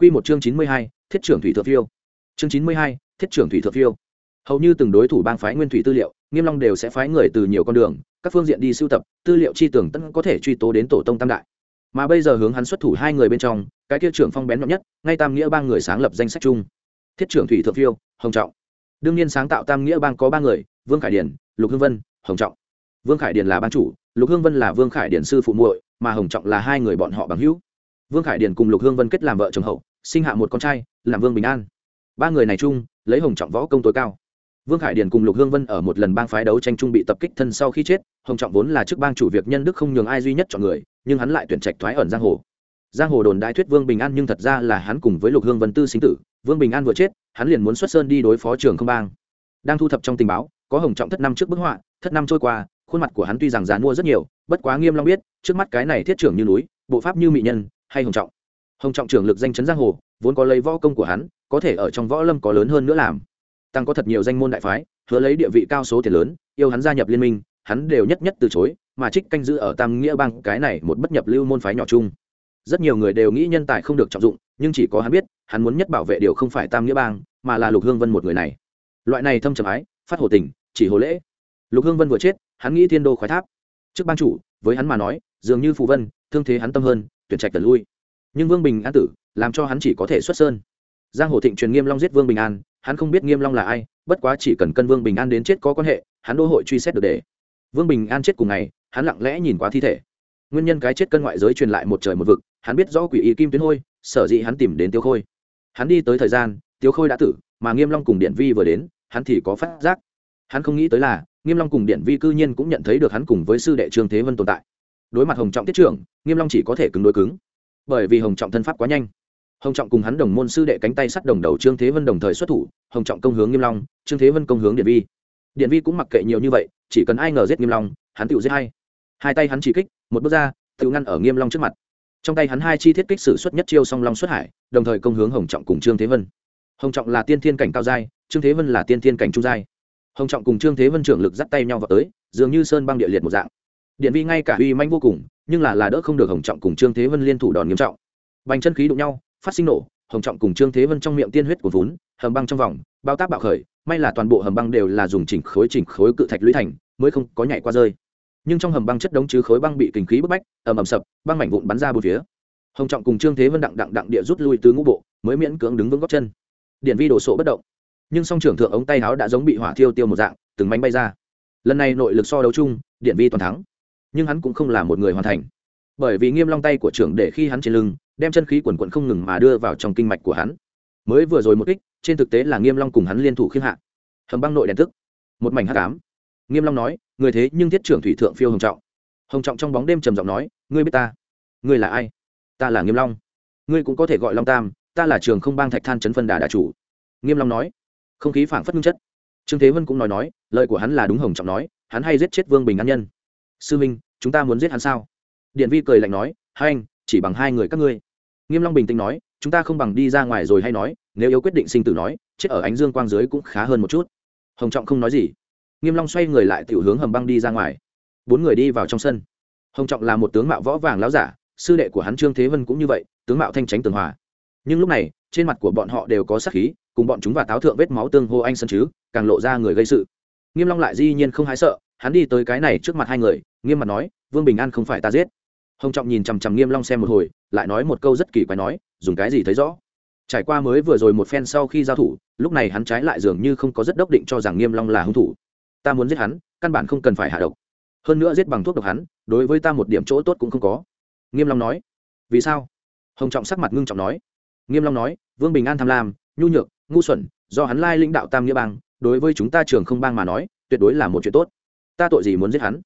Quy một chương chín mươi hai, Thiết trưởng thủy thượng phiêu. Chương chín mươi hai, Thiết trưởng thủy thượng phiêu. Hầu như từng đối thủ bang phái nguyên thủy tư liệu, Nghiêm Long đều sẽ phái người từ nhiều con đường, các phương diện đi sưu tập, tư liệu chi tưởng tất có thể truy tố đến tổ tông tam đại. Mà bây giờ hướng hắn xuất thủ hai người bên trong, cái kia trưởng phong bén nhọn nhất, ngay tam nghĩa bang người sáng lập danh sách chung. Thiết trưởng thủy thượng phiêu, Hồng Trọng. Đương nhiên sáng tạo tam nghĩa bang có ba người, Vương Khải Điền, Lục Hương Vân, Hồng Trọng. Vương Khải Điền là bang chủ, Lục Hương Vân là Vương Khải Điền sư phụ muội, mà Hồng Trọng là hai người bọn họ bằng hữu. Vương Khải Điền cùng Lục Hương Vân kết làm vợ chồng hậu, sinh hạ một con trai, làm vương bình an. Ba người này chung, lấy hồng trọng võ công tối cao. Vương khải điền cùng lục hương vân ở một lần bang phái đấu tranh chung bị tập kích thân sau khi chết, hồng trọng vốn là chức bang chủ việc nhân đức không nhường ai duy nhất chọn người, nhưng hắn lại tuyển trạch thoái ẩn giang hồ. Giang hồ đồn đại thuyết vương bình an nhưng thật ra là hắn cùng với lục hương vân tư sinh tử, vương bình an vừa chết, hắn liền muốn xuất sơn đi đối phó trường không bang. Đang thu thập trong tình báo, có hồng trọng thất năm trước bức họa, thất năm trôi qua, khuôn mặt của hắn tuy rằng già mua rất nhiều, bất quá nghiêm long biết, trước mắt cái này thiết trưởng như núi, bộ pháp như mỹ nhân, hay hồng trọng hồng trọng trưởng lực danh chấn giang hồ, vốn có lấy võ công của hắn, có thể ở trong võ lâm có lớn hơn nữa làm. Tăng có thật nhiều danh môn đại phái, hứa lấy địa vị cao số tiền lớn, yêu hắn gia nhập liên minh, hắn đều nhất nhất từ chối, mà trích canh giữ ở tam nghĩa bang, cái này một bất nhập lưu môn phái nhỏ chung. Rất nhiều người đều nghĩ nhân tài không được trọng dụng, nhưng chỉ có hắn biết, hắn muốn nhất bảo vệ điều không phải tam nghĩa bang, mà là lục hương vân một người này. Loại này thâm trầm ái, phát hồ tình, chỉ hồ lễ. Lục hương vân vừa chết, hắn nghĩ thiên đô khoái tháp. Trước ban chủ, với hắn mà nói, dường như phù vân, thương thế hắn tâm hơn, tuyển trạch tần lui nhưng vương bình an tử làm cho hắn chỉ có thể xuất sơn giang hồ thịnh truyền nghiêm long giết vương bình an hắn không biết nghiêm long là ai bất quá chỉ cần cân vương bình an đến chết có quan hệ hắn đô hội truy xét được để vương bình an chết cùng ngày hắn lặng lẽ nhìn qua thi thể nguyên nhân cái chết cân ngoại giới truyền lại một trời một vực hắn biết rõ quỷ y kim tuyến hôi sở dĩ hắn tìm đến tiêu khôi hắn đi tới thời gian tiêu khôi đã tử mà nghiêm long cùng điện vi vừa đến hắn thì có phát giác hắn không nghĩ tới là nghiêm long cùng điện vi cư nhiên cũng nhận thấy được hắn cùng với sư đệ trương thế vân tồn tại đối mặt hồng trọng tiết trưởng nghiêm long chỉ có thể cứng đối cứng bởi vì hồng trọng thân pháp quá nhanh. Hồng trọng cùng hắn đồng môn sư đệ cánh tay sắt đồng đầu trương thế vân đồng thời xuất thủ, hồng trọng công hướng nghiêm long, trương thế vân công hướng điện vi. Điện vi cũng mặc kệ nhiều như vậy, chỉ cần ai ngờ giết nghiêm long, hắn tự giết hay. Hai tay hắn chỉ kích, một bước ra, tự ngăn ở nghiêm long trước mặt. Trong tay hắn hai chi thiết kích sử xuất nhất chiêu song long xuất hải, đồng thời công hướng hồng trọng cùng trương thế vân. Hồng trọng là tiên thiên cảnh cao giai, trương thế vân là tiên thiên cảnh trung giai. Hồng trọng cùng trương thế vân trưởng lực dắt tay nhau vào tới, dường như sơn băng địa liệt một dạng điện vi ngay cả uy manh vô cùng, nhưng là là đỡ không được hồng trọng cùng trương thế vân liên thủ đòn nghiêm trọng. Bành chân khí đụng nhau, phát sinh nổ, hồng trọng cùng trương thế vân trong miệng tiên huyết của vốn hầm băng trong vòng, bao tác bạo khởi, may là toàn bộ hầm băng đều là dùng chỉnh khối chỉnh khối cự thạch lũy thành, mới không có nhảy qua rơi. Nhưng trong hầm băng chất đống chứ khối băng bị kình khí bức bách, ầm ầm sập, băng mảnh vụn bắn ra bốn phía. Hồng trọng cùng trương thế vân đặng đặng đặng địa rút lui từ ngũ bộ, mới miễn cưỡng đứng vững góc chân. Điện vi đổ sộ bất động. Nhưng song trưởng thượng ống tay áo đã giống bị hỏa thiêu tiêu một dạng, từng bánh bay ra. Lần này nội lực so đấu chung, điện vi toàn thắng nhưng hắn cũng không là một người hoàn thành. Bởi vì nghiêm long tay của trưởng để khi hắn trên lưng, đem chân khí quần quận không ngừng mà đưa vào trong kinh mạch của hắn. Mới vừa rồi một kích, trên thực tế là nghiêm long cùng hắn liên thủ khiêm hạ. Hầm băng nội đèn tức, một mảnh hắc ám. Nghiêm long nói, người thế nhưng thiết trưởng thủy thượng phiêu hồng trọng. Hồng trọng trong bóng đêm trầm giọng nói, ngươi biết ta? Ngươi là ai? Ta là nghiêm long. Ngươi cũng có thể gọi long tam, ta là trường không bang thạch than chấn phân đà đà chủ. Nghiêm long nói, không khí phảng phất ngưng chất. Trương thế vân cũng nói nói, lời của hắn là đúng hồng trọng nói, hắn hay giết chết vương bình an nhân sư minh, chúng ta muốn giết hắn sao? Điện vi cười lạnh nói, hai anh, chỉ bằng hai người các ngươi. Nghiêm long bình tĩnh nói, chúng ta không bằng đi ra ngoài rồi hay nói, nếu yếu quyết định sinh tử nói, chết ở ánh dương quang dưới cũng khá hơn một chút. Hồng trọng không nói gì. Nghiêm long xoay người lại tiểu hướng hầm băng đi ra ngoài. Bốn người đi vào trong sân. Hồng trọng là một tướng mạo võ vàng láo giả, sư đệ của hắn trương thế vân cũng như vậy, tướng mạo thanh tránh tường hòa. Nhưng lúc này, trên mặt của bọn họ đều có sát khí, cùng bọn chúng và táo thượng vết máu tương hô anh sân chứ, càng lộ ra người gây sự. Nghiêm long lại di nhiên không hái sợ hắn đi tới cái này trước mặt hai người, nghiêm mặt nói, vương bình an không phải ta giết. Hồng trọng nhìn chằm chằm nghiêm long xem một hồi, lại nói một câu rất kỳ quái nói, dùng cái gì thấy rõ? Trải qua mới vừa rồi một phen sau khi giao thủ, lúc này hắn trái lại dường như không có rất đốc định cho rằng nghiêm long là hung thủ. Ta muốn giết hắn, căn bản không cần phải hạ độc. Hơn nữa giết bằng thuốc độc hắn, đối với ta một điểm chỗ tốt cũng không có. Nghiêm long nói. Vì sao? Hồng trọng sắc mặt ngưng trọng nói. Nghiêm long nói, vương bình an tham lam, nhu nhược, ngu xuẩn, do hắn lai lãnh đạo tam nghĩa bang, đối với chúng ta trường không bang mà nói, tuyệt đối là một chuyện tốt ta tội gì muốn giết hắn?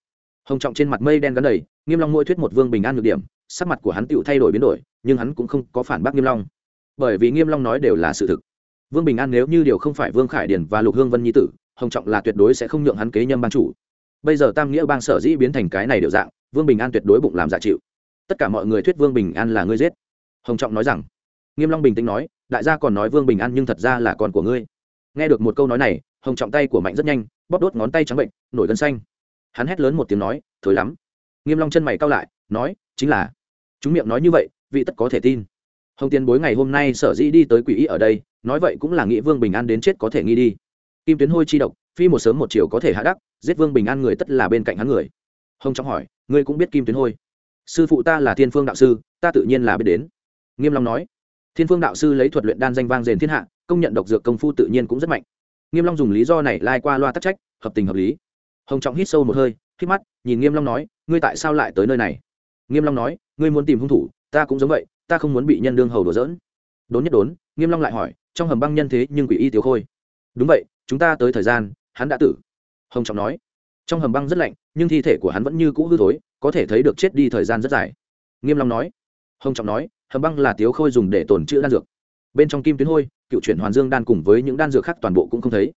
Hồng trọng trên mặt mây đen gắn đầy, nghiêm long mỗi thuyết một vương bình an nhược điểm, sắc mặt của hắn tựu thay đổi biến đổi, nhưng hắn cũng không có phản bác nghiêm long. Bởi vì nghiêm long nói đều là sự thực. Vương bình an nếu như điều không phải vương khải Điền và lục hương vân nhi tử, hồng trọng là tuyệt đối sẽ không nhượng hắn kế nhâm ban chủ. Bây giờ tam nghĩa bang sở dĩ biến thành cái này điều dạng, vương bình an tuyệt đối bụng làm dạ chịu. Tất cả mọi người thuyết vương bình an là ngươi giết. Hồng trọng nói rằng, nghiêm long bình tĩnh nói, đại gia còn nói vương bình an nhưng thật ra là con của ngươi. Nghe được một câu nói này hồng trọng tay của mạnh rất nhanh, bóp đốt ngón tay trắng bệnh, nổi gân xanh. Hắn hét lớn một tiếng nói, thối lắm. Nghiêm long chân mày cao lại, nói, chính là, chúng miệng nói như vậy, vị tất có thể tin. Hồng tiền bối ngày hôm nay sở dĩ đi tới quỷ y ở đây, nói vậy cũng là nghĩ vương bình an đến chết có thể nghi đi. Kim tuyến hôi chi độc, phi một sớm một chiều có thể hạ đắc, giết vương bình an người tất là bên cạnh hắn người. Hồng trọng hỏi, ngươi cũng biết kim tuyến hôi? Sư phụ ta là thiên phương đạo sư, ta tự nhiên là biết đến. Nghiêm long nói, thiên phương đạo sư lấy thuật luyện đan danh vang rền thiên hạ, công nhận độc dược công phu tự nhiên cũng rất mạnh nghiêm long dùng lý do này lai qua loa tắc trách, hợp tình hợp lý. Hồng trọng hít sâu một hơi hít mắt, nhìn nghiêm long nói, ngươi tại sao lại tới nơi này? Nghiêm long nói, ngươi muốn tìm hung thủ, ta cũng giống vậy, ta không muốn bị nhân đương hầu đùa dỡn đốn nhất đốn, nghiêm long lại hỏi, trong hầm băng nhân thế nhưng quỷ y tiểu khôi. Đúng vậy, chúng ta tới thời gian, hắn đã tử. Hồng trọng nói, trong hầm băng rất lạnh, nhưng thi thể của hắn vẫn như cũ hư thối, có thể thấy được chết đi thời gian rất dài. Nghiêm long nói, hồng trọng nói, hầm băng là tiếu khôi dùng để tồn trữ đan dược. Bên trong kim tuyến hôi cựu chuyển hoàn dương đan cùng với những đan dược khác toàn bộ cũng không thấy.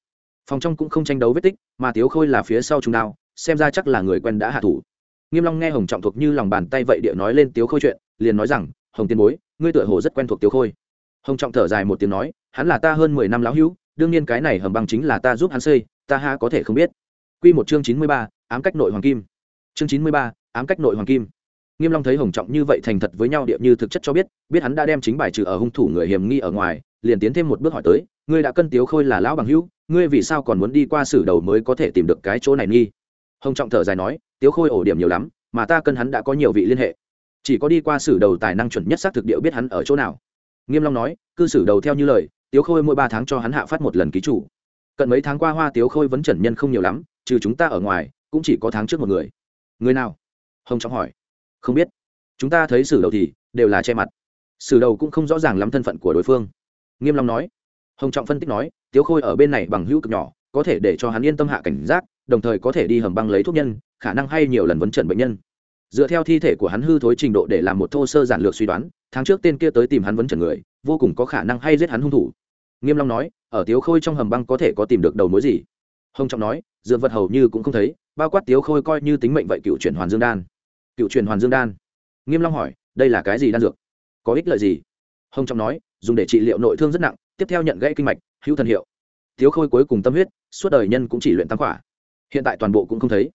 Phòng trong cũng không tranh đấu vết tích mà tiếu khôi là phía sau chúng đao xem ra chắc là người quen đã hạ thủ. Nghiêm long nghe hồng trọng thuộc như lòng bàn tay vậy địa nói lên tiếu khôi chuyện liền nói rằng hồng tiên bối ngươi tựa hồ rất quen thuộc tiếu khôi. Hồng trọng thở dài một tiếng nói hắn là ta hơn mười năm lão hữu đương nhiên cái này hầm băng chính là ta giúp hắn xây ta ha có thể không biết. Quy một chương chín mươi ba, ám cách nội hoàng kim. Chương chín mươi ba, ám cách nội hoàng kim. Nghiêm long thấy hồng trọng như vậy thành thật với nhau địa như thực chất cho biết biết hắn đã đem chính bài trừ ở hung thủ người hiểm nghi ở ngoài liền tiến thêm một bước hỏi tới, ngươi đã cân tiếu khôi là lão bằng hữu, ngươi vì sao còn muốn đi qua sử đầu mới có thể tìm được cái chỗ này nghi? Hồng trọng thở dài nói, tiếu khôi ổ điểm nhiều lắm, mà ta cân hắn đã có nhiều vị liên hệ. Chỉ có đi qua sử đầu tài năng chuẩn nhất xác thực địa biết hắn ở chỗ nào. Nghiêm long nói, cư sử đầu theo như lời, tiếu khôi mỗi ba tháng cho hắn hạ phát một lần ký chủ. Cận mấy tháng qua hoa tiếu khôi vẫn trần nhân không nhiều lắm, trừ chúng ta ở ngoài, cũng chỉ có tháng trước một người. Người nào? Hồng trọng hỏi. Không biết. Chúng ta thấy sử đầu thì đều là che mặt. Sử đầu cũng không rõ ràng lắm thân phận của đối phương nghiêm long nói. Hồng trọng phân tích nói, tiếu khôi ở bên này bằng hữu cực nhỏ, có thể để cho hắn yên tâm hạ cảnh giác, đồng thời có thể đi hầm băng lấy thuốc nhân, khả năng hay nhiều lần vấn trần bệnh nhân. Dựa theo thi thể của hắn hư thối trình độ để làm một thô sơ giản lược suy đoán, tháng trước tên kia tới tìm hắn vấn trần người, vô cùng có khả năng hay giết hắn hung thủ. Nghiêm long nói, ở tiếu khôi trong hầm băng có thể có tìm được đầu mối gì? Hồng trọng nói, dược vật hầu như cũng không thấy, bao quát tiếu khôi coi như tính mệnh vậy cựu chuyển hoàn dương đan. Cựu truyền hoàn dương đan? Nghiêm long hỏi, đây là cái gì đan dược? Có ích lợi gì? Hồng trọng nói dùng để trị liệu nội thương rất nặng, tiếp theo nhận gãy kinh mạch, hữu thần hiệu. Thiếu khôi cuối cùng tâm huyết, suốt đời nhân cũng chỉ luyện tam khỏa. Hiện tại toàn bộ cũng không thấy.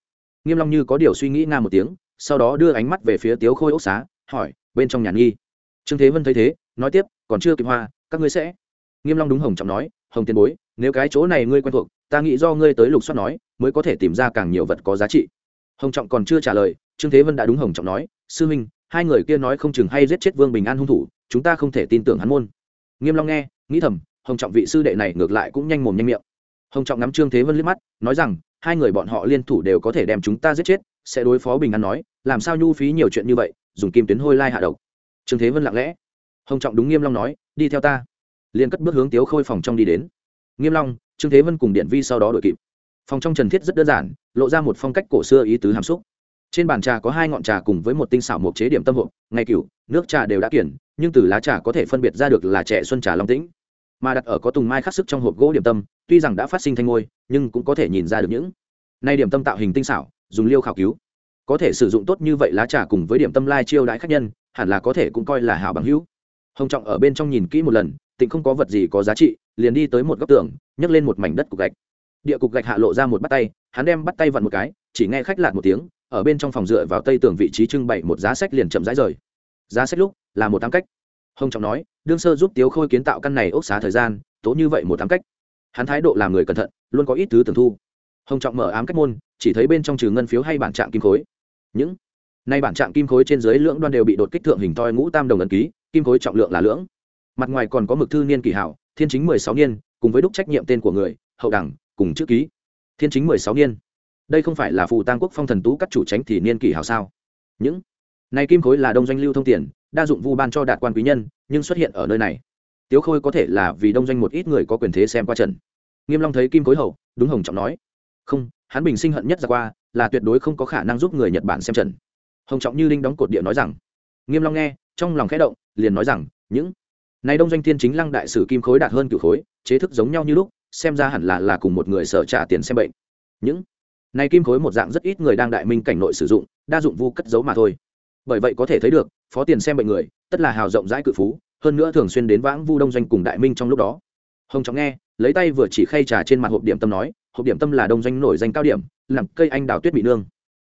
Nghiêm long như có điều suy nghĩ nga một tiếng, sau đó đưa ánh mắt về phía tiếu khôi ốc xá, hỏi, bên trong nhà nghi. Trương thế vân thấy thế, nói tiếp, còn chưa kịp hoa, các ngươi sẽ. Nghiêm long đúng hồng trọng nói, hồng tiên bối, nếu cái chỗ này ngươi quen thuộc, ta nghĩ do ngươi tới lục soát nói, mới có thể tìm ra càng nhiều vật có giá trị. Hồng trọng còn chưa trả lời, trương thế vân đã đúng hồng trọng nói, sư minh hai người kia nói không chừng hay giết chết vương bình an hung thủ, chúng ta không thể tin tưởng hắn môn nghiêm long nghe, nghĩ thầm, hồng trọng vị sư đệ này ngược lại cũng nhanh mồm nhanh miệng. Hồng trọng ngắm trương thế vân liếc mắt, nói rằng, hai người bọn họ liên thủ đều có thể đem chúng ta giết chết, sẽ đối phó bình an nói, làm sao nhu phí nhiều chuyện như vậy, dùng kim tuyến hôi lai hạ độc. Trương thế vân lặng lẽ. Hồng trọng đúng nghiêm long nói, đi theo ta. Liền cất bước hướng tiếu khôi phòng trong đi đến. Nghiêm long, trương thế vân cùng điện vi sau đó đuổi kịp. Phòng trong trần thiết rất đơn giản, lộ ra một phong cách cổ xưa ý tứ hàm xúc trên bàn trà có hai ngọn trà cùng với một tinh xảo mộc chế điểm tâm hộp, ngày cựu nước trà đều đã kiển, nhưng từ lá trà có thể phân biệt ra được là trẻ xuân trà long tĩnh. Mà đặt ở có tùng mai khắc sức trong hộp gỗ điểm tâm, tuy rằng đã phát sinh thanh ngôi, nhưng cũng có thể nhìn ra được những nay điểm tâm tạo hình tinh xảo, dùng liêu khảo cứu. Có thể sử dụng tốt như vậy lá trà cùng với điểm tâm lai chiêu đãi khách nhân, hẳn là có thể cũng coi là hảo bằng hữu. Hồng trọng ở bên trong nhìn kỹ một lần, tịnh không có vật gì có giá trị, liền đi tới một góc tường, nhấc lên một mảnh đất cục gạch. Địa cục gạch hạ lộ ra một bắt tay, hắn đem bắt tay vặn một cái, chỉ nghe khách lạt một tiếng ở bên trong phòng dựa vào tây tường vị trí trưng bày một giá sách liền chậm rãi rời. Giá sách lúc là một tám cách. Hồng trọng nói, đương sơ giúp tiếu khôi kiến tạo căn này ốc xá thời gian, tố như vậy một tám cách. Hắn thái độ làm người cẩn thận, luôn có ít thứ tưởng thu. Hồng trọng mở ám cách môn, chỉ thấy bên trong trừ ngân phiếu hay bản trạng kim khối. Những nay bản trạng kim khối trên dưới lưỡng đoan đều bị đột kích thượng hình toi ngũ tam đồng ẩn ký, kim khối trọng lượng là lưỡng. Mặt ngoài còn có mực thư niên kỳ hảo, thiên chính mười sáu niên, cùng với đúc trách nhiệm tên của người, hậu đẳng, cùng chữ ký. Thiên chính mười sáu niên đây không phải là phù tăng quốc phong thần tú các chủ tránh thì niên kỷ hào sao? Những này kim khối là đông doanh lưu thông tiền, đa dụng vu ban cho đạt quan quý nhân, nhưng xuất hiện ở nơi này. Tiếu khôi có thể là vì đông doanh một ít người có quyền thế xem qua trần nghiêm long thấy kim khối hậu, đúng hồng trọng nói, không, hắn bình sinh hận nhất ra qua, là tuyệt đối không có khả năng giúp người nhật bản xem trần hồng trọng như linh đóng cột địa nói rằng, nghiêm long nghe, trong lòng khẽ động, liền nói rằng, những này đông doanh thiên chính lăng đại sử kim khối đạt hơn cửu khối, chế thức giống nhau như lúc, xem ra hẳn là là cùng một người sở trả tiền xem bệnh. Những này kim khối một dạng rất ít người đang đại minh cảnh nội sử dụng, đa dụng vu cất giấu mà thôi. Bởi vậy có thể thấy được, phó tiền xem bệnh người, tất là hào rộng rãi cự phú, hơn nữa thường xuyên đến vãng vu đông doanh cùng đại minh trong lúc đó. Hồng trọng nghe, lấy tay vừa chỉ khay trà trên mặt hộp điểm tâm nói, hộp điểm tâm là đông doanh nổi danh cao điểm làm cây anh đào tuyết bị nương.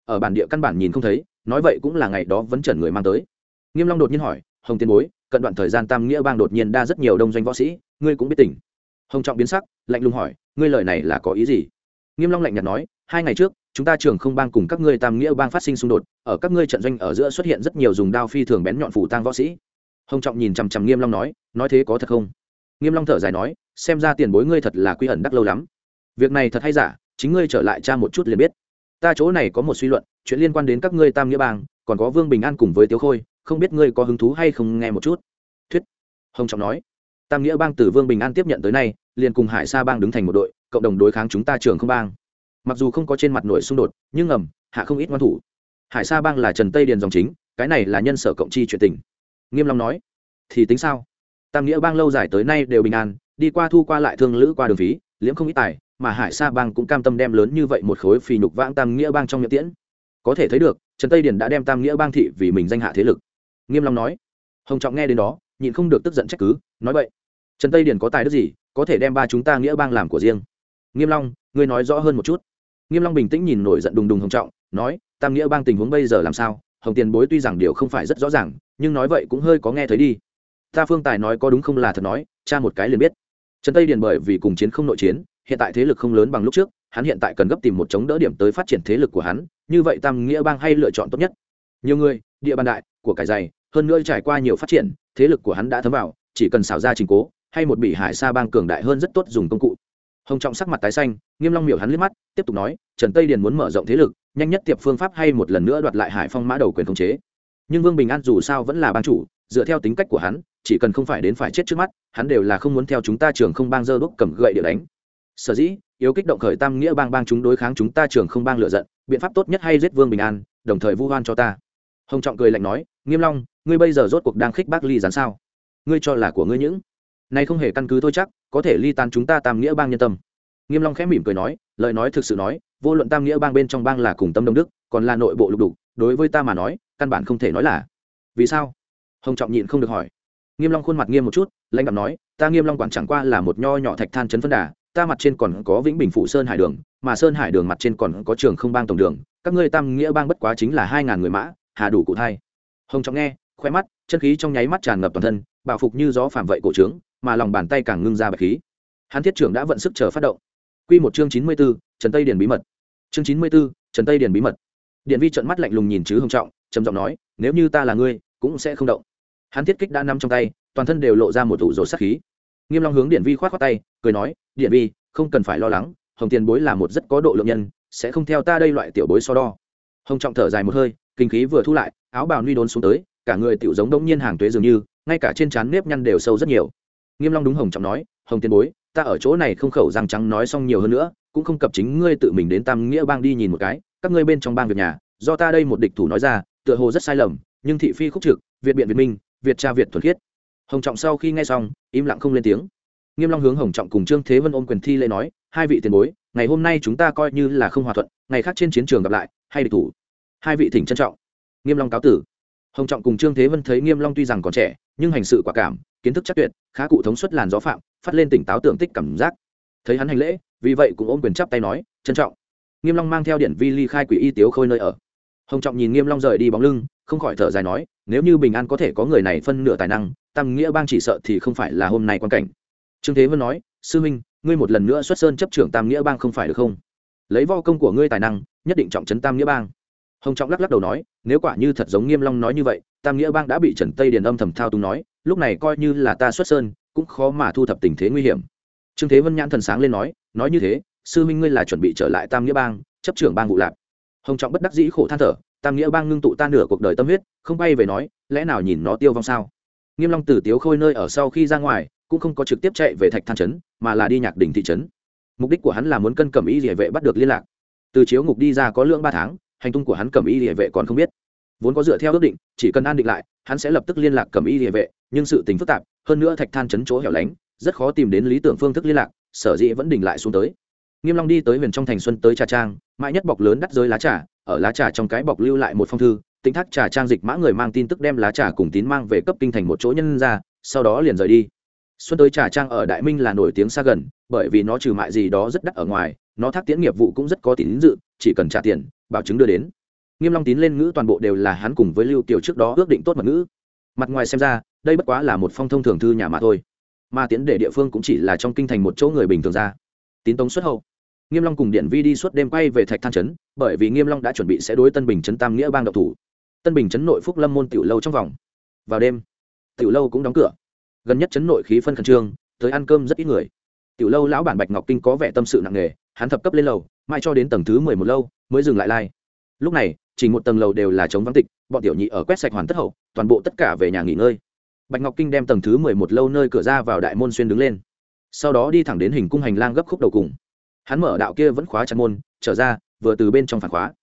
Ở bản địa căn bản nhìn không thấy, nói vậy cũng là ngày đó vẫn chẩn người mang tới. Nghiêm long đột nhiên hỏi, hồng tiên bối, cận đoạn thời gian tam nghĩa bang đột nhiên đa rất nhiều đông doanh võ sĩ, ngươi cũng biết tỉnh hồng trọng biến sắc, lạnh lùng hỏi, ngươi lời này là có ý gì? Nghiêm long lạnh nhạt nói hai ngày trước, chúng ta trường không bang cùng các ngươi tam nghĩa bang phát sinh xung đột, ở các ngươi trận doanh ở giữa xuất hiện rất nhiều dùng đao phi thường bén nhọn phủ tang võ sĩ. Hồng trọng nhìn chằm chằm nghiêm long nói nói thế có thật không? Nghiêm long thở dài nói, xem ra tiền bối ngươi thật là quy ẩn đắc lâu lắm. Việc này thật hay giả, chính ngươi trở lại tra một chút liền biết. Ta chỗ này có một suy luận, chuyện liên quan đến các ngươi tam nghĩa bang, còn có vương bình an cùng với tiếu khôi, không biết ngươi có hứng thú hay không nghe một chút? Thuyết. Hồng trọng nói, tam nghĩa bang từ vương bình an tiếp nhận tới nay, liền cùng hải sa bang đứng thành một đội, cộng đồng đối kháng chúng ta trường không bang mặc dù không có trên mặt nổi xung đột, nhưng ngầm, hạ không ít ngoan thủ. Hải sa bang là trần tây điền dòng chính, cái này là nhân sở cộng chi chuyện tình. Nghiêm long nói, thì tính sao? Tam nghĩa bang lâu dài tới nay đều bình an, đi qua thu qua lại thương lữ qua đường phí liễm không ít tài, mà hải sa bang cũng cam tâm đem lớn như vậy một khối phì nhục vãng tam nghĩa bang trong miệng tiễn. Có thể thấy được, trần tây điền đã đem tam nghĩa bang thị vì mình danh hạ thế lực. Nghiêm long nói, hồng trọng nghe đến đó, nhịn không được tức giận trách cứ, nói vậy. Trần tây điền có tài đức gì, có thể đem ba chúng ta nghĩa bang làm của riêng. Nghiêm long, ngươi nói rõ hơn một chút nghiêm long bình tĩnh nhìn nổi giận đùng đùng hồng trọng, nói, tam nghĩa bang tình huống bây giờ làm sao? Hồng tiền bối tuy rằng điều không phải rất rõ ràng, nhưng nói vậy cũng hơi có nghe thấy đi. Ta phương tài nói có đúng không là thật nói, cha một cái liền biết. Trần tây điền bởi vì cùng chiến không nội chiến, hiện tại thế lực không lớn bằng lúc trước, hắn hiện tại cần gấp tìm một chống đỡ điểm tới phát triển thế lực của hắn, như vậy tam nghĩa bang hay lựa chọn tốt nhất? Nhiều người, địa bàn đại, của cải dày, hơn nữa trải qua nhiều phát triển, thế lực của hắn đã thấm vào, chỉ cần xảo ra trình cố, hay một bị hải sa bang cường đại hơn rất tốt dùng công cụ hồng trọng sắc mặt tái xanh, nghiêm long miểu hắn liếc mắt, tiếp tục nói, trần tây điền muốn mở rộng thế lực, nhanh nhất tiệp phương pháp hay một lần nữa đoạt lại hải phong mã đầu quyền khống chế. Nhưng vương bình an dù sao vẫn là bang chủ, dựa theo tính cách của hắn, chỉ cần không phải đến phải chết trước mắt, hắn đều là không muốn theo chúng ta trường không bang dơ đúc cầm gậy để đánh. Sở dĩ, yếu kích động khởi tam nghĩa bang bang chúng đối kháng chúng ta trường không bang lựa giận, biện pháp tốt nhất hay giết vương bình an, đồng thời vu hoan cho ta. Hồng trọng cười lạnh nói, nghiêm long, ngươi bây giờ rốt cuộc đang khích bác ly gián sao? Ngươi cho là của ngươi những nay không hề căn cứ thôi chắc, có thể ly tan chúng ta tam nghĩa bang nhân tâm. Nghiêm long khẽ mỉm cười nói, lời nói thực sự nói, vô luận tam nghĩa bang bên trong bang là cùng tâm đông đức, còn là nội bộ lục đục, đối với ta mà nói, căn bản không thể nói là. Vì sao? Hồng trọng nhịn không được hỏi. Nghiêm long khuôn mặt nghiêm một chút, lãnh đạo nói, ta nghiêm long quản chẳng qua là một nho nhỏ thạch than chấn phân đà, ta mặt trên còn có vĩnh bình phụ sơn hải đường, mà sơn hải đường mặt trên còn có trường không bang tổng đường, các ngươi tam nghĩa bang bất quá chính là hai ngàn người mã, hà đủ cụ thai. Hồng trọng nghe, khoe mắt, chân khí trong nháy mắt tràn ngập toàn thân bảo phục như gió phàm vậy cổ trướng mà lòng bàn tay càng ngưng ra bạch khí. Hắn thiết trưởng đã vận sức chờ phát động. Quy một chương chín mươi 94, trần tây điền bí mật. Chương chín mươi 94, trần tây điền bí mật. Điện vi trợn mắt lạnh lùng nhìn chứ hồng trọng trầm giọng nói nếu như ta là ngươi cũng sẽ không động. Hắn thiết kích đã nắm trong tay toàn thân đều lộ ra một ủ rột sát khí. Nghiêm long hướng điện vi khoát khoát tay cười nói điện vi không cần phải lo lắng hồng tiền bối là một rất có độ lượng nhân sẽ không theo ta đây loại tiểu bối so đo. Hồng trọng thở dài một hơi kinh khí vừa thu lại áo bào nuy đốn xuống tới cả người tiểu giống đông nhiên hàng tuế dường như ngay cả trên trán nếp nhăn đều sâu rất nhiều nghiêm long đúng hồng trọng nói, hồng tiền bối, ta ở chỗ này không khẩu răng trắng nói xong nhiều hơn nữa, cũng không cập chính ngươi tự mình đến tam nghĩa bang đi nhìn một cái, các ngươi bên trong bang việc nhà, do ta đây một địch thủ nói ra, tựa hồ rất sai lầm, nhưng thị phi khúc trực, việt biện việt minh, việt cha việt thuần khiết. Hồng trọng sau khi nghe xong, im lặng không lên tiếng. Nghiêm long hướng hồng trọng cùng trương thế vân ôm quyền thi lễ nói, hai vị tiền bối, ngày hôm nay chúng ta coi như là không hòa thuận, ngày khác trên chiến trường gặp lại, hay địch thủ. Hai vị thỉnh trân trọng. Nghiêm long cáo tử. Hồng trọng cùng trương thế vân thấy nghiêm long tuy rằng còn trẻ, nhưng hành sự quả cảm kiến thức chắc tuyệt, khá cụ thống suất làn gió phạm, phát lên tỉnh táo tưởng tích cảm giác. Thấy hắn hành lễ, vì vậy cũng ôm quyền chắp tay nói, trân trọng. Nghiêm long mang theo điện vi ly khai quỷ y tiếu khôi nơi ở. Hồng trọng nhìn nghiêm long rời đi bóng lưng, không khỏi thở dài nói, nếu như bình an có thể có người này phân nửa tài năng, tam nghĩa bang chỉ sợ thì không phải là hôm nay quan cảnh. Trương thế vân nói, sư minh ngươi một lần nữa xuất sơn chấp trưởng tam nghĩa bang không phải được không? Lấy vo công của ngươi tài năng, nhất định trọng trấn tam nghĩa bang. Hồng trọng lắc lắc đầu nói, nếu quả như thật giống nghiêm long nói như vậy, tam nghĩa bang đã bị trần tây điền âm thầm thao túng nói lúc này coi như là ta xuất sơn, cũng khó mà thu thập tình thế nguy hiểm. Trương thế vân nhãn thần sáng lên nói nói như thế, sư minh ngươi là chuẩn bị trở lại tam nghĩa bang, chấp trưởng bang vụ lạc hồng trọng bất đắc dĩ khổ than thở, tam nghĩa bang ngưng tụ ta nửa cuộc đời tâm huyết, không bay về nói, lẽ nào nhìn nó tiêu vong sao? Nghiêm long tử tiếu khôi nơi ở sau khi ra ngoài, cũng không có trực tiếp chạy về thạch than trấn, mà là đi nhạc đỉnh thị trấn. Mục đích của hắn là muốn cân cẩm y địa vệ bắt được liên lạc. Từ chiếu ngục đi ra có lượng ba tháng, hành tung của hắn cẩm y địa vệ còn không biết vốn có dựa theo ước định, chỉ cần an định lại, hắn sẽ lập tức liên lạc cẩm y địa vệ, nhưng sự tình phức tạp, hơn nữa thạch than chấn chỗ hẻo lánh, rất khó tìm đến lý tưởng phương thức liên lạc, sở dĩ vẫn đình lại xuống tới. Nghiêm long đi tới huyền trong thành xuân tới trà trang, mãi nhất bọc lớn đắt rơi lá trà, ở lá trà trong cái bọc lưu lại một phong thư tính thác trà trang dịch mã người mang tin tức đem lá trà cùng tín mang về cấp kinh thành một chỗ nhân ra, sau đó liền rời đi. Xuân tới trà trang ở đại minh là nổi tiếng xa gần, bởi vì nó trừ mại gì đó rất đắt ở ngoài, nó thác tiễn nghiệp vụ cũng rất có tín dự, chỉ cần trả tiền, bảo chứng đưa đến nghiêm long tín lên ngữ toàn bộ đều là hắn cùng với lưu tiểu trước đó ước định tốt mật ngữ. Mặt ngoài xem ra, đây bất quá là một phong thông thường thư nhà mà thôi. Mà tiến để địa phương cũng chỉ là trong kinh thành một chỗ người bình thường ra. Tín tống xuất hậu. Nghiêm long cùng điện vi đi suốt đêm quay về thạch than trấn, bởi vì nghiêm long đã chuẩn bị sẽ đối tân bình trấn tam nghĩa bang độc thủ. Tân bình trấn nội phúc lâm môn tiểu lâu trong vòng. Vào đêm, tiểu lâu cũng đóng cửa. Gần nhất trấn nội khí phân khẩn trương, tới ăn cơm rất ít người. Tiểu lâu lão bản bạch ngọc kinh có vẻ tâm sự nặng nề, hắn thập cấp lên lầu mai cho đến tầng thứ mười một lâu, mới dừng lại lai lúc này chỉ một tầng lầu đều là chống vắng tịch, bọn tiểu nhị ở quét sạch hoàn tất hậu, toàn bộ tất cả về nhà nghỉ ngơi. Bạch ngọc kinh đem tầng thứ mười một lâu nơi cửa ra vào đại môn xuyên đứng lên. Sau đó đi thẳng đến hình cung hành lang gấp khúc đầu cùng. Hắn mở đạo kia vẫn khóa chặt môn, trở ra, vừa từ bên trong phản khóa.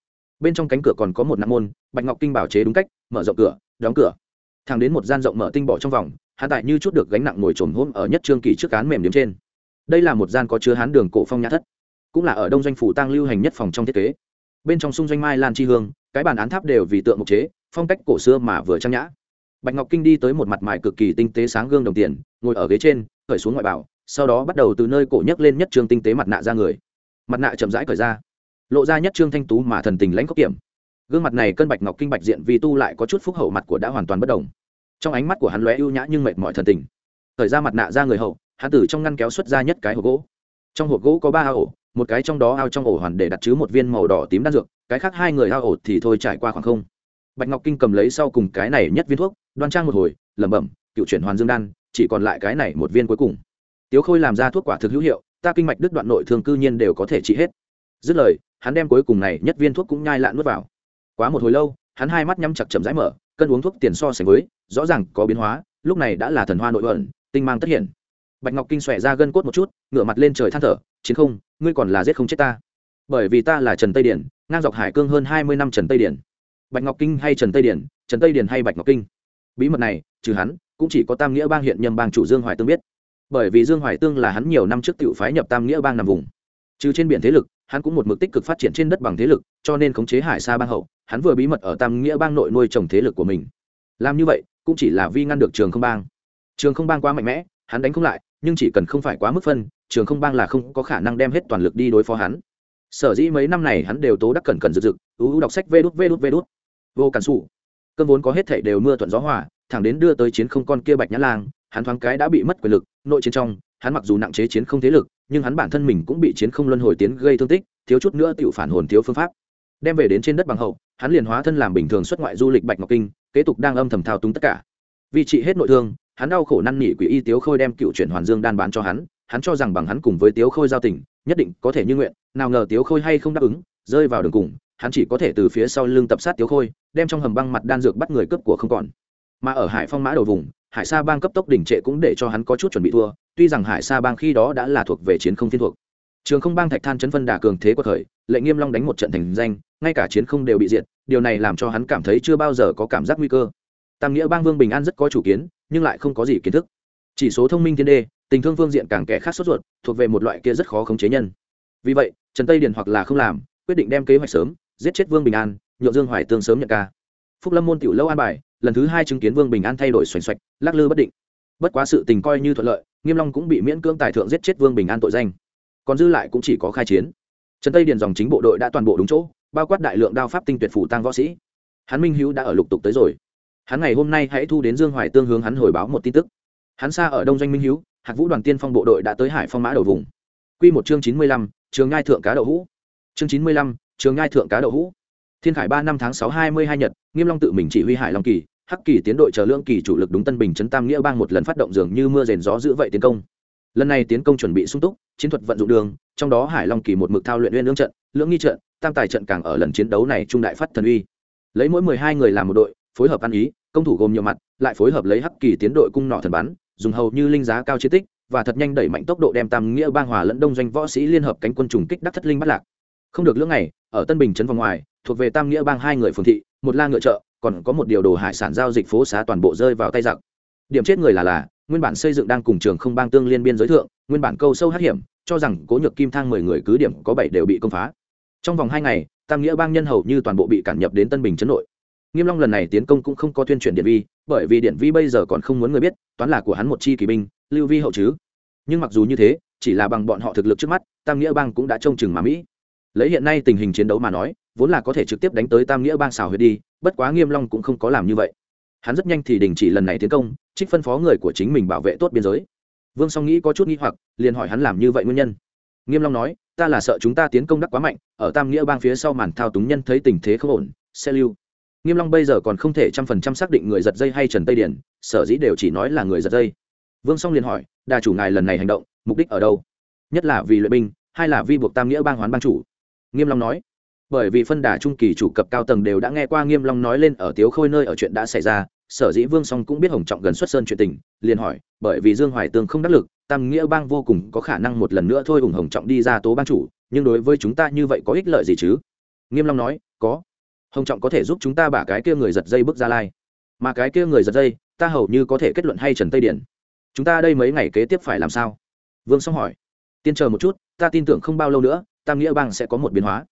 Bên trong cánh cửa còn có một nặng môn, bạch ngọc kinh bảo chế đúng cách, mở rộng cửa, đóng cửa. Thẳng đến một gian rộng mở tinh bỏ trong vòng, hắn tại như chút được gánh nặng ngồi trồm hôm ở nhất trương kỳ trước cán mềm điểm trên. Đây là một gian có chứa hán đường cổ phong nhã thất, cũng là ở đông doanh phủ tăng lưu hành nhất phòng trong thiết kế. Bên trong xung doanh mai lan chi hương cái bàn án tháp đều vì tượng mục chế, phong cách cổ xưa mà vừa trang nhã. Bạch ngọc kinh đi tới một mặt mài cực kỳ tinh tế sáng gương đồng tiền, ngồi ở ghế trên khởi xuống ngoại bảo, sau đó bắt đầu từ nơi cổ nhấc lên nhất trương tinh tế mặt nạ ra người. Mặt nạ chậm rãi cởi ra, lộ ra nhất trương thanh tú mà thần tình lãnh khốc kiểm. Gương mặt này cân bạch ngọc kinh bạch diện vì tu lại có chút phúc hậu mặt của đã hoàn toàn bất đồng trong ánh mắt của hắn lóe ưu nhã nhưng mệt mỏi thần tình. Thời ra mặt nạ ra người hậu, hắn tử trong ngăn kéo xuất ra nhất cái hộp gỗ. Trong hộp gỗ có ba ổ một cái trong đó ao trong ổ hoàn để đặt chứa một viên màu đỏ tím đan dược, cái khác hai người ao ổ thì thôi trải qua khoảng không. Bạch ngọc kinh cầm lấy sau cùng cái này nhất viên thuốc, đoan trang một hồi, lẩm bẩm, cựu chuyển hoàn dương đan, chỉ còn lại cái này một viên cuối cùng. Tiếu khôi làm ra thuốc quả thực hữu hiệu, ta kinh mạch đứt đoạn nội thường cư nhiên đều có thể trị hết. Dứt lời, hắn đem cuối cùng này nhất viên thuốc cũng nhai lạn nuốt vào. Quá một hồi lâu, hắn hai mắt nhắm chặt chậm rãi mở, cân uống thuốc tiền so sánh với, rõ ràng có biến hóa, lúc này đã là thần hoa nội ẩn, tinh mang tất hiện bạch ngọc kinh xòe ra gân cốt một chút, ngửa mặt lên trời than thở, chiến không, ngươi còn là giết không chết ta. Bởi vì ta là trần tây điển, ngang dọc hải cương hơn hai mươi năm trần tây điển. Bạch ngọc kinh hay trần tây điển, trần tây điển hay bạch ngọc kinh. Bí mật này, trừ hắn, cũng chỉ có tam nghĩa bang hiện nhâm bang chủ dương hoài tương biết. Bởi vì dương hoài tương là hắn nhiều năm trước t phái nhập tam nghĩa bang nằm vùng. Trừ trên biển thế lực, hắn cũng một mực tích cực phát triển trên đất bằng thế lực, cho nên khống chế hải sa bang hậu, hắn vừa bí mật ở tam nghĩa bang nội nuôi trồng thế lực của mình. Làm như vậy, cũng chỉ là vi ngăn được trường không bang. Trường không bang quá mạnh mẽ, hắn đánh không lại nhưng chỉ cần không phải quá mức phân, trường không bang là không có khả năng đem hết toàn lực đi đối phó hắn. Sở dĩ mấy năm này hắn đều tố đắc cẩn cẩn rực rực, ú ú đọc sách vê đút vê đút vê đút. Vô cản xù cơn vốn có hết thể đều mưa thuận gió hòa, thẳng đến đưa tới chiến không con kia bạch nhã lang, hắn thoáng cái đã bị mất quyền lực, nội chiến trong, hắn mặc dù nặng chế chiến không thế lực, nhưng hắn bản thân mình cũng bị chiến không luân hồi tiến gây thương tích, thiếu chút nữa tự phản hồn thiếu phương pháp. Đem về đến trên đất bằng hậu, hắn liền hóa thân làm bình thường xuất ngoại du lịch bạch ngọc kinh, kế tục đang âm thầm thao túng tất cả. Vì trị hết nội thương hắn đau khổ năn nỉ quỷ y tiếu khôi đem cựu chuyển hoàn dương đan bán cho hắn hắn cho rằng bằng hắn cùng với tiếu khôi giao tình, nhất định có thể như nguyện, nào ngờ tiếu khôi hay không đáp ứng, rơi vào đường cùng, hắn chỉ có thể từ phía sau lưng tập sát tiếu khôi, đem trong hầm băng mặt đan dược bắt người cướp của không còn. Mà ở hải phong mã đầu vùng, hải sa bang cấp tốc đỉnh trệ cũng để cho hắn có chút chuẩn bị thua, tuy rằng hải sa bang khi đó đã là thuộc về chiến không thiên thuộc. Trường không bang thạch than chấn phân đà cường thế của thời lệnh nghiêm long đánh một trận thành danh, ngay cả chiến không đều bị diệt, điều này làm cho hắn cảm thấy chưa bao giờ có cảm giác nguy cơ tam nghĩa bang vương bình an rất có chủ kiến, nhưng lại không có gì kiến thức. Chỉ số thông minh thiên đê, tình thương phương diện càng kẻ khác sốt ruột, thuộc về một loại kia rất khó khống chế nhân. Vì vậy, trần tây điền hoặc là không làm, quyết định đem kế hoạch sớm, giết chết vương bình an nhộn dương hoài tương sớm nhận ca. Phúc lâm môn tiểu lâu an bài, lần thứ hai chứng kiến vương bình an thay đổi xoành xoạch, lắc lư bất định. Bất quá sự tình coi như thuận lợi, nghiêm long cũng bị miễn cưỡng tài thượng giết chết vương bình an tội danh. Còn dư lại cũng chỉ có khai chiến. Trần tây điền dòng chính bộ đội đã toàn bộ đúng chỗ, bao quát đại lượng đao pháp tinh tuyệt phủ tăng võ sĩ. Hắn minh hữu đã ở lục tục tới rồi hắn ngày hôm nay hãy thu đến dương hoài tương hướng hắn hồi báo một tin tức. Hắn xa ở đông doanh minh hữu hạc vũ đoàn tiên phong bộ đội đã tới hải phong mã đầu vùng. Q một chương chín mươi lăm, trường ngai thượng cá đậu hũ. Chương chín mươi lăm, trường ngai thượng cá đậu hũ. Thiên khải ba năm tháng sáu hai mươi hai nhật, nghiêm long tự mình chỉ huy hải long kỳ, hắc kỳ tiến đội chờ lương kỳ chủ lực đúng tân bình trấn tam nghĩa bang một lần phát động dường như mưa rền gió giữ vậy tiến công. Lần này tiến công chuẩn bị sung túc, chiến thuật vận dụng đường, trong đó hải long kỳ một mực thao luyện uyên lương trận, lưỡng nghi trận, tam tài trận càng ở lần chiến đấu này trung đại phát thần uy. Lấy mỗi mười hai người làm một đội phối hợp ăn ý, công thủ gồm nhiều mặt, lại phối hợp lấy hắc kỳ tiến đội cung nọ thần bắn, dùng hầu như linh giá cao chiến tích, và thật nhanh đẩy mạnh tốc độ đem tam nghĩa bang hòa lẫn đông doanh võ sĩ liên hợp cánh quân trùng kích đắc thất linh bắt lạc. Không được lưỡng này ở tân bình trấn vòng ngoài, thuộc về tam nghĩa bang hai người phường thị, một la ngựa chợ, còn có một điều đồ hải sản giao dịch phố xá toàn bộ rơi vào tay giặc. Điểm chết người là là, nguyên bản xây dựng đang cùng trường không bang tương liên biên giới thượng, nguyên bản câu sâu hát hiểm, cho rằng cố nhược kim thang mười người cứ điểm có bảy đều bị công phá. Trong vòng hai ngày, tam nghĩa bang nhân hầu như toàn bộ bị cản nhập đến tân bình chấn nội nghiêm long lần này tiến công cũng không có tuyên truyền điện vi, bởi vì điện vi bây giờ còn không muốn người biết, toán là của hắn một chi kỳ binh, lưu vi hậu chứ. Nhưng mặc dù như thế, chỉ là bằng bọn họ thực lực trước mắt, tam nghĩa bang cũng đã trông chừng mà mỹ. Lấy hiện nay tình hình chiến đấu mà nói, vốn là có thể trực tiếp đánh tới tam nghĩa bang xào huyệt đi, bất quá nghiêm long cũng không có làm như vậy. Hắn rất nhanh thì đình chỉ lần này tiến công, trích phân phó người của chính mình bảo vệ tốt biên giới. Vương song nghĩ có chút nghi hoặc, liền hỏi hắn làm như vậy nguyên nhân. Nghiêm long nói, ta là sợ chúng ta tiến công đắc quá mạnh, ở tam nghĩa bang phía sau màn thao túng nhân thấy tình thế không ổn, sẽ lưu nghiêm long bây giờ còn không thể trăm phần trăm xác định người giật dây hay trần tây điển sở dĩ đều chỉ nói là người giật dây. Vương song liền hỏi đà chủ ngài lần này hành động, mục đích ở đâu? Nhất là vì luyện binh hay là vi buộc tam nghĩa bang hoán bang chủ? Nghiêm long nói, bởi vì phân đà trung kỳ chủ cấp cao tầng đều đã nghe qua nghiêm long nói lên ở tiếu khôi nơi ở chuyện đã xảy ra, sở dĩ vương song cũng biết hồng trọng gần xuất sơn chuyện tình, liền hỏi, bởi vì dương hoài tương không đắc lực, tam nghĩa bang vô cùng có khả năng một lần nữa thôi ủng hồng trọng đi ra tố bang chủ, nhưng đối với chúng ta như vậy có ích lợi gì chứ? Nghiêm long nói, có hồng trọng có thể giúp chúng ta bả cái kia người giật dây bước ra lai. Mà cái kia người giật dây, ta hầu như có thể kết luận hay trần tây điển chúng ta đây mấy ngày kế tiếp phải làm sao? Vương song hỏi. Tiên chờ một chút, ta tin tưởng không bao lâu nữa tam nghĩa bang sẽ có một biến hóa.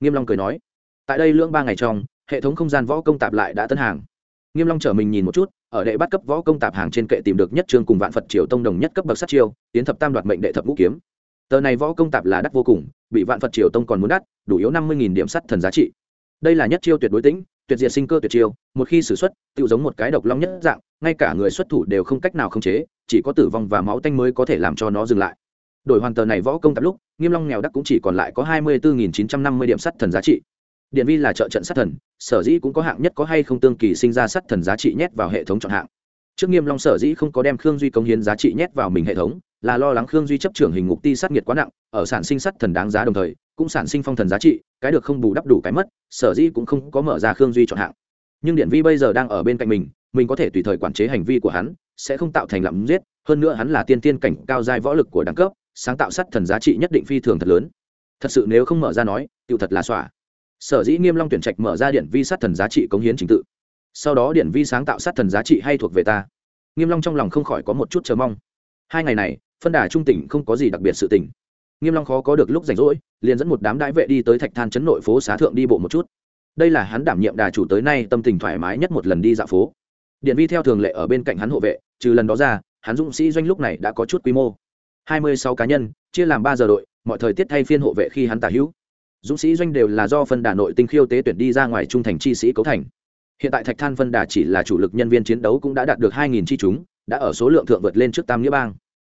Nghiêm long cười nói. Tại đây lưỡng ba ngày trong, hệ thống không gian võ công tạp lại đã tân hàng. Nghiêm long trở mình nhìn một chút, ở đệ bắt cấp võ công tạp hàng trên kệ tìm được nhất trương cùng vạn phật triều tông đồng nhất cấp bậc sát chiêu, tiến thập tam đoạt mệnh đệ thập ngũ kiếm. Tờ này võ công tạp là đắt vô cùng, bị vạn phật triều tông còn muốn đắt, đủ yếu năm mươi điểm sắt thần giá trị đây là nhất chiêu tuyệt đối tĩnh, tuyệt diệt sinh cơ tuyệt chiêu, một khi sử xuất tự giống một cái độc long nhất dạng, ngay cả người xuất thủ đều không cách nào khống chế, chỉ có tử vong và máu tanh mới có thể làm cho nó dừng lại. Đổi hoàn tờ này võ công tạp lúc, nghiêm long nghèo đắc cũng chỉ còn lại có hai mươi bốn chín trăm năm mươi điểm sắt thần giá trị. Điện vi là trợ trận sát thần, sở dĩ cũng có hạng nhất có hay không tương kỳ sinh ra sát thần giá trị nhét vào hệ thống chọn hạng. Trước nghiêm long sở dĩ không có đem khương duy công hiến giá trị nhét vào mình hệ thống, là lo lắng khương duy chấp trưởng hình ngục ti sát nghiệt quá nặng, ở sản sinh sát thần đáng giá đồng thời cũng sản sinh phong thần giá trị, cái được không bù đắp đủ cái mất, sở dĩ cũng không có mở ra khương duy chọn hạng. Nhưng điện vi bây giờ đang ở bên cạnh mình mình có thể tùy thời quản chế hành vi của hắn, sẽ không tạo thành lạm giết, hơn nữa hắn là tiên tiên cảnh cao giai võ lực của đẳng cấp, sáng tạo sát thần giá trị nhất định phi thường thật lớn. Thật sự nếu không mở ra nói tự thật là xỏa sở dĩ nghiêm long tuyển trạch mở ra điện vi sát thần giá trị cống hiến trình tự. Sau đó điện vi sáng tạo sát thần giá trị hay thuộc về ta. Nghiêm long trong lòng không khỏi có một chút chờ mong. Hai ngày này, phân đà trung tỉnh không có gì đặc biệt sự tỉnh nghiêm long khó có được lúc rảnh rỗi, liền dẫn một đám đại vệ đi tới thạch than chấn nội phố xá thượng đi bộ một chút. Đây là hắn đảm nhiệm đà chủ tới nay, tâm tình thoải mái nhất một lần đi dạo phố. Điện vi theo thường lệ ở bên cạnh hắn hộ vệ, trừ lần đó ra, hắn dũng sĩ doanh lúc này đã có chút quy mô. Hai mươi sáu cá nhân, chia làm ba giờ đội, mọi thời tiết thay phiên hộ vệ khi hắn tả hữu. Dũng sĩ doanh đều là do phân đà nội tinh khiêu tế tuyển đi ra ngoài trung thành chi sĩ cấu thành. Hiện tại thạch than phân đà chỉ là chủ lực nhân viên chiến đấu cũng đã đạt được hai nghìn chi chúng, đã ở số lượng thượng vượt lên trước tam nghĩa bang.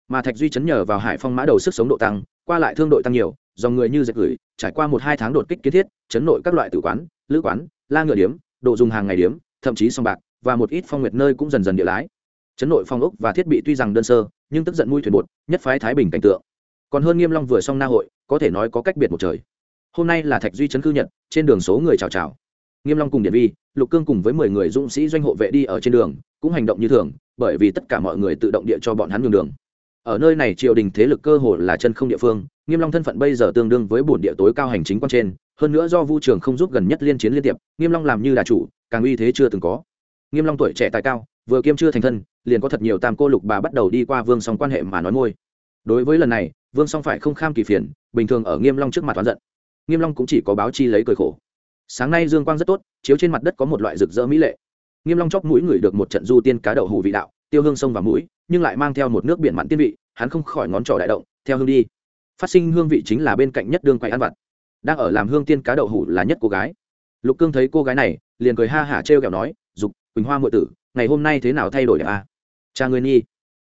Mà thạch duy chấn nhờ vào hải phong mã đầu sức sống độ tăng qua lại thương đội tăng nhiều, dòng người như dệt gửi, trải qua một hai tháng đột kích kiến thiết, chấn nội các loại tử quán, lữ quán, la ngựa điếm, đồ dùng hàng ngày điếm, thậm chí song bạc, và một ít phong nguyệt nơi cũng dần dần địa lái. Chấn nội phong ốc và thiết bị tuy rằng đơn sơ, nhưng tức giận mũi thuyền bột, nhất phái thái bình cảnh tượng. Còn hơn nghiêm long vừa xong na hội, có thể nói có cách biệt một trời. Hôm nay là thạch duy chấn cư nhật, trên đường số người chào chào. Nghiêm long cùng điện vi, lục cương cùng với mười người dũng sĩ doanh hộ vệ đi ở trên đường, cũng hành động như thường, bởi vì tất cả mọi người tự động địa cho bọn hắn nhường đường ở nơi này triều đình thế lực cơ hồ là chân không địa phương, nghiêm long thân phận bây giờ tương đương với bổn địa tối cao hành chính quan trên, hơn nữa do vu trường không giúp gần nhất liên chiến liên tiệp, nghiêm long làm như đà chủ, càng uy thế chưa từng có. Nghiêm long tuổi trẻ tài cao, vừa kiêm chưa thành thân, liền có thật nhiều tam cô lục bà bắt đầu đi qua vương song quan hệ mà nói ngôi đối với lần này, vương song phải không kham kỳ phiền, bình thường ở nghiêm long trước mặt oán giận. Nghiêm long cũng chỉ có báo chi lấy cười khổ. Sáng nay dương quang rất tốt, chiếu trên mặt đất có một loại rực rỡ mỹ lệ. Nghiêm long chóp mũi người được một trận du tiên cá đậu hủ vị đạo, tiêu hương sông vào mũi nhưng lại mang theo một nước biển mặn tiên vị, hắn không khỏi ngón trỏ đại động, theo hương đi. Phát sinh hương vị chính là bên cạnh nhất đương quay ăn vặt. Đang ở làm hương tiên cá đậu hủ là nhất cô gái. Lục cương thấy cô gái này, liền cười ha hả trêu kẹo nói, dục, quỳnh hoa muội tử, ngày hôm nay thế nào thay đổi đẹp à? cha ngươi nhi.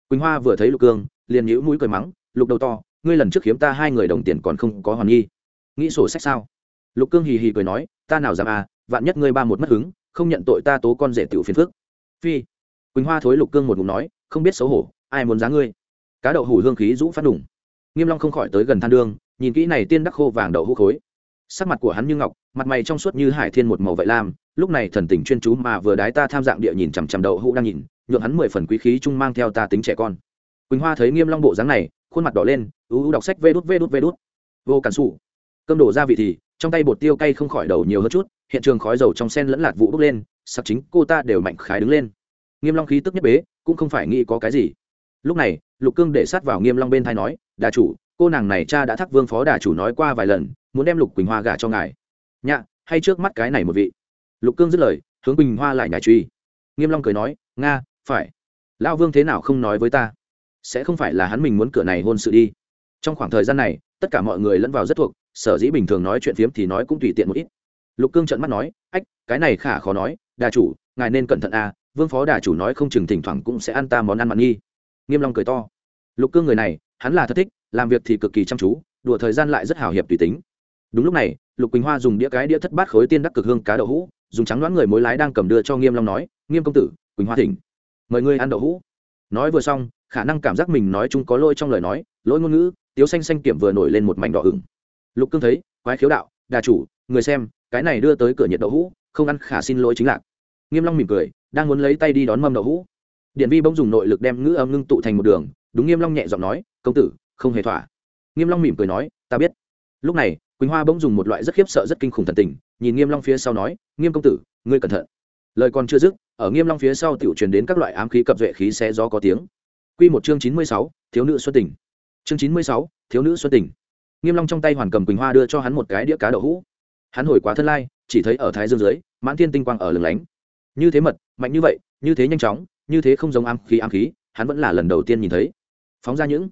Quỳnh hoa vừa thấy lục cương, liền nhíu mũi cười mắng, lục đầu to, ngươi lần trước khiếm ta hai người đồng tiền còn không có hoàn nghi. Nghĩ sổ sách sao? Lục cương hì hì cười nói, ta nào dám à vạn nhất ngươi ba một mất hứng, không nhận tội ta tố con rể tiểu phiền phước phi. Quỳnh hoa thối lục cương một ngụm nói không biết xấu hổ, ai muốn giá ngươi? Cá đậu hủ hương khí rũ phát đủng nghiêm long không khỏi tới gần than đương nhìn kỹ này tiên đắc khô vàng đậu hũ khối. Sắc mặt của hắn như ngọc, mặt mày trong suốt như hải thiên một màu vậy lam, lúc này thần tình chuyên chú mà vừa đái ta tham dạng địa nhìn chằm chằm đậu hũ đang nhìn, nhượng hắn mười phần quý khí trung mang theo ta tính trẻ con. Quỳnh hoa thấy nghiêm long bộ dáng này, khuôn mặt đỏ lên, ú ú đọc sách vê đút vê đút vê đút. Vô cản sụ cơm đổ ra vị thì, trong tay bột tiêu cay không khỏi đầu nhiều hơn chút, hiện trường khói dầu trong sen lẫn lạt vụ bốc lên sặc chính cô ta đều mạnh khái đứng lên. Nghiêm long khí tức nhất bế cũng không phải nghĩ có cái gì. Lúc này, lục cương để sát vào nghiêm long bên tai nói, đà chủ, cô nàng này cha đã thắc vương phó đà chủ nói qua vài lần, muốn đem lục quỳnh hoa gả cho ngài. Nhạ, hay trước mắt cái này một vị? Lục cương dứt lời, hướng quỳnh hoa lại nhảy truy. Nghiêm long cười nói, nga, phải. Lão vương thế nào không nói với ta? Sẽ không phải là hắn mình muốn cửa này hôn sự đi. Trong khoảng thời gian này, tất cả mọi người lẫn vào rất thuộc, sở dĩ bình thường nói chuyện phiếm thì nói cũng tùy tiện một ít. Lục cương trợn mắt nói, ách, cái này khả khó nói, đà chủ, ngài nên cẩn thận à vương phó đà chủ nói không chừng thỉnh thoảng cũng sẽ ăn ta món ăn mặn nghi. Nghiêm long cười to. Lục cương người này, hắn là thật thích, làm việc thì cực kỳ chăm chú, đùa thời gian lại rất hào hiệp tùy tính. Đúng lúc này, lục quỳnh hoa dùng đĩa cái đĩa thất bát khối tiên đắc cực hương cá đậu hũ, dùng trắng đoán người mối lái đang cầm đưa cho nghiêm long nói, nghiêm công tử, quỳnh hoa thỉnh. Mời ngươi ăn đậu hũ. Nói vừa xong, khả năng cảm giác mình nói chung có lỗi trong lời nói, lỗi ngôn ngữ, tiếu xanh xanh kiểm vừa nổi lên một mảnh đỏ ửng. Lục cương thấy, quái khiếu đạo, đà chủ, người xem, cái này đưa tới cửa nhiệt đậu hũ, không ăn khả xin lỗi chính lạc. Nghiêm long mỉm cười đang muốn lấy tay đi đón mâm đậu hũ. Điện vi bỗng dùng nội lực đem ngữ âm ngưng tụ thành một đường đúng nghiêm long nhẹ giọng nói công tử không hề thỏa. Nghiêm long mỉm cười nói ta biết. Lúc này quỳnh hoa bỗng dùng một loại rất khiếp sợ rất kinh khủng thần tình nhìn nghiêm long phía sau nói nghiêm công tử ngươi cẩn thận. Lời còn chưa dứt ở nghiêm long phía sau tiểu truyền đến các loại ám khí cập duệ khí xé gió có tiếng. Quy một chương chín mươi sáu, thiếu nữ xuân tình. Chương chín mươi sáu, thiếu nữ xuân tình. Nghiêm long trong tay hoàn cầm quỳnh hoa đưa cho hắn một cái đĩa cá đậu hũ. Hắn hồi quá thân lai chỉ thấy ở thái dương dưới mãn thiên tinh quang ở lừng lánh như thế mật, mạnh như vậy, như thế nhanh chóng, như thế không giống ám khí ám khí, hắn vẫn là lần đầu tiên nhìn thấy. Phóng ra những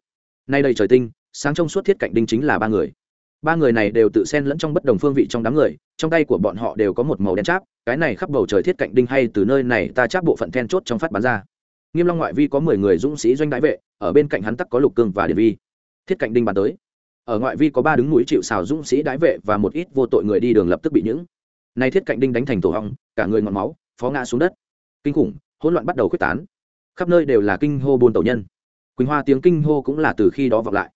nay đầy trời tinh, sáng trong suốt thiết cạnh đinh chính là ba người. Ba người này đều tự xen lẫn trong bất đồng phương vị trong đám người, trong tay của bọn họ đều có một màu đen cháp, cái này khắp bầu trời thiết cạnh đinh hay từ nơi này ta cháp bộ phận then chốt trong phát bán ra. Nghiêm long ngoại vi có mười người dũng sĩ doanh đại vệ, ở bên cạnh hắn tắc có lục cương và điện vi. Thiết cạnh đinh bàn tới. Ở ngoại vi có ba đứng núi chịu xào dũng sĩ đái vệ và một ít vô tội người đi đường lập tức bị những nay thiết cạnh đinh đánh thành tổ hong, cả người ngọn máu phó ngã xuống đất. Kinh khủng, hỗn loạn bắt đầu quyết tán. Khắp nơi đều là kinh hô bồn tẩu nhân. Quỳnh hoa tiếng kinh hô cũng là từ khi đó vọng lại.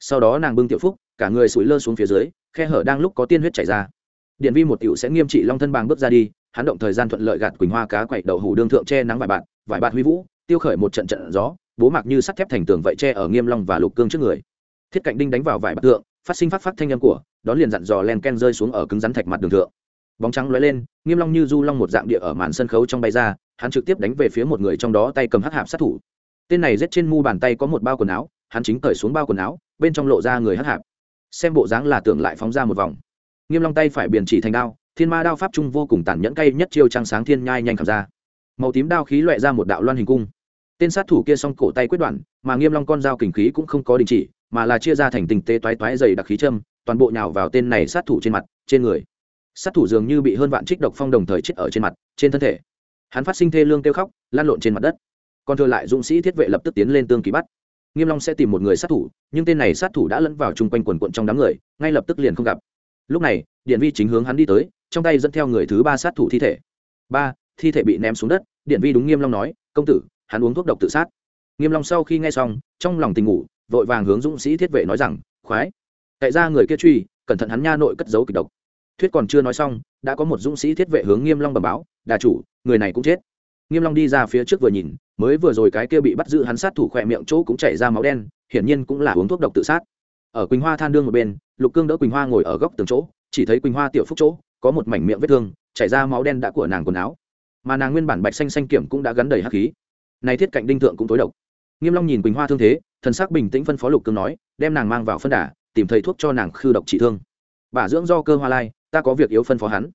Sau đó nàng bưng tiểu phúc, cả người sủi lơ xuống phía dưới, khe hở đang lúc có tiên huyết chảy ra. Điện vi một tiểu sẽ nghiêm trị long thân bàng bước ra đi, hắn động thời gian thuận lợi gạt quỳnh hoa cá quậy đậu hủ đương thượng che nắng vải bạn vải bạn huy vũ, tiêu khởi một trận trận gió, bố mạc như sắt thép thành tường vậy che ở nghiêm long và lục cương trước người. Thiết cạnh đinh đánh vào vải bạc tượng phát sinh phát phát thanh âm của, đón liền dặn dò len ken rơi xuống ở cứng rắn thạch mặt đường thượng bóng trắng lóe lên, nghiêm long như du long một dạng địa ở màn sân khấu trong bay ra, hắn trực tiếp đánh về phía một người trong đó tay cầm hắc hạp sát thủ. Tên này giết trên mu bàn tay có một bao quần áo, hắn chính cởi xuống bao quần áo, bên trong lộ ra người hắc hạp. Xem bộ dáng là tưởng lại phóng ra một vòng. Nghiêm long tay phải biển chỉ thành đao, thiên ma đao pháp trung vô cùng tàn nhẫn cay nhất chiêu trăng sáng thiên nhai nhanh cảm ra. Màu tím đao khí loại ra một đạo loan hình cung. Tên sát thủ kia song cổ tay quyết đoạn, mà nghiêm long con dao kình khí cũng không có đình chỉ, mà là chia ra thành tình tế toái toái dày đặc khí châm, toàn bộ nhào vào tên này sát thủ trên mặt, trên người sát thủ dường như bị hơn vạn trích độc phong đồng thời chết ở trên mặt, trên thân thể. Hắn phát sinh thê lương kêu khóc lan lộn trên mặt đất. Còn thừa lại dũng sĩ thiết vệ lập tức tiến lên tương kỳ bắt. Nghiêm long sẽ tìm một người sát thủ, nhưng tên này sát thủ đã lẫn vào chung quanh quần cuộn trong đám người, ngay lập tức liền không gặp. Lúc này, điện vi chính hướng hắn đi tới, trong tay dẫn theo người thứ ba sát thủ thi thể. Ba, thi thể bị ném xuống đất, điện vi đúng nghiêm long nói, công tử, hắn uống thuốc độc tự sát. Nghiêm long sau khi nghe xong, trong lòng tình ngủ, vội vàng hướng dũng sĩ thiết vệ nói rằng, khoái. Tại ra người kia truy, cẩn thận hắn nha nội cất giấu kịch độc thuyết còn chưa nói xong, đã có một dũng sĩ thiết vệ hướng nghiêm long bẩm báo, đà chủ, người này cũng chết. Nghiêm long đi ra phía trước vừa nhìn, mới vừa rồi cái kia bị bắt giữ hắn sát thủ khỏe miệng chỗ cũng chảy ra máu đen, hiển nhiên cũng là uống thuốc độc tự sát. Ở quỳnh hoa than đương một bên, lục cương đỡ quỳnh hoa ngồi ở góc tường chỗ, chỉ thấy quỳnh hoa tiểu phúc chỗ, có một mảnh miệng vết thương, chảy ra máu đen đã của nàng quần áo. Mà nàng nguyên bản bạch xanh xanh kiểm cũng đã gắn đầy hắc khí. Này thiết cạnh đinh thượng cũng tối độc. Nghiêm long nhìn quỳnh hoa thương thế, thần sắc bình tĩnh phân phó lục cương nói, đem nàng mang vào phân đà, tìm thầy thuốc cho nàng khư độc trị thương. Bà dưỡng do cơ hoa lai ta có việc yếu phân phó hắn.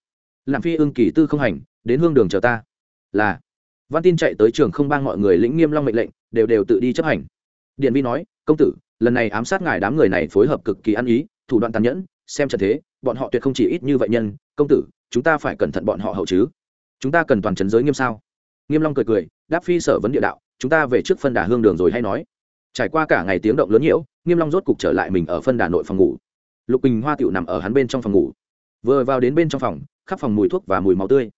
Làm phi ưng kỳ tư không hành, đến hương đường chờ ta. Là. Văn tin chạy tới trường không bang mọi người lĩnh nghiêm long mệnh lệnh, đều đều tự đi chấp hành. Điện vi nói, công tử, lần này ám sát ngài đám người này phối hợp cực kỳ ăn ý, thủ đoạn tàn nhẫn, xem trận thế, bọn họ tuyệt không chỉ ít như vậy nhân. Công tử, chúng ta phải cẩn thận bọn họ hậu chứ. Chúng ta cần toàn trấn giới nghiêm sao? Nghiêm long cười cười, đáp phi sở vấn địa đạo, chúng ta về trước phân đà hương đường rồi hay nói. Trải qua cả ngày tiếng động lớn nhiễu, nghiêm long rốt cục trở lại mình ở phân đà nội phòng ngủ. Lục bình hoa tiểu nằm ở hắn bên trong phòng ngủ vừa vào đến bên trong phòng, khắp phòng mùi thuốc và mùi máu tươi.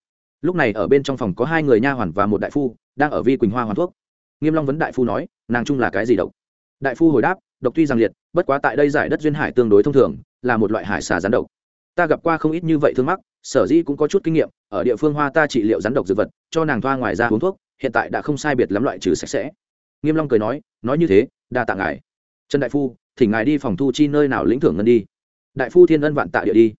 Lúc này ở bên trong phòng có hai người nha hoàn và một đại phu, đang ở vi quỳnh hoa hoàn thuốc. Nghiêm long vấn đại phu nói, nàng chung là cái gì độc? Đại phu hồi đáp, độc tuy rằng liệt, bất quá tại đây giải đất duyên hải tương đối thông thường, là một loại hải xà rắn độc. Ta gặp qua không ít như vậy thương mắc, sở dĩ cũng có chút kinh nghiệm, ở địa phương hoa ta trị liệu rắn độc dược vật, cho nàng thoa ngoài ra uống thuốc, hiện tại đã không sai biệt lắm loại trừ sạch sẽ. Nghiêm long cười nói nói như thế, đa tạ ngài. Trần đại phu, thỉnh ngài đi phòng thu chi nơi nào lĩnh thưởng ngân đi. Đại phu thiên ân vạn tạ địa đi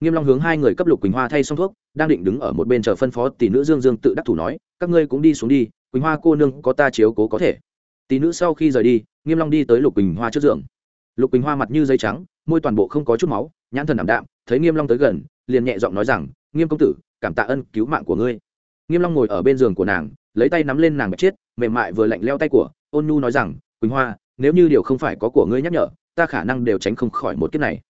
nghiêm long hướng hai người cấp lục quỳnh hoa thay xong thuốc, đang định đứng ở một bên chờ phân phó, tỷ nữ dương dương tự đắc thủ nói, các ngươi cũng đi xuống đi, quỳnh hoa cô nương có ta chiếu cố có thể. Tỷ nữ sau khi rời đi, nghiêm long đi tới lục quỳnh hoa trước giường. Lục quỳnh hoa mặt như dây trắng, môi toàn bộ không có chút máu, nhãn thần ảm đạm, thấy nghiêm long tới gần, liền nhẹ giọng nói rằng, nghiêm công tử, cảm tạ ân cứu mạng của ngươi. Nghiêm long ngồi ở bên giường của nàng, lấy tay nắm lên nàng chết mềm mại vừa lạnh leo tay của, ôn nhu nói rằng, quỳnh hoa, nếu như điều không phải có của ngươi nhắc nhở, ta khả năng đều tránh không khỏi một kiếp này.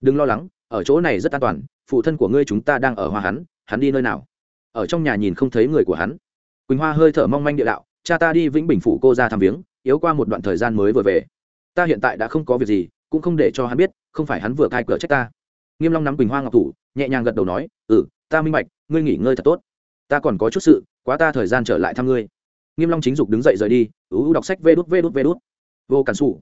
Đừng lo lắng ở chỗ này rất an toàn, phụ thân của ngươi chúng ta đang ở hoa hắn hắn đi nơi nào? Ở trong nhà nhìn không thấy người của hắn. Quỳnh hoa hơi thở mong manh địa đạo, cha ta đi vĩnh bình phủ cô ra thăm viếng, yếu qua một đoạn thời gian mới vừa về. Ta hiện tại đã không có việc gì, cũng không để cho hắn biết, không phải hắn vừa cai cửa trách ta. Nghiêm long nắm quỳnh hoa ngọc thủ, nhẹ nhàng gật đầu nói ừ ta minh bạch, ngươi nghỉ ngơi thật tốt. Ta còn có chút sự, quá ta thời gian trở lại thăm ngươi. Nghiêm long chính dục đứng dậy rời đi, ú đọc sách vê đút vê đút vê đút. Vô cản sụ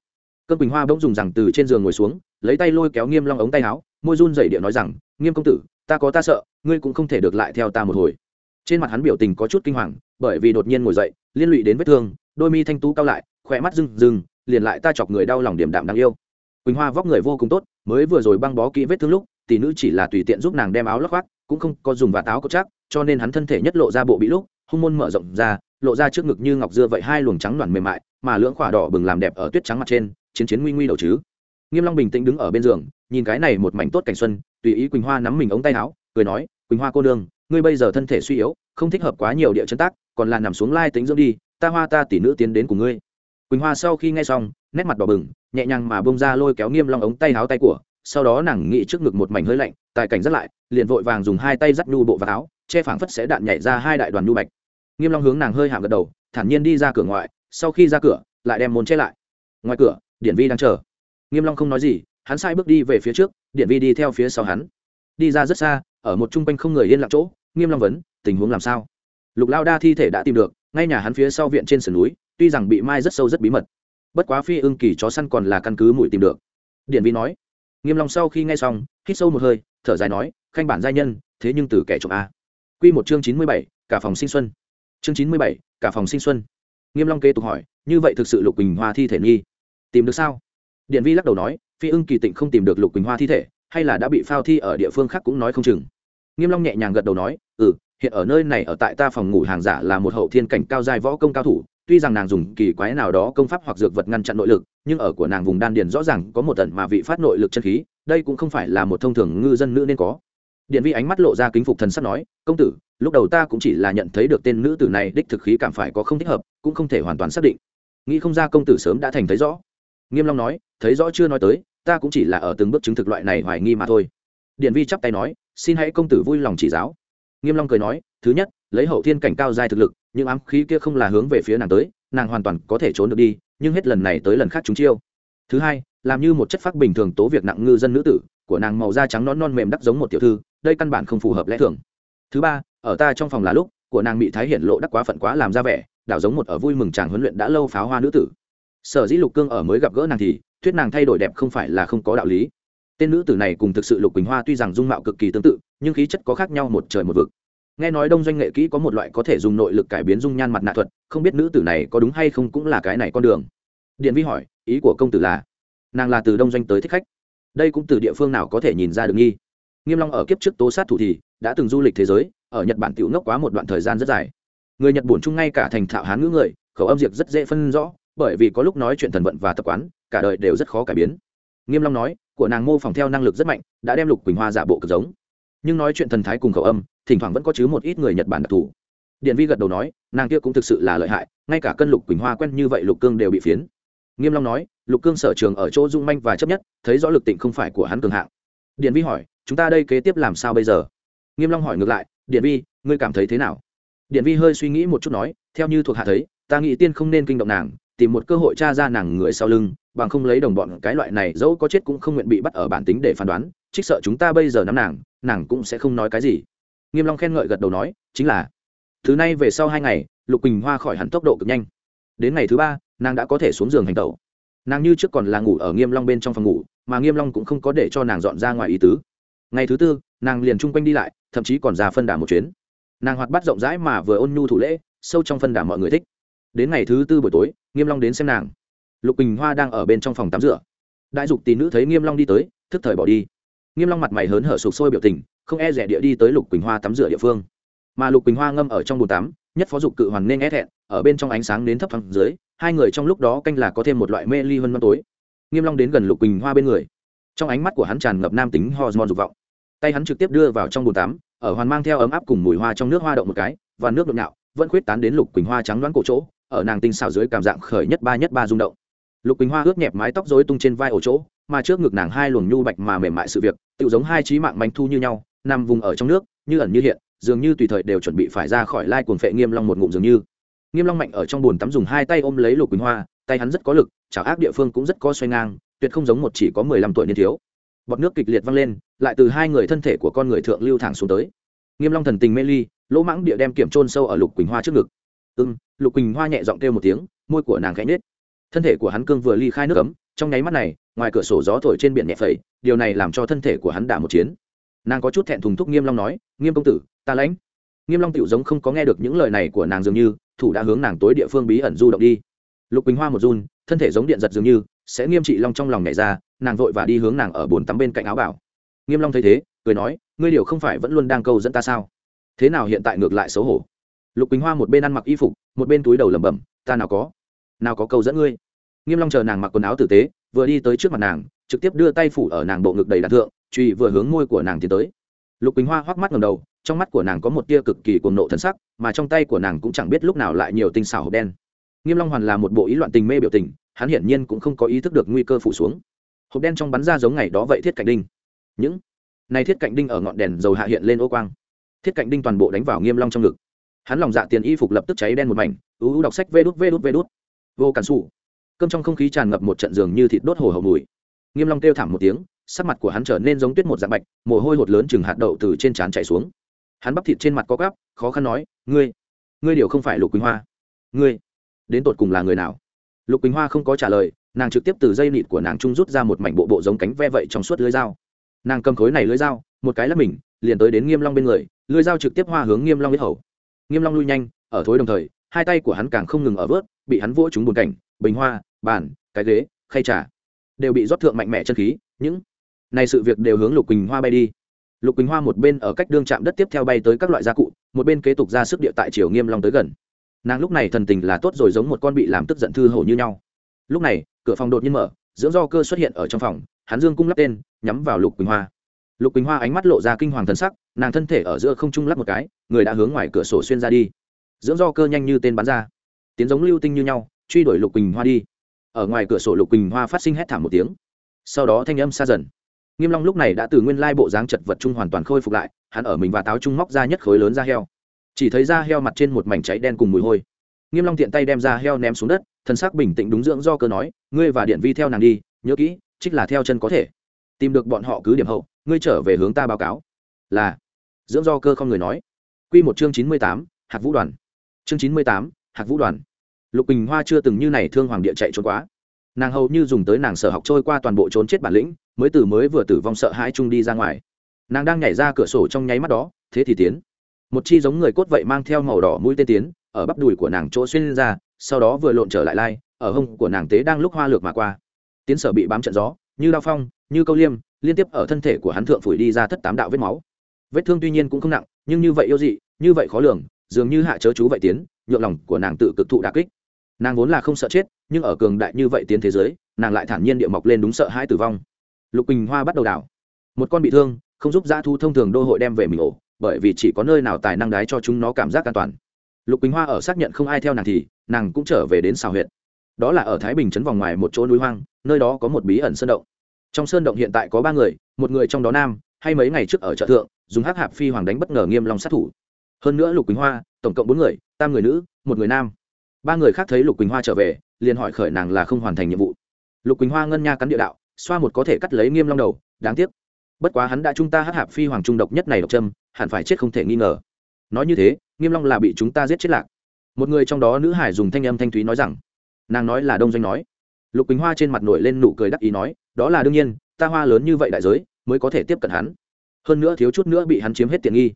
cơn quỳnh hoa bỗng dùng rằng từ trên giường ngồi xuống, lấy tay lôi kéo nghiêm long ống tay áo môi run dậy điệu nói rằng, nghiêm công tử, ta có ta sợ, ngươi cũng không thể được lại theo ta một hồi. Trên mặt hắn biểu tình có chút kinh hoàng, bởi vì đột nhiên ngồi dậy, liên lụy đến vết thương, đôi mi thanh tú cao lại, khỏe mắt rưng rưng, liền lại ta chọc người đau lòng điểm đạm đáng yêu. Quỳnh hoa vóc người vô cùng tốt, mới vừa rồi băng bó kỹ vết thương lúc, tỷ nữ chỉ là tùy tiện giúp nàng đem áo lót khoác, cũng không có dùng và táo có chắc, cho nên hắn thân thể nhất lộ ra bộ bị lúc, hung môn mở rộng ra, lộ ra trước ngực như ngọc dưa vậy hai luồng trắng đoàn mềm mại, mà lưỡng khỏa đỏ bừng làm đẹp ở tuyết trắng mặt trên, chiến chiến nguy nguy đầu chứ. Nghiêm long bình tĩnh đứng ở bên giường nhìn cái này một mảnh tốt cảnh xuân, tùy ý quỳnh hoa nắm mình ống tay áo, cười nói, quỳnh hoa cô nương, ngươi bây giờ thân thể suy yếu, không thích hợp quá nhiều địa chân tác, còn là nằm xuống lai tính dưỡng đi, ta hoa ta tỷ nữ tiến đến cùng ngươi. Quỳnh hoa sau khi nghe xong, nét mặt đỏ bừng, nhẹ nhàng mà bông ra lôi kéo nghiêm long ống tay áo tay của, sau đó nàng nghĩ trước ngực một mảnh hơi lạnh, tài cảnh rất lại, liền vội vàng dùng hai tay dắt nhu bộ vào áo, che phảng phất sẽ đạn nhảy ra hai đại đoàn nhu bạch. Nghiêm long hướng nàng hơi hạm gật đầu, thản nhiên đi ra cửa ngoại, sau khi ra cửa, lại đem môn che lại. Ngoài cửa, điển vi đang chờ. Nghiêm long không nói gì hắn sai bước đi về phía trước điện vi đi theo phía sau hắn. Đi ra rất xa ở một trung quanh không người yên lặng chỗ nghiêm long vấn tình huống làm sao? Lục lao đa thi thể đã tìm được ngay nhà hắn phía sau viện trên sườn núi tuy rằng bị mai rất sâu rất bí mật bất quá phi ưng kỳ chó săn còn là căn cứ mũi tìm được. Điện vi nói. Nghiêm long sau khi nghe xong hít sâu một hơi thở dài nói khanh bản gia nhân thế nhưng từ kẻ trộm a. Quy một chương chín mươi bảy, cả phòng sinh xuân. Chương chín mươi bảy, cả phòng sinh xuân. Nghiêm long kế tục hỏi như vậy thực sự lục bình hoa thi thể nghi tìm được sao? Điện vi lắc đầu nói phi ưng kỳ tịnh không tìm được lục quỳnh hoa thi thể, hay là đã bị phao thi ở địa phương khác cũng nói không chừng. Nghiêm long nhẹ nhàng gật đầu nói ừ hiện ở nơi này ở tại ta phòng ngủ hàng giả là một hậu thiên cảnh cao giai võ công cao thủ, tuy rằng nàng dùng kỳ quái nào đó công pháp hoặc dược vật ngăn chặn nội lực, nhưng ở của nàng vùng đan điền rõ ràng có một tận mà vị phát nội lực chân khí, đây cũng không phải là một thông thường ngư dân nữ nên có. Điện vi ánh mắt lộ ra kính phục thần sắc nói, công tử, lúc đầu ta cũng chỉ là nhận thấy được tên nữ tử này đích thực khí cảm phải có không thích hợp, cũng không thể hoàn toàn xác định. Nghĩ không ra công tử sớm đã thành thấy rõ. Nghiêm long nói, thấy rõ chưa nói tới ta cũng chỉ là ở từng bước chứng thực loại này hoài nghi mà thôi. Điện vi chắp tay nói, xin hãy công tử vui lòng chỉ giáo. Nghiêm long cười nói, thứ nhất, lấy hậu thiên cảnh cao dài thực lực nhưng ám khí kia không là hướng về phía nàng tới, nàng hoàn toàn có thể trốn được đi, nhưng hết lần này tới lần khác chúng chiêu. Thứ hai, làm như một chất phác bình thường tố việc nặng ngư dân nữ tử, của nàng màu da trắng non non mềm đắc giống một tiểu thư, đây căn bản không phù hợp lẽ thường. Thứ ba, ở ta trong phòng là lúc, của nàng bị thái hiển lộ đắc quá phận quá làm ra vẻ, đảo giống một ở vui mừng chàng huấn luyện đã lâu pháo hoa nữ tử. Sở dĩ lục cương ở mới gặp gỡ nàng thì thuyết nàng thay đổi đẹp không phải là không có đạo lý. Tên nữ tử này cùng thực sự lục quỳnh hoa tuy rằng dung mạo cực kỳ tương tự, nhưng khí chất có khác nhau một trời một vực. Nghe nói đông doanh nghệ kỹ có một loại có thể dùng nội lực cải biến dung nhan mặt nạ thuật, không biết nữ tử này có đúng hay không cũng là cái này con đường. Điện vi hỏi, ý của công tử là? Nàng là từ đông doanh tới thích khách. Đây cũng từ địa phương nào có thể nhìn ra được nghi? Nghiêm long ở kiếp trước tố sát thủ thì đã từng du lịch thế giới, ở nhật bản tiểu ngốc quá một đoạn thời gian rất dài. Người nhật buồn chung ngay cả thành thạo hán ngữ người, khẩu âm diệt rất dễ phân rõ, bởi vì có lúc nói chuyện thần vận và tập quán cả đời đều rất khó cải biến. Nghiêm long nói, của nàng mô phỏng theo năng lực rất mạnh, đã đem lục quỳnh hoa giả bộ cực giống. Nhưng nói chuyện thần thái cùng khẩu âm, thỉnh thoảng vẫn có chứ một ít người nhật bản đặc thù. Điện vi gật đầu nói, nàng kia cũng thực sự là lợi hại, ngay cả cân lục quỳnh hoa quen như vậy lục cương đều bị phiến. Nghiêm long nói, lục cương sở trường ở chỗ dung manh và chấp nhất, thấy rõ lực tịnh không phải của hắn cường hạng. Điện vi hỏi, chúng ta đây kế tiếp làm sao bây giờ? Nghiêm long hỏi ngược lại, điện vi, ngươi cảm thấy thế nào? Điện vi hơi suy nghĩ một chút nói, theo như thuộc hạ thấy, ta nghĩ tiên không nên kinh động nàng tìm một cơ hội tra ra nàng người sau lưng, bằng không lấy đồng bọn cái loại này, dẫu có chết cũng không nguyện bị bắt ở bản tính để phán đoán, trích sợ chúng ta bây giờ nắm nàng nàng cũng sẽ không nói cái gì. Nghiêm long khen ngợi gật đầu nói, chính là, thứ nay về sau hai ngày, lục quỳnh hoa khỏi hẳn tốc độ cực nhanh. Đến ngày thứ ba, nàng đã có thể xuống giường hành tẩu. Nàng như trước còn là ngủ ở nghiêm long bên trong phòng ngủ, mà nghiêm long cũng không có để cho nàng dọn ra ngoài ý tứ. Ngày thứ tư, nàng liền chung quanh đi lại, thậm chí còn ra phân đà một chuyến. Nàng hoạt bát rộng rãi mà vừa ôn nhu thủ lễ, sâu trong phân đà mọi người thích đến ngày thứ tư buổi tối, nghiêm long đến xem nàng. Lục bình hoa đang ở bên trong phòng tắm rửa. Đại dục tỷ nữ thấy nghiêm long đi tới, thức thời bỏ đi. Nghiêm long mặt mày hớn hở sụp sôi biểu tình, không e rẻ địa đi tới lục quỳnh hoa tắm rửa địa phương. Mà lục quỳnh hoa ngâm ở trong bồn tắm, nhất phó dục cự hoàn nên é thẹn, ở bên trong ánh sáng đến thấp thẳng dưới, hai người trong lúc đó canh là có thêm một loại mê ly hơn năm tối. Nghiêm long đến gần lục quỳnh hoa bên người. Trong ánh mắt của hắn tràn ngập nam tính hormone dục vọng. Tay hắn trực tiếp đưa vào trong bồn tắm, ở hoàn mang theo ấm áp cùng mùi hoa trong nước hoa động một cái, và nước đột nạo, vẫn khuyết tán đến lục quỳnh hoa trắng đoán cổ chỗ ở nàng tinh xảo dưới cảm dạng khởi nhất ba nhất ba rung động. Lục quỳnh hoa ướt nhẹp mái tóc rối tung trên vai ổ chỗ, mà trước ngực nàng hai luồng nhu bạch mà mềm mại sự việc tự giống hai trí mạng manh thu như nhau, nằm vùng ở trong nước, như ẩn như hiện, dường như tùy thời đều chuẩn bị phải ra khỏi lai cuồng phệ nghiêm long một ngụm dường như. Nghiêm long mạnh ở trong bồn tắm dùng hai tay ôm lấy lục quỳnh hoa, tay hắn rất có lực, chảo ác địa phương cũng rất có xoay ngang, tuyệt không giống một chỉ có mười lăm tuổi niên thiếu. Bọt nước kịch liệt văng lên, lại từ hai người thân thể của con người thượng lưu thẳng xuống tới. Nghiêm long thần tình mê ly, lỗ mãng địa đem kiểm trôn sâu ở lục quỳnh hoa trước ngực. Ưng lục quỳnh hoa nhẹ giọng kêu một tiếng, môi của nàng khẽ nết thân thể của hắn cương vừa ly khai nước ấm, trong nháy mắt này, ngoài cửa sổ gió thổi trên biển nhẹ phẩy, điều này làm cho thân thể của hắn đả một chiến. Nàng có chút thẹn thùng thúc nghiêm long nói, nghiêm công tử, ta lãnh. Nghiêm long tiểu giống không có nghe được những lời này của nàng dường như, thủ đã hướng nàng tối địa phương bí ẩn du động đi. Lục quỳnh hoa một run, thân thể giống điện giật dường như, sẽ nghiêm trị long trong lòng nhảy ra, nàng vội và đi hướng nàng ở bồn tắm bên cạnh áo bảo. Nghiêm long thấy thế, cười nói, ngươi điều không phải vẫn luôn đang câu dẫn ta sao? Thế nào hiện tại ngược lại xấu hổ? Lục quỳnh hoa một bên ăn mặc y phục, một bên túi đầu lẩm bẩm, ta nào có nào có câu dẫn ngươi. Nghiêm long chờ nàng mặc quần áo tử tế, vừa đi tới trước mặt nàng, trực tiếp đưa tay phủ ở nàng bộ ngực đầy đạn thượng, truy vừa hướng môi của nàng tiến tới. Lục quỳnh hoa hoắc mắt ngầm đầu, trong mắt của nàng có một tia cực kỳ cuồng nộ thần sắc, mà trong tay của nàng cũng chẳng biết lúc nào lại nhiều tinh xảo hộp đen. Nghiêm long hoàn là một bộ ý loạn tình mê biểu tình, hắn hiển nhiên cũng không có ý thức được nguy cơ phủ xuống. Hộp đen trong bắn ra giống ngày đó vậy thiết cạnh đinh. Những này thiết cạnh đinh ở ngọn đèn dầu hạ hiện lên ô quang. Thiết cạnh đinh toàn bộ đánh vào nghiêm long trong ngực hắn lòng dạ tiền y phục lập tức cháy đen một mảnh ú ú đọc sách vê đút vê đút vê đút. Vô cản xù cơm trong không khí tràn ngập một trận giường như thịt đốt hồ hậu mùi. Nghiêm long kêu thảm một tiếng, sắc mặt của hắn trở nên giống tuyết một dạng bạch, mồ hôi hột lớn chừng hạt đậu từ trên trán chảy xuống. Hắn bắp thịt trên mặt có gắp, khó khăn nói, ngươi ngươi điều không phải lục quỳnh hoa. Ngươi, đến tột cùng là người nào? Lục quỳnh hoa không có trả lời, nàng trực tiếp từ dây nịt của nàng trung rút ra một mảnh bộ bộ giống cánh ve vậy trong suốt lưới dao. Nàng cầm khối này lưới dao, một cái là mình, liền tới đến nghiêm long bên người, lưới dao trực tiếp hoa hướng nghiêm long biết hầu nghiêm long lui nhanh, ở thối đồng thời, hai tay của hắn càng không ngừng ở vớt, bị hắn vỗ trúng buồn cảnh, bình hoa, bàn, cái ghế, khay trà, đều bị rót thượng mạnh mẽ chân khí, những này sự việc đều hướng lục quỳnh hoa bay đi. Lục quỳnh hoa một bên ở cách đương chạm đất tiếp theo bay tới các loại gia cụ, một bên kế tục ra sức địa tại chiều nghiêm long tới gần. Nàng lúc này thần tình là tốt rồi giống một con bị làm tức giận thư hổ như nhau. Lúc này, cửa phòng đột nhiên mở, dưỡng do cơ xuất hiện ở trong phòng, hắn dương cung lắp tên, nhắm vào lục quỳnh hoa lục quỳnh hoa ánh mắt lộ ra kinh hoàng thần sắc, nàng thân thể ở giữa không trung lắp một cái, người đã hướng ngoài cửa sổ xuyên ra đi. Dưỡng do cơ nhanh như tên bắn ra. Tiến giống lưu tinh như nhau, truy đuổi lục quỳnh hoa đi. Ở ngoài cửa sổ lục quỳnh hoa phát sinh hét thảm một tiếng. Sau đó thanh âm xa dần. Nghiêm long lúc này đã từ nguyên lai bộ dáng chật vật trung hoàn toàn khôi phục lại, hắn ở mình và táo trung móc ra nhất khối lớn da heo. Chỉ thấy da heo mặt trên một mảnh cháy đen cùng mùi hôi. Nghiêm long tiện tay đem da heo ném xuống đất, thần sắc bình tĩnh đúng dưỡng do cơ nói, ngươi và điện vi theo nàng đi, nhớ kỹ, trích là theo chân có thể tìm được bọn họ cứ điểm hậu ngươi trở về hướng ta báo cáo. Là. Dưỡng do cơ không người nói. Quy một chương chín mươi tám, hạt vũ đoàn. Chương chín mươi tám, hạt vũ đoàn. Lục bình hoa chưa từng như này thương hoàng địa chạy trốn quá. Nàng hầu như dùng tới nàng sở học trôi qua toàn bộ trốn chết bản lĩnh mới từ mới vừa tử vong sợ hãi chung đi ra ngoài. Nàng đang nhảy ra cửa sổ trong nháy mắt đó thế thì tiến. Một chi giống người cốt vậy mang theo màu đỏ mũi tên tiến ở bắp đùi của nàng chỗ xuyên ra sau đó vừa lộn trở lại lai ở hông của nàng tế đang lúc hoa lược mà qua. Tiến sở bị bám trận gió như đao phong như câu liêm, liên tiếp ở thân thể của hắn thượng phủi đi ra thất tám đạo vết máu. Vết thương tuy nhiên cũng không nặng, nhưng như vậy yêu dị, như vậy khó lường, dường như hạ chớ chú vậy tiến, nhượng lòng của nàng tự cực thụ đà kích. Nàng vốn là không sợ chết, nhưng ở cường đại như vậy tiến thế giới, nàng lại thản nhiên địa mọc lên đúng sợ hãi tử vong. Lục bình hoa bắt đầu đảo. Một con bị thương, không giúp dã thu thông thường đô hội đem về mình ổ, bởi vì chỉ có nơi nào tài năng đái cho chúng nó cảm giác an toàn. Lục bình hoa ở xác nhận không ai theo nàng thì, nàng cũng trở về đến xào huyện đó là ở thái bình trấn vòng ngoài một chỗ núi hoang, nơi đó có một bí ẩn sơn động trong sơn động hiện tại có ba người, một người trong đó nam, hay mấy ngày trước ở chợ thượng, dùng hắc hạp phi hoàng đánh bất ngờ nghiêm long sát thủ. Hơn nữa lục quỳnh hoa, tổng cộng bốn người, tam người nữ, một người nam. Ba người khác thấy lục quỳnh hoa trở về, liền hỏi khởi nàng là không hoàn thành nhiệm vụ. Lục quỳnh hoa ngân nha cắn địa đạo, xoa một có thể cắt lấy nghiêm long đầu, đáng tiếc. Bất quá hắn đã chúng ta hắc hạp phi hoàng trung độc nhất này độc châm, hẳn phải chết không thể nghi ngờ. Nói như thế, nghiêm long là bị chúng ta giết chết lạc. Một người trong đó nữ hải dùng thanh âm thanh thúy nói rằng, nàng nói là đông doanh nói lục quỳnh hoa trên mặt nổi lên nụ cười đắc ý nói, đó là đương nhiên, ta hoa lớn như vậy đại giới, mới có thể tiếp cận hắn. Hơn nữa thiếu chút nữa bị hắn chiếm hết tiện nghi.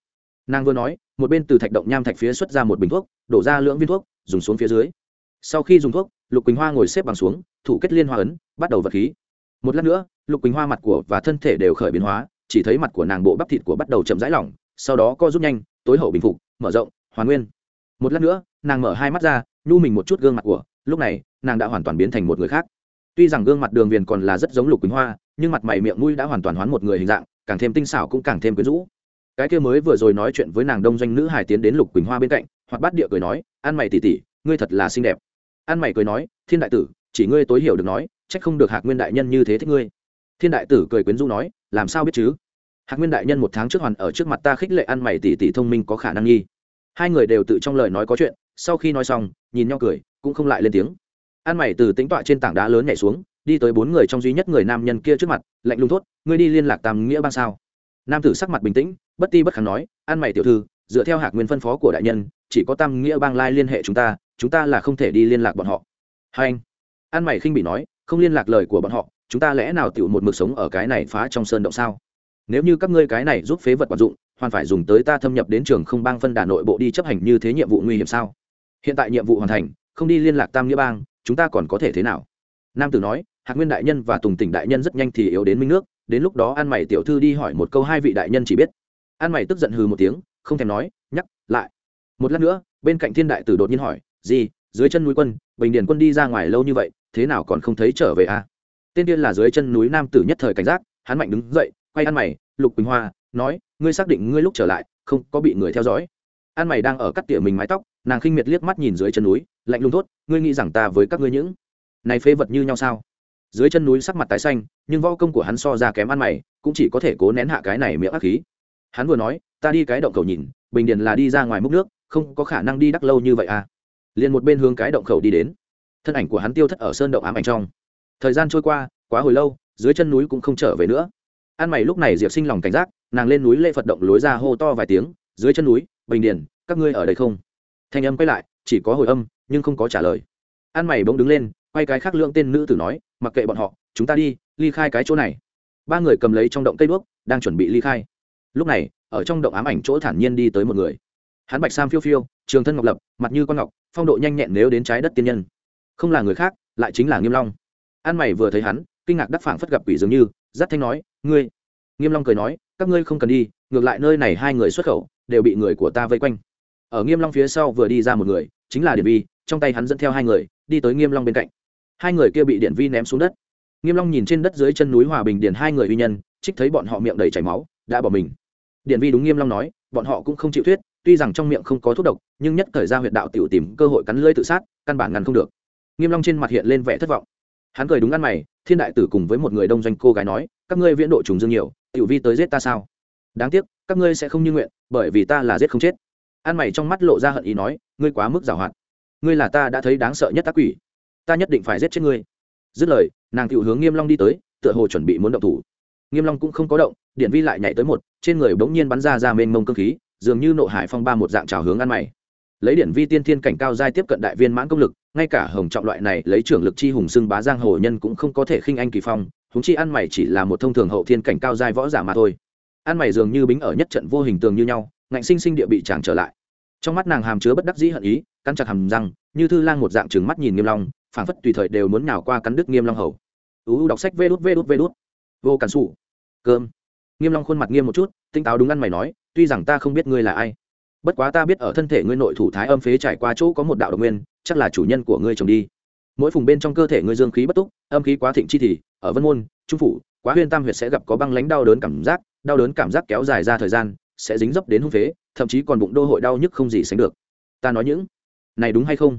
Nàng vừa nói, một bên từ thạch động nham thạch phía xuất ra một bình thuốc, đổ ra lưỡng viên thuốc, dùng xuống phía dưới. Sau khi dùng thuốc, lục quỳnh hoa ngồi xếp bằng xuống, thủ kết liên hoa ấn, bắt đầu vật khí. Một lát nữa, lục quỳnh hoa mặt của và thân thể đều khởi biến hóa, chỉ thấy mặt của nàng bộ bắp thịt của bắt đầu chậm rãi lỏng, sau đó co rút nhanh, tối hậu bình phục, mở rộng, hoàn nguyên. Một lát nữa, nàng mở hai mắt ra, nhu mình một chút gương mặt của lúc này, nàng đã hoàn toàn biến thành một người khác. Tuy rằng gương mặt đường viền còn là rất giống lục quỳnh hoa, nhưng mặt mày miệng mũi đã hoàn toàn hoán một người hình dạng, càng thêm tinh xảo cũng càng thêm quyến rũ. Cái kia mới vừa rồi nói chuyện với nàng đông doanh nữ hải tiến đến lục quỳnh hoa bên cạnh, hoặc bắt địa cười nói ăn mày tỉ tỉ, ngươi thật là xinh đẹp. Ăn mày cười nói, thiên đại tử, chỉ ngươi tối hiểu được nói trách không được hạc nguyên đại nhân như thế thích ngươi. Thiên đại tử cười quyến rũ nói, làm sao biết chứ? Hạc nguyên đại nhân một tháng trước hoàn ở trước mặt ta khích lệ ăn mày tỷ tỷ thông minh có khả năng nghi. Hai người đều tự trong lời nói có chuyện, sau khi nói xong, nhìn nhau cười cũng không lại lên tiếng. An mày từ tính tọa trên tảng đá lớn nhảy xuống, đi tới bốn người trong duy nhất người nam nhân kia trước mặt, lạnh lùng thốt, ngươi đi liên lạc tam nghĩa bang sao? Nam tử sắc mặt bình tĩnh, bất ti bất kháng nói, an mày tiểu thư, dựa theo hạc nguyên phân phó của đại nhân, chỉ có tam nghĩa bang lai liên hệ chúng ta chúng ta là không thể đi liên lạc bọn họ. Hai anh, an mày khinh bị nói, không liên lạc lời của bọn họ, chúng ta lẽ nào tiểu một mực sống ở cái này phá trong sơn động sao? Nếu như các ngươi cái này giúp phế vật quản dụng, hoàn phải dùng tới ta thâm nhập đến trường không bang phân đà nội bộ đi chấp hành như thế nhiệm vụ nguy hiểm sao? Hiện tại nhiệm vụ hoàn thành không đi liên lạc tam nghĩa bang, chúng ta còn có thể thế nào? Nam tử nói, hạc nguyên đại nhân và tùng tỉnh đại nhân rất nhanh thì yếu đến minh nước, đến lúc đó an mày tiểu thư đi hỏi một câu hai vị đại nhân chỉ biết. An mày tức giận hừ một tiếng, không thèm nói, nhắc lại. Một lát nữa, bên cạnh thiên đại tử đột nhiên hỏi, gì, dưới chân núi quân, bình điền quân đi ra ngoài lâu như vậy, thế nào còn không thấy trở về à? Tên tiên là dưới chân núi nam tử nhất thời cảnh giác, hắn mạnh đứng dậy, quay ăn mày, lục quỳnh hoa, nói, ngươi xác định ngươi lúc trở lại, không có bị người theo dõi. An mày đang ở cắt tỉa mình mái tóc, nàng khinh miệt liếc mắt nhìn dưới chân núi, lạnh lùng thốt, ngươi nghĩ rằng ta với các ngươi những này phế vật như nhau sao? Dưới chân núi sắc mặt tái xanh, nhưng võ công của hắn so ra kém ăn mày, cũng chỉ có thể cố nén hạ cái này miệng ác khí. Hắn vừa nói, ta đi cái động khẩu nhìn, bình điền là đi ra ngoài múc nước, không có khả năng đi đắc lâu như vậy à. Liền một bên hướng cái động khẩu đi đến. Thân ảnh của hắn tiêu thất ở sơn động ám ảnh trong. Thời gian trôi qua, quá hồi lâu, dưới chân núi cũng không trở về nữa. An mày lúc này diệp sinh lòng cảnh giác, nàng lên núi lê phật động lối ra hô to vài tiếng dưới chân núi, bình điền, các ngươi ở đây không? Thanh âm quay lại, chỉ có hồi âm, nhưng không có trả lời. An mày bỗng đứng lên, quay cái khác lượng tên nữ tử nói, mặc kệ bọn họ, chúng ta đi, ly khai cái chỗ này. Ba người cầm lấy trong động cây đuốc, đang chuẩn bị ly khai. Lúc này, ở trong động ám ảnh chỗ thản nhiên đi tới một người. Hắn bạch sam phiêu phiêu, trường thân ngọc lập, mặt như con ngọc, phong độ nhanh nhẹn nếu đến trái đất tiên nhân. Không là người khác, lại chính là nghiêm long. An mày vừa thấy hắn, kinh ngạc đắc phảng phất gặp quỷ dường như giắt thanh nói, ngươi. Nghiêm long cười nói, các ngươi không cần đi, ngược lại nơi này hai người xuất khẩu đều bị người của ta vây quanh. Ở nghiêm long phía sau vừa đi ra một người, chính là điện vi, trong tay hắn dẫn theo hai người, đi tới nghiêm long bên cạnh. Hai người kia bị điện vi ném xuống đất. Nghiêm long nhìn trên đất dưới chân núi hòa bình điền hai người uy nhân, trích thấy bọn họ miệng đầy chảy máu, đã bỏ mình. Điện vi đúng nghiêm long nói, bọn họ cũng không chịu thuyết, tuy rằng trong miệng không có thuốc độc, nhưng nhất thời ra huyệt đạo tiểu tìm cơ hội cắn lưỡi tự sát, căn bản ngăn không được. Nghiêm long trên mặt hiện lên vẻ thất vọng. Hắn cười đúng ăn mày, thiên đại tử cùng với một người đông doanh cô gái nói, các ngươi viễn độ trùng dương nhiều, tiểu vi tới giết ta sao? Đáng tiếc các ngươi sẽ không như nguyện, bởi vì ta là giết không chết. Ăn mày trong mắt lộ ra hận ý nói, ngươi quá mức giảo hoạt ngươi là ta đã thấy đáng sợ nhất tác quỷ. Ta nhất định phải giết chết ngươi. Dứt lời, nàng tiểu hướng nghiêm long đi tới, tựa hồ chuẩn bị muốn động thủ. Nghiêm long cũng không có động điện vi lại nhảy tới một, trên người bỗng nhiên bắn ra ra mênh mông cương khí, dường như nộ hải phong ba một dạng trào hướng ăn mày. Lấy điện vi tiên thiên cảnh cao giai tiếp cận đại viên mãn công lực, ngay cả hồng trọng loại này lấy trưởng lực chi hùng xưng bá giang hồ nhân cũng không có thể khinh anh kỳ phong húng chi ăn mày chỉ là một thông thường hậu thiên cảnh cao giai võ giả mà thôi ăn mày dường như bính ở nhất trận vô hình tường như nhau, ngạnh sinh sinh địa bị chàng trở lại. Trong mắt nàng hàm chứa bất đắc dĩ hận ý, cắn chặt hàm răng, như thư lang một dạng trừng mắt nhìn nghiêm long, phảng phất tùy thời đều muốn nào qua cắn đứt nghiêm long hầu. U đọc sách vê đút vê đút vê đút. Vô cản sụ cơm. Nghiêm long khuôn mặt nghiêm một chút, tinh táo đúng ăn mày nói, tuy rằng ta không biết ngươi là ai, bất quá ta biết ở thân thể ngươi nội thủ thái âm phế trải qua chỗ có một đạo độc nguyên, chắc là chủ nhân của ngươi trồng đi. Mỗi phùng bên trong cơ thể ngươi dương khí bất túc, âm khí quá thịnh chi thì, ở vân môn, trung phủ, quá huyên tam huyệt sẽ gặp có băng lãnh đau đớn cảm giác đau đớn cảm giác kéo dài ra thời gian, sẽ dính dấp đến hung phế, thậm chí còn bụng đô hội đau nhức không gì sánh được. Ta nói những này đúng hay không?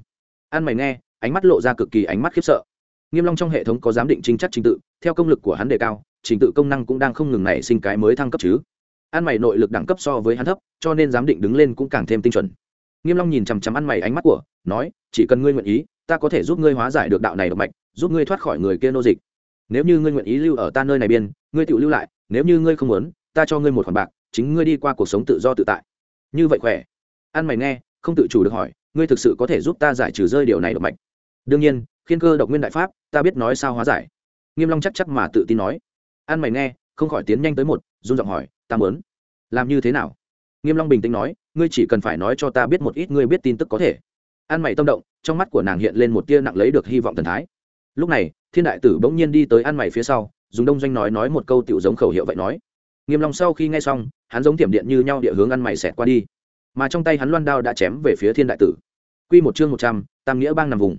An mày nghe, ánh mắt lộ ra cực kỳ ánh mắt khiếp sợ. Nghiêm long trong hệ thống có giám định chính chắc trình tự, theo công lực của hắn đề cao, trình tự công năng cũng đang không ngừng nảy sinh cái mới thăng cấp chứ. Ăn mày nội lực đẳng cấp so với hắn thấp, cho nên giám định đứng lên cũng càng thêm tinh chuẩn. Nghiêm long nhìn chằm chằm ăn mày ánh mắt của, nói, chỉ cần ngươi nguyện ý, ta có thể giúp ngươi hóa giải được đạo này độc mạch, giúp ngươi thoát khỏi người kia nô dịch. Nếu như ngươi nguyện ý lưu ở ta nơi này biên, ngươi tự lưu lại nếu như ngươi không muốn, ta cho ngươi một khoản bạc, chính ngươi đi qua cuộc sống tự do tự tại. Như vậy khỏe. Ăn mày nghe, không tự chủ được hỏi, ngươi thực sự có thể giúp ta giải trừ rơi điều này độc mạch? Đương nhiên, khiên cơ độc nguyên đại pháp, ta biết nói sao hóa giải. Nghiêm long chắc chắc mà tự tin nói. Ăn mày nghe, không khỏi tiến nhanh tới một, run giọng hỏi, ta muốn. Làm như thế nào? Nghiêm long bình tĩnh nói, ngươi chỉ cần phải nói cho ta biết một ít ngươi biết tin tức có thể. Ăn mày tâm động, trong mắt của nàng hiện lên một tia nặng lấy được hy vọng thần thái. Lúc này, thiên đại tử bỗng nhiên đi tới ăn mày phía sau dùng đông doanh nói nói một câu tiểu giống khẩu hiệu vậy nói. Nghiêm long sau khi nghe xong, hắn giống tiệm điện như nhau địa hướng ăn mày xẹt qua đi. Mà trong tay hắn loan đao đã chém về phía thiên đại tử. Quy một chương một trăm, tam nghĩa bang nằm vùng.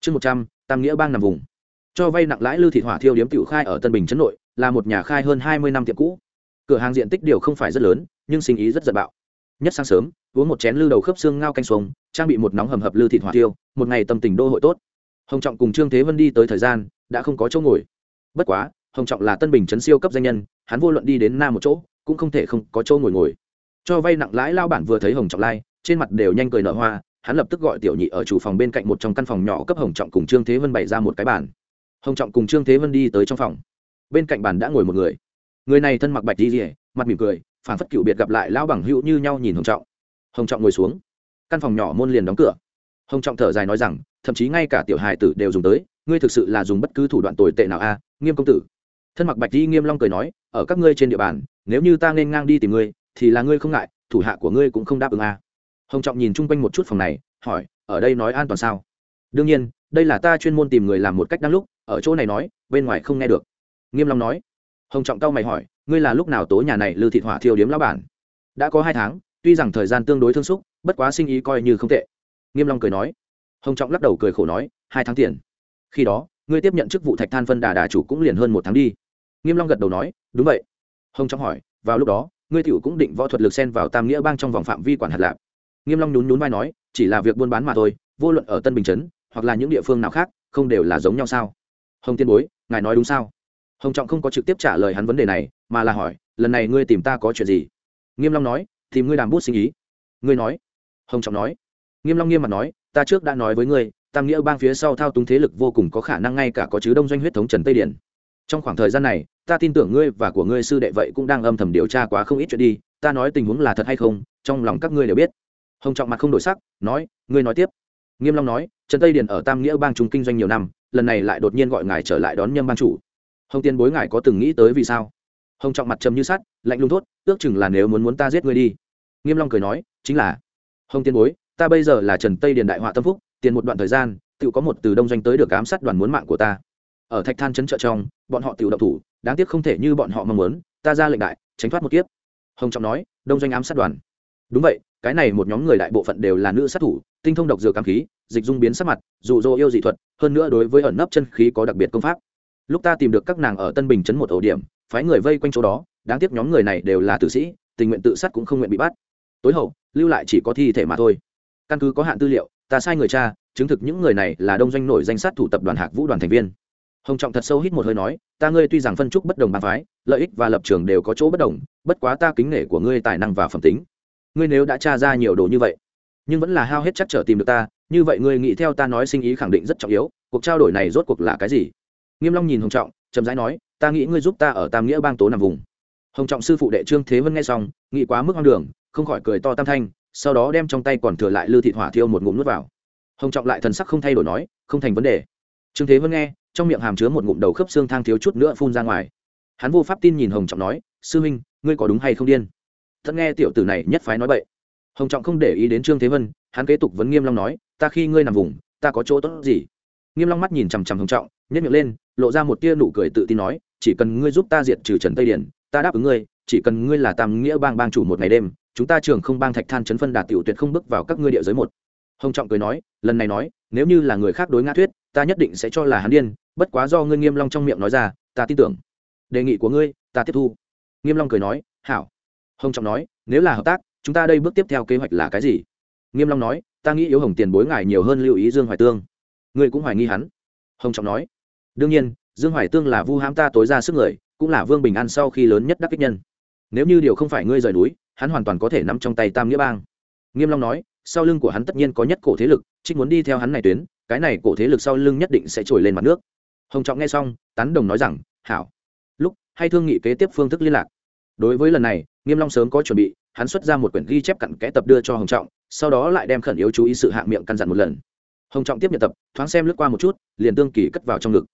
Chương một trăm, tam nghĩa bang nằm vùng. Cho vay nặng lãi lư thị hỏa thiêu điếm tiểu khai ở tân bình trấn nội, là một nhà khai hơn hai mươi năm tiệm cũ. Cửa hàng diện tích điều không phải rất lớn, nhưng sinh ý rất giật bạo. Nhất sáng sớm, uống một chén lư đầu khớp xương ngao canh xuống trang bị một nóng hầm hập lư thịt hỏa tiêu một ngày tâm tình đô hội tốt. Hồng trọng cùng trương thế vân đi tới thời gian, đã không có chỗ ngồi. Bất quá hồng trọng là tân bình chấn siêu cấp danh nhân, hắn vô luận đi đến nam một chỗ, cũng không thể không có chỗ ngồi ngồi. Cho vay nặng lãi lao bản vừa thấy hồng trọng lai, trên mặt đều nhanh cười nở hoa, hắn lập tức gọi tiểu nhị ở chủ phòng bên cạnh một trong căn phòng nhỏ cấp hồng trọng cùng trương thế vân bày ra một cái bàn. Hồng trọng cùng trương thế vân đi tới trong phòng. Bên cạnh bàn đã ngồi một người. Người này thân mặc bạch đi rỉa mặt mỉm cười phản phất cựu biệt gặp lại lao bằng hữu như nhau nhìn hồng trọng. Hồng trọng ngồi xuống. Căn phòng nhỏ môn liền đóng cửa. Hồng trọng thở dài nói rằng, thậm chí ngay cả tiểu hài tử đều dùng tới, ngươi thực sự là dùng bất cứ thủ đoạn tồi tệ nào a, nghiêm công tử thân mặc bạch di nghiêm long cười nói, ở các ngươi trên địa bàn, nếu như ta nên ngang đi tìm ngươi, thì là ngươi không ngại, thủ hạ của ngươi cũng không đáp ứng à? hồng trọng nhìn chung quanh một chút phòng này, hỏi, ở đây nói an toàn sao? Đương nhiên, đây là ta chuyên môn tìm người làm một cách đáng lúc, ở chỗ này nói, bên ngoài không nghe được. Nghiêm long nói. Hồng trọng cao mày hỏi, ngươi là lúc nào tố nhà này lư thịt hỏa thiêu điếm lão bản? Đã có hai tháng, tuy rằng thời gian tương đối thương xúc, bất quá sinh ý coi như không tệ. Nghiêm long cười nói. Hồng trọng lắc đầu cười khổ nói, hai tháng tiền. Khi đó, ngươi tiếp nhận chức vụ thạch than phân đà đà chủ cũng liền hơn một tháng đi nghiêm long gật đầu nói, đúng vậy. Hồng trọng hỏi, vào lúc đó, ngươi tiểu cũng định võ thuật lực xen vào tam nghĩa bang trong vòng phạm vi quản hạt lạc nghiêm long nhún nhún vai nói, chỉ là việc buôn bán mà thôi, vô luận ở tân bình chấn hoặc là những địa phương nào khác, không đều là giống nhau sao? Hồng tiên bối, ngài nói đúng sao? Hồng trọng không có trực tiếp trả lời hắn vấn đề này, mà là hỏi, lần này ngươi tìm ta có chuyện gì? Nghiêm long nói, tìm ngươi đàm bút sinh ý. Ngươi nói? Hồng trọng nói. Nghiêm long nghiêm mặt nói, ta trước đã nói với ngươi, tam nghĩa bang phía sau thao túng thế lực vô cùng có khả năng ngay cả có chứ đông doanh huyết thống trần tây điển. Trong khoảng thời gian này ta tin tưởng ngươi và của ngươi sư đệ vậy cũng đang âm thầm điều tra quá không ít chuyện đi, ta nói tình huống là thật hay không, trong lòng các ngươi đều biết. Hồng trọng mặt không đổi sắc, nói, ngươi nói tiếp. Nghiêm long nói, trần tây điền ở tam nghĩa bang trung kinh doanh nhiều năm, lần này lại đột nhiên gọi ngài trở lại đón nhâm bang chủ. Hồng tiên bối ngài có từng nghĩ tới vì sao? Hồng trọng mặt trầm như sắt, lạnh lùng thốt, ước chừng là nếu muốn muốn ta giết ngươi đi. Nghiêm long cười nói, chính là. Hồng tiên bối, ta bây giờ là trần tây điền đại họa tâm phúc, tiền một đoạn thời gian tự có một từ đông doanh tới được ám sát đoàn muốn mạng của ta. Ở thạch than chấn trợ trong, bọn họ tự động thủ đáng tiếc không thể như bọn họ mong muốn, ta ra lệnh đại, tránh thoát một kiếp. Hồng trọng nói, đông doanh ám sát đoàn. Đúng vậy, cái này một nhóm người đại bộ phận đều là nữ sát thủ, tinh thông độc dược cảm khí, dịch dung biến sắc mặt, dụ dỗ yêu dị thuật, hơn nữa đối với ẩn nấp chân khí có đặc biệt công pháp. Lúc ta tìm được các nàng ở tân bình chấn một ổ điểm, phái người vây quanh chỗ đó, đáng tiếc nhóm người này đều là tử sĩ, tình nguyện tự sát cũng không nguyện bị bắt. Tối hậu, lưu lại chỉ có thi thể mà thôi. Căn cứ có hạn tư liệu, ta sai người cha, chứng thực những người này là đông doanh nổi danh sát thủ tập đoàn hạc vũ đoàn thành viên hồng trọng thật sâu hít một hơi nói, ta ngươi tuy rằng phân trúc bất đồng bang phái, lợi ích và lập trường đều có chỗ bất đồng, bất quá ta kính nể của ngươi tài năng và phẩm tính. Ngươi nếu đã tra ra nhiều đồ như vậy, nhưng vẫn là hao hết chắc trở tìm được ta, như vậy ngươi nghĩ theo ta nói sinh ý khẳng định rất trọng yếu, cuộc trao đổi này rốt cuộc là cái gì? Nghiêm long nhìn hồng trọng, chậm rãi nói, ta nghĩ ngươi giúp ta ở tam nghĩa bang tố nằm vùng. Hồng trọng sư phụ đệ trương thế vân nghe xong, nghĩ quá mức hoang đường, không khỏi cười to tam thanh, sau đó đem trong tay còn thừa lại lư thị hỏa thiêu một ngụm nuốt vào. Hồng trọng lại thần sắc không thay đổi nói, không thành vấn đề. Trương thế vân nghe trong miệng hàm chứa một ngụm đầu khớp xương thang thiếu chút nữa phun ra ngoài. Hắn vô pháp tin nhìn hồng trọng nói, sư huynh, ngươi có đúng hay không điên? Thật nghe tiểu tử này nhất phái nói bậy. Hồng trọng không để ý đến trương thế vân, hắn kế tục vấn nghiêm long nói, ta khi ngươi nằm vùng, ta có chỗ tốt gì? Nghiêm long mắt nhìn chằm chằm hồng trọng, nhếch miệng lên, lộ ra một tia nụ cười tự tin nói, chỉ cần ngươi giúp ta diệt trừ trần tây điển, ta đáp ứng ngươi, chỉ cần ngươi là tam nghĩa bang bang chủ một ngày đêm, chúng ta trường không bang thạch than chấn phân đạt tiểu tuyệt không bước vào các ngươi địa giới một. Hồng trọng cười nói, lần này nói, nếu như là người khác đối ngã thuyết, ta nhất định sẽ cho là hắn điên bất quá do ngươi nghiêm long trong miệng nói ra, ta tin tưởng. Đề nghị của ngươi, ta tiếp thu. Nghiêm long cười nói, hảo. Hồng trọng nói, nếu là hợp tác, chúng ta đây bước tiếp theo kế hoạch là cái gì? Nghiêm long nói, ta nghĩ yếu hồng tiền bối ngài nhiều hơn lưu ý dương hoài tương. Ngươi cũng hoài nghi hắn. Hồng trọng nói, đương nhiên, dương hoài tương là vu hãm ta tối ra sức người, cũng là vương bình an sau khi lớn nhất đắc kích nhân. Nếu như điều không phải ngươi rời núi, hắn hoàn toàn có thể nắm trong tay tam nghĩa bang. Nghiêm long nói, sau lưng của hắn tất nhiên có nhất cổ thế lực, trích muốn đi theo hắn này tuyến, cái này cổ thế lực sau lưng nhất định sẽ trồi lên mặt nước hồng trọng nghe xong, tán đồng nói rằng, hảo. Lúc, hay thương nghị kế tiếp phương thức liên lạc. Đối với lần này, nghiêm long sớm có chuẩn bị, hắn xuất ra một quyển ghi chép cặn kẽ tập đưa cho hồng trọng, sau đó lại đem khẩn yếu chú ý sự hạng miệng căn dặn một lần. Hồng trọng tiếp nhận tập, thoáng xem lướt qua một chút, liền tương kỳ cất vào trong ngực.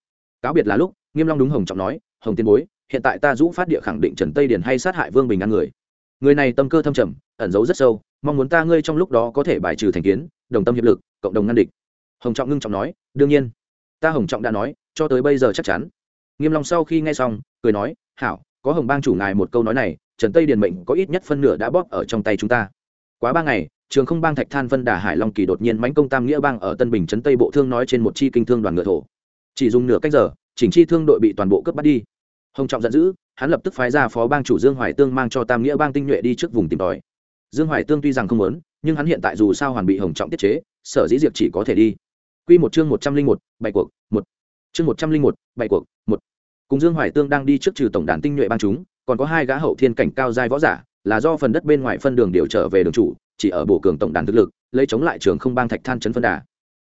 Cáo biệt là lúc, nghiêm long đúng hồng trọng nói, hồng tiên bối, hiện tại ta dũ phát địa khẳng định trần tây điền hay sát hại vương bình an người. Người này tâm cơ thâm trầm, ẩn giấu rất sâu, mong muốn ta ngươi trong lúc đó có thể bài trừ thành kiến, đồng tâm hiệp lực, cộng đồng ngăn địch. Hồng trọng ngưng trọng nói, đương nhiên. Ta hồng trọng đã nói cho tới bây giờ chắc chắn. Nghiêm long sau khi nghe xong, cười nói, hảo, có hồng bang chủ ngài một câu nói này, trần tây điền mệnh có ít nhất phân nửa đã bóp ở trong tay chúng ta. Quá ba ngày, trường không bang thạch than vân đà hải long kỳ đột nhiên mãnh công tam nghĩa bang ở tân bình trấn tây bộ thương nói trên một chi kinh thương đoàn ngựa thổ. Chỉ dùng nửa cách giờ, chỉnh chi thương đội bị toàn bộ cướp bắt đi. Hồng trọng giận dữ, hắn lập tức phái ra phó bang chủ dương hoài tương mang cho tam nghĩa bang tinh nhuệ đi trước vùng tìm tòi. Dương hoài tương tuy rằng không muốn, nhưng hắn hiện tại dù sao hoàn bị hồng trọng tiết chế, sở dĩ diệt chỉ có thể đi. Quy một chương một trăm linh một bảy cuộc, một chương một trăm linh một, bảy cuộc, một. Cùng dương hoài tương đang đi trước trừ tổng đàn tinh nhuệ bang chúng, còn có hai gã hậu thiên cảnh cao giai võ giả, là do phần đất bên ngoài phân đường điều trở về đường chủ, chỉ ở bộ cường tổng đàn thực lực, lấy chống lại trường không bang thạch than chấn phân đà.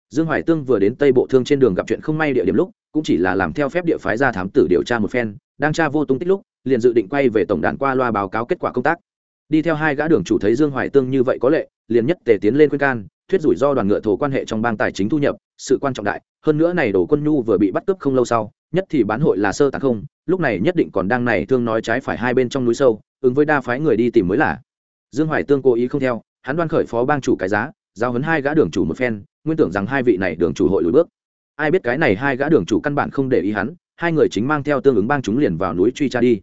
Dương hoài tương vừa đến tây bộ thương trên đường gặp chuyện không may địa điểm lúc, cũng chỉ là làm theo phép địa phái ra thám tử điều tra một phen, đang tra vô tung tích lúc, liền dự định quay về tổng đàn qua loa báo cáo kết quả công tác. Đi theo hai gã đường chủ thấy dương hoài tương như vậy có lệ, liền nhất tề tiến lên khuyên can, thuyết rủi ro đoàn ngựa thổ quan hệ trong bang tài chính thu nhập sự quan trọng đại, hơn nữa này đồ quân nhu vừa bị bắt cướp không lâu sau, nhất thì bán hội là sơ tạc không, lúc này nhất định còn đang này thương nói trái phải hai bên trong núi sâu, ứng với đa phái người đi tìm mới là. Dương hoài tương cố ý không theo, hắn đoan khởi phó bang chủ cái giá, giao hấn hai gã đường chủ một phen, nguyên tưởng rằng hai vị này đường chủ hội lùi bước. Ai biết cái này hai gã đường chủ căn bản không để ý hắn, hai người chính mang theo tương ứng bang chúng liền vào núi truy tra đi.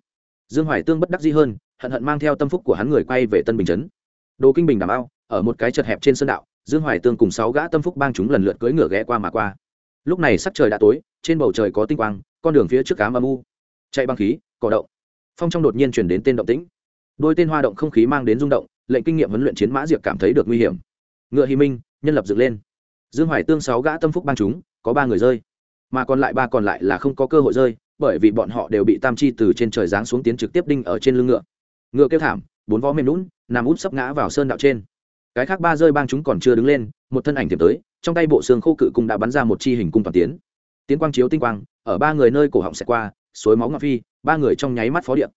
Dương hoài tương bất đắc dĩ hơn, hận hận mang theo tâm phúc của hắn người quay về tân bình trấn đồ kinh bình đảm ao ở một cái chật hẹp trên sân đạo dương hoài tương cùng sáu gã tâm phúc bang chúng lần lượt cưỡi ngựa ghé qua mà qua. Lúc này sắc trời đã tối, trên bầu trời có tinh quang, con đường phía trước cám âm u. Chạy băng khí, cỏ động. Phong trong đột nhiên chuyển đến tên động tĩnh. Đôi tên hoa động không khí mang đến rung động, lệnh kinh nghiệm huấn luyện chiến mã diệp cảm thấy được nguy hiểm. Ngựa hy minh, nhân lập dựng lên. Dương hoài tương sáu gã tâm phúc bang chúng, có ba người rơi. Mà còn lại ba còn lại là không có cơ hội rơi, bởi vì bọn họ đều bị tam chi từ trên trời giáng xuống tiến trực tiếp đinh ở trên lưng ngựa. Ngựa kêu thảm, bốn vó mềm lún, nằm út sấp ngã vào sơn đạo trên cái khác ba rơi bang chúng còn chưa đứng lên, một thân ảnh tiềm tới, trong tay bộ xương khô cự cung đã bắn ra một chi hình cung toàn tiến. Tiến quang chiếu tinh quang, ở ba người nơi cổ họng xẹt qua, suối máu ngọc phi, ba người trong nháy mắt phó điện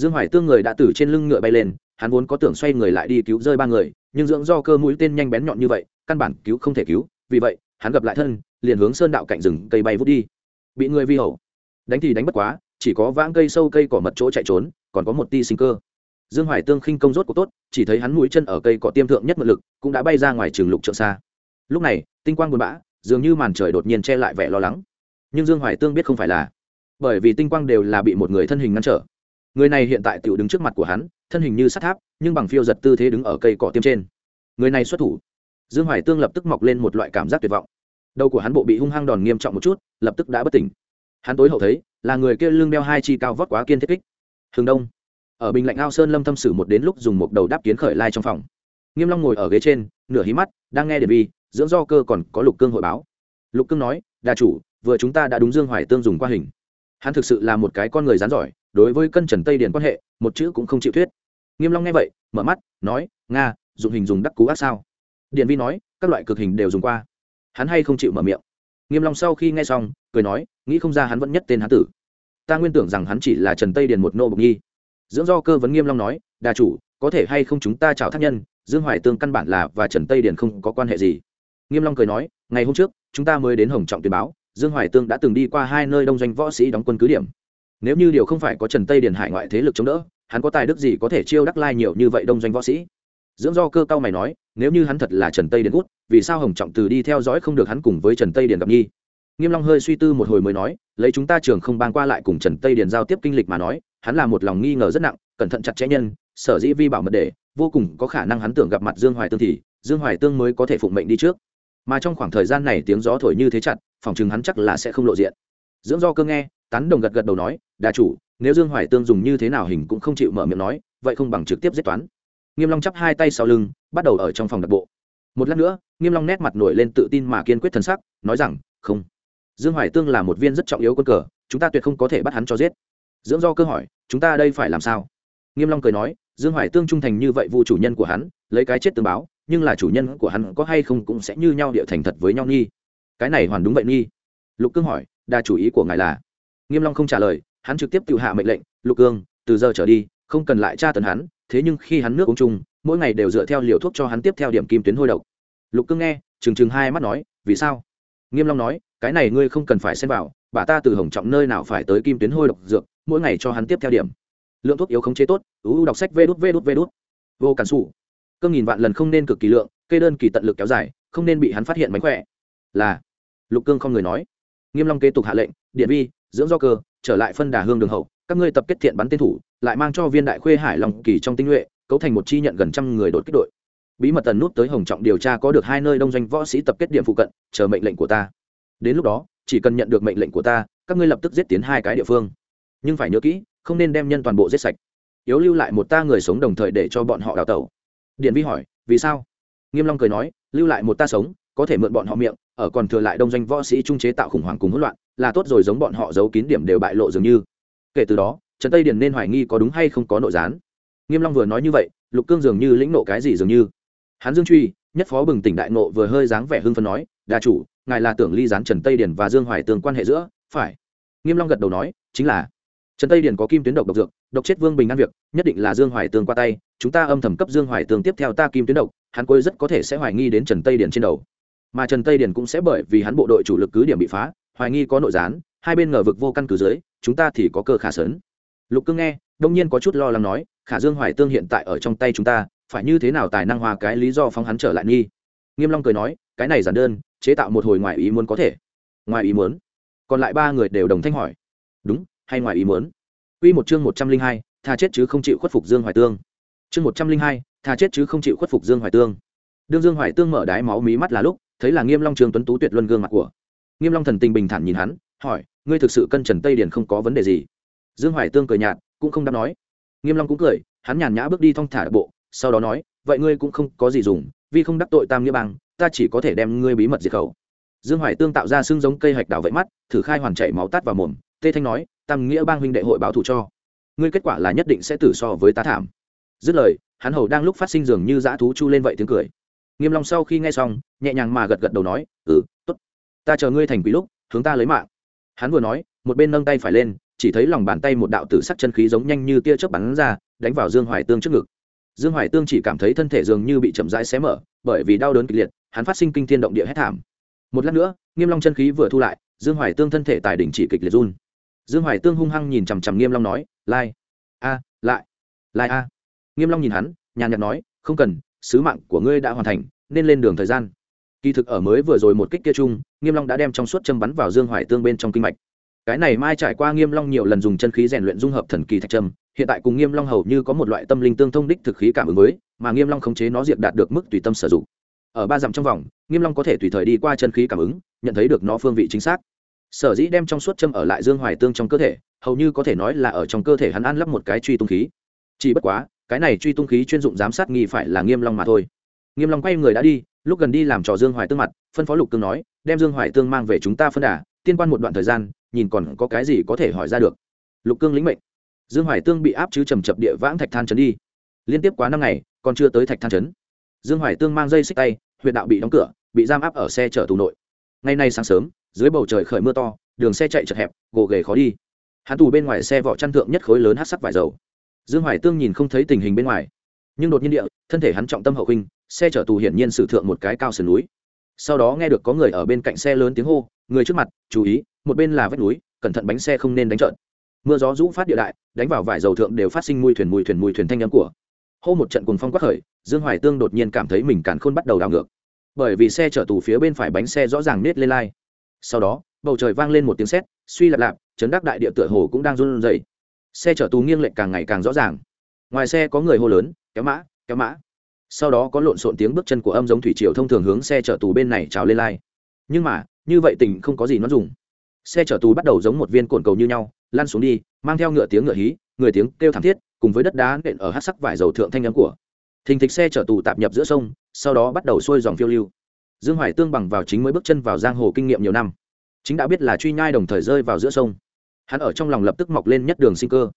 dương hoài tương người đã từ trên lưng ngựa bay lên, hắn vốn có tưởng xoay người lại đi cứu rơi ba người, nhưng dưỡng do cơ mũi tên nhanh bén nhọn như vậy, căn bản cứu không thể cứu, vì vậy, hắn gặp lại thân, liền hướng sơn đạo cạnh rừng cây bay vút đi. Bị người vi hầu. Đánh thì đánh bất quá, chỉ có vãng cây sâu cây cỏ mật chỗ chạy trốn, còn có một ti sinh cơ dương hoài tương khinh công rốt của tốt, chỉ thấy hắn mũi chân ở cây cỏ tiêm thượng nhất mật lực, cũng đã bay ra ngoài trường lục trượng xa. Lúc này, tinh quang buồn bã, dường như màn trời đột nhiên che lại vẻ lo lắng. Nhưng dương hoài tương biết không phải là, bởi vì tinh quang đều là bị một người thân hình ngăn trở. Người này hiện tại tự đứng trước mặt của hắn, thân hình như sắt tháp, nhưng bằng phiêu giật tư thế đứng ở cây cỏ tiêm trên. Người này xuất thủ. Dương hoài tương lập tức mọc lên một loại cảm giác tuyệt vọng. Đầu của hắn bộ bị hung hăng đòn nghiêm trọng một chút, lập tức đã bất tỉnh. Hắn tối hậu thấy, là người kia lưng đeo hai chi cao vót quá kiên thiết kích. Hướng đông ở bình lạnh ao sơn lâm thâm sử một đến lúc dùng một đầu đáp kiến khởi lai trong phòng. Nghiêm long ngồi ở ghế trên, nửa hí mắt, đang nghe điện vi, dưỡng do cơ còn có lục cương hội báo. Lục cương nói, đà chủ, vừa chúng ta đã đúng dương hoài tương dùng qua hình. Hắn thực sự là một cái con người rán giỏi, đối với cân trần tây điền quan hệ, một chữ cũng không chịu thuyết. Nghiêm long nghe vậy, mở mắt, nói, nga dùng hình dùng đắc cú ác sao? Điện vi nói, các loại cực hình đều dùng qua. Hắn hay không chịu mở miệng. Nghiêm long sau khi nghe xong, cười nói, nghĩ không ra hắn vẫn nhất tên hắn tử. Ta nguyên tưởng rằng hắn chỉ là trần tây điền một nô bộc nhi dưỡng do cơ vấn nghiêm long nói, đà chủ, có thể hay không chúng ta chào thác nhân, dương hoài tương căn bản là và trần tây điền không có quan hệ gì. Nghiêm long cười nói, ngày hôm trước, chúng ta mới đến hồng trọng tuyên báo, dương hoài tương đã từng đi qua hai nơi đông doanh võ sĩ đóng quân cứ điểm. Nếu như điều không phải có trần tây điền hải ngoại thế lực chống đỡ, hắn có tài đức gì có thể chiêu đắc lai nhiều như vậy đông doanh võ sĩ? Dưỡng do cơ cao mày nói, nếu như hắn thật là trần tây điền út vì sao hồng trọng từ đi theo dõi không được hắn cùng với trần tây điền gặp nhi nghiêm long hơi suy tư một hồi mới nói, lấy chúng ta trường không bang qua lại cùng trần tây điền giao tiếp kinh lịch mà nói, hắn là một lòng nghi ngờ rất nặng, cẩn thận chặt chẽ nhân, sở dĩ vi bảo mật để, vô cùng có khả năng hắn tưởng gặp mặt dương hoài tương thì, dương hoài tương mới có thể phụng mệnh đi trước. Mà trong khoảng thời gian này tiếng gió thổi như thế chặt, phòng chừng hắn chắc là sẽ không lộ diện. Dưỡng do cơ nghe, tán đồng gật gật đầu nói, đà chủ, nếu dương hoài tương dùng như thế nào hình cũng không chịu mở miệng nói, vậy không bằng trực tiếp giết toán. Nghiêm long chắp hai tay sau lưng, bắt đầu ở trong phòng đặc bộ. Một lát nữa, nghiêm long nét mặt nổi lên tự tin mà kiên quyết thần sắc, nói rằng, không dương hoài tương là một viên rất trọng yếu quân cờ, chúng ta tuyệt không có thể bắt hắn cho giết. Dưỡng do cơ hỏi, chúng ta đây phải làm sao? Nghiêm long cười nói, dương hoài tương trung thành như vậy vu chủ nhân của hắn, lấy cái chết tương báo, nhưng là chủ nhân của hắn có hay không cũng sẽ như nhau địa thành thật với nhau nghi. Cái này hoàn đúng vậy nghi. Lục cương hỏi, đa chủ ý của ngài là? Nghiêm long không trả lời, hắn trực tiếp tự hạ mệnh lệnh, lục cương, từ giờ trở đi, không cần lại tra tấn hắn, thế nhưng khi hắn nước uống chung, mỗi ngày đều dựa theo liều thuốc cho hắn tiếp theo điểm kim tuyến hôi độc. Lục cương nghe, trừng trừng hai mắt nói, vì sao? Nghiêm long nói cái này ngươi không cần phải xen vào, bà ta từ hồng trọng nơi nào phải tới kim tuyến hôi độc dược, mỗi ngày cho hắn tiếp theo điểm. Lượng thuốc yếu không chế tốt ưu đọc sách vê đút vê đút vê đút. Vô cản xù cơm nghìn vạn lần không nên cực kỳ lượng cây đơn kỳ tận lực kéo dài, không nên bị hắn phát hiện mánh khỏe. Là, lục cương không người nói. Nghiêm long kế tục hạ lệnh, điện vi, dưỡng do cơ, trở lại phân đà hương đường hậu, các ngươi tập kết thiện bắn tên thủ, lại mang cho viên đại khuê hải long kỳ trong tinh nhuệ, cấu thành một chi nhận gần trăm người đột kích đội. Bí mật tần nút tới hồng trọng điều tra có được hai nơi đông doanh võ sĩ tập kết điểm phụ cận, chờ mệnh lệnh của ta đến lúc đó, chỉ cần nhận được mệnh lệnh của ta, các ngươi lập tức giết tiến hai cái địa phương. Nhưng phải nhớ kỹ, không nên đem nhân toàn bộ giết sạch. Yếu lưu lại một ta người sống đồng thời để cho bọn họ đào tẩu. Điện vi hỏi, vì sao? Nghiêm long cười nói, lưu lại một ta sống, có thể mượn bọn họ miệng, ở còn thừa lại đông doanh võ sĩ trung chế tạo khủng hoảng cùng hỗn loạn, là tốt rồi giống bọn họ giấu kín điểm đều bại lộ dường như. Kể từ đó, trần tây điền nên hoài nghi có đúng hay không có nội gián. Nghiêm long vừa nói như vậy, lục cương dường như lĩnh nộ cái gì dường như. Hắn dương truy, nhất phó bừng tỉnh đại nộ vừa hơi dáng vẻ hưng phấn nói đa chủ, ngài là tưởng ly gián trần tây điền và dương hoài tương quan hệ giữa, phải. Nghiêm long gật đầu nói, chính là. Trần tây điền có kim tuyến độc độc dược, độc chết vương bình an việc, nhất định là dương hoài tương qua tay, chúng ta âm thầm cấp dương hoài tương tiếp theo ta kim tuyến độc, hắn cuối rất có thể sẽ hoài nghi đến trần tây điền trên đầu. Mà trần tây điền cũng sẽ bởi vì hắn bộ đội chủ lực cứ điểm bị phá, hoài nghi có nội gián, hai bên ngờ vực vô căn cứ dưới, chúng ta thì có cơ khả sớn. Lục cương nghe, đông nhiên có chút lo lắng nói, khả dương hoài tương hiện tại ở trong tay chúng ta, phải như thế nào tài năng hòa cái lý do phóng hắn trở lại nghi? Nghiêm long cười nói cái này giản đơn chế tạo một hồi ngoài ý muốn có thể ngoài ý muốn còn lại ba người đều đồng thanh hỏi đúng hay ngoài ý muốn Quy một chương một trăm linh hai, tha chết chứ không chịu khuất phục Dương Hoài Tương. Chương một trăm linh hai, tha chết chứ không chịu khuất phục Dương Hoài Tương. Đương Dương Hoài Tương mở đái máu mí mắt là lúc, thấy là Nghiêm Long Trường Tuấn Tú tuyệt luân gương mặt của. Nghiêm Long thần tình bình thản nhìn hắn, hỏi, ngươi thực sự cân trần tây điển không có vấn đề gì? Dương Hoài Tương cười nhạt, cũng không đáp nói. Nghiêm Long cũng cười, hắn nhàn nhã bước đi thong thả bộ, sau đó nói, vậy ngươi cũng không có gì dùng, vì không đắc tội Tam Nghĩa Bang, ta chỉ có thể đem ngươi bí mật diệt khẩu. Dương Hoài Tương tạo ra xương giống cây hạch đào vậy mắt, thử khai hoàn chảy máu tát vào mồm, Tê Thanh nói, Tam Nghĩa Bang huynh đệ hội báo thù cho. Ngươi kết quả là nhất định sẽ tử so với tá thảm. Dứt lời hắn hầu đang lúc phát sinh dường như dã thú chu lên vậy tiếng cười. Nghiêm long sau khi nghe xong nhẹ nhàng mà gật gật đầu nói ừ tốt. Ta chờ ngươi thành quý lúc hướng ta lấy mạng. Hắn vừa nói một bên nâng tay phải lên chỉ thấy lòng bàn tay một đạo tử sắc chân khí giống nhanh như tia chớp bắn ra đánh vào dương hoài tương trước ngực. Dương hoài tương chỉ cảm thấy thân thể dường như bị chậm rãi xé mở bởi vì đau đớn kịch liệt hắn phát sinh kinh thiên động địa hét thảm. Một lát nữa, nghiêm long chân khí vừa thu lại, dương hoài tương thân thể tài đỉnh chỉ kịch liệt run. Dương hoài tương hung hăng nhìn chằm chằm nghiêm long nói, lai, a, lại, lai a. Nghiêm long nhìn hắn, nhàn nhạt nói, không cần, sứ mạng của ngươi đã hoàn thành, nên lên đường thời gian. Kỳ thực ở mới vừa rồi một kích kia chung, nghiêm long đã đem trong suốt châm bắn vào dương hoài tương bên trong kinh mạch. Cái này mai trải qua nghiêm long nhiều lần dùng chân khí rèn luyện dung hợp thần kỳ thạch châm, hiện tại cùng nghiêm long hầu như có một loại tâm linh tương thông đích thực khí cảm ứng với, mà nghiêm long khống chế nó diệt đạt được mức tùy tâm sử dụng ở ba dặm trong vòng, nghiêm long có thể tùy thời đi qua chân khí cảm ứng, nhận thấy được nó phương vị chính xác. Sở dĩ đem trong suốt châm ở lại dương hoài tương trong cơ thể, hầu như có thể nói là ở trong cơ thể hắn ăn lắp một cái truy tung khí. Chỉ bất quá, cái này truy tung khí chuyên dụng giám sát nghi phải là nghiêm long mà thôi. Nghiêm long quay người đã đi, lúc gần đi làm trò dương hoài tương mặt, phân phó lục cương nói, đem dương hoài tương mang về chúng ta phân đà, tiên quan một đoạn thời gian, nhìn còn có cái gì có thể hỏi ra được. Lục cương lĩnh mệnh. Dương hoài tương bị áp chứ trầm chập địa vãng thạch than chấn đi. Liên tiếp quá năm ngày, còn chưa tới thạch than chấn. Dương hoài tương mang dây xích tay huyện đạo bị đóng cửa, bị giam áp ở xe chở tù nội. Ngày nay sáng sớm, dưới bầu trời khởi mưa to, đường xe chạy chật hẹp, gồ ghề khó đi. Hắn tù bên ngoài xe vỏ chăn thượng nhất khối lớn hát sắc vải dầu. Dương hoài tương nhìn không thấy tình hình bên ngoài. Nhưng đột nhiên địa, thân thể hắn trọng tâm hậu khinh xe chở tù hiển nhiên sử thượng một cái cao sườn núi. Sau đó nghe được có người ở bên cạnh xe lớn tiếng hô, người trước mặt, chú ý, một bên là vách núi, cẩn thận bánh xe không nên đánh trợn. Mưa gió rũ phát địa đại, đánh vào vải dầu thượng đều phát sinh mùi thuyền mùi thuyền mùi thuyền thanh nhắm của hô một trận cùng phong quắc khởi, dương hoài tương đột nhiên cảm thấy mình càn khôn bắt đầu đảo ngược. Bởi vì xe chở tù phía bên phải bánh xe rõ ràng nết lên lai. Sau đó, bầu trời vang lên một tiếng sét, suy lạp lạp, chấn đắc đại địa tựa hồ cũng đang run rẩy. Xe chở tù nghiêng lệch càng ngày càng rõ ràng. Ngoài xe có người hô lớn, kéo mã kéo mã. Sau đó có lộn xộn tiếng bước chân của âm giống thủy triều thông thường hướng xe chở tù bên này trào lên lai. Nhưng mà, như vậy tình không có gì nó dùng. Xe chở tù bắt đầu giống một viên cồn cầu như nhau, lăn xuống đi, mang theo ngựa tiếng ngựa hí, người tiếng kêu thảm thiết cùng với đất đá nện ở hát sắc vải dầu thượng thanh nhắm của. Thình thịch xe chở tù tạp nhập giữa sông, sau đó bắt đầu xuôi dòng phiêu lưu. Dương hoài tương bằng vào chính mới bước chân vào giang hồ kinh nghiệm nhiều năm. Chính đã biết là truy nhai đồng thời rơi vào giữa sông. Hắn ở trong lòng lập tức mọc lên nhất đường sinh cơ.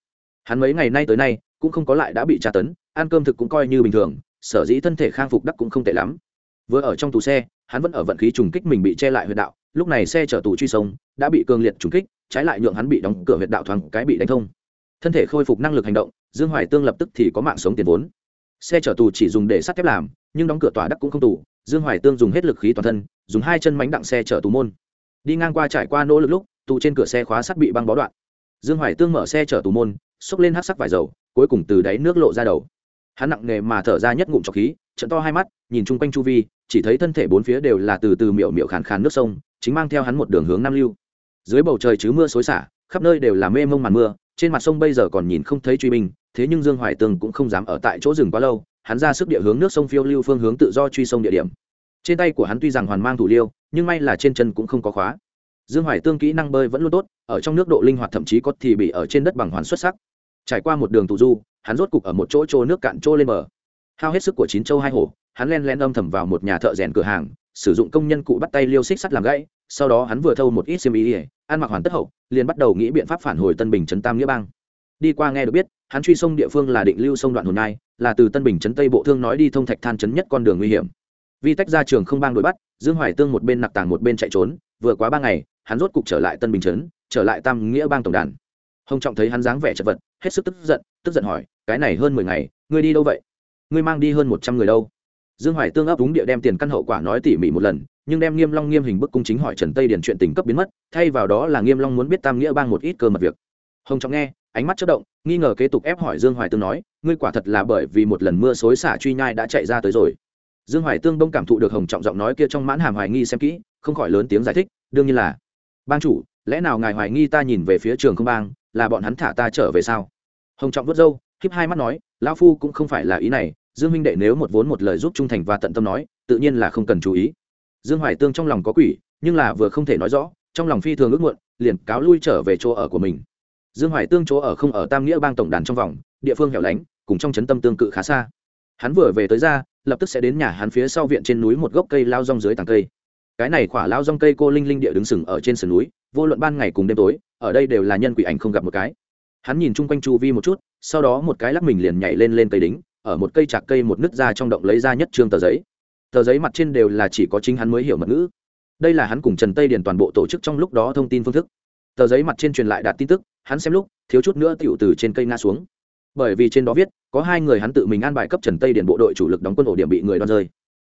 Hắn mấy ngày nay tới nay, cũng không có lại đã bị tra tấn, ăn cơm thực cũng coi như bình thường, sở dĩ thân thể khang phục đắc cũng không tệ lắm. Vừa ở trong tù xe, hắn vẫn ở vận khí trùng kích mình bị che lại huyệt đạo, lúc này xe chở tù truy sông, đã bị cường liệt trùng kích, trái lại nhượng hắn bị đóng cửa huyệt đạo thoáng cái bị đánh thông thân thể khôi phục năng lực hành động, dương hoài tương lập tức thì có mạng sống tiền vốn. Xe chở tù chỉ dùng để sắt thép làm, nhưng đóng cửa tòa đắc cũng không tù, dương hoài tương dùng hết lực khí toàn thân, dùng hai chân mánh đặng xe chở tù môn. Đi ngang qua trải qua nỗ lực lúc, tù trên cửa xe khóa sắt bị băng bó đoạn. Dương hoài tương mở xe chở tù môn, xốc lên hát sắc vải dầu, cuối cùng từ đáy nước lộ ra đầu. Hắn nặng nề mà thở ra nhất ngụm trọc khí, trận to hai mắt, nhìn chung quanh chu vi, chỉ thấy thân thể bốn phía đều là từ từ miệu miệu khàn khàn nước sông, chính mang theo hắn một đường hướng nam lưu. Dưới bầu trời chứ mưa xối xả, khắp nơi đều là mê mông màn mưa trên mặt sông bây giờ còn nhìn không thấy truy binh, thế nhưng dương hoài tương cũng không dám ở tại chỗ rừng quá lâu, hắn ra sức địa hướng nước sông phiêu lưu phương hướng tự do truy sông địa điểm. Trên tay của hắn tuy rằng hoàn mang thủ liêu, nhưng may là trên chân cũng không có khóa. Dương hoài tương kỹ năng bơi vẫn luôn tốt, ở trong nước độ linh hoạt thậm chí có thì bị ở trên đất bằng hoàn xuất sắc. Trải qua một đường tù du, hắn rốt cục ở một chỗ trô nước cạn trô lên bờ. Hao hết sức của chín châu hai hổ, hắn len len âm thầm vào một nhà thợ rèn cửa hàng, sử dụng công nhân cụ bắt tay liêu xích sắt làm gãy sau đó hắn vừa thâu một ít xiêm ý ỉa ăn mặc hoàn tất hậu, liền bắt đầu nghĩ biện pháp phản hồi tân bình trấn tam nghĩa bang. Đi qua nghe được biết, hắn truy sông địa phương là định lưu sông đoạn hồn nai, là từ tân bình trấn tây bộ thương nói đi thông thạch than trấn nhất con đường nguy hiểm. Vì tách ra trường không bang đuổi bắt, dương hoài tương một bên nặc tàng một bên chạy trốn, vừa quá ba ngày, hắn rốt cục trở lại tân bình trấn, trở lại tam nghĩa bang tổng đàn. Hồng trọng thấy hắn dáng vẻ chật vật, hết sức tức giận tức giận hỏi, cái này hơn mười ngày, ngươi đi đâu vậy? Ngươi mang đi hơn một trăm người đâu? Dương hoài tương ấp đúng địa đem tiền căn hậu quả nói tỉ mỉ một lần, nhưng đem nghiêm long nghiêm hình bức cung chính hỏi trần tây điền chuyện tình cấp biến mất, thay vào đó là nghiêm long muốn biết tam nghĩa bang một ít cơ mật việc. Hồng trọng nghe, ánh mắt chớp động, nghi ngờ kế tục ép hỏi dương hoài tương nói, ngươi quả thật là bởi vì một lần mưa xối xả truy nhai đã chạy ra tới rồi. Dương hoài tương đông cảm thụ được hồng trọng giọng nói kia trong mãn hàm hoài nghi xem kỹ, không khỏi lớn tiếng giải thích, đương nhiên là. Bang chủ, lẽ nào ngài hoài nghi ta nhìn về phía trường không bang, là bọn hắn thả ta trở về sao? Hồng trọng vớt râu, híp hai mắt nói, lão phu cũng không phải là ý này dương minh đệ nếu một vốn một lời giúp trung thành và tận tâm nói, tự nhiên là không cần chú ý. Dương hoài tương trong lòng có quỷ, nhưng là vừa không thể nói rõ, trong lòng phi thường ước muộn, liền cáo lui trở về chỗ ở của mình. Dương hoài tương chỗ ở không ở tam nghĩa bang tổng đàn trong vòng, địa phương hẻo lánh, cùng trong chấn tâm tương cự khá xa. Hắn vừa về tới ra, lập tức sẽ đến nhà hắn phía sau viện trên núi một gốc cây lao rong dưới tàng cây. Cái này khỏa lao rong cây cô linh linh địa đứng sừng ở trên sườn núi, vô luận ban ngày cùng đêm tối, ở đây đều là nhân quỷ ảnh không gặp một cái. Hắn nhìn chung quanh chu vi một chút, sau đó một cái lắc mình liền nhảy lên lên cây đính ở một cây chạc cây một nứt ra trong động lấy ra nhất trương tờ giấy. Tờ giấy mặt trên đều là chỉ có chính hắn mới hiểu mật ngữ. Đây là hắn cùng trần tây điền toàn bộ tổ chức trong lúc đó thông tin phương thức. Tờ giấy mặt trên truyền lại đạt tin tức, hắn xem lúc, thiếu chút nữa tựu từ trên cây nga xuống. Bởi vì trên đó viết, có hai người hắn tự mình an bài cấp trần tây điền bộ đội chủ lực đóng quân ổ điểm bị người đoan rơi.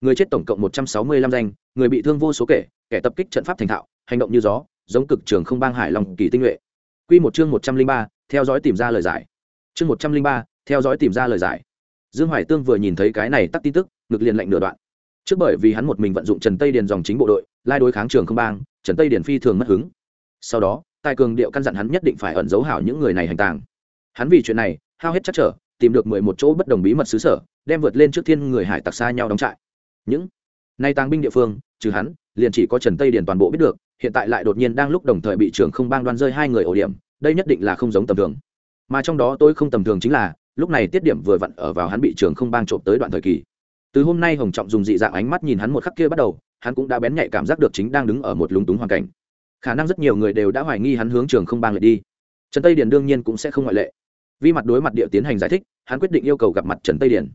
Người chết tổng cộng một trăm sáu mươi lăm danh, người bị thương vô số kể, kẻ tập kích trận pháp thành thạo, hành động như gió, giống cực trường không bang hải lòng kỳ tinh nhuệ. Q một chương một trăm linh ba, theo dõi tìm ra lời giải. Chương một trăm linh ba, theo dõi tìm ra lời giải dương hoài tương vừa nhìn thấy cái này tắt tin tức, ngực liền lạnh nửa đoạn. Trước bởi vì hắn một mình vận dụng trần tây điền dòng chính bộ đội, lai đối kháng trường không bang, trần tây điền phi thường mất hứng. Sau đó, tài cường điệu căn dặn hắn nhất định phải ẩn giấu hảo những người này hành tàng. Hắn vì chuyện này, hao hết chắc trở, tìm được mười một chỗ bất đồng bí mật xứ sở, đem vượt lên trước thiên người hải tặc xa nhau đóng trại. Những nay tàng binh địa phương, trừ hắn, liền chỉ có trần tây điền toàn bộ biết được, hiện tại lại đột nhiên đang lúc đồng thời bị trường không bang đoan rơi hai người ổ điểm, đây nhất định là không giống tầm thường. Mà trong đó tôi không tầm thường chính là lúc này tiết điểm vừa vặn ở vào hắn bị trường không bang trộm tới đoạn thời kỳ. Từ hôm nay hồng trọng dùng dị dạng ánh mắt nhìn hắn một khắc kia bắt đầu, hắn cũng đã bén nhạy cảm giác được chính đang đứng ở một lúng túng hoàn cảnh. Khả năng rất nhiều người đều đã hoài nghi hắn hướng trường không bang lại đi. Trần tây điền đương nhiên cũng sẽ không ngoại lệ. Vì mặt đối mặt địa tiến hành giải thích, hắn quyết định yêu cầu gặp mặt trần tây điền.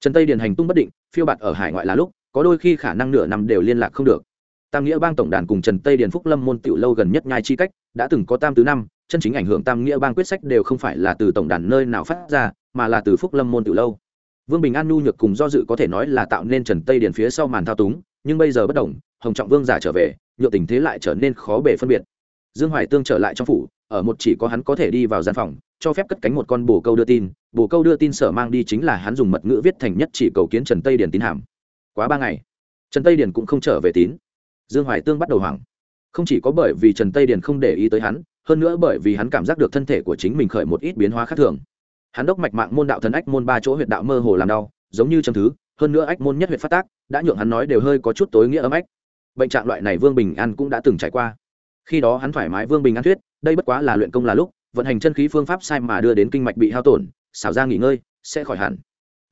Trần tây điền hành tung bất định, phiêu bạt ở hải ngoại là lúc, có đôi khi khả năng nửa năm đều liên lạc không được. Tam nghĩa bang tổng đàn cùng trần tây điền phúc lâm môn tiểu lâu gần nhất nhai chi cách, đã từng có tam tứ năm, chân chính ảnh hưởng tam nghĩa bang quyết sách đều không phải là từ tổng đàn nơi nào phát ra mà là từ phúc lâm môn tự lâu. Vương bình an nhu nhược cùng do dự có thể nói là tạo nên trần tây điền phía sau màn thao túng, nhưng bây giờ bất đồng, hồng trọng vương giả trở về nhựa tình thế lại trở nên khó bể phân biệt. Dương hoài tương trở lại trong phủ, ở một chỉ có hắn có thể đi vào gian phòng, cho phép cất cánh một con bồ câu đưa tin, bồ câu đưa tin sở mang đi chính là hắn dùng mật ngữ viết thành nhất chỉ cầu kiến trần tây điền tín hàm. Quá ba ngày, trần tây điền cũng không trở về tín. Dương hoài tương bắt đầu hoảng. Không chỉ có bởi vì trần tây điền không để ý tới hắn, hơn nữa bởi vì hắn cảm giác được thân thể của chính mình khởi một ít biến hóa khác thường hắn đốc mạch mạng môn đạo thần ách môn ba chỗ huyện đạo mơ hồ làm đau, giống như châm thứ, hơn nữa ách môn nhất huyện phát tác, đã nhượng hắn nói đều hơi có chút tối nghĩa ấm ách. Bệnh trạng loại này vương bình an cũng đã từng trải qua. Khi đó hắn thoải mái vương bình an thuyết, đây bất quá là luyện công là lúc, vận hành chân khí phương pháp sai mà đưa đến kinh mạch bị hao tổn, xảo ra nghỉ ngơi, sẽ khỏi hẳn.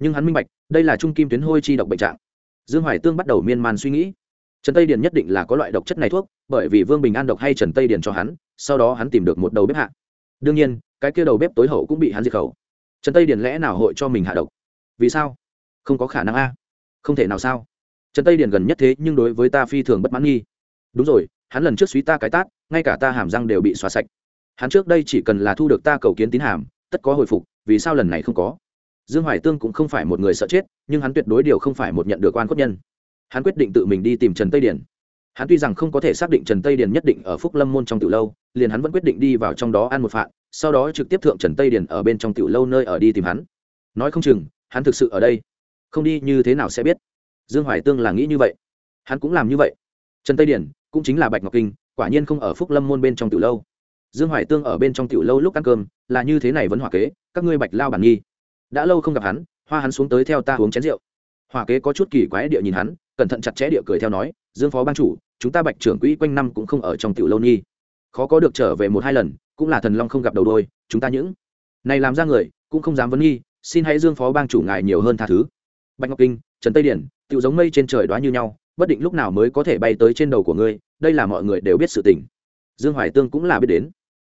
Nhưng hắn minh bạch, đây là trung kim tuyến hôi chi độc bệnh trạng. Dương hoài tương bắt đầu miên man suy nghĩ. Trần tây điền nhất định là có loại độc chất này thuốc, bởi vì vương bình an độc hay trần tây điền cho hắn, sau đó hắn tìm được một đầu bếp hạ. Đương nhiên, cái kia đầu bếp tối hậu cũng bị hắn diệt khẩu trần tây điền lẽ nào hội cho mình hạ độc? Vì sao? Không có khả năng a. Không thể nào sao? Trần tây điền gần nhất thế nhưng đối với ta phi thường bất mãn nghi. Đúng rồi, hắn lần trước suý ta cái tát, ngay cả ta hàm răng đều bị xóa sạch. Hắn trước đây chỉ cần là thu được ta cầu kiến tín hàm, tất có hồi phục, vì sao lần này không có? Dương hoài tương cũng không phải một người sợ chết, nhưng hắn tuyệt đối điều không phải một nhận được quan cốt nhân. Hắn quyết định tự mình đi tìm trần tây điền. Hắn tuy rằng không có thể xác định trần tây điền nhất định ở phúc lâm môn trong tiểu lâu, liền hắn vẫn quyết định đi vào trong đó ăn một phạn sau đó trực tiếp thượng trần tây điền ở bên trong tiểu lâu nơi ở đi tìm hắn. Nói không chừng, hắn thực sự ở đây. Không đi như thế nào sẽ biết? Dương hoài tương là nghĩ như vậy. Hắn cũng làm như vậy. Trần tây điền cũng chính là bạch ngọc kinh, quả nhiên không ở phúc lâm môn bên trong tiểu lâu. Dương hoài tương ở bên trong tiểu lâu lúc ăn cơm, là như thế này vẫn hỏa kế, các ngươi bạch lao bản nghi. Đã lâu không gặp hắn, hoa hắn xuống tới theo ta uống chén rượu. Hỏa kế có chút kỳ quái địa nhìn hắn, cẩn thận chặt chẽ địa cười theo nói, dương phó ban chủ, chúng ta bạch trưởng quỹ quanh năm cũng không ở trong tiểu lâu nghi. Khó có được trở về một hai lần cũng là thần long không gặp đầu đôi, chúng ta những này làm ra người, cũng không dám vấn nghi, xin hãy dương phó bang chủ ngài nhiều hơn tha thứ. Bạch ngọc kinh, trần tây điển tự giống mây trên trời đoá như nhau, bất định lúc nào mới có thể bay tới trên đầu của ngươi, đây là mọi người đều biết sự tình. Dương hoài tương cũng là biết đến.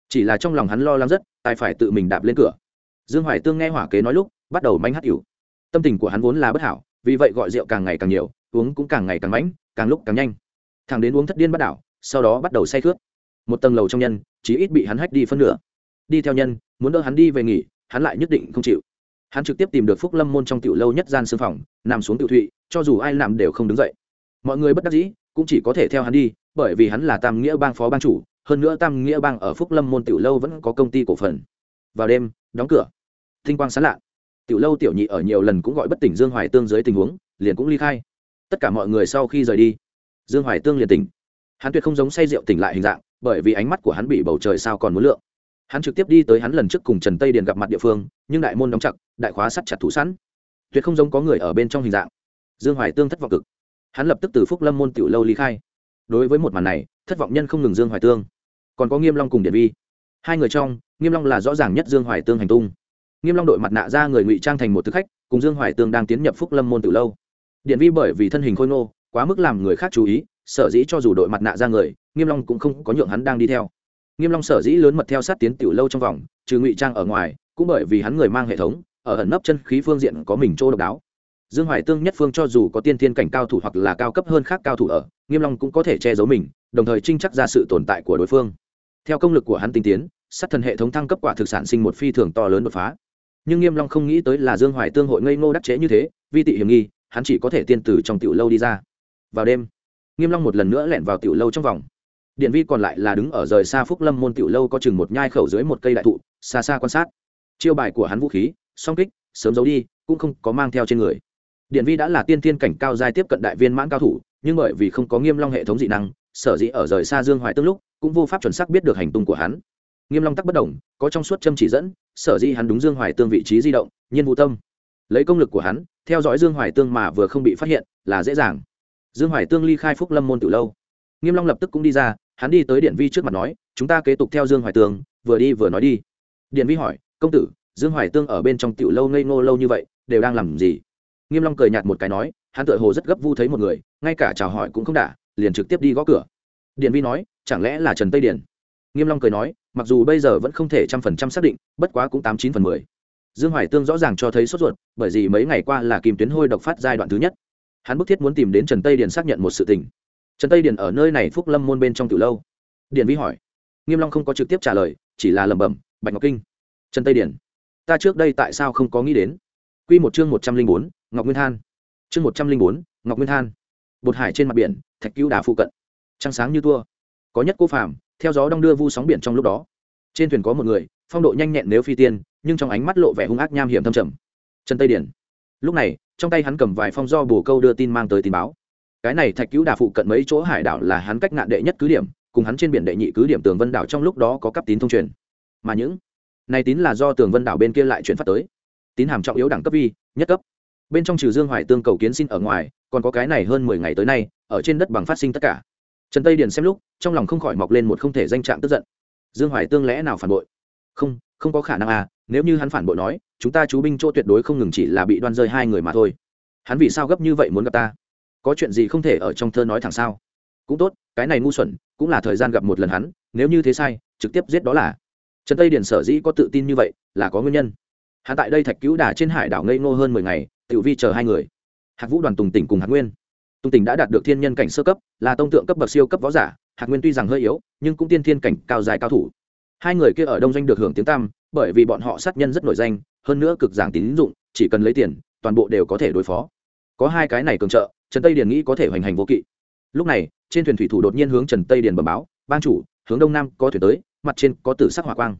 Chỉ là trong lòng hắn lo lắng rất tài phải tự mình đạp lên cửa. Dương hoài tương nghe hỏa kế nói lúc, bắt đầu manh hắt ỉu. Tâm tình của hắn vốn là bất hảo, vì vậy gọi rượu càng ngày càng nhiều, uống cũng càng ngày càng mãnh, càng lúc càng nhanh. Thằng đến uống thất điên bắt đảo, sau đó bắt đầu say khướt một tầng lầu trong nhân, chí ít bị hắn hách đi phân nửa. Đi theo nhân, muốn đỡ hắn đi về nghỉ, hắn lại nhất định không chịu. Hắn trực tiếp tìm được phúc lâm môn trong tiểu lâu nhất gian sư phòng, nằm xuống tiểu thụy, cho dù ai làm đều không đứng dậy. Mọi người bất đắc dĩ, cũng chỉ có thể theo hắn đi, bởi vì hắn là tam nghĩa bang phó bang chủ, hơn nữa tam nghĩa bang ở phúc lâm môn tiểu lâu vẫn có công ty cổ phần. Vào đêm, đóng cửa. Tinh quang sán lạ. Tiểu lâu tiểu nhị ở nhiều lần cũng gọi bất tỉnh dương hoài tương dưới tình huống, liền cũng ly khai. Tất cả mọi người sau khi rời đi, dương hoài tương liền tỉnh hắn tuyệt không giống say rượu tỉnh lại hình dạng, bởi vì ánh mắt của hắn bị bầu trời sao còn muốn lượng. Hắn trực tiếp đi tới hắn lần trước cùng trần tây điền gặp mặt địa phương, nhưng đại môn đóng chặt, đại khóa sắt chặt thủ sẵn. Tuyệt không giống có người ở bên trong hình dạng. Dương hoài tương thất vọng cực. Hắn lập tức từ phúc lâm môn tiểu lâu ly khai. Đối với một màn này, thất vọng nhân không ngừng dương hoài tương. Còn có nghiêm long cùng điện vi. Hai người trong, nghiêm long là rõ ràng nhất dương hoài tương hành tung. Nghiêm long đội mặt nạ ra người ngụy trang thành một thực khách, cùng dương hoài tương đang tiến nhập phúc lâm môn tiểu lâu. Điện vi bởi vì thân hình khôi ngô, quá mức làm người khác chú ý sở dĩ cho dù đội mặt nạ ra người, nghiêm long cũng không có nhượng hắn đang đi theo. Nghiêm long sở dĩ lớn mật theo sát tiến tiểu lâu trong vòng, trừ ngụy trang ở ngoài, cũng bởi vì hắn người mang hệ thống, ở ẩn nấp chân khí phương diện có mình chỗ độc đáo. Dương hoài tương nhất phương cho dù có tiên thiên cảnh cao thủ hoặc là cao cấp hơn khác cao thủ ở, nghiêm long cũng có thể che giấu mình, đồng thời trinh chắc ra sự tồn tại của đối phương. Theo công lực của hắn tinh tiến, sát thần hệ thống thăng cấp quả thực sản sinh một phi thường to lớn đột phá. Nhưng nghiêm long không nghĩ tới là dương hoài tương hội ngây ngô đắc chế như thế, vi tị hiểm nghi, hắn chỉ có thể tiên tử trong tiểu lâu đi ra. Vào đêm nghiêm long một lần nữa lẻn vào tiểu lâu trong vòng. Điện vi còn lại là đứng ở rời xa phúc lâm môn tiểu lâu có chừng một nhai khẩu dưới một cây đại thụ, xa xa quan sát. Chiêu bài của hắn vũ khí, song kích, sớm giấu đi, cũng không có mang theo trên người. Điện vi đã là tiên thiên cảnh cao giai tiếp cận đại viên mãn cao thủ, nhưng bởi vì không có nghiêm long hệ thống dị năng, sở dĩ ở rời xa dương hoài tương lúc, cũng vô pháp chuẩn xác biết được hành tung của hắn. Nghiêm long tắc bất động, có trong suốt châm chỉ dẫn, sở dĩ hắn đúng dương hoài tương vị trí di động, nhiên vũ tâm. Lấy công lực của hắn, theo dõi dương hoài tương mà vừa không bị phát hiện, là dễ dàng dương hoài tương ly khai phúc lâm môn từ lâu. Nghiêm long lập tức cũng đi ra, hắn đi tới điện vi trước mặt nói, chúng ta kế tục theo dương hoài tương, vừa đi vừa nói đi. Điện vi hỏi, công tử, dương hoài tương ở bên trong tiểu lâu ngây ngô lâu như vậy, đều đang làm gì? Nghiêm long cười nhạt một cái nói, hắn tựa hồ rất gấp vu thấy một người, ngay cả chào hỏi cũng không đả, liền trực tiếp đi gõ cửa. Điện vi nói, chẳng lẽ là trần tây điển nghiêm long cười nói, mặc dù bây giờ vẫn không thể trăm phần trăm xác định, bất quá cũng tám chín phần mười. Dương hoài tương rõ ràng cho thấy sốt ruột, bởi vì mấy ngày qua là kim tuyến hôi độc phát giai đoạn thứ nhất hắn bức thiết muốn tìm đến trần tây điền xác nhận một sự tình. Trần tây điền ở nơi này phúc lâm môn bên trong từ lâu. Điền vi hỏi. Nghiêm long không có trực tiếp trả lời, chỉ là lẩm bẩm, bạch ngọc kinh, trần tây điền, ta trước đây tại sao không có nghĩ đến? Quy một chương một trăm linh bốn, ngọc nguyên than. Chương một trăm linh bốn, ngọc nguyên than. Bột hải trên mặt biển, thạch cứu đà phụ cận. Trăng sáng như tua. Có nhất cô phàm, theo gió đong đưa vu sóng biển trong lúc đó. Trên thuyền có một người, phong độ nhanh nhẹn nếu phi tiên, nhưng trong ánh mắt lộ vẻ hung ác nham hiểm thâm trầm. Trần tây điển lúc này trong tay hắn cầm vài phong do bồ câu đưa tin mang tới tin báo. Cái này thạch cứu đà phụ cận mấy chỗ hải đảo là hắn cách nạn đệ nhất cứ điểm, cùng hắn trên biển đệ nhị cứ điểm tường vân đảo trong lúc đó có cấp tín thông truyền. Mà những này tín là do tường vân đảo bên kia lại chuyển phát tới. Tín hàm trọng yếu đẳng cấp vi, nhất cấp. Bên trong trừ dương hoài tương cầu kiến xin ở ngoài, còn có cái này hơn mười ngày tới nay, ở trên đất bằng phát sinh tất cả. Trần tây điền xem lúc, trong lòng không khỏi mọc lên một không thể danh trạng tức giận. Dương hoài tương lẽ nào phản bội? Không không có khả năng à nếu như hắn phản bội nói, chúng ta chú binh chỗ tuyệt đối không ngừng chỉ là bị đoan rơi hai người mà thôi. Hắn vì sao gấp như vậy muốn gặp ta? Có chuyện gì không thể ở trong thơ nói thẳng sao? Cũng tốt, cái này ngu xuẩn, cũng là thời gian gặp một lần hắn, nếu như thế sai, trực tiếp giết đó là. Trần tây điền sở dĩ có tự tin như vậy, là có nguyên nhân. Hắn tại đây thạch cứu đà trên hải đảo ngây ngô hơn mười ngày Tự vi chờ hai người. Hạc vũ đoàn tùng tỉnh cùng hạc nguyên. Tùng tỉnh đã đạt được thiên nhân cảnh sơ cấp, là tông tượng cấp bậc siêu cấp võ giả, hạc nguyên tuy rằng hơi yếu, nhưng cũng tiên thiên cảnh cao dài cao thủ. Hai người kia ở đông doanh được hưởng tiếng tam bởi vì bọn họ sát nhân rất nổi danh, hơn nữa cực giảng tín dụng, chỉ cần lấy tiền, toàn bộ đều có thể đối phó. Có hai cái này cường trợ, trần tây điền nghĩ có thể hoành hành vô kỵ. Lúc này, trên thuyền thủy thủ đột nhiên hướng trần tây điền bẩm báo ban chủ, hướng đông nam có thuyền tới, mặt trên có tử sắc hỏa quang.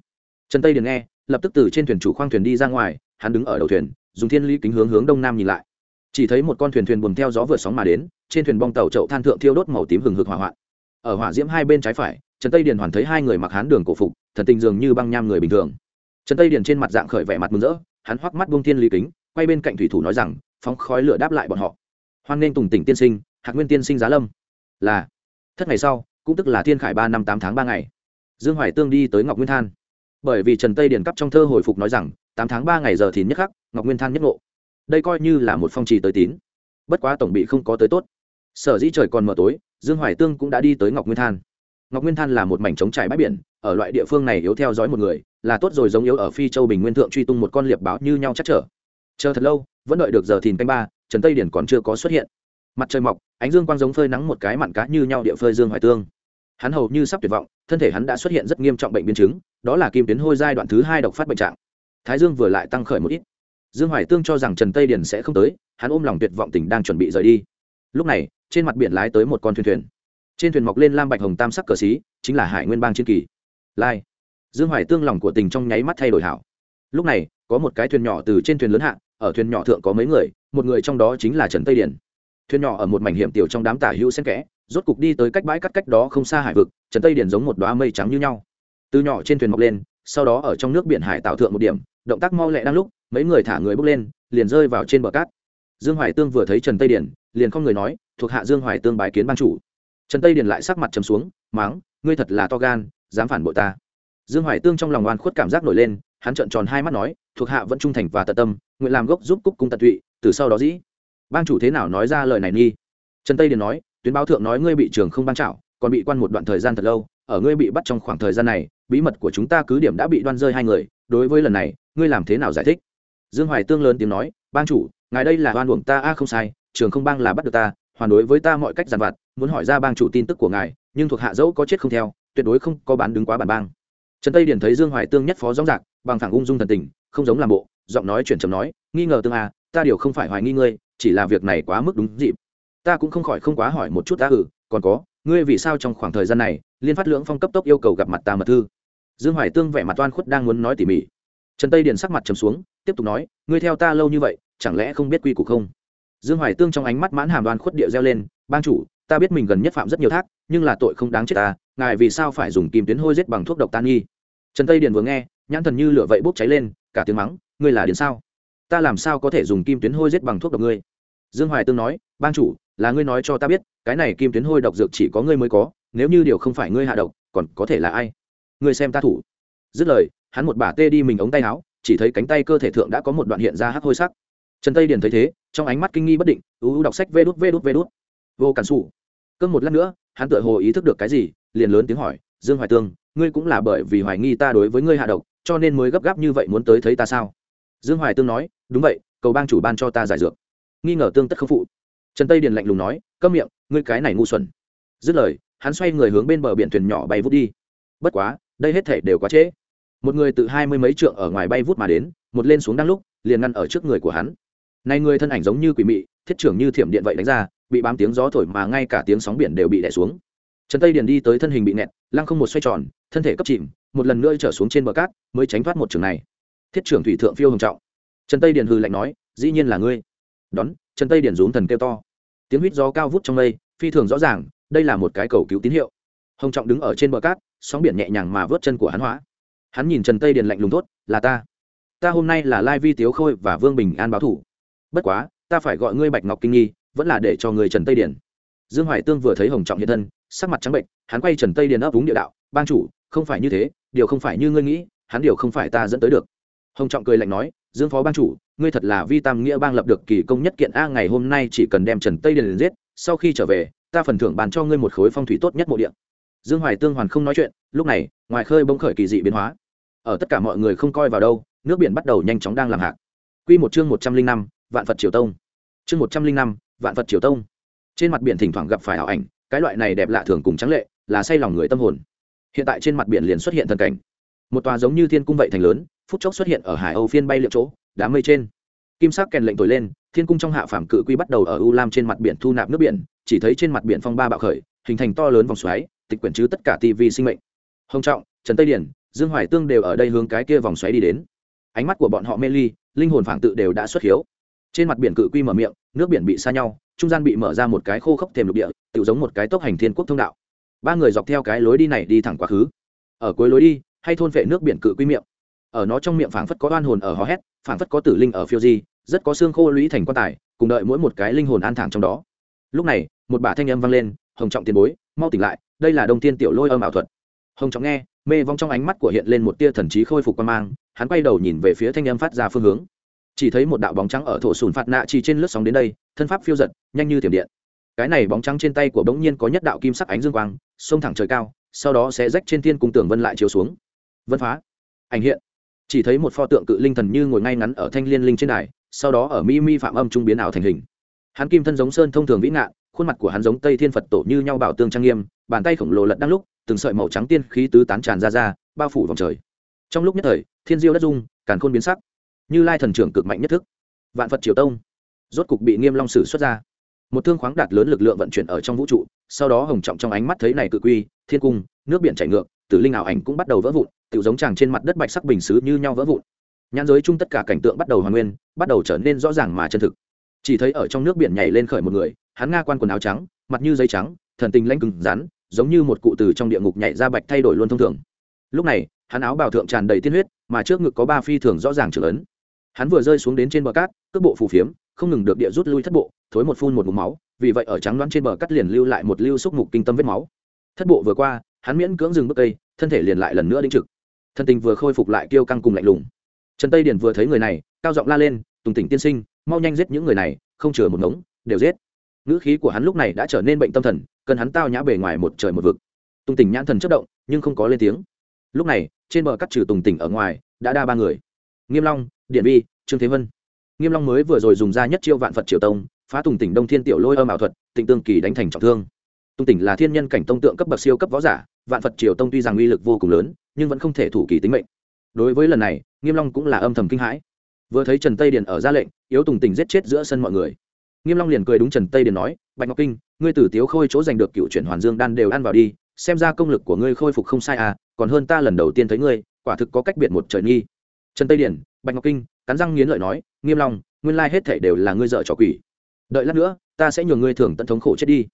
Trần tây điền nghe, lập tức từ trên thuyền chủ khoang thuyền đi ra ngoài, hắn đứng ở đầu thuyền, dùng thiên lý kính hướng hướng đông nam nhìn lại. Chỉ thấy một con thuyền thuyền buồm theo gió vượt sóng mà đến, trên thuyền bong tàu chậu than thượng thiêu đốt màu tím hừng hực hỏa hoạn. Ở hỏa diễm hai bên trái phải, trần tây điền hoàn thấy hai người mặc hán đường cổ phục, thần tình dường như băng nham người bình thường trần tây điền trên mặt dạng khởi vẻ mặt mừng rỡ, hắn hoắc mắt bông thiên lý kính, quay bên cạnh thủy thủ nói rằng, phóng khói lửa đáp lại bọn họ. Hoan nên tùng tỉnh tiên sinh, hạc nguyên tiên sinh giá lâm. Là, thất ngày sau, cũng tức là thiên khải ba năm tám tháng ba ngày. Dương hoài tương đi tới ngọc nguyên than. Bởi vì trần tây điền cấp trong thơ hồi phục nói rằng, tám tháng ba ngày giờ thì nhất khắc, ngọc nguyên than nhất ngộ. Đây coi như là một phong trì tới tín. Bất quá tổng bị không có tới tốt. Sở dĩ trời còn mờ tối, dương hoài tương cũng đã đi tới ngọc nguyên than. Ngọc nguyên than là một mảnh trống trải bãi biển, ở loại địa phương này yếu theo dõi một người là tốt rồi giống yếu ở phi châu bình nguyên thượng truy tung một con liệp báo như nhau chắc trở. Chờ thật lâu, vẫn đợi được giờ thìn canh ba, trần tây điển còn chưa có xuất hiện. Mặt trời mọc, ánh dương quang giống phơi nắng một cái mặn cá như nhau địa phơi dương hoài tương. Hắn hầu như sắp tuyệt vọng, thân thể hắn đã xuất hiện rất nghiêm trọng bệnh biến chứng, đó là kim tuyến hôi giai đoạn thứ hai độc phát bệnh trạng. Thái dương vừa lại tăng khởi một ít. Dương hoài tương cho rằng trần tây điền sẽ không tới, hắn ôm lòng tuyệt vọng tỉnh đang chuẩn bị rời đi. Lúc này, trên mặt biển lái tới một con thuyền thuyền. Trên thuyền mọc lên lam bạch hồng tam sắc cờ xí, chính là hải nguyên bang chiến kỳ. Lai dương hoài tương lòng của tình trong nháy mắt thay đổi hảo. Lúc này, có một cái thuyền nhỏ từ trên thuyền lớn hạ, ở thuyền nhỏ thượng có mấy người, một người trong đó chính là trần tây điền. Thuyền nhỏ ở một mảnh hiểm tiểu trong đám tả hữu xen kẽ, rốt cục đi tới cách bãi cắt cách đó không xa hải vực, trần tây điền giống một đoá mây trắng như nhau. Từ nhỏ trên thuyền mọc lên, sau đó ở trong nước biển hải tạo thượng một điểm, động tác mau lẹ đang lúc, mấy người thả người bước lên, liền rơi vào trên bờ cát. Dương hoài tương vừa thấy trần tây điền, liền không người nói, thuộc hạ dương hoài tương bái kiến ban chủ. Trần tây điền lại sắc mặt trầm xuống, máng, ngươi thật là to gan, dám phản bội ta dương hoài tương trong lòng oan khuất cảm giác nổi lên, hắn trợn tròn hai mắt nói, thuộc hạ vẫn trung thành và tận tâm, nguyện làm gốc giúp cúc cung tận tụy, từ sau đó dĩ. Bang chủ thế nào nói ra lời này nghi? Trần tây điền nói tuyến báo thượng nói ngươi bị trường không ban trảo, còn bị quan một đoạn thời gian thật lâu, ở ngươi bị bắt trong khoảng thời gian này, bí mật của chúng ta cứ điểm đã bị đoan rơi hai người, đối với lần này, ngươi làm thế nào giải thích? Dương hoài tương lớn tiếng nói, bang chủ, ngài đây là oan uổng ta, a, không sai, trường không bang là bắt được ta, hoàn đối với ta mọi cách giàn vặt, muốn hỏi ra bang chủ tin tức của ngài, nhưng thuộc hạ dẫu có chết không theo, tuyệt đối không có bán đứng quá bản bang trần tây điển thấy dương hoài tương nhất phó rõ rạc bằng thẳng ung dung thần tình, không giống làm bộ, giọng nói chuyển chầm nói, nghi ngờ tương a ta điều không phải hoài nghi ngươi, chỉ là việc này quá mức đúng dịp. Ta cũng không khỏi không quá hỏi một chút ta ừ còn có, ngươi vì sao trong khoảng thời gian này, liên phát lưỡng phong cấp tốc yêu cầu gặp mặt ta mật thư? Dương hoài tương vẻ mặt oan khuất đang muốn nói tỉ mỉ. Trần tây điền sắc mặt trầm xuống, tiếp tục nói, ngươi theo ta lâu như vậy, chẳng lẽ không biết quy củ không? Dương hoài tương trong ánh mắt mãn hàm đoan khuất địa reo lên, bang chủ, ta biết mình gần nhất phạm rất nhiều thác, nhưng là tội không đáng chết ta ngài vì sao phải dùng kim tuyến hôi giết bằng thuốc độc tan nghi? Trần tây điền vừa nghe, nhãn thần như lửa vậy bốc cháy lên, cả tiếng mắng, ngươi là đến sao? Ta làm sao có thể dùng kim tuyến hôi giết bằng thuốc độc ngươi? Dương hoài tương nói ban chủ, là ngươi nói cho ta biết, cái này kim tuyến hôi độc dược chỉ có ngươi mới có, nếu như điều không phải ngươi hạ độc, còn có thể là ai? Ngươi xem ta thủ. Dứt lời, hắn một bả tê đi mình ống tay áo, chỉ thấy cánh tay cơ thể thượng đã có một đoạn hiện ra hắc hôi sắc. Trần tây điền thấy thế, trong ánh mắt kinh nghi bất định, ú đọc sách vê đút vê đút vê đút. Vô cản xù cơm một lát nữa, hắn tựa hồ ý thức được cái gì liền lớn tiếng hỏi, dương hoài tương, ngươi cũng là bởi vì hoài nghi ta đối với ngươi hạ độc, cho nên mới gấp gáp như vậy muốn tới thấy ta sao? Dương hoài tương nói, đúng vậy, cầu bang chủ ban cho ta giải dược. Nghi ngờ tương tất không phụ. Trần tây điền lạnh lùng nói, câm miệng, ngươi cái này ngu xuẩn. Dứt lời, hắn xoay người hướng bên bờ biển thuyền nhỏ bay vút đi. Bất quá, đây hết thể đều quá trễ. Một người từ hai mươi mấy trượng ở ngoài bay vút mà đến, một lên xuống đang lúc, liền ngăn ở trước người của hắn. Nay người thân ảnh giống như quỷ mị, thiết trưởng như thiểm điện vậy đánh ra, bị bám tiếng gió thổi mà ngay cả tiếng sóng biển đều bị đẻ xuống trần tây điền đi tới thân hình bị nẹt, lăng không một xoay tròn, thân thể cấp chìm, một lần nữa trở xuống trên bờ cát, mới tránh thoát một trường này. Thiết trưởng thủy thượng phiêu hồng trọng. Trần tây điền hư lạnh nói, dĩ nhiên là ngươi. Đón, trần tây điền rốn thần kêu to. Tiếng huýt gió cao vút trong mây, phi thường rõ ràng, đây là một cái cầu cứu tín hiệu. Hồng trọng đứng ở trên bờ cát, sóng biển nhẹ nhàng mà vớt chân của hắn hóa. Hắn nhìn trần tây điền lạnh lùng tốt là ta. Ta hôm nay là lai vi tiếu khôi và vương bình an báo thủ. Bất quá, ta phải gọi ngươi bạch ngọc kinh nghi, vẫn là để cho người trần tây điền dương hoài tương vừa thấy hồng trọng hiện thân, sắc mặt trắng bệnh, hắn quay trần tây điền ấp úng địa đạo ban chủ, không phải như thế, điều không phải như ngươi nghĩ, hắn điều không phải ta dẫn tới được. Hồng trọng cười lạnh nói, dương phó ban chủ, ngươi thật là vi tam nghĩa bang lập được kỳ công nhất kiện a, ngày hôm nay chỉ cần đem trần tây điền giết, sau khi trở về, ta phần thưởng bàn cho ngươi một khối phong thủy tốt nhất mộ điện dương hoài tương hoàn không nói chuyện, lúc này, ngoài khơi bỗng khởi kỳ dị biến hóa. Ở tất cả mọi người không coi vào đâu, nước biển bắt đầu nhanh chóng đang làm hạc. Quy một chương một trăm linh năm, vạn phật triều tông. Chương một trăm linh năm, vạn phật triều tông trên mặt biển thỉnh thoảng gặp phải ảo ảnh, cái loại này đẹp lạ thường cùng trắng lệ, là say lòng người tâm hồn. Hiện tại trên mặt biển liền xuất hiện thần cảnh. Một tòa giống như thiên cung vậy thành lớn, phút chốc xuất hiện ở hải âu phiên bay liệu chỗ đám mây trên. Kim sắc kèn lệnh thổi lên, thiên cung trong hạ phàm cự quy bắt đầu ở u lam trên mặt biển thu nạp nước biển, chỉ thấy trên mặt biển phong ba bạo khởi, hình thành to lớn vòng xoáy, tịch quyển chứ tất cả tivi sinh mệnh. Hồng trọng, trần tây điển, dương hoài tương đều ở đây hướng cái kia vòng xoáy đi đến. Ánh mắt của bọn họ mê ly, linh hồn phảng tự đều đã xuất hiếu. Trên mặt biển cự quy mở miệng nước biển bị xa nhau, trung gian bị mở ra một cái khô khốc thềm lục địa tự giống một cái tốc hành thiên quốc thông đạo. Ba người dọc theo cái lối đi này đi thẳng quá khứ. Ở cuối lối đi, hay thôn vệ nước biển cự quy miệng. Ở nó trong miệng phảng phất có oan hồn ở hò hét, phảng phất có tử linh ở phiêu di, rất có xương khô lũy thành quan tài, cùng đợi mỗi một cái linh hồn an thẳng trong đó. Lúc này, một bà thanh âm vang lên, hồng trọng tiền bối, mau tỉnh lại, đây là đông tiên tiểu lôi âm ảo thuật. Hồng trọng nghe, mê vong trong ánh mắt của hiện lên một tia thần trí khôi phục quan mang, hắn quay đầu nhìn về phía thanh âm phát ra phương hướng chỉ thấy một đạo bóng trắng ở thổ sùn phạt nạ chỉ trên lướt sóng đến đây, thân pháp phiêu giật, nhanh như tiềm điện. Cái này bóng trắng trên tay của bỗng nhiên có nhất đạo kim sắc ánh dương quang, xông thẳng trời cao, sau đó sẽ rách trên thiên cung tường vân lại chiếu xuống. Vân phá. Ảnh hiện. Chỉ thấy một pho tượng cự linh thần như ngồi ngay ngắn ở thanh liên linh trên đài, sau đó ở mi mi phạm âm trung biến ảo thành hình. Hắn kim thân giống sơn thông thường vĩ ngạn, khuôn mặt của hắn giống tây thiên phật tổ như nhau bảo tương trang nghiêm, bàn tay khổng lồ lật đang lúc, từng sợi màu trắng tiên khí tứ tán tràn ra ra, bao phủ vòng trời. Trong lúc nhất thời, thiên diêu đất dung càn khôn biến sắc như lai thần trưởng cực mạnh nhất thức. Vạn phật triều tông. Rốt cục bị nghiêm long sử xuất ra. Một thương khoáng đạt lớn lực lượng vận chuyển ở trong vũ trụ, sau đó hồng trọng trong ánh mắt thấy này cự quy, thiên cung, nước biển chảy ngược, tử linh ảo ảnh cũng bắt đầu vỡ vụn tự giống chàng trên mặt đất bạch sắc bình xứ như nhau vỡ vụn. Nhãn giới chung tất cả cảnh tượng bắt đầu hoàn nguyên, bắt đầu trở nên rõ ràng mà chân thực. Chỉ thấy ở trong nước biển nhảy lên khởi một người, hắn nga quan quần áo trắng, mặt như giấy trắng, thần tình lanh cứng rắn, giống như một cụ từ trong địa ngục nhảy ra bạch thay đổi luôn thông thường. Lúc này, hắn áo bào thượng tràn đầy tiên huyết, mà trước ngực có ba phi thường rõ ràng trưởng ấn hắn vừa rơi xuống đến trên bờ cát, cước bộ phù phiếm, không ngừng được địa rút lui thất bộ, thối một phun một mục máu, vì vậy ở trắng đoán trên bờ cắt liền lưu lại một lưu xúc mục kinh tâm vết máu. Thất bộ vừa qua, hắn miễn cưỡng dừng bước cây, thân thể liền lại lần nữa đinh trực. Thân tình vừa khôi phục lại kêu căng cùng lạnh lùng. Trần tây điển vừa thấy người này, cao giọng la lên, tùng tỉnh tiên sinh, mau nhanh giết những người này, không chừa một ngống, đều giết. Ngữ khí của hắn lúc này đã trở nên bệnh tâm thần, cần hắn tao nhã bề ngoài một trời một vực. Tùng tỉnh nhãn thần chất động, nhưng không có lên tiếng. Lúc này, trên bờ cắt trừ tùng tỉnh ở ngoài, đã đa ba người. Nghiêm long điện vi, trương thế vân. Nghiêm long mới vừa rồi dùng ra nhất chiêu vạn phật triều tông, phá tùng tỉnh đông thiên tiểu lôi âm ảo thuật, tịnh tương kỳ đánh thành trọng thương. Tùng tỉnh là thiên nhân cảnh tông tượng cấp bậc siêu cấp võ giả, vạn phật triều tông tuy rằng uy lực vô cùng lớn, nhưng vẫn không thể thủ kỳ tính mệnh. Đối với lần này, nghiêm long cũng là âm thầm kinh hãi. Vừa thấy trần tây điền ở ra lệnh, yếu tùng tỉnh giết chết giữa sân mọi người. Nghiêm long liền cười đúng trần tây điền nói, bạch ngọc kinh, ngươi tử tiếu khôi chỗ giành được cựu chuyển hoàn dương đan đều ăn vào đi, xem ra công lực của ngươi khôi phục không sai à còn hơn ta lần đầu tiên thấy ngươi, quả thực có cách biệt một trời nghi. Trần tây điền bạch ngọc kinh, cắn răng nghiến lợi nói, nghiêm long, nguyên lai hết thảy đều là ngươi dợ trò quỷ. Đợi lát nữa, ta sẽ nhường ngươi thưởng tận thống khổ chết đi.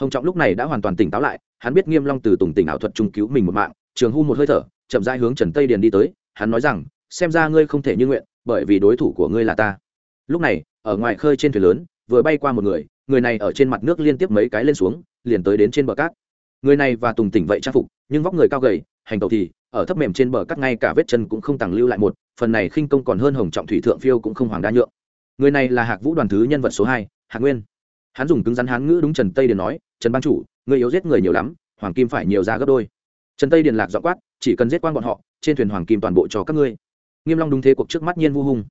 Hồng trọng lúc này đã hoàn toàn tỉnh táo lại, hắn biết nghiêm long từ tùng tỉnh ảo thuật trung cứu mình một mạng, trường hu một hơi thở, chậm rãi hướng trần tây điền đi tới, hắn nói rằng, xem ra ngươi không thể như nguyện, bởi vì đối thủ của ngươi là ta. Lúc này, ở ngoài khơi trên thuyền lớn, vừa bay qua một người người này ở trên mặt nước liên tiếp mấy cái lên xuống, liền tới đến trên bờ cát. Người này và tùng tỉnh vậy trang phục, nhưng vóc người cao gầy hành tàu thì, ở thấp mềm trên bờ cắt ngay cả vết chân cũng không tàng lưu lại một, phần này khinh công còn hơn hồng trọng thủy thượng phiêu cũng không hoàng đa nhượng. Người này là hạc vũ đoàn thứ nhân vật số hai, hạc nguyên. Hắn dùng cứng rắn hán ngữ đúng trần tây điền nói, trần ban chủ, người yếu giết người nhiều lắm, hoàng kim phải nhiều ra gấp đôi. Trần tây điền lạc dọ quát, chỉ cần giết quan bọn họ, trên thuyền hoàng kim toàn bộ cho các ngươi. Nghiêm long đúng thế cuộc trước mắt nhiên vu hung.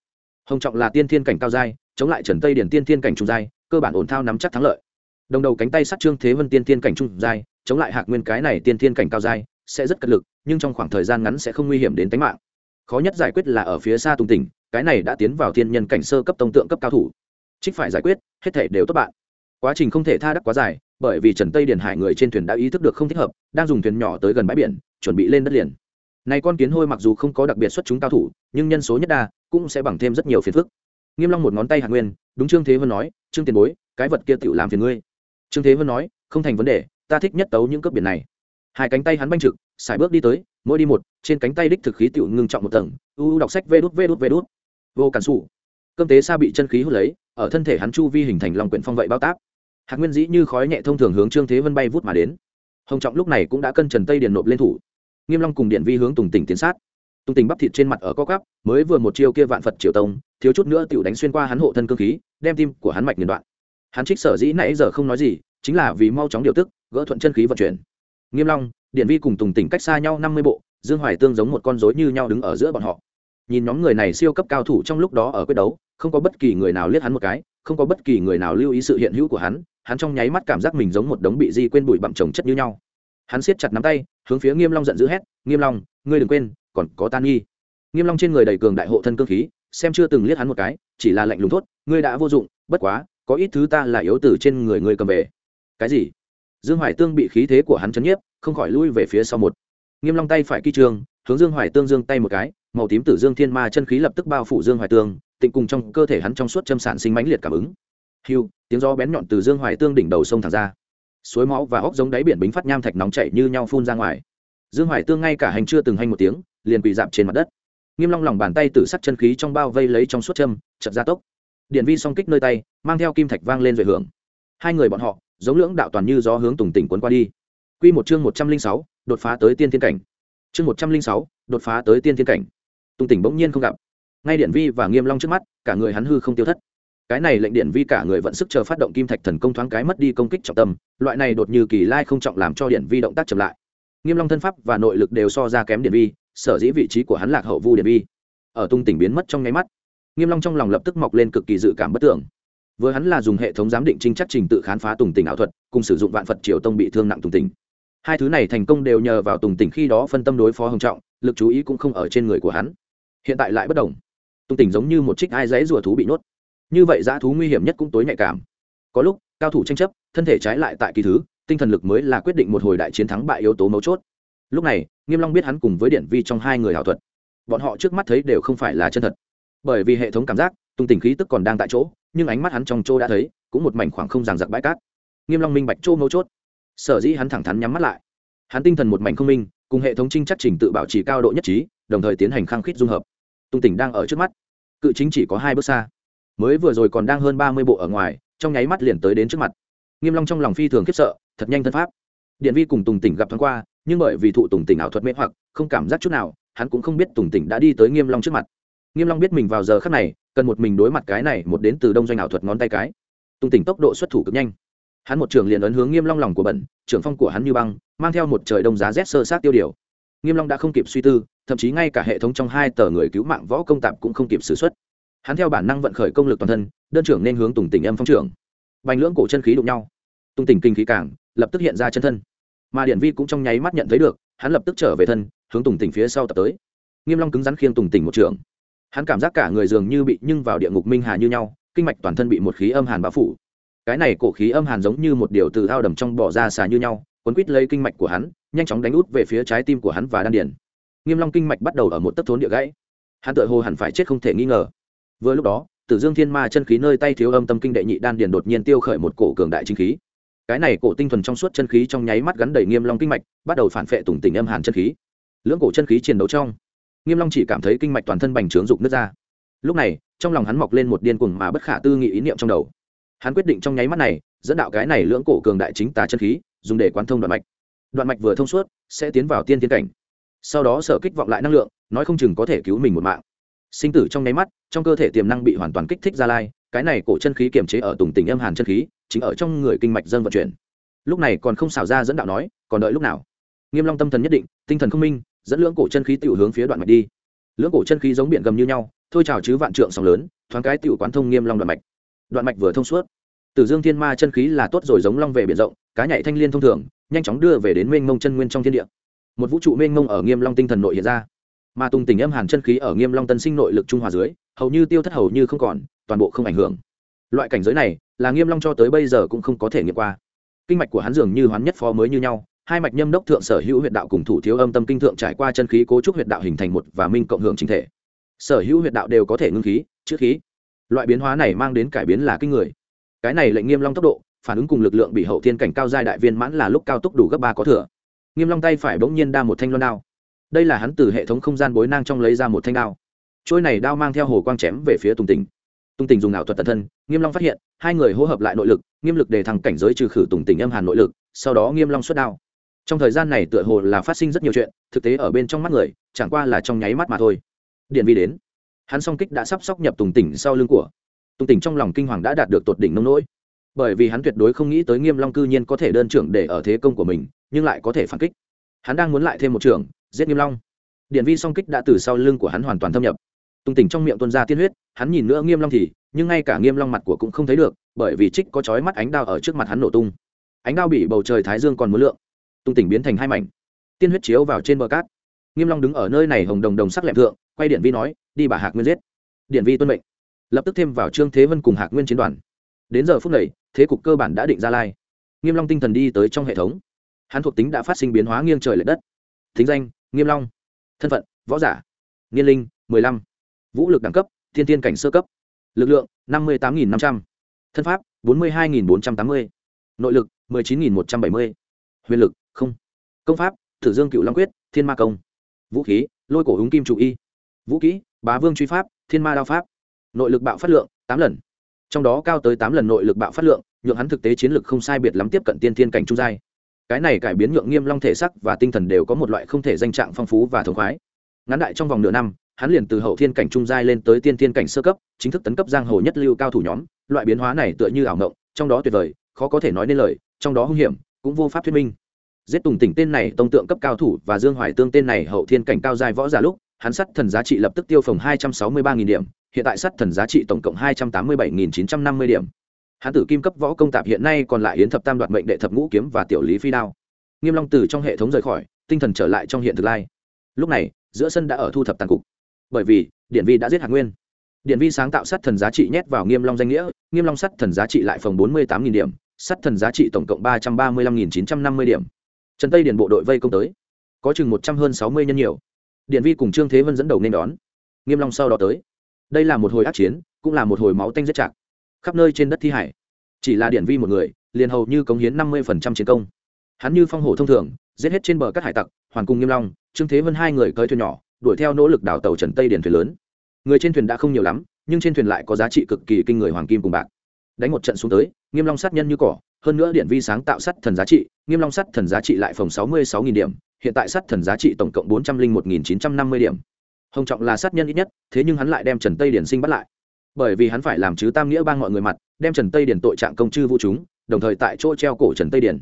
Hồng trọng là tiên thiên cảnh cao giai, chống lại trần tây điền tiên thiên cảnh trung giai, cơ bản ổn thao nắm chắc thắng lợi. Đồng đầu cánh tay sát trương thế vân tiên thiên cảnh trung giai, chống lại hạc nguyên cái này tiên thiên cảnh cao giai sẽ rất cật lực, nhưng trong khoảng thời gian ngắn sẽ không nguy hiểm đến tính mạng. Khó nhất giải quyết là ở phía xa tùng tỉnh, cái này đã tiến vào thiên nhân cảnh sơ cấp tông tượng cấp cao thủ. Trích phải giải quyết, hết thể đều tốt bạn. Quá trình không thể tha đắc quá dài, bởi vì trần tây điền hải người trên thuyền đã ý thức được không thích hợp, đang dùng thuyền nhỏ tới gần bãi biển, chuẩn bị lên đất liền. Này con kiến hôi mặc dù không có đặc biệt xuất chúng cao thủ, nhưng nhân số nhất đa cũng sẽ bằng thêm rất nhiều phiền phức. Nghiêm long một ngón tay hạt nguyên, đúng trương thế vân nói, trương tiền bối, cái vật kia tự làm phiền ngươi. Trương thế vân nói, không thành vấn đề, ta thích nhất tấu những cướp biển này hai cánh tay hắn banh trực xài bước đi tới, mỗi đi một, trên cánh tay đích thực khí tiểu ngưng trọng một tầng, u u đọc sách vê đút vê đút vê đút. Vô cản xù cơm tế xa bị chân khí hút lấy, ở thân thể hắn chu vi hình thành lòng quyển phong vậy bao tác. Hạc nguyên dĩ như khói nhẹ thông thường hướng trương thế vân bay vút mà đến. Hồng trọng lúc này cũng đã cân trần tây điền nộp lên thủ. Nghiêm long cùng điện vi hướng tùng tỉnh tiến sát. Tùng tỉnh bắp thịt trên mặt ở co cắp mới vừa một chiêu kia vạn phật triều tông, thiếu chút nữa tiểu đánh xuyên qua hắn hộ thân cơ khí, đem tim của hắn mạch nghiền đoạn. Hắn trích sở dĩ nãy giờ không nói gì, chính là vì mau chóng điều tức, gỡ thuận chân khí vận chuyển nghiêm long điện vi cùng tùng tỉnh cách xa nhau năm mươi bộ, dương hoài tương giống một con rối như nhau đứng ở giữa bọn họ. Nhìn nhóm người này siêu cấp cao thủ trong lúc đó ở quyết đấu, không có bất kỳ người nào liếc hắn một cái, không có bất kỳ người nào lưu ý sự hiện hữu của hắn hắn trong nháy mắt cảm giác mình giống một đống bị di quên bụi bặm trồng chất như nhau. Hắn siết chặt nắm tay, hướng phía nghiêm long giận dữ hét, nghiêm long, ngươi đừng quên, còn có tan nghi nghiêm long trên người đầy cường đại hộ thân cương khí, xem chưa từng liếc hắn một cái, chỉ là lạnh lùng thốt, ngươi đã vô dụng, bất quá, có ít thứ ta là yếu tử trên người ngươi cầm về. Cái gì? Dương hoài tương bị khí thế của hắn chấn nhiếp, không khỏi lui về phía sau một. Nghiêm long tay phải kỳ trường, hướng dương hoài tương dương tay một cái, màu tím tử dương thiên ma chân khí lập tức bao phủ dương hoài tương, tịnh cùng trong cơ thể hắn trong suốt châm sản sinh mãnh liệt cảm ứng. Hiu tiếng gió bén nhọn từ dương hoài tương đỉnh đầu sông thẳng ra. Suối máu và óc giống đáy biển bính phát nham thạch nóng chảy như nhau phun ra ngoài. Dương hoài tương ngay cả hành chưa từng hành một tiếng, liền quỳ dạp trên mặt đất. Nghiêm long lòng bàn tay tử sắc chân khí trong bao vây lấy trong suốt châm, chợt ra tốc. Điện vi song kích nơi tay, mang theo kim thạch vang lên rồi hưởng. Hai người bọn họ giống lưỡng đạo toàn như gió hướng tùng tỉnh cuốn qua đi. Quy một chương một trăm linh sáu, đột phá tới tiên thiên cảnh. Chương một trăm linh sáu, đột phá tới tiên thiên cảnh. Tùng tỉnh bỗng nhiên không gặp. Ngay điện vi và nghiêm long trước mắt, cả người hắn hư không tiêu thất. Cái này lệnh điện vi cả người vận sức chờ phát động kim thạch thần công thoáng cái mất đi công kích trọng tâm, loại này đột như kỳ lai không trọng làm cho điện vi động tác chậm lại. Nghiêm long thân pháp và nội lực đều so ra kém điện vi, sở dĩ vị trí của hắn lạc hậu vu điện vi. Ở tung tỉnh biến mất trong nháy mắt, nghiêm long trong lòng lập tức mọc lên cực kỳ dự cảm bất tưởng vừa hắn là dùng hệ thống giám định trinh chắc trình tự khám phá tùng tỉnh ảo thuật, cùng sử dụng vạn phật triều tông bị thương nặng tùng tỉnh. Hai thứ này thành công đều nhờ vào tùng tỉnh khi đó phân tâm đối phó hồng trọng, lực chú ý cũng không ở trên người của hắn. Hiện tại lại bất đồng. Tùng tỉnh giống như một trích ai dãy rùa thú bị nhốt. Như vậy dã thú nguy hiểm nhất cũng tối nhạy cảm. Có lúc, cao thủ tranh chấp, thân thể trái lại tại kỳ thứ, tinh thần lực mới là quyết định một hồi đại chiến thắng bại yếu tố mấu chốt. Lúc này, nghiêm long biết hắn cùng với điển vi trong hai người ảo thuật. Bọn họ trước mắt thấy đều không phải là chân thật. Bởi vì hệ thống cảm giác tung tình khí tức còn đang tại chỗ, nhưng ánh mắt hắn trong chỗ đã thấy, cũng một mảnh khoảng không ràng giặc bãi cát. Nghiêm long minh bạch chỗ mấu chốt. Sở dĩ hắn thẳng thắn nhắm mắt lại. Hắn tinh thần một mảnh không minh, cùng hệ thống trinh chắc trình tự bảo trì cao độ nhất trí, đồng thời tiến hành khăng khít dung hợp. Tung tỉnh đang ở trước mắt. Cự chính chỉ có hai bước xa. Mới vừa rồi còn đang hơn ba mươi bộ ở ngoài, trong nháy mắt liền tới đến trước mặt. Nghiêm long trong lòng phi thường khiếp sợ, thật nhanh thân pháp. Điện vi cùng tùng tỉnh gặp thoáng qua, nhưng bởi vì thụ tùng tỉnh ảo thuật mê hoặc, không cảm giác chút nào, hắn cũng không biết tùng tỉnh đã đi tới nghiêm long trước mặt nghiêm long biết mình vào giờ khắc này, cần một mình đối mặt cái này, một đến từ đông doanh ảo thuật ngón tay cái. Tùng tỉnh tốc độ xuất thủ cực nhanh. Hắn một trường liền ấn hướng nghiêm long lòng của bẩn, trưởng phong của hắn như băng, mang theo một trời đông giá rét sơ sát tiêu điều. Nghiêm long đã không kịp suy tư, thậm chí ngay cả hệ thống trong hai tờ người cứu mạng võ công tạm cũng không kịp sử xuất. Hắn theo bản năng vận khởi công lực toàn thân, đơn trưởng nên hướng tùng tỉnh âm phong trưởng. Bành lưỡng cổ chân khí đụng nhau. Tùng tỉnh kinh khí cảng lập tức hiện ra chân thân. Mà điển vi cũng trong nháy mắt nhận thấy được, hắn lập tức trở về thân, hướng tùng tỉnh phía sau tập tới. Nghiêm long cứng rắn khiêng tùng tỉnh một trường hắn cảm giác cả người dường như bị nhưng vào địa ngục minh hà như nhau, kinh mạch toàn thân bị một khí âm hàn bao phủ. Cái này cổ khí âm hàn giống như một điều từ thao đầm trong bỏ ra xà như nhau, quấn quít lấy kinh mạch của hắn, nhanh chóng đánh út về phía trái tim của hắn và đan điền. Nghiêm long kinh mạch bắt đầu ở một tấc thốn địa gãy. Hắn tựa hồ hẳn phải chết không thể nghi ngờ. Vừa lúc đó, tử dương thiên ma chân khí nơi tay thiếu âm tâm kinh đệ nhị đan điền đột nhiên tiêu khởi một cổ cường đại chính khí. Cái này cổ tinh thuần trong suốt chân khí trong nháy mắt gắn đầy nghiêm long kinh mạch, bắt đầu phản phệ tùng tỉnh âm hàn chân khí. Lưỡng cổ chân khí chiến đấu trong nghiêm long chỉ cảm thấy kinh mạch toàn thân bành trướng rụng nứt ra. Lúc này, trong lòng hắn mọc lên một điên cuồng mà bất khả tư nghị ý niệm trong đầu. Hắn quyết định trong nháy mắt này, dẫn đạo cái này lưỡng cổ cường đại chính tà chân khí, dùng để quán thông đoạn mạch. Đoạn mạch vừa thông suốt, sẽ tiến vào tiên thiên cảnh. Sau đó sở kích vọng lại năng lượng, nói không chừng có thể cứu mình một mạng. Sinh tử trong nháy mắt, trong cơ thể tiềm năng bị hoàn toàn kích thích ra lai, cái này cổ chân khí kiềm chế ở tùng tỉnh âm hàn chân khí, chính ở trong người kinh mạch dân vận chuyển. Lúc này còn không xảo ra dẫn đạo nói, còn đợi lúc nào? Nghiêm long tâm thần nhất định, tinh thần không minh dẫn lưỡng cổ chân khí tiểu hướng phía đoạn mạch đi. Lưỡng cổ chân khí giống biển gầm như nhau, thôi chào chứ vạn trượng sóng lớn, thoáng cái tiểu quán thông nghiêm long đoạn mạch. Đoạn mạch vừa thông suốt, tử dương thiên ma chân khí là tốt rồi giống long về biển rộng, cá nhảy thanh liên thông thường, nhanh chóng đưa về đến mênh mông chân nguyên trong thiên địa. Một vũ trụ mênh mông ở nghiêm long tinh thần nội hiện ra. Mà tung tình âm hàn chân khí ở nghiêm long tân sinh nội lực trung hòa dưới, hầu như tiêu thất hầu như không còn, toàn bộ không ảnh hưởng. Loại cảnh giới này, là nghiêm long cho tới bây giờ cũng không có thể nghiệm qua. Kinh mạch của hắn dường như hoán nhất phó mới như nhau hai mạch nhâm đốc thượng sở hữu huyệt đạo cùng thủ thiếu âm tâm kinh thượng trải qua chân khí cố trúc huyệt đạo hình thành một và minh cộng hưởng chính thể. Sở hữu huyệt đạo đều có thể ngưng khí chữ khí. Loại biến hóa này mang đến cải biến là kinh người. Cái này lệnh nghiêm long tốc độ, phản ứng cùng lực lượng bị hậu thiên cảnh cao giai đại viên mãn là lúc cao tốc đủ gấp ba có thừa. Nghiêm long tay phải bỗng nhiên đa một thanh loan đao. Đây là hắn từ hệ thống không gian bối nang trong lấy ra một thanh đao. Trôi này đao mang theo hồ quang chém về phía tùng tình tùng tình dùng ảo thuật tận thân, nghiêm long phát hiện, hai người hô hợp lại nội lực, nghiêm lực để thăng cảnh giới trừ khử tùng tình âm hàn nội lực, sau đó nghiêm long xuất đao trong thời gian này tựa hồ là phát sinh rất nhiều chuyện, thực tế ở bên trong mắt người, chẳng qua là trong nháy mắt mà thôi. Điện vi đến. Hắn song kích đã sắp sóc nhập tùng tỉnh sau lưng của. Tùng tỉnh trong lòng kinh hoàng đã đạt được tột đỉnh nông nỗi. Bởi vì hắn tuyệt đối không nghĩ tới nghiêm long cư nhiên có thể đơn trưởng để ở thế công của mình, nhưng lại có thể phản kích. Hắn đang muốn lại thêm một trưởng, giết nghiêm long. Điện vi song kích đã từ sau lưng của hắn hoàn toàn thâm nhập. Tung tỉnh trong miệng tuôn ra tiên huyết, hắn nhìn nữa nghiêm long thì, nhưng ngay cả nghiêm long mặt của cũng không thấy được, bởi vì trích có chói mắt ánh đao ở trước mặt hắn nổ tung. Ánh đao bị bầu trời thái dương còn muốn lượng tung tỉnh biến thành hai mảnh. Tiên huyết chiếu vào trên bờ cát. Nghiêm long đứng ở nơi này hồng đồng đồng sắc lẹm thượng, quay điện vi nói, đi bà hạc nguyên giết. Điện vi tuân mệnh. Lập tức thêm vào trương thế vân cùng hạc nguyên chiến đoàn. Đến giờ phút này, thế cục cơ bản đã định ra lai. Nghiêm long tinh thần đi tới trong hệ thống. Hắn thuộc tính đã phát sinh biến hóa nghiêng trời lệch đất. Thính danh, nghiêm long. Thân phận, võ giả. Niên linh, mười lăm. Vũ lực đẳng cấp, thiên tiên cảnh sơ cấp. Lực lượng, năm mươi tám nghìn năm trăm. Thân pháp, bốn mươi hai nghìn bốn trăm tám mươi. Nội lực, mười chín nghìn một trăm bảy mươi. Huyền lực không. Công pháp, thử dương cựu long quyết, thiên ma công. Vũ khí, lôi cổ húng kim chủ y. Vũ kỹ, bá vương truy pháp, thiên ma đao pháp. Nội lực bạo phát lượng, tám lần. Trong đó cao tới tám lần nội lực bạo phát lượng, nhượng hắn thực tế chiến lực không sai biệt lắm tiếp cận tiên thiên cảnh trung giai. Cái này cải biến nhượng nghiêm long thể sắc và tinh thần đều có một loại không thể danh trạng phong phú và thống khoái. Ngắn đại trong vòng nửa năm, hắn liền từ hậu thiên cảnh trung giai lên tới tiên thiên cảnh sơ cấp, chính thức tấn cấp giang hồ nhất lưu cao thủ nhóm. Loại biến hóa này tựa như ảo ngộng trong đó tuyệt vời, khó có thể nói nên lời, trong đó hung hiểm, cũng vô pháp thuyết minh giết tùng tỉnh tên này tông tượng cấp cao thủ và dương hoài tương tên này hậu thiên cảnh cao dài võ giả lúc, hắn sắt thần giá trị lập tức tiêu phồng hai trăm sáu mươi ba nghìn điểm, hiện tại sắt thần giá trị tổng cộng hai trăm tám mươi bảy nghìn chín trăm năm mươi điểm. Hắn tử kim cấp võ công tạp hiện nay còn lại yến thập tam đoạt mệnh đệ thập ngũ kiếm và tiểu lý phi đao. Nghiêm long từ trong hệ thống rời khỏi, tinh thần trở lại trong hiện thực lai. Lúc này, giữa sân đã ở thu thập tàn cục. Bởi vì, điện vi đã giết hạc nguyên. Điện vi sáng tạo sắt thần giá trị nhét vào nghiêm long danh nghĩa, nghiêm long sắt thần giá trị lại phòng bốn mươi tám nghìn điểm sắt thần giá trị tổng cộng ba trăm ba mươi lăm nghìn chín trăm năm mươi điểm trần tây Điền bộ đội vây công tới. Có chừng một trăm hơn sáu mươi nhân nhiều. Điện vi cùng trương thế vân dẫn đầu nên đón. Nghiêm long sau đó tới. Đây là một hồi ác chiến, cũng là một hồi máu tanh rất chặt khắp nơi trên đất thi hải. Chỉ là điện vi một người, liền hầu như cống hiến năm mươi chiến công. Hắn như phong hổ thông thường, giết hết trên bờ các hải tặc, hoàn cùng nghiêm long, trương thế vân hai người cưỡi thuyền nhỏ, đuổi theo nỗ lực đảo tàu trần tây Điền thuyền lớn. Người trên thuyền đã không nhiều lắm, nhưng trên thuyền lại có giá trị cực kỳ kinh người hoàng kim cùng bạc. Đánh một trận xuống tới, nghiêm long sát nhân như cỏ, hơn nữa điện vi sáng tạo sắt thần giá trị nghiêm long sắt thần giá trị lại phòng sáu mươi sáu nghìn điểm, hiện tại sắt thần giá trị tổng cộng bốn trăm linh một nghìn chín trăm năm mươi điểm. Hồng trọng là sát nhân ít nhất, thế nhưng hắn lại đem trần tây điển sinh bắt lại. Bởi vì hắn phải làm chứ tam nghĩa bang mọi người mặt, đem trần tây điển tội trạng công chư vũ chúng, đồng thời tại chỗ treo cổ trần tây điển.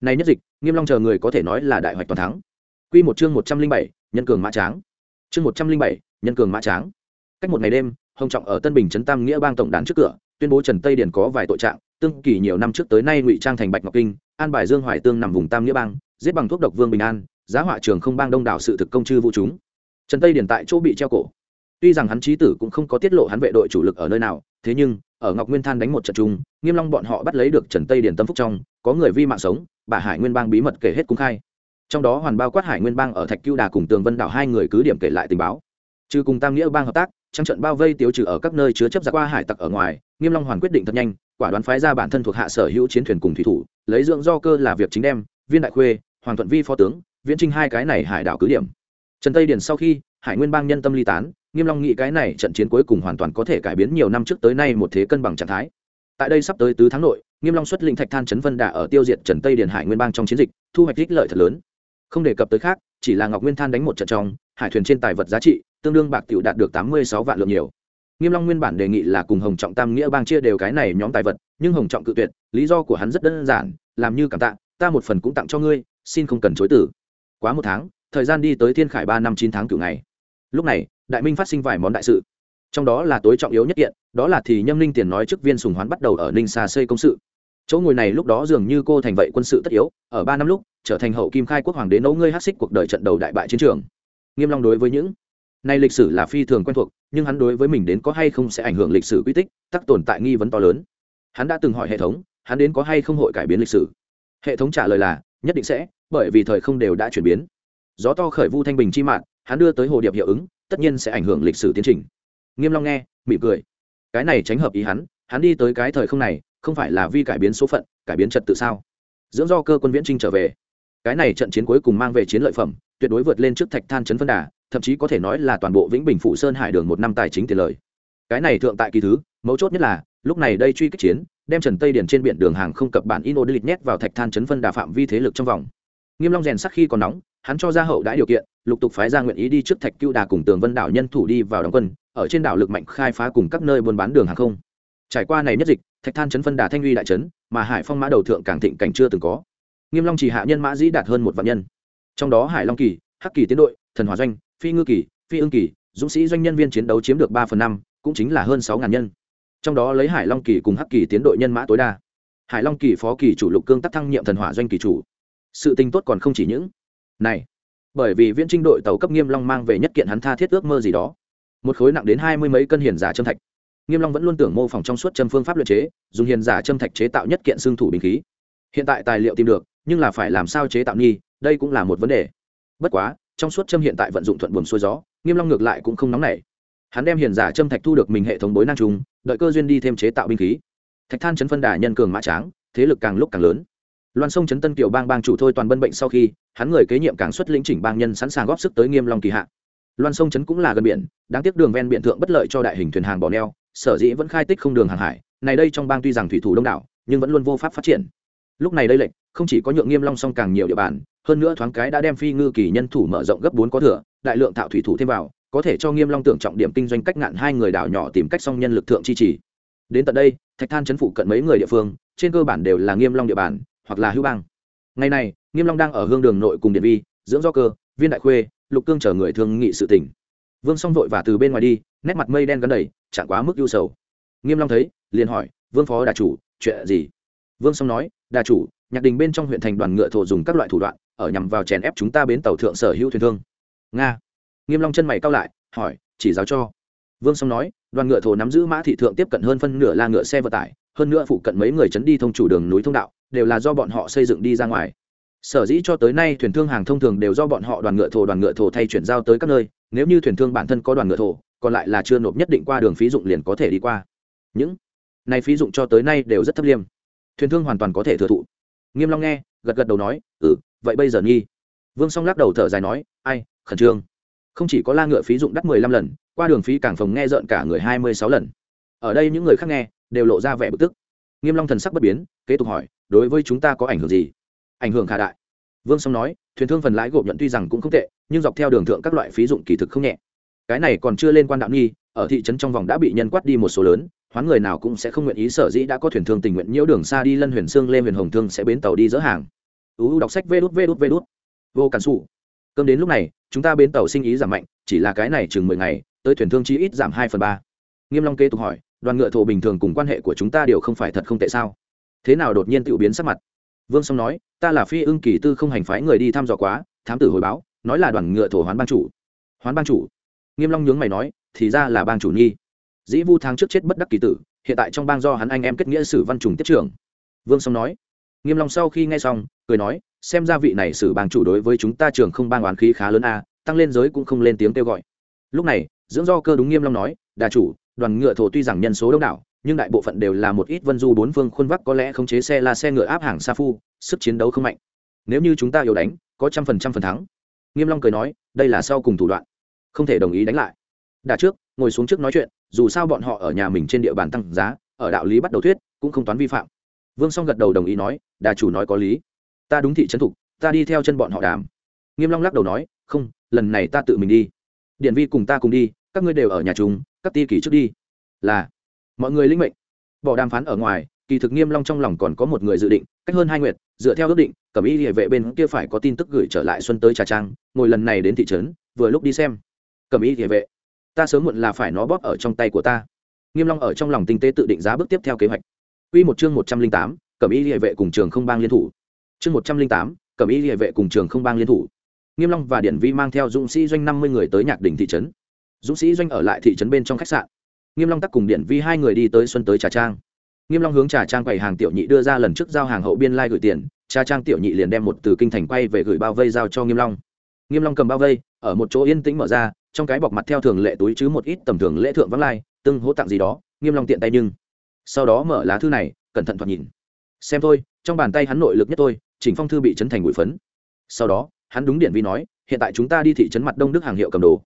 Này nhất dịch, nghiêm long chờ người có thể nói là đại hoạch toàn thắng. Quy một chương một trăm linh bảy, nhân cường mã tráng. Chương một trăm linh bảy, nhân cường mã tráng. Cách một ngày đêm, hồng trọng ở tân bình trấn tam nghĩa bang tổng đàn trước cửa, tuyên bố trần tây điển có vài tội trạng tương kỳ nhiều năm trước tới nay ngụy trang thành bạch ngọc kinh, an bài dương hoài tương nằm vùng tam nghĩa bang, giết bằng thuốc độc vương bình an, giá họa trường không bang đông đảo sự thực công chư vũ chúng. Trần tây điển tại chỗ bị treo cổ. Tuy rằng hắn trí tử cũng không có tiết lộ hắn vệ đội chủ lực ở nơi nào, thế nhưng, ở ngọc nguyên than đánh một trận chung, nghiêm long bọn họ bắt lấy được trần tây điển tâm phúc trong, có người vi mạng sống, bà hải nguyên bang bí mật kể hết cung khai. Trong đó hoàn bao quát hải nguyên bang ở thạch cưu đà cùng tường vân đảo hai người cứ điểm kể lại tình báo. Trừ cùng tam nghĩa bang hợp tác trong trận bao vây tiêu trừ ở các nơi chứa chấp giặc qua hải tặc ở ngoài, nghiêm long hoàn quyết định thật nhanh quả đoán phái ra bản thân thuộc hạ sở hữu chiến thuyền cùng thủy thủ, lấy dưỡng do cơ là việc chính đem, viên đại khuê, hoàng thuận vi phó tướng, viễn trinh hai cái này hải đảo cứ điểm. Trần tây điển sau khi, hải nguyên bang nhân tâm ly tán, nghiêm long nghĩ cái này trận chiến cuối cùng hoàn toàn có thể cải biến nhiều năm trước tới nay một thế cân bằng trạng thái. Tại đây sắp tới tứ tháng nội, nghiêm long xuất lĩnh thạch than chấn vân đà ở tiêu diệt trần tây điền hải nguyên bang trong chiến dịch, thu hoạch ích lợi thật lớn. Không đề cập tới khác, chỉ là ngọc nguyên than đánh một trận trong, hải thuyền trên tài vật giá trị, tương đương bạc tiểu đạt được tám mươi sáu vạn lượng nhiều nghiêm long nguyên bản đề nghị là cùng hồng trọng tam nghĩa bang chia đều cái này nhóm tài vật, nhưng hồng trọng cự tuyệt, lý do của hắn rất đơn giản, làm như cảm tạ, ta một phần cũng tặng cho ngươi, xin không cần chối từ. Quá một tháng, thời gian đi tới thiên khải ba năm chín tháng cửu ngày. Lúc này, đại minh phát sinh vài món đại sự. Trong đó là tối trọng yếu nhất kiện, đó là thì nhâm ninh tiền nói trước viên sùng hoán bắt đầu ở ninh xa xây công sự. Chỗ ngồi này lúc đó dường như cô thành vậy quân sự tất yếu, ở ba năm lúc, trở thành hậu kim khai quốc hoàng đế nấu ngươi hát xích cuộc đời trận đầu đại bại chiến trường. Nghiêm long đối với những này lịch sử là phi thường quen thuộc, nhưng hắn đối với mình đến có hay không sẽ ảnh hưởng lịch sử quy tích, tắc tồn tại nghi vấn to lớn. Hắn đã từng hỏi hệ thống, hắn đến có hay không hội cải biến lịch sử. Hệ thống trả lời là, nhất định sẽ, bởi vì thời không đều đã chuyển biến. Gió to khởi vu thanh bình chi mạng hắn đưa tới hồ điệp hiệu ứng, tất nhiên sẽ ảnh hưởng lịch sử tiến trình. Nghiêm long nghe, mỉm cười. Cái này tránh hợp ý hắn hắn đi tới cái thời không này, không phải là vì cải biến số phận, cải biến trật tự sao? Dưỡng do cơ quân viễn trinh trở về. Cái này trận chiến cuối cùng mang về chiến lợi phẩm, tuyệt đối vượt lên trước thạch than chấn phân đà thậm chí có thể nói là toàn bộ vĩnh bình phụ sơn hải đường một năm tài chính tiền lời. Cái này thượng tại kỳ thứ, mấu chốt nhất là, lúc này đây truy kích chiến, đem trần tây điển trên biển đường hàng không cập bản ino địch nhét vào thạch than chấn phân đà phạm vi thế lực trong vòng. Nghiêm long rèn sắc khi còn nóng, hắn cho ra hậu đã điều kiện, lục tục phái ra nguyện ý đi trước thạch cưu đà cùng tường vân đảo nhân thủ đi vào đóng quân, ở trên đảo lực mạnh khai phá cùng các nơi buôn bán đường hàng không. Trải qua này nhất dịch, thạch than chấn phân đà thanh uy đại chấn, mà hải phong mã đầu thượng càng thịnh cảnh chưa từng có. Nghiêm long chỉ hạ nhân mã dĩ đạt hơn một vạn nhân. Trong đó hải long kỳ, hắc kỳ tiến đội, thần hòa doanh phi ngư kỳ, phi ương kỳ, dũng sĩ doanh nhân viên chiến đấu chiếm được ba phần năm, cũng chính là hơn sáu ngàn nhân. Trong đó lấy hải long kỳ cùng hắc kỳ tiến đội nhân mã tối đa. Hải long kỳ phó kỳ chủ lục cương tắc thăng nhiệm thần hỏa doanh kỳ chủ. Sự tình tốt còn không chỉ những. Này, bởi vì viễn trinh đội tàu cấp nghiêm long mang về nhất kiện hắn tha thiết ước mơ gì đó. Một khối nặng đến hai mươi mấy cân hiền giả châm thạch. Nghiêm long vẫn luôn tưởng mô phỏng trong suốt châm phương pháp luyện chế, dùng hiền giả châm thạch chế tạo nhất kiện xương thủ bình khí. Hiện tại tài liệu tìm được, nhưng là phải làm sao chế tạo nghi, đây cũng là một vấn đề. Bất quá trong suốt châm hiện tại vận dụng thuận buồm xuôi gió, nghiêm long ngược lại cũng không nóng nảy. Hắn đem hiền giả châm thạch thu được mình hệ thống bối năng trùng, đợi cơ duyên đi thêm chế tạo binh khí. Thạch than chấn phân đà nhân cường mã tráng, thế lực càng lúc càng lớn. Loan sông chấn tân kiều bang bang chủ thôi toàn bân bệnh sau khi, hắn người kế nhiệm càng xuất lĩnh chỉnh bang nhân sẵn sàng góp sức tới nghiêm long kỳ hạ. Loan sông chấn cũng là gần biển, đáng tiếc đường ven biển thượng bất lợi cho đại hình thuyền hàng bỏ neo, sở dĩ vẫn khai tích không đường hàng hải. Này đây trong bang tuy rằng thủy thủ đông đảo, nhưng vẫn luôn vô pháp phát triển. Lúc này đây lệnh, không chỉ có nhượng nghiêm long song càng nhiều địa bàn hơn nữa thoáng cái đã đem phi ngư kỳ nhân thủ mở rộng gấp bốn có thừa, đại lượng tạo thủy thủ thêm vào, có thể cho nghiêm long tưởng trọng điểm kinh doanh cách ngạn hai người đảo nhỏ tìm cách song nhân lực thượng chi trì. Đến tận đây, thạch than chấn phụ cận mấy người địa phương, trên cơ bản đều là nghiêm long địa bàn, hoặc là hữu bang. Ngày này, nghiêm long đang ở hương đường nội cùng điện vi, dưỡng do cơ, viên đại khuê, lục cương chờ người thương nghị sự tình. Vương song vội và từ bên ngoài đi, nét mặt mây đen gắn đầy, chẳng quá mức ưu sầu. Nghiêm long thấy, liền hỏi, vương phó đà chủ, chuyện gì? Vương song nói, đà chủ, nhạc đình bên trong huyện thành đoàn ngựa thổ dùng các loại thủ đoạn ở nhằm vào chèn ép chúng ta bến tàu thượng sở hữu thuyền thương. Nga. Nghiêm long chân mày cao lại, hỏi, chỉ giáo cho. Vương song nói, đoàn ngựa thổ nắm giữ mã thị thượng tiếp cận hơn phân nửa là ngựa xe vận tải, hơn nữa phụ cận mấy người chấn đi thông chủ đường núi thông đạo, đều là do bọn họ xây dựng đi ra ngoài. Sở dĩ cho tới nay thuyền thương hàng thông thường đều do bọn họ đoàn ngựa thổ, đoàn ngựa thổ thay chuyển giao tới các nơi, nếu như thuyền thương bản thân có đoàn ngựa thổ, còn lại là chưa nộp nhất định qua đường phí dụng liền có thể đi qua. Những này phí dụng cho tới nay đều rất thấp liêm. Thuyền thương hoàn toàn có thể thừa thụ. Nghiêm long nghe gật gật đầu nói ừ vậy bây giờ nghi. Vương song lắc đầu thở dài nói, ai, khẩn trương. Không chỉ có la ngựa phí dụng đắt mười lăm lần, qua đường phí càng phòng nghe rợn cả người hai mươi sáu lần. Ở đây những người khác nghe, đều lộ ra vẻ bực tức. Nghiêm long thần sắc bất biến, kế tục hỏi, đối với chúng ta có ảnh hưởng gì? Ảnh hưởng khả đại. Vương song nói, thuyền thương phần lãi gộp nhận tuy rằng cũng không tệ, nhưng dọc theo đường thượng các loại phí dụng kỳ thực không nhẹ. Cái này còn chưa lên quan đạo nghi, ở thị trấn trong vòng đã bị nhân quát đi một số lớn hoán người nào cũng sẽ không nguyện ý, sở dĩ đã có thuyền thương tình nguyện nhiễu đường xa đi lân huyền xương, lê huyền hồng thương sẽ bến tàu đi dỡ hàng. Uu đọc sách, vê đút vê đút vê đút. Vô cản xù cơm đến lúc này, chúng ta bến tàu sinh ý giảm mạnh, chỉ là cái này chừng mười ngày, tới thuyền thương chi ít giảm hai phần ba. Nghiêm long kế tục hỏi, đoàn ngựa thổ bình thường cùng quan hệ của chúng ta đều không phải thật không tệ sao? Thế nào đột nhiên tự biến sắc mặt? Vương song nói, ta là phi ưng kỳ tư không hành phái người đi thăm dò quá, thám tử hồi báo, nói là đoàn ngựa thổ hoán bang chủ. Hoán bang chủ? Nghiêm long nhướng mày nói, thì ra là bang chủ nhi dĩ vu tháng trước chết bất đắc kỳ tử, hiện tại trong bang do hắn anh em kết nghĩa sử văn trùng tiết trưởng. Vương song nói, nghiêm long sau khi nghe xong, cười nói, xem ra vị này sử bang chủ đối với chúng ta trường không bang oán khí khá lớn a, tăng lên giới cũng không lên tiếng kêu gọi. Lúc này, dưỡng do cơ đúng nghiêm long nói, đà chủ, đoàn ngựa thổ tuy rằng nhân số đông đảo, nhưng đại bộ phận đều là một ít vân du bốn phương khuôn vắc có lẽ không chế xe là xe ngựa áp hàng xa phu, sức chiến đấu không mạnh. Nếu như chúng ta yếu đánh, có trăm phần trăm phần thắng. Nghiêm long cười nói, đây là sau cùng thủ đoạn. Không thể đồng ý đánh lại. Đà trước ngồi xuống trước nói chuyện, dù sao bọn họ ở nhà mình trên địa bàn tăng giá, ở đạo lý bắt đầu thuyết, cũng không toán vi phạm. Vương song gật đầu đồng ý nói, đà chủ nói có lý. Ta đúng thị trấn thục, ta đi theo chân bọn họ đàm. Nghiêm long lắc đầu nói, không, lần này ta tự mình đi. Điện vi cùng ta cùng đi, các ngươi đều ở nhà chúng, các ti kỳ trước đi. Là, mọi người linh mệnh. Bỏ đàm phán ở ngoài, kỳ thực nghiêm long trong lòng còn có một người dự định, cách hơn hai nguyệt, dựa theo ước định cẩm y hệ vệ bên kia phải có tin tức gửi trở lại xuân tới trà trang, ngồi lần này đến thị trấn, vừa lúc đi xem. Cẩm y hệ vệ ta sớm muộn là phải nó bóp ở trong tay của ta. Nghiêm long ở trong lòng tinh tế tự định giá bước tiếp theo kế hoạch. Quy một chương một trăm linh tám, cẩm y lìa vệ cùng trường không bang liên thủ. Chương một trăm linh tám, cẩm y lìa vệ cùng trường không bang liên thủ. Nghiêm long và điển vi mang theo dũng sĩ doanh năm mươi người tới nhạc đỉnh thị trấn. Dũng sĩ doanh ở lại thị trấn bên trong khách sạn. Nghiêm long tắc cùng điển vi hai người đi tới xuân tới trà trang. Nghiêm long hướng trà trang quầy hàng tiểu nhị đưa ra lần trước giao hàng hậu biên lai gửi tiền. Trà trang tiểu nhị liền đem một từ kinh thành quay về gửi bao vây giao cho nghiêm long. Nghiêm long cầm bao vây ở một chỗ yên tĩnh mở ra trong cái bọc mặt theo thường lệ túi chứ một ít tầm thường lễ thượng vắng lai, tương hỗ tặng gì đó, nghiêm long tiện tay nhưng. Sau đó mở lá thư này, cẩn thận thoạt nhìn. Xem thôi, trong bàn tay hắn nội lực nhất tôi chỉnh phong thư bị chấn thành bụi phấn. Sau đó, hắn đúng điện vi nói, hiện tại chúng ta đi thị trấn mặt đông đức hàng hiệu cầm đồ.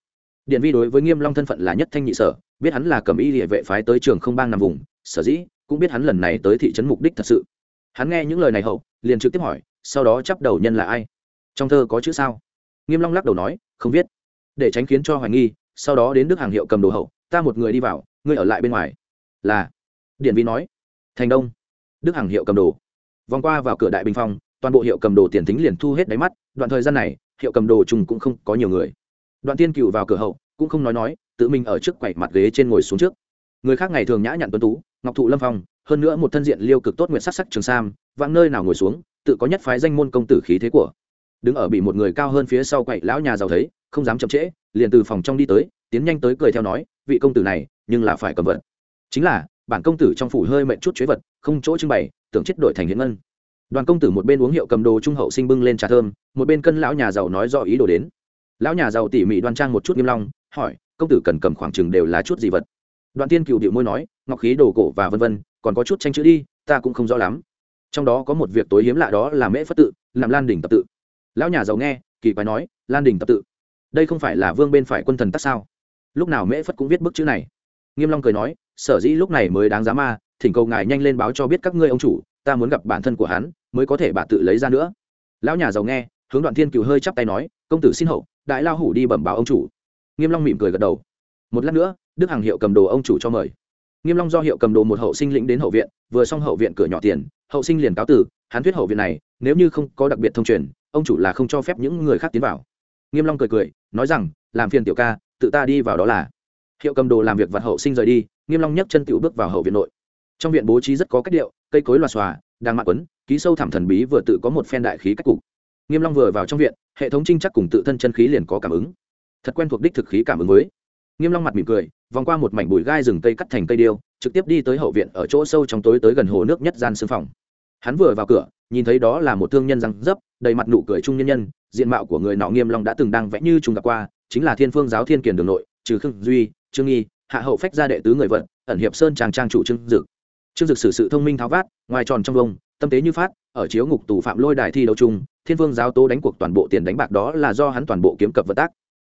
Điện vi đối với nghiêm long thân phận là nhất thanh nhị sở, biết hắn là cầm y địa vệ phái tới trường không bang nằm vùng, sở dĩ, cũng biết hắn lần này tới thị trấn mục đích thật sự. Hắn nghe những lời này hậu, liền trực tiếp hỏi, sau đó chấp đầu nhân là ai? Trong thơ có chữ sao? Nghiêm long lắc đầu nói, không biết để tránh khiến cho hoài nghi, sau đó đến đức hàng hiệu cầm đồ hậu, ta một người đi vào, ngươi ở lại bên ngoài. Là, điển vi nói. Thành đông. Đức hàng hiệu cầm đồ. Vòng qua vào cửa đại bình phong, toàn bộ hiệu cầm đồ tiền tính liền thu hết đáy mắt, đoạn thời gian này, hiệu cầm đồ chung cũng không có nhiều người. Đoạn tiên cựu vào cửa hậu, cũng không nói nói, tự mình ở trước quầy mặt ghế trên ngồi xuống trước. Người khác ngày thường nhã nhặn tuấn tú, ngọc thụ lâm phong, hơn nữa một thân diện liêu cực tốt nguyện sắc sắc trường sam vãng nơi nào ngồi xuống, tự có nhất phái danh môn công tử khí thế của đứng ở bị một người cao hơn phía sau quậy lão nhà giàu thấy, không dám chậm trễ, liền từ phòng trong đi tới, tiến nhanh tới cười theo nói, vị công tử này, nhưng là phải cầm vật. Chính là, bản công tử trong phủ hơi mệnh chút chế vật, không chỗ trưng bày, tưởng chết đổi thành hiện ngân. Đoàn công tử một bên uống hiệu cầm đồ trung hậu sinh bưng lên trà thơm, một bên cân lão nhà giàu nói do ý đồ đến. Lão nhà giàu tỉ mỉ đoan trang một chút nghiêm long, hỏi, công tử cần cầm khoảng chừng đều là chút gì vật? Đoạn tiên cựu điệu môi nói, ngọc khí, đồ cổ và vân vân, còn có chút tranh chữ đi, ta cũng không rõ lắm. Trong đó có một việc tối hiếm lạ đó là mễ phất tự, làm lan đỉnh tập tự lão nhà giàu nghe, kỳ quái nói, lan đỉnh tập tự, đây không phải là vương bên phải quân thần tắc sao? Lúc nào mễ phất cũng viết bức chữ này. Nghiêm long cười nói, sở dĩ lúc này mới đáng giá ma, thỉnh cầu ngài nhanh lên báo cho biết các ngươi ông chủ, ta muốn gặp bản thân của hắn, mới có thể bà tự lấy ra nữa. Lão nhà giàu nghe, hướng đoạn thiên cửu hơi chắp tay nói, công tử xin hậu, đại lao hủ đi bẩm báo ông chủ. Nghiêm long mỉm cười gật đầu. Một lát nữa, đức hàng hiệu cầm đồ ông chủ cho mời. Nghiêm long do hiệu cầm đồ một hậu sinh lĩnh đến hậu viện, vừa xong hậu viện cửa nhỏ tiền, hậu sinh liền cáo tử hắn thuyết hậu viện này, nếu như không có đặc biệt thông truyền ông chủ là không cho phép những người khác tiến vào. Nghiêm long cười cười, nói rằng, làm phiền tiểu ca, tự ta đi vào đó là. Hiệu cầm đồ làm việc vật hậu sinh rời đi, nghiêm long nhấc chân tiểu bước vào hậu viện nội. Trong viện bố trí rất có cách điệu, cây cối loà xòa đang mạ quấn, ký sâu thẳm thần bí vừa tự có một phen đại khí cách cục. Nghiêm long vừa vào trong viện, hệ thống trinh chắc cùng tự thân chân khí liền có cảm ứng. Thật quen thuộc đích thực khí cảm ứng với nghiêm long mặt mỉm cười, vòng qua một mảnh bụi gai rừng cây cắt thành cây điêu, trực tiếp đi tới hậu viện ở chỗ sâu trong tối tới gần hồ nước nhất gian sương phòng hắn vừa vào cửa, nhìn thấy đó là một thương nhân răng dấp, đầy mặt nụ cười trung nhân nhân, diện mạo của người nọ nghiêm long đã từng đang vẽ như chúng gặp qua, chính là thiên phương giáo thiên kiền đường nội, trừ khương duy, trương nghi, hạ hậu phách gia đệ tứ người vận ẩn hiệp sơn trang trang chủ trương dực. Trương dực xử sự thông minh tháo vát, ngoài tròn trong vông, tâm tế như phát, ở chiếu ngục tù phạm lôi đài thi đấu chung, thiên vương giáo tố đánh cuộc toàn bộ tiền đánh bạc đó là do hắn toàn bộ kiếm cập vận tác.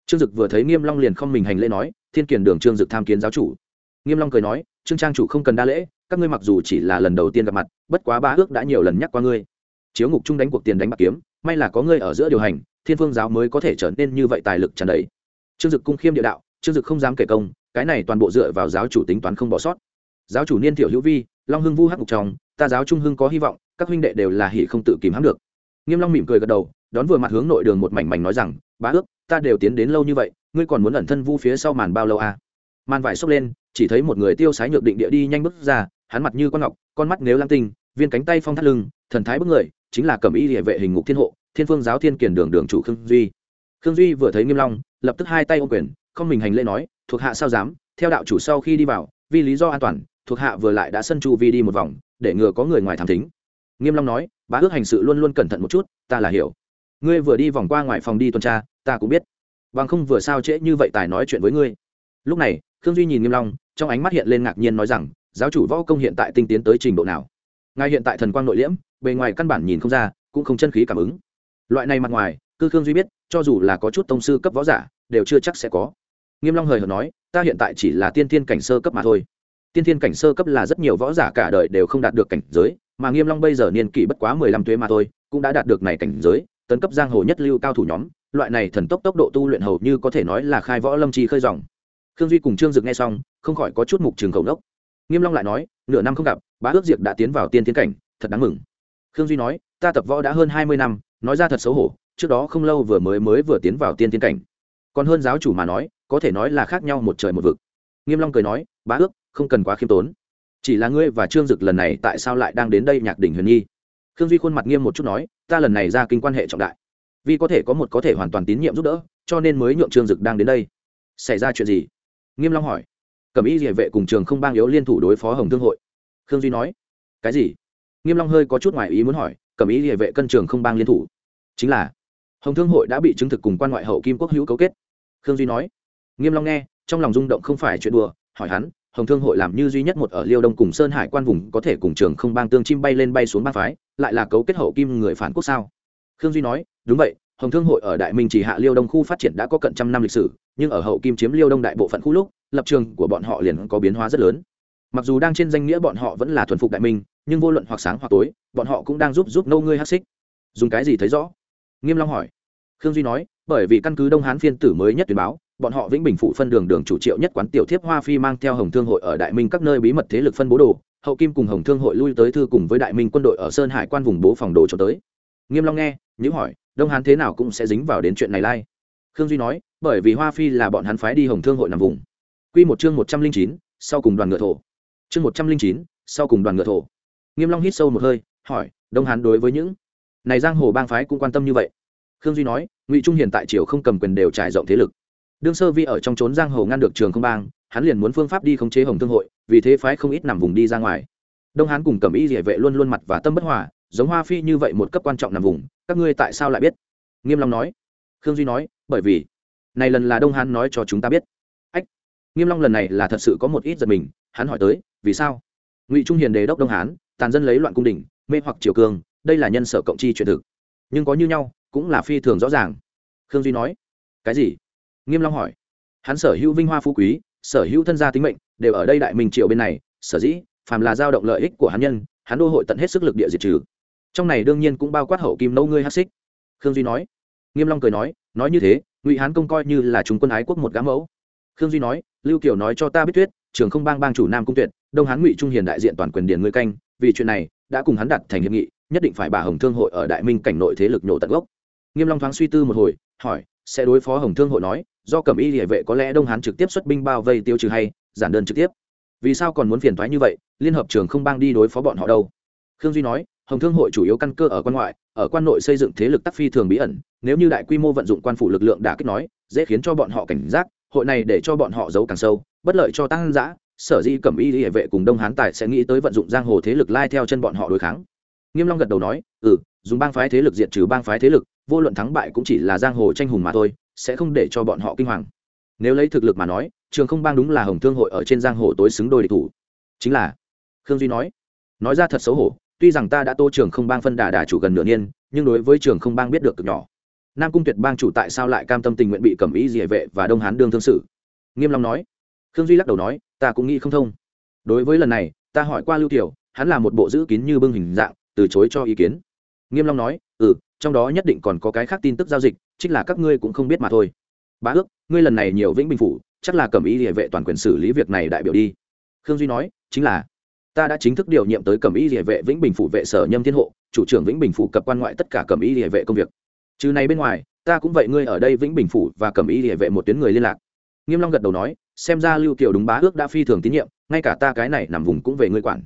Trương dực vừa thấy nghiêm long liền không mình hành lễ nói, thiên kiền đường trương dực tham kiến giáo chủ. Nghiêm long cười nói, trương trang chủ không cần đa lễ các ngươi mặc dù chỉ là lần đầu tiên gặp mặt, bất quá ba ước đã nhiều lần nhắc qua ngươi. Chiếu ngục chung đánh cuộc tiền đánh bạc kiếm, may là có ngươi ở giữa điều hành, thiên vương giáo mới có thể trở nên như vậy tài lực tràn đầy. Trương dực cung khiêm địa đạo, trương dực không dám kể công, cái này toàn bộ dựa vào giáo chủ tính toán không bỏ sót. Giáo chủ niên thiểu hữu vi, long hưng vu hắc ngục trong, ta giáo trung hưng có hy vọng, các huynh đệ đều là hỉ không tự kìm hãm được. Nghiêm long mỉm cười gật đầu, đón vừa mặt hướng nội đường một mảnh mảnh nói rằng bá ước, ta đều tiến đến lâu như vậy, ngươi còn muốn ẩn thân vu phía sau màn bao lâu à? Màn vải xốc lên, chỉ thấy một người tiêu sái nhược định địa đi nhanh bước ra hắn mặt như con ngọc, con mắt nếu lam tinh, viên cánh tay phong thắt lưng, thần thái bước người, chính là cẩm y địa vệ hình ngục thiên hộ, thiên phương giáo thiên kiền đường đường chủ khương duy. Khương duy vừa thấy nghiêm long, lập tức hai tay ôm quyền, không mình hành lễ nói, thuộc hạ sao dám? Theo đạo chủ sau khi đi vào, vì lý do an toàn, thuộc hạ vừa lại đã sân chu vi đi một vòng, để ngừa có người ngoài thám thính. Nghiêm long nói, bá ước hành sự luôn luôn cẩn thận một chút, ta là hiểu. Ngươi vừa đi vòng qua ngoài phòng đi tuần tra, ta cũng biết. Bằng không vừa sao trễ như vậy tài nói chuyện với ngươi. Lúc này, khương duy nhìn nghiêm long, trong ánh mắt hiện lên ngạc nhiên nói rằng giáo chủ võ công hiện tại tinh tiến tới trình độ nào? Ngài hiện tại thần quang nội liễm, bề ngoài căn bản nhìn không ra, cũng không chân khí cảm ứng. Loại này mặt ngoài, cư khương duy biết, cho dù là có chút tông sư cấp võ giả, đều chưa chắc sẽ có. Nghiêm long hời hợt nói, ta hiện tại chỉ là tiên thiên cảnh sơ cấp mà thôi. Tiên thiên cảnh sơ cấp là rất nhiều võ giả cả đời đều không đạt được cảnh giới, mà nghiêm long bây giờ niên kỷ bất quá mười lăm tuế mà thôi, cũng đã đạt được này cảnh giới, tấn cấp giang hồ nhất lưu cao thủ nhóm, loại này thần tốc tốc độ tu luyện hầu như có thể nói là khai võ lâm chi khơi dòng. Khương duy cùng trương dực nghe xong, không khỏi có chút mục trường khẩu đốc nghiêm long lại nói, nửa năm không gặp, bá ước diệt đã tiến vào tiên thiên cảnh, thật đáng mừng. Khương duy nói, ta tập võ đã hơn hai mươi năm, nói ra thật xấu hổ, trước đó không lâu vừa mới mới vừa tiến vào tiên thiên cảnh. Còn hơn giáo chủ mà nói, có thể nói là khác nhau một trời một vực. Nghiêm long cười nói, bá ước, không cần quá khiêm tốn. Chỉ là ngươi và trương dực lần này tại sao lại đang đến đây nhạc đỉnh huyền nhi? Khương duy khuôn mặt nghiêm một chút nói, ta lần này ra kinh quan hệ trọng đại. Vì có thể có một có thể hoàn toàn tín nhiệm giúp đỡ, cho nên mới nhượng trương dực đang đến đây. Xảy ra chuyện gì? Nghiêm long hỏi cẩm ý địa vệ cùng trường không bang yếu liên thủ đối phó hồng thương hội. Khương duy nói, cái gì? Nghiêm long hơi có chút ngoài ý muốn hỏi, cẩm ý địa vệ cân trường không bang liên thủ? Chính là, hồng thương hội đã bị chứng thực cùng quan ngoại hậu kim quốc hữu cấu kết. Khương duy nói, nghiêm long nghe, trong lòng rung động không phải chuyện đùa, hỏi hắn, hồng thương hội làm như duy nhất một ở liêu đông cùng sơn hải quan vùng có thể cùng trường không bang tương chim bay lên bay xuống bang phái, lại là cấu kết hậu kim người phản quốc sao? Khương duy nói, đúng vậy, hồng thương hội ở đại minh chỉ hạ liêu đông khu phát triển đã có cận trăm năm lịch sử, nhưng ở hậu kim chiếm liêu đông đại bộ phận khu lúc lập trường của bọn họ liền có biến hóa rất lớn. Mặc dù đang trên danh nghĩa bọn họ vẫn là thuần phục đại minh, nhưng vô luận hoặc sáng hoặc tối, bọn họ cũng đang giúp giúp nâu ngươi hát xích. Dùng cái gì thấy rõ? Nghiêm long hỏi. Khương duy nói, bởi vì căn cứ đông hán phiên tử mới nhất tuyên báo, bọn họ vĩnh bình phụ phân đường đường chủ triệu nhất quán tiểu thiếp hoa phi mang theo hồng thương hội ở đại minh các nơi bí mật thế lực phân bố đồ, hậu kim cùng hồng thương hội lui tới thư cùng với đại minh quân đội ở sơn hải quan vùng bố phòng đồ cho tới. Nghiêm long nghe những hỏi, đông hán thế nào cũng sẽ dính vào đến chuyện này lai? Khương duy nói, bởi vì hoa phi là bọn hắn phái đi hồng thương hội nằm vùng quy một chương một trăm linh chín, sau cùng đoàn ngựa thổ. Chương một trăm linh chín, sau cùng đoàn ngựa thổ. Nghiêm long hít sâu một hơi, hỏi, đông hán đối với những này giang hồ bang phái cũng quan tâm như vậy? Khương duy nói, ngụy trung hiền tại triều không cầm quyền đều trải rộng thế lực. Đương sơ vi ở trong trốn giang hồ ngăn được trường không bang, hắn liền muốn phương pháp đi khống chế hồng thương hội, vì thế phái không ít nằm vùng đi ra ngoài. Đông hán cùng Cẩm Y Liễu vệ luôn luôn mặt và tâm bất hòa, giống hoa phi như vậy một cấp quan trọng nằm vùng, các ngươi tại sao lại biết? Nghiêm long nói. Khương duy nói, bởi vì, này lần là đông hán nói cho chúng ta biết nghiêm long lần này là thật sự có một ít giật mình, hắn hỏi tới, vì sao? Ngụy trung hiền đề đốc đông hán, tàn dân lấy loạn cung đình, mê hoặc triều cường, đây là nhân sở cộng chi truyền thực. Nhưng có như nhau, cũng là phi thường rõ ràng. Khương duy nói, cái gì? Nghiêm long hỏi. Hắn sở hữu vinh hoa phú quý, sở hữu thân gia tính mệnh, đều ở đây đại minh triều bên này, sở dĩ, phàm là giao động lợi ích của hắn nhân, hắn đô hội tận hết sức lực địa diệt trừ. Trong này đương nhiên cũng bao quát hậu kim nâu ngươi hắc xích. Khương duy nói. Nghiêm long cười nói nói như thế, ngụy hán công coi như là chúng quân ái quốc một gã mẫu khương duy nói, lưu kiều nói cho ta biết tuyết trường không bang bang chủ nam cung tuyệt, đông hán ngụy trung hiền đại diện toàn quyền điền ngươi canh, vì chuyện này đã cùng hắn đặt thành hiệp nghị, nhất định phải bà hồng thương hội ở đại minh cảnh nội thế lực nhổ tận gốc. Nghiêm long thoáng suy tư một hồi, hỏi, sẽ đối phó hồng thương hội nói, do cẩm y địa vệ có lẽ đông hán trực tiếp xuất binh bao vây tiêu trừ hay, giản đơn trực tiếp? Vì sao còn muốn phiền thoái như vậy, liên hợp trường không bang đi đối phó bọn họ đâu? Khương duy nói, hồng thương hội chủ yếu căn cơ ở quan ngoại, ở quan nội xây dựng thế lực tắc phi thường bí ẩn, nếu như đại quy mô vận dụng quan phủ lực lượng đã kích nói, dễ khiến cho bọn họ cảnh giác hội này để cho bọn họ giấu càng sâu, bất lợi cho tăng giã, sở di cẩm y hệ vệ cùng đông hán tài sẽ nghĩ tới vận dụng giang hồ thế lực lai theo chân bọn họ đối kháng. Nghiêm long gật đầu nói ừ dùng bang phái thế lực diệt trừ bang phái thế lực, vô luận thắng bại cũng chỉ là giang hồ tranh hùng mà thôi, sẽ không để cho bọn họ kinh hoàng. Nếu lấy thực lực mà nói, trường không bang đúng là hồng thương hội ở trên giang hồ tối xứng đôi địch thủ. Chính là, khương duy nói nói ra thật xấu hổ, tuy rằng ta đã tô trường không bang phân đà đà chủ gần nửa niên, nhưng đối với trường không bang biết được cực nhỏ nam cung tuyệt bang chủ tại sao lại cam tâm tình nguyện bị cẩm ý địa vệ và đông hán đương thương sự nghiêm long nói. Khương duy lắc đầu nói, ta cũng nghĩ không thông. Đối với lần này, ta hỏi qua lưu tiểu, hắn là một bộ giữ kín như bưng hình dạng, từ chối cho ý kiến. Nghiêm long nói ừ trong đó nhất định còn có cái khác tin tức giao dịch, chính là các ngươi cũng không biết mà thôi. Bá ước, ngươi lần này nhiều vĩnh bình phủ, chắc là cẩm ý địa vệ toàn quyền xử lý việc này đại biểu đi. Khương duy nói, chính là, ta đã chính thức điều nhiệm tới cẩm ý địa vệ vĩnh bình phủ vệ sở nhâm thiên hộ, chủ trưởng vĩnh bình phủ cập quan ngoại tất cả cẩm ý địa vệ công việc trừ này bên ngoài, ta cũng vậy ngươi ở đây vĩnh bình phủ và cẩm ý địa vệ một tuyến người liên lạc. Nghiêm long gật đầu nói, xem ra lưu kiều đúng bá ước đã phi thường tín nhiệm, ngay cả ta cái này nằm vùng cũng về ngươi quản.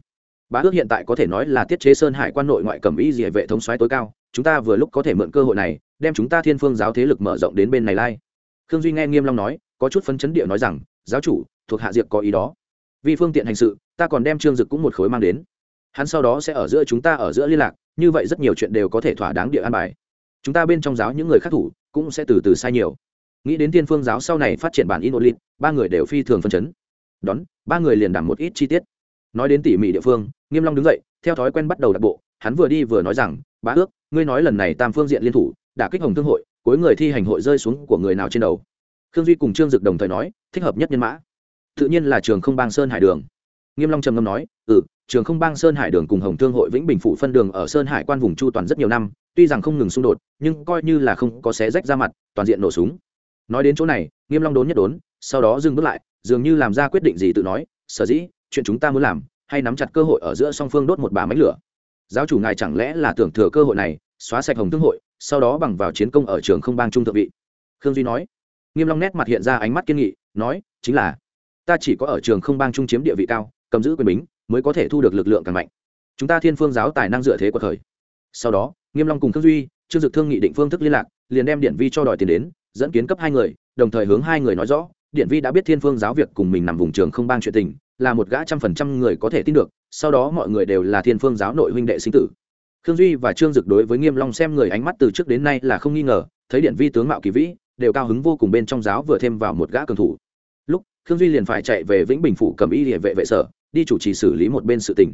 Bá ước hiện tại có thể nói là tiết chế sơn hải quan nội ngoại cẩm ý địa vệ thống soái tối cao, chúng ta vừa lúc có thể mượn cơ hội này, đem chúng ta thiên phương giáo thế lực mở rộng đến bên này lai. Khương duy nghe nghiêm long nói, có chút phấn chấn địa nói rằng, giáo chủ, thuộc hạ diệp có ý đó. Vì phương tiện hành sự, ta còn đem trương dực cũng một khối mang đến. Hắn sau đó sẽ ở giữa chúng ta ở giữa liên lạc, như vậy rất nhiều chuyện đều có thể thỏa đáng địa an bài chúng ta bên trong giáo những người khác thủ cũng sẽ từ từ sai nhiều. Nghĩ đến tiên phương giáo sau này phát triển bản in ổn ba người đều phi thường phân chấn. Đón, ba người liền đảm một ít chi tiết. Nói đến tỉ mỉ địa phương, nghiêm long đứng dậy, theo thói quen bắt đầu đặt bộ, hắn vừa đi vừa nói rằng, bá ước, ngươi nói lần này tam phương diện liên thủ, đả kích hồng thương hội, cuối người thi hành hội rơi xuống của người nào trên đầu? Khương duy cùng trương dực đồng thời nói, thích hợp nhất nhân mã. Tự nhiên là trường không bang sơn hải đường. Nghiêm long trầm ngâm nói ừ trường không bang sơn hải đường cùng hồng thương hội vĩnh bình phụ phân đường ở sơn hải quan vùng chu toàn rất nhiều năm, tuy rằng không ngừng xung đột, nhưng coi như là không có xé rách ra mặt, toàn diện nổ súng. Nói đến chỗ này, nghiêm long đốn nhất đốn, sau đó dừng bước lại, dường như làm ra quyết định gì tự nói, sở dĩ, chuyện chúng ta muốn làm, hay nắm chặt cơ hội ở giữa song phương đốt một bà máy lửa. Giáo chủ ngài chẳng lẽ là tưởng thừa cơ hội này, xóa sạch hồng thương hội, sau đó bằng vào chiến công ở trường không bang trung thượng vị? Khương duy nói. Nghiêm long nét mặt hiện ra ánh mắt kiên nghị, nói, chính là, ta chỉ có ở trường không bang trung chiếm địa vị cao, cầm giữ quyền bính mới có thể thu được lực lượng càng mạnh. Chúng ta thiên phương giáo tài năng dựa thế của thời. Sau đó, nghiêm long cùng khương duy, trương dực thương nghị định phương thức liên lạc, liền đem điện vi cho đòi tiền đến, dẫn kiến cấp hai người, đồng thời hướng hai người nói rõ, điện vi đã biết thiên phương giáo việc cùng mình nằm vùng trường không bang chuyện tình, là một gã trăm phần trăm người có thể tin được, sau đó mọi người đều là thiên phương giáo nội huynh đệ sinh tử. Khương duy và trương dực đối với nghiêm long xem người ánh mắt từ trước đến nay là không nghi ngờ, thấy điện vi tướng mạo kỳ vĩ, đều cao hứng vô cùng bên trong giáo vừa thêm vào một gã cường thủ. Lúc, khương duy liền phải chạy về vĩnh bình phủ cầm y địa vệ vệ sở đi chủ trì xử lý một bên sự tình.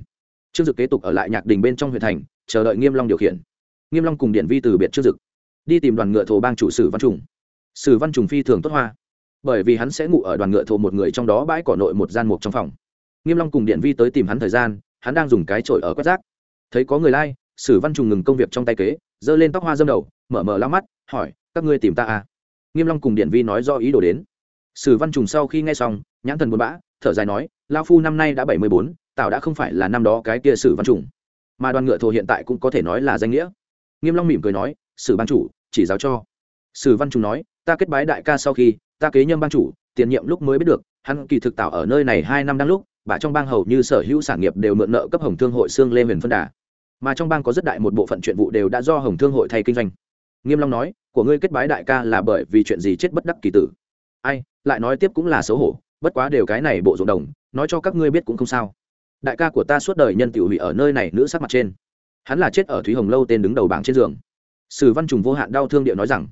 Trương dực kế tục ở lại nhạc đình bên trong huyện thành, chờ đợi nghiêm long điều khiển. Nghiêm long cùng điện vi từ biệt trương dực, đi tìm đoàn ngựa thổ bang chủ sử văn trùng. Sử văn trùng phi thường tốt hoa, bởi vì hắn sẽ ngủ ở đoàn ngựa thổ một người trong đó bãi cỏ nội một gian mục trong phòng. Nghiêm long cùng điện vi tới tìm hắn thời gian, hắn đang dùng cái chổi ở quét rác. Thấy có người lai, sử văn trùng ngừng công việc trong tay kế, giơ lên tóc hoa dâm đầu, mở mở lao mắt, hỏi, các ngươi tìm ta à? Nghiêm long cùng điện vi nói do ý đồ đến. Sử văn trùng sau khi nghe xong, nhãn thần buồn bã thở dài nói lao phu năm nay đã bảy mươi bốn tào đã không phải là năm đó cái kia sử văn trùng mà đoàn ngựa thổ hiện tại cũng có thể nói là danh nghĩa. Nghiêm long mỉm cười nói, sử ban chủ, chỉ giáo cho. Sử văn trùng nói, ta kết bái đại ca sau khi, ta kế nhâm ban chủ, tiền nhiệm lúc mới biết được, hắn kỳ thực tạo ở nơi này hai năm đang lúc, bà trong bang hầu như sở hữu sản nghiệp đều mượn nợ cấp hồng thương hội xương lê huyền phân đà. Mà trong bang có rất đại một bộ phận chuyện vụ đều đã do hồng thương hội thay kinh doanh. Nghiêm long nói, của ngươi kết bái đại ca là bởi vì chuyện gì chết bất đắc kỳ tử? Ai, lại nói tiếp cũng là xấu hổ bất quá đều cái này bộ ruộng đồng, nói cho các ngươi biết cũng không sao. Đại ca của ta suốt đời nhân tiểu hủy ở nơi này nữ sắc mặt trên. Hắn là chết ở thúy hồng lâu tên đứng đầu bảng trên giường. Sử văn trùng vô hạn đau thương điệu nói rằng,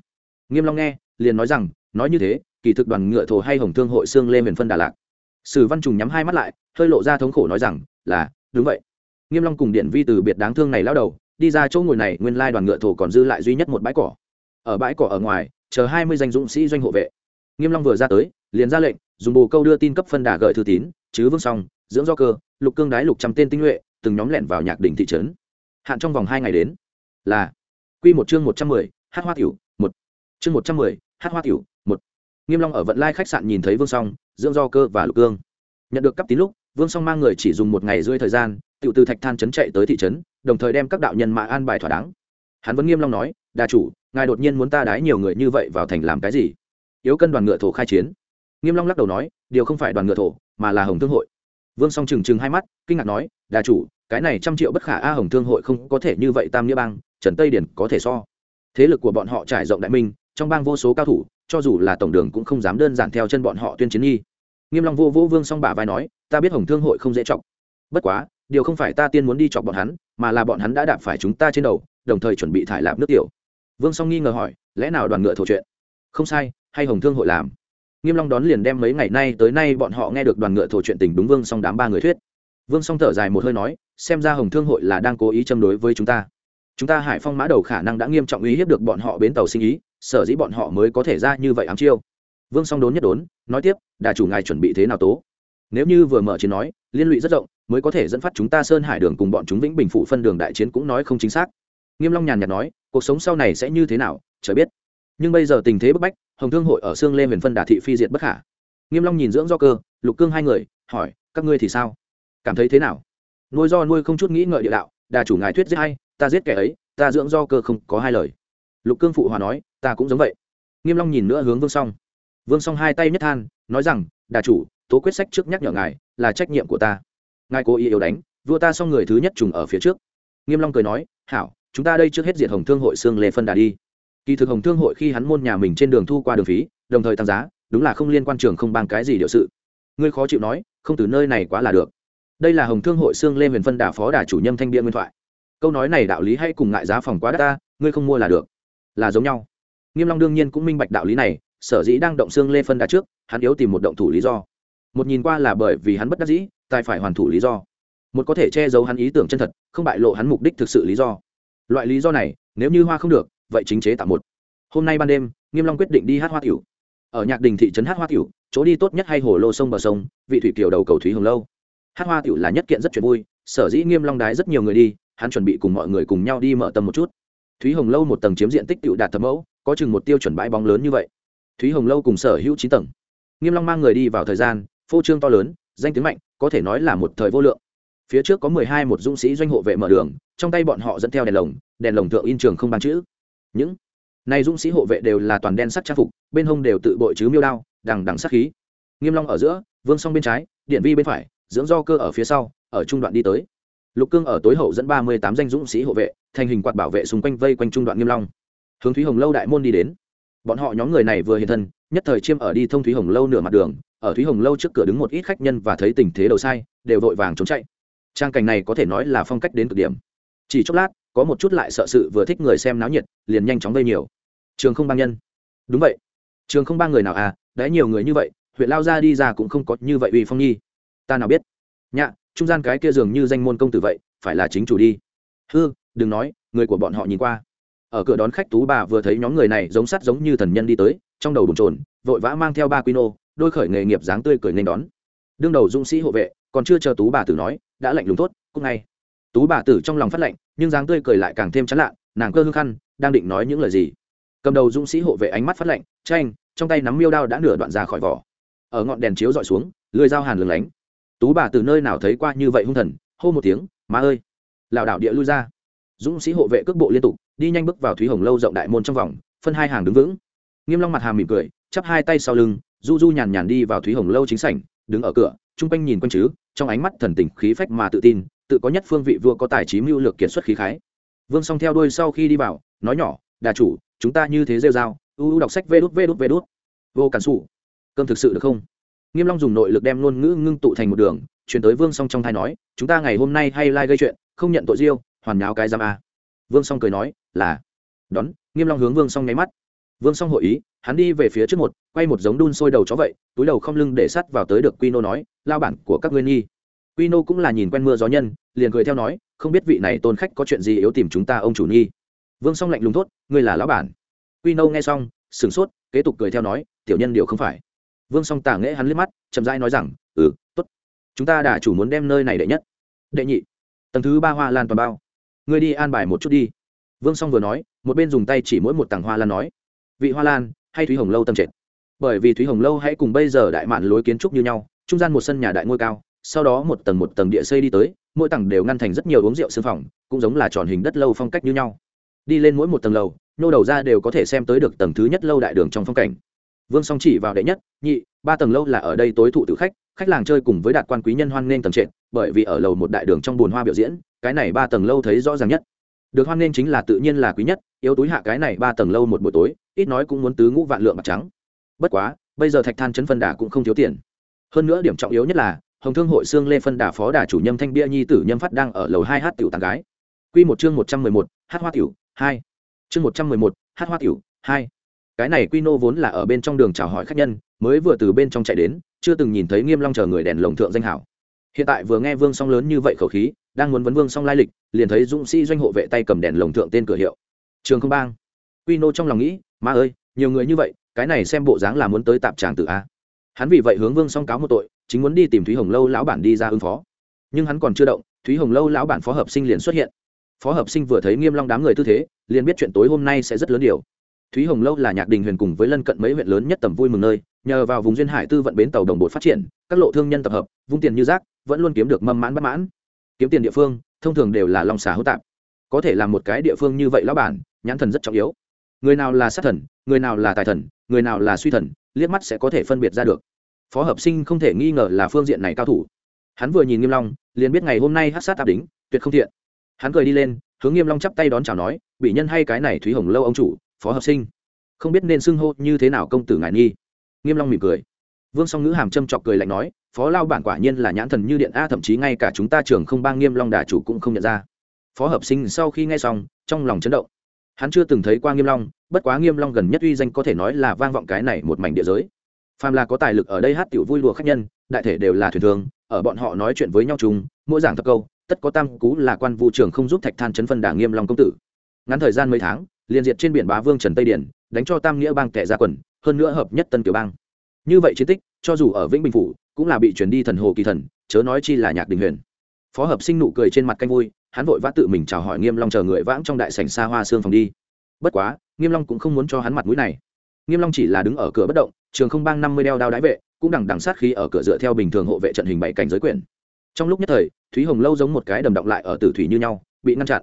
nghiêm long nghe, liền nói rằng, nói như thế, kỳ thực đoàn ngựa thổ hay hồng thương hội xương lê miền phân đà lạt. Sử văn trùng nhắm hai mắt lại, hơi lộ ra thống khổ nói rằng, là, đúng vậy. Nghiêm long cùng điện vi từ biệt đáng thương này lao đầu, đi ra chỗ ngồi này, nguyên lai đoàn ngựa thổ còn dư lại duy nhất một bãi cỏ. Ở bãi cỏ ở ngoài, chờ hai mươi danh dũng sĩ doanh hộ vệ. Nghiêm long vừa ra tới, liền ra lệnh dùng bồ câu đưa tin cấp phân đà gợi thư tín, chứ vương song dưỡng do cơ, lục cương đái lục trăm tên tinh nhuệ, từng nhóm lẻn vào nhạc đỉnh thị trấn. Hạn trong vòng hai ngày đến, là quy một chương một trăm mười, hát hoa tiểu, một. Chương một trăm mười, hát hoa tiểu, một. Nghiêm long ở vận lai khách sạn nhìn thấy vương song, dưỡng do cơ và lục cương. Nhận được cấp tín lúc, vương song mang người chỉ dùng một ngày rưỡi thời gian tự từ thạch than trấn chạy tới thị trấn, đồng thời đem các đạo nhân mạ an bài thỏa đáng. Hắn vẫn nghiêm long nói, đà chủ, ngài đột nhiên muốn ta đái nhiều người như vậy vào thành làm cái gì? Yếu cân đoàn ngựa thổ khai chiến nghiêm long lắc đầu nói, điều không phải đoàn ngựa thổ, mà là hồng thương hội. Vương song trừng trừng hai mắt, kinh ngạc nói, đà chủ, cái này trăm triệu bất khả a hồng thương hội không có thể như vậy tam nghĩa bang, trần tây điển có thể so. Thế lực của bọn họ trải rộng đại minh, trong bang vô số cao thủ, cho dù là tổng đường cũng không dám đơn giản theo chân bọn họ tuyên chiến nghi. Nghiêm long vô vô vương song bả vai nói, ta biết hồng thương hội không dễ chọc. Bất quá, điều không phải ta tiên muốn đi chọc bọn hắn, mà là bọn hắn đã đạp phải chúng ta trên đầu, đồng thời chuẩn bị thải lạp nước tiểu. Vương song nghi ngờ hỏi, lẽ nào đoàn ngựa thổ chuyện? Không sai, hay hồng thương hội làm? Nghiêm long đón liền đem mấy ngày nay tới nay bọn họ nghe được đoàn ngựa thổ chuyện tình đúng vương song đám ba người thuyết. Vương song thở dài một hơi nói, xem ra hồng thương hội là đang cố ý châm đối với chúng ta. Chúng ta hải phong mã đầu khả năng đã nghiêm trọng uy hiếp được bọn họ bến tàu sinh ý, sở dĩ bọn họ mới có thể ra như vậy ám chiêu. Vương song đốn nhất đốn, nói tiếp, đà chủ ngài chuẩn bị thế nào tố? Nếu như vừa mở chiến nói, liên lụy rất rộng, mới có thể dẫn phát chúng ta sơn hải đường cùng bọn chúng vĩnh bình phụ phân đường đại chiến cũng nói không chính xác. Nghiêm long nhàn nhạt nói, cuộc sống sau này sẽ như thế nào chờ biết. Nhưng bây giờ tình thế bức bách hồng thương hội ở xương lê huyền phân đà thị phi diệt bất khả. Nghiêm long nhìn dưỡng do cơ, lục cương hai người, hỏi, các ngươi thì sao? Cảm thấy thế nào? Nuôi do nuôi không chút nghĩ ngợi địa đạo, đà chủ ngài thuyết giết hay ta giết kẻ ấy, ta dưỡng do cơ không có hai lời. Lục cương phụ hòa nói, ta cũng giống vậy. Nghiêm long nhìn nữa hướng vương song. Vương song hai tay nhất than, nói rằng, đà chủ, tố quyết sách trước nhắc nhở ngài, là trách nhiệm của ta. Ngài cố ý yếu đánh, vua ta xong người thứ nhất trùng ở phía trước. Nghiêm long cười nói, hảo, chúng ta đây trước hết diệt hồng thương hội xương lê phân đà đi kỳ thực hồng thương hội khi hắn môn nhà mình trên đường thu qua đường phí, đồng thời tăng giá, đúng là không liên quan trường không bằng cái gì điều sự. Ngươi khó chịu nói, không từ nơi này quá là được. Đây là hồng thương hội xương lê huyền phân đà phó đà chủ nhâm thanh bia nguyên thoại. Câu nói này đạo lý hay cùng ngại giá phòng quá đắt ta, ngươi không mua là được. Là giống nhau. Nghiêm long đương nhiên cũng minh bạch đạo lý này, sở dĩ đang động xương lê phân đà trước, hắn yếu tìm một động thủ lý do. Một nhìn qua là bởi vì hắn bất đắc dĩ, tài phải hoàn thủ lý do. Một có thể che giấu hắn ý tưởng chân thật, không bại lộ hắn mục đích thực sự lý do. Loại lý do này, nếu như hoa không được vậy chính chế tạo một. Hôm nay ban đêm, nghiêm long quyết định đi hát hoa tiểu. Ở nhạc đình thị trấn hát hoa tiểu, chỗ đi tốt nhất hay hồ lô sông bờ sông, vị thủy kiều đầu cầu thúy hồng lâu. Hát hoa tiểu là nhất kiện rất chuyện vui, sở dĩ nghiêm long đái rất nhiều người đi, hắn chuẩn bị cùng mọi người cùng nhau đi mở tâm một chút. Thúy hồng lâu một tầng chiếm diện tích tiểu đạt thập mẫu, có chừng một tiêu chuẩn bãi bóng lớn như vậy. Thúy hồng lâu cùng sở hữu chín tầng. Nghiêm long mang người đi vào thời gian, phô trương to lớn, danh tiếng mạnh, có thể nói là một thời vô lượng. Phía trước có mười hai một dũng sĩ doanh hộ vệ mở đường, trong tay bọn họ dẫn theo đèn lồng đèn lồng thượng in trường không bán chữ những này dũng sĩ hộ vệ đều là toàn đen sắc trang phục, bên hông đều tự bội chứ miêu đao, đằng đằng sắc khí. Nghiêm long ở giữa, vương song bên trái, điện vi bên phải, dưỡng do cơ ở phía sau, ở trung đoạn đi tới. Lục cương ở tối hậu dẫn ba mươi tám danh dũng sĩ hộ vệ, thành hình quạt bảo vệ xung quanh vây quanh trung đoạn nghiêm long. Hướng thúy hồng lâu đại môn đi đến. Bọn họ nhóm người này vừa hiện thân, nhất thời chiêm ở đi thông thúy hồng lâu nửa mặt đường, ở thúy hồng lâu trước cửa đứng một ít khách nhân và thấy tình thế đầu sai, đều vội vàng trốn chạy. Trang cảnh này có thể nói là phong cách đến cực điểm. Chỉ chốc lát có một chút lại sợ sự vừa thích người xem náo nhiệt, liền nhanh chóng vây nhiều. Trường không bang nhân. Đúng vậy. Trường không ba người nào à đã nhiều người như vậy, huyện lao ra đi ra cũng không có như vậy uy phong nhi. Ta nào biết. Nhạ, trung gian cái kia dường như danh môn công tử vậy, phải là chính chủ đi. Hư, đừng nói, người của bọn họ nhìn qua. Ở cửa đón khách tú bà vừa thấy nhóm người này giống sắt giống như thần nhân đi tới, trong đầu bùn trồn vội vã mang theo ba quy nô, đôi khởi nghề nghiệp dáng tươi cười nên đón. Đương đầu dũng sĩ hộ vệ, còn chưa chờ tú bà tử nói, đã lạnh lùng tốt cúc ngay tú bà tử trong lòng phát lạnh, nhưng dáng tươi cười lại càng thêm chán lạ, nàng cơ hương khăn, đang định nói những lời gì. Cầm đầu dũng sĩ hộ vệ ánh mắt phát lạnh, tranh, trong tay nắm miêu đao đã nửa đoạn ra khỏi vỏ. Ở ngọn đèn chiếu dọi xuống lưới dao hàn lừng lánh. Tú bà từ nơi nào thấy qua như vậy hung thần, hô một tiếng, má ơi! Lảo đảo địa lui ra. Dũng sĩ hộ vệ cước bộ liên tục, đi nhanh bước vào thúy hồng lâu rộng đại môn trong vòng, phân hai hàng đứng vững. Nghiêm long mặt hàm mỉm cười, chắp hai tay sau lưng, du du nhàn nhàn đi vào thúy hồng lâu chính sảnh, đứng ở cửa trung quanh nhìn quanh chứ, trong ánh mắt thần tình khí phách mà tự tin tự có nhất phương vị vua có tài trí mưu lược kiệt xuất khí khái. Vương song theo đuôi sau khi đi vào, nói nhỏ, đà chủ, chúng ta như thế rêu rao, u u đọc sách vê đút vê đút vê đút. Vô cản sủ, cơm thực sự được không? Nghiêm long dùng nội lực đem luôn ngữ ngưng tụ thành một đường, truyền tới vương song trong thai nói, chúng ta ngày hôm nay hay lai gây chuyện, không nhận tội diêu, hoàn nháo cái giam a. Vương song cười nói, là. Đón, nghiêm long hướng vương song nháy mắt. Vương song hội ý, hắn đi về phía trước một, quay một giống đun sôi đầu chó vậy, túi đầu không lưng để sắt vào tới được quy nô nói, lao bản của các ngươi nhi quy nô cũng là nhìn quen mưa gió nhân, liền cười theo nói, không biết vị này tôn khách có chuyện gì yếu tìm chúng ta ông chủ nhi vương song lạnh lùng thốt, ngươi là lão bản. Quy nô nghe xong, sửng sốt, kế tục cười theo nói, tiểu nhân điều không phải. Vương song tả nghễ hắn liếc mắt, chậm rãi nói rằng ừ tốt. Chúng ta đã chủ muốn đem nơi này đệ nhất. Đệ nhị. Tầng thứ ba hoa lan toàn bao. Ngươi đi an bài một chút đi. Vương song vừa nói, một bên dùng tay chỉ mỗi một tầng hoa lan nói, vị hoa lan, hay thúy hồng lâu tâm trệt. Bởi vì thúy hồng lâu hãy cùng bây giờ đại mạn lối kiến trúc như nhau, trung gian một sân nhà đại ngôi cao sau đó một tầng một tầng địa xây đi tới, mỗi tầng đều ngăn thành rất nhiều uống rượu sương phòng, cũng giống là tròn hình đất lâu phong cách như nhau. Đi lên mỗi một tầng lầu, nhô đầu ra đều có thể xem tới được tầng thứ nhất lâu đại đường trong phong cảnh. Vương song chỉ vào đệ nhất, nhị, ba tầng lâu là ở đây tối thụ tự khách khách làng chơi cùng với đạt quan quý nhân hoan nghênh tầng trệt, bởi vì ở lầu một đại đường trong bồn hoa biểu diễn, cái này ba tầng lâu thấy rõ ràng nhất. Được hoan nghênh chính là tự nhiên là quý nhất, yếu túi hạ cái này ba tầng lâu một buổi tối, ít nói cũng muốn tứ ngũ vạn lượng bạc trắng. Bất quá, bây giờ thạch than chấn phân đà cũng không thiếu tiền. Hơn nữa điểm trọng yếu nhất là hồng thương hội xương lê phân đà phó đà chủ nhâm thanh bia nhi tử nhâm phát đang ở lầu hai hát tiểu tàn gái. Quy một chương một trăm mười một, hát hoa tiểu, hai. Chương một trăm mười một, hát hoa tiểu, hai. Cái này quy nô vốn là ở bên trong đường chào hỏi khách nhân, mới vừa từ bên trong chạy đến, chưa từng nhìn thấy nghiêm long chờ người đèn lồng thượng danh hảo. Hiện tại vừa nghe vương song lớn như vậy khẩu khí, đang muốn vấn vương song lai lịch, liền thấy dũng sĩ doanh hộ vệ tay cầm đèn lồng thượng tên cửa hiệu. Trường không bang. Quy nô trong lòng nghĩ ma ơi, nhiều người như vậy, cái này xem bộ dáng là muốn tới tạp tràng tử a. Hắn vì vậy hướng vương song cáo một tội chính muốn đi tìm thúy hồng lâu lão bản đi ra ứng phó. Nhưng hắn còn chưa động, thúy hồng lâu lão bản phó hợp sinh liền xuất hiện. Phó hợp sinh vừa thấy nghiêm long đám người tư thế, liền biết chuyện tối hôm nay sẽ rất lớn điều. Thúy hồng lâu là nhạc đình huyền cùng với lân cận mấy huyện lớn nhất tầm vui mừng nơi, nhờ vào vùng duyên hải tư vận bến tàu đồng bộ phát triển, các lộ thương nhân tập hợp, vung tiền như rác, vẫn luôn kiếm được mâm mãn bất mãn. Kiếm tiền địa phương, thông thường đều là lòng xà hữu tạp. Có thể làm một cái địa phương như vậy lão bản, nhãn thần rất trọng yếu. Người nào là sát thần, người nào là tài thần, người nào là suy thần, liếc mắt sẽ có thể phân biệt ra được phó hợp sinh không thể nghi ngờ là phương diện này cao thủ. Hắn vừa nhìn nghiêm long, liền biết ngày hôm nay hát sát tạp đính, tuyệt không thiện. Hắn cười đi lên, hướng nghiêm long chắp tay đón chào nói, bị nhân hay cái này thúy hồng lâu ông chủ, phó hợp sinh. Không biết nên xưng hô như thế nào công tử ngài nghi. Nghiêm long mỉm cười. Vương song ngữ hàm châm chọc cười lạnh nói, phó lao bản quả nhiên là nhãn thần như điện a, thậm chí ngay cả chúng ta trường không bang nghiêm long đà chủ cũng không nhận ra. Phó hợp sinh sau khi nghe xong, trong lòng chấn động. Hắn chưa từng thấy qua nghiêm long, bất quá nghiêm long gần nhất uy danh có thể nói là vang vọng cái này một mảnh địa giới phàm là có tài lực ở đây hát tiểu vui lùa khách nhân, đại thể đều là thuyền thường, ở bọn họ nói chuyện với nhau chung, mỗi giảng thập câu, tất có tam cú là quan vụ trưởng không giúp thạch than chấn phân đảng nghiêm long công tử. Ngắn thời gian mấy tháng liền diệt trên biển bá vương trần tây điển, đánh cho tam nghĩa bang kẻ ra quần, hơn nữa hợp nhất tân kiều bang. Như vậy chiến tích, cho dù ở vĩnh bình phủ, cũng là bị chuyển đi thần hồ kỳ thần, chớ nói chi là nhạc đình huyền. Phó hợp sinh nụ cười trên mặt canh vui, hắn vội vã tự mình chào hỏi nghiêm long chờ người vãng trong đại sảnh xa hoa xương phòng đi. Bất quá, nghiêm long cũng không muốn cho hắn mặt mũi này nghiêm long chỉ là đứng ở cửa bất động, trường không bang năm mươi đeo đao đái vệ, cũng đằng đằng sát khí ở cửa dựa theo bình thường hộ vệ trận hình bảy cảnh giới quyền. Trong lúc nhất thời, thúy hồng lâu giống một cái đầm động lại ở tử thủy như nhau, bị ngăn chặn.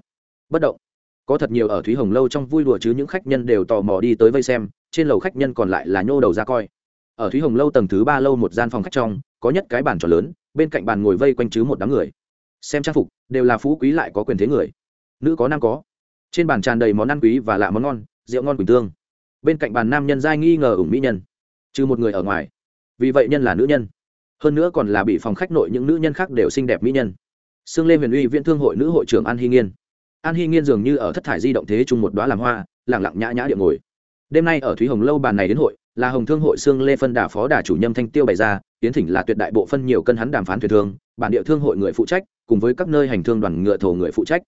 Bất động. Có thật nhiều ở thúy hồng lâu trong vui đùa chứ những khách nhân đều tò mò đi tới vây xem, trên lầu khách nhân còn lại là nhô đầu ra coi. Ở thúy hồng lâu tầng thứ ba lâu một gian phòng khách trong, có nhất cái bàn tròn lớn, bên cạnh bàn ngồi vây quanh chứ một đám người. Xem trang phục, đều là phú quý lại có quyền thế người. Nữ có nam có. Trên bàn tràn đầy món ăn quý và lạ món ngon, rượu ngon quỳnh tương bên cạnh bàn nam nhân giai nghi ngờ ủng mỹ nhân. Trừ một người ở ngoài. Vì vậy nhân là nữ nhân. Hơn nữa còn là bị phòng khách nội những nữ nhân khác đều xinh đẹp mỹ nhân. Xương lê huyền uy, viễn thương hội nữ hội trưởng an hy nghiên. An hy nghiên dường như ở thất thải di động thế chung một đoá làm hoa lẳng lặng nhã nhã điệu ngồi. Đêm nay ở thúy hồng lâu bàn này đến hội, là hồng thương hội xương lê phân đà phó đà chủ nhâm thanh tiêu bày ra tiến thỉnh là tuyệt đại bộ phân nhiều cân hắn đàm phán thuyền thương, bản địa thương hội người phụ trách, cùng với các nơi hành thương đoàn ngựa thổ người phụ trách.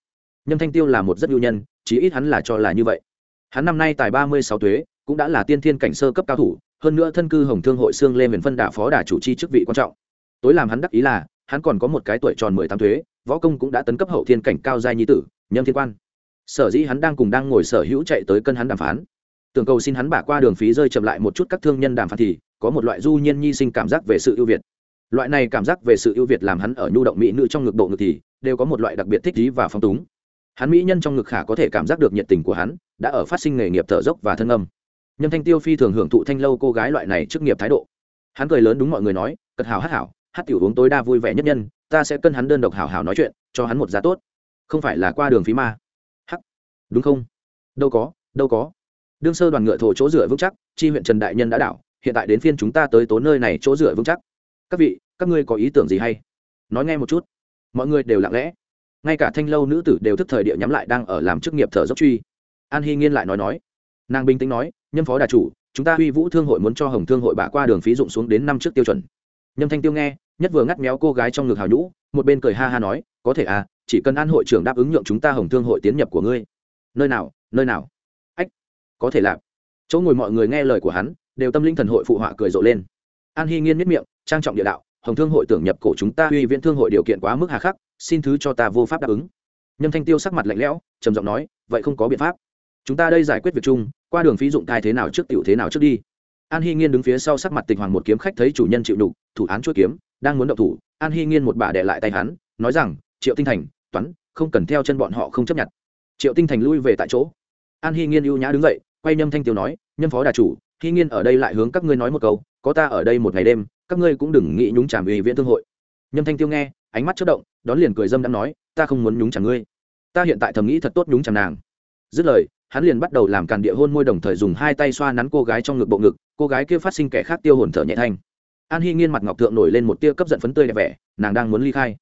Nhâm thanh tiêu là một rất nhu nhân, chí ít hắn là cho là như vậy hắn năm nay tài ba mươi sáu tuế, cũng đã là tiên thiên cảnh sơ cấp cao thủ, hơn nữa thân cư hồng thương hội sương lê huyền phân đà phó đà chủ chi chức vị quan trọng. Tối làm hắn đắc ý là, hắn còn có một cái tuổi tròn mười tám thuế võ công cũng đã tấn cấp hậu thiên cảnh cao giai nhi tử, nhâm thiên quan. Sở dĩ hắn đang cùng đang ngồi sở hữu chạy tới cân hắn đàm phán. Tưởng cầu xin hắn bả qua đường phí rơi chậm lại một chút các thương nhân đàm phán thì, có một loại du nhiên nhi sinh cảm giác về sự ưu việt. Loại này cảm giác về sự ưu việt làm hắn ở nhu động mỹ nữ trong ngực độ ngực thì, đều có một loại đặc biệt thích ý và phong túng. Hắn mỹ nhân trong ngực khả có thể cảm giác được nhiệt tình của hắn đã ở phát sinh nghề nghiệp thở dốc và thân âm. Nhâm thanh tiêu phi thường hưởng thụ thanh lâu cô gái loại này trước nghiệp thái độ. Hắn cười lớn đúng mọi người nói, cật hào hát hảo, hát tiểu uống tối đa vui vẻ nhất nhân, ta sẽ cân hắn đơn độc hào hào nói chuyện, cho hắn một giá tốt. Không phải là qua đường phí ma. Hắc. Đúng không? Đâu có đâu có. Đương sơ đoàn ngựa thổ chỗ dựa vững chắc, chi huyện trần đại nhân đã đảo, hiện tại đến phiên chúng ta tới tố nơi này chỗ dựa vững chắc. Các vị, các ngươi có ý tưởng gì hay? Nói nghe một chút. Mọi người đều lặng lẽ. Ngay cả thanh lâu nữ tử đều thức thời địa nhắm lại đang ở làm chức nghiệp thở dốc truy an hy nghiên lại nói nói. Nàng bình tĩnh nói nhân phó đà chủ, chúng ta uy vũ thương hội muốn cho hồng thương hội bạ qua đường phí dụng xuống đến năm trước tiêu chuẩn. Nhâm thanh tiêu nghe, nhất vừa ngắt méo cô gái trong ngực hào nhũ, một bên cười ha ha nói, có thể à chỉ cần an hội trưởng đáp ứng nhượng chúng ta hồng thương hội tiến nhập của ngươi. Nơi nào nơi nào? Ách, có thể làm chỗ ngồi mọi người nghe lời của hắn, đều tâm linh thần hội phụ họa cười rộ lên. An hy nghiên miết miệng, trang trọng địa đạo, hồng thương hội tưởng nhập cổ chúng ta uy viễn thương hội điều kiện quá mức hà khắc, xin thứ cho ta vô pháp đáp ứng. Nhâm thanh tiêu sắc mặt lạnh lẽo, trầm giọng nói, vậy không có biện pháp chúng ta đây giải quyết việc chung, qua đường phí dụng thai thế nào trước tiểu thế nào trước đi. An hy nghiên đứng phía sau sắc mặt tịch hoàng một kiếm khách thấy chủ nhân chịu đục, thủ án chuỗi kiếm, đang muốn động thủ, an hy nghiên một bà đệ lại tay hắn, nói rằng, triệu tinh thành, toán, không cần theo chân bọn họ không chấp nhận. Triệu tinh thành lui về tại chỗ. An hy nghiên ưu nhã đứng dậy, quay nhâm thanh tiêu nói nhân phó đà chủ hy nghiên ở đây lại hướng các ngươi nói một câu, có ta ở đây một ngày đêm, các ngươi cũng đừng nghĩ nhúng chàm ủy viễn thương hội. Nhâm thanh tiêu nghe, ánh mắt chất động, đón liền cười dâm đã nói, ta không muốn nhúng chàm ngươi. Ta hiện tại thầm nghĩ thật tốt nhúng chàm nàng. Dứt lời hắn liền bắt đầu làm càn địa hôn môi đồng thời dùng hai tay xoa nắn cô gái trong ngực bộ ngực, cô gái kia phát sinh kẻ khác tiêu hồn thở nhẹ thanh. An hy nghiên mặt ngọc thượng nổi lên một tia cấp giận phấn tươi đẹp vẻ, nàng đang muốn ly khai.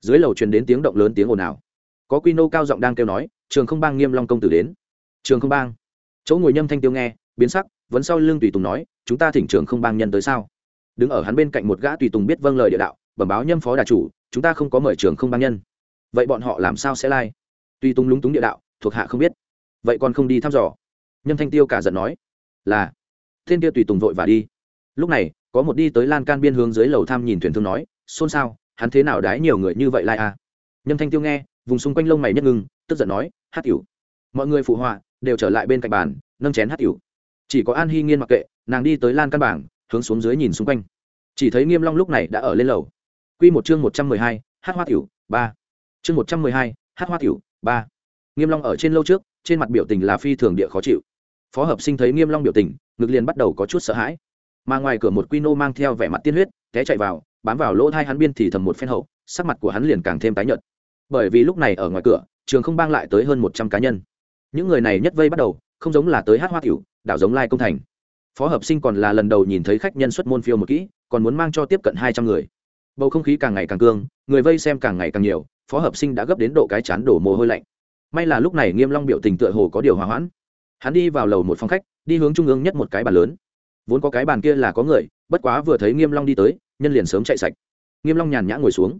Dưới lầu truyền đến tiếng động lớn tiếng ồn ào. Có quy nô cao giọng đang kêu nói, trường không bang nghiêm long công tử đến. Trường không bang? Chỗ ngồi nhâm thanh tiêu nghe, biến sắc, vẫn sau lưng tùy tùng nói, chúng ta thỉnh trường không bang nhân tới sao? Đứng ở hắn bên cạnh một gã tùy tùng biết vâng lời địa đạo, bẩm báo nhâm phó đà chủ, chúng ta không có mời trường không bang nhân. Vậy bọn họ làm sao sẽ lai? Tùy tùng lúng túng địa đạo, thuộc hạ không biết vậy còn không đi thăm dò. Nhâm thanh tiêu cả giận nói là thiên tiêu tùy tùng vội và đi. Lúc này có một đi tới lan can biên hướng dưới lầu tham nhìn thuyền thương nói xôn xao hắn thế nào đái nhiều người như vậy lai à? Nhâm thanh tiêu nghe vùng xung quanh lông mày nhất ngưng tức giận nói hát tiểu mọi người phụ họa đều trở lại bên cạnh bàn nâng chén hát tiểu. Chỉ có an hy nghiên mặc kệ nàng đi tới lan căn bảng hướng xuống dưới nhìn xung quanh. Chỉ thấy nghiêm long lúc này đã ở lên lầu. Quy một chương một trăm mười hai, hát hoa tiểu ba. Chương một trăm mười hai, hát hoa tiểu ba. Nghiêm long ở trên lâu trước trên mặt biểu tình là phi thường địa khó chịu. Phó hợp sinh thấy nghiêm long biểu tình, ngực liền bắt đầu có chút sợ hãi. Mà ngoài cửa một quy nô mang theo vẻ mặt tiên huyết, té chạy vào, bám vào lỗ thai hắn biên thì thầm một phen hậu, sắc mặt của hắn liền càng thêm tái nhợt. Bởi vì lúc này ở ngoài cửa, trường không bang lại tới hơn một trăm cá nhân. Những người này nhất vây bắt đầu, không giống là tới hát hoa tiểu, đảo giống lai công thành. Phó hợp sinh còn là lần đầu nhìn thấy khách nhân xuất môn phiêu một kỹ, còn muốn mang cho tiếp cận hai trăm người. Bầu không khí càng ngày càng cương, người vây xem càng ngày càng nhiều, phó hợp sinh đã gấp đến độ cái chán đổ mồ hôi lạnh may là lúc này nghiêm long biểu tình tựa hồ có điều hòa hoãn. Hắn đi vào lầu một phòng khách, đi hướng trung ương nhất một cái bàn lớn. Vốn có cái bàn kia là có người, bất quá vừa thấy nghiêm long đi tới, nhân liền sớm chạy sạch. Nghiêm long nhàn nhã ngồi xuống.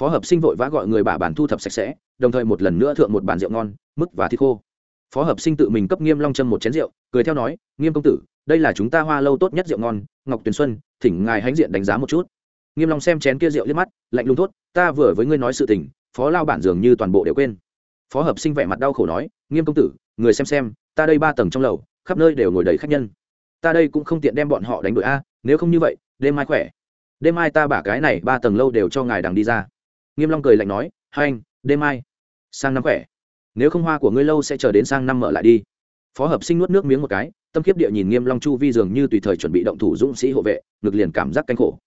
Phó hợp sinh vội vã gọi người bà bàn thu thập sạch sẽ, đồng thời một lần nữa thượng một bàn rượu ngon mức và thịt khô. Phó hợp sinh tự mình cấp nghiêm long châm một chén rượu, cười theo nói, nghiêm công tử, đây là chúng ta hoa lâu tốt nhất rượu ngon, ngọc tuyền xuân, thỉnh ngài hãnh diện đánh giá một chút. Nghiêm long xem chén kia rượu liếc mắt, lạnh lùng thốt, ta vừa với ngươi nói sự tình, phó lao bản dường như toàn bộ đều quên phó hợp sinh vẻ mặt đau khổ nói, nghiêm công tử, người xem xem, ta đây ba tầng trong lầu, khắp nơi đều ngồi đầy khách nhân. Ta đây cũng không tiện đem bọn họ đánh đuổi a, nếu không như vậy, đêm mai khỏe. Đêm mai ta bả cái này ba tầng lâu đều cho ngài đằng đi ra. Nghiêm long cười lạnh nói, hai anh, đêm mai, sang năm khỏe. Nếu không hoa của ngươi lâu sẽ chờ đến sang năm mở lại đi. Phó hợp sinh nuốt nước miếng một cái, tâm kiếp địa nhìn nghiêm long chu vi dường như tùy thời chuẩn bị động thủ dũng sĩ hộ vệ, ngực liền cảm giác canh khổ.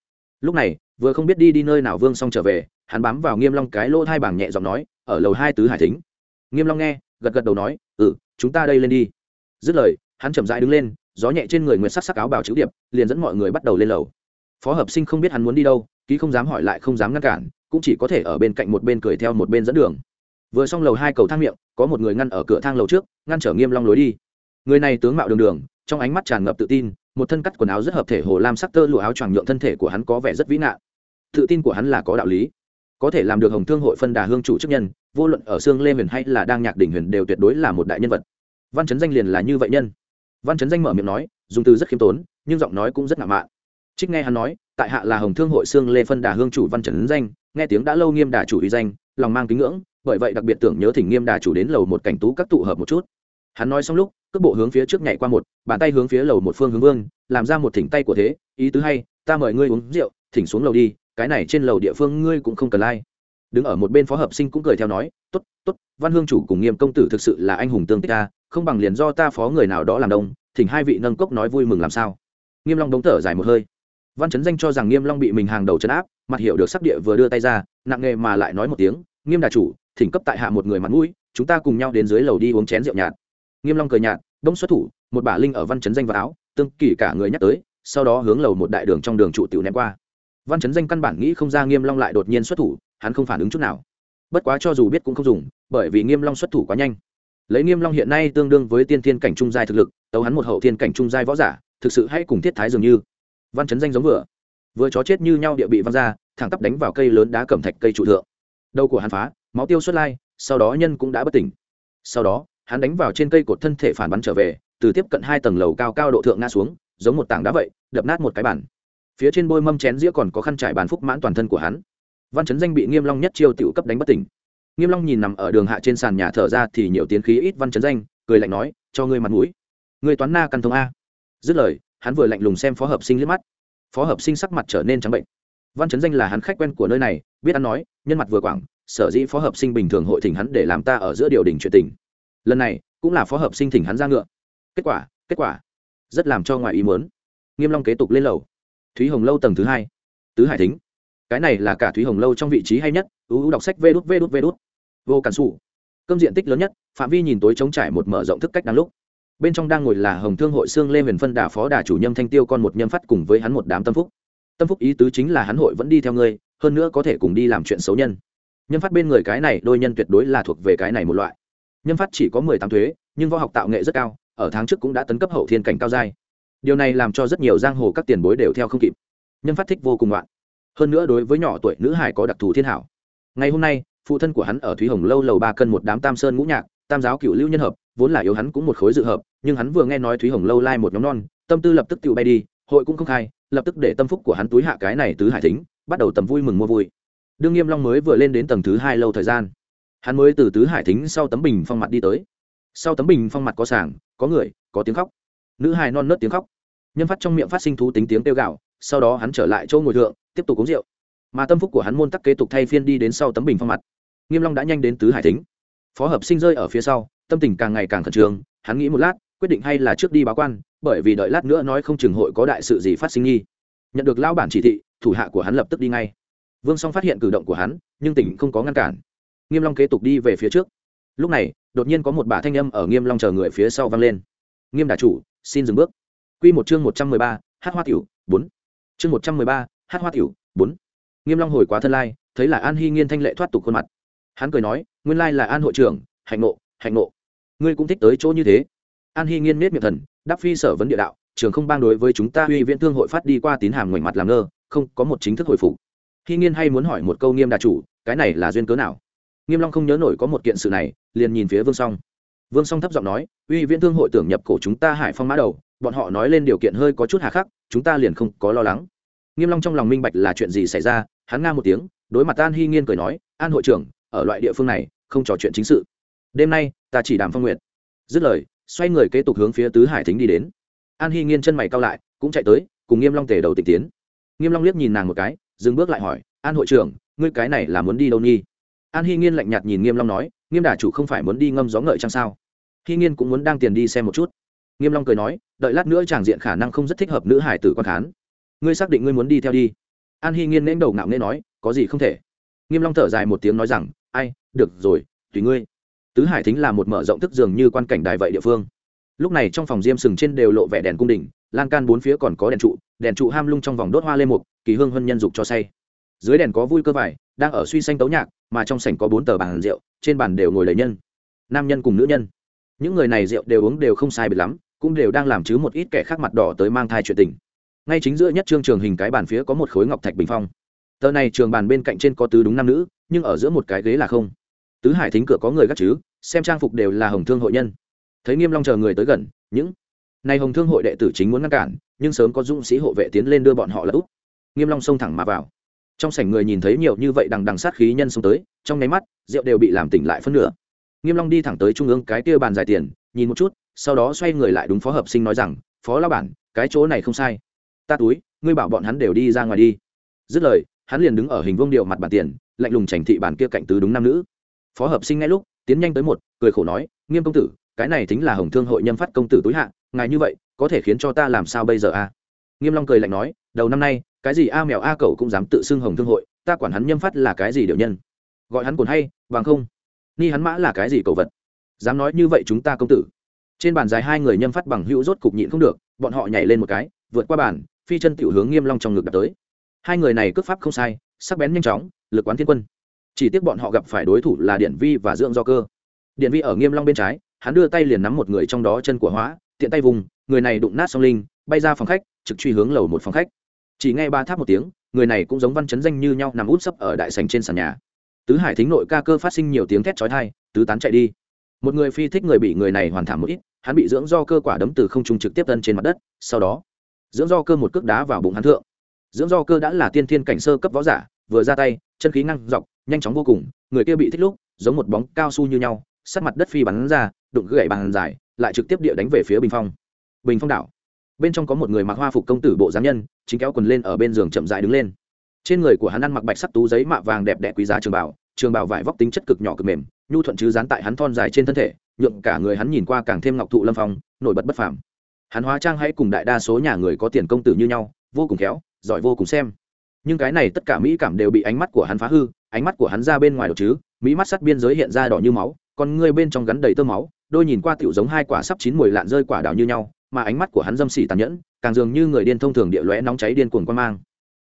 Lúc này, vừa không biết đi đi nơi nào vương xong trở về, hắn bám vào nghiêm long cái lỗ hai bảng nhẹ giọng nói, ở lầu hai tứ hải thính nghiêm long nghe, gật gật đầu nói ừ chúng ta đây lên đi. Dứt lời, hắn chậm rãi đứng lên, gió nhẹ trên người nguyệt sắc sắc áo bào chữ điệp, liền dẫn mọi người bắt đầu lên lầu. Phó hợp sinh không biết hắn muốn đi đâu, ký không dám hỏi lại không dám ngăn cản, cũng chỉ có thể ở bên cạnh một bên cười theo một bên dẫn đường. Vừa xong lầu hai cầu thang miệng, có một người ngăn ở cửa thang lầu trước, ngăn trở nghiêm long lối đi. Người này tướng mạo đường đường, trong ánh mắt tràn ngập tự tin, một thân cắt quần áo rất hợp thể hồ lam sắc tơ lụa áo choàng nhượng thân thể của hắn có vẻ rất vĩ nạn. Tự tin của hắn là có đạo lý có thể làm được hồng thương hội phân đà hương chủ chức nhân, vô luận ở xương lê huyền hay là đang nhạc đỉnh huyền đều tuyệt đối là một đại nhân vật. Văn chấn danh liền là như vậy nhân. Văn chấn danh mở miệng nói, dùng từ rất khiêm tốn, nhưng giọng nói cũng rất ngạo mạn. Trích nghe hắn nói, tại hạ là hồng thương hội xương lê phân đà hương chủ văn chấn danh, nghe tiếng đã lâu nghiêm đà chủ uy danh, lòng mang kính ngưỡng, bởi vậy đặc biệt tưởng nhớ thỉnh nghiêm đà chủ đến lầu một cảnh tú các tụ hợp một chút. Hắn nói xong lúc, cước bộ hướng phía trước nhảy qua một, bàn tay hướng phía lầu một phương hướng vương, làm ra một thỉnh tay của thế, ý tứ hay, ta mời ngươi uống rượu, thỉnh xuống lầu đi cái này trên lầu địa phương ngươi cũng không cần lai、like. đứng ở một bên phó hợp sinh cũng cười theo nói t ố t t ố t văn hương chủ cùng nghiêm công tử thực sự là anh hùng tương tích ta không bằng liền do ta phó người nào đó làm đông, thỉnh hai vị nâng cốc nói vui mừng làm sao. Nghiêm long đống thở dài một hơi. Văn chấn danh cho rằng nghiêm long bị mình hàng đầu chấn áp, mặt hiểu được sắc địa vừa đưa tay ra, nặng nghề mà lại nói một tiếng, nghiêm đà chủ, thỉnh cấp tại hạ một người mặt mũi, chúng ta cùng nhau đến dưới lầu đi uống chén rượu nhạt. Nghiêm long cười nhạt, đông xuất thủ, một bả linh ở văn chấn danh vào áo, tương kỳ cả người nhắc tới, sau đó hướng lầu một đại đường trong đường trụ tiểu ném qua văn chấn danh căn bản nghĩ không ra nghiêm long lại đột nhiên xuất thủ, hắn không phản ứng chút nào. Bất quá cho dù biết cũng không dùng, bởi vì nghiêm long xuất thủ quá nhanh. Lấy nghiêm long hiện nay tương đương với tiên thiên cảnh trung giai thực lực, tấu hắn một hậu thiên cảnh trung giai võ giả, thực sự hay cùng thiết thái dường như. Văn chấn danh giống vừa. Vừa chó chết như nhau địa bị văng ra, thẳng tắp đánh vào cây lớn đá cẩm thạch cây trụ thượng. Đầu của hắn phá, máu tiêu xuất lai, sau đó nhân cũng đã bất tỉnh. Sau đó, hắn đánh vào trên cây cột thân thể phản bắn trở về, từ tiếp cận hai tầng lầu cao cao độ thượng ngã xuống, giống một tảng đá vậy, đập nát một cái bản phía trên bôi mâm chén dĩa còn có khăn trải bàn phúc mãn toàn thân của hắn. Văn chấn danh bị nghiêm long nhất chiêu tiểu cấp đánh bất tỉnh. Nghiêm long nhìn nằm ở đường hạ trên sàn nhà thở ra thì nhiều tiến khí ít văn chấn danh, cười lạnh nói, cho ngươi mặt mũi. Ngươi toán na căn thông a. Dứt lời, hắn vừa lạnh lùng xem phó hợp sinh liếc mắt. Phó hợp sinh sắc mặt trở nên trắng bệnh. Văn chấn danh là hắn khách quen của nơi này, biết ăn nói, nhân mặt vừa quảng, sở dĩ phó hợp sinh bình thường hội thỉnh hắn để làm ta ở giữa điều đình chuyện tình. Lần này, cũng là phó hợp sinh thỉnh hắn ra ngựa. Kết quả kết quả, rất làm cho ngoài ý muốn. Nghiêm long kế tục lên lầu thúy hồng lâu tầng thứ hai. Tứ hải thính. Cái này là cả thúy hồng lâu trong vị trí hay nhất. Ưu đọc sách vê đút vê đút vê đút. Vô cản xù cơm diện tích lớn nhất, phạm vi nhìn tối trống trải một mở rộng thức cách đáng lúc. Bên trong đang ngồi là hồng thương hội xương lê huyền phân đà phó đà chủ nhâm thanh tiêu con một nhâm phát cùng với hắn một đám tâm phúc. Tâm phúc ý tứ chính là hắn hội vẫn đi theo ngươi, hơn nữa có thể cùng đi làm chuyện xấu nhân. Nhâm phát bên người cái này, đôi nhân tuyệt đối là thuộc về cái này một loại. Nhâm phát chỉ có mười tám thuế, nhưng võ học tạo nghệ rất cao, ở tháng trước cũng đã tấn cấp hậu thiên cảnh cao giai điều này làm cho rất nhiều giang hồ các tiền bối đều theo không kịp. Nhân phát thích vô cùng loạn. Hơn nữa đối với nhỏ tuổi nữ hải có đặc thù thiên hảo. Ngày hôm nay, phụ thân của hắn ở thúy hồng lâu lầu ba cân một đám tam sơn ngũ nhạc, tam giáo cựu lưu nhân hợp, vốn là yếu hắn cũng một khối dự hợp, nhưng hắn vừa nghe nói thúy hồng lâu lai một nhóm non, tâm tư lập tức tự bay đi, hội cũng không khai, lập tức để tâm phúc của hắn túi hạ cái này tứ hải thính, bắt đầu tầm vui mừng mua vui. Đương nghiêm long mới vừa lên đến tầng thứ hai lâu thời gian. Hắn mới từ tứ hải thính sau tấm bình phong mặt đi tới. Sau tấm bình phong mặt có sảng, có người, có tiếng khóc. Nữ hài non nớt tiếng khóc nhân phát trong miệng phát sinh thú tính tiếng kêu gạo sau đó hắn trở lại chỗ ngồi thượng, tiếp tục uống rượu. Mà tâm phúc của hắn môn tắc kế tục thay phiên đi đến sau tấm bình phong mặt. Nghiêm long đã nhanh đến tứ hải thính. Phó hợp sinh rơi ở phía sau, tâm tình càng ngày càng khẩn trương, hắn nghĩ một lát, quyết định hay là trước đi báo quan, bởi vì đợi lát nữa nói không chừng hội có đại sự gì phát sinh nghi. Nhận được lao bản chỉ thị, thủ hạ của hắn lập tức đi ngay. Vương song phát hiện cử động của hắn, nhưng tỉnh không có ngăn cản. Nghiêm long kế tục đi về phía trước. Lúc này, đột nhiên có một bà thanh âm ở nghiêm long chờ người phía sau vang lên. Nghiêm đà chủ, xin dừng bước quy một chương một trăm mười ba, hát hoa tiểu bốn. Chương một trăm mười ba, hát hoa tiểu bốn. Nghiêm long hồi quá thân lai thấy là an hy nghiên thanh lệ thoát tục khuôn mặt. Hắn cười nói nguyên lai là an hội trưởng hạnh nộ hạnh nộ ngươi cũng thích tới chỗ như thế. An hy nghiên miết miệng thần đáp phi sở vấn địa đạo trường không bang đối với chúng ta uy viện thương hội phát đi qua tín hàm ngoảnh mặt làm ngơ không có một chính thức hồi phục. Hy nghiên hay muốn hỏi một câu nghiêm đà chủ cái này là duyên cớ nào? Nghiêm long không nhớ nổi có một kiện sự này liền nhìn phía vương song. Vương song thấp giọng nói uy viện thương hội tưởng nhập cổ chúng ta hải phong mã đầu bọn họ nói lên điều kiện hơi có chút hà khắc, chúng ta liền không có lo lắng. Nghiêm long trong lòng minh bạch là chuyện gì xảy ra, hắn nga một tiếng, đối mặt an hy nghiên cười nói, an hội trưởng, ở loại địa phương này, không trò chuyện chính sự. Đêm nay, ta chỉ đàm phong nguyện. Dứt lời, xoay người kế tục hướng phía tứ hải thính đi đến. An hy nghiên chân mày cao lại, cũng chạy tới, cùng nghiêm long tề đầu tịch tiến. Nghiêm long liếc nhìn nàng một cái, dừng bước lại hỏi, an hội trưởng, ngươi cái này là muốn đi đâu nhi? An hy nghiên lạnh nhạt nhìn nghiêm long nói, nghiêm đà chủ không phải muốn đi ngâm gió ngợi chăng sao? Hy nghiên cũng muốn đang tiền đi xem một chút nghiêm long cười nói, đợi lát nữa chàng diện khả năng không rất thích hợp nữ hải tử quan khán. Ngươi xác định ngươi muốn đi theo đi. An hy nghiên nén đầu ngạo nghễ nói, có gì không thể. Nghiêm long thở dài một tiếng nói rằng, ai, được rồi, tùy ngươi. Tứ hải thính là một mở rộng thức dường như quan cảnh đài vậy địa phương. Lúc này trong phòng diêm sừng trên đều lộ vẻ đèn cung đình, lan can bốn phía còn có đèn trụ đèn trụ ham lung trong vòng đốt hoa lê mục, kỳ hương hân nhân dục cho say. Dưới đèn có vui cơ vải, đang ở suy xanh tấu nhạc, mà trong sảnh có bốn tờ bàn rượu, trên bàn đều ngồi đầy nhân. Nam nhân cùng nữ nhân. Những người này rượu đều uống đều không sai biệt lắm cũng đều đang làm chứ một ít kẻ khác mặt đỏ tới mang thai chuyện tình. Ngay chính giữa nhất trương trường hình cái bàn phía có một khối ngọc thạch bình phong. Tờ này trường bàn bên cạnh trên có tứ đúng nam nữ, nhưng ở giữa một cái ghế là không. Tứ hải thính cửa có người gắt chứ, xem trang phục đều là hồng thương hội nhân. Thấy nghiêm long chờ người tới gần, những này hồng thương hội đệ tử chính muốn ngăn cản, nhưng sớm có dũng sĩ hộ vệ tiến lên đưa bọn họ là úp. Nghiêm long xông thẳng mà vào. Trong sảnh người nhìn thấy nhiều như vậy đằng đằng sát khí nhân xông tới, trong nháy mắt, rượu đều bị làm tỉnh lại phân nửa. Nghiêm long đi thẳng tới trung ương cái kia bàn dài tiền nhìn một chút, sau đó xoay người lại đúng phó hợp sinh nói rằng, phó lão bản, cái chỗ này không sai. Ta túi, ngươi bảo bọn hắn đều đi ra ngoài đi. Dứt lời, hắn liền đứng ở hình vuông điệu mặt bàn tiền, lạnh lùng chảnh thị bàn kia cạnh tứ đúng nam nữ. Phó hợp sinh ngay lúc, tiến nhanh tới một, cười khổ nói, nghiêm công tử, cái này chính là hồng thương hội nhâm phát công tử túi hạ, ngài như vậy, có thể khiến cho ta làm sao bây giờ a nghiêm long cười lạnh nói, đầu năm nay, cái gì a mèo a cẩu cũng dám tự xưng hồng thương hội, ta quản hắn nhâm phát là cái gì điều nhân? Gọi hắn còn hay, bằng không? Ni hắn mã là cái gì cầu vật? Dám nói như vậy chúng ta công tử. Trên bàn dài hai người nhâm phát bằng hữu rốt cục nhịn không được, bọn họ nhảy lên một cái, vượt qua bàn, phi chân tiểu hướng nghiêm long trong ngực đập tới. Hai người này cướp pháp không sai, sắc bén nhanh chóng, lực quán thiên quân. Chỉ tiếc bọn họ gặp phải đối thủ là điện vi và dưỡng do cơ. Điện vi ở nghiêm long bên trái, hắn đưa tay liền nắm một người trong đó chân của hóa, tiện tay vùng, người này đụng nát song linh, bay ra phòng khách, trực truy hướng lầu một phòng khách. Chỉ nghe ba tháp một tiếng, người này cũng giống văn chấn danh như nhau nằm út sấp ở đại sành trên sàn nhà. Tứ hải thính nội ca cơ phát sinh nhiều tiếng thét chói tai, tứ tán chạy đi một người phi thích người bị người này hoàn thảm một ít, hắn bị dưỡng do cơ quả đấm từ không trung trực tiếp tân trên mặt đất, sau đó, dưỡng do cơ một cước đá vào bụng hắn thượng. Dưỡng do cơ đã là tiên thiên cảnh sơ cấp võ giả, vừa ra tay, chân khí ngăn dọc, nhanh chóng vô cùng, người kia bị thích lúc, giống một bóng cao su như nhau sát mặt đất phi bắn ra, đụng gãy bàn dài, lại trực tiếp địa đánh về phía bình phong. Bình phong đảo. Bên trong có một người mặc hoa phục công tử bộ giám nhân, chính kéo quần lên ở bên giường chậm dài đứng lên. Trên người của hắn ăn mặc bạch sắc tú giấy mạ vàng đẹp đẽ quý giá trường bảo trường bảo vải vóc tính chất cực nhỏ cực mềm, nhu thuận chứ dán tại hắn thon dài trên thân thể, nhượng cả người hắn nhìn qua càng thêm ngọc thụ lâm phong, nổi bật bất phàm. Hắn hóa trang hãy cùng đại đa số nhà người có tiền công tử như nhau, vô cùng khéo, giỏi vô cùng xem. Nhưng cái này tất cả mỹ cảm đều bị ánh mắt của hắn phá hư, ánh mắt của hắn ra bên ngoài đột chứ, mỹ mắt sắt biên giới hiện ra đỏ như máu còn ngươi bên trong gắn đầy tơ máu, đôi nhìn qua tiểu giống hai quả sắp chín mùi lạn rơi quả đào như nhau, mà ánh mắt của hắn dâm xỉ tàn nhẫn, càng dường như người điên thông thường địa lóe nóng cháy điên cuồng quan mang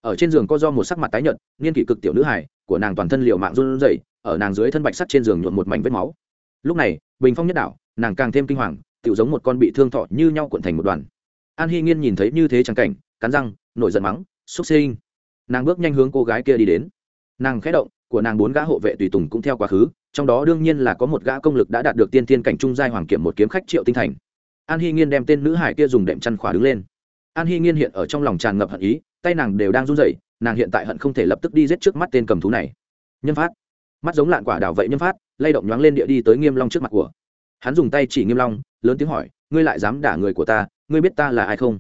ở trên giường có do một sắc mặt tái nhợt, niên kỷ cực tiểu nữ hải của nàng toàn thân liệu mạng run rẩy, ở nàng dưới thân bạch sắt trên giường nhuộn một mảnh vết máu. Lúc này, bình phong nhất đảo, nàng càng thêm kinh hoàng, tiểu giống một con bị thương thọ như nhau cuộn thành một đoàn. An hy nghiên nhìn thấy như thế chẳng cảnh, cắn răng, nổi giận mắng, xúc sinh. Nàng bước nhanh hướng cô gái kia đi đến. Nàng khẽ động, của nàng bốn gã hộ vệ tùy tùng cũng theo quá khứ, trong đó đương nhiên là có một gã công lực đã đạt được tiên tiên cảnh trung giai hoàng kiểm một kiếm khách triệu tinh thành. An hy nghiên đem tên nữ hải kia dùng đệm chăn khỏa đứng lên. An hy nghiên hiện ở trong lòng tràn ngập hận ý tay nàng đều đang run rẩy, nàng hiện tại hận không thể lập tức đi giết trước mắt tên cầm thú này. Nhân phát. Mắt giống lạn quả đào vậy nhân phát, lay động nhoáng lên địa đi tới nghiêm long trước mặt của. Hắn dùng tay chỉ nghiêm long, lớn tiếng hỏi, ngươi lại dám đả người của ta, ngươi biết ta là ai không?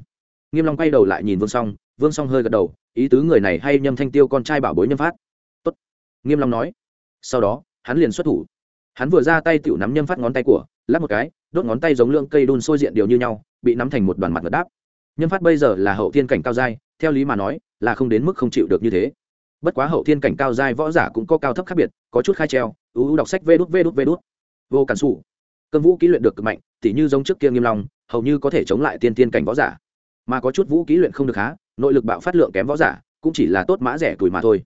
Nghiêm long quay đầu lại nhìn vương song vương song hơi gật đầu, ý tứ người này hay nhâm thanh tiêu con trai bảo bối nhâm phát. Tốt. Nghiêm long nói. Sau đó, hắn liền xuất thủ. Hắn vừa ra tay tiểu nắm nhâm phát ngón tay của lắp một cái, đốt ngón tay giống lượng cây đun sôi diện điều như nhau, bị nắm thành một đoàn mặt ngật đáp. Nhâm phát bây giờ là hậu thiên cảnh cao giai theo lý mà nói, là không đến mức không chịu được như thế. Bất quá hậu thiên cảnh cao giai võ giả cũng có cao thấp khác biệt, có chút khai treo ưu đọc sách vê đút vê đút vê đút. Vô cản xù cơn vũ kỹ luyện được cực mạnh, tỉ như giống trước kia nghiêm long, hầu như có thể chống lại tiên tiên cảnh võ giả. Mà có chút vũ kỹ luyện không được há, nội lực bạo phát lượng kém võ giả, cũng chỉ là tốt mã rẻ tuổi mà thôi.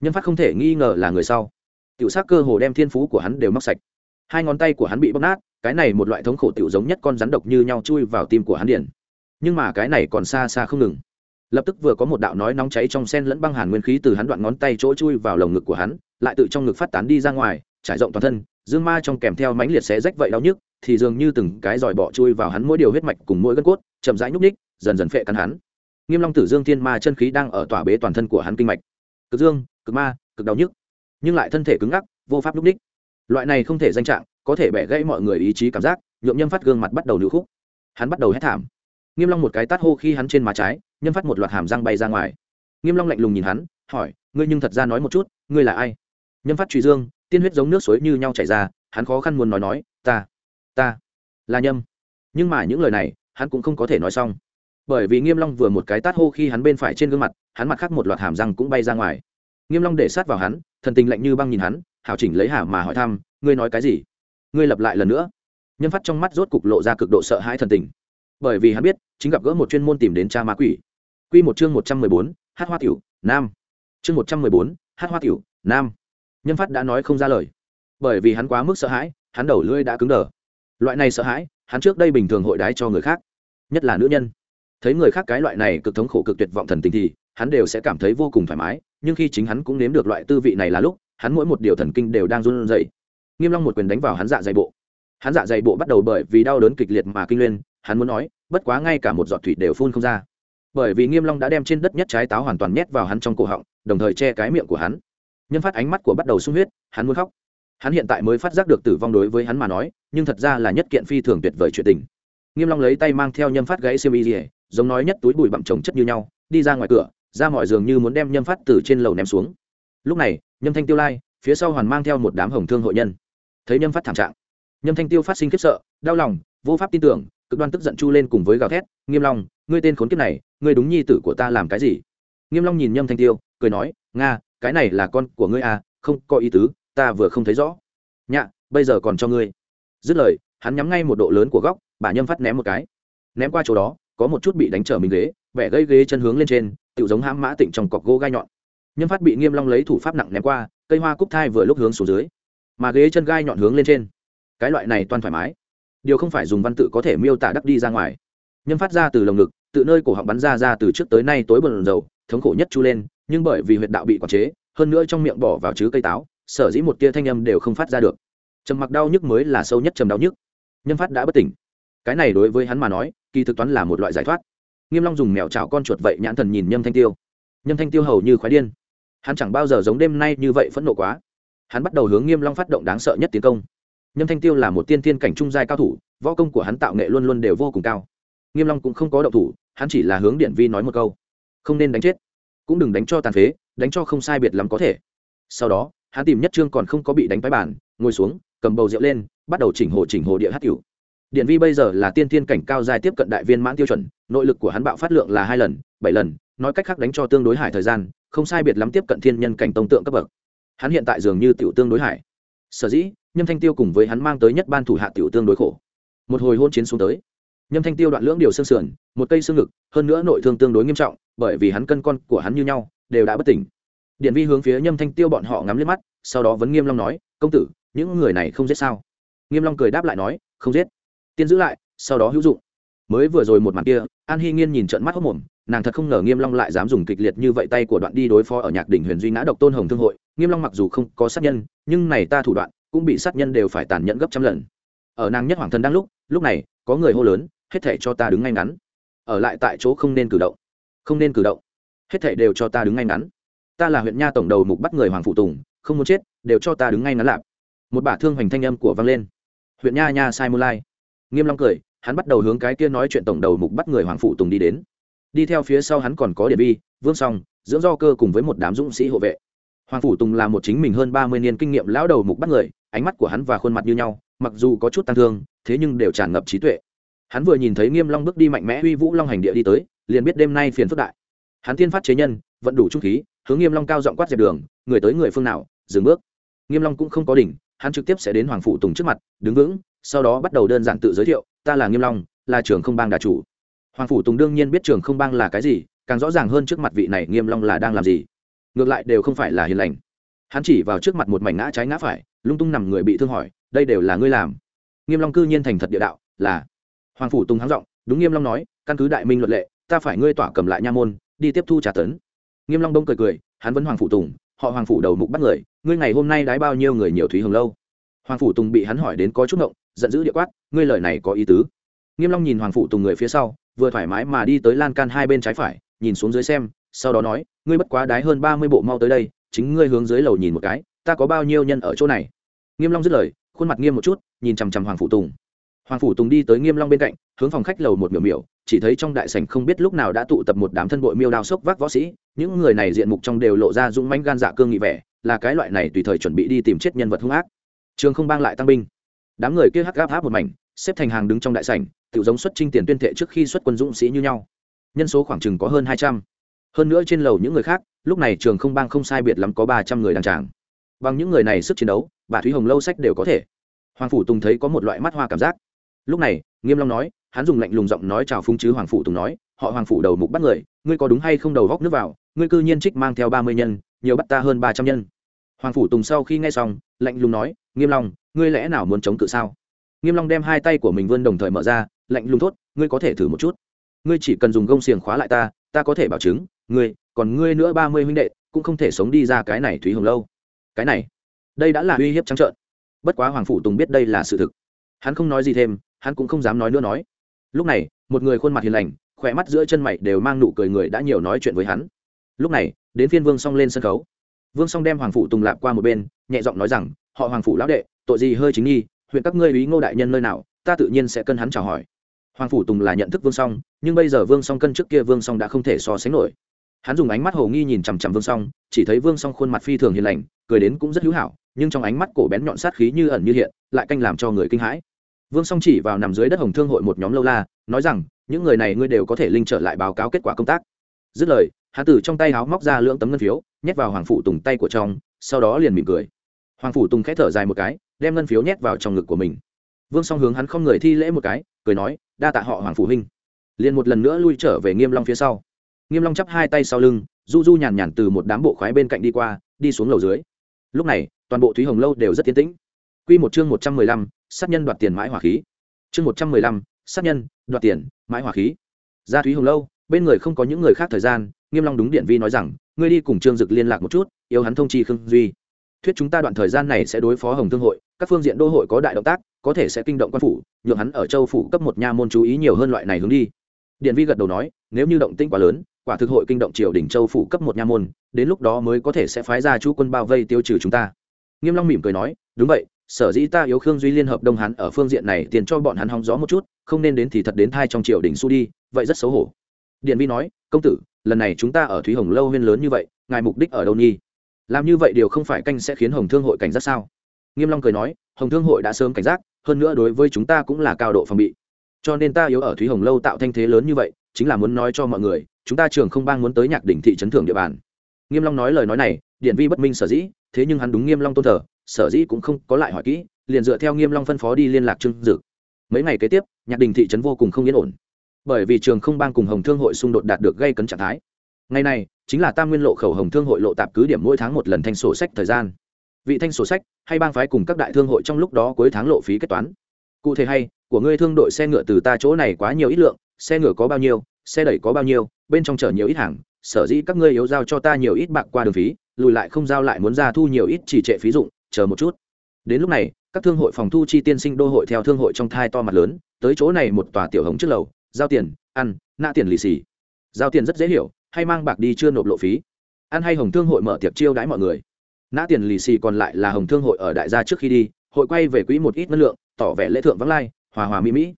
Nhân phát không thể nghi ngờ là người sau. Tiểu sắc cơ hồ đem thiên phú của hắn đều móc sạch. Hai ngón tay của hắn bị bóc nát, cái này một loại thống khổ tiểu giống nhất con rắn độc như nhau chui vào tim của hắn điện. Nhưng mà cái này còn xa xa không ngừng lập tức vừa có một đạo nói nóng cháy trong sen lẫn băng hàn nguyên khí từ hắn đoạn ngón tay chỗ chui vào lồng ngực của hắn, lại tự trong ngực phát tán đi ra ngoài, trải rộng toàn thân, dương ma trong kèm theo mãnh liệt xé rách vậy đau nhức, thì dường như từng cái giỏi bọ chui vào hắn mỗi điều huyết mạch cùng mỗi gân cốt, chậm rãi nhúc ních dần dần phệ cắn hắn. Nghiêm long tử dương thiên ma chân khí đang ở tỏa bế toàn thân của hắn kinh mạch. Cực dương, cực ma, cực đau nhức. Nhưng lại thân thể cứng ngắc, vô pháp nhúc ních loại này không thể danh trạng, có thể bẻ gãy mọi người ý chí cảm giác, nhuộm nhâm phát gương mặt bắt đầu nữ khúc. Hắn bắt đầu hét thảm. Nghiêm long một cái tát hô khi hắn trên má trái nhâm phát một loạt hàm răng bay ra ngoài. Nghiêm long lạnh lùng nhìn hắn, hỏi, ngươi nhưng thật ra nói một chút, ngươi là ai? Nhâm phát truy dương, tiên huyết giống nước suối như nhau chảy ra, hắn khó khăn muốn nói nói, ta ta là nhâm. Nhưng mà những lời này, hắn cũng không có thể nói xong. Bởi vì nghiêm long vừa một cái tát hô khi hắn bên phải trên gương mặt, hắn mặt khác một loạt hàm răng cũng bay ra ngoài. Nghiêm long để sát vào hắn, thần tình lạnh như băng nhìn hắn, hảo chỉnh lấy hà mà hỏi thăm, ngươi nói cái gì? Ngươi lặp lại lần nữa. Nhân phát trong mắt rốt cục lộ ra cực độ sợ hãi thần tình. Bởi vì hắn biết, chính gặp gỡ một chuyên môn tìm đến cha ma quỷ quy một chương một trăm mười bốn, hát hoa tiểu nam. Chương một trăm mười bốn, hát hoa tiểu nam. Nhân phát đã nói không ra lời. Bởi vì hắn quá mức sợ hãi hắn đầu lưỡi đã cứng đờ. Loại này sợ hãi hắn trước đây bình thường hội đái cho người khác nhất là nữ nhân. Thấy người khác cái loại này cực thống khổ cực tuyệt vọng thần tình thì hắn đều sẽ cảm thấy vô cùng thoải mái nhưng khi chính hắn cũng nếm được loại tư vị này là lúc hắn mỗi một điều thần kinh đều đang run rẩy. Nghiêm long một quyền đánh vào hắn dạ dày bộ. Hắn dạ dày bộ bắt đầu bởi vì đau đớn kịch liệt mà kinh lên hắn muốn nói bất quá ngay cả một giọt thủy đều phun không ra bởi vì nghiêm long đã đem trên đất nhất trái táo hoàn toàn nhét vào hắn trong cổ họng đồng thời che cái miệng của hắn. Nhân phát ánh mắt của bắt đầu sung huyết hắn muốn khóc. Hắn hiện tại mới phát giác được tử vong đối với hắn mà nói nhưng thật ra là nhất kiện phi thường tuyệt vời chuyện tình. Nghiêm long lấy tay mang theo nhâm phát gãy xiêm y lìa, giống nói nhất túi bụi bặm chồng chất như nhau đi ra ngoài cửa ra mọi giường như muốn đem nhâm phát từ trên lầu ném xuống. Lúc này nhâm thanh tiêu lai phía sau hoàn mang theo một đám hồng thương hội nhân. Thấy nhâm phát thảm trạng nhâm thanh tiêu phát sinh khiếp sợ đau lòng vô pháp tin tưởng cực đoan tức giận chu lên cùng với gào thét nghiêm long ngươi tên khốn kiếp này ngươi đúng nhi tử của ta làm cái gì? Nghiêm long nhìn nhâm thanh tiêu, cười nói, nga, cái này là con của ngươi à không có ý tứ, ta vừa không thấy rõ. Nhạ, bây giờ còn cho ngươi. Dứt lời, hắn nhắm ngay một độ lớn của góc, bà nhâm phát ném một cái. Ném qua chỗ đó, có một chút bị đánh trở mình ghế, vẻ gây ghế chân hướng lên trên tự giống hãm mã tịnh trong cọc gỗ gai nhọn. Nhâm phát bị nghiêm long lấy thủ pháp nặng ném qua, cây hoa cúc thai vừa lúc hướng xuống dưới. Mà ghế chân gai nhọn hướng lên trên. Cái loại này toàn thoải mái. Điều không phải dùng văn tự có thể miêu tả đắp đi ra ngoài. Nhâm phát ra từ lồng ngực tự nơi cổ họng bắn ra ra từ trước tới nay tối bần dầu, thống khổ nhất chu lên, nhưng bởi vì huyệt đạo bị quản chế, hơn nữa trong miệng bỏ vào chứ cây táo, sở dĩ một tia thanh âm đều không phát ra được. Trầm mặc đau nhức mới là sâu nhất trầm đau nhức. Nhân phát đã bất tỉnh. Cái này đối với hắn mà nói, kỳ thực toán là một loại giải thoát. Nghiêm long dùng mèo chảo con chuột vậy nhãn thần nhìn nhâm thanh tiêu. Nhâm thanh tiêu hầu như khoái điên. Hắn chẳng bao giờ giống đêm nay như vậy phẫn nộ quá. Hắn bắt đầu hướng nghiêm long phát động đáng sợ nhất tiến công. Nhâm thanh tiêu là một tiên thiên cảnh trung giai cao thủ, võ công của hắn tạo nghệ luôn luôn đều vô cùng cao nghiêm long cũng không có động thủ, hắn chỉ là hướng điện vi nói một câu. Không nên đánh chết. Cũng đừng đánh cho tàn phế, đánh cho không sai biệt lắm có thể. Sau đó, hắn tìm nhất trương còn không có bị đánh bãi bản ngồi xuống, cầm bầu rượu lên, bắt đầu chỉnh hồ chỉnh hồ địa hát cửu. Điện vi bây giờ là tiên thiên cảnh cao dài tiếp cận đại viên mãn tiêu chuẩn, nội lực của hắn bạo phát lượng là hai lần, bảy lần, nói cách khác đánh cho tương đối hải thời gian, không sai biệt lắm tiếp cận thiên nhân cảnh tông tượng cấp bậc. Hắn hiện tại dường như tiểu tương đối hải sở dĩ, nhâm thanh tiêu cùng với hắn mang tới nhất ban thủ hạ tiểu tương đối khổ. Một hồi hôn chiến xuống tới nhâm thanh tiêu đoạn lưỡng điều xương sườn, một cây xương ngực, hơn nữa nội thương tương đối nghiêm trọng, bởi vì hắn cân con của hắn như nhau, đều đã bất tỉnh. Điện vi hướng phía nhâm thanh tiêu bọn họ ngắm liếc mắt, sau đó vẫn nghiêm long nói, công tử, những người này không giết sao? Nghiêm long cười đáp lại nói, không giết. Tiên giữ lại, sau đó hữu dụng. Mới vừa rồi một màn kia, an hy nghiên nhìn trận mắt hốc mồm, nàng thật không ngờ nghiêm long lại dám dùng kịch liệt như vậy tay của đoạn đi đối phó ở nhạc đỉnh huyền duy ngã độc tôn hồng thương hội. Nghiêm long mặc dù không có sát nhân, nhưng này ta thủ đoạn cũng bị sát nhân đều phải tàn nhẫn gấp trăm lần. Ở nàng nhất hoàng thần đang lúc lúc này, có người hô lớn hết thể cho ta đứng ngay ngắn. Ở lại tại chỗ không nên cử động. Không nên cử động. Hết thể đều cho ta đứng ngay ngắn. Ta là huyện nha tổng đầu mục bắt người hoàng phụ tùng, không muốn chết, đều cho ta đứng ngay ngắn lạp. Một bả thương hoành thanh âm của vang lên. Huyện nha nha sai mu lai. Nghiêm long cười, hắn bắt đầu hướng cái kia nói chuyện tổng đầu mục bắt người hoàng phụ tùng đi đến. Đi theo phía sau hắn còn có điện vi, vương song, dưỡng do cơ cùng với một đám dũng sĩ hộ vệ. Hoàng phủ tùng là một chính mình hơn ba mươi niên kinh nghiệm lão đầu mục bắt người, ánh mắt của hắn và khuôn mặt như nhau, mặc dù có chút tăng thương, thế nhưng đều tràn ngập trí tuệ hắn vừa nhìn thấy nghiêm long bước đi mạnh mẽ uy vũ long hành địa đi tới, liền biết đêm nay phiền phức đại. Hắn tiên phát chế nhân, vận đủ trung khí, hướng nghiêm long cao giọng quát dẹp đường, người tới người phương nào, dừng bước. Nghiêm long cũng không có đỉnh, hắn trực tiếp sẽ đến hoàng phủ tùng trước mặt, đứng vững, sau đó bắt đầu đơn giản tự giới thiệu, ta là nghiêm long, là trưởng không bang đà chủ. Hoàng phủ tùng đương nhiên biết trưởng không bang là cái gì, càng rõ ràng hơn trước mặt vị này nghiêm long là đang làm gì. Ngược lại đều không phải là hiền lành. Hắn chỉ vào trước mặt một mảnh ngã trái ngã phải, lung tung nằm người bị thương hỏi, đây đều là ngươi làm? Nghiêm long cư nhiên thành thật địa đạo, là hoàng phủ tùng hắng giọng, đúng nghiêm long nói, căn cứ đại minh luật lệ, ta phải ngươi tỏa cầm lại nha môn, đi tiếp thu trả tấn. Nghiêm long đông cười cười, hắn vẫn hoàng phủ tùng, họ hoàng phủ đầu mục bắt người, ngươi ngày hôm nay đái bao nhiêu người nhiều thúy hồng lâu? Hoàng phủ tùng bị hắn hỏi đến có chút ngộng, giận dữ địa quát, ngươi lời này có ý tứ. Nghiêm long nhìn hoàng phủ tùng người phía sau, vừa thoải mái mà đi tới lan can hai bên trái phải, nhìn xuống dưới xem, sau đó nói, ngươi bất quá đái hơn ba mươi bộ mau tới đây, chính ngươi hướng dưới lầu nhìn một cái, ta có bao nhiêu nhân ở chỗ này? Nghiêm long dứt lời, khuôn mặt nghiêm một chút, nhìn chằm chằm hoàng phủ tùng hoàng phủ tùng đi tới nghiêm long bên cạnh, hướng phòng khách lầu một miểu miểu, chỉ thấy trong đại sảnh không biết lúc nào đã tụ tập một đám thân bội miêu đao sốc vác võ sĩ, những người này diện mục trong đều lộ ra dũng mãnh gan dạ cương nghị vẻ, là cái loại này tùy thời chuẩn bị đi tìm chết nhân vật hung ác. Trường không bang lại tăng binh. Đám người kia hắc gáp áp một mảnh, xếp thành hàng đứng trong đại sảnh tự giống xuất trinh tiền tuyên thệ trước khi xuất quân dũng sĩ như nhau. Nhân số khoảng chừng có hơn hai trăm. Hơn nữa trên lầu những người khác, lúc này trường không bang không sai biệt lắm có ba trăm người đàn tràng bằng những người này sức chiến đấu, bà thúy hồng lâu sách đều có thể. Hoàng phủ tùng thấy có một loại mắt hoa cảm giác lúc này, nghiêm long nói, hắn dùng lạnh lùng giọng nói chào phúng chứ hoàng phủ tùng nói, họ hoàng phủ đầu mục bắt người, ngươi có đúng hay không đầu góc nước vào, ngươi cư nhiên trích mang theo ba mươi nhân, nhiều bắt ta hơn ba trăm nhân. Hoàng phủ tùng sau khi nghe xong, lạnh lùng nói, nghiêm long, ngươi lẽ nào muốn chống cự sao? Nghiêm long đem hai tay của mình vươn đồng thời mở ra, lạnh lùng thốt, ngươi có thể thử một chút. Ngươi chỉ cần dùng gông xiềng khóa lại ta ta có thể bảo chứng, ngươi, còn ngươi nữa ba mươi huynh đệ, cũng không thể sống đi ra cái này thúy hồng lâu. Cái này, đây đã là uy hiếp trắng trợn. Bất quá hoàng phủ tùng biết đây là sự thực. Hắn không nói gì thêm hắn cũng không dám nói nữa nói. Lúc này, một người khuôn mặt hiền lành, khỏe mắt giữa chân mày đều mang nụ cười người đã nhiều nói chuyện với hắn. Lúc này, đến phiên vương song lên sân khấu. Vương song đem hoàng phủ tùng lạp qua một bên, nhẹ giọng nói rằng, họ hoàng phủ lão đệ, tội gì hơi chính nghi, huyện các ngươi ý ngô đại nhân nơi nào, ta tự nhiên sẽ cân hắn chào hỏi. Hoàng phủ tùng là nhận thức vương song, nhưng bây giờ vương song cân trước kia vương song đã không thể so sánh nổi. Hắn dùng ánh mắt hồ nghi nhìn chằm chằm vương song, chỉ thấy vương song khuôn mặt phi thường hiền lành, cười đến cũng rất hữu hảo, nhưng trong ánh mắt cổ bén nhọn sát khí như ẩn như hiện, lại canh làm cho người kinh hãi vương song chỉ vào nằm dưới đất hồng thương hội một nhóm lâu la, nói rằng, những người này ngươi đều có thể linh trở lại báo cáo kết quả công tác. Dứt lời hạ tử trong tay háo móc ra lưỡng tấm ngân phiếu, nhét vào hoàng phủ tùng tay của trong, sau đó liền mỉm cười. Hoàng phủ tùng khẽ thở dài một cái, đem ngân phiếu nhét vào trong ngực của mình. Vương song hướng hắn không người thi lễ một cái, cười nói, đa tạ họ hoàng phủ huynh. Liền một lần nữa lui trở về nghiêm long phía sau. Nghiêm long chắp hai tay sau lưng, du du nhàn nhàn từ một đám bộ khoái bên cạnh đi qua, đi xuống lầu dưới. Lúc này, toàn bộ thúy hồng lâu đều rất tiến tĩnh quy một chương một trăm mười lăm, sát nhân đoạt tiền mãi hỏa khí. Chương một trăm mười lăm, sát nhân đoạt tiền mãi hỏa khí. Gia thúy hồng lâu bên người không có những người khác thời gian nghiêm long đúng điện vi nói rằng ngươi đi cùng trương dực liên lạc một chút yêu hắn thông chi khương duy. Thuyết chúng ta đoạn thời gian này sẽ đối phó hồng thương hội các phương diện đô hội có đại động tác có thể sẽ kinh động quan phủ nhượng hắn ở châu phủ cấp một nha môn chú ý nhiều hơn loại này hướng đi. Điện vi gật đầu nói nếu như động tĩnh quá lớn quả thực hội kinh động triều đình châu phủ cấp một nha môn đến lúc đó mới có thể sẽ phái ra chú quân bao vây tiêu trừ chúng ta. Nghiêm long mỉm cười nói đúng vậy sở dĩ ta yếu khương duy liên hợp đông hắn ở phương diện này tiền cho bọn hắn hóng gió một chút, không nên đến thì thật đến thai trong triều đình su đi, vậy rất xấu hổ. Điện vi nói, công tử, lần này chúng ta ở thúy hồng lâu huyên lớn như vậy, ngài mục đích ở đâu nhi? Làm như vậy điều không phải canh sẽ khiến hồng thương hội cảnh giác sao? Nghiêm long cười nói, hồng thương hội đã sớm cảnh giác, hơn nữa đối với chúng ta cũng là cao độ phòng bị. Cho nên ta yếu ở thúy hồng lâu tạo thanh thế lớn như vậy, chính là muốn nói cho mọi người, chúng ta trường không bang muốn tới nhạc đỉnh thị trấn thưởng địa bàn. Nghiêm long nói lời nói này, điện vi bất minh sở dĩ, thế nhưng hắn đúng nghiêm long tôn thờ sở dĩ cũng không có lại hỏi kỹ, liền dựa theo nghiêm long phân phó đi liên lạc trương dực. Mấy ngày kế tiếp, nhạc đình thị trấn vô cùng không yên ổn. Bởi vì trường không bang cùng hồng thương hội xung đột đạt được gây cấn trạng thái. Ngày này, chính là tam nguyên lộ khẩu hồng thương hội lộ tạp cứ điểm mỗi tháng một lần thanh sổ sách thời gian. Vị thanh sổ sách hay bang phái cùng các đại thương hội trong lúc đó cuối tháng lộ phí kết toán. Cụ thể hay, của ngươi thương đội xe ngựa từ ta chỗ này quá nhiều ít lượng, xe ngựa có bao nhiêu, xe đẩy có bao nhiêu, bên trong chở nhiều ít hàng, sở dĩ các ngươi yếu giao cho ta nhiều ít bạc qua đường phí, lùi lại không giao lại muốn ra thu nhiều ít chỉ trệ phí dụng chờ một chút. Đến lúc này các thương hội phòng thu chi tiên sinh đô hội theo thương hội trong thai to mặt lớn tới chỗ này một tòa tiểu hồng trước lầu giao tiền ăn nạ tiền lì xì. Giao tiền rất dễ hiểu hay mang bạc đi chưa nộp lộ phí. Ăn hay hồng thương hội mở tiệc chiêu đãi mọi người. Nã tiền lì xì còn lại là hồng thương hội ở đại gia trước khi đi hội quay về quỹ một ít năng lượng tỏ vẻ lễ thượng vắng lai hòa hòa mỹ mỹ.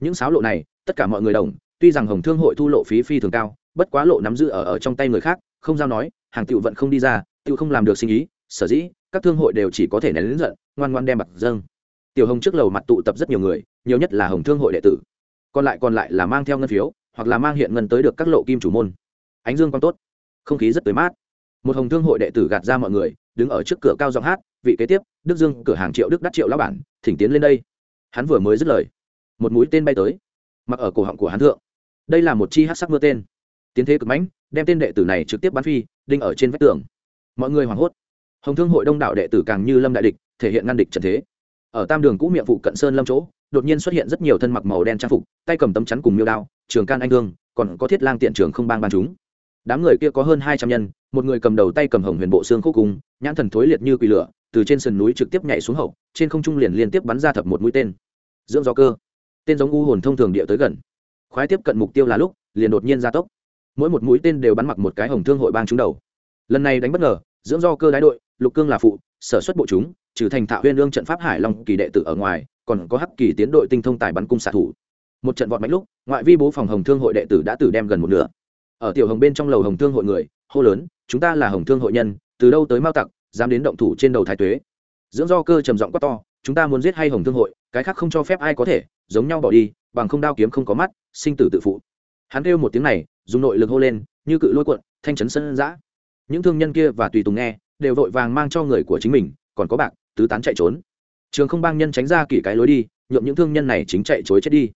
Những sáo lộ này tất cả mọi người đồng tuy rằng hồng thương hội thu lộ phí phi thường cao bất quá lộ nắm giữ ở, ở trong tay người khác không giao nói hàng tiệu vận không đi ra tiệu không làm được sinh ý sở dĩ các thương hội đều chỉ có thể nén lính giận, ngoan ngoan đem bạc dâng. Tiểu hồng trước lầu mặt tụ tập rất nhiều người, nhiều nhất là hồng thương hội đệ tử. Còn lại còn lại là mang theo ngân phiếu, hoặc là mang hiện ngân tới được các lộ kim chủ môn. Ánh dương quang tốt, không khí rất tươi mát. Một hồng thương hội đệ tử gạt ra mọi người, đứng ở trước cửa cao giọng hát, vị kế tiếp, đức dương, cửa hàng triệu đức đắt triệu lão bản, thỉnh tiến lên đây. Hắn vừa mới dứt lời, một mũi tên bay tới, mặc ở cổ họng của hắn thượng. Đây là một chi hát sắc mưa tên. Tiến thế cực mãnh, đem tên đệ tử này trực tiếp bắn phi, đinh ở trên vách tường. Mọi người hoảng hốt hồng thương hội đông đảo đệ tử càng như lâm đại địch thể hiện ngăn địch trần thế. Ở tam đường cũ miệng phụ cận sơn lâm chỗ đột nhiên xuất hiện rất nhiều thân mặc màu đen trang phục tay cầm tấm chắn cùng miêu đao trường can anh thương còn có thiết lang tiện trường không bang ban chúng. Đám người kia có hơn hai trăm nhân một người cầm đầu tay cầm hồng huyền bộ xương khúc cung, nhãn thần thối liệt như quỷ lửa từ trên sườn núi trực tiếp nhảy xuống hậu trên không trung liền liên tiếp bắn ra thập một mũi tên. Dưỡng do cơ. Tên giống u hồn thông thường địa tới gần. Khoái tiếp cận mục tiêu là lúc liền đột nhiên gia tốc. Mỗi một mũi tên đều bắn mặc một cái hồng thương hội bang trúng đầu. Lần này đánh bất ngờ dưỡng do cơ đái đội lục cương là phụ, sở xuất bộ chúng, trừ thành thạo huyên lương trận pháp hải long kỳ đệ tử ở ngoài, còn có hắc kỳ tiến đội tinh thông tài bắn cung xạ thủ. Một trận vọt mạnh lúc, ngoại vi bố phòng hồng thương hội đệ tử đã tử đem gần một nửa. Ở tiểu hồng bên trong lầu hồng thương hội người, hô lớn, chúng ta là hồng thương hội nhân, từ đâu tới mao tặc, dám đến động thủ trên đầu thái tuế? Dưỡng do cơ trầm giọng quát to, chúng ta muốn giết hay hồng thương hội, cái khác không cho phép ai có thể, giống nhau bỏ đi, bằng không đao kiếm không có mắt, sinh tử tự phụ. Hắn kêu một tiếng này, dùng nội lực hô lên, như cự lôi cuộn, thanh chấn sân giã. Những thương nhân kia và tùy tùng nghe đều vội vàng mang cho người của chính mình, còn có bạc, tứ tán chạy trốn. Trường không bang nhân tránh ra kỷ cái lối đi nhuộm những thương nhân này chính chạy chối chết đi.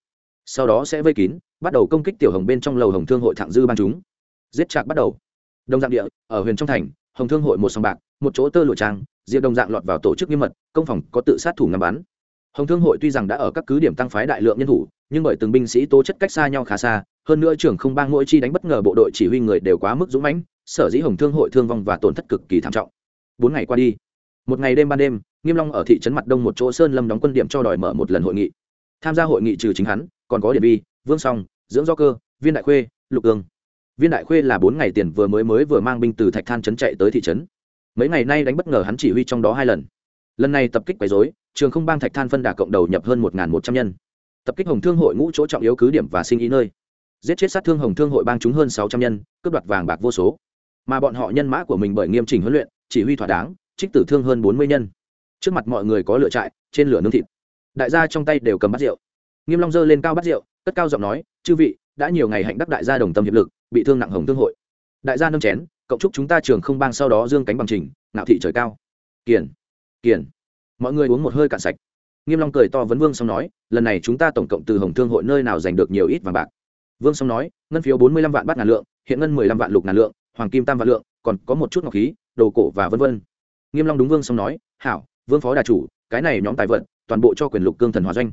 Sau đó sẽ vây kín, bắt đầu công kích tiểu hồng bên trong lầu hồng thương hội thẳng dư ban chúng. Giết chạc bắt đầu. Đông dạng địa, ở huyền trong thành, hồng thương hội một sòng bạc, một chỗ tơ lụa trang, diệp đồng dạng lọt vào tổ chức nghiêm mật, công phòng có tự sát thủ ngắm bắn. Hồng thương hội tuy rằng đã ở các cứ điểm tăng phái đại lượng nhân thủ, nhưng bởi từng binh sĩ tố chất cách xa nhau khá xa, hơn nữa trưởng không bang mỗi chi đánh bất ngờ bộ đội chỉ huy người đều quá mức dũng mãnh sở dĩ hồng thương hội thương vong và tổn thất cực kỳ thảm trọng. Bốn ngày qua đi, một ngày đêm ban đêm, nghiêm long ở thị trấn mặt đông một chỗ sơn lâm đóng quân điểm cho đòi mở một lần hội nghị. Tham gia hội nghị trừ chính hắn, còn có điện vi, vương song, dưỡng do cơ, viên đại khuê, lục ương viên đại khuê là bốn ngày tiền vừa mới mới vừa mang binh từ thạch than trấn chạy tới thị trấn. Mấy ngày nay đánh bất ngờ hắn chỉ huy trong đó hai lần. Lần này tập kích quấy rối, trường không bang thạch than phân đà cộng đầu nhập hơn một một trăm nhân. Tập kích hồng thương hội ngũ chỗ trọng yếu cứ điểm và sinh ý nơi. Giết chết sát thương hồng thương hội bang chúng hơn sáu trăm nhân, cướp đoạt vàng bạc vô số mà bọn họ nhân mã của mình bởi nghiêm chỉnh huấn luyện, chỉ huy thỏa đáng, trích tử thương hơn bốn mươi nhân. Trước mặt mọi người có lựa trại, trên lửa nướng thịt. Đại gia trong tay đều cầm bát rượu. Nghiêm long dơ lên cao bát rượu, cất cao giọng nói, chư vị, đã nhiều ngày hạnh đắc đại gia đồng tâm hiệp lực, bị thương nặng hồng thương hội. Đại gia nâng chén cộng chúc chúng ta trường không bang sau đó dương cánh bằng trình nạo thị trời cao. Kiền kiền. Mọi người uống một hơi cạn sạch. Nghiêm long cười to vấn vương xong nói, lần này chúng ta tổng cộng từ hồng thương hội nơi nào giành được nhiều ít vàng bạc? Vương xong nói, ngân phiếu bốn mươi lăm vạn bát ngàn lượng, hiện ngân mười lăm vạn lục ngàn lượng hoàng kim tam vạn lượng, còn có một chút ngọc khí, đồ cổ và vân vân. Nghiêm long đúng vương xong nói, hảo, vương phó đà chủ, cái này nhóm tài vận, toàn bộ cho quyền lục cương thần hòa doanh.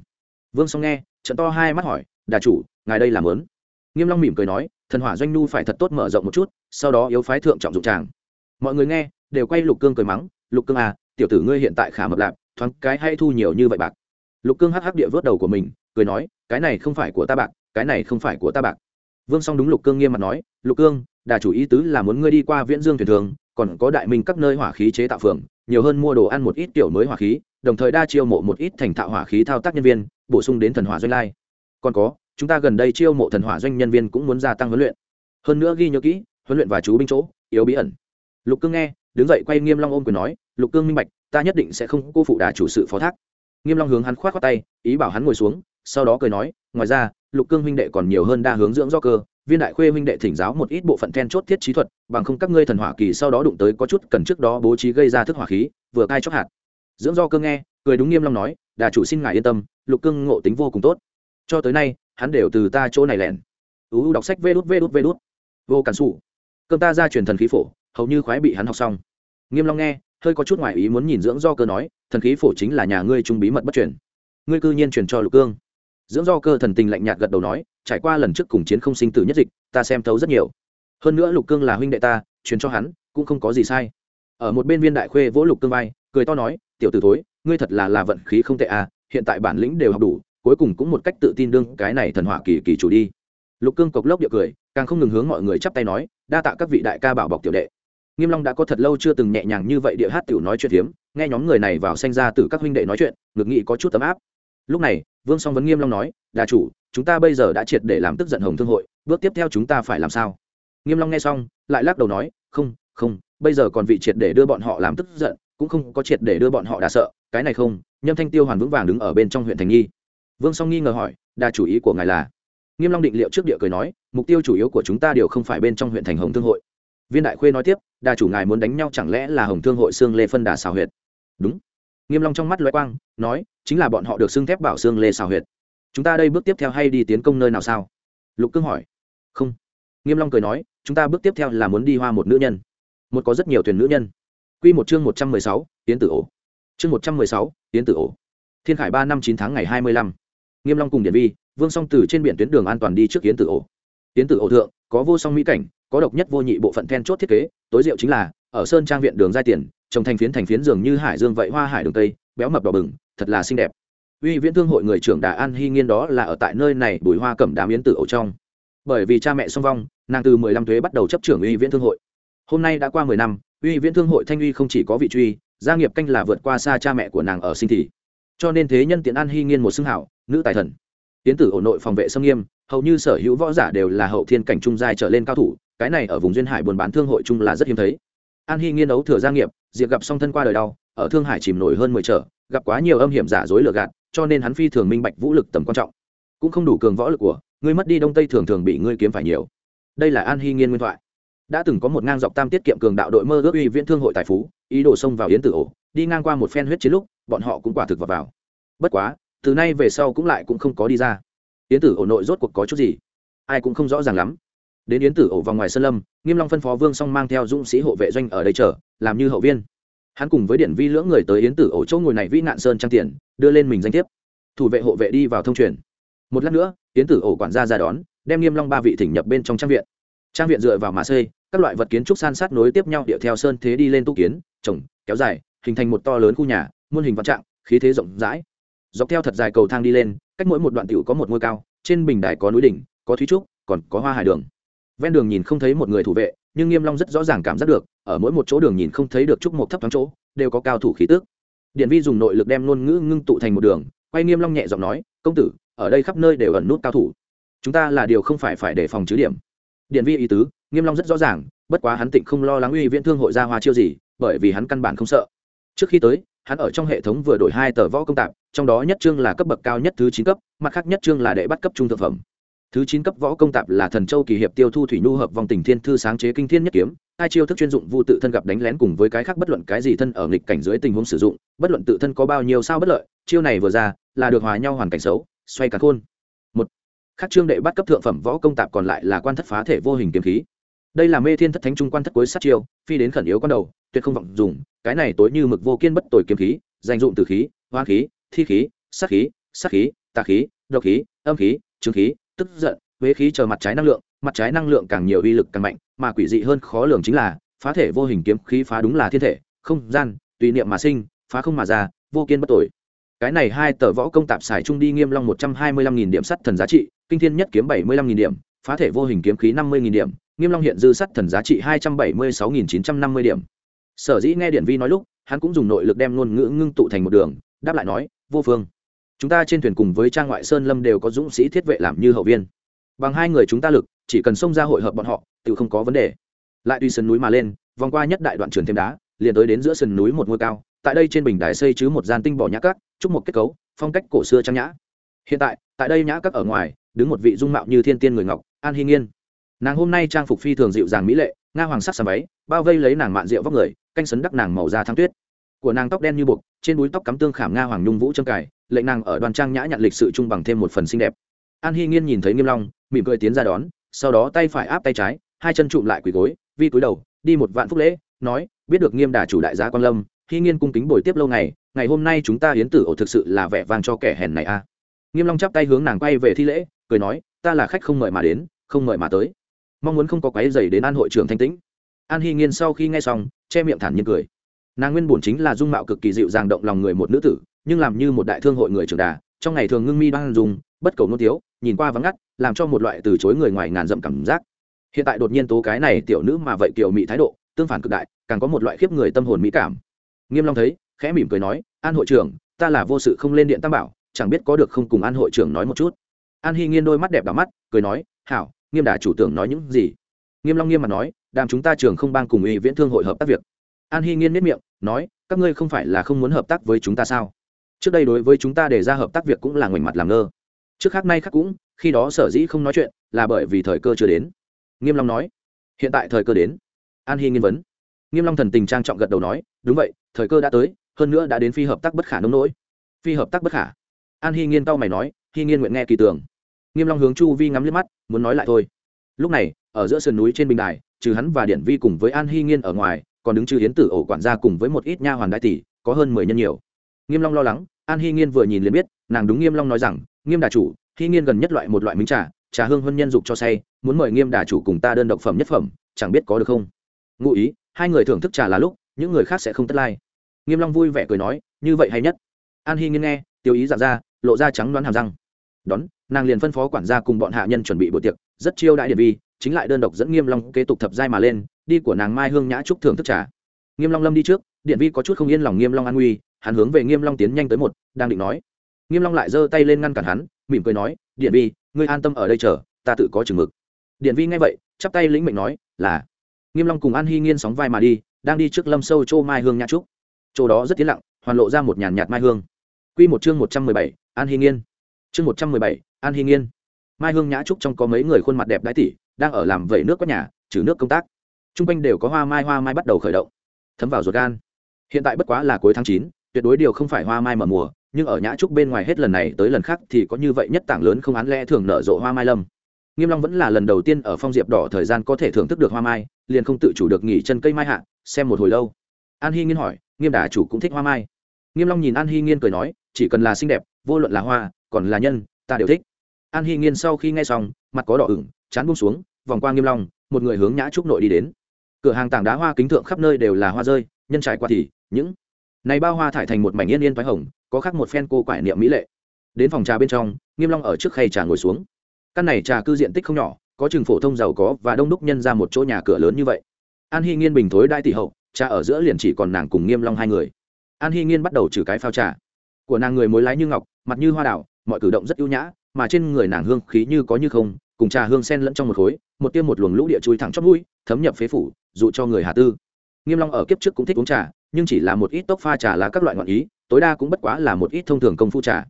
Vương xong nghe trận to hai mắt hỏi, đà chủ, ngài đây làm lớn? Nghiêm long mỉm cười nói, thần hỏa doanh nu phải thật tốt mở rộng một chút, sau đó yếu phái thượng trọng dụng tràng. Mọi người nghe, đều quay lục cương cười mắng, lục cương à tiểu tử ngươi hiện tại khả mập lạp, thoáng cái hay thu nhiều như vậy bạc. Lục cương hắc hắc địa vớt đầu của mình, cười nói, cái này không phải của ta bạc, cái này không phải của ta bạc. Vương song đúng lục cương nghiêm mặt nói, lục cương đà chủ ý tứ là muốn ngươi đi qua viễn dương thuyền thường, còn có đại minh các nơi hỏa khí chế tạo phường, nhiều hơn mua đồ ăn một ít tiểu mới hỏa khí, đồng thời đa chiêu mộ một ít thành thạo hỏa khí thao tác nhân viên, bổ sung đến thần hỏa doanh lai. Còn có, chúng ta gần đây chiêu mộ thần hỏa doanh nhân viên cũng muốn gia tăng huấn luyện. Hơn nữa ghi nhớ kỹ, huấn luyện và chú binh chỗ, yếu bí ẩn. Lục cương nghe, đứng dậy quay nghiêm long ôm quyền nói, lục cương minh bạch, ta nhất định sẽ không cô phụ đà chủ sự phó thác. Nghiêm long hướng hắn khoát khoát tay, ý bảo hắn ngồi xuống, sau đó cười nói, ngoài ra, lục cương huynh đệ còn nhiều hơn đa hướng dưỡng do cơ viên đại khuê huynh đệ thỉnh giáo một ít bộ phận then chốt thiết trí thuật, bằng không các ngươi thần hỏa kỳ sau đó đụng tới có chút cần trước đó bố trí gây ra thức hỏa khí, vừa cai chóc hạt. Dưỡng do cơ nghe, cười đúng nghiêm long nói, đà chủ xin ngài yên tâm, lục cương ngộ tính vô cùng tốt. Cho tới nay, hắn đều từ ta chỗ này lẻn. Uu đọc sách vê đút vê đút vê đút. Vô cản sụ cơm ta ra truyền thần khí phổ, hầu như khoái bị hắn học xong. Nghiêm long nghe, hơi có chút ngoại ý muốn nhìn dưỡng do cơ nói, thần khí phổ chính là nhà ngươi trung bí mật bất truyền. Ngươi cư nhiên truyền cho lục cương. Dưỡng do cơ thần tình lạnh nhạt gật đầu nói trải qua lần trước cùng chiến không sinh tử nhất dịch, ta xem thấu rất nhiều. Hơn nữa lục cương là huynh đệ ta, truyền cho hắn, cũng không có gì sai. Ở một bên viên đại khuê vỗ lục cương vai, cười to nói, tiểu tử thối, ngươi thật là là vận khí không tệ à hiện tại bản lĩnh đều học đủ, cuối cùng cũng một cách tự tin đương cái này thần hỏa kỳ kỳ chủ đi. Lục cương cộc lốc địa cười, càng không ngừng hướng mọi người chắp tay nói, đa tạ các vị đại ca bảo bọc tiểu đệ. Nghiêm long đã có thật lâu chưa từng nhẹ nhàng như vậy địa hát tiểu nói chuyện hiếm nghe nhóm người này vào sanh ra từ các huynh đệ nói chuyện ngược nghị có chút tấm áp. Lúc này, vương song vấn nghiêm long nói, đà chủ chúng ta bây giờ đã triệt để làm tức giận hồng thương hội, bước tiếp theo chúng ta phải làm sao? Nghiêm long nghe xong, lại lắc đầu nói, không không, bây giờ còn vị triệt để đưa bọn họ làm tức giận, cũng không có triệt để đưa bọn họ đà sợ. Cái này không, nhâm thanh tiêu hoàn vững vàng đứng ở bên trong huyện thành nghi. Vương song nghi ngờ hỏi, đa chủ ý của ngài là? Nghiêm long định liệu trước địa cười nói, mục tiêu chủ yếu của chúng ta đều không phải bên trong huyện thành hồng thương hội. Viên đại khuê nói tiếp, đa chủ ngài muốn đánh nhau chẳng lẽ là hồng thương hội xương lê phân đà xào huyệt? Đúng. Nghiêm long trong mắt lóe quang, nói, chính là bọn họ được xương thép bảo xương lê xào huyệt chúng ta đây bước tiếp theo hay đi tiến công nơi nào sao? Lục cương hỏi. Không. Nghiêm long cười nói chúng ta bước tiếp theo là muốn đi hoa một nữ nhân. Một có rất nhiều thuyền nữ nhân. Quy một chương một trăm mười sáu, tiến tử ổ. Chương một trăm mười sáu, tiến tử ổ. Thiên khải ba năm chín tháng ngày hai mươi lăm. Nghiêm long cùng điện vi vương song từ trên biển tuyến đường an toàn đi trước tiến tử ổ. Tiến tử ổ thượng có vô song mỹ cảnh có độc nhất vô nhị bộ phận then chốt thiết kế tối diệu chính là ở sơn trang viện đường giai tiền trồng thành phiến thành phiến dường như hải dương vậy hoa hải đường tây béo mập đỏ bừng thật là xinh đẹp uy viễn thương hội người trưởng đà an hy nghiên đó là ở tại nơi này bùi hoa cẩm đám yến tử ẩu trong. Bởi vì cha mẹ song vong, nàng từ mười lăm thuế bắt đầu chấp trưởng uy viễn thương hội. Hôm nay đã qua mười năm, uy viễn thương hội thanh uy không chỉ có vị truy, gia nghiệp canh là vượt qua xa cha mẹ của nàng ở sinh thì cho nên thế nhân tiện an hy nghiên một xưng hảo, nữ tài thần. Tiến tử ổ nội phòng vệ sâm nghiêm, hầu như sở hữu võ giả đều là hậu thiên cảnh trung giai trở lên cao thủ, cái này ở vùng duyên hải buôn bán thương hội chung là rất hiếm thấy. An hy nghiên ấu thừa gia nghiệp diệt gặp song thân qua đời đau, ở thương hải chìm nổi hơn mười trở, gặp quá nhiều âm hiểm giả dối lừa gạt cho nên hắn phi thường minh bạch vũ lực tầm quan trọng. Cũng không đủ cường võ lực của ngươi mất đi đông tây thường thường bị ngươi kiếm phải nhiều. Đây là an hy nghiên nguyên thoại. Đã từng có một ngang dọc tam tiết kiệm cường đạo đội mơ ước uy viễn thương hội tài phú ý đồ xông vào yến tử ổ đi ngang qua một phen huyết chiến lúc bọn họ cũng quả thực vào, vào. bất quá từ nay về sau cũng lại cũng không có đi ra. Yến tử ổ nội rốt cuộc có chút gì? Ai cũng không rõ ràng lắm. Đến yến tử ổ vào ngoài sân lâm nghiêm long phân phó vương song mang theo dũng sĩ hộ vệ doanh ở đây chờ làm như hậu viên hắn cùng với điện vi lưỡng người tới yến tử ổ chỗ ngồi này vĩ nạn sơn trang tiền, đưa lên mình danh thiếp. Thủ vệ hộ vệ đi vào thông truyền. Một lát nữa, yến tử ổ quản gia ra đón, đem nghiêm long ba vị thỉnh nhập bên trong trang viện. Trang viện dựa vào mà xây, các loại vật kiến trúc san sát nối tiếp nhau điệu theo sơn thế đi lên tu kiến, trồng, kéo dài, hình thành một to lớn khu nhà, muôn hình vạn trạng, khí thế rộng rãi. Dọc theo thật dài cầu thang đi lên, cách mỗi một đoạn tiểu có một ngôi cao, trên bình đài có núi đỉnh, có thúy trúc, còn có hoa hải đường. Ven đường nhìn không thấy một người thủ vệ nhưng nghiêm long rất rõ ràng cảm giác được, ở mỗi một chỗ đường nhìn không thấy được trúc một thấp thoáng chỗ, đều có cao thủ khí tước điện vi dùng nội lực đem ngôn ngữ ngưng tụ thành một đường, quay nghiêm long nhẹ giọng nói, công tử, ở đây khắp nơi đều ẩn nút cao thủ. Chúng ta là điều không phải phải để phòng chứ điểm. Điện vi ý tứ, nghiêm long rất rõ ràng, bất quá hắn tịnh không lo lắng uy viễn thương hội ra hoa chiêu gì, bởi vì hắn căn bản không sợ. Trước khi tới, hắn ở trong hệ thống vừa đổi hai tờ võ công tạp, trong đó nhất trương là cấp bậc cao nhất thứ chín cấp, mặt khác nhất trương là đệ bắt cấp trung thực phẩm thứ chín cấp võ công tạp là thần châu kỳ hiệp tiêu thu thủy nhu hợp vòng tình thiên thư sáng chế kinh thiên nhất kiếm, hai chiêu thức chuyên dụng vu tự thân gặp đánh lén cùng với cái khác bất luận cái gì thân ở nghịch cảnh dưới tình huống sử dụng, bất luận tự thân có bao nhiêu sao bất lợi, chiêu này vừa ra, là được hòa nhau hoàn cảnh xấu, xoay cả khôn. Một khắc trương đệ bắt cấp thượng phẩm võ công tạp còn lại là quan thất phá thể vô hình kiếm khí. Đây là mê thiên thất thánh trung quan thất cuối sát chiêu, phi đến khẩn yếu con đầu, tuyệt không vọng dùng, cái này tối như mực vô kiên bất tồi kiếm khí, dành dụng từ khí, hoa khí, thi khí, sát khí sát khí, tà khí, độc khí, âm khí trương khí tức giận, huế khí chờ mặt trái năng lượng, mặt trái năng lượng càng nhiều uy lực càng mạnh, mà quỷ dị hơn khó lường chính là, phá thể vô hình kiếm khí phá đúng là thiên thể, không gian, tùy niệm mà sinh, phá không mà ra, vô kiên bất tội. Cái này hai tờ võ công tạp xài trung đi nghiêm long một trăm hai mươi lăm nghìn điểm sắt thần giá trị, kinh thiên nhất kiếm bảy mươi lăm nghìn điểm, phá thể vô hình kiếm khí năm mươi nghìn điểm, nghiêm long hiện dư sắt thần giá trị hai trăm bảy mươi sáu nghìn chín trăm năm mươi điểm. Sở dĩ nghe điển vi nói lúc, hắn cũng dùng nội lực đem ngôn ngữ ngưng tụ thành một đường, đáp lại nói, vô phương chúng ta trên thuyền cùng với trang ngoại sơn lâm đều có dũng sĩ thiết vệ làm như hậu viên. Bằng hai người chúng ta lực, chỉ cần xông ra hội hợp bọn họ tự không có vấn đề. Lại tuy sườn núi mà lên, vòng qua nhất đại đoạn trường thêm đá, liền tới đến giữa sườn núi một ngôi cao, tại đây trên bình đài xây chứ một gian tinh bỏ nhã các chúc một kết cấu, phong cách cổ xưa trang nhã. Hiện tại tại đây nhã các ở ngoài, đứng một vị dung mạo như thiên tiên người ngọc, an hy nghiên. Nàng hôm nay trang phục phi thường dịu dàng mỹ lệ, nga hoàng sắc xà váy, bao vây lấy nàng mạn rượu vóc người, canh sấn đắc nàng màu da thăng tuyết. Của nàng tóc đen như buộc, trên búi tóc cắm tương khảm nga hoàng nhung vũ trâm cài lệnh nàng ở đoàn trang nhã nhận lịch sự trung bằng thêm một phần xinh đẹp. An hy nghiên nhìn thấy nghiêm long, mỉm cười tiến ra đón, sau đó tay phải áp tay trái, hai chân trụm lại quỳ gối, vi cúi đầu, đi một vạn phúc lễ, nói, biết được nghiêm đà chủ đại giá quan lâm hy nghiên cung kính bồi tiếp lâu ngày ngày hôm nay chúng ta hiến tử ổ thực sự là vẻ vang cho kẻ hèn này a. Nghiêm long chắp tay hướng nàng quay về thi lễ, cười nói, ta là khách không mời mà đến, không mời mà tới. Mong muốn không có quái dày đến an hội trưởng thanh tĩnh. An hy nghiên sau khi nghe xong, che miệng thản nhiên cười. Nàng nguyên bổn chính là dung mạo cực kỳ dịu dàng động lòng người một nữ tử nhưng làm như một đại thương hội người trưởng đà, trong ngày thường ngưng mi đang dùng, bất cầu nôn tiếu, nhìn qua vắng ngắt, làm cho một loại từ chối người ngoài ngàn dặm cảm giác. Hiện tại đột nhiên tố cái này tiểu nữ mà vậy kiểu mỹ thái độ, tương phản cực đại, càng có một loại khiếp người tâm hồn mỹ cảm. Nghiêm long thấy, khẽ mỉm cười nói, an hội trưởng, ta là vô sự không lên điện tam bảo, chẳng biết có được không cùng an hội trưởng nói một chút. An hy nghiên đôi mắt đẹp đỏ mắt, cười nói, hảo, nghiêm đà chủ tưởng nói những gì? Nghiêm long nghiêm mà nói, đàm chúng ta trường không bang cùng ủy viễn thương hội hợp tác việc. An hy nghiên miết miệng, nói, các ngươi không phải là không muốn hợp tác với chúng ta sao? Trước đây đối với chúng ta đề ra hợp tác việc cũng là ngoảnh mặt làm ngơ. Trước khác nay khác cũng, khi đó sở dĩ không nói chuyện là bởi vì thời cơ chưa đến. Nghiêm long nói, hiện tại thời cơ đến. An hy nghiên vấn. Nghiêm long thần tình trang trọng gật đầu nói, đúng vậy, thời cơ đã tới, hơn nữa đã đến phi hợp tác bất khả nông nỗi. Phi hợp tác bất khả. An hy nghiên tao mày nói hy nghiên nguyện nghe kỳ tưởng. Nghiêm long hướng chu vi ngắm liếc mắt, muốn nói lại thôi. Lúc này, ở giữa sườn núi trên bình đài, trừ hắn và điển vi cùng với an hy nghiên ở ngoài, còn đứng trừ hiến tử ổ quản gia cùng với một ít nha hoàn đại tỷ, có hơn mười nhân nhiều nghiêm long lo lắng, an hy nghiên vừa nhìn liền biết, nàng đúng nghiêm long nói rằng, nghiêm đà chủ hy nghiên gần nhất loại một loại minh trà trà hương hân nhân dục cho say, muốn mời nghiêm đà chủ cùng ta đơn độc phẩm nhất phẩm, chẳng biết có được không? Ngụ ý, hai người thưởng thức trà là lúc, những người khác sẽ không tất lai. Nghiêm long vui vẻ cười nói, như vậy hay nhất. An hy nghiên nghe, tiêu ý giảm ra, lộ ra trắng đoán hàm răng. Đón, nàng liền phân phó quản gia cùng bọn hạ nhân chuẩn bị bữa tiệc, rất chiêu đại điện vi, chính lại đơn độc dẫn nghiêm long kế tục thập giai mà lên, đi của nàng mai hương nhã trúc thưởng thức trà. Nghiêm long lâm đi trước điện vi có chút không yên lòng nghiêm long an nguy hắn hướng về nghiêm long tiến nhanh tới một đang định nói. Nghiêm long lại giơ tay lên ngăn cản hắn mỉm cười nói điện vi ngươi an tâm ở đây chờ ta tự có chừng mực. Điện vi nghe vậy chắp tay lĩnh mệnh nói là. Nghiêm long cùng an hy nghiên sóng vai mà đi đang đi trước lâm sâu châu mai hương nhã trúc. Chỗ đó rất tiến lặng hoàn lộ ra một nhàn nhạt mai hương. Quy một chương một trăm mười bảy, an hy nghiên. Chương một trăm mười bảy, an hy nghiên. Mai hương nhã trúc trong có mấy người khuôn mặt đẹp đái tỷ đang ở làm vẩy nước quét nhà trừ nước công tác. Trung quanh đều có hoa mai hoa mai bắt đầu khởi động. Thấm vào ruột gan. Hiện tại bất quá là cuối tháng chín tuyệt đối điều không phải hoa mai mở mùa, nhưng ở nhã trúc bên ngoài hết lần này tới lần khác thì có như vậy nhất tảng lớn không án lẽ thường nở rộ hoa mai lâm. Nghiêm long vẫn là lần đầu tiên ở phong diệp đỏ thời gian có thể thưởng thức được hoa mai, liền không tự chủ được nghỉ chân cây mai hạ, xem một hồi lâu. An hy nghiên hỏi, nghiêm đà chủ cũng thích hoa mai? Nghiêm long nhìn an hy nghiên cười nói, chỉ cần là xinh đẹp, vô luận là hoa, còn là nhân, ta đều thích. An hy nghiên sau khi nghe xong, mặt có đỏ ửng, chán buông xuống, vòng qua nghiêm long, một người hướng nhã trúc nội đi đến. Cửa hàng tảng đá hoa kính thượng khắp nơi đều là hoa rơi, nhân trải qua thì, những này bao hoa thải thành một mảnh yên yên thoái hồng, có khác một phen cô quải niệm mỹ lệ. Đến phòng trà bên trong, nghiêm long ở trước khay trà ngồi xuống. Căn này trà cư diện tích không nhỏ, có trường phổ thông giàu có và đông đúc nhân ra một chỗ nhà cửa lớn như vậy. An hy nghiên bình thối đại tỷ hậu, trà ở giữa liền chỉ còn nàng cùng nghiêm long hai người. An hy nghiên bắt đầu trừ cái phao trà. Của nàng người mối lái như ngọc, mặt như hoa đảo mọi cử động rất ưu nhã, mà trên người nàng hương khí như có như không, cùng trà hương sen lẫn trong một khối, một tiêm một luồng lũ địa chui thẳng chót mũi, thấm nhập phế phủ, dụ cho người hà tư. Nghiêm long ở kiếp trước cũng thích uống trà nhưng chỉ là một ít tốc pha trà lá các loại ngọn ý, tối đa cũng bất quá là một ít thông thường công phu trà.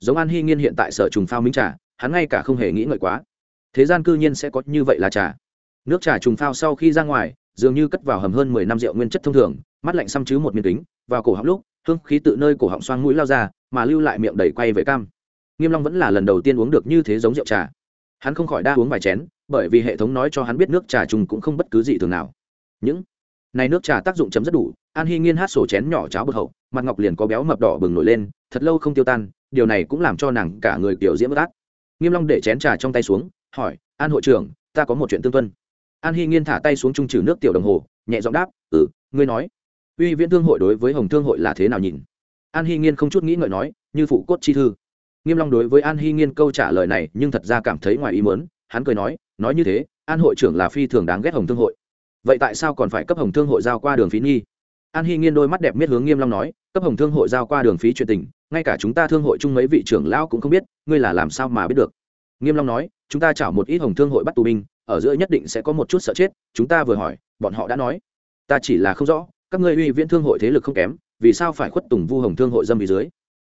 Giống an hy nghiên hiện tại sở trùng phao minh trà, hắn ngay cả không hề nghĩ ngợi quá. Thế gian cư nhiên sẽ có như vậy là trà. Nước trà trùng phao sau khi ra ngoài, dường như cất vào hầm hơn mười năm rượu nguyên chất thông thường, mắt lạnh xăm chứ một miếng kính, vào cổ họng lúc, hương khí tự nơi cổ họng xoang mũi lao ra, mà lưu lại miệng đầy quay về cam. Nghiêm long vẫn là lần đầu tiên uống được như thế giống rượu trà. Hắn không khỏi đa uống vài chén, bởi vì hệ thống nói cho hắn biết nước trà trùng cũng không bất cứ gì thường nào. Những này nước trà tác dụng chấm rất đủ an hy nghiên hát sổ chén nhỏ cháo bột hậu, mặt ngọc liền có béo mập đỏ bừng nổi lên, thật lâu không tiêu tan, điều này cũng làm cho nàng cả người kiểu diễm bất ác. Nghiêm long để chén trà trong tay xuống, hỏi, an hội trưởng, ta có một chuyện tương tuân. An hy nghiên thả tay xuống trung trừ nước tiểu đồng hồ, nhẹ giọng đáp ừ ngươi nói. Uy viễn thương hội đối với hồng thương hội là thế nào nhìn? An hy nghiên không chút nghĩ ngợi nói, như phụ cốt chi thư. Nghiêm long đối với an hy nghiên câu trả lời này nhưng thật ra cảm thấy ngoài ý muốn, hắn cười nói nói như thế, an hội trưởng là phi thường đáng ghét hồng thương hội. Vậy tại sao còn phải cấp hồng thương hội giao qua đường phí nghi? An hy nghiên đôi mắt đẹp miết hướng nghiêm long nói, cấp hồng thương hội giao qua đường phí chuyện tình, ngay cả chúng ta thương hội chung mấy vị trưởng lão cũng không biết, ngươi là làm sao mà biết được? Nghiêm long nói, chúng ta chảo một ít hồng thương hội bắt tù binh, ở giữa nhất định sẽ có một chút sợ chết, chúng ta vừa hỏi, bọn họ đã nói. Ta chỉ là không rõ, các ngươi uy viễn thương hội thế lực không kém, vì sao phải khuất tùng vu hồng thương hội dâm vì dưới?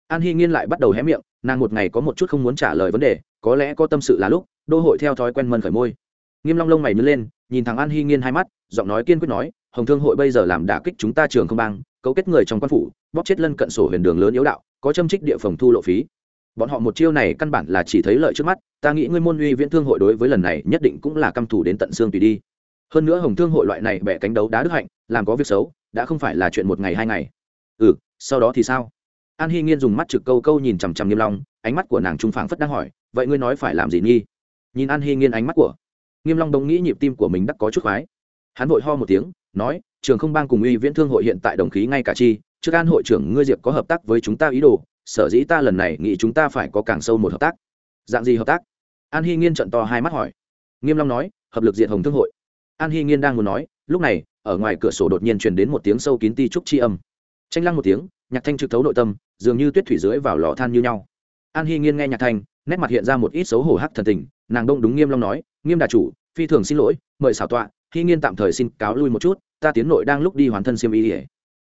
An hy nghiên lại bắt đầu hé miệng, nàng một ngày có một chút không muốn trả lời vấn đề, có lẽ có tâm sự là lúc, đô hội theo thói quen mân khởi môi nghiêm long lông mày nhướng lên, nhìn thằng an hy nghiên hai mắt, giọng nói kiên quyết nói, hồng thương hội bây giờ làm đả kích chúng ta trường không bang, cấu kết người trong quan phủ, bóp chết lân cận sổ huyền đường lớn yếu đạo, có châm trích địa phòng thu lộ phí. Bọn họ một chiêu này căn bản là chỉ thấy lợi trước mắt, ta nghĩ ngươi môn uy viễn thương hội đối với lần này nhất định cũng là căm thù đến tận xương tùy đi. Hơn nữa hồng thương hội loại này bẻ cánh đấu đá đức hạnh, làm có việc xấu, đã không phải là chuyện một ngày hai ngày. Ừ sau đó thì sao? An hy nghiên dùng mắt trực câu câu nhìn chằm chằm nghiêm long, ánh mắt của nàng trung phảng phất đang hỏi, vậy ngươi nói phải làm gì nghi? Nhìn an hy nghiên ánh mắt của nghiêm long đồng nghĩ nhịp tim của mình đắc có chút khoái. Hắn vội ho một tiếng, nói, trường không bang cùng uy viễn thương hội hiện tại đồng khí ngay cả chi, trước an hội trưởng ngươi diệp có hợp tác với chúng ta ý đồ, sở dĩ ta lần này nghĩ chúng ta phải có càng sâu một hợp tác. Dạng gì hợp tác? An hy nghiên trận to hai mắt hỏi. Nghiêm long nói, hợp lực diện hồng thương hội. An hy nghiên đang muốn nói, lúc này, ở ngoài cửa sổ đột nhiên truyền đến một tiếng sâu kín ti trúc chi âm. Tranh lăng một tiếng, nhạc thanh trực thấu nội tâm, dường như tuyết thủy dưới vào lò than như nhau. An hy nghiên nghe nhạc thanh nét mặt hiện ra một ít xấu hổ hắc thần tình, nàng đông đúng nghiêm long nói, nghiêm đà chủ, phi thường xin lỗi, mời xảo tọa, khi nghiên tạm thời xin cáo lui một chút, ta tiến nội đang lúc đi hoàn thân xiêm y ỉa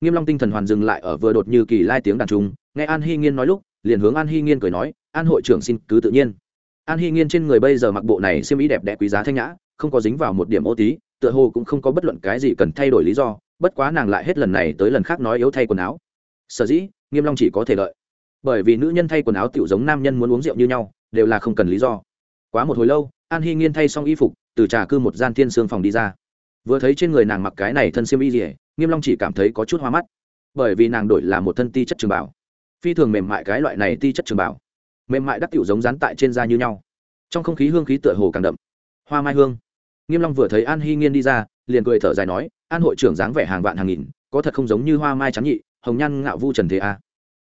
nghiêm long tinh thần hoàn dừng lại ở vừa đột như kỳ lai tiếng đàn trung, nghe an hy nghiên nói lúc, liền hướng an hy nghiên cười nói, an hội trưởng xin cứ tự nhiên. An hy nghiên trên người bây giờ mặc bộ này xiêm y đẹp đẽ quý giá thanh nhã, không có dính vào một điểm ô tí, tựa hồ cũng không có bất luận cái gì cần thay đổi lý do, bất quá nàng lại hết lần này tới lần khác nói yếu thay quần áo. Sở dĩ, nghiêm long chỉ có thể lợi bởi vì nữ nhân thay quần áo tiểu giống nam nhân muốn uống rượu như nhau, đều là không cần lý do. Quá một hồi lâu, an hy nghiên thay xong y phục, từ trà cư một gian thiên sương phòng đi ra. Vừa thấy trên người nàng mặc cái này thân xiêm y dỉa nghiêm long chỉ cảm thấy có chút hoa mắt. Bởi vì nàng đổi là một thân ti chất trường bảo phi thường mềm mại cái loại này ti chất trường bảo mềm mại đắc tiểu giống rán tại trên da như nhau. Trong không khí hương khí tựa hồ càng đậm. Hoa mai hương. Nghiêm long vừa thấy an hy nghiên đi ra, liền cười thở dài nói, an hội trưởng dáng vẻ hàng vạn hàng nghìn, có thật không giống như hoa mai trắng nhị, hồng nhan ngạo vu trần thế a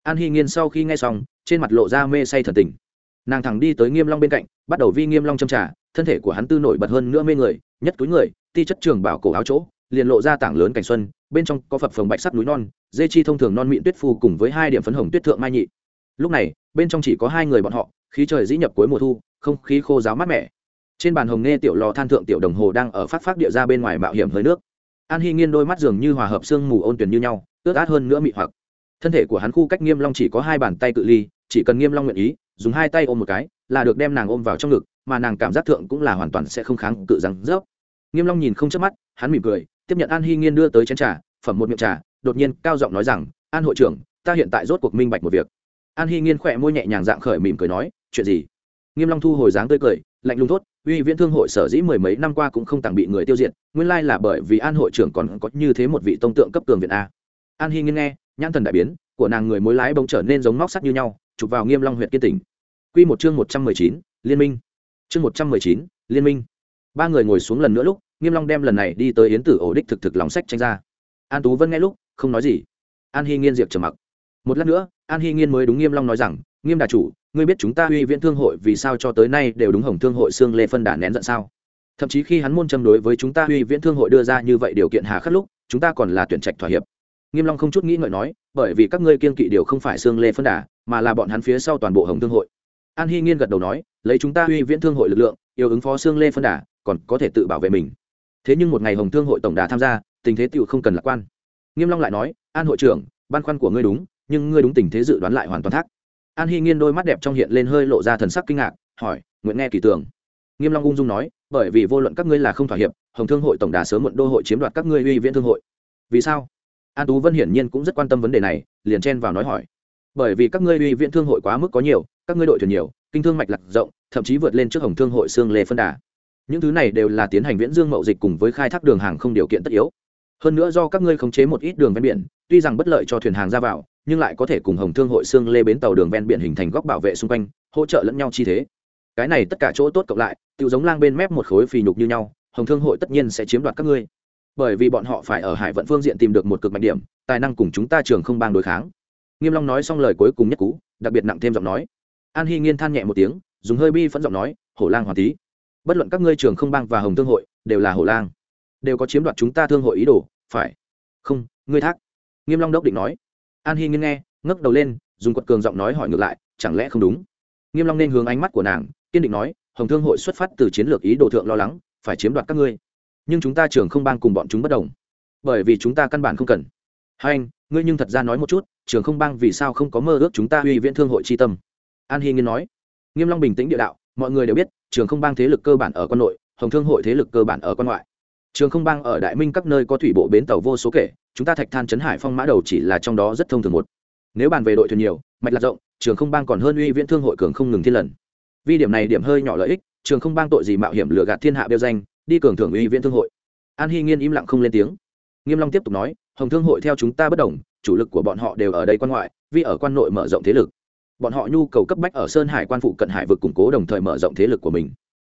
an hy nghiên sau khi nghe xong, trên mặt lộ ra mê say thần tình. Nàng thẳng đi tới nghiêm long bên cạnh, bắt đầu vi nghiêm long châm trà, thân thể của hắn tư nổi bật hơn nữa mê người, nhất túi người, ti chất trường bảo cổ áo chỗ, liền lộ ra tảng lớn cảnh xuân, bên trong có phập phồng bạch sắc núi non, dê chi thông thường non mịn tuyết phù cùng với hai điểm phấn hồng tuyết thượng mai nhị. Lúc này, bên trong chỉ có hai người bọn họ, khí trời dĩ nhập cuối mùa thu, không khí khô giáo mát mẻ. Trên bàn hồng nghe tiểu lò than thượng tiểu đồng hồ đang ở phát phát địa ra bên ngoài mạo hiểm hơi nước. An hy nghiên đôi mắt dường như hòa hợp sương mù ôn tuyển như nhau, ướt át hơn nữa mị hoặc thân thể của hắn khu cách nghiêm long chỉ có hai bàn tay cự ly, chỉ cần nghiêm long nguyện ý, dùng hai tay ôm một cái, là được đem nàng ôm vào trong ngực, mà nàng cảm giác thượng cũng là hoàn toàn sẽ không kháng cự rằng rớp. Nghiêm long nhìn không chớp mắt, hắn mỉm cười, tiếp nhận an hy nghiên đưa tới chén trà, phẩm một miệng trà, đột nhiên cao giọng nói rằng, an hội trưởng, ta hiện tại rốt cuộc minh bạch một việc. An hy nghiên khỏe môi nhẹ nhàng dạng khởi mỉm cười nói, chuyện gì? Nghiêm long thu hồi dáng tươi cười, lạnh lùng thốt, uy viễn thương hội sở dĩ mười mấy năm qua cũng không tàng bị người tiêu diệt, nguyên lai là bởi vì an hội trưởng còn có như thế một vị tông tượng cấp cường viện a. An hy nghiên nghe nhãn thần đại biến, của nàng người mối lái bỗng trở nên giống móc sắt như nhau, chụp vào nghiêm long huyện kiên tỉnh. Quy một chương một trăm mười chín, liên minh. Chương một trăm mười chín, liên minh. Ba người ngồi xuống lần nữa lúc, nghiêm long đem lần này đi tới yến tử ổ đích thực thực lòng sách tranh ra. An tú vân nghe lúc, không nói gì. An hy nghiên diệp trầm mặc. Một lát nữa, an hy nghiên mới đúng nghiêm long nói rằng, nghiêm đà chủ, ngươi biết chúng ta uy viễn thương hội vì sao cho tới nay đều đúng hồng thương hội xương lê phân đà nén giận sao? Thậm chí khi hắn môn châm đối với chúng ta uy viễn thương hội đưa ra như vậy điều kiện hà khắc lúc, chúng ta còn là tuyển trạch thỏa hiệp nghiêm long không chút nghĩ ngợi nói, bởi vì các ngươi kiên kỵ điều không phải xương lê phân đà, mà là bọn hắn phía sau toàn bộ hồng thương hội. An hy nghiên gật đầu nói, lấy chúng ta uy viễn thương hội lực lượng, yêu ứng phó xương lê phân đà, còn có thể tự bảo vệ mình. Thế nhưng một ngày hồng thương hội tổng đà tham gia, tình thế tựu không cần lạc quan. Nghiêm long lại nói, an hội trưởng, băn khoăn của ngươi đúng, nhưng ngươi đúng tình thế dự đoán lại hoàn toàn thác an hy nghiên đôi mắt đẹp trong hiện lên hơi lộ ra thần sắc kinh ngạc, hỏi, nguyện nghe kỳ tưởng. Nghiêm long ung dung nói, bởi vì vô luận các ngươi là không thỏa hiệp, hồng thương hội tổng đà sớm muộn đô hội chiếm đoạt các ngươi uy viễn thương hội. Vì sao? An tú vân hiển nhiên cũng rất quan tâm vấn đề này liền chen vào nói hỏi bởi vì các ngươi uy viện thương hội quá mức có nhiều các ngươi đội thuyền nhiều kinh thương mạch lạc rộng thậm chí vượt lên trước hồng thương hội xương lê phân đà những thứ này đều là tiến hành viễn dương mậu dịch cùng với khai thác đường hàng không điều kiện tất yếu hơn nữa do các ngươi khống chế một ít đường ven biển tuy rằng bất lợi cho thuyền hàng ra vào nhưng lại có thể cùng hồng thương hội xương lê bến tàu đường ven biển hình thành góc bảo vệ xung quanh hỗ trợ lẫn nhau chi thế cái này tất cả chỗ tốt cộng lại tự giống lang bên mép một khối phì nhục như nhau hồng thương hội tất nhiên sẽ chiếm đoạt các ngươi bởi vì bọn họ phải ở hải vận phương diện tìm được một cực mạnh điểm, tài năng cùng chúng ta trường không bang đối kháng. Nghiêm long nói xong lời cuối cùng nhất cú, đặc biệt nặng thêm giọng nói. An hy nghiên than nhẹ một tiếng, dùng hơi bi phẫn giọng nói, hổ lang hoàn tí bất luận các ngươi trường không bang và hồng thương hội, đều là hổ lang. Đều có chiếm đoạt chúng ta thương hội ý đồ, phải không? Ngươi thác. Nghiêm long đốc định nói. An hy nghiên nghe, ngước đầu lên, dùng quật cường giọng nói hỏi ngược lại, chẳng lẽ không đúng? Nghiêm long nên hướng ánh mắt của nàng, kiên định nói, hồng thương hội xuất phát từ chiến lược ý đồ thượng lo lắng, phải chiếm đoạt các ngươi nhưng chúng ta trường không bang cùng bọn chúng bất đồng. Bởi vì chúng ta căn bản không cần. Hai anh, ngươi nhưng thật ra nói một chút trường không bang vì sao không có mơ ước chúng ta uy viễn thương hội c tâm? An hy nghiên nói. Nghiêm long bình tĩnh địa đạo, mọi người đều biết trường không bang thế lực cơ bản ở quân nội, hồng thương hội thế lực cơ bản ở quân ngoại. Trường không bang ở đại minh các nơi có thủy bộ bến tàu vô số kể, chúng ta thạch than chấn hải phong mã đầu chỉ là trong đó rất thông thường một. Nếu bàn về đội thuyền nhiều, mạch lạc rộng trường không bang còn hơn uy viễn thương hội cường không ngừng thiên lần. Vì điểm này điểm hơi nhỏ lợi ích trường không bang tội gì mạo hiểm lừa gạt thiên hạ bêu danh đi cường thưởng ủy viên thương hội. An hy nghiên im lặng không lên tiếng. Nghiêm long tiếp tục nói, hồng thương hội theo chúng ta bất đồng, chủ lực của bọn họ đều ở đây quan ngoại, vì ở quan nội mở rộng thế lực. Bọn họ nhu cầu cấp bách ở sơn hải quan phụ cận hải vực củng cố đồng thời mở rộng thế lực của mình.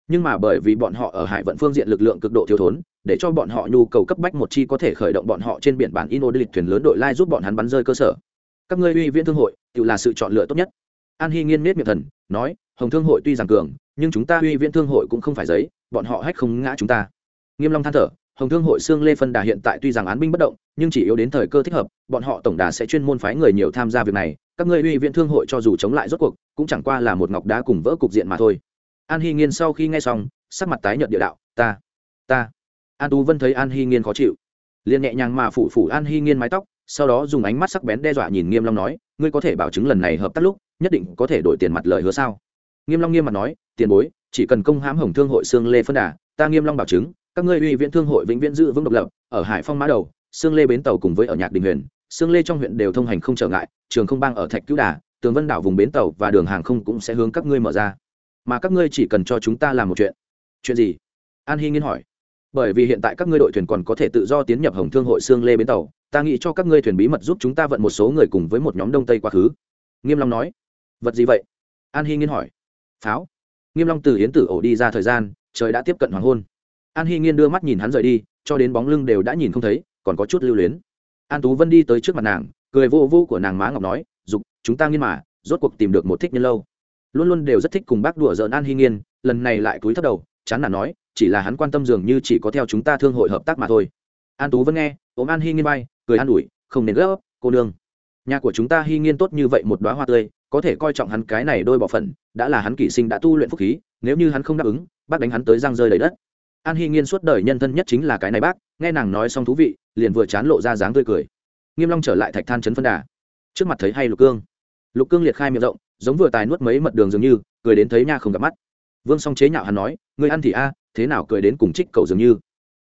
Nhưng mà bởi vì bọn họ ở hải vận phương diện lực lượng cực độ thiếu thốn, để cho bọn họ nhu cầu cấp bách một chi có thể khởi động bọn họ trên biển bản ino lịch thuyền lớn đội lai giúp bọn hắn bắn rơi cơ sở. Các ngươi uy viễn thương hội, tự là sự chọn lựa tốt nhất. An hy nghiên miết miệng thần, nói, hồng thương hội tuy rằng cường nhưng chúng ta uy viễn thương hội cũng không phải giấy, bọn họ hách không ngã chúng ta. Nghiêm long than thở, hồng thương hội xương lê phân đà hiện tại tuy rằng án binh bất động, nhưng chỉ yếu đến thời cơ thích hợp, bọn họ tổng đà sẽ chuyên môn phái người nhiều tham gia việc này, các ngươi uy viễn thương hội cho dù chống lại rốt cuộc, cũng chẳng qua là một ngọc đá cùng vỡ cục diện mà thôi. An hy nghiên sau khi nghe xong, sắc mặt tái nhợt địa đạo, ta ta. An tú vân thấy an hy nghiên khó chịu, liền nhẹ nhàng mà phủ phủ an hy nghiên mái tóc, sau đó dùng ánh mắt sắc bén đe dọa nhìn nghiêm long nói, ngươi có thể bảo chứng lần này hợp tác lúc, nhất định có thể đổi tiền mặt lời hứa sao? Nghiêm long nghiêm mặt nói, tiền bối, chỉ cần công hãm hồng thương hội xương lê phân đà, ta nghiêm long bảo chứng, các ngươi uy viễn thương hội vĩnh viễn giữ vững độc lập, ở hải phong mã đầu xương lê bến tàu cùng với ở nhạc đình huyền xương lê trong huyện đều thông hành không trở ngại, trường không bang ở thạch cứu đà, tường vân đảo vùng bến tàu và đường hàng không cũng sẽ hướng các ngươi mở ra. Mà các ngươi chỉ cần cho chúng ta làm một chuyện. Chuyện gì? An hy nghiên hỏi. Bởi vì hiện tại các ngươi đội thuyền còn có thể tự do tiến nhập hồng thương hội xương lê bến tàu, ta nghĩ cho các ngươi thuyền bí mật giúp chúng ta vận một số người cùng với một nhóm đông tây quá khứ. Nghiêm long nói. Vật gì vậy? An hy nghiên hỏi pháo. Nghiêm long từ yến tử ổ đi ra thời gian, trời đã tiếp cận hoàng hôn. An hy nghiên đưa mắt nhìn hắn rời đi, cho đến bóng lưng đều đã nhìn không thấy, còn có chút lưu luyến. An tú vân đi tới trước mặt nàng, cười vô vô của nàng má ngọc nói, dục, chúng ta nghiên mà, rốt cuộc tìm được một thích nhân lâu. Luôn luôn đều rất thích cùng bác đùa giỡn an hy nghiên, lần này lại cúi thấp đầu, chán nản nói, chỉ là hắn quan tâm dường như chỉ có theo chúng ta thương hội hợp tác mà thôi. An tú vẫn nghe, ôm an hy nghiên bay cười an ủi, không nên gấp, cô nương nhà của chúng ta hy nghiên tốt như vậy một đoá hoa tươi, có thể coi trọng hắn cái này đôi bỏ phận, đã là hắn kỷ sinh đã tu luyện phúc khí, nếu như hắn không đáp ứng, bác đánh hắn tới răng rơi đầy đất. An hy nghiên suốt đời nhân thân nhất chính là cái này bác, nghe nàng nói xong thú vị, liền vừa chán lộ ra dáng tươi cười. Nghiêm long trở lại thạch than chấn phân đà. Trước mặt thấy hay lục cương. Lục cương liệt khai miệng rộng, giống vừa tài nuốt mấy mật đường dường như, cười đến thấy nha không gặp mắt. Vương song chế nhạo hắn nói người ăn thì a, thế nào cười đến cùng trích cầu dường như?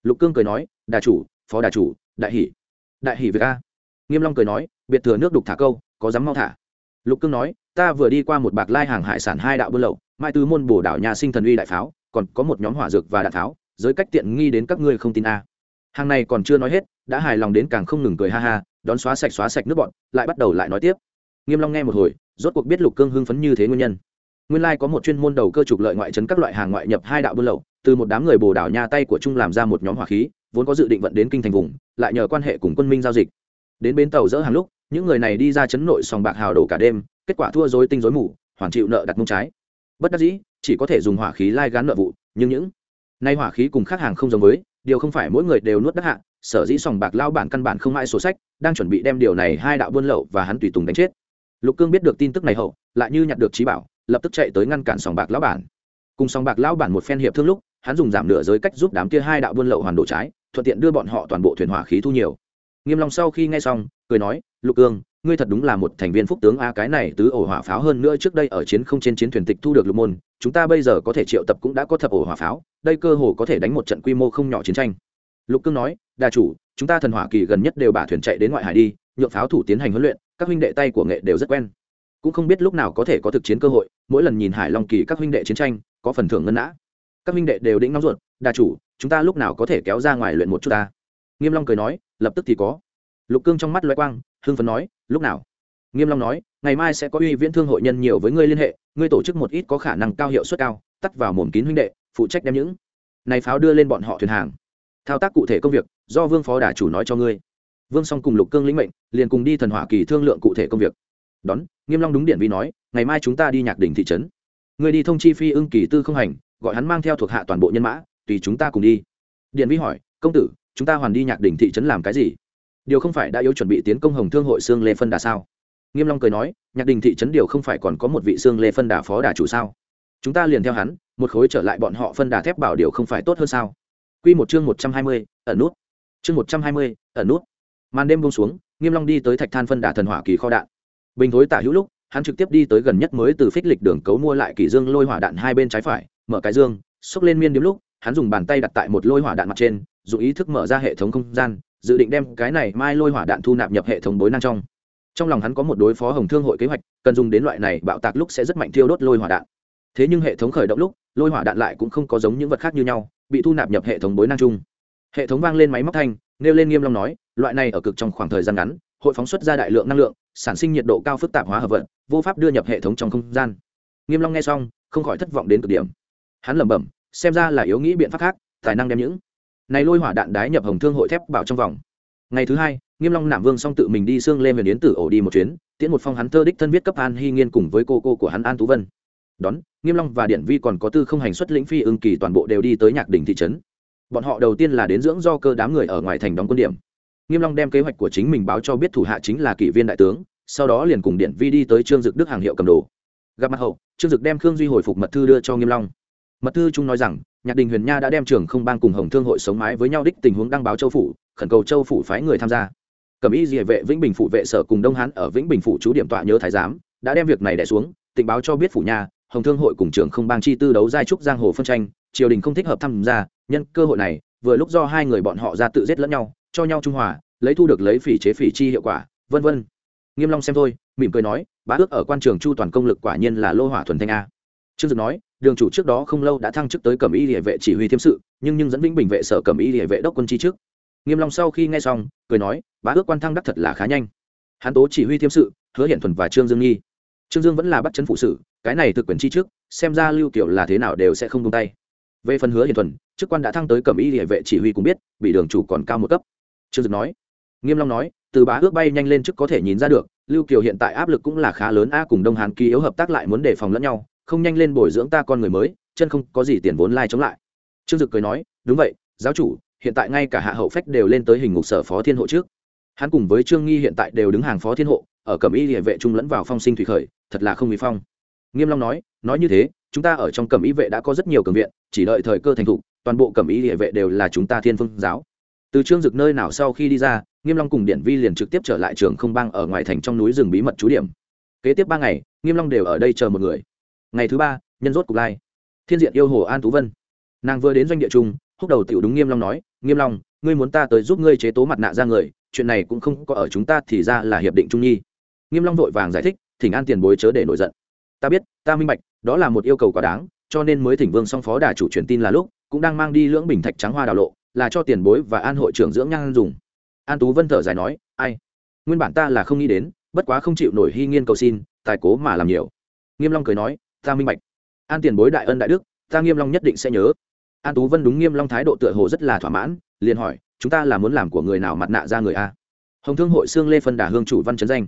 Lục cương cười nói, đà chủ, phó đà chủ, đại hỷ. Đại hỷ việc a? Nghiêm long cười nói biệt thừa nước đục thả câu có dám mau thả? Lục cương nói ta vừa đi qua một bạc lai hàng hải sản hai đạo buôn lậu mai tứ môn bổ đảo nhà sinh thần uy đại pháo còn có một nhóm hỏa dược và đạn tháo, giới cách tiện nghi đến các ngươi không tin a. Hàng này còn chưa nói hết đã hài lòng đến càng không ngừng cười ha ha đón xóa sạch xóa sạch nước bọn lại bắt đầu lại nói tiếp. Nghiêm long nghe một hồi rốt cuộc biết lục cương hưng phấn như thế nguyên nhân. Nguyên lai like có một chuyên môn đầu cơ trục lợi ngoại trấn các loại hàng ngoại nhập hai đạo buôn lậu từ một đám người bồ đảo nha tay của trung làm ra một nhóm hỏa khí vốn có dự định vận đến kinh thành vùng lại nhờ quan hệ cùng quân minh giao dịch đến bến tàu dỡ hàng lúc, những người này đi ra chấn nội sòng bạc hào đổ cả đêm, kết quả thua dối tinh dối mù, hoàn chịu nợ đặt mông trái. Bất đắc dĩ, chỉ có thể dùng hỏa khí lai gán nợ vụ, nhưng những nay hỏa khí cùng khác hàng không giống với, điều không phải mỗi người đều nuốt đắc hạ, sở dĩ sòng bạc lao bản căn bản không ai sổ sách, đang chuẩn bị đem điều này hai đạo buôn lậu và hắn tùy tùng đánh chết. Lục cương biết được tin tức này hậu, lại như nhặt được trí bảo, lập tức chạy tới ngăn cản sòng bạc lão bản. Cùng sòng bạc lão bản một phen hiệp thương lúc, hắn dùng giảm nửa giới cách giúp đám kia hai đạo buôn lậu hoàn đổ trái, thuận tiện đưa bọn họ toàn bộ thuyền hỏa khí thu nhiều nghiêm long sau khi nghe xong, cười nói, lục cương, ngươi thật đúng là một thành viên phúc tướng a, cái này tứ ổ hỏa pháo hơn nữa trước đây ở chiến không trên chiến thuyền tịch thu được lục môn, chúng ta bây giờ có thể triệu tập cũng đã có thập ổ hỏa pháo, đây cơ hồ có thể đánh một trận quy mô không nhỏ chiến tranh. Lục cương nói đa chủ, chúng ta thần hỏa kỳ gần nhất đều bả thuyền chạy đến ngoại hải đi, nhượng pháo thủ tiến hành huấn luyện, các huynh đệ tay của nghệ đều rất quen. Cũng không biết lúc nào có thể có thực chiến cơ hội, mỗi lần nhìn hải long kỳ các huynh đệ chiến tranh, có phần thưởng ngân nã. Các huynh đệ đều đĩnh nóng ruột đa chủ, chúng ta lúc nào có thể kéo ra ngoài luyện một chút ta? Nghiêm long cười nói lập tức thì có. Lục cương trong mắt loay quang, hưng phấn nói, lúc nào? Nghiêm long nói, ngày mai sẽ có uy viễn thương hội nhân nhiều với ngươi liên hệ, ngươi tổ chức một ít có khả năng cao hiệu suất cao, tắt vào mồm kín huynh đệ, phụ trách đem những này pháo đưa lên bọn họ thuyền hàng. Thao tác cụ thể công việc, do vương phó đà chủ nói cho ngươi. Vương song cùng lục cương lĩnh mệnh, liền cùng đi thần hỏa kỳ thương lượng cụ thể công việc. Đón, nghiêm long đúng điện vi nói, ngày mai chúng ta đi nhạc đỉnh thị trấn. Ngươi đi thông chi phi ưng kỳ tư không hành, gọi hắn mang theo thuộc hạ toàn bộ nhân mã, tùy chúng ta cùng đi. Điện vi hỏi, công tử chúng ta hoàn đi nhạc đỉnh thị trấn làm cái gì điều không phải đã yếu chuẩn bị tiến công hồng thương hội xương lê phân đà sao nghiêm long cười nói nhạc đình thị trấn điều không phải còn có một vị xương lê phân đà phó đà chủ sao chúng ta liền theo hắn một khối trở lại bọn họ phân đà thép bảo điều không phải tốt hơn sao Quy một chương một trăm hai mươi, ẩn nút. Chương một trăm hai mươi, ẩn nút. Màn đêm buông xuống, Nghiêm Long đi tới Thạch Than phân đà thần hỏa kỳ kho đạn. Bình thối tả hữu lúc, hắn trực tiếp đi tới gần nhất mới từ phích lịch đường cấu mua lại kỳ dương lôi hỏa đạn hai bên trái phải, mở cái dương, xúc lên miên điểm lúc, hắn dùng bàn tay đặt tại một lôi hỏa đạn mặt trên, dù ý thức mở ra hệ thống không gian, dự định đem cái này mai lôi hỏa đạn thu nạp nhập hệ thống bối năng trong. Trong lòng hắn có một đối phó Hồng Thương hội kế hoạch, cần dùng đến loại này bạo tạc lúc sẽ rất mạnh thiêu đốt lôi hỏa đạn. Thế nhưng hệ thống khởi động lúc, lôi hỏa đạn lại cũng không có giống những vật khác như nhau, bị thu nạp nhập hệ thống bối năng chung. Hệ thống vang lên máy móc thanh, nêu lên nghiêm long nói, loại này ở cực trong khoảng thời gian ngắn, hội phóng xuất ra đại lượng năng lượng, sản sinh nhiệt độ cao phức tạp hóa hợp vật, vô pháp đưa nhập hệ thống trong không gian. Nghiêm Long nghe xong, không khỏi thất vọng đến cực điểm. Hắn lẩm bẩm, xem ra là yếu nghĩ biện pháp khác, tài năng đem những này lôi hỏa đạn đái nhập hồng thương hội thép bảo trong vòng. Ngày thứ hai, nghiêm long nạm vương song tự mình đi xương lên huyền yến tử ổ đi một chuyến, tiễn một phong hắn thơ đích thân viết cấp an hy nghiên cùng với cô cô của hắn an tú vân. Đón, nghiêm long và điện vi còn có tư không hành xuất lĩnh phi ưng kỳ toàn bộ đều đi tới nhạc đỉnh thị trấn. Bọn họ đầu tiên là đến dưỡng do cơ đám người ở ngoài thành đóng quân điểm. Nghiêm long đem kế hoạch của chính mình báo cho biết thủ hạ chính là kỷ viên đại tướng, sau đó liền cùng điện vi đi tới trương dực đức hàng hiệu cầm đồ. Gặp mặt hậu, trương dực đem khương duy hồi phục mật thư đưa cho nghiêm long. Mật thư trung nói rằng nhạc đình huyền nha đã đem trường không bang cùng hồng thương hội sống mái với nhau đích tình huống đăng báo châu phủ, khẩn cầu châu phủ phái người tham gia. Cẩm y địa vệ, vĩnh bình phủ vệ sở cùng đông hán ở vĩnh bình phủ chú điểm tọa nhớ thái giám, đã đem việc này đẻ xuống, tình báo cho biết phủ nha hồng thương hội cùng trường không bang chi tư đấu giai trúc giang hồ phân tranh, triều đình không thích hợp tham gia, nhân cơ hội này, vừa lúc do hai người bọn họ ra tự giết lẫn nhau, cho nhau trung hòa, lấy thu được lấy phỉ chế phỉ chi hiệu quả, vân vân. Nghiêm long xem thôi, mỉm cười nói, bá ước ở quan trường chu toàn công lực quả nhiên là lô hỏa thuần thanh a. Trương dực nói đường chủ trước đó không lâu đã thăng chức tới cẩm y địa vệ chỉ huy thiêm sự, nhưng nhưng dẫn vĩnh bình vệ sở cẩm y địa vệ đốc quân chi trước. Nghiêm long sau khi nghe xong, cười nói, bá ước quan thăng đắc thật là khá nhanh. Hắn tố chỉ huy thiêm sự, hứa hiện thuần và trương dương nghi. Trương dương vẫn là bắt chấn phụ sự, cái này thực quyền chi trước, xem ra lưu kiểu là thế nào đều sẽ không buông tay. Về phần hứa hiện thuần, chức quan đã thăng tới cẩm y địa vệ chỉ huy cũng biết, bị đường chủ còn cao một cấp. Trương dực nói, nghiêm long nói, từ bá ước bay nhanh lên trước có thể nhìn ra được, lưu kiều hiện tại áp lực cũng là khá lớn, a cùng đông hàn ký yếu hợp tác lại muốn đề phòng lẫn nhau không nhanh lên bồi dưỡng ta con người mới, chân không có gì tiền vốn lai chống lại. Trương dực cười nói, đúng vậy, giáo chủ, hiện tại ngay cả hạ hậu phách đều lên tới hình ngục sở phó thiên hộ trước. Hắn cùng với trương nghi hiện tại đều đứng hàng phó thiên hộ, ở cẩm y địa vệ trung lẫn vào phong sinh thủy khởi, thật là không bị phong. Nghiêm long nói nói như thế, chúng ta ở trong cẩm y vệ đã có rất nhiều cường viện, chỉ đợi thời cơ thành thục, toàn bộ cẩm y địa vệ đều là chúng ta thiên phương giáo. Từ trương dực nơi nào sau khi đi ra, nghiêm long cùng điện vi liền trực tiếp trở lại trường không bang ở ngoài thành trong núi rừng bí mật trú điểm. Kế tiếp ba ngày, nghiêm long đều ở đây chờ một người ngày thứ ba, nhân rốt cục lai. Thiên diện yêu hồ an tú vân. Nàng vừa đến doanh địa trung húc đầu tiểu đúng nghiêm long nói, nghiêm long, ngươi muốn ta tới giúp ngươi chế tố mặt nạ ra người, chuyện này cũng không có ở chúng ta thì ra là hiệp định trung nhi. Nghiêm long vội vàng giải thích, thỉnh an tiền bối chớ để nổi giận. Ta biết, ta minh bạch, đó là một yêu cầu quá đáng, cho nên mới thỉnh vương song phó đà chủ truyền tin là lúc, cũng đang mang đi lưỡng bình thạch trắng hoa đào lộ, là cho tiền bối và an hội trưởng dưỡng nhang dùng. An tú vân thở dài nói, ai? Nguyên bản ta là không nghĩ đến, bất quá không chịu nổi hy nghiên cầu xin, tài cố mà làm nhiều. Nghiêm long cười nói ta minh bạch. An tiền bối đại ân đại đức, ta nghiêm long nhất định sẽ nhớ. An tú vân đúng nghiêm long thái độ tựa hồ rất là thỏa mãn, liền hỏi, chúng ta là muốn làm của người nào mặt nạ ra người a? Hồng thương hội xương lê phân đà hương chủ văn trấn danh.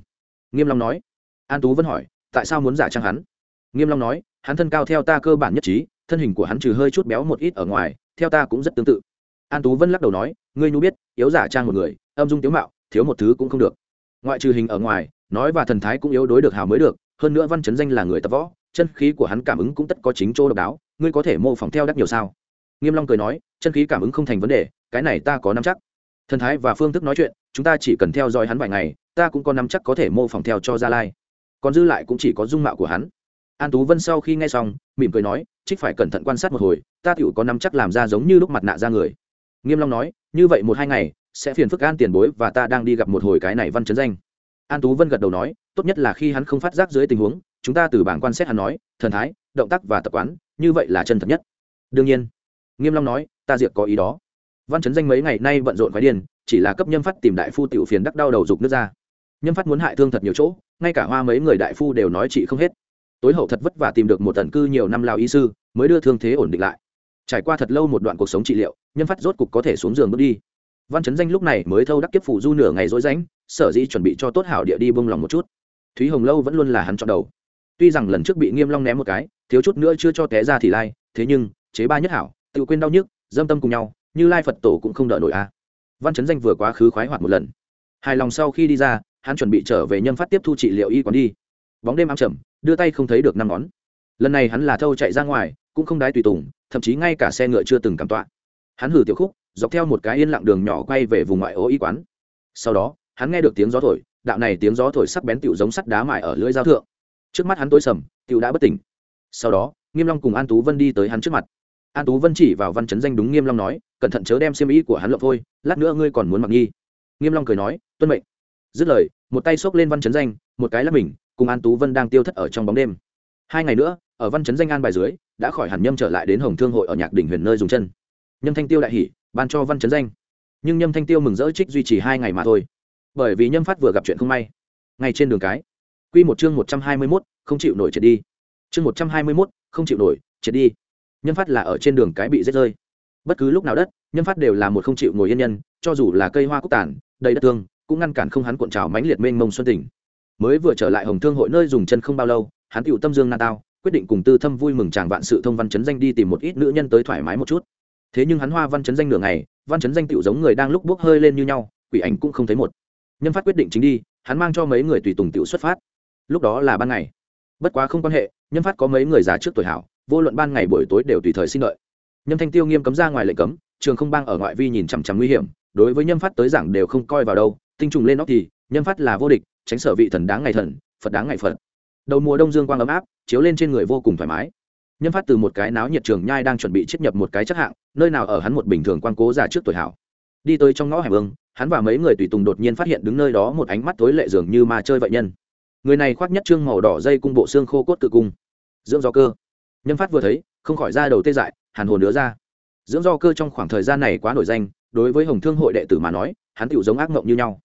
Nghiêm long nói. An tú vân hỏi, tại sao muốn giả trang hắn? Nghiêm long nói, hắn thân cao theo ta cơ bản nhất trí, thân hình của hắn trừ hơi chút béo một ít ở ngoài, theo ta cũng rất tương tự. An tú vân lắc đầu nói, ngươi nhu biết, yếu giả trang một người, âm dung tiếu mạo, thiếu một thứ cũng không được. Ngoại trừ hình ở ngoài, nói và thần thái cũng yếu đối được hào mới được, hơn nữa văn chấn danh là người tập võ chân khí của hắn cảm ứng cũng tất có chính chỗ độc đáo, ngươi có thể mô phỏng theo đắc nhiều sao? Nghiêm long cười nói, chân khí cảm ứng không thành vấn đề, cái này ta có nắm chắc. Thần thái và phương thức nói chuyện, chúng ta chỉ cần theo dõi hắn vài ngày, ta cũng có nắm chắc có thể mô phỏng theo cho gia lai. Còn dư lại cũng chỉ có dung mạo của hắn. An tú vân sau khi nghe xong, mỉm cười nói, trích phải cẩn thận quan sát một hồi, ta tựu có nắm chắc làm ra giống như lúc mặt nạ ra người. Nghiêm long nói, như vậy một hai ngày, sẽ phiền phức an tiền bối và ta đang đi gặp một hồi cái này văn chấn danh. An tú vân gật đầu nói, tốt nhất là khi hắn không phát giác dưới tình huống chúng ta từ bảng quan xét hắn nói, thần thái, động tác và tập quán, như vậy là chân thật nhất. Đương nhiên, nghiêm long nói, ta diệt có ý đó. Văn chấn danh mấy ngày nay bận rộn khoái điên chỉ là cấp nhân phát tìm đại phu tiểu phiền đắc đau đầu dục nước ra. Nhân phát muốn hại thương thật nhiều chỗ, ngay cả hoa mấy người đại phu đều nói chị không hết. Tối hậu thật vất vả tìm được một tần cư nhiều năm lao y sư, mới đưa thương thế ổn định lại. Trải qua thật lâu một đoạn cuộc sống trị liệu nhân phát rốt cục có thể xuống giường bước đi. Văn chấn danh lúc này mới thâu đắc kiếp phủ du nửa ngày rối rãnh, sở dĩ chuẩn bị cho tốt hảo địa đi bông lòng một chút. Thúy hồng lâu vẫn luôn là hắn chọn đầu tuy rằng lần trước bị nghiêm long ném một cái, thiếu chút nữa chưa cho té ra thì lai, thế nhưng, chế ba nhất hảo, tự quên đau nhức, dâm tâm cùng nhau, như lai phật tổ cũng không đợi nổi a. Văn chấn danh vừa quá khứ khoái hoạt một lần. Hài lòng sau khi đi ra, hắn chuẩn bị trở về nhân phát tiếp thu trị liệu y quán đi. Bóng đêm ám trầm, đưa tay không thấy được năm ngón. Lần này hắn là thâu chạy ra ngoài, cũng không đái tùy tùng, thậm chí ngay cả xe ngựa chưa từng cảm tọa. Hắn hử tiểu khúc, dọc theo một cái yên lặng đường nhỏ quay về vùng ngoại ô y quán. Sau đó, hắn nghe được tiếng gió thổi, đạo này tiếng gió thổi sắc bén tựu giống sắt đá mài ở lưỡi giao thượng trước mắt hắn tối sầm tựu đã bất tỉnh. Sau đó, nghiêm long cùng an tú vân đi tới hắn trước mặt. An tú vân chỉ vào văn chấn danh đúng nghiêm long nói, cẩn thận chớ đem xiêm y của hắn lộng thôi lát nữa ngươi còn muốn mặc nghi nghiêm long cười nói, tuân mệnh. Dứt lời, một tay xốc lên văn chấn danh, một cái lắp mình, cùng an tú vân đang tiêu thất ở trong bóng đêm. Hai ngày nữa, ở văn chấn danh an bài dưới, đã khỏi hẳn nhâm trở lại đến hồng thương hội ở nhạc đỉnh huyền nơi dùng chân. Nhâm thanh tiêu đại hỉ, ban cho văn chấn danh. Nhưng nhâm thanh tiêu mừng rỡ trích duy trì hai ngày mà thôi. Bởi vì nhâm phát vừa gặp chuyện không may. Ngay trên đường cái quy một chương một trăm hai mươi 121, không chịu nổi triệt đi. Chương một trăm hai mươi 121, không chịu nổi triệt đi. Nhân phát là ở trên đường cái bị rết rơi. Bất cứ lúc nào đất nhân phát đều là một không chịu ngồi yên nhân cho dù là cây hoa cúc tàn đầy đất thương cũng ngăn cản không hắn cuộn trào mãnh liệt mênh mông xuân tỉnh mới vừa trở lại hồng thương hội nơi dùng chân không bao lâu hắn tiểu tâm dương na tao quyết định cùng tư thâm vui mừng chàng vạn sự thông văn chấn danh đi tìm một ít nữ nhân tới thoải mái một chút. Thế nhưng hắn hoa văn chấn danh nửa ngày văn chấn danh tiểu giống người đang lúc bước hơi lên như nhau quỷ ảnh cũng không thấy một. Nhân phát quyết định chính đi hắn mang cho mấy người tùy tùng tiểu xuất phát lúc đó là ban ngày. Bất quá không quan hệ nhân phát có mấy người già trước tuổi hảo, vô luận ban ngày buổi tối đều tùy thời xin đợi nhâm thanh tiêu nghiêm cấm ra ngoài lệnh cấm, trường không bang ở ngoại vi nhìn chằm chằm nguy hiểm, đối với nhâm phát tới giảng đều không coi vào đâu, tinh trùng lên nóc thì, nhâm phát là vô địch, tránh sở vị thần đáng ngày thần, phật đáng ngày phật. Đầu mùa đông dương quang ấm áp, chiếu lên trên người vô cùng thoải mái. Nhâm phát từ một cái náo nhiệt trường nhai đang chuẩn bị chiết nhập một cái chất hạng, nơi nào ở hắn một bình thường quan cố già trước tuổi hảo. Đi tới trong ngõ hẻm ương hắn và mấy người tùy tùng đột nhiên phát hiện đứng nơi đó một ánh mắt tối lệ dường như ma chơi vậy nhân người này khoác nhất trương màu đỏ dây cung bộ xương khô cốt cự cung. Dưỡng do cơ. Nhâm phát vừa thấy, không khỏi ra đầu tê dại, hàn hồn nữa ra. Dưỡng do cơ trong khoảng thời gian này quá nổi danh, đối với hồng thương hội đệ tử mà nói, hắn tựu giống ác mộng như nhau.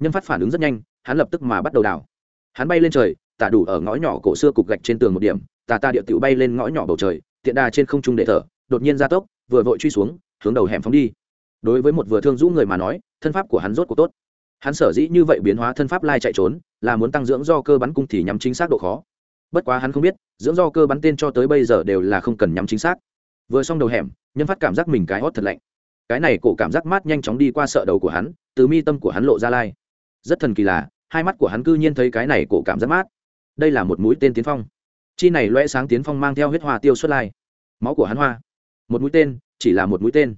Nhâm phát phản ứng rất nhanh, hắn lập tức mà bắt đầu đào hắn bay lên trời, tả đủ ở ngõ nhỏ cổ xưa cục gạch trên tường một điểm, tà ta địa tựu bay lên ngõ nhỏ bầu trời, tiện đà trên không trung đệ thở, đột nhiên ra tốc, vừa vội truy xuống, hướng đầu hẻm phóng đi. Đối với một vừa thương rũ người mà nói, thân pháp của hắn rốt cuộc tốt. Hắn sở dĩ như vậy biến hóa thân pháp lai chạy trốn là muốn tăng dưỡng do cơ bắn cung thì nhắm chính xác độ khó. Bất quá hắn không biết, dưỡng do cơ bắn tên cho tới bây giờ đều là không cần nhắm chính xác. Vừa xong đầu hẻm, nhân phát cảm giác mình cái hót thật lạnh. Cái này cổ cảm giác mát nhanh chóng đi qua sợ đầu của hắn, từ mi tâm của hắn lộ ra lai. Rất thần kỳ là, hai mắt của hắn cư nhiên thấy cái này cổ cảm giác mát. Đây là một mũi tên tiến phong. Chi này loe sáng tiến phong mang theo huyết hoa tiêu xuất lai. Máu của hắn hoa. Một mũi tên, chỉ là một mũi tên.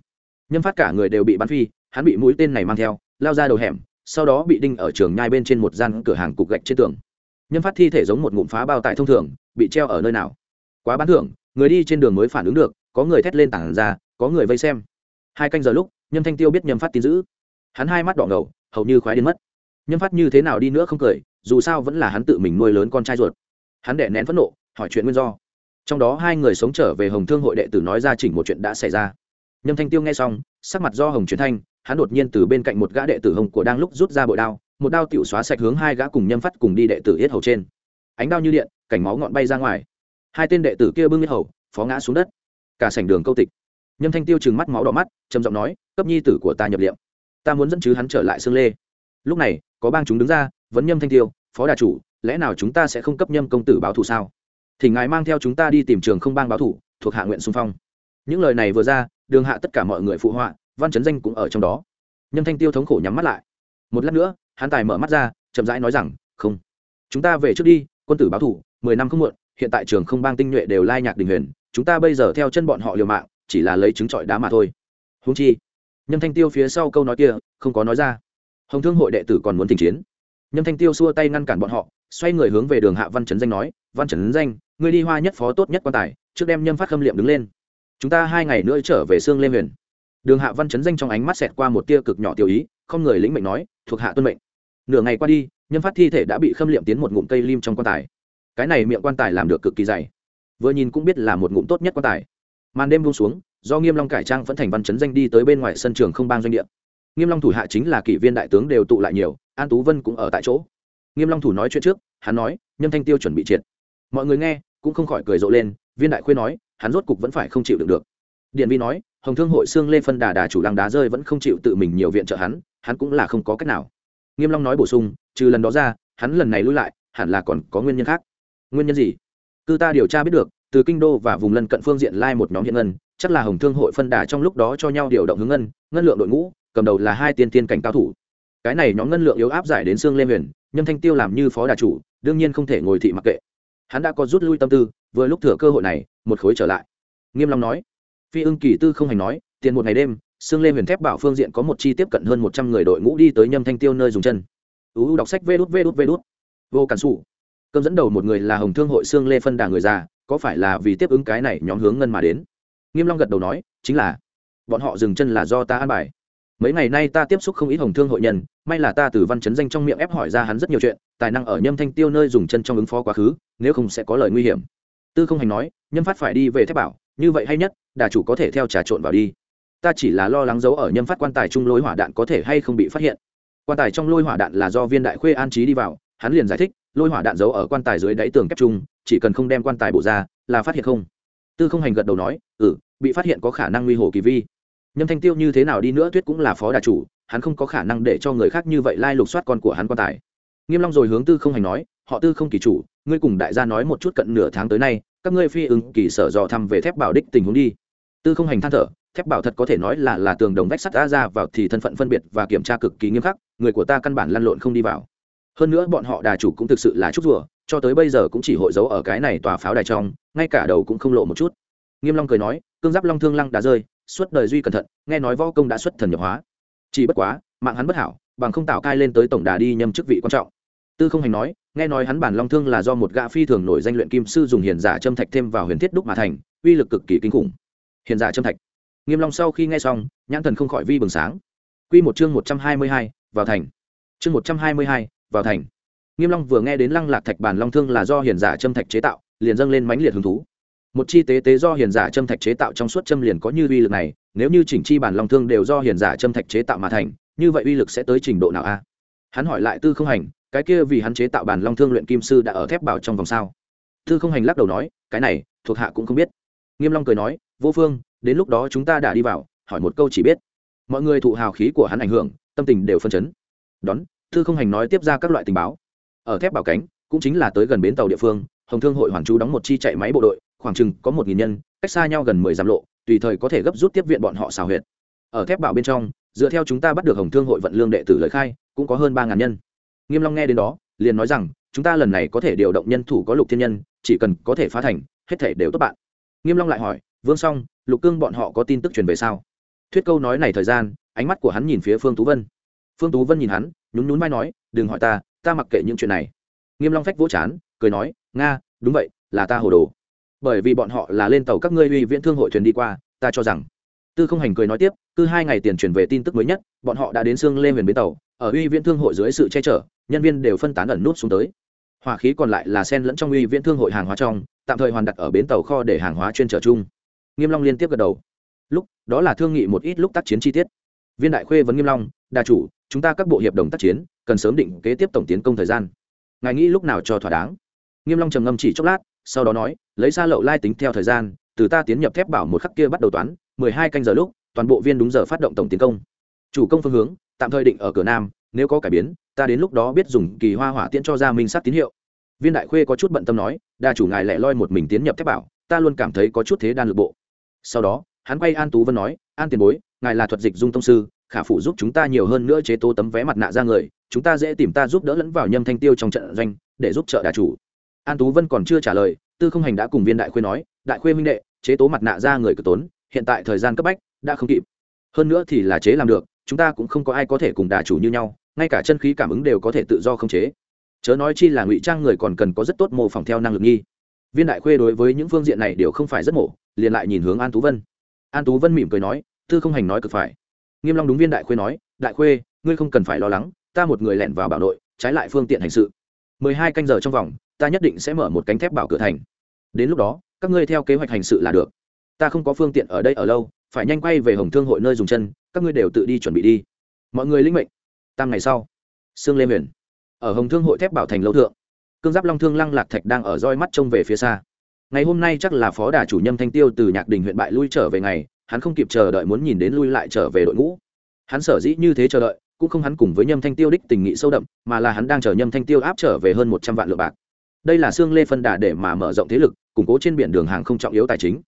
Nhân phát cả người đều bị bắn phi, hắn bị mũi tên này mang theo, lao ra đầu hẻm sau đó bị đinh ở trường nhai bên trên một gian cửa hàng cục gạch trên tường. Nhân phát thi thể giống một ngụm phá bao tại thông thường, bị treo ở nơi nào? Quá bán thưởng, người đi trên đường mới phản ứng được, có người thét lên tảng ra, có người vây xem. Hai canh giờ lúc nhâm thanh tiêu biết nhâm phát tin giữ. Hắn hai mắt đỏ ngầu, hầu như khoái đến mất. Nhâm phát như thế nào đi nữa không cười, dù sao vẫn là hắn tự mình nuôi lớn con trai ruột. Hắn đẻ nén phẫn nộ, hỏi chuyện nguyên do. Trong đó hai người sống trở về hồng thương hội đệ tử nói ra chỉnh một chuyện đã xảy ra. Nhâm thanh tiêu nghe xong, sắc mặt do hồng truyền thanh hắn đột nhiên từ bên cạnh một gã đệ tử hồng của đang lúc rút ra bội đao, một đao tiểu xóa sạch hướng hai gã cùng nhâm phát cùng đi đệ tử yết hầu trên. Ánh đao như điện, cảnh máu ngọn bay ra ngoài. Hai tên đệ tử kia bưng yết hầu, phó ngã xuống đất. Cả sảnh đường câu tịch. Nhâm thanh tiêu trừng mắt máu đỏ mắt, trầm giọng nói, cấp nhi tử của ta nhập liệm. Ta muốn dẫn chứ hắn trở lại xương lê. Lúc này, có bang chúng đứng ra, vấn nhâm thanh tiêu, phó đà chủ, lẽ nào chúng ta sẽ không cấp nhâm công tử báo thù sao? Thì ngài mang theo chúng ta đi tìm trường không bang báo thù, thuộc hạ nguyện xung phong. Những lời này vừa ra, đường hạ tất cả mọi người phụ họa văn chấn danh cũng ở trong đó. Nhâm thanh tiêu thống khổ nhắm mắt lại. Một lát nữa, hắn tài mở mắt ra, chậm rãi nói rằng, không, chúng ta về trước đi, quân tử báo thủ, mười năm không muộn, hiện tại trường không bang tinh nhuệ đều lai nhạc đình huyền, chúng ta bây giờ theo chân bọn họ liều mạng, chỉ là lấy trứng trọi đá mà thôi. Húng chi, nhâm thanh tiêu phía sau câu nói kia, không có nói ra. Hồng thương hội đệ tử còn muốn tình chiến. Nhâm thanh tiêu xua tay ngăn cản bọn họ, xoay người hướng về đường hạ văn trấn danh nói, văn trấn danh người đi hoa nhất phó tốt nhất quan tài, trước đem nhâm phát khâm liệm đứng lên. Chúng ta hai ngày nữa trở về sương lê huyền đường hạ văn chấn danh trong ánh mắt xẹt qua một tia cực nhỏ tiêu ý, không người lĩnh mệnh nói, thuộc hạ tuân mệnh. Nửa ngày qua đi, nhân phát thi thể đã bị khâm liệm tiến một ngụm cây lim trong quan tài. Cái này miệng quan tài làm được cực kỳ dày. Vừa nhìn cũng biết là một ngụm tốt nhất quan tài. Màn đêm buông xuống, do nghiêm long cải trang vẫn thành văn chấn danh đi tới bên ngoài sân trường không bang doanh địa. Nghiêm long thủ hạ chính là kỷ viên đại tướng đều tụ lại nhiều, an tú vân cũng ở tại chỗ. Nghiêm long thủ nói chuyện trước, hắn nói nhâm thanh tiêu chuẩn bị triệt. Mọi người nghe, cũng không khỏi cười rộ lên, viên đại khuê nói, hắn rốt cục vẫn phải không chịu được được điện vi nói, hồng thương hội xương lê phân đà đà chủ lăng đá rơi vẫn không chịu tự mình nhiều viện trợ hắn hắn cũng là không có cách nào. Nghiêm long nói bổ sung, trừ lần đó ra, hắn lần này lui lại, hẳn là còn có nguyên nhân khác. Nguyên nhân gì? Cư ta điều tra biết được, từ kinh đô và vùng lân cận phương diện lai một nhóm hiện ngân, chắc là hồng thương hội phân đà trong lúc đó cho nhau điều động hướng ngân ngân lượng đội ngũ, cầm đầu là hai tiên tiên cảnh cao thủ. Cái này nhóm ngân lượng yếu áp giải đến xương lê huyền, nhâm thanh tiêu làm như phó đà chủ, đương nhiên không thể ngồi thị mặc kệ. Hắn đã có rút lui tâm tư, vừa lúc thừa cơ hội này, một khối trở lại. Nghiêm long nói phi ưng kỳ tư không hành nói, tiền một ngày đêm xương lê huyền thép bảo phương diện có một chi tiếp cận hơn một trăm người đội ngũ đi tới nhâm thanh tiêu nơi dùng chân. Uu đọc sách vê đút vê đút vê đút. Vô cản sụ cơm dẫn đầu một người là hồng thương hội xương lê phân đà người già, có phải là vì tiếp ứng cái này nhóm hướng ngân mà đến? Nghiêm long gật đầu nói, chính là. Bọn họ dừng chân là do ta an bài. Mấy ngày nay ta tiếp xúc không ít hồng thương hội nhân, may là ta từ văn chấn danh trong miệng ép hỏi ra hắn rất nhiều chuyện, tài năng ở nhâm thanh tiêu nơi dùng chân trong ứng phó quá khứ, nếu không sẽ có lời nguy hiểm. Tư không hành nói, nhâm phát phải đi về thép bảo như vậy hay nhất, đà chủ có thể theo trà trộn vào đi. Ta chỉ là lo lắng giấu ở nhâm phát quan tài trung lối hỏa đạn có thể hay không bị phát hiện. Quan tài trong lôi hỏa đạn là do viên đại khuê an trí đi vào, hắn liền giải thích, lôi hỏa đạn giấu ở quan tài dưới đáy tường kép trung, chỉ cần không đem quan tài bổ ra, là phát hiện không. Tư không hành gật đầu nói ừ bị phát hiện có khả năng nguy hồ kỳ vi. Nhâm thanh tiêu như thế nào đi nữa tuyết cũng là phó đà chủ, hắn không có khả năng để cho người khác như vậy lai lục soát con của hắn quan tài. Nghiêm long rồi hướng tư không hành nói, họ tư không kỳ chủ, ngươi cùng đại gia nói một chút cận nửa tháng tới nay các ngươi phi ứng kỳ sở dò thăm về thép bảo đích tình huống đi. Tư không hành than thở, thép bảo thật có thể nói là là tường đồng vách sắt đã ra vào thì thân phận phân biệt và kiểm tra cực kỳ nghiêm khắc, người của ta căn bản lăn lộn không đi vào. Hơn nữa bọn họ đà chủ cũng thực sự là chút rùa, cho tới bây giờ cũng chỉ hội giấu ở cái này tòa pháo đài trong, ngay cả đầu cũng không lộ một chút. Nghiêm long cười nói, cương giáp long thương lăng đã rơi, suốt đời duy cẩn thận, nghe nói võ công đã xuất thần nhập hóa. Chỉ bất quá, mạng hắn bất hảo, bằng không tạo cai lên tới tổng đà đi nhâm chức vị quan trọng tư không hành nói nghe nói hắn bản long thương là do một gã phi thường nổi danh luyện kim sư dùng hiền giả châm thạch thêm vào huyền thiết đúc mà thành uy lực cực kỳ kinh khủng. Hiền giả châm thạch. Nghiêm long sau khi nghe xong nhãn thần không khỏi vi bừng sáng. Quy một chương một trăm hai mươi hai, vào thành. Chương một trăm hai mươi hai, vào thành. Nghiêm long vừa nghe đến lăng lạc thạch bản long thương là do hiền giả châm thạch chế tạo liền dâng lên mãnh liệt hứng thú. Một chi tế tế do hiền giả châm thạch chế tạo trong suốt châm liền có như uy lực này nếu như chỉnh chi bản long thương đều do hiền giả châm thạch chế tạo mà thành như vậy uy lực sẽ tới trình độ nào a? Hắn hỏi lại tư không hành cái kia vì hắn chế tạo bản long thương luyện kim sư đã ở thép bảo trong vòng sao? Thư không hành lắc đầu nói, cái này, thuộc hạ cũng không biết. Nghiêm long cười nói, vô phương, đến lúc đó chúng ta đã đi vào, hỏi một câu chỉ biết. Mọi người thụ hào khí của hắn ảnh hưởng, tâm tình đều phân chấn. Đón, Thư không hành nói tiếp ra các loại tình báo. Ở thép bảo cánh, cũng chính là tới gần bến tàu địa phương, hồng thương hội hoàng chú đóng một chi chạy máy bộ đội, khoảng chừng có một nghìn nhân, cách xa nhau gần mười dặm lộ, tùy thời có thể gấp rút tiếp viện bọn họ xào huyệt. Ở thép bảo bên trong, dựa theo chúng ta bắt được hồng thương hội vận lương đệ tử lời khai, cũng có hơn ba ngàn nhân nghiêm long nghe đến đó, liền nói rằng, chúng ta lần này có thể điều động nhân thủ có lục thiên nhân, chỉ cần có thể phá thành, hết thể đều tốt bạn. Nghiêm long lại hỏi, vương song, lục cương bọn họ có tin tức truyền về sao? Thuyết câu nói này thời gian, ánh mắt của hắn nhìn phía phương tú vân. Phương tú vân nhìn hắn, nhún nhún vai nói, đừng hỏi ta ta mặc kệ những chuyện này. Nghiêm long phách vỗ chán, cười nói, nga, đúng vậy, là ta hồ đồ. Bởi vì bọn họ là lên tàu các ngươi uy viễn thương hội thuyền đi qua, ta cho rằng. Tư không hành cười nói tiếp, cứ hai ngày tiền truyền về tin tức mới nhất, bọn họ đã đến xương lê huyền bến tàu, ở uy viễn thương hội dưới sự che chở nhân viên đều phân tán ẩn nút xuống tới. Hỏa khí còn lại là sen lẫn trong uy viễn thương hội hàng hóa trong, tạm thời hoàn đặt ở bến tàu kho để hàng hóa chuyên trở chung. Nghiêm long liên tiếp gật đầu. Lúc, đó là thương nghị một ít lúc tác chiến chi tiết. Viên đại khuê vấn nghiêm long đa chủ, chúng ta các bộ hiệp đồng tác chiến, cần sớm định kế tiếp tổng tiến công thời gian. Ngài nghĩ lúc nào cho thỏa đáng? Nghiêm long trầm ngâm chỉ chốc lát, sau đó nói, lấy xa lậu lai tính theo thời gian, từ ta tiến nhập thép bảo một khắc kia bắt đầu toán, mười hai canh giờ lúc, toàn bộ viên đúng giờ phát động tổng tiến công. Chủ công phương hướng, tạm thời định ở cửa nam, nếu có cải biến ta đến lúc đó biết dùng kỳ hoa hỏa tiễn cho ra minh sát tín hiệu. Viên đại khuê có chút bận tâm nói, đa chủ ngài lẻ loi một mình tiến nhập thép bảo, ta luôn cảm thấy có chút thế đan lực bộ. Sau đó, hắn quay an tú vân nói, an tiền bối, ngài là thuật dịch dung tông sư, khả phụ giúp chúng ta nhiều hơn nữa chế tố tấm vé mặt nạ ra người, chúng ta dễ tìm ta giúp đỡ lẫn vào nhâm thanh tiêu trong trận doanh, để giúp trợ đà chủ. An tú vân còn chưa trả lời, tư không hành đã cùng viên đại khuê nói, đại khuê minh đệ, chế tố mặt nạ ra người cực tốn, hiện tại thời gian cấp bách, đã không kịp. Hơn nữa thì là chế làm được, chúng ta cũng không có ai có thể cùng đà chủ như nhau ngay cả chân khí cảm ứng đều có thể tự do không chế. Chớ nói chi là ngụy trang người còn cần có rất tốt mô phỏng theo năng lực nghi. Viên đại khuê đối với những phương diện này đều không phải rất mổ, liền lại nhìn hướng an tú vân. An tú vân mỉm cười nói, tư không hành nói cực phải. Nghiêm long đúng viên đại khuê nói, đại khuê, ngươi không cần phải lo lắng, ta một người lẻn vào bảo nội, trái lại phương tiện hành sự. Mười hai canh giờ trong vòng, ta nhất định sẽ mở một cánh thép bảo cửa thành. Đến lúc đó, các ngươi theo kế hoạch hành sự là được. Ta không có phương tiện ở đây ở lâu, phải nhanh quay về hồng thương hội nơi dùng chân, các ngươi đều tự đi chuẩn bị đi. Mọi người linh mệnh tam ngày sau, sương lê huyền, ở hồng thương hội thép bảo thành lâu thượng, cương giáp long thương lăng lạc thạch đang ở roi mắt trông về phía xa. Ngày hôm nay chắc là phó đà chủ nhâm thanh tiêu từ nhạc đình huyện bại lui trở về ngày, hắn không kịp chờ đợi muốn nhìn đến lui lại trở về đội ngũ. Hắn sở dĩ như thế chờ đợi, cũng không hắn cùng với nhâm thanh tiêu đích tình nghị sâu đậm, mà là hắn đang chờ nhâm thanh tiêu áp trở về hơn một trăm vạn lượng bạc. Đây là xương lê phân đà để mà mở rộng thế lực, củng cố trên biển đường hàng không trọng yếu tài chính.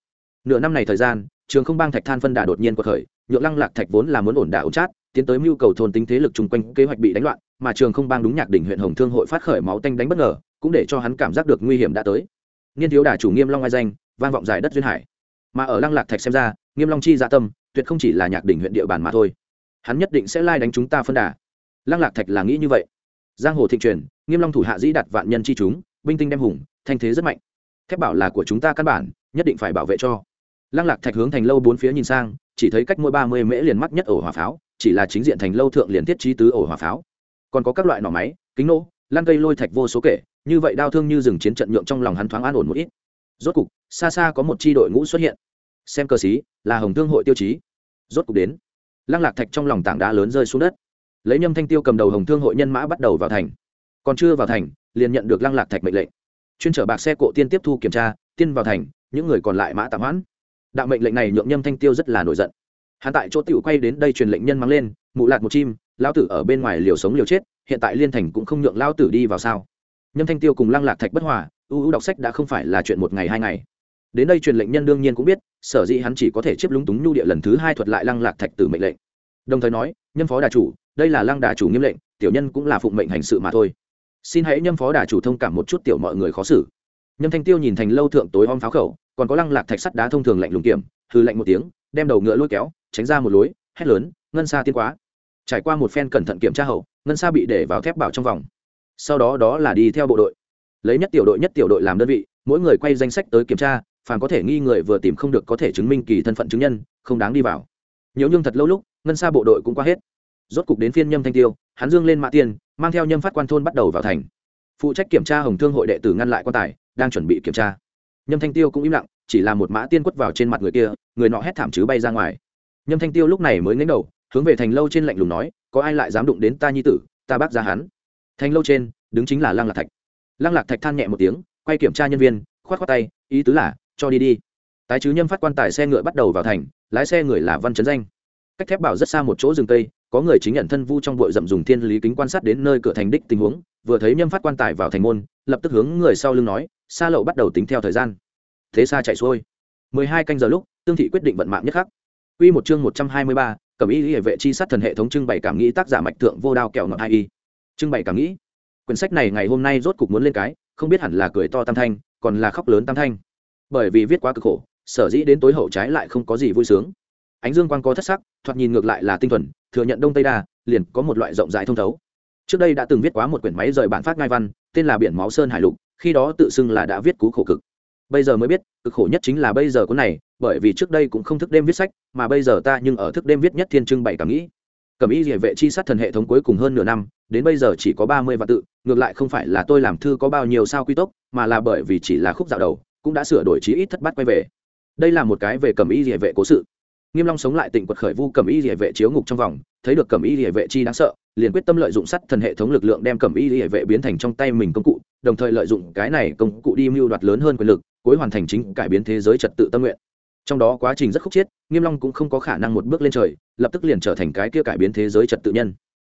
Nửa năm này thời gian, trường không bang thạch than phân đà đột nhiên quật khởi, nhượng lăng lạc thạch vốn là muốn ổn đà ổn chát tiến tới mưu cầu thôn tính thế lực chung quanh kế hoạch bị đánh loạn, mà trường không bang đúng nhạc đỉnh huyện hồng thương hội phát khởi máu tanh đánh bất ngờ, cũng để cho hắn cảm giác được nguy hiểm đã tới. Nghiên thiếu đà chủ nghiêm long ai danh, vang vọng dài đất duyên hải. Mà ở lăng lạc thạch xem ra, nghiêm long chi dạ tâm, tuyệt không chỉ là nhạc đỉnh huyện địa bàn mà thôi. Hắn nhất định sẽ lai đánh chúng ta phân đà. Lăng lạc thạch là nghĩ như vậy. Giang hồ thịnh truyền, nghiêm long thủ hạ dĩ đặt vạn nhân chi chúng, binh tinh đem hùng, thanh thế rất mạnh. Thép bảo là của chúng ta căn bản, nhất định phải bảo vệ cho. Lăng lạc thạch hướng thành lâu bốn phía nhìn sang, chỉ thấy cách mỗi ba mươi mễ liền mắt nhất ổ hỏa pháo chỉ là chính diện thành lâu thượng liền thiết trí tứ ổ hỏa pháo. Còn có các loại nỏ máy, kính nô lan cây lôi thạch vô số kể, như vậy đau thương như dừng chiến trận nhượng trong lòng hắn thoáng an ổn một ít. Rốt cục, xa xa có một c h i đội ngũ xuất hiện. Xem cờ xí, là hồng thương hội tiêu chí. Rốt cục đến, lăng lạc thạch trong lòng tảng đá lớn rơi xuống đất. Lấy nhâm thanh tiêu cầm đầu hồng thương hội nhân mã bắt đầu vào thành. Còn chưa vào thành, liền nhận được lăng lạc thạch mệnh lệnh. Chuyên trở bạc xe cộ tiên tiếp thu kiểm tra, tiên vào thành, những người còn lại mã tạm hoãn. Đạo mệnh lệnh này nhượng nhâm thanh tiêu rất là nổi giận hắn tại chỗ tiểu quay đến đây truyền lệnh nhân mang lên, mụ lạt một chim lao tử ở bên ngoài liều sống liều chết, hiện tại liên thành cũng không nhượng lao tử đi vào sao? Nhâm thanh tiêu cùng lăng lạc thạch bất hòa ưu ưu đọc sách đã không phải là chuyện một ngày hai ngày. Đến đây truyền lệnh nhân đương nhiên cũng biết, sở dĩ hắn chỉ có thể chiếp lúng túng nhu địa lần thứ hai thuật lại lăng lạc thạch tử mệnh lệnh. Đồng thời nói nhân phó đà chủ, đây là lăng đà chủ nghiêm lệnh, tiểu nhân cũng là phụng mệnh hành sự mà thôi. Xin hãy nhâm phó đà chủ thông cảm một chút tiểu mọi người khó xử. Nhâm thanh tiêu nhìn thành lâu thượng tối om pháo khẩu, còn có lăng lạc thạch sắt đá thông thường lạnh lùng kiểm hư lạnh một tiếng, đem đầu ngựa lôi kéo tránh ra một lối hét lớn ngân xa tiên quá. Trải qua một phen cẩn thận kiểm tra hậu ngân xa bị để vào thép bảo trong vòng. Sau đó đó là đi theo bộ đội. Lấy nhất tiểu đội nhất tiểu đội làm đơn vị mỗi người quay danh sách tới kiểm tra phàm có thể nghi người vừa tìm không được có thể chứng minh kỳ thân phận chứng nhân không đáng đi vào. Nhiều nhưng thật lâu lúc ngân xa bộ đội cũng qua hết. Rốt cục đến phiên nhâm thanh tiêu hắn dương lên mã tiên, mang theo nhâm phát quan thôn bắt đầu vào thành. Phụ trách kiểm tra hồng thương hội đệ tử ngăn lại quan tài đang chuẩn bị kiểm tra. Nhâm thanh tiêu cũng im lặng chỉ là một mã tiên quất vào trên mặt người kia người nọ hét thảm chứ bay ra ngoài nhâm thanh tiêu lúc này mới ngẩng đầu, hướng về thành lâu trên lạnh lùng nói, có ai lại dám đụng đến ta nhi tử? Ta bác ra hắn. Thành lâu trên, đứng chính là lăng lạc thạch. Lăng lạc thạch than nhẹ một tiếng, quay kiểm tra nhân viên, khoát khoát tay, ý tứ là, cho đi đi. Tái chứ nhâm phát quan tài xe ngựa bắt đầu vào thành, lái xe người là văn chấn danh. Cách thép bảo rất xa một chỗ rừng tây có người chính nhận thân vu trong bụi rậm dùng thiên lý kính quan sát đến nơi cửa thành đích tình huống, vừa thấy nhâm phát quan tài vào thành môn, lập tức hướng người sau lưng nói xa lậu bắt đầu tính theo thời gian. Thế xa chạy xuôi. Mười hai canh giờ lúc, tương thị quyết định vận mạng nhất khắc. Quy một chương một trăm hai mươi ba, cẩm y hệ vệ chi sát thần hệ thống trưng bày cảm nghĩ tác giả mạch tượng vô đao kẹo ngọt hai y. Trưng bày cảm nghĩ. Quyển sách này ngày hôm nay rốt cục muốn lên cái, không biết hẳn là cười to tam thanh, còn là khóc lớn tam thanh. Bởi vì viết quá cực khổ, sở dĩ đến tối hậu trái lại không có gì vui sướng. Ánh dương quang có thất sắc, thoạt nhìn ngược lại là tinh thuần, thừa nhận đông tây đa, liền có một loại rộng rãi thông thấu. Trước đây đã từng viết quá một quyển máy rời bản phát ngai văn, tên là Biển máu sơn hải lục, khi đó tự xưng là đã viết cú khổ cực bây giờ mới biết, cực khổ nhất chính là bây giờ cuốn này, bởi vì trước đây cũng không thức đêm viết sách, mà bây giờ ta nhưng ở thức đêm viết nhất thiên trưng bảy cảm nghĩ. Cẩm y địa vệ chi sát thần hệ thống cuối cùng hơn nửa năm, đến bây giờ chỉ có ba mươi vạn tự, ngược lại không phải là tôi làm thư có bao nhiêu sao quy tốc, mà là bởi vì chỉ là khúc dạo đầu, cũng đã sửa đổi chí ít thất bát quay về. Đây là một cái về cẩm y địa vệ cố sự. Nghiêm long sống lại tỉnh quật khởi vu cẩm y địa vệ chiếu ngục trong vòng thấy được cẩm y địa vệ chi đáng sợ, liền quyết tâm lợi dụng sắt thần hệ thống lực lượng đem cẩm y địa vệ biến thành trong tay mình công cụ, đồng thời lợi dụng cái này công cụ đi mưu đoạt lớn hơn quyền lực, cuối hoàn thành chính cải biến thế giới trật tự tâm nguyện. Trong đó quá trình rất khúc chiết, nghiêm long cũng không có khả năng một bước lên trời, lập tức liền trở thành cái kia cải biến thế giới trật tự nhân.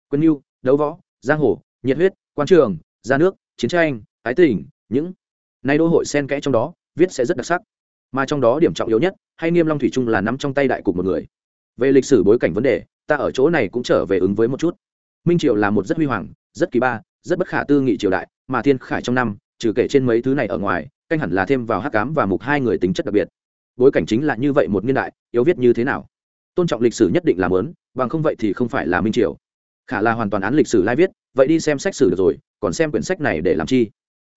Quân yêu đấu võ, giang hồ, nhiệt huyết, quan trường, gia nước, chiến tranh, ái tình, những nay đô hội xen kẽ trong đó, viết sẽ rất đặc sắc. Mà trong đó điểm trọng yếu nhất, hay nghiêm long thủy chung là nắm trong tay đại cục một người. Về lịch sử bối cảnh vấn đề ta ở chỗ này cũng trở về ứng với một chút. Minh triều là một rất huy hoàng, rất kỳ ba, rất bất khả tư nghị triều đại, mà thiên khải trong năm, trừ kể trên mấy thứ này ở ngoài, canh hẳn là thêm vào hắc cám và mục hai người tính chất đặc biệt. Bối cảnh chính là như vậy một niên đại, yếu viết như thế nào? Tôn trọng lịch sử nhất định là lớn bằng không vậy thì không phải là minh triều. Khả là hoàn toàn án lịch sử lai viết, vậy đi xem sách sử được rồi, còn xem quyển sách này để làm chi?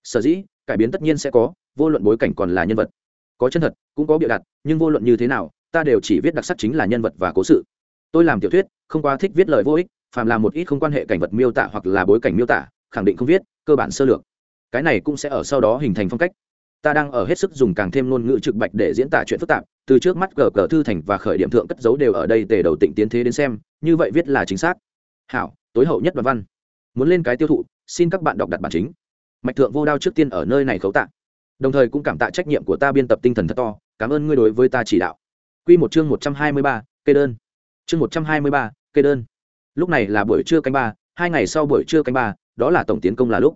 Sở dĩ, cải biến tất nhiên sẽ có, vô luận bối cảnh còn là nhân vật. Có chân thật, cũng có bịa đặt, nhưng vô luận như thế nào, ta đều chỉ viết đặc sắc chính là nhân vật và cố sự tôi làm tiểu thuyết, không quá thích viết lời vô ích, phàm là một ít không quan hệ cảnh vật miêu tả hoặc là bối cảnh miêu tả, khẳng định không viết, cơ bản sơ lược. Cái này cũng sẽ ở sau đó hình thành phong cách. Ta đang ở hết sức dùng càng thêm ngôn ngữ trực bạch để diễn tả chuyện phức tạp, từ trước mắt gờ gờ thư thành và khởi điểm thượng cất dấu đều ở đây tề đầu tịnh tiến thế đến xem, như vậy viết là chính xác. Hảo, tối hậu nhất đoạn văn. Muốn lên cái tiêu thụ, xin các bạn đọc đặt bản chính. Mạch thượng vô đao trước tiên ở nơi này khấu tạ. Đồng thời cũng cảm tạ trách nhiệm của ta biên tập tinh thần thật to, cảm ơn ngươi đối với ta chỉ đạo. Quy một chương một trăm hai mươi ba cây đơn chương một trăm hai mươi ba cây đơn. Lúc này là buổi trưa canh ba, hai ngày sau buổi trưa canh ba, đó là tổng tiến công là lúc.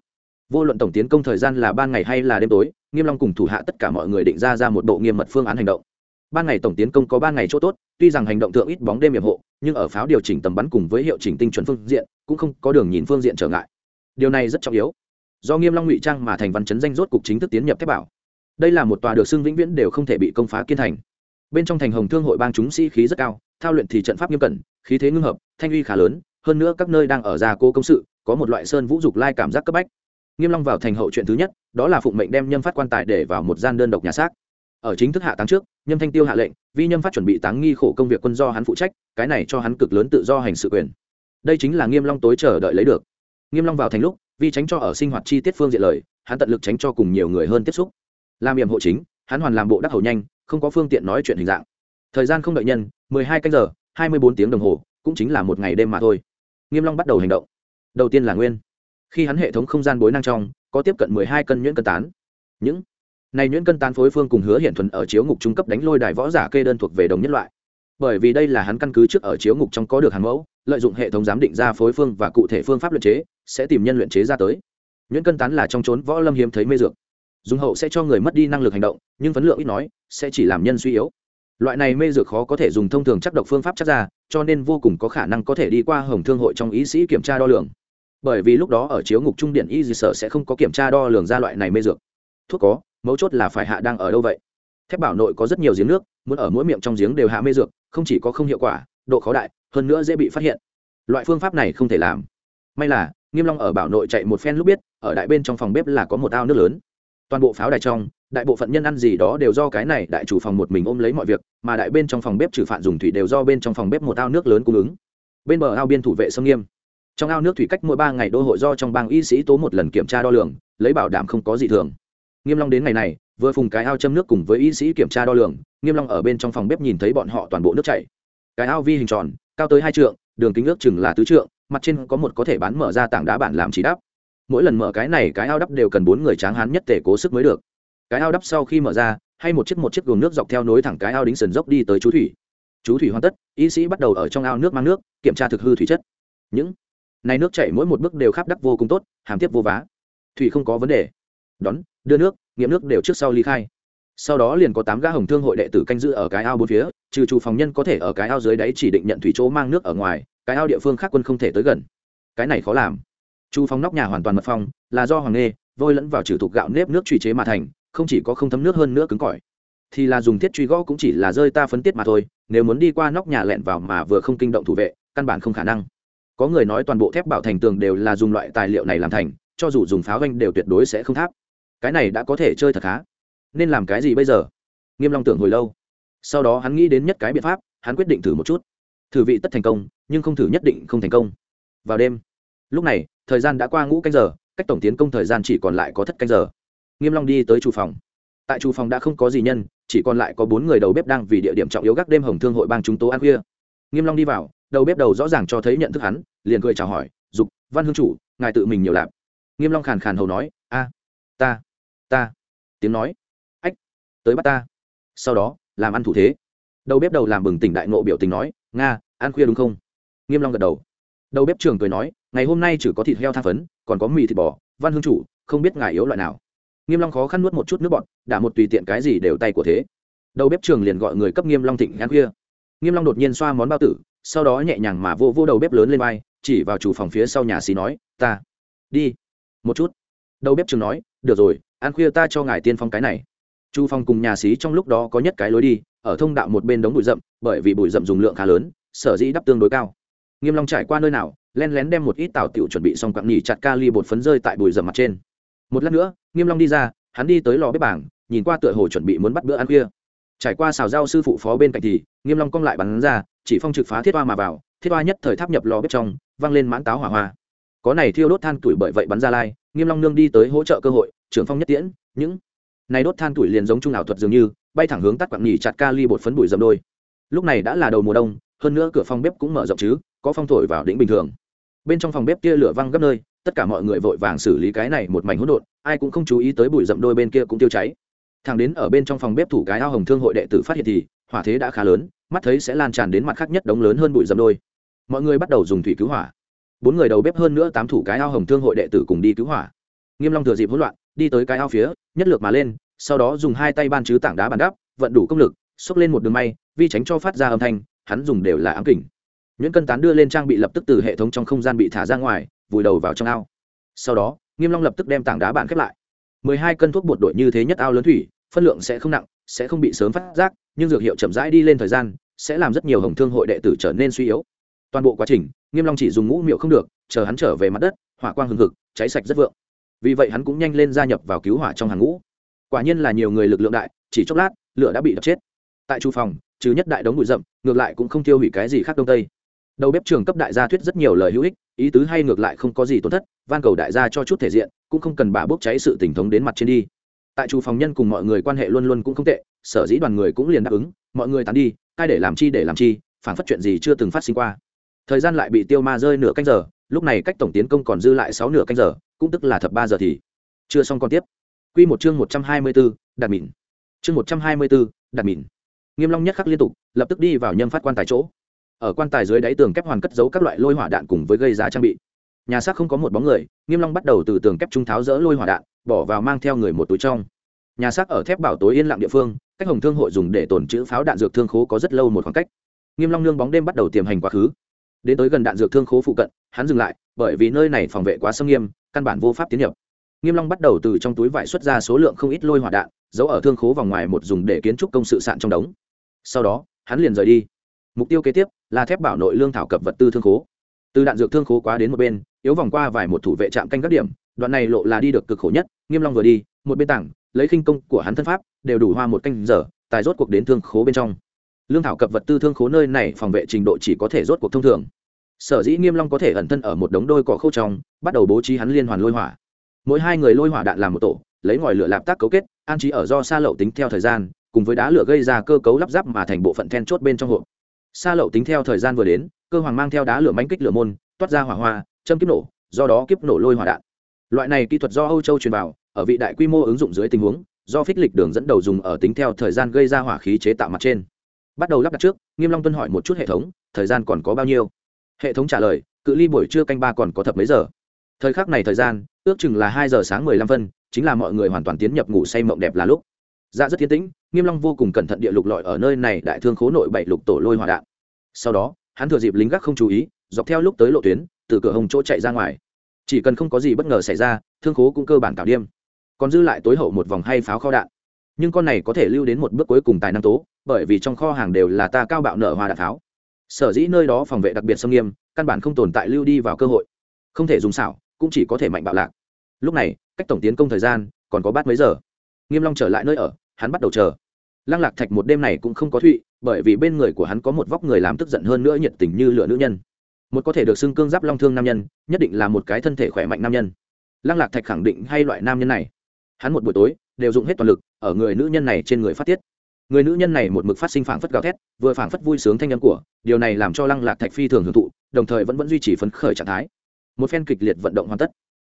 Vô luận tổng tiến công thời gian là ban ngày hay là đêm tối, nghiêm long cùng thủ hạ tất cả mọi người định ra ra một bộ nghiêm mật phương án hành động. Ban ngày tổng tiến công có ban ngày chỗ tốt, tuy rằng hành động thượng ít bóng đêm hiểm hộ, nhưng ở pháo điều chỉnh tầm bắn cùng với hiệu chỉnh tinh chuẩn phương diện, cũng không có đường nhìn phương diện trở ngại. Điều này rất trọng yếu. Do nghiêm long ngụy trang mà thành văn chấn danh rốt cục chính thức tiến nhập thép bảo. Đây là một tòa được xưng vĩnh viễn đều không thể bị công phá kiên thành. Bên trong thành hồng thương hội bang chúng sĩ khí rất cao thao luyện thì trận pháp nghiêm cẩn, khí thế ngưng hợp, thanh uy khá lớn, hơn nữa các nơi đang ở gia cố công sự, có một loại sơn vũ dục lai cảm giác cấp bách. Nghiêm long vào thành hậu chuyện thứ nhất, đó là phụng mệnh đem nhâm phát quan tài để vào một gian đơn độc nhà xác. Ở chính thức hạ táng trước, nhâm thanh tiêu hạ lệnh vi nhâm phát chuẩn bị táng nghi khổ công việc quân do hắn phụ trách, cái này cho hắn cực lớn tự do hành sự quyền. Đây chính là nghiêm long tối chờ đợi lấy được. Nghiêm long vào thành lúc, vì tránh cho ở sinh hoạt chi tiết phương diện lời, hắn tận lực tránh cho cùng nhiều người hơn tiếp xúc. Làm yểm hộ chính, hắn hoàn làm bộ đắc hầu nhanh, không có phương tiện nói chuyện hình dạng thời gian không đợi nhân, mười hai canh giờ, hai mươi bốn tiếng đồng hồ, cũng chính là một ngày đêm mà thôi. Nghiêm long bắt đầu hành động. Đầu tiên là nguyên. Khi hắn hệ thống không gian bối năng trong, có tiếp cận mười hai cân nhuyễn cân tán. Những này nhuyễn cân tán phối phương cùng hứa hiện thuần ở chiếu ngục trung cấp đánh lôi đài võ giả kê đơn thuộc về đồng nhất loại. Bởi vì đây là hắn căn cứ trước ở chiếu ngục trong có được hàng mẫu, lợi dụng hệ thống giám định ra phối phương và cụ thể phương pháp luyện chế, sẽ tìm nhân luyện chế ra tới. Nhuyễn cân tán là trong trốn võ lâm hiếm thấy mê dược. Dùng hậu sẽ cho người mất đi năng lực hành động, nhưng vấn lượng ít nói, sẽ chỉ làm nhân suy yếu loại này mê dược khó có thể dùng thông thường chắc độc phương pháp chắc ra, cho nên vô cùng có khả năng có thể đi qua hồng thương hội trong ý sĩ kiểm tra đo lường. Bởi vì lúc đó ở chiếu ngục trung điện y dị sở sẽ không có kiểm tra đo lường ra loại này mê dược. Thuốc có, mấu chốt là phải hạ đang ở đâu vậy? Thép bảo nội có rất nhiều giếng nước, muốn ở mỗi miệng trong giếng đều hạ mê dược, không chỉ có không hiệu quả, độ khó đại, hơn nữa dễ bị phát hiện. Loại phương pháp này không thể làm. May là, nghiêm long ở bảo nội chạy một phen lúc biết, ở đại bên trong phòng bếp là có một ao nước lớn. Toàn bộ pháo đài trong đại bộ phận nhân ăn gì đó đều do cái này đại chủ phòng một mình ôm lấy mọi việc, mà đại bên trong phòng bếp trừ phản dùng thủy đều do bên trong phòng bếp một ao nước lớn cung ứng. Bên bờ ao biên thủ vệ sông nghiêm. Trong ao nước thủy cách mỗi ba ngày đô hội do trong bang y sĩ tố một lần kiểm tra đo lường, lấy bảo đảm không có gì thường. Nghiêm long đến ngày này, vừa phùng cái ao châm nước cùng với y sĩ kiểm tra đo lường, nghiêm long ở bên trong phòng bếp nhìn thấy bọn họ toàn bộ nước chảy. Cái ao vi hình tròn, cao tới hai trượng, đường kính nước chừng là tứ trượng, mặt trên có một có thể bán mở ra tảng đá bản làm chỉ đắp. Mỗi lần mở cái này cái ao đắp đều cần bốn người tráng hán nhất thể cố sức mới được cái ao đắp sau khi mở ra, hay một chiếc một chiếc gồm nước dọc theo nối thẳng cái ao đính sườn dốc đi tới chú thủy. Chú thủy hoàn tất, y sĩ bắt đầu ở trong ao nước mang nước, kiểm tra thực hư thủy chất. Những này nước chảy mỗi một bước đều khắp đắc vô cùng tốt, hàm tiếp vô vá. Thủy không có vấn đề. Đón, đưa nước, nghiệm nước đều trước sau ly khai. Sau đó liền có tám gã hồng thương hội đệ tử canh giữ ở cái ao bốn phía, trừ chủ phòng nhân có thể ở cái ao dưới đáy chỉ định nhận thủy chỗ mang nước ở ngoài, cái ao địa phương khác quân không thể tới gần. Cái này khó làm. Chu phóng nóc nhà hoàn toàn mật phong, là do hoàng nghê vôi lẫn vào trừ thục gạo nếp nước truy chế mà thành không chỉ có không thấm nước hơn nữa cứng cỏi, thì là dùng thiết truy gõ cũng chỉ là rơi ta phấn tiết mà thôi, nếu muốn đi qua nóc nhà lẹn vào mà vừa không kinh động thủ vệ, căn bản không khả năng. Có người nói toàn bộ thép bảo thành tường đều là dùng loại tài liệu này làm thành, cho dù dùng pháo ganh đều tuyệt đối sẽ không tháp. Cái này đã có thể chơi thật khá. Nên làm cái gì bây giờ? Nghiêm long tưởng hồi lâu. Sau đó hắn nghĩ đến nhất cái biện pháp, hắn quyết định thử một chút. Thử vị tất thành công, nhưng không thử nhất định không thành công. Vào đêm, lúc này, thời gian đã qua ngũ canh giờ, cách tổng tiến công thời gian chỉ còn lại có thất canh giờ nghiêm long đi tới chủ phòng. Tại chủ phòng đã không có gì nhân, chỉ còn lại có bốn người đầu bếp đang vì địa điểm trọng yếu gác đêm hồng thương hội bang chúng tố ăn khuya. Nghiêm long đi vào, đầu bếp đầu rõ ràng cho thấy nhận thức hắn, liền cười chào hỏi, dục, văn hương chủ, ngài tự mình nhiều lạp. Nghiêm long khàn khàn hầu nói, a, ta ta. Tiếng nói, ách, tới bắt ta. Sau đó, làm ăn thủ thế. Đầu bếp đầu làm bừng tỉnh đại nộ biểu tình nói, nga, ăn khuya đúng không? Nghiêm long gật đầu. Đầu bếp trường cười nói, ngày hôm nay chỉ có thịt heo than phấn, còn có mì thịt bò. Văn hương chủ, không biết ngài yếu loại nào nghiêm long khó khăn nuốt một chút nước bọt đã một tùy tiện cái gì đều tay của thế. Đầu bếp trường liền gọi người cấp nghiêm long thịnh ăn khuya. Nghiêm long đột nhiên xoa món bao tử, sau đó nhẹ nhàng mà vô vô đầu bếp lớn lên vai, chỉ vào chủ phòng phía sau nhà xí nói, ta, đi, một chút. Đầu bếp trường nói, được rồi, ăn khuya ta cho ngài tiên phong cái này. Chu phong cùng nhà xí trong lúc đó có nhất cái lối đi, ở thông đạo một bên đống bụi rậm, bởi vì bụi rậm dùng lượng khá lớn, sở dĩ đắp tương đối cao. Nghiêm long trải qua nơi nào, len lén đem một ít tàu tiểu chuẩn bị xong quặng nhỉ chặt kali bột phấn rơi tại bụi rậm mặt trên một lát nữa, nghiêm long đi ra, hắn đi tới lò bếp bảng, nhìn qua tựa hồ chuẩn bị muốn bắt bữa ăn khuya. Trải qua xào rau sư phụ phó bên cạnh thì, nghiêm long cong lại bắn ra, chỉ phong trực phá thiết hoa mà vào, thiết hoa nhất thời tháp nhập lò bếp trong văng lên mãn táo hỏa hoa. Có này thiêu đốt than tuổi bởi vậy bắn ra lai, nghiêm long nương đi tới hỗ trợ cơ hội, trưởng phong nhất tiễn, những này đốt than tuổi liền giống trung ảo thuật dường như, bay thẳng hướng tắt quặng nhỉ chặt kali bột phấn bụi dầm đôi. Lúc này đã là đầu mùa đông, hơn nữa cửa phòng bếp cũng mở rộng chứ, có phong thổi vào đỉnh bình thường. Bên trong phòng bếp kia lửa văng gấp nơi tất cả mọi người vội vàng xử lý cái này một mảnh hỗn độn, ai cũng không chú ý tới bụi rậm đôi bên kia cũng tiêu cháy. Thằng đến ở bên trong phòng bếp thủ cái ao hồng thương hội đệ tử phát hiện thì, hỏa thế đã khá lớn, mắt thấy sẽ lan tràn đến mặt khác nhất đống lớn hơn bụi rậm đôi. Mọi người bắt đầu dùng thủy cứu hỏa. Bốn người đầu bếp hơn nữa tám thủ cái ao hồng thương hội đệ tử cùng đi cứu hỏa. Nghiêm long thừa dịp hỗn loạn, đi tới cái ao phía, nhất lược mà lên, sau đó dùng hai tay ban chứ tảng đá bàn đắp, vận đủ công lực, xốc lên một đường may, vi tránh cho phát ra âm thanh, hắn dùng đều là ám kình. Nhuyễn cân tán đưa lên trang bị lập tức từ hệ thống trong không gian bị thả ra ngoài vùi đầu vào trong ao. Sau đó, nghiêm long lập tức đem tảng đá bạn khép lại. Mười hai cân thuốc bột đội như thế nhất ao lớn thủy, phân lượng sẽ không nặng, sẽ không bị sớm phát giác, nhưng dược hiệu chậm rãi đi lên thời gian, sẽ làm rất nhiều hồng thương hội đệ tử trở nên suy yếu. Toàn bộ quá trình, nghiêm long chỉ dùng ngũ miệu không được, chờ hắn trở về mặt đất, hỏa quang hừng hực, cháy sạch rất vượng. Vì vậy hắn cũng nhanh lên gia nhập vào cứu hỏa trong hàng ngũ. Quả nhiên là nhiều người lực lượng đại, chỉ chốc lát, lửa đã bị đập chết. Tại chu phòng, trừ nhất đại đống bụi rậm, ngược lại cũng không tiêu hủy cái gì khác đông tây. Đầu bếp trường cấp đại gia thuyết rất nhiều lời hữu ích ý tứ hay ngược lại không có gì tổn thất, van cầu đại gia cho chút thể diện, cũng không cần bà bốc cháy sự tình thống đến mặt trên đi. Tại chu phòng nhân cùng mọi người quan hệ luôn luôn cũng không tệ, sở dĩ đoàn người cũng liền đáp ứng, mọi người tán đi, ai để làm chi để làm chi, phản phát chuyện gì chưa từng phát sinh qua. Thời gian lại bị tiêu ma rơi nửa canh giờ, lúc này cách tổng tiến công còn dư lại sáu nửa canh giờ, cũng tức là thập ba giờ thì chưa xong còn tiếp. Q một chương một trăm hai mươi bốn đạt mịn chương một trăm hai mươi bốn đạt mịn nghiêm long nhất khắc liên tục, lập tức đi vào nhâm phát quan tài chỗ ở quan tài dưới đáy tường kép hoàn cất giấu các loại lôi hỏa đạn cùng với gây giá trang bị. Nhà xác không có một bóng người, nghiêm long bắt đầu từ tường kép trung tháo dỡ lôi hỏa đạn, bỏ vào mang theo người một túi trong. Nhà xác ở thép bảo tối yên lặng địa phương, cách hồng thương hội dùng để tồn trữ pháo đạn dược thương khố có rất lâu một khoảng cách. Nghiêm long nương bóng đêm bắt đầu tiềm hành quá khứ. Đến tới gần đạn dược thương khố phụ cận, hắn dừng lại, bởi vì nơi này phòng vệ quá sâm nghiêm, căn bản vô pháp tiến nhập. Nghiêm long bắt đầu từ trong túi vải xuất ra số lượng không ít lôi hỏa đạn, giấu ở thương khố vòng ngoài một dùng để kiến trúc công sự sạn trong đống. Sau đó, hắn liền rời đi. Mục tiêu kế tiếp là thép bảo nội lương thảo cập vật tư thương khố. Từ đạn dược thương khố quá đến một bên, yếu vòng qua vài một thủ vệ trạm canh các điểm, đoạn này lộ là đi được cực khổ nhất, nghiêm long vừa đi, một bên tảng, lấy khinh công của hắn thân pháp, đều đủ hoa một canh giờ, tài rốt cuộc đến thương khố bên trong. Lương thảo cập vật tư thương khố nơi này phòng vệ trình độ chỉ có thể rốt cuộc thông thường. Sở dĩ nghiêm long có thể ẩn thân ở một đống đôi cỏ khô trong, bắt đầu bố trí hắn liên hoàn lôi hỏa. Mỗi hai người lôi hỏa đạn làm một tổ, lấy ngòi lửa lạp tác cấu kết, an trí ở do xa lậu tính theo thời gian, cùng với đá lửa gây ra cơ cấu lắp ráp mà thành bộ phận then chốt bên trong hộp. Sa lậu tính theo thời gian vừa đến, cơ hoàng mang theo đá lửa mãnh kích lửa môn, toát ra hỏa hoa, châm kiếp nổ, do đó kiếp nổ lôi hỏa đạn. Loại này kỹ thuật do âu châu truyền vào, ở vị đại quy mô ứng dụng dưới tình huống, do phích lịch đường dẫn đầu dùng ở tính theo thời gian gây ra hỏa khí chế tạo mặt trên. Bắt đầu lắp đặt trước, nghiêm long tuân hỏi một chút hệ thống, thời gian còn có bao nhiêu? Hệ thống trả lời, cự ly buổi trưa canh ba còn có thập mấy giờ? Thời khắc này thời gian, ước chừng là hai giờ sáng mười lăm phân, chính là mọi người hoàn toàn tiến nhập ngủ say mộng đẹp là lúc. Dạ rất tiến tĩnh nghiêm long vô cùng cẩn thận địa lục lọi ở nơi này đại thương khố nội bảy lục tổ lôi hỏa đạn. Sau đó, hắn thừa dịp lính gác không chú ý, dọc theo lúc tới lộ tuyến, từ cửa hồng chỗ chạy ra ngoài. Chỉ cần không có gì bất ngờ xảy ra, thương khố cũng cơ bản cảo điêm. Còn dư lại tối hậu một vòng hay pháo kho đạn. Nhưng con này có thể lưu đến một bước cuối cùng tài năng tố, bởi vì trong kho hàng đều là ta cao bạo nở hoa đạn pháo sở dĩ nơi đó phòng vệ đặc biệt sâm nghiêm, căn bản không tồn tại lưu đi vào cơ hội. Không thể dùng xảo, cũng chỉ có thể mạnh bạo lạc. Lúc này, cách tổng tiến công thời gian còn có bát mấy giờ. Nghiêm long trở lại nơi ở, hắn bắt đầu chờ lăng lạc thạch một đêm này cũng không có thụy, bởi vì bên người của hắn có một vóc người làm tức giận hơn nữa nhiệt tình như lửa nữ nhân. Một có thể được xưng cương giáp long thương nam nhân, nhất định là một cái thân thể khỏe mạnh nam nhân. Lăng lạc thạch khẳng định hay loại nam nhân này. Hắn một buổi tối, đều dùng hết toàn lực, ở người nữ nhân này trên người phát tiết. Người nữ nhân này một mực phát sinh phảng phất gào thét, vừa phảng phất vui sướng thanh âm của, điều này làm cho lăng lạc thạch phi thường hưởng thụ, đồng thời vẫn vẫn duy trì phấn khởi trạng thái. Một phen kịch liệt vận động hoàn tất,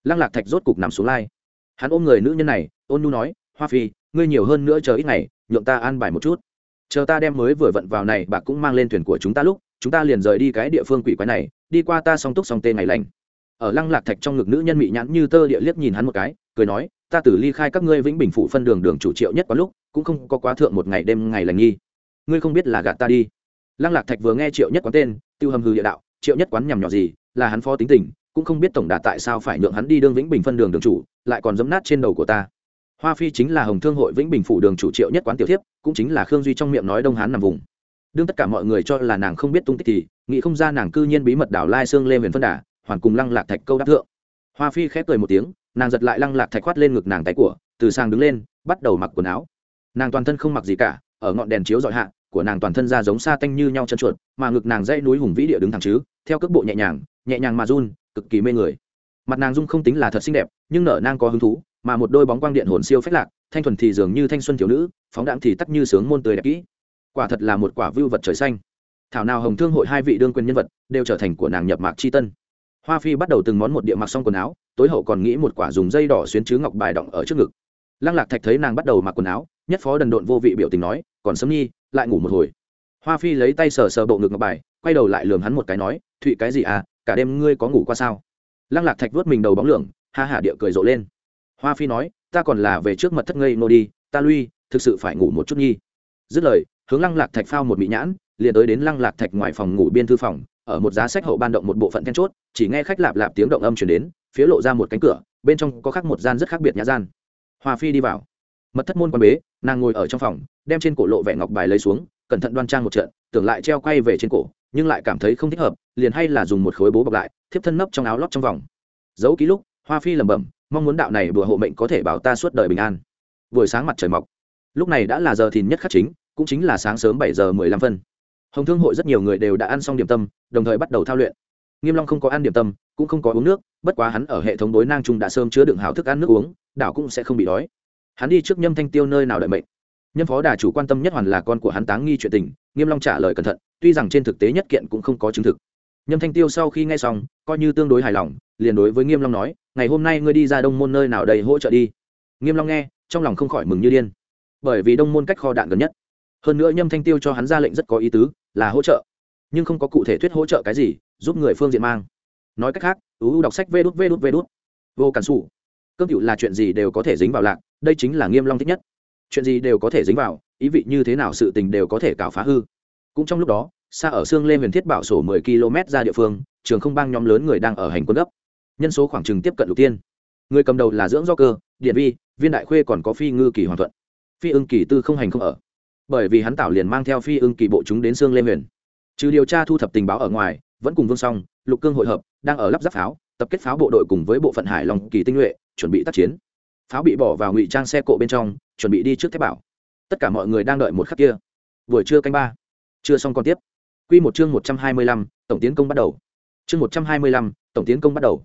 lăng lạc thạch rốt cục nằm xuống lai. Hắn ôm người nữ nhân này, ôn nhu nói, hoa phi, ngươi nhiều hơn nữa chờ ít ngày nhượng ta an bài một chút. Chờ ta đem mới vừa vận vào này, bà cũng mang lên thuyền của chúng ta lúc, chúng ta liền rời đi cái địa phương quỷ quái này, đi qua ta song túc song tê ngày lành. Ở lăng lạc thạch trong ngực nữ nhân mị nhãn như tơ địa liếc nhìn hắn một cái, cười nói, ta từ ly khai các ngươi vĩnh bình phủ phân đường đường chủ triệu nhất có lúc, cũng không có quá thượng một ngày đêm ngày lành nghi. Ngươi không biết là gạt ta đi. Lăng lạc thạch vừa nghe triệu nhất quán tên, tiêu hầm hư địa đạo, triệu nhất quán nhằm nhỏ gì, là hắn phó tính tình, cũng không biết tổng đạt tại sao phải nhượng hắn đi đương vĩnh bình phân đường đường chủ, lại còn dấm nát trên đầu của ta hoa phi chính là hồng thương hội vĩnh bình phủ đường chủ triệu nhất quán tiểu thiếp, cũng chính là khương duy trong miệng nói đông hán nằm vùng. Đương tất cả mọi người cho là nàng không biết tung tích thì, nghĩ không ra nàng cư nhiên bí mật đảo lai xương lê huyền phân đà, hoàn cùng lăng lạc thạch câu đáp thượng. Hoa phi khép cười một tiếng, nàng giật lại lăng lạc thạch khoát lên ngực nàng tay của, từ sang đứng lên, bắt đầu mặc quần áo. Nàng toàn thân không mặc gì cả, ở ngọn đèn chiếu dọi hạ, của nàng toàn thân ra giống sa tanh như nhau chân chuột mà ngực nàng dãy núi hùng vĩ địa đứng thẳng chứ, theo cước bộ nhẹ nhàng nhẹ nhàng mà run, cực kỳ mê người. Mặt nàng dung không tính là thật xinh đẹp, nhưng nở nang có hứng thú mà một đôi bóng quang điện hồn siêu phách lạc, thanh thuần thì dường như thanh xuân thiếu nữ, phóng đạn thì tắt như sướng môn tươi đẹp kỹ. Quả thật là một quả vưu vật trời xanh. Thảo nào hồng thương hội hai vị đương quyền nhân vật đều trở thành của nàng nhập mạc c h i tân. Hoa phi bắt đầu từng món một địa mặc xong quần áo, tối hậu còn nghĩ một quả dùng dây đỏ xuyến chứ ngọc bài động ở trước ngực. Lăng lạc thạch thấy nàng bắt đầu mặc quần áo, nhất phó đần độn vô vị biểu tình nói, còn sớm nhi lại ngủ một hồi. Hoa phi lấy tay sờ sờ bộ ngực ngọc bài, quay đầu lại lường hắn một cái nói, thụy cái gì à cả đêm ngươi có ngủ qua sao? Lăng lạc thạch vớt mình đầu bóng lượng ha hả địa cười rộ lên hoa phi nói, ta còn là về trước mật thất ngây nô đi, ta lui, thực sự phải ngủ một chút nhi. Dứt lời, hướng lăng lạc thạch phao một mỹ nhãn, liền tới đến lăng lạc thạch ngoài phòng ngủ biên thư phòng, ở một giá sách hậu ban động một bộ phận then chốt, chỉ nghe khách lạp lạp tiếng động âm chuyển đến, phía lộ ra một cánh cửa, bên trong có khác một gian rất khác biệt nhã gian. Hoa phi đi vào. Mật thất môn quan bế, nàng ngồi ở trong phòng, đem trên cổ lộ vẻ ngọc bài lấy xuống, cẩn thận đoan trang một trận, tưởng lại treo quay về trên cổ, nhưng lại cảm thấy không thích hợp, liền hay là dùng một khối bố bọc lại, thiếp thân nấp trong áo lót trong vòng. Giấu ký lúc, hoa phi lẩm bẩm mong muốn đạo này bùa hộ mệnh có thể bảo ta suốt đời bình an. Buổi sáng mặt trời mọc. Lúc này đã là giờ thìn nhất khắc chính, cũng chính là sáng sớm bảy giờ mười lăm phân. Hồng thương hội rất nhiều người đều đã ăn xong điểm tâm, đồng thời bắt đầu thao luyện. Nghiêm long không có ăn điểm tâm, cũng không có uống nước, bất quá hắn ở hệ thống đối nang trung đã sớm chứa đựng hảo thức ăn nước uống, đảo cũng sẽ không bị đói. Hắn đi trước nhâm thanh tiêu nơi nào đợi mệnh. Nhân phó đà chủ quan tâm nhất hoàn là con của hắn táng nghi chuyện tình, nghiêm long trả lời cẩn thận, tuy rằng trên thực tế nhất kiện cũng không có chứng thực. Nhâm thanh tiêu sau khi nghe xong, coi như tương đối hài lòng liền đối với nghiêm long nói, ngày hôm nay ngươi đi ra đông môn nơi nào đây hỗ trợ đi. Nghiêm long nghe, trong lòng không khỏi mừng như điên. Bởi vì đông môn cách kho đạn gần nhất. Hơn nữa nhâm thanh tiêu cho hắn ra lệnh rất có ý tứ, là hỗ trợ. Nhưng không có cụ thể thuyết hỗ trợ cái gì, giúp người phương diện mang. Nói cách khác uu đọc sách vê đút vê đút vê đút. Vô cản xù cơm cựu là chuyện gì đều có thể dính vào lạc, đây chính là nghiêm long thích nhất. Chuyện gì đều có thể dính vào, ý vị như thế nào sự tình đều có thể cào phá hư. Cũng trong lúc đó, xa ở xương lê huyền thiết bảo sổ 10 km ra địa phương, trường không bang nhóm lớn người đang ở hành quân gấp nhân số khoảng chừng tiếp cận lục tiên. Người cầm đầu là dưỡng do cơ điện vi, viên đại khuê còn có phi ngư kỳ hoàng thuận. Phi ưng kỳ tư không hành không ở. Bởi vì hắn tạo liền mang theo phi ưng kỳ bộ chúng đến xương lê huyền. Trừ điều tra thu thập tình báo ở ngoài, vẫn cùng vương song, lục cương hội hợp, đang ở lắp ráp pháo, tập kết pháo bộ đội cùng với bộ phận hải lòng kỳ tinh nhuệ, chuẩn bị tác chiến. Pháo bị bỏ vào ngụy trang xe cộ bên trong, chuẩn bị đi trước thép bảo. Tất cả mọi người đang đợi một khắc kia. Buổi trưa canh ba. Chưa xong còn tiếp. Q một chương một trăm hai mươi lăm, tổng tiến công bắt đầu. Chương một trăm hai mươi lăm, tổng tiến công bắt đầu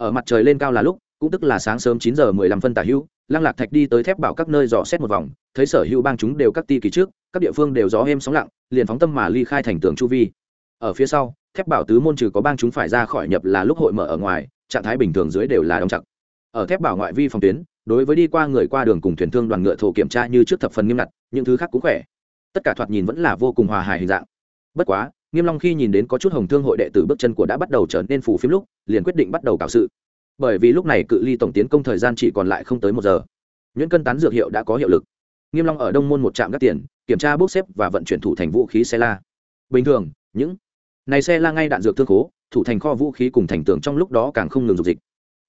ở mặt trời lên cao là lúc, cũng tức là sáng sớm chín giờ mười lăm phân tả hữu, lăng lạc thạch đi tới thép bảo các nơi dò xét một vòng, thấy sở hữu bang chúng đều các ti kỳ trước, các địa phương đều gió êm sóng lặng, liền phóng tâm mà ly khai thành tường chu vi. Ở phía sau, thép bảo tứ môn trừ có bang chúng phải ra khỏi nhập là lúc hội mở ở ngoài, trạng thái bình thường dưới đều là đóng chặt. Ở thép bảo ngoại vi phòng tuyến, đối với đi qua người qua đường cùng thuyền thương đoàn ngựa thổ kiểm tra như trước thập phần nghiêm ngặt, những thứ khác cũng khỏe. Tất cả thoạt nhìn vẫn là vô cùng hòa hài hình dạng. Bất quá nghiêm long khi nhìn đến có chút hồng thương hội đệ tử bước chân của đã bắt đầu trở nên phù phiếm lúc, liền quyết định bắt đầu cào sự. Bởi vì lúc này cự ly tổng tiến công thời gian chỉ còn lại không tới một giờ. Nhuyễn cân tán dược hiệu đã có hiệu lực. Nghiêm long ở đông môn một trạm gác tiền, kiểm tra bốc xếp và vận chuyển thủ thành vũ khí xe la. Bình thường, những này xe la ngay đạn dược thương khố, thủ thành kho vũ khí cùng thành tường trong lúc đó càng không ngừng dục dịch.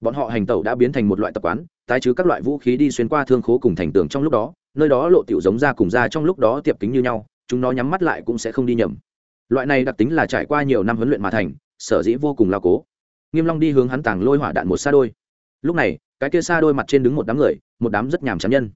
Bọn họ hành tẩu đã biến thành một loại tập quán, tái chứ các loại vũ khí đi xuyên qua thương khố cùng thành tường trong lúc đó, nơi đó lộ tiểu giống ra cùng ra trong lúc đó tiệp kính như nhau, chúng nó nhắm mắt lại cũng sẽ không đi nhầm loại này đặc tính là trải qua nhiều năm huấn luyện mà thành, sở dĩ vô cùng lao cố. Nghiêm long đi hướng hắn tàng lôi hỏa đạn một xa đôi. Lúc này, cái kia xa đôi mặt trên đứng một đám người, một đám rất nhàm chán nhân.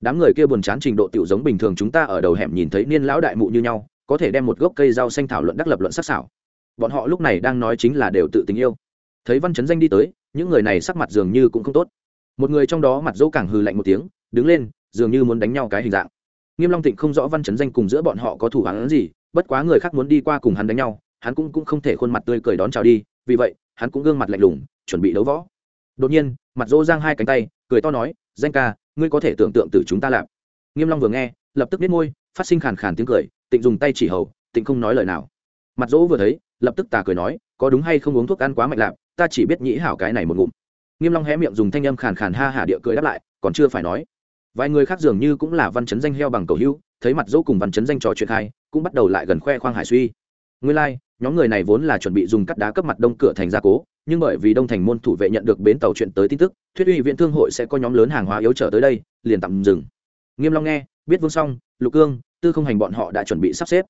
Đám người kia buồn chán trình độ tiểu giống bình thường chúng ta ở đầu hẻm nhìn thấy niên lão đại mụ như nhau, có thể đem một gốc cây rau xanh thảo luận đắc lập luận sắc sảo bọn họ lúc này đang nói chính là đều tự tình yêu. Thấy văn chấn danh đi tới, những người này sắc mặt dường như cũng không tốt. Một người trong đó mặt dỗ càng hừ lạnh một tiếng, đứng lên, dường như muốn đánh nhau cái hình dạng. Nghiêm long thịnh không rõ văn chấn danh cùng giữa bọn họ có thủ hắn gì bất quá người khác muốn đi qua cùng hắn đánh nhau, hắn cũng cũng không thể khuôn mặt tươi cười đón chào đi, vì vậy, hắn cũng gương mặt lạnh lùng, chuẩn bị đấu võ. Đột nhiên, mặt dỗ giang hai cánh tay, cười to nói, danh ca, ngươi có thể tưởng tượng từ chúng ta làm. Nghiêm long vừa nghe, lập tức biết môi, phát sinh khàn khàn tiếng cười, tịnh dùng tay chỉ hầu, tịnh không nói lời nào. Mặt dỗ vừa thấy, lập tức tà cười nói, có đúng hay không uống thuốc ăn quá mạnh lạp, ta chỉ biết nhĩ hảo cái này một ngụm. Nghiêm long hé miệng dùng thanh âm khàn khàn ha hả địa cười đáp lại, còn chưa phải nói. Vài người khác dường như cũng là văn chấn danh heo bằng cầu hữu thấy mặt dỗ cùng văn chấn danh trò chuyện hai cũng bắt đầu lại gần khoe khoang hải suy. Nguyên lai like, nhóm người này vốn là chuẩn bị dùng cắt đá cấp mặt đông cửa thành gia cố nhưng bởi vì đông thành môn thủ vệ nhận được bến tàu chuyện tới tin tức thuyết uy viện thương hội sẽ có nhóm lớn hàng hóa yếu trở tới đây liền tạm dừng. Nghiêm long nghe biết vương song lục cương tư không hành bọn họ đã chuẩn bị sắp xếp.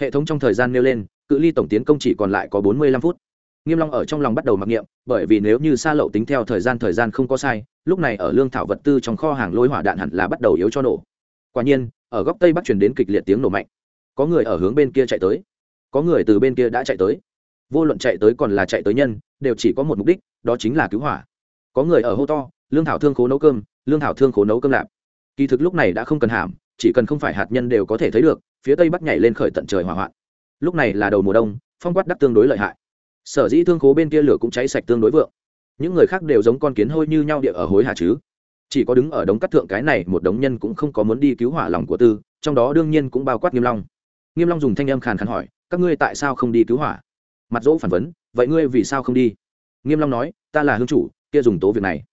Hệ thống trong thời gian nêu lên cự ly tổng tiến công chỉ còn lại có bốn mươi lăm phút. Nghiêm long ở trong lòng bắt đầu mặc niệm bởi vì nếu như xa lậu tính theo thời gian thời gian không có sai lúc này ở lương thảo vật tư trong kho hàng lôi hỏa đạn hẳn là bắt đầu yếu cho nổ. Quả nhiên ở góc tây bắc truyền đến kịch liệt tiếng nổ mạnh. Có người ở hướng bên kia chạy tới. Có người từ bên kia đã chạy tới. Vô luận chạy tới còn là chạy tới nhân, đều chỉ có một mục đích, đó chính là cứu hỏa. Có người ở hô to, lương thảo thương khố nấu cơm, lương thảo thương khố nấu cơm lạp. Kỳ thực lúc này đã không cần hàm chỉ cần không phải hạt nhân đều có thể thấy được, phía tây bắc nhảy lên khởi tận trời hỏa hoạn. Lúc này là đầu mùa đông, phong quát đắc tương đối lợi hại. Sở dĩ thương khố bên kia lửa cũng cháy sạch tương đối vượng. Những người khác đều giống con kiến hôi như nhau địa ở hối hả chứ? Chỉ có đứng ở đống cắt thượng cái này, một đống nhân cũng không có muốn đi cứu hỏa lòng của tư, trong đó đương nhiên cũng bao quát nghiêm long. Nghiêm long dùng thanh âm khàn khàn hỏi, các ngươi tại sao không đi cứu hỏa? Mặt dỗ phản vấn, vậy ngươi vì sao không đi? Nghiêm long nói, ta là hương chủ, kia dùng tố việc này.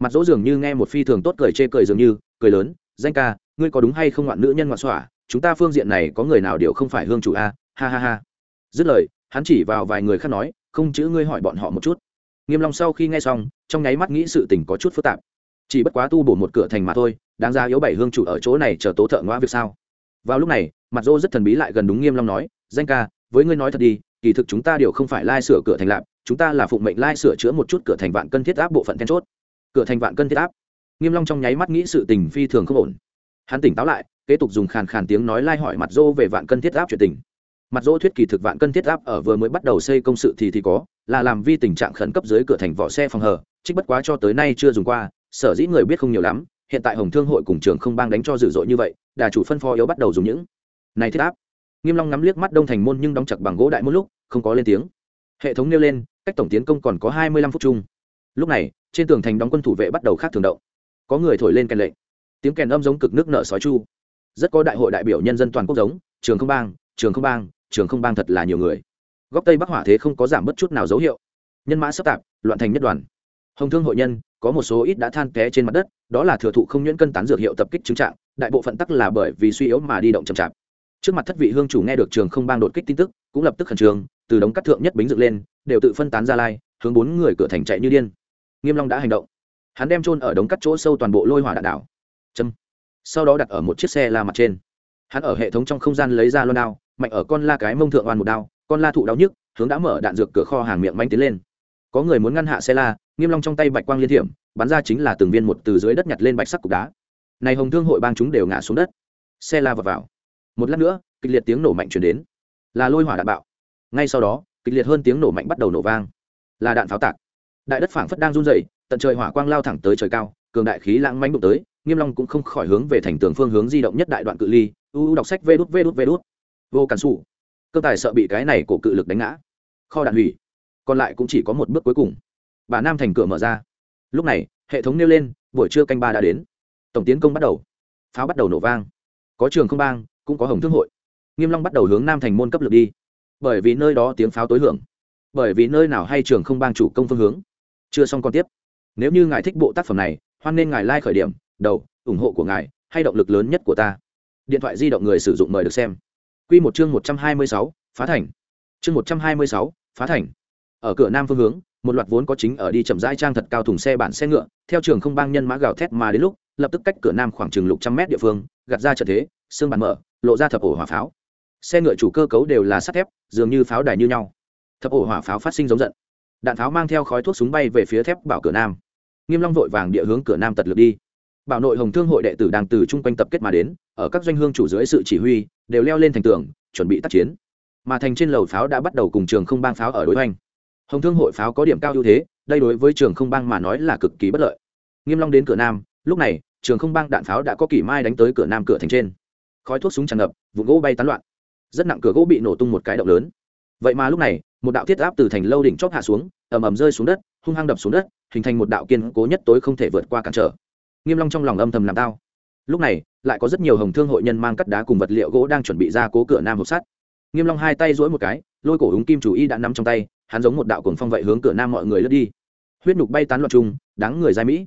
Mặt dỗ dường như nghe một phi thường tốt cười chê cười dường như, cười lớn, danh ca, ngươi có đúng hay không ngoạn nữ nhân ngoạn xỏa? Chúng ta phương diện này có người nào điều không phải hương chủ a? Ha ha ha. Dứt lời, hắn chỉ vào vài người khác nói, không chữ ngươi hỏi bọn họ một chút. Nghiêm long sau khi nghe xong, trong nháy mắt nghĩ sự tình có chút phức tạp chỉ bất quá tu bổ một cửa thành mà thôi, đáng ra yếu bảy hương chủ ở chỗ này chờ tố thợ ngoa việc sao? Vào lúc này, mặt dô rất thần bí lại gần đúng nghiêm long nói, danh ca, với ngươi nói thật đi, kỳ thực chúng ta đều không phải lai sửa cửa thành lạp, chúng ta là phụng mệnh lai sửa chữa một chút cửa thành vạn cân thiết áp bộ phận then chốt. Cửa thành vạn cân thiết áp? Nghiêm long trong nháy mắt nghĩ sự tình phi thường không ổn. Hắn tỉnh táo lại, kế tục dùng khàn khàn tiếng nói lai hỏi mặt dô về vạn cân thiết áp chuyện tình. Mặt dỗ thuyết kỳ thực vạn cân thiết áp ở vừa mới bắt đầu xây công sự thì thì có, là làm vi tình trạng khẩn cấp dưới cửa thành vỏ xe phòng hờ trích bất quá cho tới nay chưa dùng qua sở dĩ người biết không nhiều lắm, hiện tại hồng thương hội cùng trường không bang đánh cho dữ dội như vậy, đà chủ phân phó yếu bắt đầu dùng những này thiết áp. Nghiêm long ngắm liếc mắt đông thành môn nhưng đóng chặt bằng gỗ đại một lúc, không có lên tiếng. Hệ thống nêu lên, cách tổng tiến công còn có hai mươi lăm phút chung. Lúc này, trên tường thành đóng quân thủ vệ bắt đầu khác thường động. Có người thổi lên kèn lệnh. Tiếng kèn âm giống cực nước nợ sói chu. Rất có đại hội đại biểu nhân dân toàn quốc giống, trường không bang, trường không bang, trường không bang thật là nhiều người. Góc tây bắc hỏa thế không có giảm bất chút nào dấu hiệu. Nhân mã sắp tạp, loạn thành nhất đoàn. Hồng thương hội nhân có một số ít đã than té trên mặt đất, đó là thừa thụ không nhuyễn cân tán dược hiệu tập kích chứng trạng, đại bộ phận tắc là bởi vì suy yếu mà đi động chậm chạp. Trước mặt thất vị hương chủ nghe được trường không bang đột kích tin tức, cũng lập tức khẩn trương, từ đống cắt thượng nhất bính dựng lên, đều tự phân tán ra lai, hướng bốn người cửa thành chạy như điên. Nghiêm long đã hành động. Hắn đem trôn ở đống cắt chỗ sâu toàn bộ lôi hỏa đạn đảo. Châm. Sau đó đặt ở một chiếc xe la mặt trên. Hắn ở hệ thống trong không gian lấy ra loan đao, mạnh ở con la cái mông thượng oan một đao, con la thụ đau nhức, hướng đã mở đạn dược cửa kho hàng miệng manh tiến lên có người muốn ngăn hạ xe la, nghiêm long trong tay bạch quang liên thiểm, bắn ra chính là từng viên một từ dưới đất nhặt lên bạch sắc cục đá. Này hồng thương hội bang chúng đều ngã xuống đất. Xe la vào vào. Một lát nữa, kịch liệt tiếng nổ mạnh truyền đến. Là lôi hỏa đạn bạo. Ngay sau đó, kịch liệt hơn tiếng nổ mạnh bắt đầu nổ vang. Là đạn pháo tạc. Đại đất phảng phất đang run rẩy, tận trời hỏa quang lao thẳng tới trời cao, cường đại khí lãng manh đụng tới, nghiêm long cũng không khỏi hướng về thành tường phương hướng di động nhất đại đoạn cự ly, u đọc sách vê đút vê đút vê đút. Vô cản sụ cơ tài sợ bị cái này cổ cự lực đánh ngã. Kho đạn hủy còn lại cũng chỉ có một bước cuối cùng. Bà nam thành cửa mở ra. Lúc này hệ thống nêu lên buổi trưa canh ba đã đến. Tổng tiến công bắt đầu. Pháo bắt đầu nổ vang. Có trường không bang cũng có hồng thương hội. Nghiêm long bắt đầu hướng nam thành môn cấp lực đi. Bởi vì nơi đó tiếng pháo tối hưởng. Bởi vì nơi nào hay trường không bang chủ công phương hướng. Chưa xong còn tiếp. Nếu như ngài thích bộ tác phẩm này hoan nên ngài like khởi điểm đầu ủng hộ của ngài hay động lực lớn nhất của ta. Điện thoại di động người sử dụng mời được xem. Quy một chương 126, phá thành. Chương 126, phá thành. Ở cửa nam phương hướng, một loạt vốn có chính ở đi chậm rãi trang thật cao thùng xe bản xe ngựa, theo trường không bang nhân mã gào thét mà đến lúc, lập tức cách cửa nam khoảng chừng lục trăm mét địa phương, gạt ra trận thế, xương bản mở, lộ ra thập ổ hỏa pháo. Xe ngựa chủ cơ cấu đều là sắt thép, dường như pháo đài như nhau. Thập ổ hỏa pháo phát sinh giống giận. Đạn pháo mang theo khói thuốc súng bay về phía thép bảo cửa nam. Nghiêm Long vội vàng địa hướng cửa nam tật lực đi bảo nội hồng thương hội đệ tử đang từ chung quanh tập kết mà đến ở các doanh hương chủ dưới sự chỉ huy đều leo lên thành tường chuẩn bị tác chiến mà thành trên lầu pháo đã bắt đầu cùng trường không bang pháo ở đối hoành hồng thương hội pháo có điểm cao ưu thế, đây đối với trường không bang mà nói là cực kỳ bất lợi. Nghiêm long đến cửa nam, lúc này, trường không bang đạn pháo đã có kỷ mai đánh tới cửa nam cửa thành trên. Khói thuốc súng tràn ngập vụ gỗ bay tán loạn. Rất nặng cửa gỗ bị nổ tung một cái động lớn. Vậy mà lúc này, một đạo thiết áp từ thành lâu đỉnh chót hạ xuống, ầm ầm rơi xuống đất, hung hăng đập xuống đất, hình thành một đạo kiên cố nhất tối không thể vượt qua cản trở. Nghiêm long trong lòng âm thầm làm tao. Lúc này, lại có rất nhiều hồng thương hội nhân mang cắt đá cùng vật liệu gỗ đang chuẩn bị ra cố cửa nam hộp sắt. Nghiêm long hai tay duỗi một cái, lôi cổ úng kim chủ y đã nắm trong tay hắn giống một đạo cuồng phong vậy hướng cửa nam mọi người lướt đi. Huyết nhục bay tán loạn chung đáng người giai mỹ.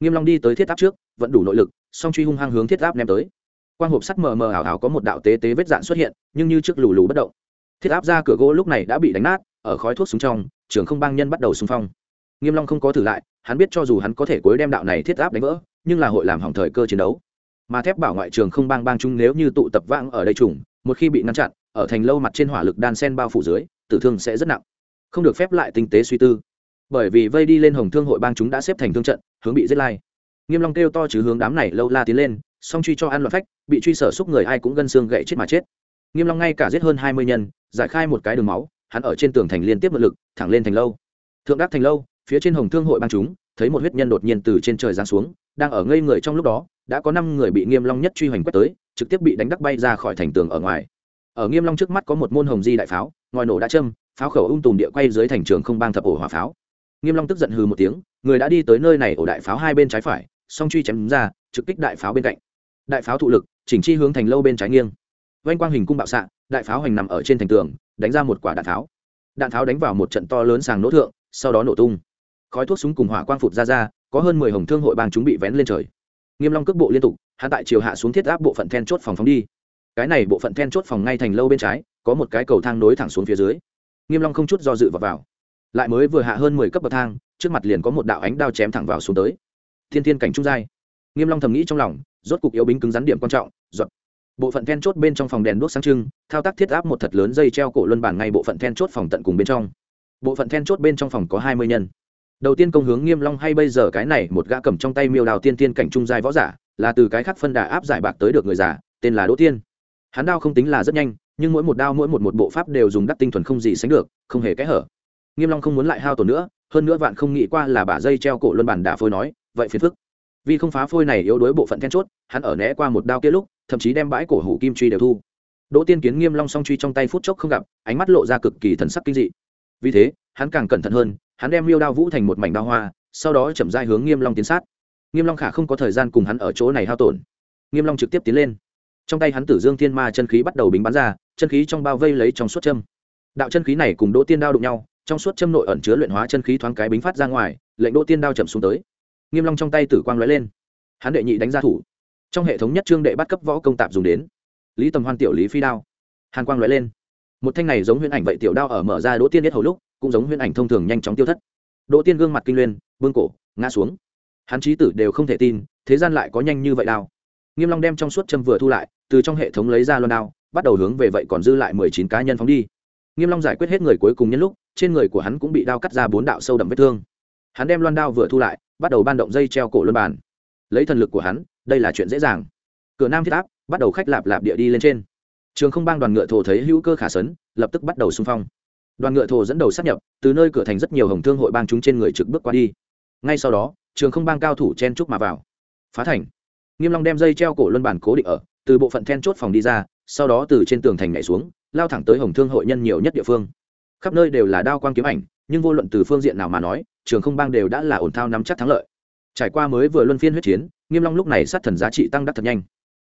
Nghiêm long đi tới thiết áp trước vẫn đủ nội lực, song truy hung hăng hướng thiết áp ném tới. Quang hộp sắt mờ mờ ảo ảo có một đạo tế tế vết dạn xuất hiện, nhưng như trước lù lù bất động. Thiết áp ra cửa gỗ lúc này đã bị đánh nát, ở khói thuốc xuống trong, trường không bang nhân bắt đầu xung phong. Nghiêm long không có thử lại, hắn biết cho dù hắn có thể cuối đem đạo này thiết áp đánh vỡ, nhưng là hội làm hỏng thời cơ chiến đấu. Mà thép bảo ngoại trường không bang bang chung nếu như tụ tập vãng ở đây trùng, một khi bị ngăn chặn, ở thành lâu mặt trên hỏa lực đan sen bao phủ dưới, tử thương sẽ rất nặng không được phép lại tinh tế suy tư. Bởi vì vây đi lên hồng thương hội bang chúng đã xếp thành thương trận, hướng bị giết lai. Nghiêm long kêu to chứ hướng đám này lâu la tiến lên, song truy cho ăn loạn phách, bị truy sở xúc người ai cũng gân xương gãy chết mà chết. Nghiêm long ngay cả giết hơn hai mươi nhân, giải khai một cái đường máu, hắn ở trên tường thành liên tiếp mượn lực, thẳng lên thành lâu. Thượng đắc thành lâu, phía trên hồng thương hội bang chúng, thấy một huyết nhân đột nhiên từ trên trời giáng xuống, đang ở ngây người trong lúc đó, đã có năm người bị nghiêm long nhất truy hoành quét tới, trực tiếp bị đánh đắc bay ra khỏi thành tường ở ngoài. Ở nghiêm long trước mắt có một môn hồng di đại pháo, ngòi nổ đã châm pháo khẩu ung tùm địa quay dưới thành trường không bang thập ổ hỏa pháo. Nghiêm long tức giận hừ một tiếng, người đã đi tới nơi này ổ đại pháo hai bên trái phải, song truy chém ra, trực kích đại pháo bên cạnh. Đại pháo thụ lực, chỉnh chi hướng thành lâu bên trái nghiêng. Vanh quang hình cung bạo xạ, đại pháo hành nằm ở trên thành tường, đánh ra một quả đạn tháo đạn tháo đánh vào một trận to lớn sàng nỗ thượng, sau đó nổ tung. Khói thuốc súng cùng hỏa quang phụt ra ra, có hơn mười hồng thương hội bang chúng bị vén lên trời. Nghiêm long cước bộ liên tục, hạ tại chiều hạ xuống thiết áp bộ phận then chốt phòng phóng đi. Cái này bộ phận then chốt phòng ngay thành lâu bên trái, có một cái cầu thang nối thẳng xuống phía dưới nghiêm long không chút do dự vào vào. Lại mới vừa hạ hơn mười cấp bậc thang, trước mặt liền có một đạo ánh đao chém thẳng vào xuống tới. Thiên thiên cảnh trung giai. Nghiêm long thầm nghĩ trong lòng, rốt cục yếu binh cứng rắn điểm quan trọng, giật. Bộ phận then chốt bên trong phòng đèn đuốc sáng trưng, thao tác thiết áp một thật lớn dây treo cổ luân bản ngay bộ phận then chốt phòng tận cùng bên trong. Bộ phận then chốt bên trong phòng có hai mươi nhân. Đầu tiên công hướng nghiêm long hay bây giờ cái này một gã cầm trong tay miêu đào tiên tiên cảnh trung giai võ giả, là từ cái khắc phân đà áp giải bạc tới được người giả tên là đỗ tiên hắn đao không tính là rất nhanh nhưng mỗi một đao mỗi một một bộ pháp đều dùng đắc tinh thuần không gì sánh được, không hề kẽ hở. Nghiêm long không muốn lại hao tổn nữa, hơn nữa vạn không nghĩ qua là bả dây treo cổ luân bản đả phôi nói, vậy phiền phức. Vì không phá phôi này yếu đuối bộ phận then chốt, hắn ở né qua một đao kia lúc, thậm chí đem bãi cổ hủ kim truy đều thu. Đỗ tiên kiến nghiêm long song truy trong tay phút chốc không gặp, ánh mắt lộ ra cực kỳ thần sắc kinh dị. Vì thế, hắn càng cẩn thận hơn, hắn đem miêu đao vũ thành một mảnh đao hoa, sau đó chậm rãi hướng nghiêm long tiến sát. Nghiêm long khả không có thời gian cùng hắn ở chỗ này hao tổn. Nghiêm long trực tiếp tiến lên. Trong tay hắn tử dương thiên ma chân khí bắt đầu bính bắn ra chân khí trong bao vây lấy trong suốt châm. Đạo chân khí này cùng đỗ tiên đao đụng nhau, trong suốt châm nội ẩn chứa luyện hóa chân khí thoáng cái bính phát ra ngoài, lệnh đỗ tiên đao chậm xuống tới. Nghiêm long trong tay tử quang lóe lên. Hắn đệ nhị đánh ra thủ. Trong hệ thống nhất trương đệ bắt cấp võ công tạp dùng đến. Lý tầm hoan tiểu lý phi đao. Hàn quang lóe lên. Một thanh này giống huyễn ảnh vậy tiểu đao ở mở ra đỗ tiên biết hầu lúc, cũng giống huyễn ảnh thông thường nhanh chóng tiêu thất. Đỗ tiên gương mặt kinh luyên vương cổ, ngã xuống. Hắn trí tử đều không thể tin, thế gian lại có nhanh như vậy đao. Nghiêm long đem trong suốt châm vừa thu lại, từ trong hệ thống lấy ra loan đao bắt đầu hướng về vậy còn dư lại mười chín cá nhân phóng đi. Nghiêm long giải quyết hết người cuối cùng nhân lúc, trên người của hắn cũng bị đao cắt ra bốn đạo sâu đậm vết thương. Hắn đem loan đao vừa thu lại, bắt đầu ban động dây treo cổ luân bàn. Lấy thần lực của hắn, đây là chuyện dễ dàng. Cửa nam thiết áp bắt đầu khách lạp lạp địa đi lên trên. Trường không bang đoàn ngựa thổ thấy hữu cơ khả sấn, lập tức bắt đầu xung phong. Đoàn ngựa thổ dẫn đầu sát nhập, từ nơi cửa thành rất nhiều hồng thương hội bang chúng trên người trực bước qua đi. Ngay sau đó, trường không bang cao thủ chen trúc mà vào. Phá thành. Nghiêm long đem dây treo cổ luân bản cố định ở, từ bộ phận then chốt phòng đi ra sau đó từ trên tường thành nhảy xuống, lao thẳng tới hồng thương hội nhân nhiều nhất địa phương. Khắp nơi đều là đao quang kiếm ảnh, nhưng vô luận từ phương diện nào mà nói, trường không bang đều đã là ổn thao nắm chắc thắng lợi. Trải qua mới vừa luân phiên huyết chiến, nghiêm long lúc này sát thần giá trị tăng đắc thật nhanh.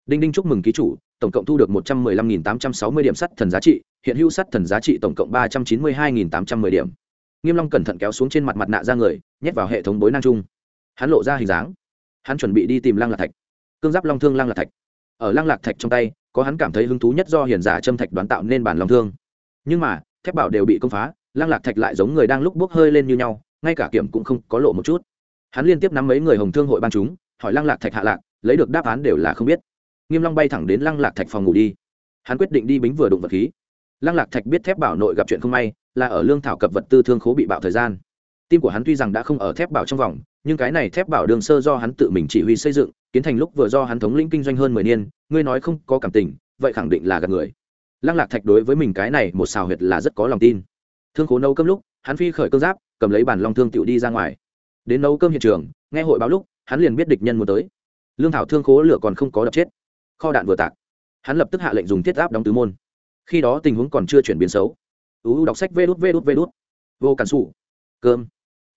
Đinh đinh chúc mừng ký chủ, tổng cộng thu được một trăm mười lăm nghìn tám trăm sáu mươi điểm sắt thần giá trị, hiện hữu sắt thần giá trị tổng cộng ba trăm chín mươi hai nghìn tám trăm mười điểm. Nghiêm long cẩn thận kéo xuống trên mặt mặt nạ ra người, nhét vào hệ thống bối năng trung hắn lộ ra hình dáng. Hắn chuẩn bị đi tìm lăng lạc thạch. Cương giáp long thương lăng lạc thạch ở lăng lạc thạch trong tay, có hắn cảm thấy hứng thú nhất do hiền giả châm thạch đoán tạo nên bản lòng thương. Nhưng mà, thép bảo đều bị công phá, lăng lạc thạch lại giống người đang lúc bốc hơi lên như nhau, ngay cả kiểm cũng không có lộ một chút. Hắn liên tiếp nắm mấy người hồng thương hội ban chúng, hỏi lăng lạc thạch hạ lạc, lấy được đáp án đều là không biết. Nghiêm long bay thẳng đến lăng lạc thạch phòng ngủ đi. Hắn quyết định đi bính vừa đụng vật khí. Lăng lạc thạch biết thép bảo nội gặp chuyện không may, là ở lương thảo cập vật tư thương khố bị bạo thời gian tim của hắn tuy rằng đã không ở thép bảo trong vòng, nhưng cái này thép bảo đường sơ do hắn tự mình chỉ huy xây dựng, kiến thành lúc vừa do hắn thống lĩnh kinh doanh hơn mười niên, ngươi nói không có cảm tình, vậy khẳng định là gạt người. Lăng lạc thạch đối với mình cái này một xào huyệt là rất có lòng tin. Thương khố nấu cơm lúc, hắn phi khởi cơm giáp, cầm lấy bàn long thương tựu đi ra ngoài. Đến nấu cơm hiện trường, nghe hội báo lúc, hắn liền biết địch nhân muốn tới. Lương thảo thương khố lửa còn không có đập chết. Kho đạn vừa tạc, hắn lập tức hạ lệnh dùng thiết áp đóng tứ môn. Khi đó tình huống còn chưa chuyển biến xấu. Uu đọc sách vê đút vê đút vê đút. Vô cản xù cơm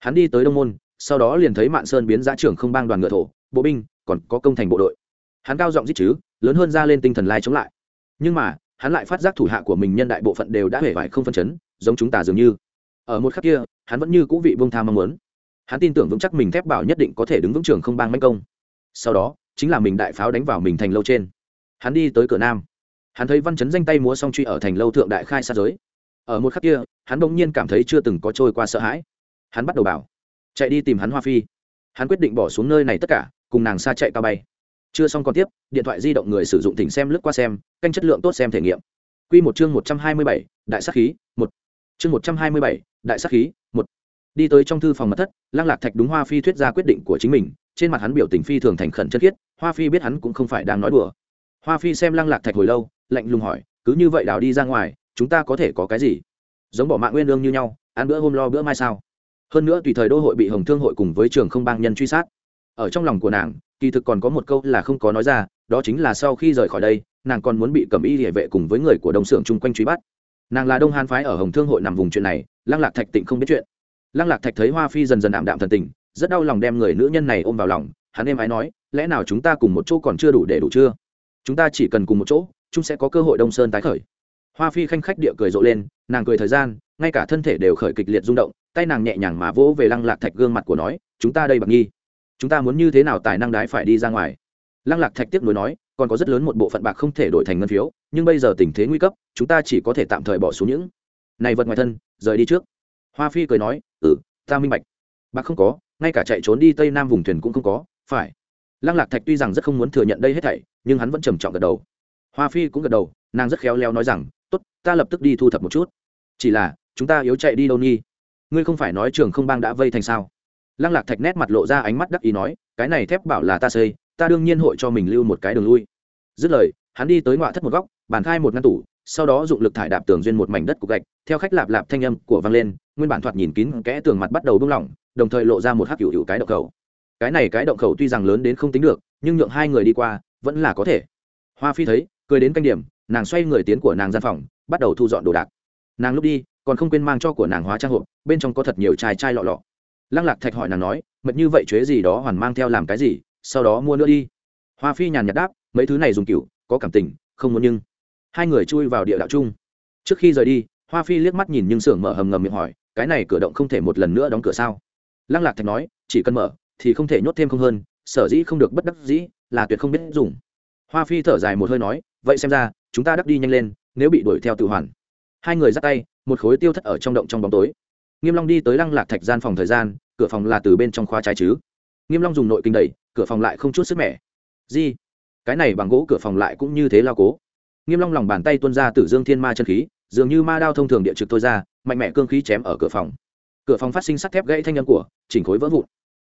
hắn đi tới đông môn, sau đó liền thấy mạn sơn biến giã trưởng không bang đoàn ngựa thổ, bộ binh, còn có công thành bộ đội. Hắn cao giọng giết chứ, lớn hơn ra lên tinh thần lai chống lại. Nhưng mà, hắn lại phát giác thủ hạ của mình nhân đại bộ phận đều đã hể vải không phân chấn, giống chúng ta dường như. Ở một khắc kia, hắn vẫn như cũ vị vương tham mong muốn. Hắn tin tưởng vững chắc mình thép bảo nhất định có thể đứng vững trường không bang manh công. Sau đó, chính là mình đại pháo đánh vào mình thành lâu trên. Hắn đi tới cửa nam. Hắn thấy văn chấn danh tay múa song truy ở thành lâu thượng đại khai xa giới. Ở một khắc kia, hắn bỗng nhiên cảm thấy chưa từng có trôi qua sợ hãi hắn bắt đầu bảo, chạy đi tìm hắn hoa phi. Hắn quyết định bỏ xuống nơi này tất cả, cùng nàng xa chạy cao bay. Chưa xong còn tiếp, điện thoại di động người sử dụng thỉnh xem lướt qua xem, canh chất lượng tốt xem thể nghiệm. Q một chương một trăm hai mươi bảy, đại sắc khí, một. Chương một trăm hai mươi bảy, đại sắc khí, một. Đi tới trong thư phòng mật thất, lăng lạc thạch đúng hoa phi thuyết ra quyết định của chính mình, trên mặt hắn biểu tình phi thường thành khẩn chất khiết hoa phi biết hắn cũng không phải đang nói đùa. Hoa phi xem lăng lạc thạch hồi lâu, lạnh lùng hỏi, cứ như vậy đào đi ra ngoài, chúng ta có thể có cái gì? Giống bỏ mạng nguyên lương như nhau, ăn bữa hôm lo bữa mai sao? Hơn nữa tùy thời đô hội bị hồng thương hội cùng với trường không bang nhân truy sát. Ở trong lòng của nàng, kỳ thực còn có một câu là không có nói ra, đó chính là sau khi rời khỏi đây, nàng còn muốn bị cầm y địa vệ cùng với người của đông xưởng chung quanh truy bắt. Nàng là đông hán phái ở hồng thương hội nằm vùng chuyện này, lăng lạc thạch tịnh không biết chuyện. Lăng lạc thạch thấy hoa phi dần dần ảm đạm thần tình, rất đau lòng đem người nữ nhân này ôm vào lòng, hắn êm ái nói, lẽ nào chúng ta cùng một chỗ còn chưa đủ để đủ chưa? Chúng ta chỉ cần cùng một chỗ, chúng sẽ có cơ hội đông sơn tái khởi hoa phi khanh khách địa cười rộ lên, nàng cười thời gian, ngay cả thân thể đều khởi kịch liệt rung động, tay nàng nhẹ nhàng mà vỗ về lăng lạc thạch gương mặt của nói, chúng ta đây bằng nghi chúng ta muốn như thế nào tài năng đái phải đi ra ngoài? Lăng lạc thạch tiếp nối nói, còn có rất lớn một bộ phận bạc không thể đổi thành ngân phiếu, nhưng bây giờ tình thế nguy cấp, chúng ta chỉ có thể tạm thời bỏ xuống những này vật ngoài thân, rời đi trước. Hoa phi cười nói ừ ta minh bạch. Bạc không có, ngay cả chạy trốn đi tây nam vùng thuyền cũng không có, phải. Lăng lạc thạch tuy rằng rất không muốn thừa nhận đây hết thảy, nhưng hắn vẫn trầm trọng gật đầu. Hoa phi cũng gật đầu, nàng rất khéo léo nói rằng tốt, ta lập tức đi thu thập một chút. Chỉ là, chúng ta yếu chạy đi đâu nhi? Ngươi không phải nói trường không bang đã vây thành sao? Lăng lạc thạch nét mặt lộ ra ánh mắt đắc ý nói, cái này thép bảo là ta xây, ta đương nhiên hội cho mình lưu một cái đường lui. Dứt lời, hắn đi tới ngoại thất một góc, bàn khai một ngăn tủ, sau đó dụng lực thải đạp tường duyên một mảnh đất cục gạch, theo khách lạp lạp thanh âm của vang lên, nguyên bản thoạt nhìn kín kẽ tường mặt bắt đầu bung lỏng, đồng thời lộ ra một hắc hữu hữu cái động khẩu. Cái này cái động khẩu tuy rằng lớn đến không tính được, nhưng nhượng hai người đi qua, vẫn là có thể. Hoa phi thấy, cười đến canh điểm nàng xoay người tiến của nàng gian phòng, bắt đầu thu dọn đồ đạc. Nàng lúc đi, còn không quên mang cho của nàng hóa trang hộp, bên trong có thật nhiều chai chai lọ lọ. Lăng lạc thạch hỏi nàng nói mật như vậy chế gì đó hoàn mang theo làm cái gì, sau đó mua nữa đi. Hoa phi nhàn nhạt đáp, mấy thứ này dùng cựu có cảm tình, không muốn nhưng. Hai người chui vào địa đạo chung. Trước khi rời đi, hoa phi liếc mắt nhìn nhưng xưởng mở hầm ngầm miệng hỏi, cái này cửa động không thể một lần nữa đóng cửa sao? Lăng lạc thạch nói, chỉ cần mở, thì không thể nhốt thêm không hơn, sở dĩ không được bất đắc dĩ, là tuyệt không biết dùng. Hoa phi thở dài một hơi nói, vậy xem ra chúng ta đắp đi nhanh lên, nếu bị đuổi theo tự hoàn. Hai người dắt tay, một khối tiêu thất ở trong động trong bóng tối. Nghiêm long đi tới lăng lạc thạch gian phòng thời gian, cửa phòng là từ bên trong khóa trái chứ. Nghiêm long dùng nội kinh đẩy, cửa phòng lại không chút sức mẻ. Gì? Cái này bằng gỗ cửa phòng lại cũng như thế lao cố. Nghiêm long lòng bàn tay tuôn ra tử dương thiên ma chân khí, dường như ma đao thông thường địa trực thôi ra, mạnh mẽ cương khí chém ở cửa phòng. Cửa phòng phát sinh sắt thép gãy thanh âm của, chỉnh khối vỡ vụn.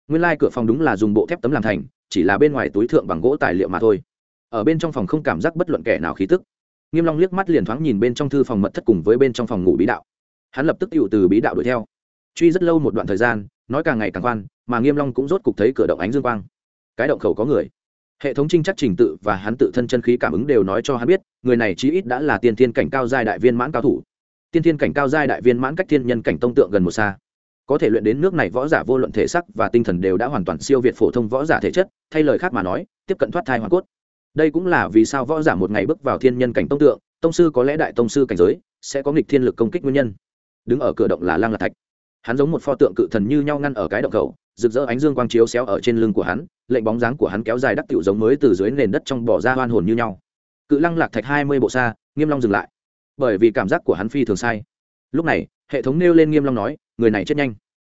Nguyên lai cửa phòng đúng là dùng bộ thép tấm làm thành, chỉ là bên ngoài túi thượng bằng gỗ tài liệu mà thôi. Ở bên trong phòng không cảm giác bất luận kẻ nào khí tức nghiêm long liếc mắt liền thoáng nhìn bên trong thư phòng mật thất cùng với bên trong phòng ngủ bí đạo. Hắn lập tức tựu từ bí đạo đuổi theo. Truy rất lâu một đoạn thời gian, nói càng ngày càng khoan, mà nghiêm long cũng rốt cục thấy cửa động ánh dương quang. Cái động khẩu có người. Hệ thống trinh chắc trình tự và hắn tự thân chân khí cảm ứng đều nói cho hắn biết, người này chí ít đã là tiên thiên cảnh cao giai đại viên mãn cao thủ. Tiên thiên cảnh cao giai đại viên mãn cách thiên nhân cảnh tông tượng gần một xa. Có thể luyện đến nước này võ giả vô luận thể sắc và tinh thần đều đã hoàn toàn siêu việt phổ thông võ giả thể chất, thay lời khác mà nói, tiếp cận thoát thai hoàn cốt đây cũng là vì sao võ giả một ngày bước vào thiên nhân cảnh tông tượng, tông sư có lẽ đại tông sư cảnh giới, sẽ có nghịch thiên lực công kích nguyên nhân. Đứng ở cửa động là lang lạc thạch. Hắn giống một pho tượng cự thần như nhau ngăn ở cái động khẩu rực rỡ ánh dương quang chiếu xéo ở trên lưng của hắn, lệnh bóng dáng của hắn kéo dài đắc tiểu giống mới từ dưới nền đất trong bỏ ra hoan hồn như nhau. Cự lăng lạc thạch hai mươi bộ xa, nghiêm long dừng lại. Bởi vì cảm giác của hắn phi thường sai. Lúc này, hệ thống nêu lên nghiêm long nói, người này chết nhanh.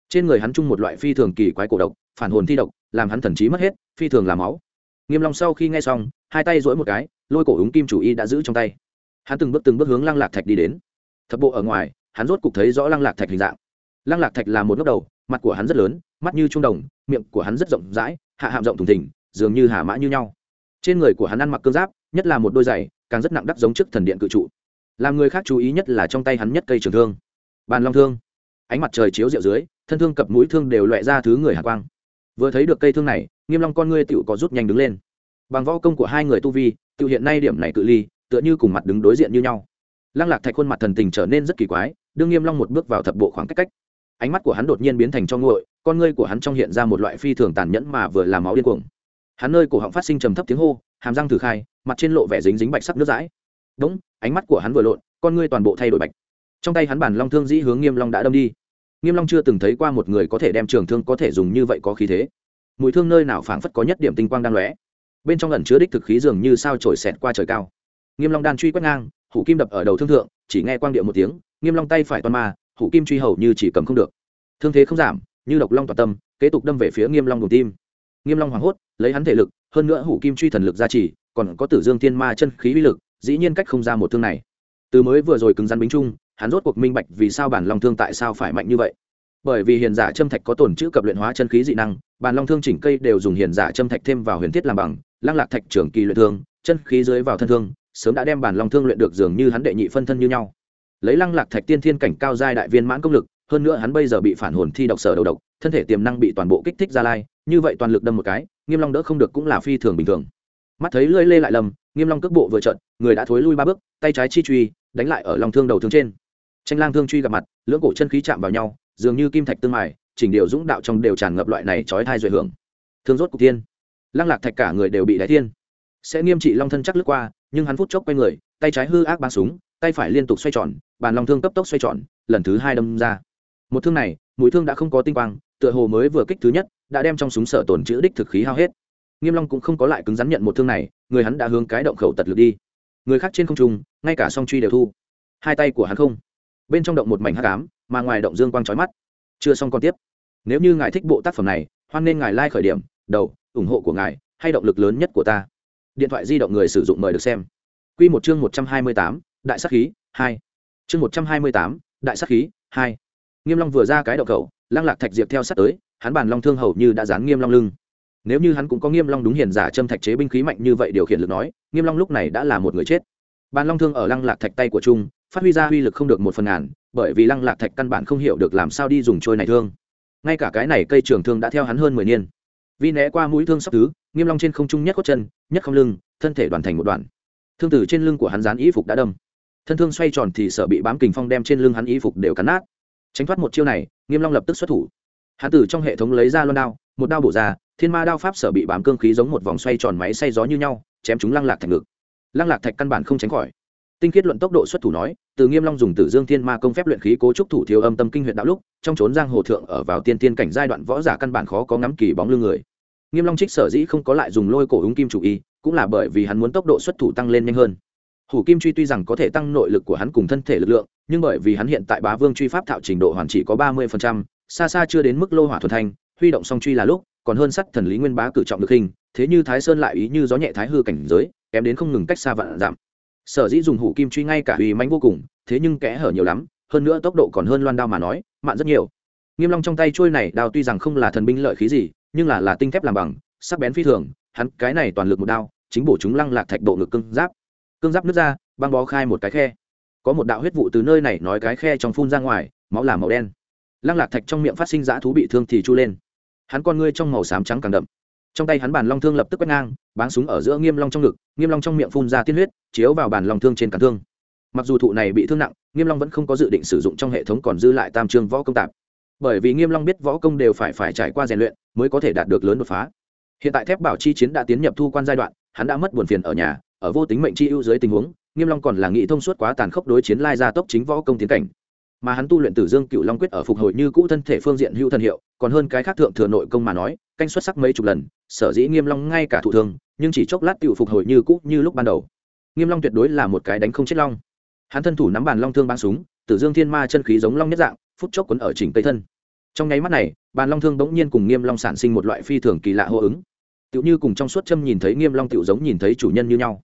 Trên người hắn chung một loại phi thường kỳ quái cổ độc, phản hồn thi độc, làm hắn thần trí mất hết, phi thường làm máu nghiêm long sau khi nghe xong, hai tay duỗi một cái, lôi cổ úng kim chủ y đã giữ trong tay. Hắn từng bước từng bước hướng lăng lạc thạch đi đến. Thập bộ ở ngoài, hắn rốt cục thấy rõ lăng lạc thạch hình dạng. Lăng lạc thạch là một ngốc đầu, mặt của hắn rất lớn, mắt như trung đồng, miệng của hắn rất rộng rãi, hạ hạm rộng thùng thình, dường như hà mã như nhau. Trên người của hắn ăn mặc cương giáp, nhất là một đôi giày, càng rất nặng đắc giống trước thần điện cự trụ. Làm người khác chú ý nhất là trong tay hắn nhất cây trường thương. Bàn long thương. Ánh mặt trời chiếu rượu dưới, thân thương cập mũi thương đều loẹ ra thứ người hạ quang vừa thấy được cây thương này, nghiêm long con ngươi tựu có rút nhanh đứng lên. Bằng võ công của hai người tu vi, tựu hiện nay điểm này cự ly, tựa như cùng mặt đứng đối diện như nhau. Lăng lạc thạch khuôn mặt thần tình trở nên rất kỳ quái đương nghiêm long một bước vào thập bộ khoảng cách cách. Ánh mắt của hắn đột nhiên biến thành cho nguội, con ngươi của hắn trong hiện ra một loại phi thường tàn nhẫn mà vừa làm máu điên cuồng. Hắn nơi cổ họng phát sinh trầm thấp tiếng hô, hàm răng thử khai, mặt trên lộ vẻ dính dính bạch sắc nước dãi. Đúng, ánh mắt của hắn vừa lộn, con ngươi toàn bộ thay đổi bạch. Trong tay hắn bản long thương dĩ hướng nghiêm long đã đâm đi nghiêm long chưa từng thấy qua một người có thể đem trường thương có thể dùng như vậy có khí thế. Mũi thương nơi nào phảng phất có nhất điểm tinh quang đang lóe. Bên trong ẩn chứa đích thực khí dường như sao trổi xẹt qua trời cao. Nghiêm long đan truy quét ngang, hủ kim đập ở đầu thương thượng, chỉ nghe quang điệu một tiếng, nghiêm long tay phải toàn ma, hủ kim truy hầu như chỉ cầm không được. Thương thế không giảm, như độc long toàn tâm, kế tục đâm về phía nghiêm long đùm tim. Nghiêm long hoảng hốt, lấy hắn thể lực, hơn nữa hủ kim truy thần lực gia trì, còn có tử dương thiên ma chân khí uy lực, dĩ nhiên cách không ra một thương này. Từ mới vừa rồi cứng rắn bính trung hắn rốt cuộc minh bạch vì sao bản long thương tại sao phải mạnh như vậy. Bởi vì hiền giả châm thạch có tổn chữ cập luyện hóa chân khí dị năng, bản long thương chỉnh cây đều dùng hiền giả châm thạch thêm vào huyền thiết làm bằng, lăng lạc thạch trưởng kỳ luyện thương, chân khí dưới vào thân thương, sớm đã đem bản long thương luyện được dường như hắn đệ nhị phân thân như nhau. Lấy lăng lạc thạch tiên thiên cảnh cao giai đại viên mãn công lực, hơn nữa hắn bây giờ bị phản hồn thi độc sở đầu độc, thân thể tiềm năng bị toàn bộ kích thích ra lai, như vậy toàn lực đâm một cái, nghiêm long đỡ không được cũng là phi thường bình thường. Mắt thấy lưỡi lê lại lầm, nghiêm long cước bộ vừa trận người đã thối lui ba bước, tay trái chi truy, đánh lại ở lòng thương đầu thương trên tranh lang thương truy gặp mặt lưỡng cổ chân khí chạm vào nhau dường như kim thạch tương mài chỉnh điều dũng đạo trong đều tràn ngập loại này chói thai duệ hưởng. Thương rốt cục thiên, lăng lạc thạch cả người đều bị đáy thiên. Sẽ nghiêm trị long thân chắc lướt qua nhưng hắn phút chốc quay người tay trái hư ác bắn súng tay phải liên tục xoay tròn bàn long thương cấp tốc xoay tròn lần thứ hai đâm ra. Một thương này mũi thương đã không có tinh quang tựa hồ mới vừa kích thứ nhất đã đem trong súng sở tồn chữ đích thực khí hao hết. Nghiêm long cũng không có lại cứng rắn nhận một thương này người hắn đã hướng cái động khẩu tật lực đi. Người khác trên không trung ngay cả song truy đều thu. Hai tay của hắn không bên trong động một mảnh hắc ám mà ngoài động dương quang chói mắt chưa xong còn tiếp nếu như ngài thích bộ tác phẩm này hoan nên ngài like khởi điểm đầu ủng hộ của ngài hay động lực lớn nhất của ta điện thoại di động người sử dụng mời được xem Quy một chương 128, đại sát khí, 2. Chương 128, đại sát khí, 2. Nghiêm Long vừa ra cái động cầu, Lăng Lạc Thạch diệp theo sát tới, hắn bàn long thương hầu như đã dán Nghiêm Long lưng. Nếu như hắn cũng có Nghiêm Long đúng hiền giả châm thạch chế binh khí mạnh như vậy điều khiển lực nói, Nghiêm Long lúc này đã là một người chết. Bàn long thương ở Lăng Lạc Thạch tay của Trung, phát huy ra uy lực không được một phần ngàn, bởi vì Lăng Lạc Thạch căn bản không hiểu được làm sao đi dùng trôi này thương. Ngay cả cái này cây trường thương đã theo hắn hơn mười niên. vi né qua mũi thương sắp thứ, Nghiêm Long trên không trung nhất có chân, nhất không lưng, thân thể đoàn thành một đoạn thương tử trên lưng của hắn dán y phục đã đâm. Thân thương xoay tròn thì sợ bị bám kình phong đem trên lưng hắn y phục đều cắn nát. Tránh thoát một chiêu này nghiêm long lập tức xuất thủ. Hắn tử trong hệ thống lấy ra loan đao một đao bổ ra thiên ma đao pháp sở bị bám cương khí giống một vòng xoay tròn máy xay gió như nhau chém chúng lăng lạc thạch ngực. Lăng lạc thạch căn bản không tránh khỏi tinh khiết luận tốc độ xuất thủ nói, từ nghiêm long dùng tử dương thiên ma công phép luyện khí cố trúc thủ thiếu âm tâm kinh huyện đạo lúc, trong trốn giang hồ thượng ở vào tiên tiên cảnh giai đoạn võ giả căn bản khó có ngắm kỳ bóng lưng người. Nghiêm long trích sở dĩ không có lại dùng lôi cổ ứng kim chủ y, cũng là bởi vì hắn muốn tốc độ xuất thủ tăng lên nhanh hơn. Hủ kim truy tuy rằng có thể tăng nội lực của hắn cùng thân thể lực lượng, nhưng bởi vì hắn hiện tại bá vương truy pháp thạo trình độ hoàn chỉ có ba mươi xa xa chưa đến mức lô hỏa thuần thanh, huy động song truy là lúc, còn hơn sắt thần lý nguyên bá cử trọng lực hình, thế như thái sơn lại ý như gió nhẹ thái hư cảnh giới, kém đến không ngừng cách xa vạn giảm sở dĩ dùng hủ kim truy ngay cả uy mánh vô cùng, thế nhưng kẽ hở nhiều lắm, hơn nữa tốc độ còn hơn loan đao mà nói, mạn rất nhiều. Nghiêm long trong tay trôi này, đao tuy rằng không là thần binh lợi khí gì, nhưng là là tinh thép làm bằng, sắc bén phi thường, hắn cái này toàn lực một đao, chính bổ chúng lăng lạc thạch độ ngực cương giáp. Cương giáp nứt ra, băng bó khai một cái khe. Có một đạo huyết vụ từ nơi này nói cái khe trong phun ra ngoài, máu là màu đen. Lăng lạc thạch trong miệng phát sinh dã thú bị thương thì chu lên. Hắn con ngươi trong màu xám trắng càng đậm trong tay hắn bàn long thương lập tức quét ngang, báng súng ở giữa nghiêm long trong ngực, nghiêm long trong miệng phun ra tiên huyết, chiếu vào bàn long thương trên cản thương. Mặc dù thụ này bị thương nặng, nghiêm long vẫn không có dự định sử dụng trong hệ thống còn dư lại tam trương võ công tạp. Bởi vì nghiêm long biết võ công đều phải phải trải qua rèn luyện mới có thể đạt được lớn đột phá. Hiện tại thép bảo chi chiến đã tiến nhập thu quan giai đoạn, hắn đã mất buồn phiền ở nhà, ở vô tính mệnh chi ưu dưới tình huống, nghiêm long còn là nghĩ thông suốt quá tàn khốc đối chiến lai gia tốc chính võ công tiến cảnh mà hắn tu luyện tử dương cựu long quyết ở phục hồi như cũ thân thể phương diện hữu thần hiệu, còn hơn cái khác thượng thừa nội công mà nói, canh xuất sắc mấy chục lần, sở dĩ nghiêm long ngay cả thụ thương, nhưng chỉ chốc lát tiểu phục hồi như cũ như lúc ban đầu. Nghiêm long tuyệt đối là một cái đánh không chết long. Hắn thân thủ nắm bàn long thương bắn súng, tử dương thiên ma chân khí giống long nhất dạng, phút chốc quấn ở chỉnh tây thân. Trong nháy mắt này, bàn long thương bỗng nhiên cùng nghiêm long sản sinh một loại phi thường kỳ lạ hô ứng. Tựu như cùng trong suốt châm nhìn thấy nghiêm long tựu giống nhìn thấy chủ nhân như nhau.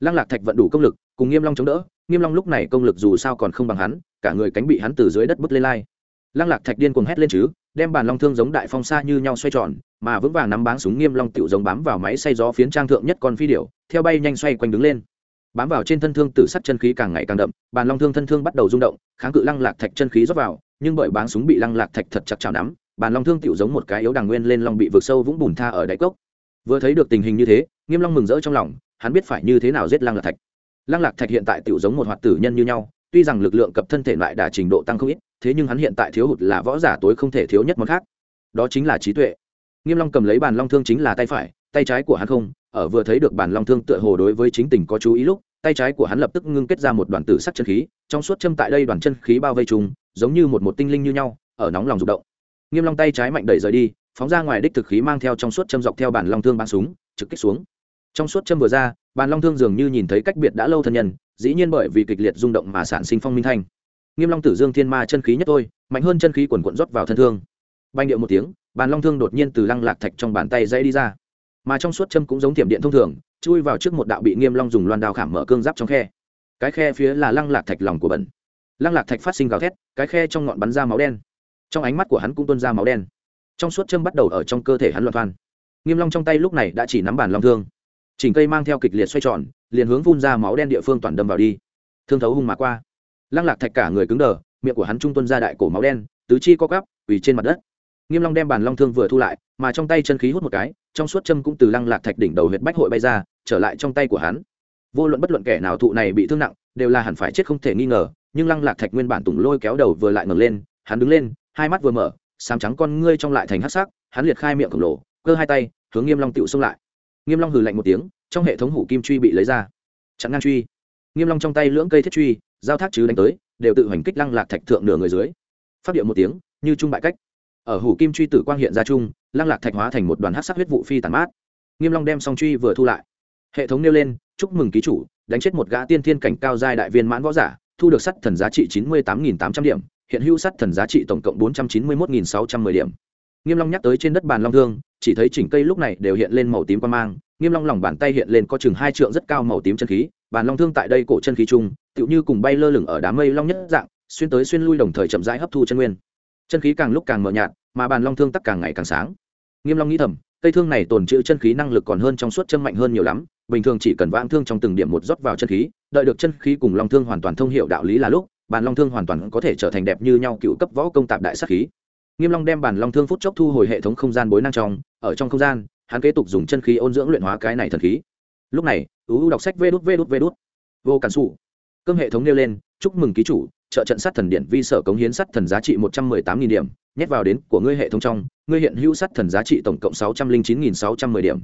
Lăng lạc thạch vận đủ công lực, cùng nghiêm long chống đỡ nghiêm long lúc này công lực dù sao còn không bằng hắn, cả người cánh bị hắn từ dưới đất bứt lên lai. Lăng lạc thạch điên cuồng hét lên chứ, đem bàn long thương giống đại phong xa như nhau xoay tròn, mà vững vàng nắm báng súng nghiêm long tiểu giống bám vào máy xay gió phiến trang thượng nhất con phi điểu, theo bay nhanh xoay quanh đứng lên. Bám vào trên thân thương tử sắt chân khí càng ngày càng đậm, bàn long thương thân thương bắt đầu rung động, kháng cự lăng lạc thạch chân khí rót vào, nhưng bởi báng súng bị lăng lạc thạch thật chặt chào nắm, bàn long thương tiểu giống một cái yếu đằng nguyên lên long bị vượt sâu vũng bùn tha ở đáy cốc. Vừa thấy được tình hình như thế, nghiêm long mừng rỡ trong lòng, hắn biết phải như thế nào giết lăng lạc thạch lăng lạc thạch hiện tại tiểu giống một hoạt tử nhân như nhau, tuy rằng lực lượng cập thân thể lại đã trình độ tăng không ít, thế nhưng hắn hiện tại thiếu hụt là võ giả tối không thể thiếu nhất món khác. Đó chính là trí tuệ. Nghiêm long cầm lấy bàn long thương chính là tay phải, tay trái của hắn không, ở vừa thấy được bàn long thương tựa hồ đối với chính tình có chú ý lúc, tay trái của hắn lập tức ngưng kết ra một đoàn tử sắc chân khí, trong suốt châm tại đây đoàn chân khí bao vây trùng giống như một một tinh linh như nhau, ở nóng lòng rụng động. Nghiêm long tay trái mạnh đẩy rời đi, phóng ra ngoài đích thực khí mang theo trong suốt châm dọc theo bản long thương bắn súng, trực kích xuống trong suốt châm vừa ra, bàn long thương dường như nhìn thấy cách biệt đã lâu thân nhân, dĩ nhiên bởi vì kịch liệt rung động mà sản sinh phong minh thanh. Nghiêm long tử dương thiên ma chân khí nhất thôi, mạnh hơn chân khí quần quận rót vào thân thương. Banh điệu một tiếng, bàn long thương đột nhiên từ lăng lạc thạch trong bàn tay dãy đi ra. Mà trong suốt châm cũng giống tiệm điện thông thường, chui vào trước một đạo bị nghiêm long dùng loan đao khảm mở cương giáp trong khe. Cái khe phía là lăng lạc thạch lòng của bẩn. Lăng lạc thạch phát sinh gào thét, cái khe trong ngọn bắn ra máu đen. Trong ánh mắt của hắn cũng tuôn ra máu đen. Trong suốt châm bắt đầu ở trong cơ thể hắn loạn thoan nghiêm long trong tay lúc này đã chỉ nắm bàn long thương chỉnh cây mang theo kịch liệt xoay tròn, liền hướng phun ra máu đen địa phương toàn đâm vào đi. Thương thấu hung mà qua. Lăng lạc thạch cả người cứng đờ, miệng của hắn trung tuân ra đại cổ máu đen, tứ chi co cắp quỳ trên mặt đất. Nghiêm long đem bàn long thương vừa thu lại, mà trong tay chân khí hút một cái, trong suốt châm cũng từ lăng lạc thạch đỉnh đầu huyệt bách hội bay ra, trở lại trong tay của hắn. Vô luận bất luận kẻ nào thụ này bị thương nặng, đều là hẳn phải chết không thể nghi ngờ, nhưng lăng lạc thạch nguyên bản tùng lôi kéo đầu vừa lại ngẩng lên, hắn đứng lên, hai mắt vừa mở, sám trắng con ngươi trong lại thành hắc sắc, hắn liệt khai miệng khổng lồ, cơ hai tay, hướng nghiêm long tựu xông lại nghiêm long hừ lạnh một tiếng, trong hệ thống hủ kim truy bị lấy ra. Chặn ngang truy. Nghiêm long trong tay lưỡng cây thiết truy, giao thác chứ đánh tới, đều tự hành kích lăng lạc thạch thượng nửa người dưới. Phát điệu một tiếng, như trung bại cách. Ở hủ kim truy tử quang hiện ra trung lăng lạc thạch hóa thành một đoàn hắc sắc huyết vụ phi tàn mát. Nghiêm long đem song truy vừa thu lại. Hệ thống nêu lên, chúc mừng ký chủ, đánh chết một gã tiên thiên cảnh cao giai đại viên mãn võ giả, thu được sắt thần giá trị chín mươi tám tám trăm điểm, hiện hữu sắt thần giá trị tổng cộng bốn trăm chín mươi một sáu trăm mười điểm. Nghiêm long nhắc tới trên đất bàn long thương chỉ thấy chỉnh cây lúc này đều hiện lên màu tím quan mang, nghiêm long lòng bàn tay hiện lên có chừng hai trượng rất cao màu tím chân khí, bàn long thương tại đây cổ chân khí chung, tựu như cùng bay lơ lửng ở đám mây long nhất dạng, xuyên tới xuyên lui đồng thời chậm rãi hấp thu chân nguyên. Chân khí càng lúc càng mờ nhạt, mà bàn long thương tắc càng ngày càng sáng. Nghiêm long nghĩ thầm, cây thương này tồn trữ chân khí năng lực còn hơn trong suốt chân mạnh hơn nhiều lắm, bình thường chỉ cần vãng thương trong từng điểm một rót vào chân khí, đợi được chân khí cùng long thương hoàn toàn thông hiểu đạo lý là lúc, bàn long thương hoàn toàn có thể trở thành đẹp như nhau cựu cấp võ công tạp đại sát khí nghiêm long đem bản long thương phút chốc thu hồi hệ thống không gian bối năng trong, ở trong không gian, hắn kế tục dùng chân khí ôn dưỡng luyện hóa cái này thần khí. Lúc này uu đọc sách vê đút vê đút vê đút. Vô cản sụ cơm hệ thống nêu lên, chúc mừng ký chủ, trợ trận sát thần điện vi sở cống hiến sát thần giá trị một trăm mười tám nghìn điểm, nhét vào đến của ngươi hệ thống trong, ngươi hiện hữu sát thần giá trị tổng cộng sáu trăm linh chín nghìn sáu trăm mười điểm.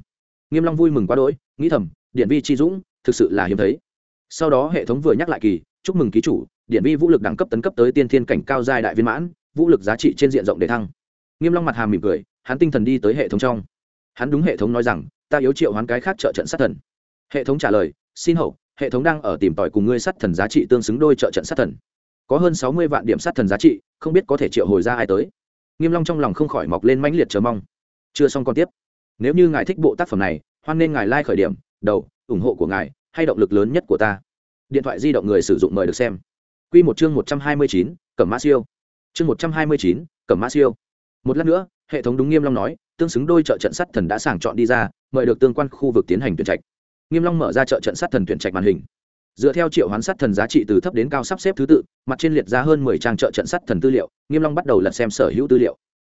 Nghiêm long vui mừng quá đỗi, nghĩ thầm, điện vi chi dũng, thực sự là hiếm thấy. Sau đó hệ thống vừa nhắc lại kỳ, chúc mừng ký chủ, điện vi vũ lực đẳng cấp tấn cấp tới tiên thiên cảnh cao giai đại viên mãn vũ lực giá trị trên diện rộng để thăng. Nghiêm long mặt hàm mỉm cười hắn tinh thần đi tới hệ thống trong. Hắn đúng hệ thống nói rằng ta yếu triệu hoán cái khác trợ trận sát thần. Hệ thống trả lời xin hậu hệ thống đang ở tìm tòi cùng ngươi sát thần giá trị tương xứng đôi trợ trận sát thần. Có hơn sáu mươi vạn điểm sát thần giá trị không biết có thể triệu hồi ra ai tới. Nghiêm long trong lòng không khỏi mọc lên mãnh liệt chờ mong. Chưa xong còn tiếp. Nếu như ngài thích bộ tác phẩm này hoan nên ngài like khởi điểm đầu ủng hộ của ngài hay động lực lớn nhất của ta. Điện thoại di động người sử dụng mời được xem. Quy một chương một trăm hai mươi chín, cẩm mã siêu chương một trăm hai mươi chín, cẩm mã siêu. Một lát nữa hệ thống đúng nghiêm long nói tương xứng đôi trợ trận sát thần đã sàng chọn đi ra mời được tương quan khu vực tiến hành tuyển trạch. Nghiêm long mở ra trợ trận sát thần tuyển trạch màn hình. Dựa theo triệu hoán sát thần giá trị từ thấp đến cao sắp xếp thứ tự mặt trên liệt ra hơn mười trang trợ trận sát thần tư liệu nghiêm long bắt đầu lật xem sở hữu tư liệu.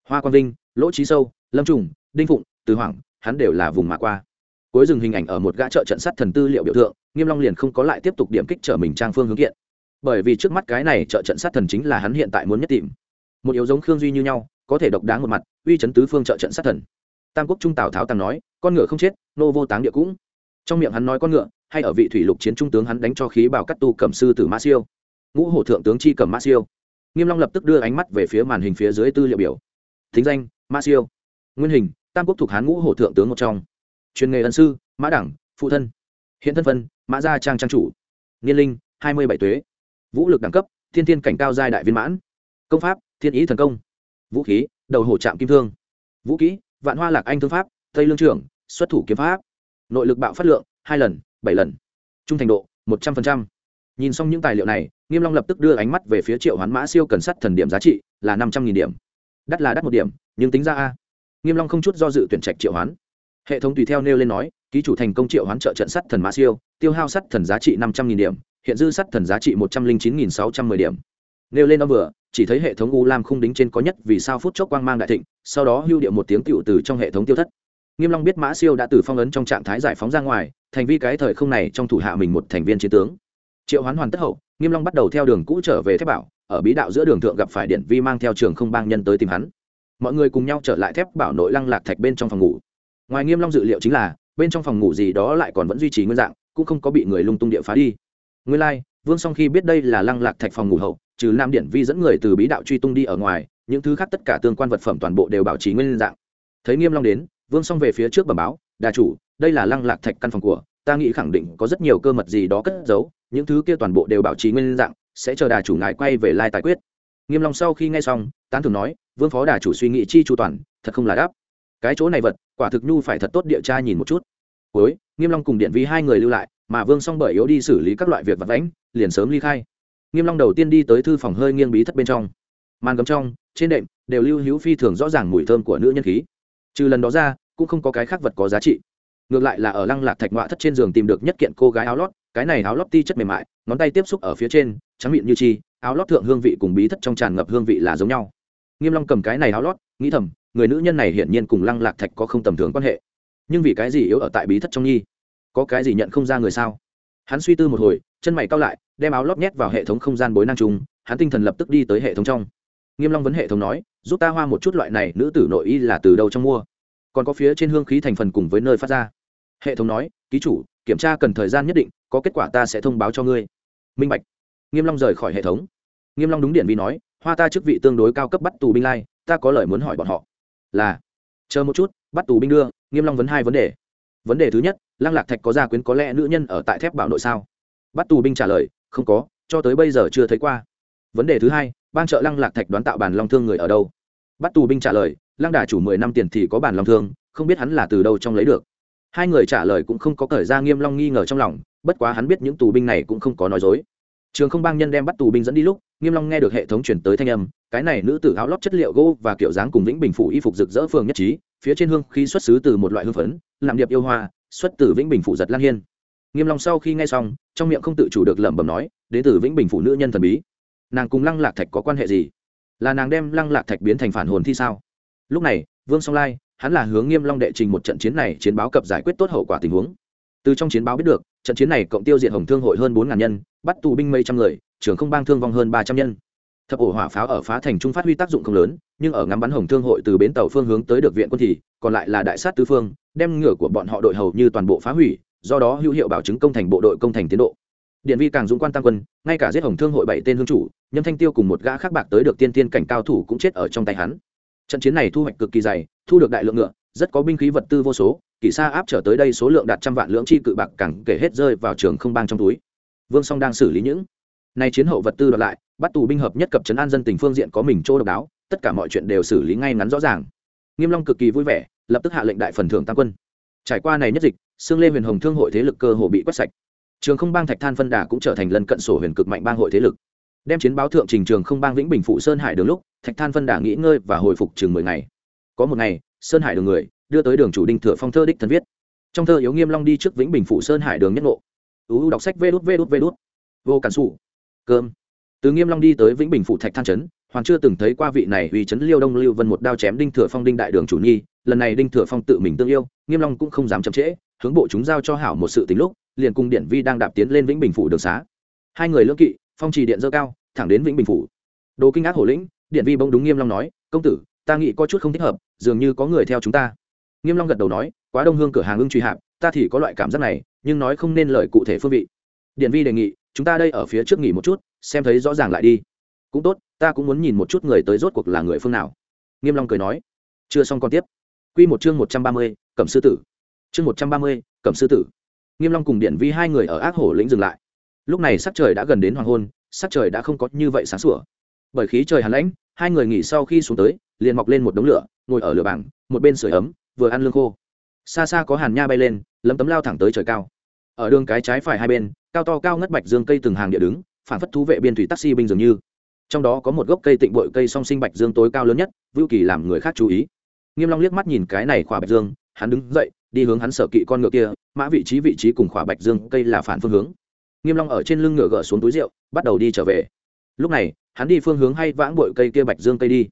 Hoa quang vinh lỗ trí sâu lâm trùng đinh phụng từ hoàng hắn đều là vùng mà qua. Cuối dừng hình ảnh ở một gã trợ trận sát thần tư liệu biểu tượng nghiêm long liền không có lại tiếp tục điểm kích trở mình trang phương hướng kiện bởi vì trước mắt cái này trợ trận sát thần chính là hắn hiện tại muốn nhất tìm. Một yếu giống khương duy như nhau, có thể độc đáng một mặt, uy chấn tứ phương trợ trận sát thần. Tam quốc trung tào tháo tàng nói, con ngựa không chết, nô vô táng địa cũng. Trong miệng hắn nói con ngựa, hay ở vị thủy lục chiến trung tướng hắn đánh cho khí bảo cắt tu cẩm sư tử mã siêu. Ngũ hổ thượng tướng chi cẩm mã siêu. Nghiêm long lập tức đưa ánh mắt về phía màn hình phía dưới tư liệu biểu. Thính danh mã siêu. Nguyên hình, tam quốc thuộc hán ngũ hổ thượng tướng một trong. Chuyên nghề ân sư, mã đẳng, phụ thân. Hiện thân phân, mã gia trang trang chủ. Niên linh, hai mươi bảy tuế vũ lực đẳng cấp, thiên thiên cảnh cao giai đại viên mãn. Công pháp, thiên ý thần công. Vũ khí, đầu hổ trạm kim thương. Vũ kỹ, vạn hoa lạc anh thương pháp, tây lương trưởng, xuất thủ kiếm pháp. Nội lực bạo phát lượng, hai lần, bảy lần. Trung thành độ, một trăm linh nhìn xong những tài liệu này, nghiêm long lập tức đưa ánh mắt về phía triệu hoán mã siêu cần sắt thần điểm giá trị là năm trăm nghìn điểm. Đắt là đắt một điểm, nhưng tính ra a. Nghiêm long không chút do dự tuyển trạch triệu hoán. Hệ thống tùy theo nêu lên nói, ký chủ thành công triệu hoán trợ trận sắt thần mã siêu, tiêu hao sắt thần giá trị năm trăm nghìn điểm hiện dư sắt thần giá trị một trăm linh chín nghìn sáu trăm mười điểm. Nêu lên nó vừa, chỉ thấy hệ thống u lam khung đính trên có nhất vì sao phút chốc quang mang đại thịnh, sau đó hưu điệu một tiếng tựu từ trong hệ thống tiêu thất. Nghiêm long biết mã siêu đã từ phong ấn trong trạng thái giải phóng ra ngoài, thành vi cái thời không này trong thủ hạ mình một thành viên chiến tướng. Triệu hoán hoàn tất hậu, nghiêm long bắt đầu theo đường cũ trở về thép bảo, ở bí đạo giữa đường thượng gặp phải điện vi mang theo trường không bang nhân tới tìm hắn. Mọi người cùng nhau trở lại thép bảo nội lăng lạc thạch bên trong phòng ngủ. Ngoài nghiêm long dự liệu chính là, bên trong phòng ngủ gì đó lại còn vẫn duy trì nguyên dạng, cũng không có bị người lung tung địa phá đi nguyên lai like, vương song khi biết đây là lăng lạc thạch phòng ngủ hậu trừ nam điện vi dẫn người từ bí đạo truy tung đi ở ngoài những thứ khác tất cả tương quan vật phẩm toàn bộ đều bảo trì nguyên dạng. Thấy nghiêm long đến vương song về phía trước bẩm báo đà chủ đây là lăng lạc thạch căn phòng của ta nghĩ khẳng định có rất nhiều cơ mật gì đó cất giấu những thứ kia toàn bộ đều bảo trì nguyên dạng sẽ chờ đà chủ ngài quay về lai tài quyết. Nghiêm long sau khi nghe xong tán thưởng nói vương phó đà chủ suy nghĩ chi chu toàn thật không là đáp. Cái chỗ này vật quả thực nhu phải thật tốt địa tra nhìn một chút. Cuối nghiêm long cùng điện vi hai người lưu lại mà vương song bởi yếu đi xử lý các loại việc vật vãnh, liền sớm ly khai. Nghiêm long đầu tiên đi tới thư phòng hơi nghiêng bí thất bên trong. Màn gấm trong, trên đệm, đều lưu hữu phi thường rõ ràng mùi thơm của nữ nhân khí. Trừ lần đó ra, cũng không có cái khác vật có giá trị. Ngược lại là ở lăng lạc thạch ngoại thất trên giường tìm được nhất kiện cô gái áo lót, cái này áo lót ti chất mềm mại, ngón tay tiếp xúc ở phía trên, trắng miệng như chi, áo lót thượng hương vị cùng bí thất trong tràn ngập hương vị là giống nhau. Nghiêm long cầm cái này áo lót, nghĩ thầm, người nữ nhân này hiển nhiên cùng lăng lạc thạch có không tầm thường quan hệ. Nhưng vì cái gì yếu ở tại bí thất trong nhi? Có cái gì nhận không ra người sao? Hắn suy tư một hồi, chân mày cao lại, đem áo lót nhét vào hệ thống không gian bối năng trùng hắn tinh thần lập tức đi tới hệ thống trong. Nghiêm long vấn hệ thống nói, giúp ta hoa một chút loại này nữ tử nội y là từ đâu trong mua? Còn có phía trên hương khí thành phần cùng với nơi phát ra. Hệ thống nói, ký chủ, kiểm tra cần thời gian nhất định, có kết quả ta sẽ thông báo cho ngươi. Minh bạch. Nghiêm long rời khỏi hệ thống. Nghiêm long đúng điển vi nói, hoa ta chức vị tương đối cao cấp bắt tù binh lai, ta có lời muốn hỏi bọn họ. Là, chờ một chút, bắt tù binh đưa, nghiêm long vấn hai vấn đề vấn đề thứ nhất, lăng lạc thạch có gia quyến có lẽ nữ nhân ở tại thép bảo nội sao? Bắt tù binh trả lời, không có, cho tới bây giờ chưa thấy qua. Vấn đề thứ hai ban trợ lăng lạc thạch đoán tạo bản long thương người ở đâu? Bắt tù binh trả lời, lăng đà chủ mười năm tiền thì có bản long thương, không biết hắn là từ đâu trong lấy được. Hai người trả lời cũng không có cởi ra nghiêm long nghi ngờ trong lòng, bất quá hắn biết những tù binh này cũng không có nói dối. Trường không bang nhân đem bắt tù binh dẫn đi lúc, nghiêm long nghe được hệ thống chuyển tới thanh âm, cái này nữ tử áo lót chất liệu gỗ và kiểu dáng cùng vĩnh bình phủ y phục rực rỡ phường nhất trí, phía trên hương khi xuất xứ từ một loại hương phấn làm điệp yêu hoa, xuất từ vĩnh bình phủ giật lan hiên. Nghiêm long sau khi nghe xong, trong miệng không tự chủ được lẩm bẩm nói, đến từ vĩnh bình phủ nữ nhân thần bí. Nàng cùng lăng lạc thạch có quan hệ gì? Là nàng đem lăng lạc thạch biến thành phản hồn thi sao? Lúc này, vương song lai, hắn là hướng nghiêm long đệ trình một trận chiến này chiến báo cập giải quyết tốt hậu quả tình huống. Từ trong chiến báo biết được, trận chiến này cộng tiêu diệt hồng thương hội hơn bốn ngàn nhân, bắt tù binh mấy trăm người, trưởng không bang thương vong hơn ba trăm nhân thập ổ hỏa pháo ở phá thành trung phát huy tác dụng không lớn, nhưng ở ngắm bắn hồng thương hội từ bến tàu phương hướng tới được viện quân thì, còn lại là đại sát tứ phương, đem ngựa của bọn họ đội hầu như toàn bộ phá hủy, do đó hữu hiệu bảo chứng công thành bộ đội công thành tiến độ. Điện vi càng dũng quan tăng quân, ngay cả giết hồng thương hội bảy tên hương chủ, nhâm thanh tiêu cùng một gã khác bạc tới được tiên tiên cảnh cao thủ cũng chết ở trong tay hắn. Trận chiến này thu hoạch cực kỳ dày, thu được đại lượng ngựa, rất có binh khí vật tư vô số kỳ xa áp trở tới đây số lượng đạt trăm vạn lưỡng chi cự bạc càng kể hết rơi vào trường không bang trong túi. Vương song đang xử lý những nay chiến hậu vật tư đoạt lại, bắt tù binh hợp nhất cập trấn an dân tình phương diện có mình chỗ độc đáo, tất cả mọi chuyện đều xử lý ngay ngắn rõ ràng. Nghiêm long cực kỳ vui vẻ, lập tức hạ lệnh đại phần thưởng tam quân. Trải qua này nhất dịch xương lê huyền hồng thương hội thế lực cơ hồ bị quét sạch. Trường không bang thạch than phân đà cũng trở thành lần cận sổ huyền cực mạnh bang hội thế lực. Đem chiến báo thượng trình trường không bang vĩnh bình phụ sơn hải đường lúc, thạch than phân đà nghỉ ngơi và hồi phục chừng mười ngày. Có một ngày, sơn hải đường người đưa tới đường chủ đinh thừa phong thơ đích thân viết. Trong thơ yếu nghiêm long đi trước vĩnh bình phụ sơn hải đường nhất ngộ. Uu đọc sách vê đút vê đút vê đút. Vô cản sủ cơm. Từ nghiêm long đi tới vĩnh bình phụ thạch than trấn hoàng chưa từng thấy qua vị này uy chấn liêu đông lưu vân một đao chém đinh thừa phong đinh đại đường chủ nhi lần này đinh thừa phong tự mình tương yêu nghiêm long cũng không dám chậm trễ hướng bộ chúng giao cho hảo một sự tình lúc liền cùng điện vi đang đạp tiến lên vĩnh bình phủ đường xá. Hai người lưỡng kỵ phong trì điện dơ cao thẳng đến vĩnh bình phủ. Đồ kinh ác hổ lĩnh điện vi bỗng đúng nghiêm long nói công tử ta nghĩ có chút không thích hợp dường như có người theo chúng ta. Nghiêm long gật đầu nói quá đông hương cửa hàng ưng truy hạ, ta thì có loại cảm giác này nhưng nói không nên lời cụ thể phương vị. Điện vi đề nghị chúng ta đây ở phía trước nghỉ một chút xem thấy rõ ràng lại đi. Cũng tốt ta cũng muốn nhìn một chút người tới rốt cuộc là người phương nào. Nghiêm long cười nói. Chưa xong còn tiếp. Quy một chương một trăm ba mươi, cẩm sư tử. Chương một trăm ba mươi, cẩm sư tử. Nghiêm long cùng điện vi hai người ở ác hổ lĩnh dừng lại. Lúc này sắc trời đã gần đến hoàng hôn sắc trời đã không có như vậy sáng sủa. Bởi khí trời hàn lãnh hai người nghỉ sau khi xuống tới liền mọc lên một đống lửa ngồi ở lửa bảng một bên sưởi ấm vừa ăn lương khô. Xa xa có hàn nha bay lên lấm tấm lao thẳng tới trời cao. Ở đường cái trái phải hai bên cao to cao ngất bạch dương cây từng hàng địa đứng, phản phất thú vệ biên thủy taxi binh dường như. Trong đó có một gốc cây tịnh bội cây song sinh bạch dương tối cao lớn nhất, vưu kỳ làm người khác chú ý. Nghiêm long liếc mắt nhìn cái này khỏa bạch dương, hắn đứng dậy, đi hướng hắn sở kỵ con ngựa kia, mã vị trí vị trí cùng khỏa bạch dương cây là phản phương hướng. Nghiêm long ở trên lưng ngựa gỡ xuống túi rượu, bắt đầu đi trở về. Lúc này, hắn đi phương hướng hay vãng bội cây kia bạch dương cây đi.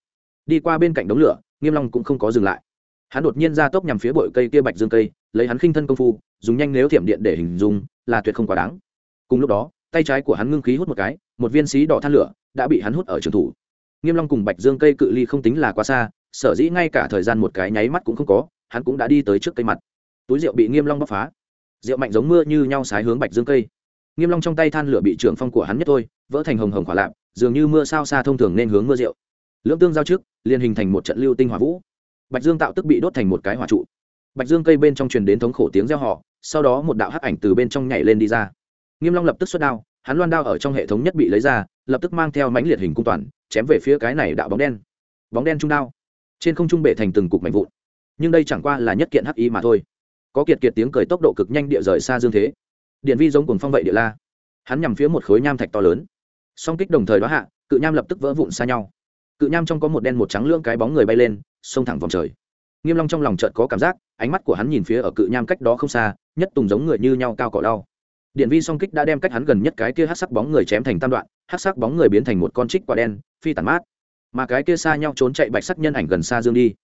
Đi qua bên cạnh đống lửa, nghiêm long cũng không có dừng lại. Hắn đột nhiên ra tốc nhằm phía bội cây kia bạch dương cây, lấy hắn khinh thân công phu, dùng nhanh nếu thiểm điện để hình dung, là tuyệt không quá đáng cùng lúc đó, tay trái của hắn ngưng khí hút một cái, một viên xí đỏ than lửa đã bị hắn hút ở trường thủ. Nghiêm long cùng bạch dương cây cự ly không tính là quá xa, sở dĩ ngay cả thời gian một cái nháy mắt cũng không có, hắn cũng đã đi tới trước cây mặt. Túi rượu bị nghiêm long bóc phá. Rượu mạnh giống mưa như nhau sái hướng bạch dương cây. Nghiêm long trong tay than lửa bị trưởng phong của hắn nhất thôi, vỡ thành hồng hồng hỏa lạp, dường như mưa sao xa thông thường nên hướng mưa rượu. Lưỡng tương giao trước, liền hình thành một trận lưu tinh hỏa vũ. Bạch dương tạo tức bị đốt thành một cái hỏa trụ. Bạch dương cây bên trong truyền đến thống khổ tiếng reo họ sau đó một đạo hắc ảnh từ bên trong nhảy lên đi ra nghiêm long lập tức xuất đao, hắn loan đao ở trong hệ thống nhất bị lấy ra, lập tức mang theo mãnh liệt hình cung toàn, chém về phía cái này đạo bóng đen. Bóng đen trung đao. Trên không trung bể thành từng cục mảnh vụn. Nhưng đây chẳng qua là nhất kiện hắc y mà thôi. Có kiệt kiệt tiếng cười tốc độ cực nhanh địa rời xa dương thế. Điện vi giống cùng phong vậy địa la. Hắn nhằm phía một khối nham thạch to lớn. Song kích đồng thời đó hạ, cự nham lập tức vỡ vụn xa nhau. Cự nham trong có một đen một trắng lưỡng cái bóng người bay lên, xông thẳng vòng trời. Nghiêm long trong lòng chợt có cảm giác, ánh mắt của hắn nhìn phía ở cự nham cách đó không xa, nhất tùng giống người như nhau cao cỏ đau điện vi song kích đã đem cách hắn gần nhất cái kia hắc sắc bóng người chém thành tam đoạn, hắc sắc bóng người biến thành một con trích quả đen, phi tản mát. Mà cái kia xa nhau trốn chạy bạch sắc nhân ảnh gần xa dương đi.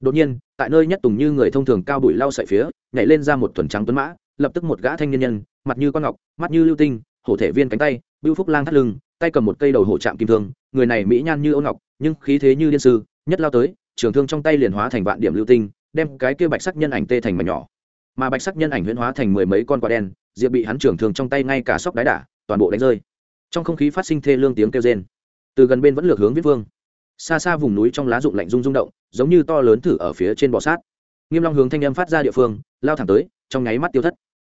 Đột nhiên, tại nơi nhất tùng như người thông thường cao bụi lau sậy phía, nhảy lên ra một thuần trắng tuấn mã, lập tức một gã thanh niên nhân, mặt như con ngọc, mắt như lưu tinh, hổ thể viên cánh tay, bưu phúc lang thắt lưng, tay cầm một cây đầu hổ chạm kim thương, người này mỹ nhan như ôn ngọc, nhưng khí thế như điên sư, nhất lao tới, trường thương trong tay liền hóa thành vạn điểm lưu tinh, đem cái kia bạch sắc nhân ảnh tê thành mảnh nhỏ. Mà bạch sắc nhân ảnh huyễn hóa thành mười mấy con quả đen diệp bị hắn trưởng thường trong tay ngay cả sóc đáy đả, toàn bộ đánh rơi. Trong không khí phát sinh thê lương tiếng kêu rên. Từ gần bên vẫn lược hướng viết vương. Xa xa vùng núi trong lá rụng lạnh rung rung động, giống như to lớn thử ở phía trên bò sát. Nghiêm long hướng thanh âm phát ra địa phương, lao thẳng tới, trong nháy mắt tiêu thất.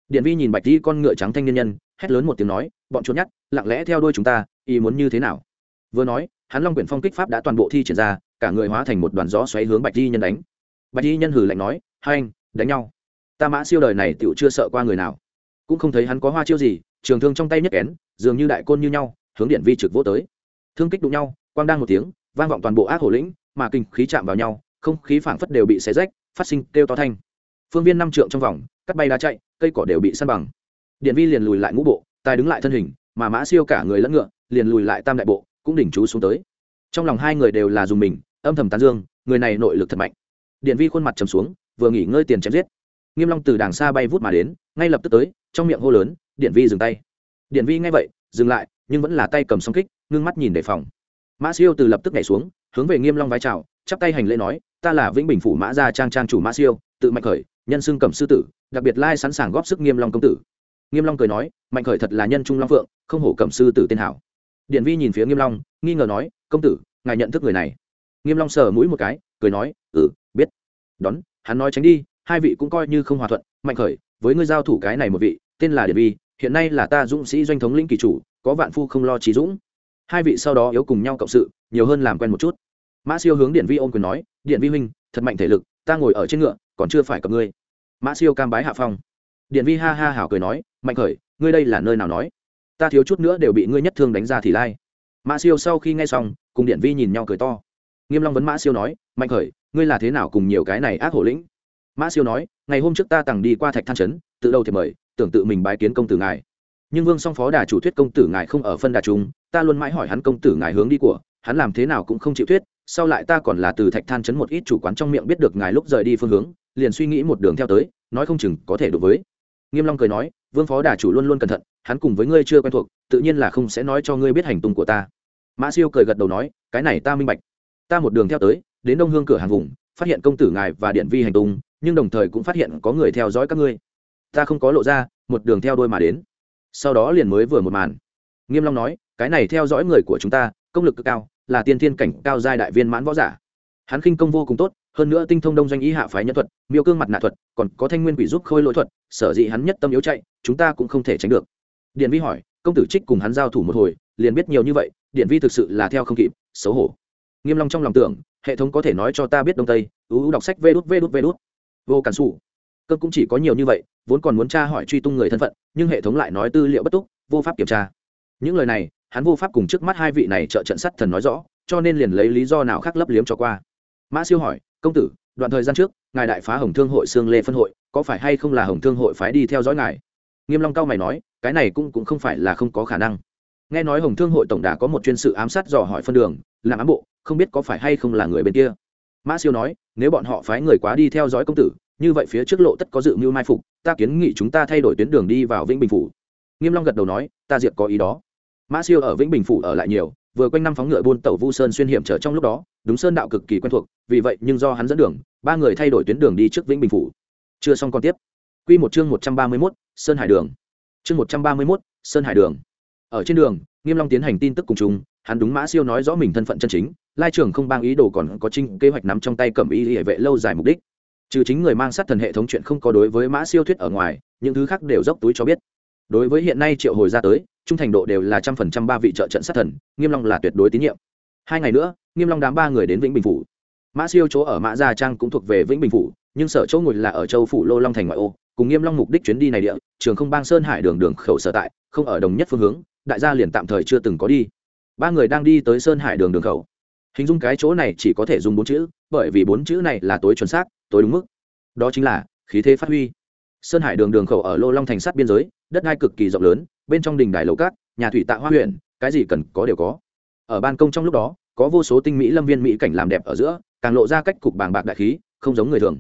Điện vi nhìn bạch đi con ngựa trắng thanh niên nhân, hét lớn một tiếng nói, bọn chuột nhắt, lặng lẽ theo đuôi chúng ta, ý muốn như thế nào? Vừa nói, hắn long quyển phong kích pháp đã toàn bộ thi triển ra, cả người hóa thành một đoàn gió xoáy hướng bạch di nhân đánh. Bạch di nhân hử lạnh nói, hai anh, đánh nhau. Ta mã siêu đời này tựu chưa sợ qua người nào cũng không thấy hắn có hoa chiêu gì, trường thương trong tay nhấc kén, dường như đại côn như nhau, hướng điện vi trực vô tới. Thương kích đụng nhau, quang đang một tiếng, vang vọng toàn bộ ác hổ lĩnh, mà kinh khí chạm vào nhau, không khí phảng phất đều bị xé rách, phát sinh kêu to thanh. Phương viên năm trượng trong vòng, cắt bay đá chạy, cây cỏ đều bị săn bằng. Điện vi liền lùi lại ngũ bộ, tài đứng lại thân hình, mà mã siêu cả người lẫn ngựa, liền lùi lại tam đại bộ, cũng đỉnh chú xuống tới. Trong lòng hai người đều là dùng mình, âm thầm tán dương, người này nội lực thật mạnh. Điện vi khuôn mặt trầm xuống, vừa nghỉ ngơi tiền chém giết nghiêm long từ đàng xa bay vút mà đến, ngay lập tức tới, trong miệng hô lớn, điện vi dừng tay. Điện vi nghe vậy, dừng lại, nhưng vẫn là tay cầm song kích, ngưng mắt nhìn đề phòng. Mã siêu từ lập tức nhảy xuống, hướng về nghiêm long vái chào, chắp tay hành lễ nói, ta là vĩnh bình phủ mã gia trang trang chủ mã siêu, tự mạnh khởi, nhân xưng cẩm sư tử, đặc biệt lai sẵn sàng góp sức nghiêm long công tử. Nghiêm long cười nói, mạnh khởi thật là nhân trung long phượng, không hổ cẩm sư tử tên hảo. Điện vi nhìn phía nghiêm long, nghi ngờ nói, công tử, ngài nhận thức người này. Nghiêm long sờ mũi một cái, cười nói ừ biết. Đón, hắn nói tránh đi hai vị cũng coi như không hòa thuận, mạnh khởi, với ngươi giao thủ cái này một vị, tên là điện vi, hiện nay là ta dũng sĩ doanh thống lĩnh kỳ chủ, có vạn phu không lo trí dũng. Hai vị sau đó yếu cùng nhau cộng sự, nhiều hơn làm quen một chút. Mã siêu hướng điện vi ôm quyền nói điện vi huynh, thật mạnh thể lực, ta ngồi ở trên ngựa, còn chưa phải cầm ngươi. Mã siêu cam bái hạ phong. Điện vi ha ha hảo cười nói, mạnh khởi, ngươi đây là nơi nào nói? Ta thiếu chút nữa đều bị ngươi nhất thương đánh ra thì lai. Mã siêu sau khi nghe xong, cùng điện vi nhìn nhau cười to. Nghiêm long vấn mã siêu nói, mạnh khởi, ngươi là thế nào cùng nhiều cái này ác hổ lĩnh? Mã siêu nói, ngày hôm trước ta tặng đi qua thạch than trấn tự đâu thì mời, tưởng tự mình bái kiến công tử ngài. Nhưng vương song phó đà chủ thuyết công tử ngài không ở phân đà chúng ta luôn mãi hỏi hắn công tử ngài hướng đi của, hắn làm thế nào cũng không chịu thuyết, sau lại ta còn là từ thạch than chấn một ít chủ quán trong miệng biết được ngài lúc rời đi phương hướng, liền suy nghĩ một đường theo tới, nói không chừng có thể đối với. Nghiêm long cười nói, vương phó đà chủ luôn luôn cẩn thận, hắn cùng với ngươi chưa quen thuộc, tự nhiên là không sẽ nói cho ngươi biết hành tung của ta. Mã siêu cười gật đầu nói, cái này ta minh bạch. Ta một đường theo tới, đến đông hương cửa hàng vùng, phát hiện công tử ngài và điện vi hành tung nhưng đồng thời cũng phát hiện có người theo dõi các ngươi. Ta không có lộ ra, một đường theo đôi mà đến. Sau đó liền mới vừa một màn. Nghiêm long nói, cái này theo dõi người của chúng ta, công lực cực cao, là tiên thiên cảnh cao giai đại viên mãn võ giả. Hắn khinh công vô cùng tốt, hơn nữa tinh thông đông doanh ý hạ phái nhân thuật, miêu cương mặt nạ thuật, còn có thanh nguyên quỷ giúp khôi lỗi thuật, sở dĩ hắn nhất tâm yếu chạy, chúng ta cũng không thể tránh được. Điện vi hỏi, công tử trích cùng hắn giao thủ một hồi, liền biết nhiều như vậy, điện vi thực sự là theo không kịp, xấu hổ. Nghiêm long trong lòng tưởng, hệ thống có thể nói cho ta biết đông tây ưu đọc sách vê đút vê đút vê đút vô cản sụ cơn cũng chỉ có nhiều như vậy, vốn còn muốn tra hỏi truy tung người thân phận, nhưng hệ thống lại nói tư liệu bất túc, vô pháp kiểm tra. Những lời này, hắn vô pháp cùng trước mắt hai vị này trợ trận sắt thần nói rõ, cho nên liền lấy lý do nào khác lấp liếm cho qua. Mã siêu hỏi, công tử, đoạn thời gian trước, ngài đại phá hồng thương hội xương lê phân hội, có phải hay không là hồng thương hội phái đi theo dõi ngài? Nghiêm long cao mày nói, cái này cũng cũng không phải là không có khả năng. Nghe nói hồng thương hội tổng đà có một chuyên sự ám sát dò hỏi phân đường, làm ám bộ, không biết có phải hay không là người bên kia mã siêu nói nếu bọn họ phái người quá đi theo dõi công tử như vậy phía trước lộ tất có dự mưu mai phục ta kiến nghị chúng ta thay đổi tuyến đường đi vào vĩnh bình phủ. Nghiêm long gật đầu nói ta diệt có ý đó. Mã siêu ở vĩnh bình phủ ở lại nhiều vừa quanh năm phóng ngựa buôn tàu vu sơn xuyên hiểm trở trong lúc đó đúng sơn đạo cực kỳ quen thuộc vì vậy nhưng do hắn dẫn đường ba người thay đổi tuyến đường đi trước vĩnh bình phủ. Chưa xong còn tiếp. Quy một chương một trăm ba mươi 131, sơn hải đường. Chương một trăm ba mươi 131, sơn hải đường. Ở trên đường nghiêm long tiến hành tin tức cùng chúng, hắn đúng mã siêu nói rõ mình thân phận chân chính lai trưởng không bang ý đồ còn có trinh kế hoạch nắm trong tay cẩm y hệ vệ lâu dài mục đích. Trừ chính người mang sát thần hệ thống chuyện không có đối với mã siêu thuyết ở ngoài, những thứ khác đều dốc túi cho biết. Đối với hiện nay triệu hồi ra tới, trung thành độ đều là trăm phần trăm ba vị trợ trận sát thần, nghiêm long là tuyệt đối tín nhiệm. Hai ngày nữa, nghiêm long đám ba người đến vĩnh bình phủ. Mã siêu chỗ ở mã gia trang cũng thuộc về vĩnh bình phủ, nhưng sở chỗ ngồi là ở châu phủ lô long thành ngoại ô, cùng nghiêm long mục đích chuyến đi này địa, trường không bang sơn hải đường đường khẩu sở tại, không ở đồng nhất phương hướng, đại gia liền tạm thời chưa từng có đi. Ba người đang đi tới sơn hải đường đường khẩu hình dung cái chỗ này chỉ có thể dùng bốn chữ, bởi vì bốn chữ này là tối chuẩn xác, tối đúng mức. Đó chính là khí thế phát huy. Sơn hải đường đường khẩu ở lô long thành sát biên giới, đất đai cực kỳ rộng lớn, bên trong đình đài lầu cát, nhà thủy tạ hoa huyện, cái gì cần có đều có. Ở ban công trong lúc đó, có vô số tinh mỹ lâm viên mỹ cảnh làm đẹp ở giữa, càng lộ ra cách cục bàng bạc đại khí, không giống người thường.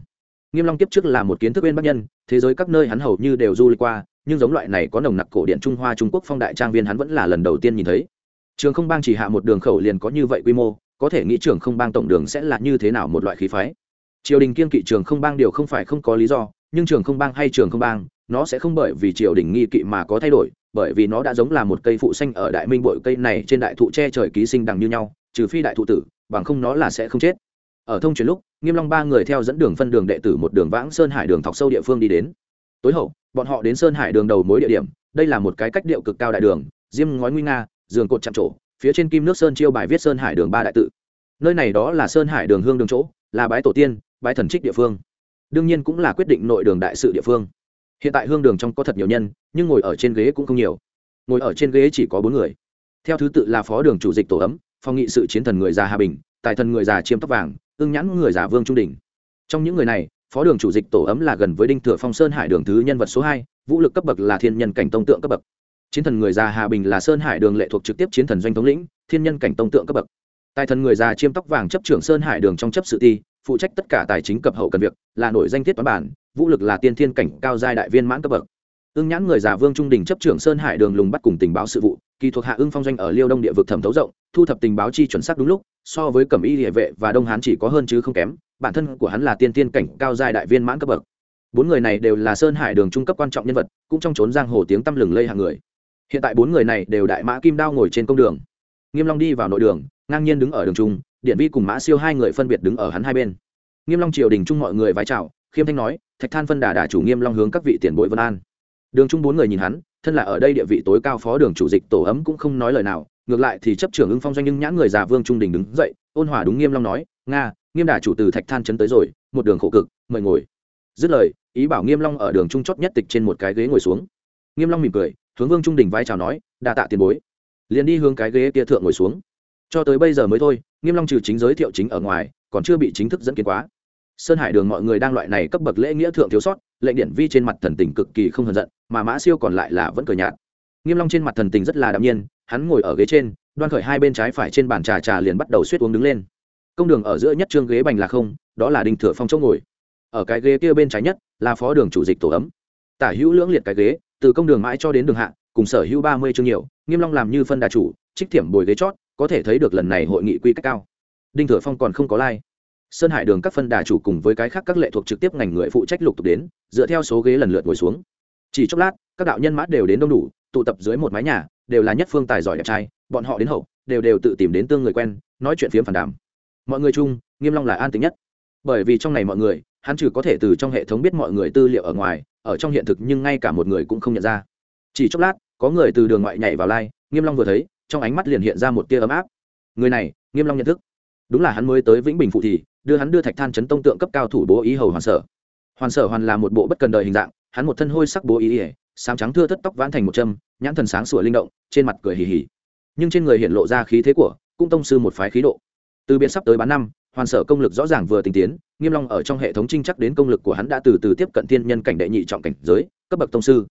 Nghiêm long tiếp trước là một kiến thức bên bắc nhân, thế giới các nơi hắn hầu như đều du lịch qua, nhưng giống loại này có nồng nặc cổ điện trung hoa trung quốc phong đại trang viên hắn vẫn là lần đầu tiên nhìn thấy. Trường không bang chỉ hạ một đường khẩu liền có như vậy quy mô có thể nghĩ trường không bang tổng đường sẽ là như thế nào một loại khí phái. Triều đình kiên kỵ trường không bang điều không phải không có lý do, nhưng trường không bang hay trường không bang, nó sẽ không bởi vì triều đình nghi kỵ mà có thay đổi, bởi vì nó đã giống là một cây phụ xanh ở đại minh bội cây này trên đại thụ che trời ký sinh đằng như nhau, trừ phi đại thụ tử, bằng không nó là sẽ không chết. Ở thông truyền lúc, nghiêm long ba người theo dẫn đường phân đường đệ tử một đường vãng sơn hải đường thọc sâu địa phương đi đến. Tối hậu, bọn họ đến sơn hải đường đầu mối địa điểm, đây là một cái cách điệu cực cao đại đường, diêm ngói nguy nga, giường cột chạm trổ phía trên kim nước sơn chiêu bài viết sơn hải đường ba đại tự. Nơi này đó là sơn hải đường hương đường chỗ, là bái tổ tiên, bái thần trích địa phương. Đương nhiên cũng là quyết định nội đường đại sự địa phương. Hiện tại hương đường trong có thật nhiều nhân, nhưng ngồi ở trên ghế cũng không nhiều. Ngồi ở trên ghế chỉ có bốn người. Theo thứ tự là phó đường chủ dịch tổ ấm, phòng nghị sự chiến thần người già hà bình, tài thần người già chiêm tóc vàng, ưng nhãn người già vương trung đình. Trong những người này, phó đường chủ dịch tổ ấm là gần với đinh thừa phong sơn hải đường thứ nhân vật số hai, vũ lực cấp bậc là thiên nhân cảnh tông tượng cấp bậc chiến thần người già hà bình là sơn hải đường lệ thuộc trực tiếp chiến thần doanh thống lĩnh, thiên nhân cảnh tông tượng cấp bậc. Tài thần người già chiêm tóc vàng chấp trưởng sơn hải đường trong chấp sự ti, phụ trách tất cả tài chính cập hậu cần việc, là nổi danh thiết toán bản, vũ lực là tiên thiên cảnh cao giai đại viên mãn cấp bậc. Ưng nhãn người già vương trung đình chấp trưởng sơn hải đường lùng bắt cùng tình báo sự vụ, kỳ thuộc hạ ưng phong doanh ở liêu đông địa vực thẩm thấu rộng, thu thập tình báo chi chuẩn xác đúng lúc, so với cẩm y địa vệ và đông hán chỉ có hơn chứ không kém, bản thân của hắn là tiên tiên cảnh cao giai đại viên mãn cấp bậc. Bốn người này đều là sơn hải đường trung cấp quan trọng nhân vật, cũng trong trốn giang hồ tiếng tăm lừng lây hàng người hiện tại bốn người này đều đại mã kim đao ngồi trên công đường. Nghiêm long đi vào nội đường, ngang nhiên đứng ở đường trung, điện vi cùng mã siêu hai người phân biệt đứng ở hắn hai bên. Nghiêm long triều đình chung mọi người vái chào, khiêm thanh nói, thạch than phân đà đà chủ nghiêm long hướng các vị tiền bối vân an. Đường trung bốn người nhìn hắn, thân là ở đây địa vị tối cao phó đường chủ dịch tổ ấm cũng không nói lời nào, ngược lại thì chấp trưởng ứng phong doanh nhưng nhãn người già vương trung đình đứng dậy, ôn hòa đúng nghiêm long nói, nga, nghiêm đà chủ từ thạch than chấn tới rồi, một đường khổ cực, mời ngồi. Dứt lời, ý bảo nghiêm long ở đường trung chót nhất tịch trên một cái ghế ngồi xuống. Nghiêm long mỉm cười hướng vương trung đình vai chào nói, đa tạ tiền bối. Liền đi hướng cái ghế kia thượng ngồi xuống. Cho tới bây giờ mới thôi, nghiêm long trừ chính giới thiệu chính ở ngoài, còn chưa bị chính thức dẫn kiến quá. Sơn hải đường mọi người đang loại này cấp bậc lễ nghĩa thượng thiếu sót, lệnh điển vi trên mặt thần tình cực kỳ không hờn giận, mà mã siêu còn lại là vẫn cười nhạt. Nghiêm long trên mặt thần tình rất là đạm nhiên, hắn ngồi ở ghế trên, đoan khởi hai bên trái phải trên bàn trà trà liền bắt đầu suýt uống đứng lên. Công đường ở giữa nhất trương ghế bành là không, đó là đinh thừa phong chỗ ngồi. Ở cái ghế kia bên trái nhất là phó đường chủ dịch tổ ấm. Tả hữu lưỡng liệt cái ghế từ công đường mãi cho đến đường hạ, cùng sở hữu ba mươi chương nhiều, nghiêm long làm như phân đà chủ, trích thiểm bồi ghế chót, có thể thấy được lần này hội nghị quy cách cao. Đinh thừa phong còn không có lai、like. sơn hải đường các phân đà chủ cùng với cái khác các lệ thuộc trực tiếp ngành người phụ trách lục tục đến, dựa theo số ghế lần lượt ngồi xuống. Chỉ chốc lát, các đạo nhân mã đều đến đông đủ, tụ tập dưới một mái nhà, đều là nhất phương tài giỏi đẹp trai, bọn họ đến hậu, đều đều tự tìm đến tương người quen, nói chuyện phiếm phản đàm. Mọi người chung, nghiêm long là an tính nhất. Bởi vì trong này mọi người, hắn trừ có thể từ trong hệ thống biết mọi người tư liệu ở ngoài ở trong hiện thực nhưng ngay cả một người cũng không nhận ra. Chỉ chốc lát, có người từ đường ngoại nhảy vào lai, nghiêm long vừa thấy, trong ánh mắt liền hiện ra một tia ấm áp. Người này, nghiêm long nhận thức. Đúng là hắn mới tới vĩnh bình phụ thì, đưa hắn đưa thạch than chấn tông tượng cấp cao thủ bố ý hầu hoàn sở. Hoàn sở hoàn là một bộ bất cần đời hình dạng, hắn một thân hôi sắc bố ý ỉa sáng trắng thưa thất tóc vãn thành một châm, nhãn thần sáng sủa linh động, trên mặt cười hì hì. Nhưng trên người hiện lộ ra khí thế của cung tông sư một phái khí độ. Từ biệt sắp tới bán năm hoàn sở công lực rõ ràng vừa tinh tiến, nghiêm long ở trong hệ thống trinh chắc đến công lực của hắn đã từ từ tiếp cận thiên nhân cảnh đệ nhị trọng cảnh giới, cấp bậc tông sư.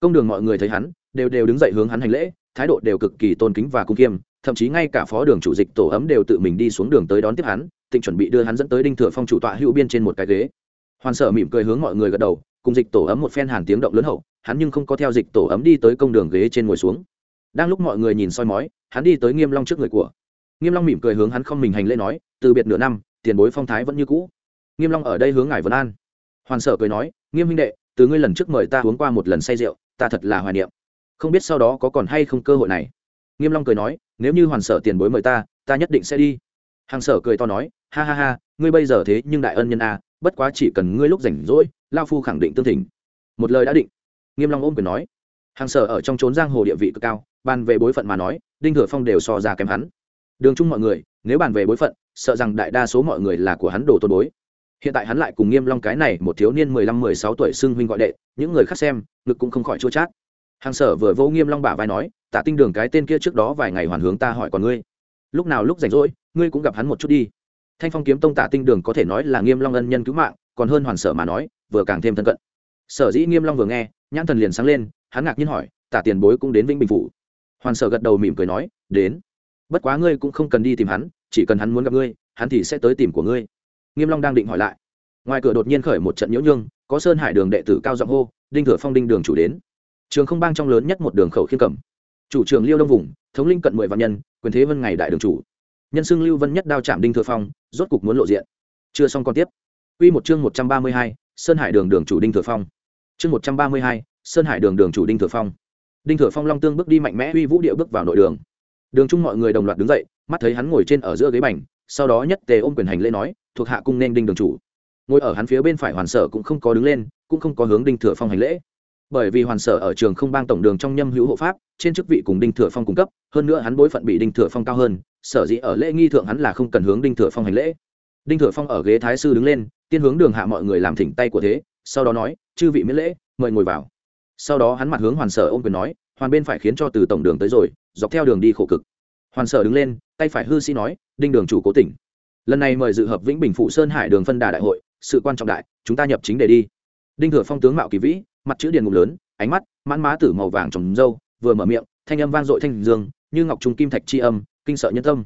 Công đường mọi người thấy hắn, đều đều đứng dậy hướng hắn hành lễ, thái độ đều cực kỳ tôn kính và cung kiêm, thậm chí ngay cả phó đường chủ dịch tổ ấm đều tự mình đi xuống đường tới đón tiếp hắn, tịnh chuẩn bị đưa hắn dẫn tới đinh thừa phong chủ tọa hữu biên trên một cái ghế. Hoàn sở mỉm cười hướng mọi người gật đầu, cùng dịch tổ ấm một phen hàn tiếng động lớn hậu, hắn nhưng không có theo dịch tổ ấm đi tới công đường ghế trên ngồi xuống. Đang lúc mọi người nhìn soi mói, hắn đi tới nghiêm long trước người của nghiêm long mỉm cười hướng hắn không mình hành lễ nói, từ biệt nửa năm, tiền bối phong thái vẫn như cũ. Nghiêm long ở đây hướng ngài vân an. Hoàn sở cười nói, nghiêm huynh đệ, từ ngươi lần trước mời ta uống qua một lần say rượu, ta thật là hoài niệm. Không biết sau đó có còn hay không cơ hội này. Nghiêm long cười nói, nếu như hoàn sở tiền bối mời ta ta nhất định sẽ đi. Hàng sở cười to nói, ha ha ha, ngươi bây giờ thế nhưng đại ân nhân a, bất quá chỉ cần ngươi lúc rảnh rỗi lao phu khẳng định tương thỉnh. Một lời đã định. Nghiêm long ôm quyền nói. Hàng sở ở trong trốn giang hồ địa vị cực cao, bàn về bối phận mà nói, đinh thừa phong đều so ra kém hắn đường chung mọi người, nếu bàn về bối phận, sợ rằng đại đa số mọi người là của hắn đồ tôn bối. Hiện tại hắn lại cùng nghiêm long cái này một thiếu niên mười lăm mười sáu tuổi xưng huynh gọi đệ, những người khác xem, ngực cũng không khỏi chua chát. Hàng sở vừa vô nghiêm long bả vai nói tạ tinh đường cái tên kia trước đó vài ngày hoàn hướng ta hỏi còn ngươi. Lúc nào lúc rảnh rỗi, ngươi cũng gặp hắn một chút đi. Thanh phong kiếm tông tạ tinh đường có thể nói là nghiêm long ân nhân cứu mạng, còn hơn hoàn sở mà nói, vừa càng thêm thân cận. Sở dĩ nghiêm long vừa nghe, nhãn thần liền sáng lên, hắn ngạc nhiên hỏi tạ tiền bối cũng đến vĩnh bình phủ? Hoàn sở gật đầu mỉm cười nói, đến bất quá ngươi cũng không cần đi tìm hắn chỉ cần hắn muốn gặp ngươi hắn thì sẽ tới tìm của ngươi. Nghiêm long đang định hỏi lại. Ngoài cửa đột nhiên khởi một trận nhiễu nhương có sơn hải đường đệ tử cao giọng hô đinh thừa phong đinh đường chủ đến. Trường không bang trong lớn nhất một đường khẩu khiên cầm. Chủ trường liêu đông vùng thống linh cận mười vạn nhân quyền thế vân ngày đại đường chủ. Nhân xưng lưu vân nhất đao chạm đinh thừa phong rốt cục muốn lộ diện. Chưa xong còn tiếp. Quy một chương một trăm ba mươi hai, Sơn Hải Đường đường chủ Đinh Thừa Phong. Chương một trăm ba mươi hai, Sơn Hải Đường đường chủ Đinh Thừa Phong. Đinh Thừa Phong long tương bước đi mạnh mẽ uy vũ điệu bước vào nội đường. Đường chung mọi người đồng loạt đứng dậy, mắt thấy hắn ngồi trên ở giữa ghế bành, sau đó nhất tề ôm quyền hành lễ nói, thuộc hạ cung nên Đinh đường chủ. Ngồi ở hắn phía bên phải hoàn sở cũng không có đứng lên, cũng không có hướng Đinh Thừa Phong hành lễ. Bởi vì hoàn sở ở trường không bang tổng đường trong nhâm hữu hộ pháp trên chức vị cùng đinh thừa phong cung cấp hơn nữa hắn bối phận bị đinh thừa phong cao hơn sở dĩ ở lễ nghi thượng hắn là không cần hướng đinh thừa phong hành lễ. Đinh thừa phong ở ghế thái sư đứng lên tiên hướng đường hạ mọi người làm thỉnh tay của thế sau đó nói chư vị miễn lễ mời ngồi vào. Sau đó hắn mặt hướng hoàn sở ôm quyền nói hoàn bên phải khiến cho từ tổng đường tới rồi, dọc theo đường đi khổ cực. Hoàn sở đứng lên, tay phải hư sĩ nói, đinh đường chủ cố tỉnh. Lần này mời dự hợp vĩnh bình phụ sơn hải đường phân đà đại hội, sự quan trọng đại, chúng ta nhập chính để đi. Đinh thừa phong tướng mạo kỳ vĩ, mặt chữ điền ngục lớn, ánh mắt mãn má tử màu vàng trồng râu, vừa mở miệng, thanh âm vang dội thanh dương, như ngọc trung kim thạch chi âm, kinh sợ nhân tâm.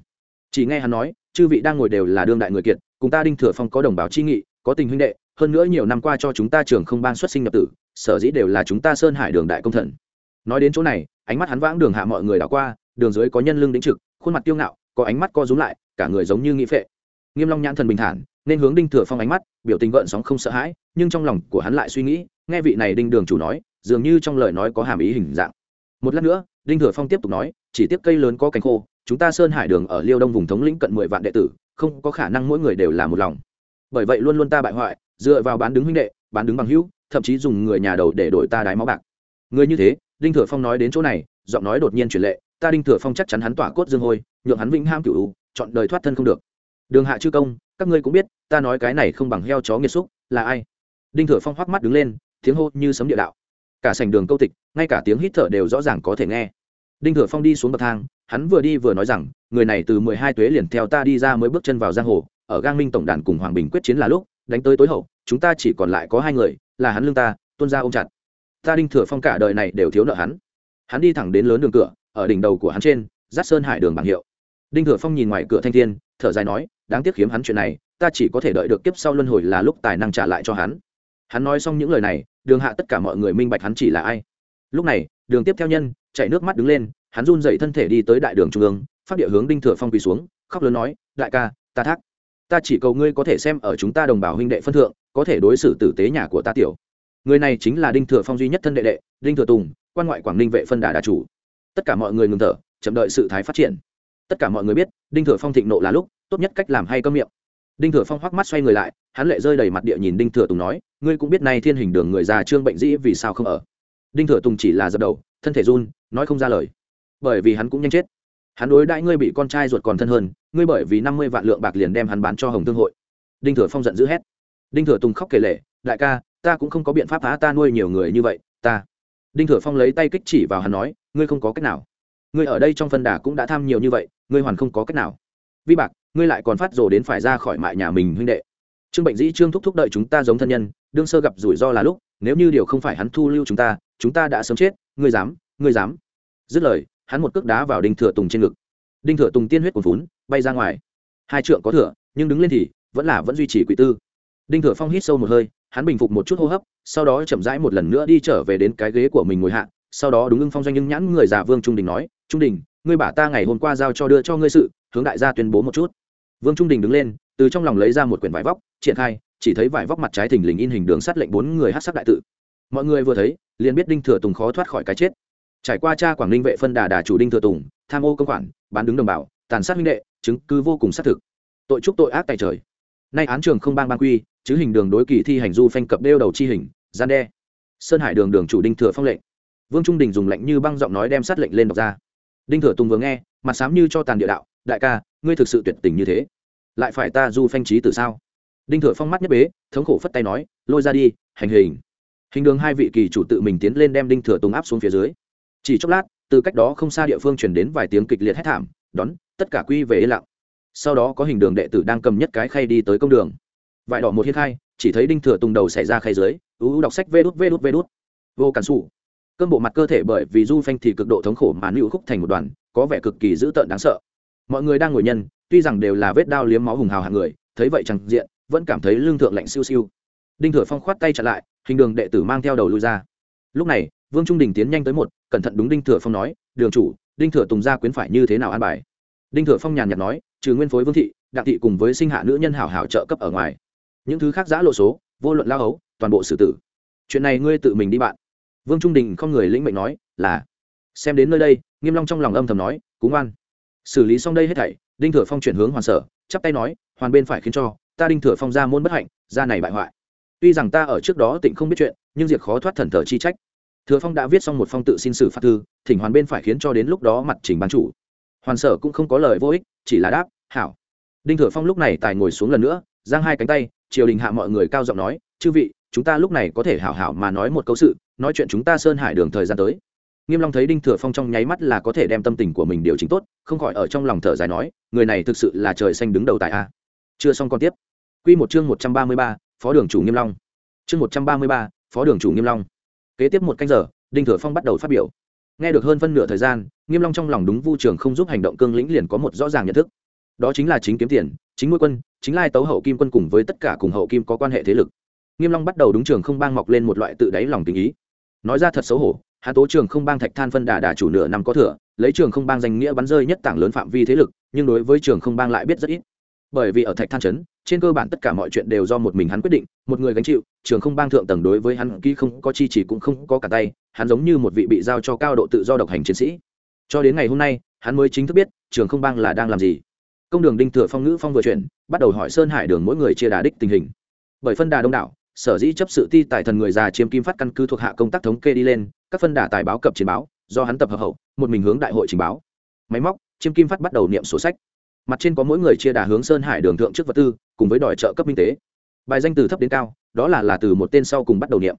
Chỉ nghe hắn nói, chư vị đang ngồi đều là đương đại người kiệt, cùng ta đinh thừa phong có đồng bào chi nghị, có tình huynh đệ, hơn nữa nhiều năm qua cho chúng ta trường không ban xuất sinh nhập tử, sở dĩ đều là chúng ta sơn hải đường đại công thần nói đến chỗ này, ánh mắt hắn vãng đường hạ mọi người đảo qua, đường dưới có nhân lưng đĩnh trực, khuôn mặt tiêu ngạo, có ánh mắt co rúm lại, cả người giống như nghĩ phệ. Nghiêm long nhãn thần bình thản, nên hướng đinh thừa phong ánh mắt, biểu tình gợn sóng không sợ hãi, nhưng trong lòng của hắn lại suy nghĩ, nghe vị này đinh đường chủ nói, dường như trong lời nói có hàm ý hình dạng. Một lát nữa, đinh thừa phong tiếp tục nói, chỉ tiếp cây lớn có cánh khô, chúng ta sơn hải đường ở liêu đông vùng thống lĩnh cận mười vạn đệ tử, không có khả năng mỗi người đều là một lòng. Bởi vậy luôn luôn ta bại hoại, dựa vào bán đứng huynh đệ, bán đứng bằng hữu, thậm chí dùng người nhà đầu để đổi ta đái máu bạc. Người như thế đinh thừa phong nói đến chỗ này, giọng nói đột nhiên truyền lệ, ta đinh thừa phong chắc chắn hắn tỏa cốt dương hôi, nhượng hắn vĩnh ham cửu chọn đời thoát thân không được. Đường hạ chư công, các ngươi cũng biết, ta nói cái này không bằng heo chó nghiệt xúc, là ai? Đinh thừa phong hoắc mắt đứng lên, tiếng hô như sấm địa đạo. Cả sảnh đường câu tịch, ngay cả tiếng hít thở đều rõ ràng có thể nghe. Đinh thừa phong đi xuống bậc thang, hắn vừa đi vừa nói rằng, người này từ mười hai tuế liền theo ta đi ra mới bước chân vào giang hồ, ở gang minh tổng đàn cùng hoàng bình quyết chiến là lúc, đánh tới tối hậu, chúng ta chỉ còn lại có hai người, là hắn lương ta tuân ra ôm chặt ta đinh thừa phong cả đời này đều thiếu nợ hắn. Hắn đi thẳng đến lớn đường cửa, ở đỉnh đầu của hắn trên giáp sơn hải đường bảng hiệu. Đinh thừa phong nhìn ngoài cửa thanh thiên, thở dài nói, đáng tiếc khiếm hắn chuyện này, ta chỉ có thể đợi được kiếp sau luân hồi là lúc tài năng trả lại cho hắn. Hắn nói xong những lời này, đường hạ tất cả mọi người minh bạch hắn chỉ là ai. Lúc này, đường tiếp theo nhân, chạy nước mắt đứng lên, hắn run dậy thân thể đi tới đại đường trung ương, phát địa hướng đinh thừa phong quỳ xuống, khóc lớn nói, đại ca, ta thác. Ta chỉ cầu ngươi có thể xem ở chúng ta đồng bào huynh đệ phân thượng, có thể đối xử tử tế nhà của ta tiểu người này chính là đinh thừa phong duy nhất thân đệ đệ, đinh thừa tùng, quan ngoại quảng ninh vệ phân đà đà chủ. Tất cả mọi người ngừng thở, chậm đợi sự thái phát triển. Tất cả mọi người biết, đinh thừa phong thịnh nộ là lúc, tốt nhất cách làm hay cơm miệng. Đinh thừa phong hoắc mắt xoay người lại, hắn lệ rơi đầy mặt địa nhìn đinh thừa tùng nói, ngươi cũng biết nay thiên hình đường người già trương bệnh dĩ vì sao không ở? Đinh thừa tùng chỉ là dập đầu, thân thể run, nói không ra lời. Bởi vì hắn cũng nhanh chết. Hắn đối đãi ngươi bị con trai ruột còn thân hơn, ngươi bởi vì năm mươi vạn lượng bạc liền đem hắn bán cho hồng thương hội. Đinh thừa phong giận dữ hét. Đinh thừa tùng khóc kể lệ đại ca ta cũng không có biện pháp phá ta nuôi nhiều người như vậy, ta. Đinh thừa phong lấy tay kích chỉ vào hắn nói, ngươi không có cách nào. Ngươi ở đây trong phân đà cũng đã tham nhiều như vậy, ngươi hoàn không có cách nào. Vi bạc, ngươi lại còn phát rồ đến phải ra khỏi mại nhà mình huynh đệ. Trương bệnh dĩ, trương thúc thúc đợi chúng ta giống thân nhân, đương sơ gặp rủi ro là lúc, nếu như điều không phải hắn thu lưu chúng ta chúng ta đã sớm chết, ngươi dám ngươi dám. Dứt lời, hắn một cước đá vào đinh thừa tùng trên ngực. Đinh thừa tùng tiên huyết cuồn vốn bay ra ngoài. Hai trượng có thừa, nhưng đứng lên thì vẫn là vẫn duy trì quỷ tư. Đinh thừa phong hít sâu một hơi hắn bình phục một chút hô hấp, sau đó chậm rãi một lần nữa đi trở về đến cái ghế của mình ngồi hạ, sau đó đúng ưng phong doanh nhưng nhãn người già vương trung đình nói, trung đình, ngươi bả ta ngày hôm qua giao cho đưa cho ngươi sự, hướng đại gia tuyên bố một chút. Vương trung đình đứng lên, từ trong lòng lấy ra một quyển vải vóc, triển khai, chỉ thấy vải vóc mặt trái thình lình in hình đường sắt lệnh bốn người hát sắc đại tự. Mọi người vừa thấy, liền biết đinh thừa tùng khó thoát khỏi cái chết. Trải qua cha quảng ninh vệ phân đà đà chủ đinh thừa tùng, tham ô công khoản, bán đứng đồng bào, tàn sát huynh đệ, chứng cứ vô cùng xác thực. Tội trúc tội ác tại trời. Nay án trường không bang ban quy chứ hình đường đối kỳ thi hành du phanh cập đeo đầu chi hình, gian đe. Sơn hải đường đường chủ đinh thừa phong lệnh. Vương trung đình dùng lệnh như băng giọng nói đem sát lệnh lên đọc ra. Đinh thừa tùng vừa nghe, mặt sám như cho tàn địa đạo, đại ca, ngươi thực sự tuyệt tình như thế. Lại phải ta du phanh trí từ sao? Đinh thừa phong mắt nhất bế, thống khổ phất tay nói, lôi ra đi, hành hình. Hình đường hai vị kỳ chủ tự mình tiến lên đem đinh thừa tùng áp xuống phía dưới. Chỉ chốc lát, từ cách đó không xa địa phương chuyển đến vài tiếng kịch liệt hét thảm, đón, tất cả quy về yên lặng. Sau đó có hình đường đệ tử đang cầm nhất cái khay đi tới công đường vải đỏ một hiên khai, chỉ thấy đinh thừa tùng đầu xảy ra khay dưới, ú đọc sách vê đút vê đút vê đút. Vô cản xù cơn bộ mặt cơ thể bởi vì du phanh thì cực độ thống khổ mà nữ khúc thành một đoàn, có vẻ cực kỳ dữ tợn đáng sợ. Mọi người đang ngồi nhân, tuy rằng đều là vết đao liếm máu hùng hào hạng người, thấy vậy chẳng diện, vẫn cảm thấy lương thượng lạnh siêu siêu. Đinh thừa phong khoát tay chặn lại, hình đường đệ tử mang theo đầu lui ra. Lúc này, vương trung đình tiến nhanh tới một, cẩn thận đúng đinh thừa phong nói, đường chủ, đinh thừa tùng gia quyến phải như thế nào an bài? Đinh thừa phong nhàn nhạt nói, trừ nguyên phối vương thị, đặng thị cùng với sinh hạ nữ nhân hảo hảo trợ cấp ở ngoài những thứ khác giã lộ số, vô luận lao hấu, toàn bộ xử tử. Chuyện này ngươi tự mình đi bạn. Vương trung đình không người lĩnh mệnh nói là, xem đến nơi đây. Nghiêm long trong lòng âm thầm nói, cúng oan. Xử lý xong đây hết thảy, đinh thừa phong chuyển hướng hoàn sở, chắp tay nói, hoàn bên phải khiến cho, ta đinh thừa phong ra môn bất hạnh, ra này bại hoại. Tuy rằng ta ở trước đó tịnh không biết chuyện, nhưng diệt khó thoát thần thờ chi trách. Thừa phong đã viết xong một phong tự xin xử phạt thư, thỉnh hoàn bên phải khiến cho đến lúc đó mặt trình ban chủ. Hoàn sở cũng không có lời vô ích, chỉ là đáp, hảo. Đinh thừa phong lúc này tài ngồi xuống lần nữa, giang hai cánh tay triều đình hạ mọi người cao giọng nói chư vị chúng ta lúc này có thể hảo hảo mà nói một câu sự nói chuyện chúng ta sơn hải đường thời gian tới. Nghiêm long thấy đinh thừa phong trong nháy mắt là có thể đem tâm tình của mình điều chỉnh tốt không khỏi ở trong lòng thở dài nói người này thực sự là trời xanh đứng đầu tại a. Chưa xong còn tiếp. Quy một chương một trăm ba mươi ba, phó đường chủ nghiêm long. Chương một trăm ba mươi ba, phó đường chủ nghiêm long. Kế tiếp một canh giờ đinh thừa phong bắt đầu phát biểu. Nghe được hơn phân nửa thời gian nghiêm long trong lòng đúng vu trường không giúp hành động cương lĩnh liền có một rõ ràng nhận thức. Đó chính là chính kiếm tiền chính nuôi quân, chính lai tấu hậu kim quân cùng với tất cả cùng hậu kim có quan hệ thế lực. Nghiêm long bắt đầu đúng trường không bang mọc lên một loại tự đáy lòng tình ý. Nói ra thật xấu hổ hạ tố trường không bang thạch than phân đà đà chủ nửa năm có thừa, lấy trường không bang danh nghĩa bắn rơi nhất tảng lớn phạm vi thế lực, nhưng đối với trường không bang lại biết rất ít. Bởi vì ở thạch than trấn, trên cơ bản tất cả mọi chuyện đều do một mình hắn quyết định, một người gánh chịu, trường không bang thượng tầng đối với hắn kỹ không có chi chỉ cũng không có cả tay, hắn giống như một vị bị giao cho cao độ tự do độc hành chiến sĩ. Cho đến ngày hôm nay, hắn mới chính thức biết, trường không bang là đang làm gì công đường đinh thừa phong ngữ phong vừa chuyển, bắt đầu hỏi sơn hải đường mỗi người chia đà đích tình hình. Bởi phân đà đông đảo, sở dĩ chấp sự ti tài thần người già chiếm kim phát căn cứ thuộc hạ công tác thống kê đi lên, các phân đà tài báo cập chiến báo, do hắn tập hợp hậu, một mình hướng đại hội trình báo. Máy móc, chiêm kim phát bắt đầu niệm sổ sách. Mặt trên có mỗi người chia đà hướng sơn hải đường thượng trước vật tư, cùng với đòi trợ cấp minh tế. Bài danh từ thấp đến cao, đó là là từ một tên sau cùng bắt đầu niệm.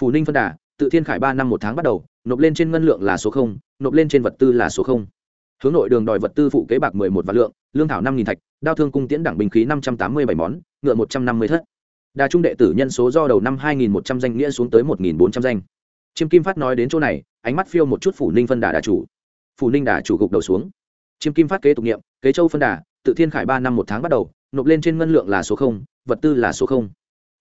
Phù ninh phân đà, tự thiên khải ba năm một tháng bắt đầu, nộp lên trên ngân lượng là số không, nộp lên trên vật tư là số không hướng nội đường đòi vật tư phụ kế bạc mười một vạn lượng, lương thảo năm nghìn thạch, đao thương cung tiễn đẳng bình khí năm trăm tám mươi bảy món, ngựa một trăm năm mươi thất. Đa trung đệ tử nhân số do đầu năm hai nghìn một trăm danh nghĩa xuống tới một nghìn bốn trăm danh. Chiêm kim phát nói đến chỗ này, ánh mắt phiêu một chút phủ ninh phân đà đà chủ. Phủ ninh đà chủ gục đầu xuống. Chiêm kim phát kế tục nghiệm kế châu phân đà, tự thiên khải ba năm một tháng bắt đầu, nộp lên trên ngân lượng là số không, vật tư là số không.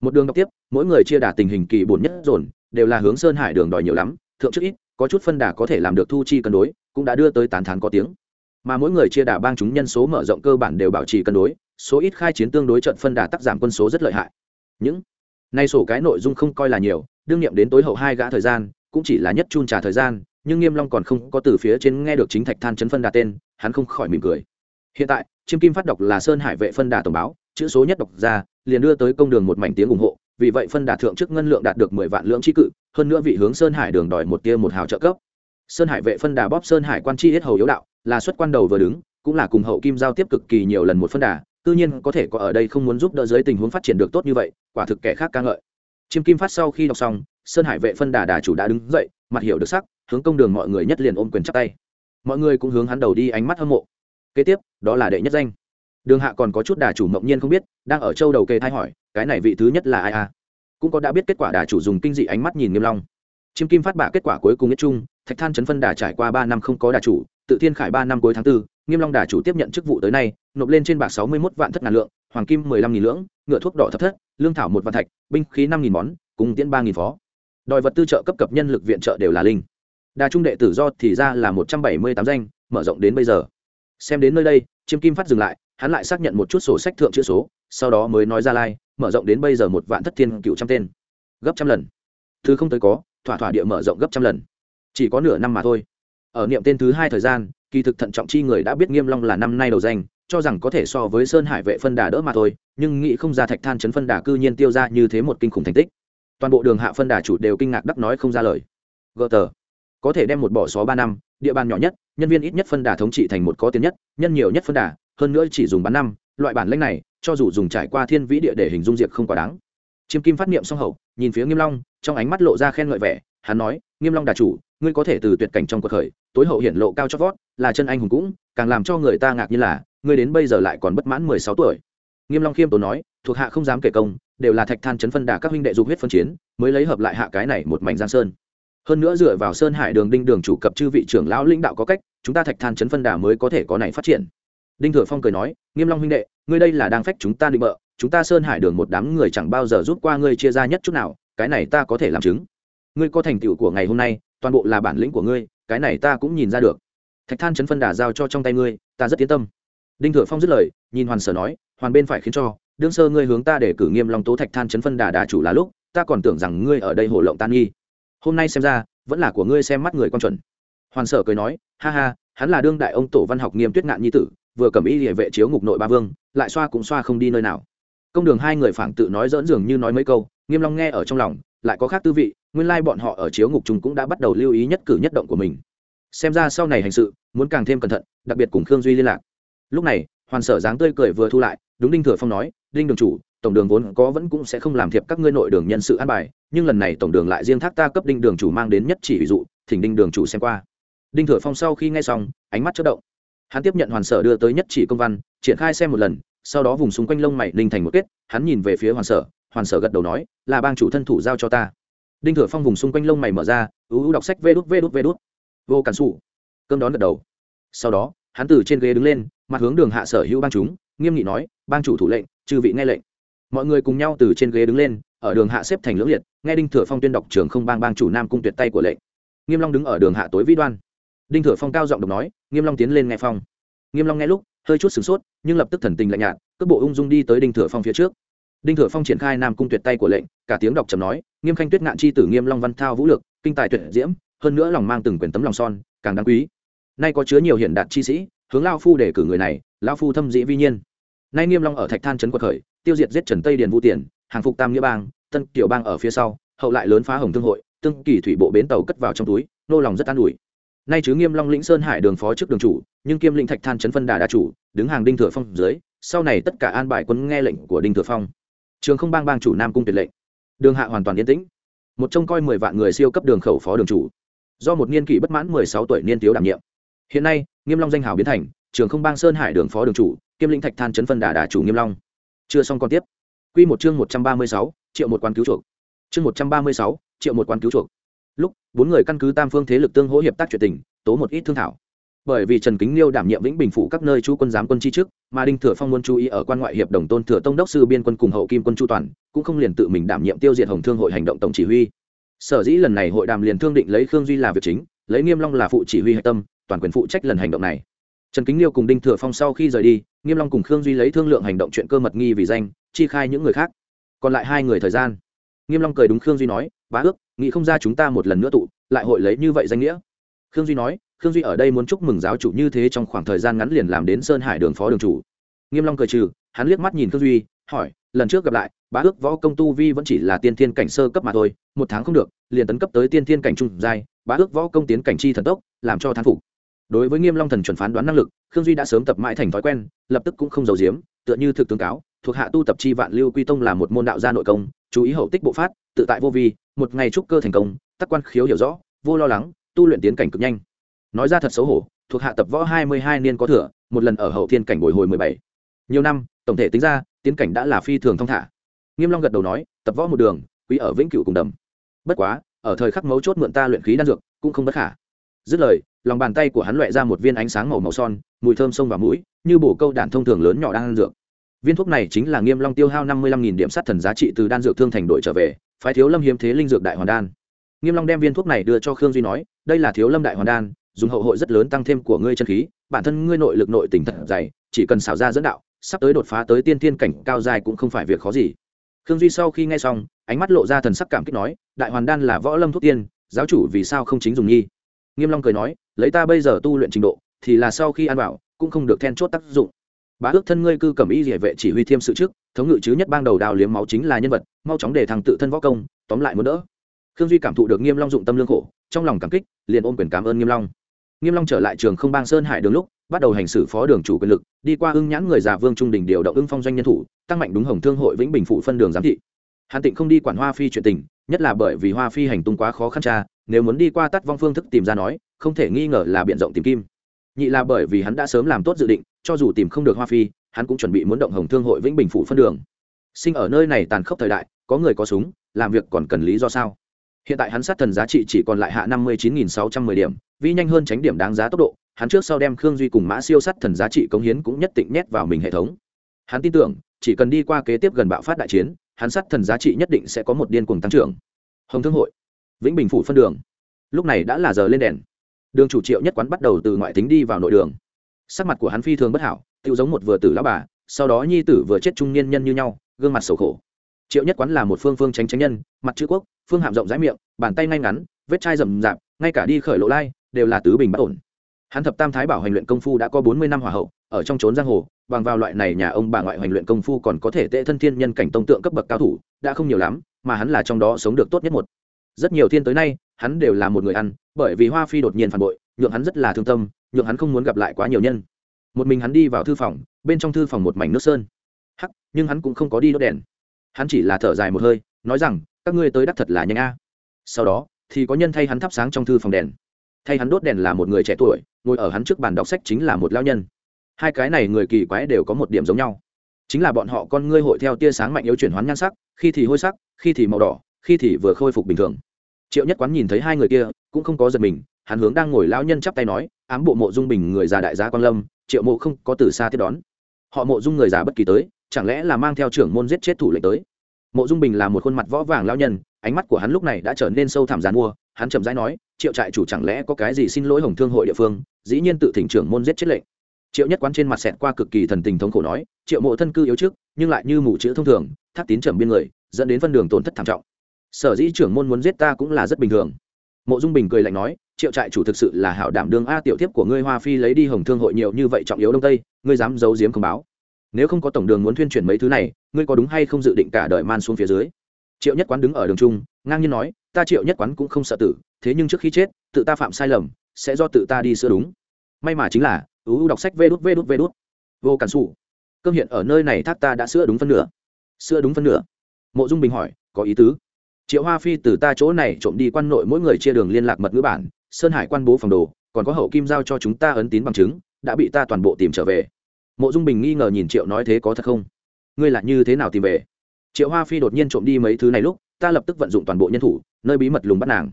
Một đường đọc tiếp, mỗi người chia đà tình hình kỳ bổn nhất dồn, đều là hướng sơn hải đường đòi nhiều lắm, thượng trước ít, có chút phân đà có thể làm được thu chi cân đối cũng đã đưa tới tán thán có tiếng. Mà mỗi người chia đà bang chúng nhân số mở rộng cơ bản đều bảo trì cân đối, số ít khai chiến tương đối trận phân đà tắc giảm quân số rất lợi hại. Những nay sổ cái nội dung không coi là nhiều, đương nhiệm đến tối hậu hai gã thời gian, cũng chỉ là nhất chun trà thời gian, nhưng nghiêm long còn không có từ phía trên nghe được chính thạch than chấn phân đà tên, hắn không khỏi mỉm cười. Hiện tại, chiêm kim phát đọc là sơn hải vệ phân đà tổng báo, chữ số nhất đọc ra, liền đưa tới công đường một mảnh tiếng ủng hộ, vì vậy phân đà thượng trước ngân lượng đạt được mười vạn lượng chi cự, hơn nữa vị hướng sơn hải đường đòi một tia một hào trợ cấp sơn hải vệ phân đà bóp sơn hải quan chi hết hầu yếu đạo, là xuất quan đầu vừa đứng, cũng là cùng hậu kim giao tiếp cực kỳ nhiều lần một phân đà, tự nhiên có thể có ở đây không muốn giúp đỡ dưới tình huống phát triển được tốt như vậy, quả thực kẻ khác ca ngợi. Chiêm kim phát sau khi đọc xong, sơn hải vệ phân đà đà chủ đã đứng dậy, mặt hiểu được sắc, hướng công đường mọi người nhất liền ôm quyền chắp tay. Mọi người cũng hướng hắn đầu đi ánh mắt hâm mộ. Kế tiếp, đó là đệ nhất danh. Đường hạ còn có chút đà chủ mộng nhiên không biết, đang ở châu đầu kê thay hỏi, cái này vị thứ nhất là ai à? Cũng có đã biết kết quả đà chủ dùng kinh dị ánh mắt nhìn nghiêm long. Chiêm kim phát bạ kết quả cuối cùng nhất chung thạch than chấn phân đà trải qua ba năm không có đà chủ tự thiên khải ba năm cuối tháng 4, nghiêm long đà chủ tiếp nhận chức vụ tới nay nộp lên trên bạc sáu mươi một vạn thất ngàn lượng hoàng kim mười lăm nghìn lưỡng ngựa thuốc đỏ thập thất lương thảo một vạn thạch binh khí năm nghìn món cùng tiễn ba nghìn phó. Đòi vật tư trợ cấp cập nhân lực viện trợ đều là linh. Đà trung đệ tử do thì ra là một trăm bảy mươi tám danh mở rộng đến bây giờ. Xem đến nơi đây chiêm kim phát dừng lại hắn lại xác nhận một chút sổ sách thượng chữ số sau đó mới nói ra lai mở rộng đến bây giờ một vạn thất thiên cựu trăm tên. Gấp trăm lần. Thứ không tới có thỏa thỏa địa mở rộng gấp trăm lần chỉ có nửa năm mà thôi. Ở niệm tên thứ hai thời gian, kỳ thực thận trọng chi người đã biết nghiêm long là năm nay đầu danh, cho rằng có thể so với sơn hải vệ phân đà đỡ mà thôi, nhưng nghĩ không ra thạch than chấn phân đà cư nhiên tiêu ra như thế một kinh khủng thành tích. Toàn bộ đường hạ phân đà chủ đều kinh ngạc đắc nói không ra lời. Gờ tờ. Có thể đem một bỏ xó ba năm, địa bàn nhỏ nhất, nhân viên ít nhất phân đà thống trị thành một có tiền nhất, nhân nhiều nhất phân đà, hơn nữa chỉ dùng bán năm, loại bản lãnh này, cho dù dùng trải qua thiên vĩ địa để hình dung diệt không quá đáng. Chiêm kim phát niệm song hậu, nhìn phía nghiêm long, trong ánh mắt lộ ra khen ngợi vẻ, hắn nói, nghiêm long đà chủ ngươi có thể từ tuyệt cảnh trong cuộc khởi, tối hậu hiển lộ cao chót vót, là chân anh hùng cũng, càng làm cho người ta ngạc như là, ngươi đến bây giờ lại còn bất mãn mười sáu tuổi. Nghiêm long khiêm tốn nói, thuộc hạ không dám kể công, đều là thạch than chấn phân đà các huynh đệ dục huyết phân chiến, mới lấy hợp lại hạ cái này một mảnh giang sơn. Hơn nữa dựa vào sơn hải đường đinh đường chủ cập chư vị trưởng lão lãnh đạo có cách, chúng ta thạch than chấn phân đà mới có thể có này phát triển. Đinh thừa phong cười nói, nghiêm long huynh đệ, ngươi đây là đang phách chúng ta định bợ, chúng ta sơn hải đường một đám người chẳng bao giờ rút qua ngươi chia ra nhất chút nào, cái này ta có thể làm chứng. Ngươi có thành tựu của ngày hôm nay toàn bộ là bản lĩnh của ngươi, cái này ta cũng nhìn ra được. Thạch than chấn phân đà giao cho trong tay ngươi, ta rất yên tâm. Đinh thừa phong dứt lời, nhìn hoàn sở nói, hoàn bên phải khiến cho, đương sơ ngươi hướng ta để cử nghiêm long tố thạch than chấn phân đà đà chủ là lúc, ta còn tưởng rằng ngươi ở đây hồ lộng tan nghi. Hôm nay xem ra, vẫn là của ngươi xem mắt người quan chuẩn. Hoàn sở cười nói, ha ha, hắn là đương đại ông tổ văn học nghiêm tuyết ngạn nhi tử, vừa cầm y địa vệ chiếu ngục nội ba vương, lại xoa cũng xoa không đi nơi nào. Công đường hai người phảng tự nói dỡn dường như nói mấy câu, nghiêm long nghe ở trong lòng, lại có khác tư vị nguyên lai bọn họ ở chiếu ngục chúng cũng đã bắt đầu lưu ý nhất cử nhất động của mình. Xem ra sau này hành sự, muốn càng thêm cẩn thận, đặc biệt cùng khương duy liên lạc. Lúc này, hoàn sở dáng tươi cười vừa thu lại, đúng đinh thừa phong nói, đinh đường chủ, tổng đường vốn có vẫn cũng sẽ không làm thiệp các ngươi nội đường nhân sự an bài, nhưng lần này tổng đường lại riêng thác ta cấp đinh đường chủ mang đến nhất chỉ ví dụ, thỉnh đinh đường chủ xem qua. Đinh thừa phong sau khi nghe xong, ánh mắt chất động. Hắn tiếp nhận hoàn sở đưa tới nhất chỉ công văn, triển khai xem một lần, sau đó vùng xung quanh lông mày ninh thành một kết, hắn nhìn về phía hoàn sở hoàn sở gật đầu nói, là bang chủ thân thủ giao cho ta đinh thừa phong vùng xung quanh lông mày mở ra, ú ú đọc sách vê đút vê đút vê đút. Vô cản xù cơm đón gật đầu. Sau đó, hắn từ trên ghế đứng lên, mặt hướng đường hạ sở hữu bang chúng, nghiêm nghị nói bang chủ thủ lệnh, chư vị nghe lệnh. Mọi người cùng nhau từ trên ghế đứng lên, ở đường hạ xếp thành lưỡng liệt, nghe đinh thừa phong tuyên đọc trường không bang bang chủ nam cung tuyệt tay của lệnh. Nghiêm long đứng ở đường hạ tối vĩ đoan. Đinh thừa phong cao giọng đọc nói, nghiêm long tiến lên nghe phong. Nghiêm long nghe lúc, hơi chút sửng sốt, nhưng lập tức thần tình lạnh nhạt, cước bộ ung dung đi tới đinh thừa phong phía trước đinh thừa phong triển khai nam cung tuyệt tay của lệnh, cả tiếng đọc trầm nói, nghiêm khanh tuyết ngạn chi tử nghiêm long văn thao vũ lực, kinh tài tuyệt diễm, hơn nữa lòng mang từng quyển tấm lòng son, càng đáng quý. Nay có chứa nhiều hiện đạt chi sĩ, hướng lao phu để cử người này, lao phu thâm dĩ vi nhiên. Nay nghiêm long ở thạch than trấn quật khởi, tiêu diệt giết trần tây điền vũ tiền hàng phục tam nghĩa bang, tân tiểu bang ở phía sau, hậu lại lớn phá hồng thương hội, tương kỳ thủy bộ bến tàu cất vào trong túi, nô lòng rất an ủi. Nay chứ nghiêm long lĩnh sơn hải đường phó trước đường chủ, nhưng kiêm lĩnh thạch than trấn phân đà đa chủ, đứng hàng đinh thừa phong dưới, sau này tất cả an bài quân nghe lệnh của đinh thừa phong trường không bang bang chủ nam cung tuyệt lệnh. Đường hạ hoàn toàn yên tĩnh. Một trông coi mười vạn người siêu cấp đường khẩu phó đường chủ. Do một niên kỷ bất mãn mười sáu tuổi niên thiếu đảm nhiệm. Hiện nay, nghiêm long danh hào biến thành, trường không bang sơn hải đường phó đường chủ, kiêm lĩnh thạch than trấn phân đà đà chủ nghiêm long. Chưa xong còn tiếp. Quy một chương một trăm ba mươi sáu, triệu một quan cứu chuộc. Chương một trăm ba mươi sáu, triệu một quan cứu chuộc. Lúc, bốn người căn cứ tam phương thế lực tương hỗ hiệp tác chuyện tình, tố một ít thương thảo bởi vì trần kính liêu đảm nhiệm vĩnh bình phủ các nơi chú quân giám quân chi trước mà đinh thừa phong muốn chú ý ở quan ngoại hiệp đồng tôn thừa tông đốc sư biên quân cùng hậu kim quân chu toàn, cũng không liền tự mình đảm nhiệm tiêu diệt hồng thương hội hành động tổng chỉ huy. Sở dĩ lần này hội đàm liền thương định lấy khương duy là việc chính, lấy nghiêm long là phụ chỉ huy hạch tâm, toàn quyền phụ trách lần hành động này. Trần kính liêu cùng đinh thừa phong sau khi rời đi, nghiêm long cùng khương duy lấy thương lượng hành động chuyện cơ mật nghi vì danh, chi khai những người khác. Còn lại hai người thời gian. Nghiêm long cười đúng khương duy nói, bá ước, nghĩ không ra chúng ta một lần nữa tụ, lại hội lấy như vậy danh nghĩa. Khương duy nói khương duy ở đây muốn chúc mừng giáo chủ như thế trong khoảng thời gian ngắn liền làm đến sơn hải đường phó đường chủ. Nghiêm long cười trừ, hắn liếc mắt nhìn khương duy, hỏi, lần trước gặp lại, bá ước võ công tu vi vẫn chỉ là tiên thiên cảnh sơ cấp mà thôi, một tháng không được, liền tấn cấp tới tiên thiên cảnh trung giai, bá ước võ công tiến cảnh chi thần tốc, làm cho thán phục. Đối với nghiêm long thần chuẩn phán đoán năng lực, khương duy đã sớm tập mãi thành thói quen, lập tức cũng không giấu giếm, tựa như thực tướng cáo, thuộc hạ tu tập chi vạn lưu quy tông là một môn đạo gia nội công, chú ý hậu tích bộ phát, tự tại vô vi, một ngày trúc cơ thành công, tắc quan khiếu hiểu rõ, vô lo lắng, tu luyện tiến cảnh cực nhanh nói ra thật xấu hổ, thuộc hạ tập võ hai mươi hai niên có thừa, một lần ở hậu thiên cảnh bồi hồi mười bảy. Nhiều năm, tổng thể tính ra, tiến cảnh đã là phi thường thông thả. Nghiêm long gật đầu nói, tập võ một đường, quý ở vĩnh cửu cùng đầm. Bất quá, ở thời khắc mấu chốt mượn ta luyện khí đan dược, cũng không bất khả. Dứt lời, lòng bàn tay của hắn loại ra một viên ánh sáng màu màu son, mùi thơm sông vào mũi, như bổ câu đạn thông thường lớn nhỏ đan dược. Viên thuốc này chính là nghiêm long tiêu hao năm mươi lăm nghìn điểm sát thần giá trị từ đan dược thương thành đội trở về, phái thiếu lâm hiếm thế linh dược đại hoàn đan. Nghiêm long đem viên thuốc này đưa cho khương duy nói, đây là thiếu lâm đại hoàn đan dùng hậu hội rất lớn tăng thêm của ngươi chân khí, bản thân ngươi nội lực nội tình thật dày, chỉ cần xảo ra dẫn đạo, sắp tới đột phá tới tiên thiên cảnh cao dài cũng không phải việc khó gì. Khương duy sau khi nghe xong, ánh mắt lộ ra thần sắc cảm kích nói, đại hoàn đan là võ lâm thuốc tiên, giáo chủ vì sao không chính dùng nghi? Nghiêm long cười nói, lấy ta bây giờ tu luyện trình độ, thì là sau khi ăn vào, cũng không được then chốt tác dụng. Bá ước thân ngươi cư cầm y địa vệ chỉ huy thêm sự trước, thống ngự chứ nhất bang đầu đào liếm máu chính là nhân vật, mau chóng để thằng tự thân võ công, tóm lại muốn đỡ. Khương duy cảm thụ được nghiêm long dụng tâm lương khổ, trong lòng cảm kích, liền ôm quyền cảm ơn nghiêm long nghiêm long trở lại trường không bang sơn hải đường lúc, bắt đầu hành xử phó đường chủ quyền lực, đi qua ưng nhãn người già vương trung đình điều động ưng phong doanh nhân thủ, tăng mạnh đúng hồng thương hội vĩnh bình phụ phân đường giám thị. Hàn tịnh không đi quản hoa phi chuyện tình, nhất là bởi vì hoa phi hành tung quá khó khăn tra nếu muốn đi qua tắt vong phương thức tìm ra nói, không thể nghi ngờ là biện rộng tìm kim. Nhị là bởi vì hắn đã sớm làm tốt dự định, cho dù tìm không được hoa phi, hắn cũng chuẩn bị muốn động hồng thương hội vĩnh bình phụ phân đường. Sinh ở nơi này tàn khốc thời đại, có người có súng, làm việc còn cần lý do sao? Hiện tại hắn sát thần giá trị chỉ còn lại hạ năm mươi chín nghìn sáu trăm mười điểm vi nhanh hơn tránh điểm đáng giá tốc độ, hắn trước sau đem khương duy cùng mã siêu sắt thần giá trị cống hiến cũng nhất định nhét vào mình hệ thống. Hắn tin tưởng, chỉ cần đi qua kế tiếp gần bạo phát đại chiến, hắn sắt thần giá trị nhất định sẽ có một điên cuồng tăng trưởng. Hồng thương hội, vĩnh bình phủ phân đường. Lúc này đã là giờ lên đèn. Đường chủ triệu nhất quán bắt đầu từ ngoại tính đi vào nội đường. Sắc mặt của hắn phi thường bất hảo tự giống một vừa tử lão bà, sau đó nhi tử vừa chết trung niên nhân như nhau, gương mặt sầu khổ. Triệu nhất quán là một phương phương tránh tránh nhân, mặt chữ quốc, phương hạm rộng rãi miệng, bàn tay ngay ngắn, vết chai rầm rạp, ngay cả đi khởi lộ lai đều là tứ bình bất ổn. Hắn thập tam thái bảo hành luyện công phu đã có bốn mươi năm hòa hậu, ở trong trốn giang hồ, bằng vào loại này nhà ông bà ngoại hành luyện công phu còn có thể tệ thân thiên nhân cảnh tông tượng cấp bậc cao thủ, đã không nhiều lắm, mà hắn là trong đó sống được tốt nhất một. Rất nhiều thiên tới nay, hắn đều là một người ăn, bởi vì hoa phi đột nhiên phản bội, nhượng hắn rất là thương tâm, nhượng hắn không muốn gặp lại quá nhiều nhân. Một mình hắn đi vào thư phòng, bên trong thư phòng một mảnh nước sơn. Hắc, nhưng hắn cũng không có đi đốt đèn. Hắn chỉ là thở dài một hơi, nói rằng, các ngươi tới đắc thật là nhanh a. Sau đó, thì có nhân thay hắn thắp sáng trong thư phòng đèn thay hắn đốt đèn là một người trẻ tuổi, ngồi ở hắn trước bàn đọc sách chính là một lao nhân. Hai cái này người kỳ quái đều có một điểm giống nhau. Chính là bọn họ con ngươi hội theo tia sáng mạnh yếu chuyển hoán nhan sắc, khi thì hôi sắc, khi thì màu đỏ, khi thì vừa khôi phục bình thường. Triệu nhất quán nhìn thấy hai người kia, cũng không có giật mình, hắn hướng đang ngồi lão nhân chắp tay nói, ám bộ mộ dung bình người già đại gia quan lâm, triệu mộ không có từ xa tiếp đón. Họ mộ dung người già bất kỳ tới, chẳng lẽ là mang theo trưởng môn giết chết thủ lệnh tới? Mộ dung bình là một khuôn mặt võ vàng lão nhân, ánh mắt của hắn lúc này đã trở nên sâu thẳm giàn mua hắn chậm rãi nói, triệu trại chủ chẳng lẽ có cái gì xin lỗi hồng thương hội địa phương? Dĩ nhiên tự thỉnh trưởng môn giết chết lệnh. Triệu nhất quán trên mặt xẹt qua cực kỳ thần tình thống khổ nói, triệu mộ thân cư yếu trước, nhưng lại như mù chữ thông thường, thác tín trầm biên người, dẫn đến phân đường tổn thất thảm trọng. Sở dĩ trưởng môn muốn giết ta cũng là rất bình thường. Mộ dung bình cười lạnh nói, triệu trại chủ thực sự là hảo đảm đương a tiểu tiếp của ngươi hoa phi lấy đi hồng thương hội nhiều như vậy trọng yếu đông tây, ngươi dám giấu giếm không báo. Nếu không có tổng đường muốn tuyên truyền mấy thứ này, ngươi có đúng hay không dự định cả đời man xuống phía dưới? Triệu nhất quán đứng ở đường trung, ngang nhiên nói ta triệu nhất quán cũng không sợ tử, thế nhưng trước khi chết, tự ta phạm sai lầm, sẽ do tự ta đi sửa đúng. May mà chính là ưu đọc sách vê đút vê đút vê đút. Vô cản xù cơm hiện ở nơi này thác ta đã sửa đúng phân nửa. Sửa đúng phân nửa. Mộ dung bình hỏi, có ý tứ? Triệu hoa phi từ ta chỗ này trộm đi quan nội mỗi người chia đường liên lạc mật ngữ bản, sơn hải quan bố phòng đồ, còn có hậu kim giao cho chúng ta ấn tín bằng chứng, đã bị ta toàn bộ tìm trở về. Mộ dung bình nghi ngờ nhìn triệu nói thế có thật không? Ngươi là như thế nào tìm về? Triệu hoa phi đột nhiên trộm đi mấy thứ này lúc, ta lập tức vận dụng toàn bộ nhân thủ nơi bí mật lùng bắt nàng.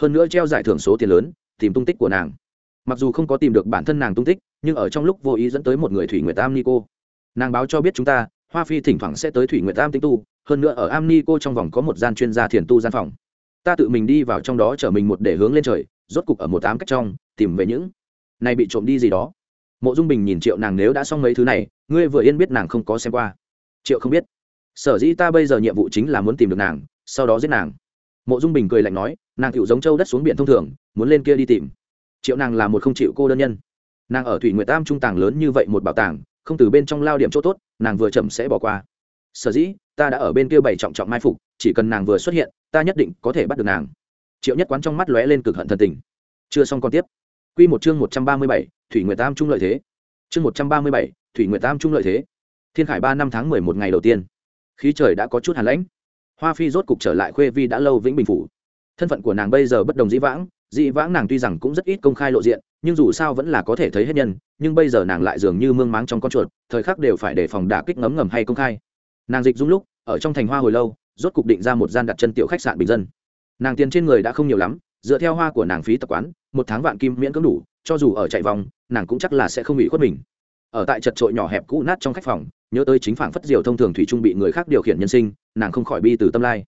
Hơn nữa treo giải thưởng số tiền lớn, tìm tung tích của nàng. Mặc dù không có tìm được bản thân nàng tung tích, nhưng ở trong lúc vô ý dẫn tới một người thủy nguyệt tam ni cô. Nàng báo cho biết chúng ta, hoa phi thỉnh thoảng sẽ tới thủy nguyệt tam tinh tu, hơn nữa ở am ni cô trong vòng có một gian chuyên gia thiền tu gian phòng. Ta tự mình đi vào trong đó chở mình một để hướng lên trời, rốt cục ở một tám cách trong, tìm về những này bị trộm đi gì đó. Mộ dung bình nhìn triệu nàng nếu đã xong mấy thứ này, ngươi vừa yên biết nàng không có xem qua. Triệu không biết. Sở dĩ ta bây giờ nhiệm vụ chính là muốn tìm được nàng, sau đó giết nàng mộ dung bình cười lạnh nói, nàng cựu giống châu đất xuống biển thông thường, muốn lên kia đi tìm. Triệu nàng là một không chịu cô đơn nhân. Nàng ở thủy nguyệt tam trung tàng lớn như vậy một bảo tàng, không từ bên trong lao điểm chỗ tốt, nàng vừa chậm sẽ bỏ qua. Sở dĩ, ta đã ở bên kia bảy trọng trọng mai phục, chỉ cần nàng vừa xuất hiện, ta nhất định có thể bắt được nàng. Triệu nhất quán trong mắt lóe lên cực hận thần tình. Chưa xong còn tiếp. Q một chương một trăm ba mươi bảy, thủy nguyệt tam trung lợi thế. Chương một trăm ba mươi bảy, thủy nguyệt tam trung lợi thế. Thiên khải ba năm tháng mười một ngày đầu tiên. Khí trời đã có chút hàn lãnh hoa phi rốt cục trở lại khuê vi đã lâu vĩnh bình phủ. Thân phận của nàng bây giờ bất đồng dĩ vãng dĩ vãng nàng tuy rằng cũng rất ít công khai lộ diện, nhưng dù sao vẫn là có thể thấy hết nhân, nhưng bây giờ nàng lại dường như mương máng trong con chuột, thời khắc đều phải đề phòng đả kích ngấm ngầm hay công khai. Nàng dịch dung lúc, ở trong thành hoa hồi lâu, rốt cục định ra một gian đặt chân tiểu khách sạn bình dân. Nàng tiền trên người đã không nhiều lắm, dựa theo hoa của nàng phí tập quán, một tháng vạn kim miễn cưỡng đủ, cho dù ở chạy vòng, nàng cũng chắc là sẽ không bị khuất mình. Ở tại chật trội nhỏ hẹp cũ nát trong khách phòng nhớ tới chính phản phất diều thông thường thủy trung bị người khác điều khiển nhân sinh, nàng không khỏi bi từ tâm lai.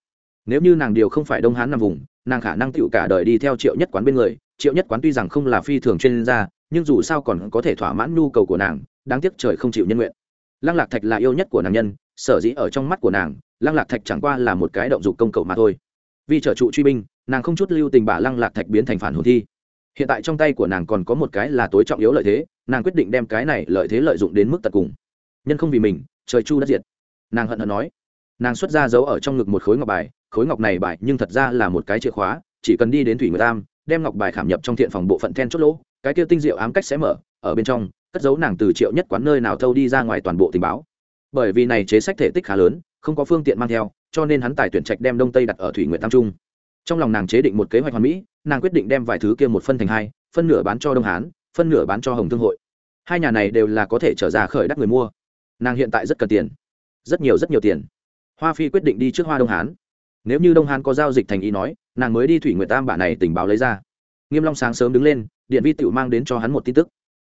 Nếu như nàng điều không phải đông hán nằm vùng, nàng khả năng tựu cả đời đi theo triệu nhất quán bên người. Triệu nhất quán tuy rằng không là phi thường chuyên gia, nhưng dù sao còn có thể thỏa mãn nhu cầu của nàng, đáng tiếc trời không chịu nhân nguyện. Lăng lạc thạch là yêu nhất của nàng nhân, sở dĩ ở trong mắt của nàng, lăng lạc thạch chẳng qua là một cái động dục công cầu mà thôi. Vì trở trụ truy binh, nàng không chút lưu tình bả lăng lạc thạch biến thành phản hồn thi. Hiện tại trong tay của nàng còn có một cái là tối trọng yếu lợi thế, nàng quyết định đem cái này lợi thế lợi dụng đến mức tận cùng nhân không vì mình, trời chu đất diệt. Nàng hận hận nói. Nàng xuất ra giấu ở trong ngực một khối ngọc bài, khối ngọc này bài nhưng thật ra là một cái chìa khóa, chỉ cần đi đến thủy nguyệt tam, đem ngọc bài khảm nhập trong thiện phòng bộ phận then chốt lỗ, cái kia tinh diệu ám cách sẽ mở, ở bên trong, cất giấu nàng từ triệu nhất quán nơi nào thâu đi ra ngoài toàn bộ tình báo. Bởi vì này chế sách thể tích khá lớn, không có phương tiện mang theo, cho nên hắn tài tuyển trạch đem đông tây đặt ở thủy nguyệt tam trung. Trong lòng nàng chế định một kế hoạch hoàn mỹ, nàng quyết định đem vài thứ kia một phân thành hai, phân nửa bán cho đông hán, phân nửa bán cho hồng thương hội. Hai nhà này đều là có thể trở ra khởi đắc người mua nàng hiện tại rất cần tiền, rất nhiều rất nhiều tiền. Hoa phi quyết định đi trước hoa đông hán. Nếu như đông hán có giao dịch thành ý nói, nàng mới đi thủy nguyệt tam bản này tình báo lấy ra. Nghiêm long sáng sớm đứng lên, điện vi tự mang đến cho hắn một tin tức.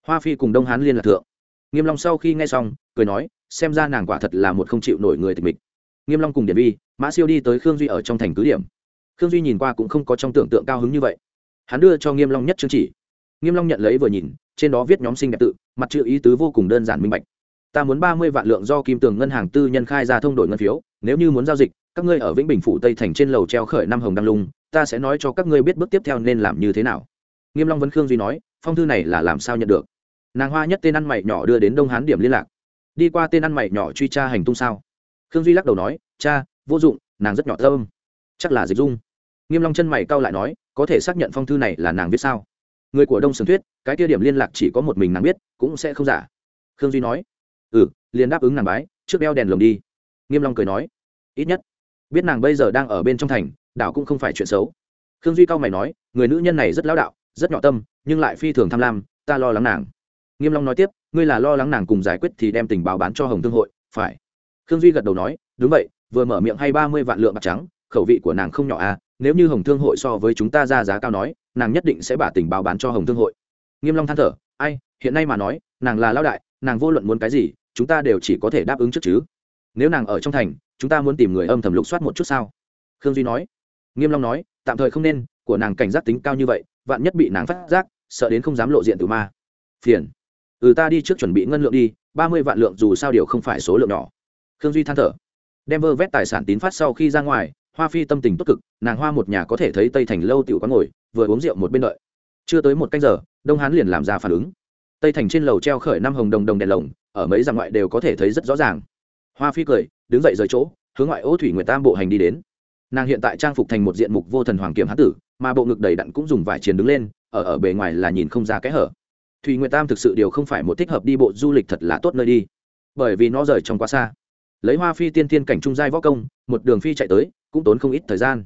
Hoa phi cùng đông hán liên lạc thượng. Nghiêm long sau khi nghe xong, cười nói, xem ra nàng quả thật là một không chịu nổi người tịch mịch. Nghiêm long cùng điện vi, mã siêu đi tới khương duy ở trong thành cứ điểm. Khương duy nhìn qua cũng không có trong tưởng tượng cao hứng như vậy. Hắn đưa cho nghiêm long nhất chương chỉ. Nghiêm long nhận lấy vừa nhìn, trên đó viết nhóm sinh đẹp tự, mặt chữ ý tứ vô cùng đơn giản minh bạch ta muốn ba mươi vạn lượng do kim tường ngân hàng tư nhân khai ra thông đổi ngân phiếu, nếu như muốn giao dịch, các ngươi ở vĩnh bình phủ tây thành trên lầu treo khởi năm hồng đăng lung, ta sẽ nói cho các ngươi biết bước tiếp theo nên làm như thế nào. Nghiêm long vấn khương duy nói, phong thư này là làm sao nhận được? Nàng hoa nhất tên ăn mày nhỏ đưa đến đông hán điểm liên lạc. Đi qua tên ăn mày nhỏ truy tra hành tung sao? Khương duy lắc đầu nói, cha, vô dụng, nàng rất nhỏ thơm. Chắc là dịch dung. Nghiêm long chân mày cau lại nói, có thể xác nhận phong thư này là nàng viết sao? Người của đông Sương thuyết, cái kia điểm liên lạc chỉ có một mình nàng biết, cũng sẽ không giả. Khương duy nói ừ liền đáp ứng nàng bái, trước đeo đèn lồng đi. Nghiêm long cười nói, ít nhất, biết nàng bây giờ đang ở bên trong thành, đảo cũng không phải chuyện xấu. Khương duy cao mày nói, người nữ nhân này rất lão đạo, rất nhỏ tâm, nhưng lại phi thường tham lam, ta lo lắng nàng. Nghiêm long nói tiếp, ngươi là lo lắng nàng cùng giải quyết thì đem tình báo bán cho hồng thương hội, phải. Khương duy gật đầu nói, đúng vậy, vừa mở miệng hay ba mươi vạn lượng bạc trắng, khẩu vị của nàng không nhỏ à nếu như hồng thương hội so với chúng ta ra giá cao nói, nàng nhất định sẽ bả tình báo bán cho hồng thương hội. Nghiêm long than thở, ai, hiện nay mà nói, nàng là lão đại, nàng vô luận muốn cái gì chúng ta đều chỉ có thể đáp ứng trước chứ. Nếu nàng ở trong thành, chúng ta muốn tìm người âm thầm lục soát một chút sao? Khương duy nói. Nghiêm long nói, tạm thời không nên, của nàng cảnh giác tính cao như vậy, vạn nhất bị nàng phát giác, sợ đến không dám lộ diện từ ma. Phiền. Ừ ta đi trước chuẩn bị ngân lượng đi, ba mươi vạn lượng dù sao điều không phải số lượng nhỏ. Khương duy than thở. Đem vơ vét tài sản tín phát sau khi ra ngoài, hoa phi tâm tình tốt cực, nàng hoa một nhà có thể thấy tây thành lâu tiểu quán ngồi, vừa uống rượu một bên đợi. Chưa tới một canh giờ, đông hán liền làm ra phản ứng. Tây thành trên lầu treo khởi năm hồng đồng đồng đèn lồng ở mấy dặm ngoại đều có thể thấy rất rõ ràng. Hoa phi cười, đứng dậy rời chỗ, hướng ngoại ô thủy nguyệt tam bộ hành đi đến. Nàng hiện tại trang phục thành một diện mục vô thần hoàng kiểm hán tử, mà bộ ngực đầy đặn cũng dùng vải chiến đứng lên, ở ở bề ngoài là nhìn không ra cái hở. Thủy nguyệt tam thực sự điều không phải một thích hợp đi bộ du lịch thật là tốt nơi đi, bởi vì nó rời trong quá xa. Lấy hoa phi tiên tiên cảnh trung giai võ công, một đường phi chạy tới, cũng tốn không ít thời gian.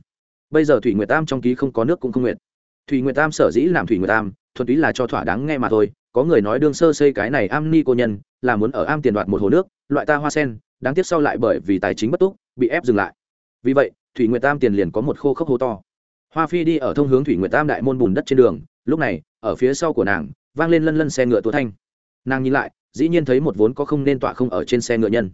Bây giờ thủy nguyệt tam trong ký không có nước cũng không nguyện thủy nguyệt tam sở dĩ làm thủy nguyệt tam, thuần túy là cho thỏa đáng nghe mà thôi, có người nói đương sơ xây cái này am ni cô nhân là muốn ở am tiền đoạt một hồ nước, loại ta hoa sen, đáng tiếc sau lại bởi vì tài chính bất túc, bị ép dừng lại. Vì vậy, thủy nguyệt tam tiền liền có một khô khốc hố to. Hoa phi đi ở thông hướng thủy nguyệt tam đại môn bùn đất trên đường, lúc này, ở phía sau của nàng, vang lên lân lân xe ngựa tố thanh. Nàng nhìn lại, dĩ nhiên thấy một vốn có không nên tọa không ở trên xe ngựa nhân.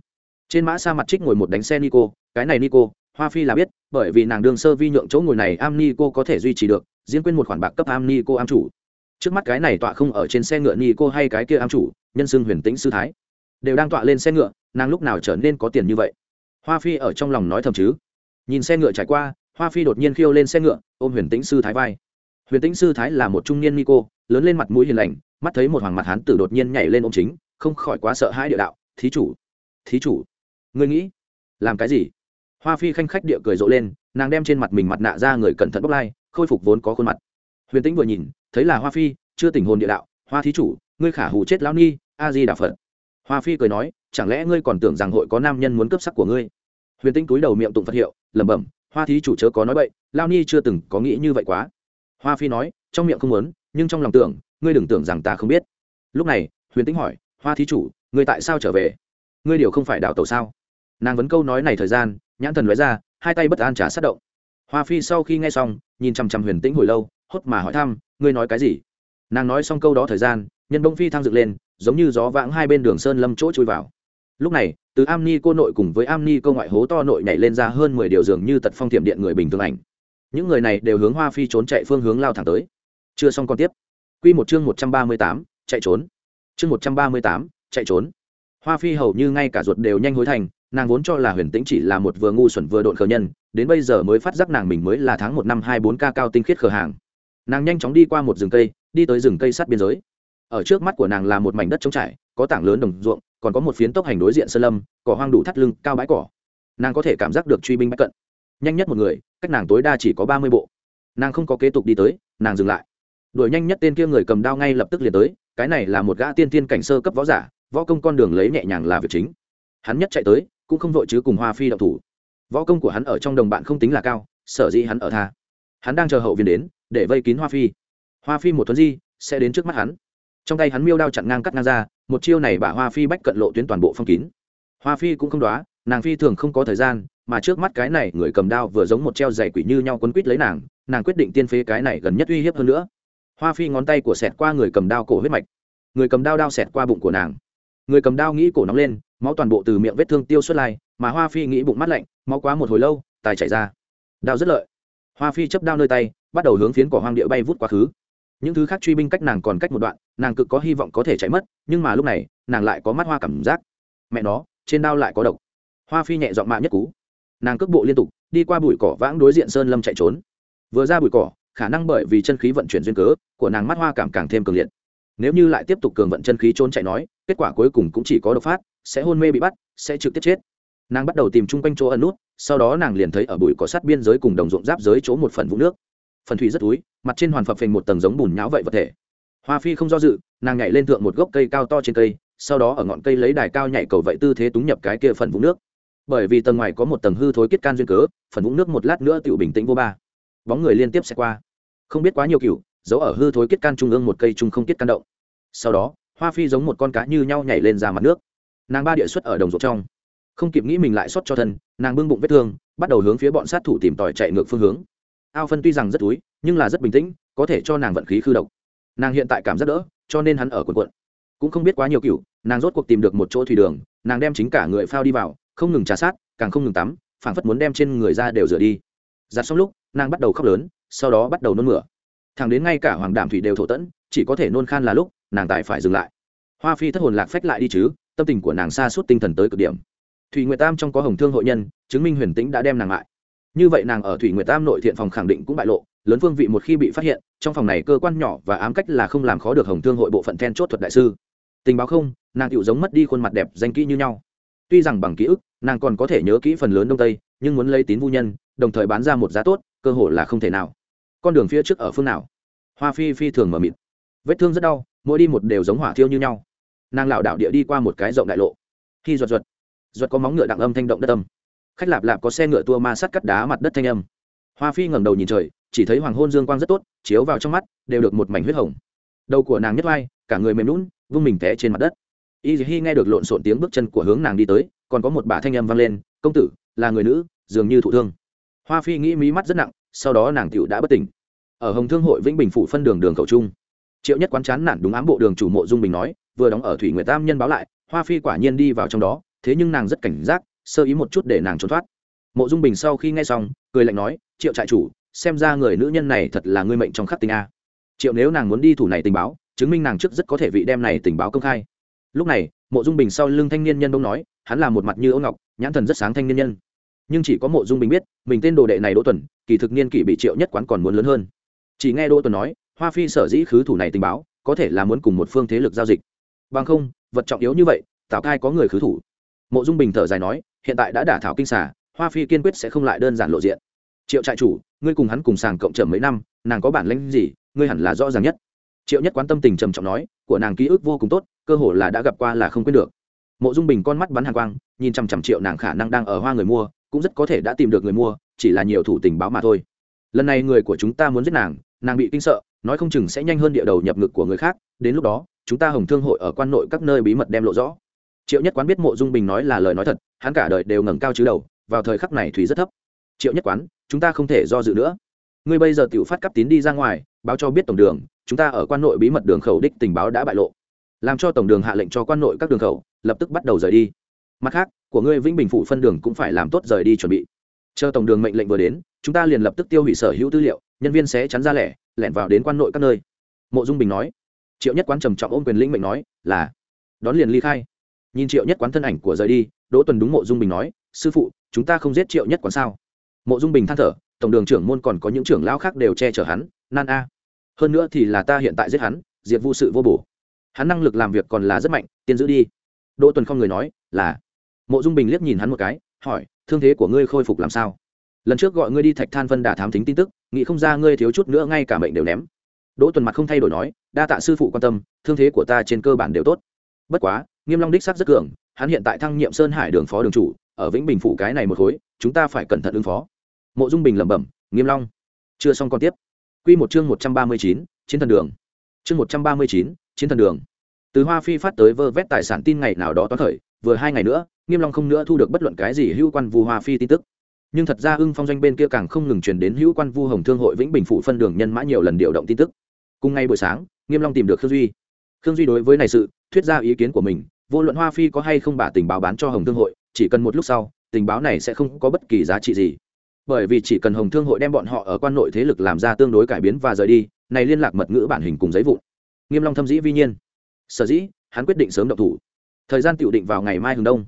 Trên mã xa mặt trích ngồi một đánh xe nico, cái này nico, hoa phi là biết, bởi vì nàng đương sơ vi nhượng chỗ ngồi này am nico có thể duy trì được, diễn quên một khoản bạc cấp am nico am chủ. Trước mắt cái này tọa không ở trên xe ngựa nico hay cái kia am chủ nhân xưng huyền tĩnh sư thái. Đều đang tọa lên xe ngựa, nàng lúc nào trở nên có tiền như vậy? Hoa phi ở trong lòng nói thầm chứ. Nhìn xe ngựa trải qua, hoa phi đột nhiên khiêu lên xe ngựa, ôm huyền tĩnh sư thái vai. Huyền tĩnh sư thái là một trung niên nico, lớn lên mặt mũi hiền lành, mắt thấy một hoàng mặt hán tử đột nhiên nhảy lên ôm chính, không khỏi quá sợ hãi địa đạo, thí chủ thí chủ, ngươi nghĩ làm cái gì? Hoa phi khanh khách địa cười rộ lên, nàng đem trên mặt mình mặt nạ ra người cẩn thận bốc lai, khôi phục vốn có khuôn mặt. Huyền tĩnh vừa nhìn, thấy là hoa phi, chưa tình hồn địa đạo, hoa thí chủ ngươi khả hù chết lão ni a di đà phật. Hoa phi cười nói, chẳng lẽ ngươi còn tưởng rằng hội có nam nhân muốn cướp sắc của ngươi? Huyền tinh túi đầu miệng tụng phật hiệu, lẩm bẩm, hoa thí chủ chớ có nói bậy lao ni chưa từng có nghĩ như vậy quá. Hoa phi nói, trong miệng không muốn, nhưng trong lòng tưởng, ngươi đừng tưởng rằng ta không biết. Lúc này, huyền tĩnh hỏi, hoa thí chủ, ngươi tại sao trở về? Ngươi điều không phải đảo tàu sao? Nàng vấn câu nói này thời gian, nhãn thần lóe ra, hai tay bất an trả sát động. Hoa phi sau khi nghe xong, nhìn chằm chằm huyền tĩnh hồi lâu, hốt mà hỏi thăm, ngươi nói cái gì? Nàng nói xong câu đó thời gian nhân bông phi thăng dựng lên, giống như gió vãng hai bên đường sơn lâm chỗ chui vào. Lúc này, từ am ni cô nội cùng với am ni cô ngoại hố to nội nhảy lên ra hơn mười điều dường như tật phong thiểm điện người bình thường ảnh. Những người này đều hướng hoa phi trốn chạy phương hướng lao thẳng tới. Chưa xong còn tiếp. Q một chương một trăm ba mươi tám, chạy trốn. Chương một trăm ba mươi tám, chạy trốn. Hoa phi hầu như ngay cả ruột đều nhanh hối thành, nàng vốn cho là huyền tĩnh chỉ là một vừa ngu xuẩn vừa độn khờ nhân, đến bây giờ mới phát giác nàng mình mới là tháng một năm hai bốn ca cao tinh khiết khờ hàng. Nàng nhanh chóng đi qua một rừng cây, đi tới rừng cây sát biên giới ở trước mắt của nàng là một mảnh đất trống trải, có tảng lớn đồng ruộng, còn có một phiến tốc hành đối diện sơn lâm, cỏ hoang đủ thắt lưng, cao bãi cỏ. Nàng có thể cảm giác được truy binh bách cận. Nhanh nhất một người, cách nàng tối đa chỉ có ba mươi bộ. Nàng không có kế tục đi tới, nàng dừng lại. Đuổi nhanh nhất tên kia người cầm đao ngay lập tức liền tới, cái này là một gã tiên tiên cảnh sơ cấp võ giả, võ công con đường lấy nhẹ nhàng là việc chính. Hắn nhất chạy tới, cũng không vội chứ cùng hoa phi đậu thủ. Võ công của hắn ở trong đồng bạn không tính là cao, sở dĩ hắn ở tha. Hắn đang chờ hậu viên đến, để vây kín hoa phi. Hoa phi một thuấn di, sẽ đến trước mắt hắn trong tay hắn miêu đao chặn ngang cắt ngang ra, một chiêu này bà hoa phi bách cận lộ tuyến toàn bộ phong kín. Hoa phi cũng không đoá, nàng phi thường không có thời gian, mà trước mắt cái này người cầm đao vừa giống một treo dày quỷ như nhau quấn quít lấy nàng nàng quyết định tiên phế cái này gần nhất uy hiếp hơn nữa. Hoa phi ngón tay của sẹt qua người cầm đao cổ huyết mạch. Người cầm đao đao sẹt qua bụng của nàng. Người cầm đao nghĩ cổ nóng lên, máu toàn bộ từ miệng vết thương tiêu xuất lai, mà hoa phi nghĩ bụng mắt lạnh, máu quá một hồi lâu, tài chảy ra. Đao rất lợi. Hoa phi chấp đao nơi tay, bắt đầu hướng phiến cỏ hoang địa bay vút quá khứ những thứ khác truy binh cách nàng còn cách một đoạn, nàng cực có hy vọng có thể chạy mất, nhưng mà lúc này, nàng lại có mắt hoa cảm giác. Mẹ nó, trên đao lại có độc. Hoa phi nhẹ dọn mạ nhất cú. Nàng cước bộ liên tục, đi qua bụi cỏ vãng đối diện sơn lâm chạy trốn. Vừa ra bụi cỏ, khả năng bởi vì chân khí vận chuyển duyên cớ của nàng mắt hoa cảm càng thêm cường liệt. Nếu như lại tiếp tục cường vận chân khí trốn chạy nói, kết quả cuối cùng cũng chỉ có độc phát, sẽ hôn mê bị bắt, sẽ trực tiếp chết. Nàng bắt đầu tìm chung quanh chỗ ẩn nút, sau đó nàng liền thấy ở bụi cỏ sát biên giới cùng đồng ruộng giáp giới chỗ một phần vũng nước phần thủy rất túi, mặt trên hoàn phập phình một tầng giống bùn nhão vậy vật thể. Hoa phi không do dự, nàng nhảy lên thượng một gốc cây cao to trên cây, sau đó ở ngọn cây lấy đài cao nhảy cầu vậy tư thế túng nhập cái kia phần vũng nước. Bởi vì tầng ngoài có một tầng hư thối kết can duyên cớ, phần vũng nước một lát nữa tự bình tĩnh vô ba. Bóng người liên tiếp sẽ qua. Không biết quá nhiều cựu giấu ở hư thối kết can trung ương một cây trung không kết can động. Sau đó, hoa phi giống một con cá như nhau nhảy lên ra mặt nước. Nàng ba địa xuất ở đồng ruộng trong. Không kịp nghĩ mình lại xót cho thân, nàng bưng bụng vết thương, bắt đầu hướng phía bọn sát thủ tìm tòi chạy ngược phương hướng ao phân tuy rằng rất túi nhưng là rất bình tĩnh, có thể cho nàng vận khí khư độc. Nàng hiện tại cảm giác đỡ, cho nên hắn ở quần quận. Cũng không biết quá nhiều cựu nàng rốt cuộc tìm được một chỗ thủy đường, nàng đem chính cả người phao đi vào, không ngừng trà sát, càng không ngừng tắm, phảng phất muốn đem trên người ra đều rửa đi. Giặt xong lúc, nàng bắt đầu khóc lớn, sau đó bắt đầu nôn mửa. Thằng đến ngay cả hoàng đảm thủy đều thổ tẫn, chỉ có thể nôn khan là lúc, nàng tài phải dừng lại. Hoa phi thất hồn lạc phách lại đi chứ, tâm tình của nàng xa suốt tinh thần tới cực điểm. Thủy nguyệt tam trong có hồng thương hội nhân, chứng minh huyền tĩnh đã đem nàng lại như vậy nàng ở thủy nguyệt tam nội thiện phòng khẳng định cũng bại lộ, lớn phương vị một khi bị phát hiện, trong phòng này cơ quan nhỏ và ám cách là không làm khó được hồng thương hội bộ phận then chốt thuật đại sư. Tình báo không, nàng tựu giống mất đi khuôn mặt đẹp danh kỹ như nhau. Tuy rằng bằng ký ức, nàng còn có thể nhớ kỹ phần lớn đông tây, nhưng muốn lấy tín vu nhân, đồng thời bán ra một giá tốt, cơ hội là không thể nào. Con đường phía trước ở phương nào? Hoa phi phi thường mờ mịt. Vết thương rất đau, mỗi đi một đều giống hỏa thiêu như nhau. Nàng lảo đảo địa đi qua một cái rộng đại lộ. Khi ruột ruột ruột có móng ngựa đặng âm thanh động đất âm khách lạp lạp có xe ngựa tua ma sắt cắt đá mặt đất thanh âm. Hoa phi ngẩng đầu nhìn trời, chỉ thấy hoàng hôn dương quang rất tốt, chiếu vào trong mắt, đều được một mảnh huyết hồng. Đầu của nàng nhất vai, cả người mềm lún vung mình té trên mặt đất. Y hi nghe được lộn xộn tiếng bước chân của hướng nàng đi tới, còn có một bà thanh âm vang lên, công tử, là người nữ, dường như thụ thương. Hoa phi nghĩ mí mắt rất nặng, sau đó nàng tựu đã bất tỉnh. Ở hồng thương hội vĩnh bình phủ phân đường đường cầu trung, triệu nhất quán chán nản đúng ám bộ đường chủ mộ dung bình nói, vừa đóng ở thủy nguyệt tam nhân báo lại, hoa phi quả nhiên đi vào trong đó, thế nhưng nàng rất cảnh giác sơ ý một chút để nàng trốn thoát. Mộ dung bình sau khi nghe xong, cười lạnh nói, triệu trại chủ, xem ra người nữ nhân này thật là ngươi mệnh trong khắc tình a. Triệu nếu nàng muốn đi thủ này tình báo, chứng minh nàng trước rất có thể vị đem này tình báo công khai. Lúc này, mộ dung bình sau lưng thanh niên nhân đông nói, hắn là một mặt như âu ngọc, nhãn thần rất sáng thanh niên nhân. Nhưng chỉ có mộ dung bình biết, mình tên đồ đệ này đỗ tuần, kỳ thực niên kỷ bị triệu nhất quán còn muốn lớn hơn. Chỉ nghe đỗ tuần nói, hoa phi sở dĩ khứ thủ này tình báo, có thể là muốn cùng một phương thế lực giao dịch. Bằng không, vật trọng yếu như vậy, tào cai có người khứ thủ. Mộ dung bình thở dài nói hiện tại đã đả thảo kinh xả hoa phi kiên quyết sẽ không lại đơn giản lộ diện. Triệu trại chủ, ngươi cùng hắn cùng sàng cộng trầm mấy năm, nàng có bản lãnh gì, ngươi hẳn là rõ ràng nhất. Triệu nhất quan tâm tình trầm trọng nói, của nàng ký ức vô cùng tốt, cơ hồ là đã gặp qua là không quên được. Mộ dung bình con mắt bắn hàng quang, nhìn chằm chằm triệu nàng khả năng đang ở hoa người mua, cũng rất có thể đã tìm được người mua, chỉ là nhiều thủ tình báo mà thôi. Lần này người của chúng ta muốn giết nàng nàng bị kinh sợ, nói không chừng sẽ nhanh hơn địa đầu nhập ngực của người khác, đến lúc đó, chúng ta hồng thương hội ở quan nội các nơi bí mật đem lộ rõ triệu nhất quán biết mộ dung bình nói là lời nói thật, hắn cả đời đều ngẩng cao chứ đầu, vào thời khắc này thủy rất thấp. Triệu nhất quán, chúng ta không thể do dự nữa. Ngươi bây giờ tự phát cấp tín đi ra ngoài, báo cho biết tổng đường, chúng ta ở quan nội bí mật đường khẩu đích tình báo đã bại lộ. Làm cho tổng đường hạ lệnh cho quan nội các đường khẩu, lập tức bắt đầu rời đi. Mặt khác, của ngươi vĩnh bình phụ phân đường cũng phải làm tốt rời đi chuẩn bị. Chờ tổng đường mệnh lệnh vừa đến, chúng ta liền lập tức tiêu hủy sở hữu tư liệu, nhân viên sẽ chắn ra lẻ, lẻn vào đến quan nội các nơi. Mộ dung bình nói. Triệu nhất quán trầm trọng ôm quyền lĩnh mệnh nói, là. Đón liền ly khai nhìn triệu nhất quán thân ảnh của rời đi, đỗ tuần đúng mộ dung bình nói, sư phụ, chúng ta không giết triệu nhất quán sao? Mộ dung bình than thở, tổng đường trưởng môn còn có những trưởng lão khác đều che chở hắn, nan a. Hơn nữa thì là ta hiện tại giết hắn diệt vô sự vô bổ. Hắn năng lực làm việc còn là rất mạnh, tiên giữ đi. Đỗ tuần không người nói, là. Mộ dung bình liếc nhìn hắn một cái, hỏi, thương thế của ngươi khôi phục làm sao? Lần trước gọi ngươi đi thạch than vân đà thám thính tin tức, nghĩ không ra ngươi thiếu chút nữa ngay cả mệnh đều ném. Đỗ tuần mặt không thay đổi nói, đa tạ sư phụ quan tâm, thương thế của ta trên cơ bản đều tốt. Bất quá nghiêm long đích xác rất cường, hắn hiện tại thăng nhiệm sơn hải đường phó đường chủ, ở vĩnh bình phủ cái này một khối, chúng ta phải cẩn thận ứng phó. Mộ dung bình lẩm bẩm, nghiêm long, chưa xong còn tiếp. Quy một chương một trăm ba mươi chín, chiến thần đường. Chương một trăm ba mươi chín, chiến thần đường. Từ hoa phi phát tới vơ vét tài sản tin ngày nào đó toán khởi vừa hai ngày nữa, nghiêm long không nữa thu được bất luận cái gì hữu quan vu hoa phi tin tức. Nhưng thật ra ưng phong doanh bên kia càng không ngừng truyền đến hữu quan vu hồng thương hội vĩnh bình phủ phân đường nhân mã nhiều lần điều động tin tức. Cùng ngay buổi sáng, nghiêm long tìm được khương duy. Khương duy đối với này sự thuyết ra ý kiến của mình, vô luận hoa phi có hay không bả tình báo bán cho hồng thương hội, chỉ cần một lúc sau, tình báo này sẽ không có bất kỳ giá trị gì. Bởi vì chỉ cần hồng thương hội đem bọn họ ở quan nội thế lực làm ra tương đối cải biến và rời đi, này liên lạc mật ngữ bản hình cùng giấy vụn. Nghiêm long thâm dĩ vi nhiên. Sở dĩ, hắn quyết định sớm động thủ. Thời gian tiểu định vào ngày mai hừng đông.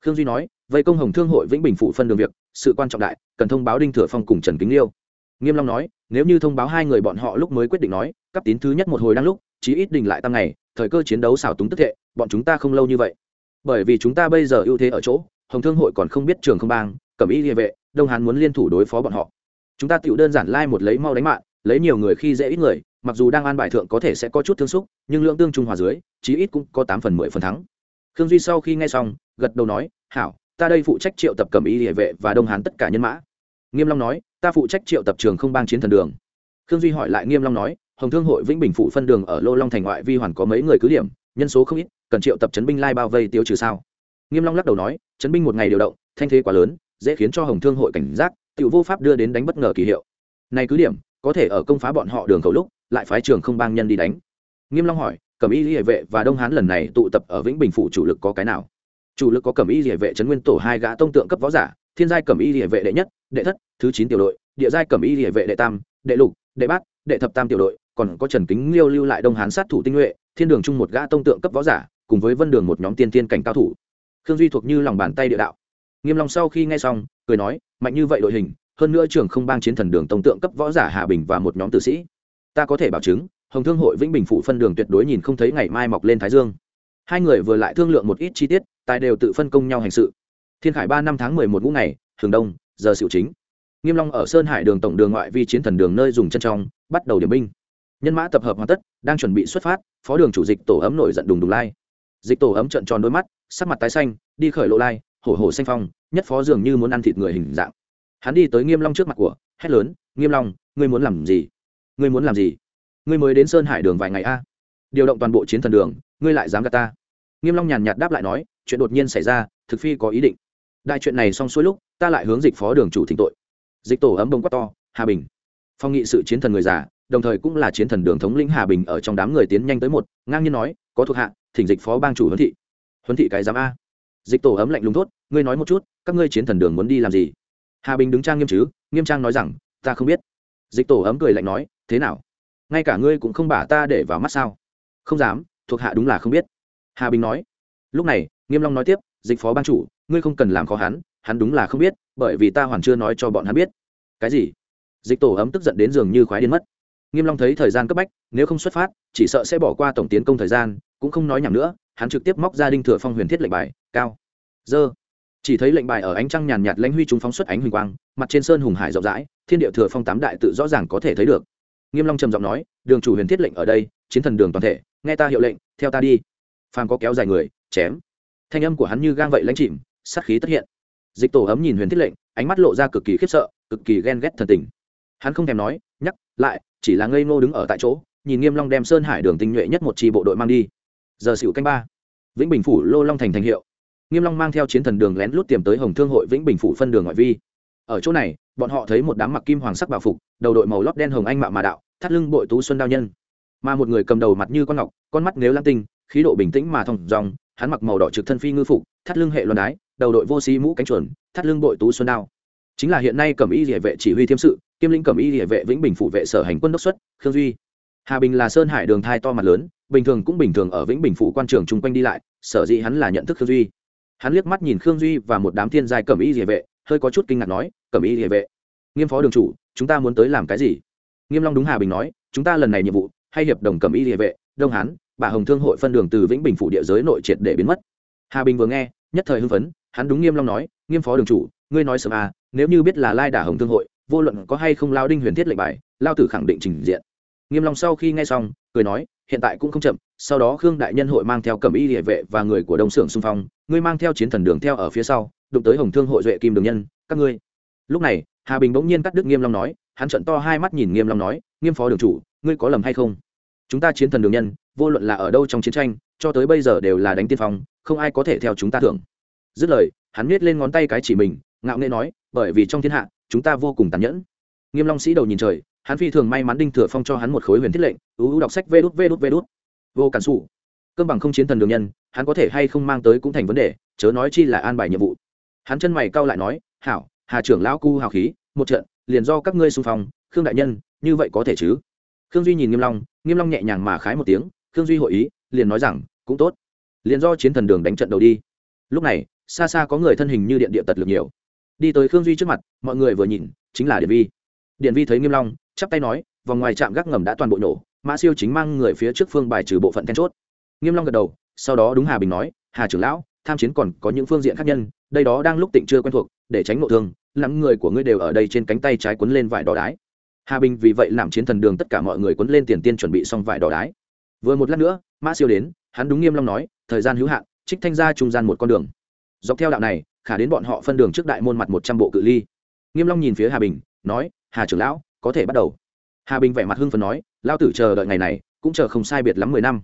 Khương duy nói, vây công hồng thương hội vĩnh bình phụ phân đường việc, sự quan trọng đại, cần thông báo đinh thừa phong cùng trần kính liêu. Nghiêm long nói, nếu như thông báo hai người bọn họ lúc mới quyết định nói, cấp tín thứ nhất một hồi đang lúc, chí ít đình lại tăng ngày thời cơ chiến đấu xảo túng tức thệ bọn chúng ta không lâu như vậy. Bởi vì chúng ta bây giờ ưu thế ở chỗ, hồng thương hội còn không biết trường không bang, cẩm y địa vệ, đông hán muốn liên thủ đối phó bọn họ. Chúng ta tựu đơn giản lai một lấy mau đánh mạng, lấy nhiều người khi dễ ít người, mặc dù đang an bài thượng có thể sẽ có chút thương xúc, nhưng lượng tương trung hòa dưới, chí ít cũng có tám phần mười phần thắng. Khương duy sau khi nghe xong, gật đầu nói, hảo, ta đây phụ trách triệu tập Cẩm y địa vệ và đông hán tất cả nhân mã. Nghiêm long nói, ta phụ trách triệu tập trường không bang chiến thần đường. Khương duy hỏi lại nghiêm long nói hồng thương hội vĩnh bình phụ phân đường ở lô long thành ngoại vi hoàn có mấy người cứ điểm, nhân số không ít, cần triệu tập chấn binh lai bao vây tiêu trừ sao? Nghiêm long lắc đầu nói, chấn binh một ngày điều động, thanh thế quá lớn, dễ khiến cho hồng thương hội cảnh giác tự vô pháp đưa đến đánh bất ngờ kỳ hiệu. Này cứ điểm, có thể ở công phá bọn họ đường khẩu lúc, lại phái trường không bang nhân đi đánh. Nghiêm long hỏi, cẩm y liề vệ và đông hán lần này tụ tập ở vĩnh bình phủ chủ lực có cái nào? Chủ lực có cẩm y liề vệ trấn nguyên tổ hai gã tông tượng cấp võ giả, thiên giai cẩm y liề vệ đệ nhất, đệ thất, thứ chín tiểu đội, địa giai cẩm y liề vệ đệ tam, đệ lục, đệ bát, đệ thập tam tiểu đội còn có trần kính liêu lưu lại đông hán sát thủ tinh nhuệ, thiên đường chung một gã tông tượng cấp võ giả, cùng với vân đường một nhóm tiên tiên cảnh cao thủ. Khương duy thuộc như lòng bàn tay địa đạo. Nghiêm long sau khi nghe xong, cười nói, mạnh như vậy đội hình, hơn nữa trưởng không bang chiến thần đường tông tượng cấp võ giả hạ bình và một nhóm tử sĩ. Ta có thể bảo chứng, hồng thương hội vĩnh bình phụ phân đường tuyệt đối nhìn không thấy ngày mai mọc lên thái dương. Hai người vừa lại thương lượng một ít chi tiết, tài đều tự phân công nhau hành sự. Thiên khải ba năm tháng mười một ngũ ngày thường đông, giờ xịu chính. Nghiêm long ở sơn hải đường tổng đường ngoại vi chiến thần đường nơi dùng chân trong, bắt đầu điểm binh nhân mã tập hợp hoàn tất, đang chuẩn bị xuất phát, phó đường chủ dịch tổ ấm nổi giận đùng đùng lai. Dịch tổ ấm trợn tròn đôi mắt, sắc mặt tái xanh, đi khởi lộ lai, hổ hổ xanh phong, nhất phó dường như muốn ăn thịt người hình dạng. Hắn đi tới nghiêm long trước mặt của, hét lớn, nghiêm long, ngươi muốn làm gì? Ngươi muốn làm gì? Ngươi mới đến sơn hải đường vài ngày a? Điều động toàn bộ chiến thần đường, ngươi lại dám gạt ta? Nghiêm long nhàn nhạt đáp lại nói, chuyện đột nhiên xảy ra, thực phi có ý định. Đại chuyện này xong xuôi lúc, ta lại hướng dịch phó đường chủ thỉnh tội. Dịch tổ ấm bông quát to, hà bình phong nghị sự chiến thần người già đồng thời cũng là chiến thần đường thống lĩnh hà bình ở trong đám người tiến nhanh tới một, ngang nhiên nói, có thuộc hạ, thỉnh dịch phó bang chủ huấn thị. Huấn thị cái giám a. Dịch tổ ấm lạnh lùng thốt, ngươi nói một chút, các ngươi chiến thần đường muốn đi làm gì? Hà bình đứng trang nghiêm chứ, nghiêm trang nói rằng, ta không biết. Dịch tổ ấm cười lạnh nói, thế nào? Ngay cả ngươi cũng không bả ta để vào mắt sao? Không dám, thuộc hạ đúng là không biết. Hà bình nói. Lúc này, nghiêm long nói tiếp, dịch phó ban chủ, ngươi không cần làm khó hắn hắn đúng là không biết, bởi vì ta hoàn chưa nói cho bọn hắn biết. Cái gì? Dịch tổ ấm tức giận đến giường như khoái điên mất nghiêm long thấy thời gian cấp bách, nếu không xuất phát, chỉ sợ sẽ bỏ qua tổng tiến công thời gian, cũng không nói nhảm nữa, hắn trực tiếp móc ra đinh thừa phong huyền thiết lệnh bài, cao. Dơ. Chỉ thấy lệnh bài ở ánh trăng nhàn nhạt lãnh huy chúng phóng xuất ánh huỳnh quang, mặt trên sơn hùng hải rộng rãi, thiên địa thừa phong tám đại tự rõ ràng có thể thấy được. Nghiêm long trầm giọng nói, đường chủ huyền thiết lệnh ở đây, chiến thần đường toàn thể, nghe ta hiệu lệnh, theo ta đi. Phàm có kéo dài người, chém. Thanh âm của hắn như gang vậy lãnh chìm, sát khí tất hiện. Dịch tổ ấm nhìn huyền thiết lệnh, ánh mắt lộ ra cực kỳ khiếp sợ, cực kỳ ghen ghét thần tình. Hắn không thèm nói, nhắc lại chỉ là ngây ngô đứng ở tại chỗ, nhìn nghiêm long đem sơn hải đường tinh nhuệ nhất một chi bộ đội mang đi. Giờ xỉu canh ba. Vĩnh bình phủ lô long thành thành hiệu. Nghiêm long mang theo chiến thần đường lén lút tìm tới hồng thương hội vĩnh bình phủ phân đường ngoại vi. Ở chỗ này, bọn họ thấy một đám mặc kim hoàng sắc bảo phục, đầu đội màu lót đen hồng anh mạ mà đạo, thắt lưng bội tú xuân đao nhân. Mà một người cầm đầu mặt như con ngọc, con mắt nếu lãng tinh, khí độ bình tĩnh mà thong dong, hắn mặc màu đỏ trực thân phi ngư phục, thắt lưng hệ loan đái, đầu đội vô sĩ mũ cánh chuẩn thắt lưng bội tú xuân đao. Chính là hiện nay cầm y địa vệ chỉ huy thiêm sự kiêm lĩnh cẩm y địa vệ vĩnh bình phụ vệ sở hành quân đốc xuất, khương duy. Hà bình là sơn hải đường thai to mặt lớn, bình thường cũng bình thường ở vĩnh bình phụ quan trường chung quanh đi lại, sở dĩ hắn là nhận thức khương duy. Hắn liếc mắt nhìn khương duy và một đám thiên giai cẩm y địa vệ, hơi có chút kinh ngạc nói, cẩm y địa vệ, nghiêm phó đường chủ, chúng ta muốn tới làm cái gì? Nghiêm long đúng hà bình nói, chúng ta lần này nhiệm vụ, hay hiệp đồng cẩm y địa vệ, đông hán, bà hồng thương hội phân đường từ vĩnh bình phủ địa giới nội triệt để biến mất. Hà bình vừa nghe, nhất thời hưng phấn, hắn đúng nghiêm long nói, nghiêm phó đường chủ, ngươi nói sớm à nếu như biết là lai đả hồng thương hội vô luận có hay không lao đinh huyền thiết lệnh bài, lao tử khẳng định trình diện. Nghiêm long sau khi nghe xong, cười nói, hiện tại cũng không chậm, sau đó khương đại nhân hội mang theo cẩm y địa vệ và người của đông xưởng xung phong, ngươi mang theo chiến thần đường theo ở phía sau, đụng tới hồng thương hội duệ kim đường nhân, các ngươi. Lúc này, hà bình bỗng nhiên cắt đứt nghiêm long nói, hắn trợn to hai mắt nhìn nghiêm long nói, nghiêm phó đường chủ, ngươi có lầm hay không? Chúng ta chiến thần đường nhân, vô luận là ở đâu trong chiến tranh, cho tới bây giờ đều là đánh tiên phong, không ai có thể theo chúng ta thưởng. Dứt lời, hắn miết lên ngón tay cái chỉ mình, ngạo nghễ nói, bởi vì trong thiên hạ chúng ta vô cùng tàn nhẫn. Nghiêm long sĩ đầu nhìn trời, hắn phi thường may mắn đinh thừa phong cho hắn một khối huyền thiết lệnh ưu ưu đọc sách vê đút vê đút vê đút. Vô cản sụ cân bằng không chiến thần đường nhân, hắn có thể hay không mang tới cũng thành vấn đề, chớ nói chi là an bài nhiệm vụ. Hắn chân mày cau lại nói, hảo, hà trưởng lão cu hào khí, một trận, liền do các ngươi xung phong, khương đại nhân, như vậy có thể chứ? Khương duy nhìn nghiêm long nghiêm long nhẹ nhàng mà khái một tiếng, khương duy hội ý, liền nói rằng, cũng tốt, liền do chiến thần đường đánh trận đầu đi. Lúc này, xa xa có người thân hình như điện địa tật lực nhiều đi tới khương duy trước mặt, mọi người vừa nhìn, chính là điện vi. Điện vi thấy nghiêm long, chắp tay nói, vòng ngoài trạm gác ngầm đã toàn bộ nổ, mã siêu chính mang người phía trước phương bài trừ bộ phận then chốt. Nghiêm long gật đầu, sau đó đúng hà bình nói, hà trưởng lão, tham chiến còn có những phương diện khác nhân, đây đó đang lúc tịnh chưa quen thuộc, để tránh ngộ thương lắm người của ngươi đều ở đây trên cánh tay trái quấn lên vải đỏ đái. Hà bình vì vậy làm chiến thần đường tất cả mọi người quấn lên tiền tiên chuẩn bị xong vải đỏ đái. Vừa một lát nữa, mã siêu đến, hắn đúng nghiêm long nói, thời gian hữu hạn, trích thanh ra trung gian một con đường. Dọc theo đạo này khả đến bọn họ phân đường trước đại môn mặt một trăm bộ cự ly. Nghiêm long nhìn phía hà bình, nói, hà trưởng lão, có thể bắt đầu. Hà bình vẻ mặt hưng phấn nói lao tử chờ đợi ngày này, cũng chờ không sai biệt lắm mười năm.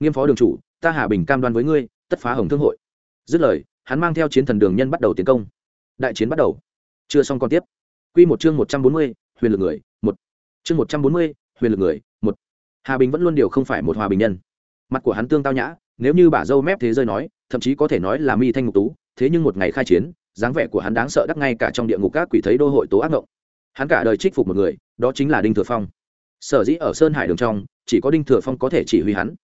Nghiêm phó đường chủ, ta hà bình cam đoan với ngươi, tất phá hồng thương hội. Dứt lời, hắn mang theo chiến thần đường nhân bắt đầu tiến công. Đại chiến bắt đầu. Chưa xong còn tiếp. Quy một chương một trăm bốn mươi, huyền lực người, một. Chương một trăm bốn mươi, huyền lực người, một. Hà bình vẫn luôn điều không phải một hòa bình nhân. Mặt của hắn tương tao nhã, nếu như bả dâu mép thế rơi nói, thậm chí có thể nói là mi thanh ngục tú thế nhưng một ngày khai chiến, dáng vẻ của hắn đáng sợ đắc ngay cả trong địa ngục các quỷ thấy đô hội tố ác ngộng. Hắn cả đời trích phục một người, đó chính là đinh thừa phong. Sở dĩ ở sơn hải đường trong, chỉ có đinh thừa phong có thể chỉ huy hắn.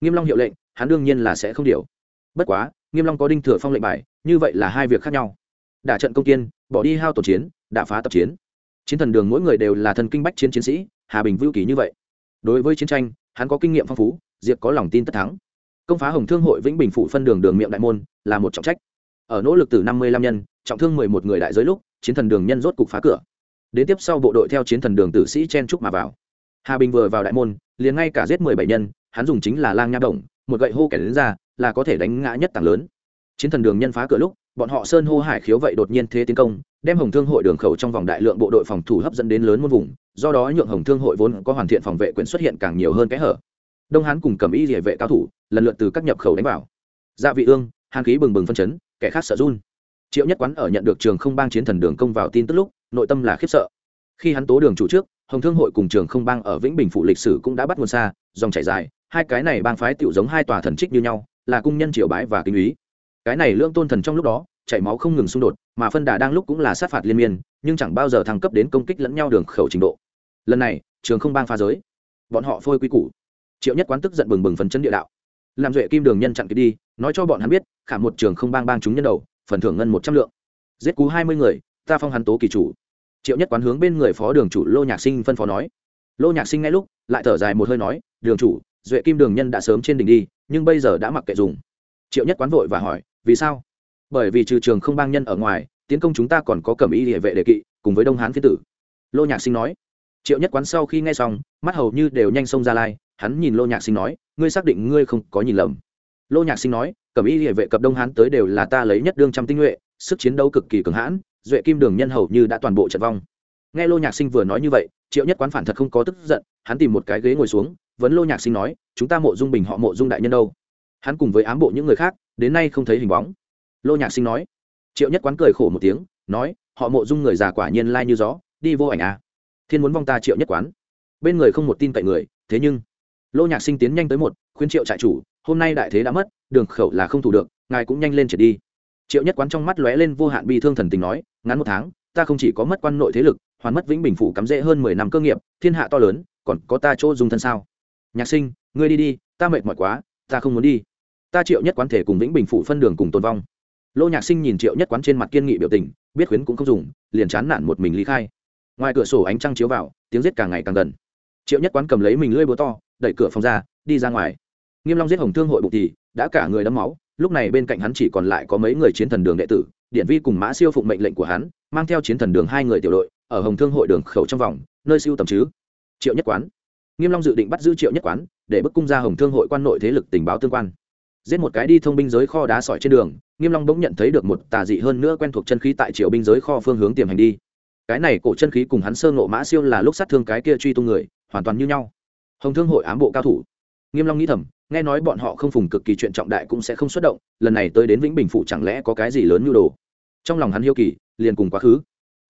Nghiêm long hiệu lệnh, hắn đương nhiên là sẽ không điều. Bất quá, nghiêm long có đinh thừa phong lệnh bài, như vậy là hai việc khác nhau. Đả trận công tiên bỏ đi hao tổ chiến, đả phá tập chiến. Chiến thần đường mỗi người đều là thần kinh bách chiến chiến sĩ, hà bình vưu kỳ như vậy. Đối với chiến tranh, hắn có kinh nghiệm phong phú, diệp có lòng tin tất thắng. Công phá hồng thương hội vĩnh bình phụ phân đường đường miệng đại môn, là một trọng trách ở nỗ lực từ năm mươi lăm nhân, trọng thương mười một người đại giới lúc, chiến thần đường nhân rốt cục phá cửa. Đến tiếp sau bộ đội theo chiến thần đường tử sĩ chen trúc mà vào. Hà bình vừa vào đại môn, liền ngay cả giết mười bảy nhân, hắn dùng chính là lang nha động, một gậy hô kẻ đến ra, là có thể đánh ngã nhất tảng lớn. Chiến thần đường nhân phá cửa lúc, bọn họ sơn hô hải khiếu vậy đột nhiên thế tiến công, đem hồng thương hội đường khẩu trong vòng đại lượng bộ đội phòng thủ hấp dẫn đến lớn muôn vùng, do đó nhượng hồng thương hội vốn có hoàn thiện phòng vệ quyền xuất hiện càng nhiều hơn kẽ hở. Đông hán cùng cầm y địa vệ cao thủ, lần lượt từ các nhập khẩu đánh vào. Gia dạ vị ương, hàn khí bừng bừng phân chấn kẻ khác sợ run. Triệu nhất quán ở nhận được trường không bang chiến thần đường công vào tin tức lúc, nội tâm là khiếp sợ. Khi hắn tố đường chủ trước, hồng thương hội cùng trường không bang ở vĩnh bình phụ lịch sử cũng đã bắt nguồn xa, dòng chảy dài, hai cái này bang phái tựu giống hai tòa thần trích như nhau, là cung nhân triều bái và kinh úy cái này lương tôn thần trong lúc đó, chảy máu không ngừng xung đột, mà phân đà đang lúc cũng là sát phạt liên miên, nhưng chẳng bao giờ thăng cấp đến công kích lẫn nhau đường khẩu trình độ. Lần này, trường không bang pha giới. Bọn họ phôi quy củ. Triệu nhất quán tức giận bừng bừng phần chân địa đạo. Làm duệ kim đường nhân chặn kịp đi nói cho bọn hắn biết, khả một trường không bang bang chúng nhân đầu, phần thưởng ngân một trăm lượng. Giết cú hai mươi người, ta phong hắn tố kỳ chủ. Triệu nhất quán hướng bên người phó đường chủ lô nhạc sinh phân phó nói. Lô nhạc sinh ngay lúc, lại thở dài một hơi nói, đường chủ, duệ kim đường nhân đã sớm trên đỉnh đi, nhưng bây giờ đã mặc kệ dùng. Triệu nhất quán vội và hỏi, vì sao? Bởi vì trừ trường không bang nhân ở ngoài, tiến công chúng ta còn có cẩm y địa vệ đề kỵ, cùng với đông hán phiên tử. Lô nhạc sinh nói. Triệu nhất quán sau khi nghe xong, mắt hầu như đều nhanh sông ra lai, hắn nhìn lô nhạc sinh nói, ngươi xác định ngươi không có nhìn lầm lô nhạc sinh nói, cẩm y địa vệ cập đông hán tới đều là ta lấy nhất đương trăm tinh nhuệ, sức chiến đấu cực kỳ cường hãn, duệ kim đường nhân hầu như đã toàn bộ trận vong. Nghe lô nhạc sinh vừa nói như vậy, triệu nhất quán phản thật không có tức giận, hắn tìm một cái ghế ngồi xuống, vấn lô nhạc sinh nói, chúng ta mộ dung bình họ mộ dung đại nhân đâu? Hắn cùng với ám bộ những người khác, đến nay không thấy hình bóng. Lô nhạc sinh nói. Triệu nhất quán cười khổ một tiếng, nói, họ mộ dung người già quả nhiên lai như gió, đi vô ảnh à. Thiên muốn vong ta triệu nhất quán. Bên người không một tin cậy người, thế nhưng, lô nhạc sinh tiến nhanh tới một khuyên triệu trại chủ, hôm nay đại thế đã mất, đường khẩu là không thủ được, ngài cũng nhanh lên triệt đi. Triệu nhất quán trong mắt lóe lên vô hạn bi thương thần tình nói, ngắn một tháng, ta không chỉ có mất quan nội thế lực, hoàn mất vĩnh bình phủ cắm rễ hơn mười năm cơ nghiệp, thiên hạ to lớn, còn có ta chỗ dùng thân sao? Nhạc sinh, ngươi đi đi, ta mệt mỏi quá, ta không muốn đi. Ta triệu nhất quán thể cùng vĩnh bình phủ phân đường cùng tồn vong. Lô nhạc sinh nhìn triệu nhất quán trên mặt kiên nghị biểu tình, biết khuyến cũng không dùng, liền chán nản một mình ly khai. Ngoài cửa sổ ánh trăng chiếu vào, tiếng giết càng ngày càng gần. Triệu nhất quán cầm lấy mình lưỡi búa to, đẩy cửa phòng ra, đi ra ngoài nghiêm long giết hồng thương hội bụng thì đã cả người đẫm máu, lúc này bên cạnh hắn chỉ còn lại có mấy người chiến thần đường đệ tử điện vi cùng mã siêu phụng mệnh lệnh của hắn, mang theo chiến thần đường hai người tiểu đội, ở hồng thương hội đường khẩu trong vòng, nơi siêu tầm chứ. Triệu nhất quán. Nghiêm long dự định bắt giữ triệu nhất quán, để bức cung ra hồng thương hội quan nội thế lực tình báo tương quan. Giết một cái đi thông binh giới kho đá sỏi trên đường, nghiêm long bỗng nhận thấy được một tà dị hơn nữa quen thuộc chân khí tại triệu binh giới kho phương hướng tiềm hành đi. Cái này cổ chân khí cùng hắn sơ ngộ mã siêu là lúc sát thương cái kia truy tung người, hoàn toàn như nhau. Hồng thương hội ám bộ cao thủ. Nghiêm long nghĩ thầm nghe nói bọn họ không phùng cực kỳ chuyện trọng đại cũng sẽ không xuất động, lần này tới đến vĩnh bình phụ chẳng lẽ có cái gì lớn như đồ? Trong lòng hắn hiếu kỳ, liền cùng quá khứ.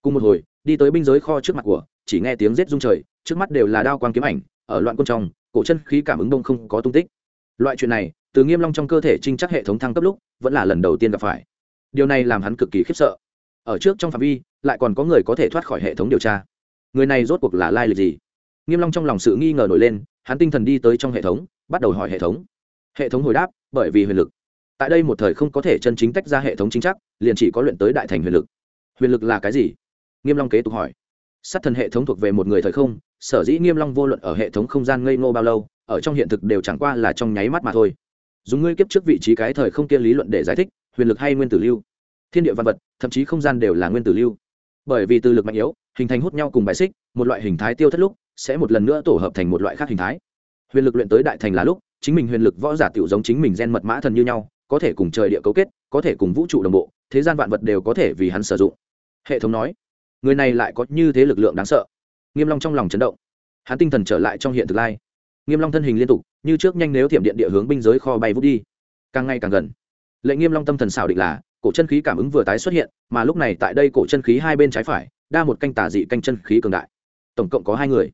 Cùng một hồi, đi tới binh giới kho trước mặt của, chỉ nghe tiếng rết rung trời, trước mắt đều là đao quang kiếm ảnh, ở loạn quân trong, cổ chân khí cảm ứng đông không có tung tích. Loại chuyện này, từ nghiêm long trong cơ thể trinh chắc hệ thống thăng cấp lúc, vẫn là lần đầu tiên gặp phải. Điều này làm hắn cực kỳ khiếp sợ. Ở trước trong phạm vi, lại còn có người có thể thoát khỏi hệ thống điều tra. Người này rốt cuộc là lai lịch gì? Nghiêm long trong lòng sự nghi ngờ nổi lên, hắn tinh thần đi tới trong hệ thống bắt đầu hỏi hệ thống. Hệ thống hồi đáp, bởi vì huyền lực. Tại đây một thời không có thể chân chính tách ra hệ thống chính chắc, liền chỉ có luyện tới đại thành huyền lực. Huyền lực là cái gì? Nghiêm long kế tục hỏi. Sát thần hệ thống thuộc về một người thời không, sở dĩ nghiêm long vô luận ở hệ thống không gian ngây ngô bao lâu, ở trong hiện thực đều chẳng qua là trong nháy mắt mà thôi. Dùng ngươi kiếp trước vị trí cái thời không kia lý luận để giải thích, huyền lực hay nguyên tử lưu. Thiên địa văn vật, thậm chí không gian đều là nguyên tử lưu. Bởi vì từ lực mạnh yếu, hình thành hút nhau cùng bài xích, một loại hình thái tiêu thất lúc, sẽ một lần nữa tổ hợp thành một loại khác hình thái huyền lực luyện tới đại thành là lúc, chính mình huyền lực võ giả tiểu giống chính mình gen mật mã thần như nhau, có thể cùng trời địa cấu kết, có thể cùng vũ trụ đồng bộ, thế gian vạn vật đều có thể vì hắn sử dụng. Hệ thống nói, người này lại có như thế lực lượng đáng sợ. Nghiêm long trong lòng chấn động. Hắn tinh thần trở lại trong hiện thực lai. Nghiêm long thân hình liên tục, như trước nhanh nếu thiểm điện địa hướng binh giới kho bay vút đi. Càng ngày càng gần. Lệnh nghiêm long tâm thần xảo định là, cổ chân khí cảm ứng vừa tái xuất hiện, mà lúc này tại đây cổ chân khí hai bên trái phải, đa một canh tả dị canh chân khí cường đại. Tổng cộng có hai người.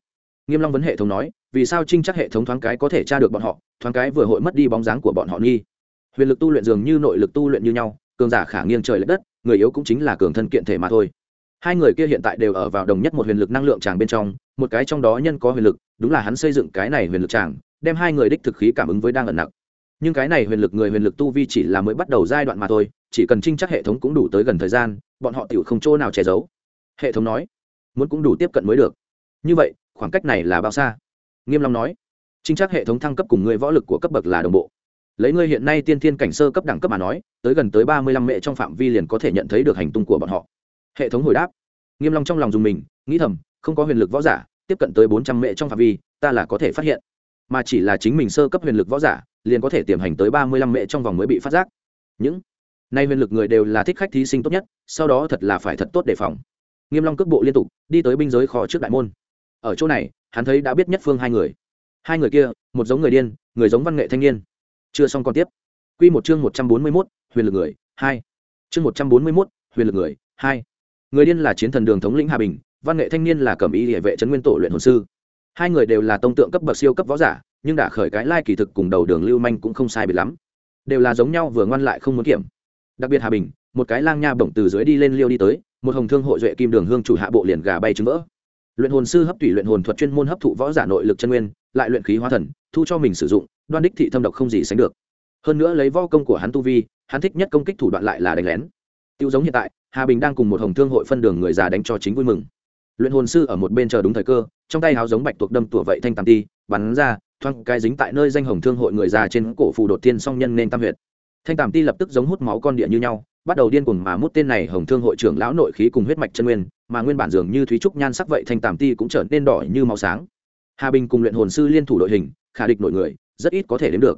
Nghiêm long vấn hệ thống nói vì sao trinh chắc hệ thống thoáng cái có thể tra được bọn họ, thoáng cái vừa hội mất đi bóng dáng của bọn họ nghi. Huyền lực tu luyện dường như nội lực tu luyện như nhau, cường giả khả nghiêng trời lệch đất, người yếu cũng chính là cường thân kiện thể mà thôi. Hai người kia hiện tại đều ở vào đồng nhất một huyền lực năng lượng tràng bên trong, một cái trong đó nhân có huyền lực, đúng là hắn xây dựng cái này huyền lực tràng, đem hai người đích thực khí cảm ứng với đang ẩn nặng nhưng cái này huyền lực người huyền lực tu vi chỉ là mới bắt đầu giai đoạn mà thôi, chỉ cần trinh chắc hệ thống cũng đủ tới gần thời gian, bọn họ tiểu không chỗ nào che giấu. Hệ thống nói, muốn cũng đủ tiếp cận mới được. Như vậy, khoảng cách này là bao xa? Nghiêm long nói chính xác hệ thống thăng cấp cùng người võ lực của cấp bậc là đồng bộ. Lấy ngươi hiện nay tiên thiên cảnh sơ cấp đẳng cấp mà nói, tới gần tới ba mươi lăm mệ trong phạm vi liền có thể nhận thấy được hành tung của bọn họ. Hệ thống hồi đáp. Nghiêm long trong lòng dùng mình, nghĩ thầm, không có huyền lực võ giả, tiếp cận tới bốn trăm mệ trong phạm vi, ta là có thể phát hiện. Mà chỉ là chính mình sơ cấp huyền lực võ giả, liền có thể tiềm hành tới ba mươi lăm mệ trong vòng mới bị phát giác. Những nay huyền lực người đều là thích khách thí sinh tốt nhất, sau đó thật là phải thật tốt đề phòng. Nghiêm long cước bộ liên tục, đi tới binh giới kho trước đại môn. Ở chỗ này hắn thấy đã biết nhất phương hai người. Hai người kia một giống người điên người giống văn nghệ thanh niên. Chưa xong còn tiếp. Quy một chương một trăm bốn mươi 141, huyền lực người hai. Chương một trăm bốn mươi 141, huyền lực người hai. Người điên là chiến thần đường thống lĩnh hà bình văn nghệ thanh niên là cẩm y địa vệ trấn nguyên tổ luyện hồn sư. Hai người đều là tông tượng cấp bậc siêu cấp võ giả nhưng đã khởi cái lai kỳ thực cùng đầu đường lưu manh cũng không sai biệt lắm. Đều là giống nhau vừa ngoan lại không muốn kiểm. Đặc biệt hà bình một cái lang nha bổng từ dưới đi lên liêu đi tới một hồng thương hội duệ kim đường hương chủ hạ bộ liền gà bay trứng vỡ luyện hồn sư hấp tủy luyện hồn thuật chuyên môn hấp thụ võ giả nội lực chân nguyên, lại luyện khí hóa thần, thu cho mình sử dụng, đoan đích thị thâm độc không gì sánh được. Hơn nữa lấy võ công của hắn tu vi, hắn thích nhất công kích thủ đoạn lại là đánh lén. Tiêu giống hiện tại, hà bình đang cùng một hồng thương hội phân đường người già đánh cho chính vui mừng. Luyện hồn sư ở một bên chờ đúng thời cơ, trong tay háo giống bạch tuộc đâm tủa vậy thanh tàm ti, bắn ra thoang cái dính tại nơi danh hồng thương hội người già trên cổ phù đột tiên song nhân nên tam huyệt. Thanh tàm ti lập tức giống hút máu con địa như nhau, bắt đầu điên cuồng mà mút tên này hồng thương hội trưởng lão nội khí cùng huyết mạch chân nguyên mà nguyên bản dường như thúy trúc nhan sắc vậy thanh tàm ti cũng trở nên đỏ như máu sáng. Hà bình cùng luyện hồn sư liên thủ đội hình, khả địch nội người, rất ít có thể đến được.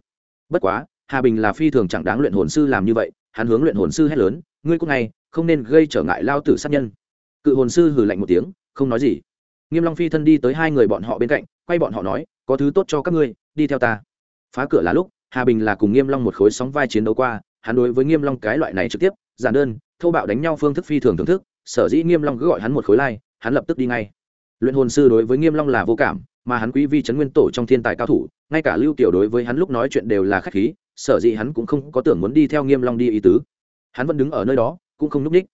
Bất quá, hà bình là phi thường chẳng đáng luyện hồn sư làm như vậy, hắn hướng luyện hồn sư hét lớn, ngươi cũng này không nên gây trở ngại lao tử sát nhân. Cự hồn sư hừ lạnh một tiếng, không nói gì. Nghiêm long phi thân đi tới hai người bọn họ bên cạnh, quay bọn họ nói, có thứ tốt cho các ngươi, đi theo ta. Phá cửa là lúc, hà bình là cùng nghiêm long một khối sóng vai chiến đấu qua, hắn đối với nghiêm long cái loại này trực tiếp, giản đơn, thô bạo đánh nhau phương thức phi thường thưởng thức sở dĩ nghiêm long cứ gọi hắn một khối lai, hắn lập tức đi ngay. Luyện hồn sư đối với nghiêm long là vô cảm, mà hắn quý vi chấn nguyên tổ trong thiên tài cao thủ, ngay cả lưu tiểu đối với hắn lúc nói chuyện đều là khách khí, sở dĩ hắn cũng không có tưởng muốn đi theo nghiêm long đi ý tứ. Hắn vẫn đứng ở nơi đó, cũng không núp ních.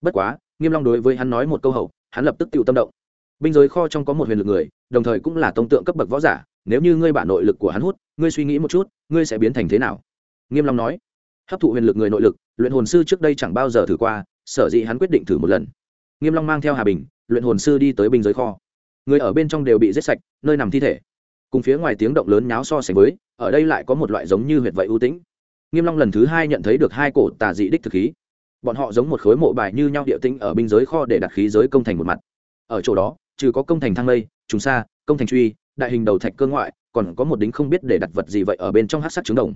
Bất quá, nghiêm long đối với hắn nói một câu hậu, hắn lập tức tiêu tâm động. Binh giới kho trong có một huyền lực người, đồng thời cũng là tông tượng cấp bậc võ giả, nếu như ngươi bản nội lực của hắn hút, ngươi suy nghĩ một chút, ngươi sẽ biến thành thế nào? Nghiêm long nói. Hấp thụ huyền lực người nội lực, luyện hồn sư trước đây chẳng bao giờ thử qua sở dĩ hắn quyết định thử một lần. Nghiêm long mang theo hà bình, luyện hồn sư đi tới binh giới kho. Người ở bên trong đều bị giết sạch, nơi nằm thi thể. Cùng phía ngoài tiếng động lớn nháo so sánh với, ở đây lại có một loại giống như huyệt vậy ưu tĩnh. Nghiêm long lần thứ hai nhận thấy được hai cổ tà dị đích thực khí. Bọn họ giống một khối mộ bài như nhau địa tĩnh ở binh giới kho để đặt khí giới công thành một mặt. Ở chỗ đó, trừ có công thành thang lây trùng sa, công thành truy, đại hình đầu thạch cơ ngoại, còn có một đính không biết để đặt vật gì vậy ở bên trong hắc sắc trứng đồng.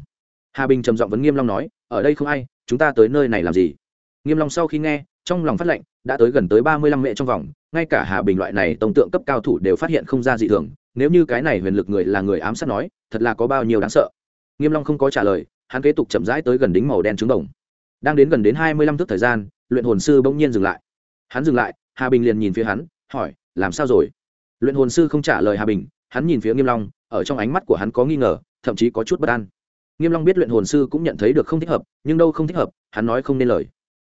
Hà bình trầm giọng vấn nghiêm long nói, ở đây không ai, chúng ta tới nơi này làm gì? Nghiêm long sau khi nghe, trong lòng phát lệnh, đã tới gần tới ba mươi lăm mệ trong vòng, ngay cả hà bình loại này tổng tượng cấp cao thủ đều phát hiện không ra dị thường, nếu như cái này huyền lực người là người ám sát nói, thật là có bao nhiêu đáng sợ. Nghiêm long không có trả lời, hắn kế tục chậm rãi tới gần đính màu đen trứng đồng. Đang đến gần đến hai mươi lăm thước thời gian, luyện hồn sư bỗng nhiên dừng lại. Hắn dừng lại, hà bình liền nhìn phía hắn, hỏi, làm sao rồi? Luyện hồn sư không trả lời hà bình, hắn nhìn phía nghiêm long, ở trong ánh mắt của hắn có nghi ngờ, thậm chí có chút bất an. Nghiêm long biết luyện hồn sư cũng nhận thấy được không thích hợp, nhưng đâu không thích hợp, hắn nói không nên lời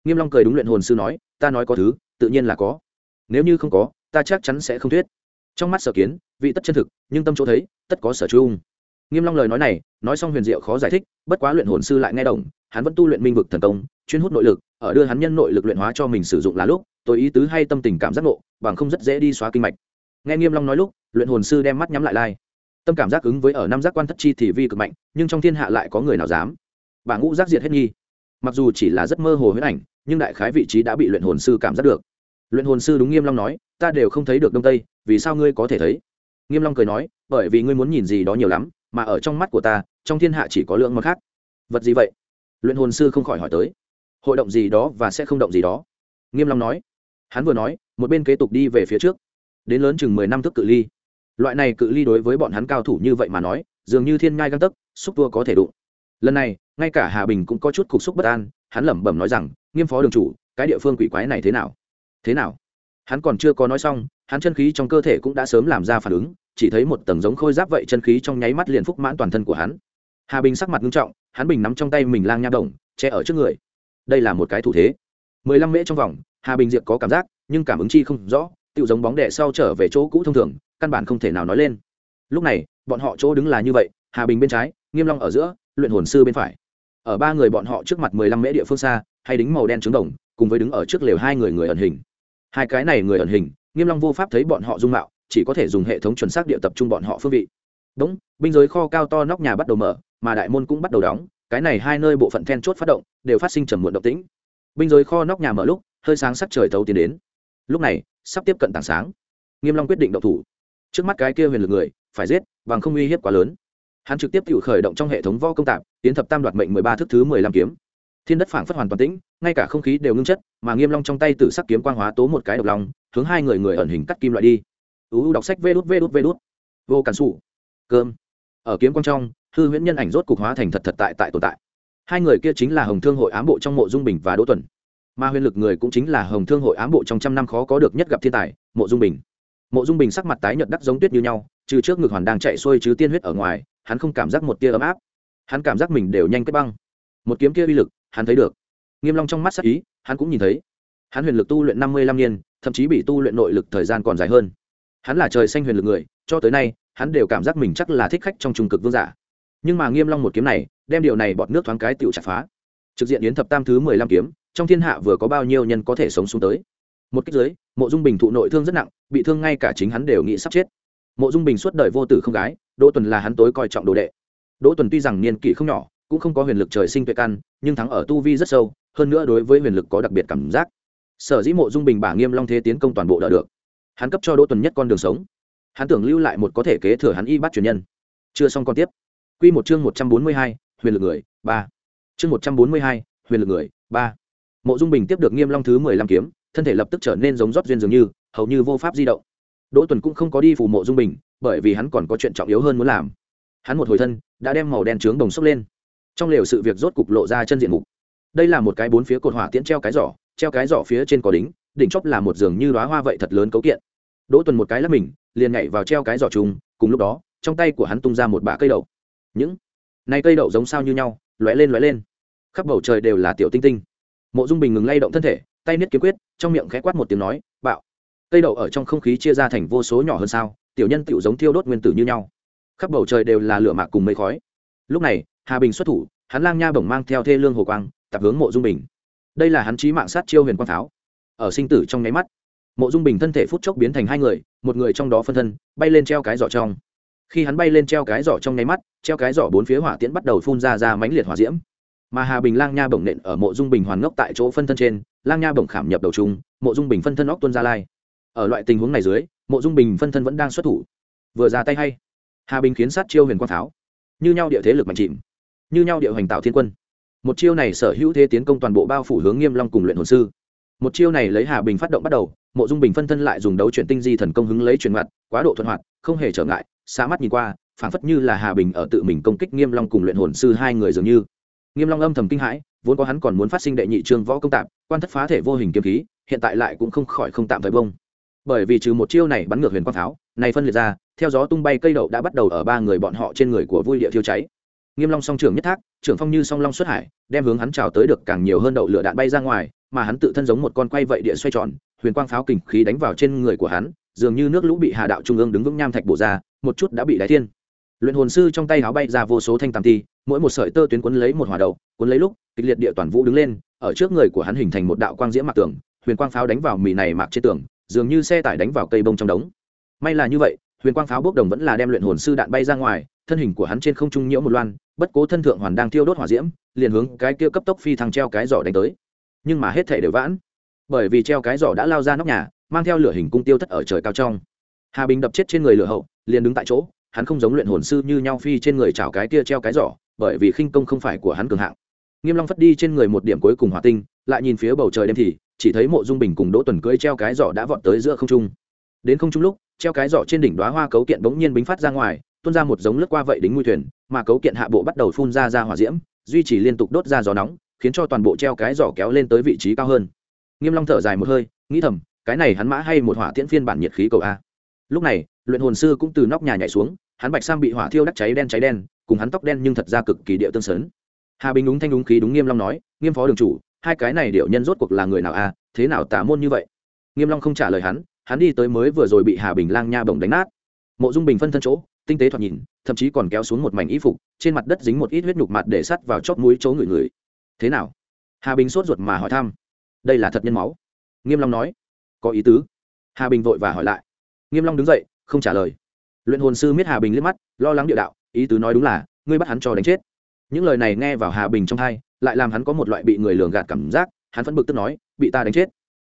nghiêm long cười đúng luyện hồn sư nói, ta nói có thứ, tự nhiên là có. Nếu như không có, ta chắc chắn sẽ không thuyết. Trong mắt sở kiến, vị tất chân thực, nhưng tâm chỗ thấy, tất có sở trung. nghiêm long lời nói này, nói xong huyền diệu khó giải thích, bất quá luyện hồn sư lại nghe đồng hắn vẫn tu luyện minh vực thần công, chuyên hút nội lực, ở đưa hắn nhân nội lực luyện hóa cho mình sử dụng là lúc tôi ý tứ hay tâm tình cảm giác nộ bằng không rất dễ đi xóa kinh mạch. Nghe nghiêm long nói lúc, luyện hồn sư đem mắt nhắm lại lai. Tâm cảm giác ứng với ở năm giác quan thất chi thì vi cực mạnh, nhưng trong thiên hạ lại có người nào dám? Bà ngũ giác diệt hết nghi. Mặc dù chỉ là rất mơ hồ huyết ảnh nhưng đại khái vị trí đã bị luyện hồn sư cảm giác được. Luyện hồn sư đúng nghiêm long nói, ta đều không thấy được đông tây, vì sao ngươi có thể thấy? Nghiêm long cười nói, bởi vì ngươi muốn nhìn gì đó nhiều lắm, mà ở trong mắt của ta, trong thiên hạ chỉ có lượng món khác. Vật gì vậy? Luyện hồn sư không khỏi hỏi tới. Hội động gì đó và sẽ không động gì đó. Nghiêm long nói. Hắn vừa nói, một bên kế tục đi về phía trước. Đến lớn chừng mười năm thước cự ly. Loại này cự ly đối với bọn hắn cao thủ như vậy mà nói, dường như thiên ngai găng tấc, xúc tua có thể đụng. Lần này ngay cả hà bình cũng có chút cục xúc bất an, hắn lẩm bẩm nói rằng, nghiêm phó đường chủ, cái địa phương quỷ quái này thế nào? Thế nào? Hắn còn chưa có nói xong, hắn chân khí trong cơ thể cũng đã sớm làm ra phản ứng, chỉ thấy một tầng giống khôi giáp vậy chân khí trong nháy mắt liền phúc mãn toàn thân của hắn. Hà bình sắc mặt nghiêm trọng, hắn bình nắm trong tay mình lang nha động che ở trước người. Đây là một cái thủ thế. Mười lăm mễ trong vòng, hà bình diệp có cảm giác, nhưng cảm ứng chi không rõ tự giống bóng đệ sau trở về chỗ cũ thông thường, căn bản không thể nào nói lên. Lúc này, bọn họ chỗ đứng là như vậy, hà bình bên trái, nghiêm long ở giữa, luyện hồn sư bên phải ở ba người bọn họ trước mặt mười lăm mễ địa phương xa, hay đính màu đen trứng đồng, cùng với đứng ở trước lều hai người người ẩn hình. Hai cái này người ẩn hình, nghiêm long vô pháp thấy bọn họ dung mạo, chỉ có thể dùng hệ thống chuẩn xác địa tập trung bọn họ phương vị. Đúng, binh giới kho cao to nóc nhà bắt đầu mở, mà đại môn cũng bắt đầu đóng, cái này hai nơi bộ phận then chốt phát động, đều phát sinh trầm muộn động tĩnh. Binh giới kho nóc nhà mở lúc, hơi sáng sắc trời thấu tiến đến. Lúc này, sắp tiếp cận tảng sáng. Nghiêm long quyết định động thủ. Trước mắt cái kia huyền lực người, phải giết, bằng không uy hiếp quá lớn hắn trực tiếp tự khởi động trong hệ thống võ công tạp, tiến thập tam đoạt mệnh mười ba thức thứ mười lăm kiếm. Thiên đất phảng phất hoàn toàn tĩnh, ngay cả không khí đều ngưng chất, mà nghiêm long trong tay tử sắc kiếm quang hóa tố một cái độc lòng hướng hai người người ẩn hình cắt kim loại đi. Uu đọc sách vê đút vê đút vê đút. Vô cản sụ cơm. Ở kiếm quang trong, hư huyễn nhân ảnh rốt cục hóa thành thật thật tại tại tồn tại. Hai người kia chính là hồng thương hội ám bộ trong mộ dung bình và đỗ tuần. Mà huyền lực người cũng chính là hồng thương hội ám bộ trong trăm năm khó có được nhất gặp thiên tài, mộ dung bình. Mộ dung bình sắc mặt tái nhợt đắc giống tuyết như nhau, trừ trước ngực hoàn đang chạy xuôi chứ tiên huyết ở ngoài hắn không cảm giác một tia ấm áp. Hắn cảm giác mình đều nhanh kết băng. Một kiếm kia uy lực, hắn thấy được. Nghiêm long trong mắt sắc ý, hắn cũng nhìn thấy. Hắn huyền lực tu luyện năm mươi lăm niên, thậm chí bị tu luyện nội lực thời gian còn dài hơn. Hắn là trời xanh huyền lực người, cho tới nay, hắn đều cảm giác mình chắc là thích khách trong trung cực vương giả. Nhưng mà nghiêm long một kiếm này, đem điều này bọt nước thoáng cái tiểu chặt phá. Trực diện yến thập tam thứ mười lăm kiếm, trong thiên hạ vừa có bao nhiêu nhân có thể sống xuống tới? Một cách dưới, mộ dung bình thụ nội thương rất nặng, bị thương ngay cả chính hắn đều nghĩ sắp chết. Mộ dung bình suốt đời vô tử không gái đỗ tuần là hắn tối coi trọng đồ đệ. Đỗ tuần tuy rằng niên kỷ không nhỏ cũng không có huyền lực trời sinh tuệ căn nhưng thắng ở tu vi rất sâu hơn nữa đối với huyền lực có đặc biệt cảm giác. Sở dĩ mộ dung bình bả nghiêm long thế tiến công toàn bộ đỡ được. Hắn cấp cho đỗ tuần nhất con đường sống. Hắn tưởng lưu lại một có thể kế thừa hắn y bắt truyền nhân. Chưa xong con tiếp. Quy một chương một trăm bốn mươi hai, huyền lực người ba. Chương một trăm bốn mươi hai, huyền lực người ba. Mộ dung bình tiếp được nghiêm long thứ mười lăm kiếm thân thể lập tức trở nên giống rót duyên dường như hầu như vô pháp di động đỗ tuần cũng không có đi phủ mộ dung bình bởi vì hắn còn có chuyện trọng yếu hơn muốn làm. Hắn một hồi thân đã đem màu đen trướng đồng sốc lên. Trong lều sự việc rốt cục lộ ra chân diện mục. Đây là một cái bốn phía cột hỏa tiễn treo cái giỏ treo cái giỏ phía trên có đính đỉnh chóp là một giường như đoá hoa vậy thật lớn cấu kiện. Đỗ tuần một cái lắp mình liền nhảy vào treo cái giỏ trùng, cùng lúc đó trong tay của hắn tung ra một bả cây đậu. Những này cây đậu giống sao như nhau lóe lên lóe lên. Khắp bầu trời đều là tiểu tinh tinh. Mộ dung bình ngừng lay động thân thể tay niết kiếm quyết trong miệng khẽ quát một tiếng nói cây đậu ở trong không khí chia ra thành vô số nhỏ hơn sao, tiểu nhân tiểu giống thiêu đốt nguyên tử như nhau. Khắp bầu trời đều là lửa mạc cùng mây khói. Lúc này, hà bình xuất thủ, hắn lang nha bổng mang theo thê lương hồ quang, tập hướng mộ dung bình. Đây là hắn trí mạng sát chiêu huyền quang pháo ở sinh tử trong nháy mắt, mộ dung bình thân thể phút chốc biến thành hai người, một người trong đó phân thân, bay lên treo cái giỏ trong. Khi hắn bay lên treo cái giỏ trong nháy mắt, treo cái giỏ bốn phía hỏa tiễn bắt đầu phun ra ra mãnh liệt hỏa diễm. Mà hà bình lang nha bổng nện ở mộ dung bình hoàn ngốc tại chỗ phân thân trên, lang nha bổng khảm nhập đầu trung mộ dung bình phân thân óc tuân ra lai ở loại tình huống này dưới, mộ dung bình phân thân vẫn đang xuất thủ. Vừa ra tay hay. Hà bình khiến sát chiêu huyền quang pháo. Như nhau địa thế lực mạnh chìm. Như nhau địa hoành tạo thiên quân. Một chiêu này sở hữu thế tiến công toàn bộ bao phủ hướng nghiêm long cùng luyện hồn sư. Một chiêu này lấy hà bình phát động bắt đầu, mộ dung bình phân thân lại dùng đấu chuyển tinh di thần công hứng lấy chuyển mặt quá độ thuận hoạt, không hề trở ngại, xa mắt nhìn qua, phảng phất như là hà bình ở tự mình công kích nghiêm long cùng luyện hồn sư hai người dường như. Nghiêm long âm thầm kinh hãi, vốn có hắn còn muốn phát sinh đệ nhị trương võ công tạm, quan thất phá thể vô hình kiếm khí, hiện tại lại cũng không khỏi không tạm thời bông bởi vì trừ một chiêu này bắn ngược huyền quang pháo, này phân liệt ra, theo gió tung bay cây đậu đã bắt đầu ở ba người bọn họ trên người của vui địa thiêu cháy. Nghiêm long song trưởng nhất thác, trưởng phong như song long xuất hải, đem hướng hắn trào tới được càng nhiều hơn đậu lửa đạn bay ra ngoài, mà hắn tự thân giống một con quay vậy địa xoay tròn, huyền quang pháo kình khí đánh vào trên người của hắn, dường như nước lũ bị hà đạo trung ương đứng vững nham thạch bổ ra, một chút đã bị đáy thiên. Luyện hồn sư trong tay háo bay ra vô số thanh tam ti mỗi một sợi tơ tuyến cuốn lấy một hỏa đầu, cuốn lấy lúc, kịch liệt địa toàn vũ đứng lên, ở trước người của hắn hình thành một đạo quang diễm mạc tường, huyền quang pháo đánh vào mì này mạc trên tường dường như xe tải đánh vào cây bông trong đống. May là như vậy, huyền quang pháo bốc đồng vẫn là đem luyện hồn sư đạn bay ra ngoài, thân hình của hắn trên không trung nhiễu một loan, bất cố thân thượng hoàn đang thiêu đốt hỏa diễm, liền hướng cái kia cấp tốc phi thăng treo cái giỏ đánh tới. Nhưng mà hết thể đều vãn. Bởi vì treo cái giỏ đã lao ra nóc nhà, mang theo lửa hình cung tiêu thất ở trời cao trong. Hà bình đập chết trên người lửa hậu, liền đứng tại chỗ, hắn không giống luyện hồn sư như nhau phi trên người chảo cái kia treo cái giỏ, bởi vì khinh công không phải của hắn cường hạng. Nghiêm long phất đi trên người một điểm cuối cùng hỏa tinh, lại nhìn phía bầu trời đêm thì chỉ thấy mộ dung bình cùng đỗ tuần cưỡi treo cái giỏ đã vọt tới giữa không trung. Đến không trung lúc, treo cái giỏ trên đỉnh đóa hoa cấu kiện bỗng nhiên bính phát ra ngoài, tuôn ra một giống lướt qua vậy đính nguy thuyền, mà cấu kiện hạ bộ bắt đầu phun ra ra hỏa diễm, duy trì liên tục đốt ra gió nóng, khiến cho toàn bộ treo cái giỏ kéo lên tới vị trí cao hơn. Nghiêm long thở dài một hơi, nghĩ thầm, cái này hắn mã hay một hỏa tiễn phiên bản nhiệt khí cầu a. Lúc này, luyện hồn sư cũng từ nóc nhà nhảy xuống, hắn bạch sam bị hỏa thiêu đắc cháy đen cháy đen, cùng hắn tóc đen nhưng thật ra cực kỳ địa tương sớn. Hà bình đúng thanh đúng khí đúng nghiêm long nói, nghiêm phó đường chủ hai cái này điệu nhân rốt cuộc là người nào a thế nào tả môn như vậy? Nghiêm long không trả lời hắn hắn đi tới mới vừa rồi bị hà bình lang nha bổng đánh nát. Mộ dung bình phân thân chỗ, tinh tế thoạt nhìn, thậm chí còn kéo xuống một mảnh y phục, trên mặt đất dính một ít huyết nhục mặt để sắt vào chót mũi chỗ người người. Thế nào? Hà bình sốt ruột mà hỏi thăm. Đây là thật nhân máu. Nghiêm long nói. Có ý tứ. Hà bình vội và hỏi lại. Nghiêm long đứng dậy, không trả lời. Luyện hồn sư miết hà bình liếc mắt, lo lắng địa đạo, ý tứ nói đúng là, ngươi bắt hắn cho đánh chết. Những lời này nghe vào hà bình trong hai lại làm hắn có một loại bị người lường gạt cảm giác, hắn vẫn bực tức nói, bị ta đánh chết.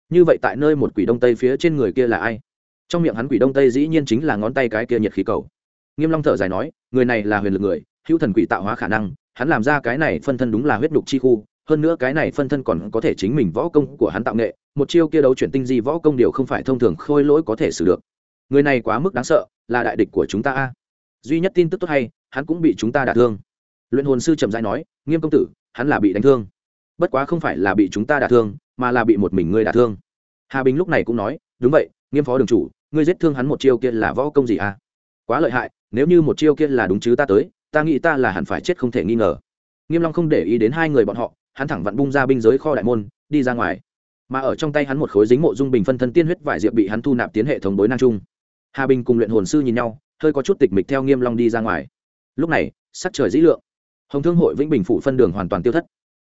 Như vậy tại nơi một quỷ đông tây phía trên người kia là ai? Trong miệng hắn quỷ đông tây dĩ nhiên chính là ngón tay cái kia nhiệt khí cầu. Nghiêm long thở dài nói, người này là huyền lực người, hữu thần quỷ tạo hóa khả năng, hắn làm ra cái này phân thân đúng là huyết đục chi khu, hơn nữa cái này phân thân còn có thể chính mình võ công của hắn tạo nghệ, một chiêu kia đấu chuyển tinh di võ công điều không phải thông thường khôi lỗi có thể xử được. Người này quá mức đáng sợ, là đại địch của chúng ta a. Duy nhất tin tức tốt hay, hắn cũng bị chúng ta đả thương. Luyện hồn sư trầm dai nói, nghiêm công tử hắn là bị đánh thương. Bất quá không phải là bị chúng ta đả thương, mà là bị một mình ngươi đả thương. Hà bình lúc này cũng nói, đúng vậy, nghiêm phó đường chủ, ngươi giết thương hắn một chiêu kia là võ công gì à? quá lợi hại, nếu như một chiêu kia là đúng chứ ta tới, ta nghĩ ta là hẳn phải chết không thể nghi ngờ. Nghiêm long không để ý đến hai người bọn họ, hắn thẳng vặn bung ra binh giới kho đại môn, đi ra ngoài. Mà ở trong tay hắn một khối dính mộ dung bình phân thân tiên huyết vải diệp bị hắn thu nạp tiến hệ thống đối năng trung hà bình cùng luyện hồn sư nhìn nhau, hơi có chút tịch mịch theo nghiêm long đi ra ngoài. Lúc này, sắc trời dĩ lượng hồng thương hội vĩnh bình phủ phân đường hoàn toàn tiêu thất.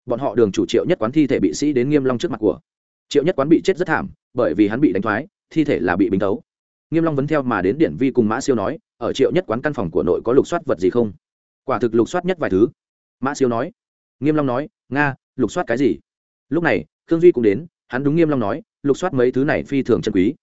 Bọn họ đường chủ triệu nhất quán thi thể bị sĩ đến nghiêm long trước mặt của. Triệu nhất quán bị chết rất thảm, bởi vì hắn bị đánh thoái, thi thể là bị bình tấu. Nghiêm long vấn theo mà đến điển vi cùng mã siêu nói, ở triệu nhất quán căn phòng của nội có lục soát vật gì không? Quả thực lục soát nhất vài thứ. Mã siêu nói. Nghiêm long nói, nga, lục soát cái gì? Lúc này, khương duy cũng đến, hắn đúng nghiêm long nói, lục soát mấy thứ này phi thường chân quý.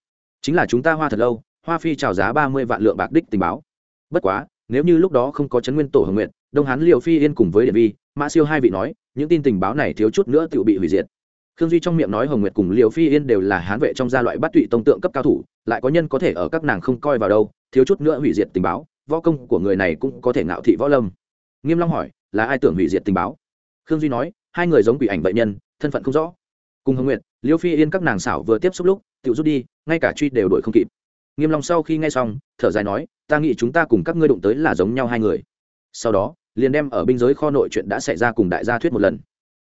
Chính là chúng ta hoa thật lâu, hoa phi chào giá ba mươi vạn lượng bạc đích tình báo. Bất quá nếu như lúc đó không có chấn nguyên tổ hồng nguyện đông hán liều phi yên cùng với điện vi, mã siêu hai vị nói, những tin tình báo này thiếu chút nữa tự bị hủy diệt. Khương duy trong miệng nói hồng nguyệt cùng liều phi yên đều là hán vệ trong gia loại bắt tụy tông tượng cấp cao thủ, lại có nhân có thể ở các nàng không coi vào đâu, thiếu chút nữa hủy diệt tình báo, võ công của người này cũng có thể ngạo thị võ lâm. Nghiêm long hỏi, là ai tưởng hủy diệt tình báo? Khương duy nói, hai người giống quỷ ảnh vậy nhân, thân phận không rõ. Cùng hồng nguyệt, liêu phi yên các nàng xảo vừa tiếp xúc lúc tự rút đi, ngay cả truy đều đuổi không kịp. Nghiêm long sau khi nghe xong, thở dài nói ta nghĩ chúng ta cùng các ngươi đụng tới là giống nhau hai người. Sau đó, liền đem ở biên giới kho nội chuyện đã xảy ra cùng đại gia thuyết một lần.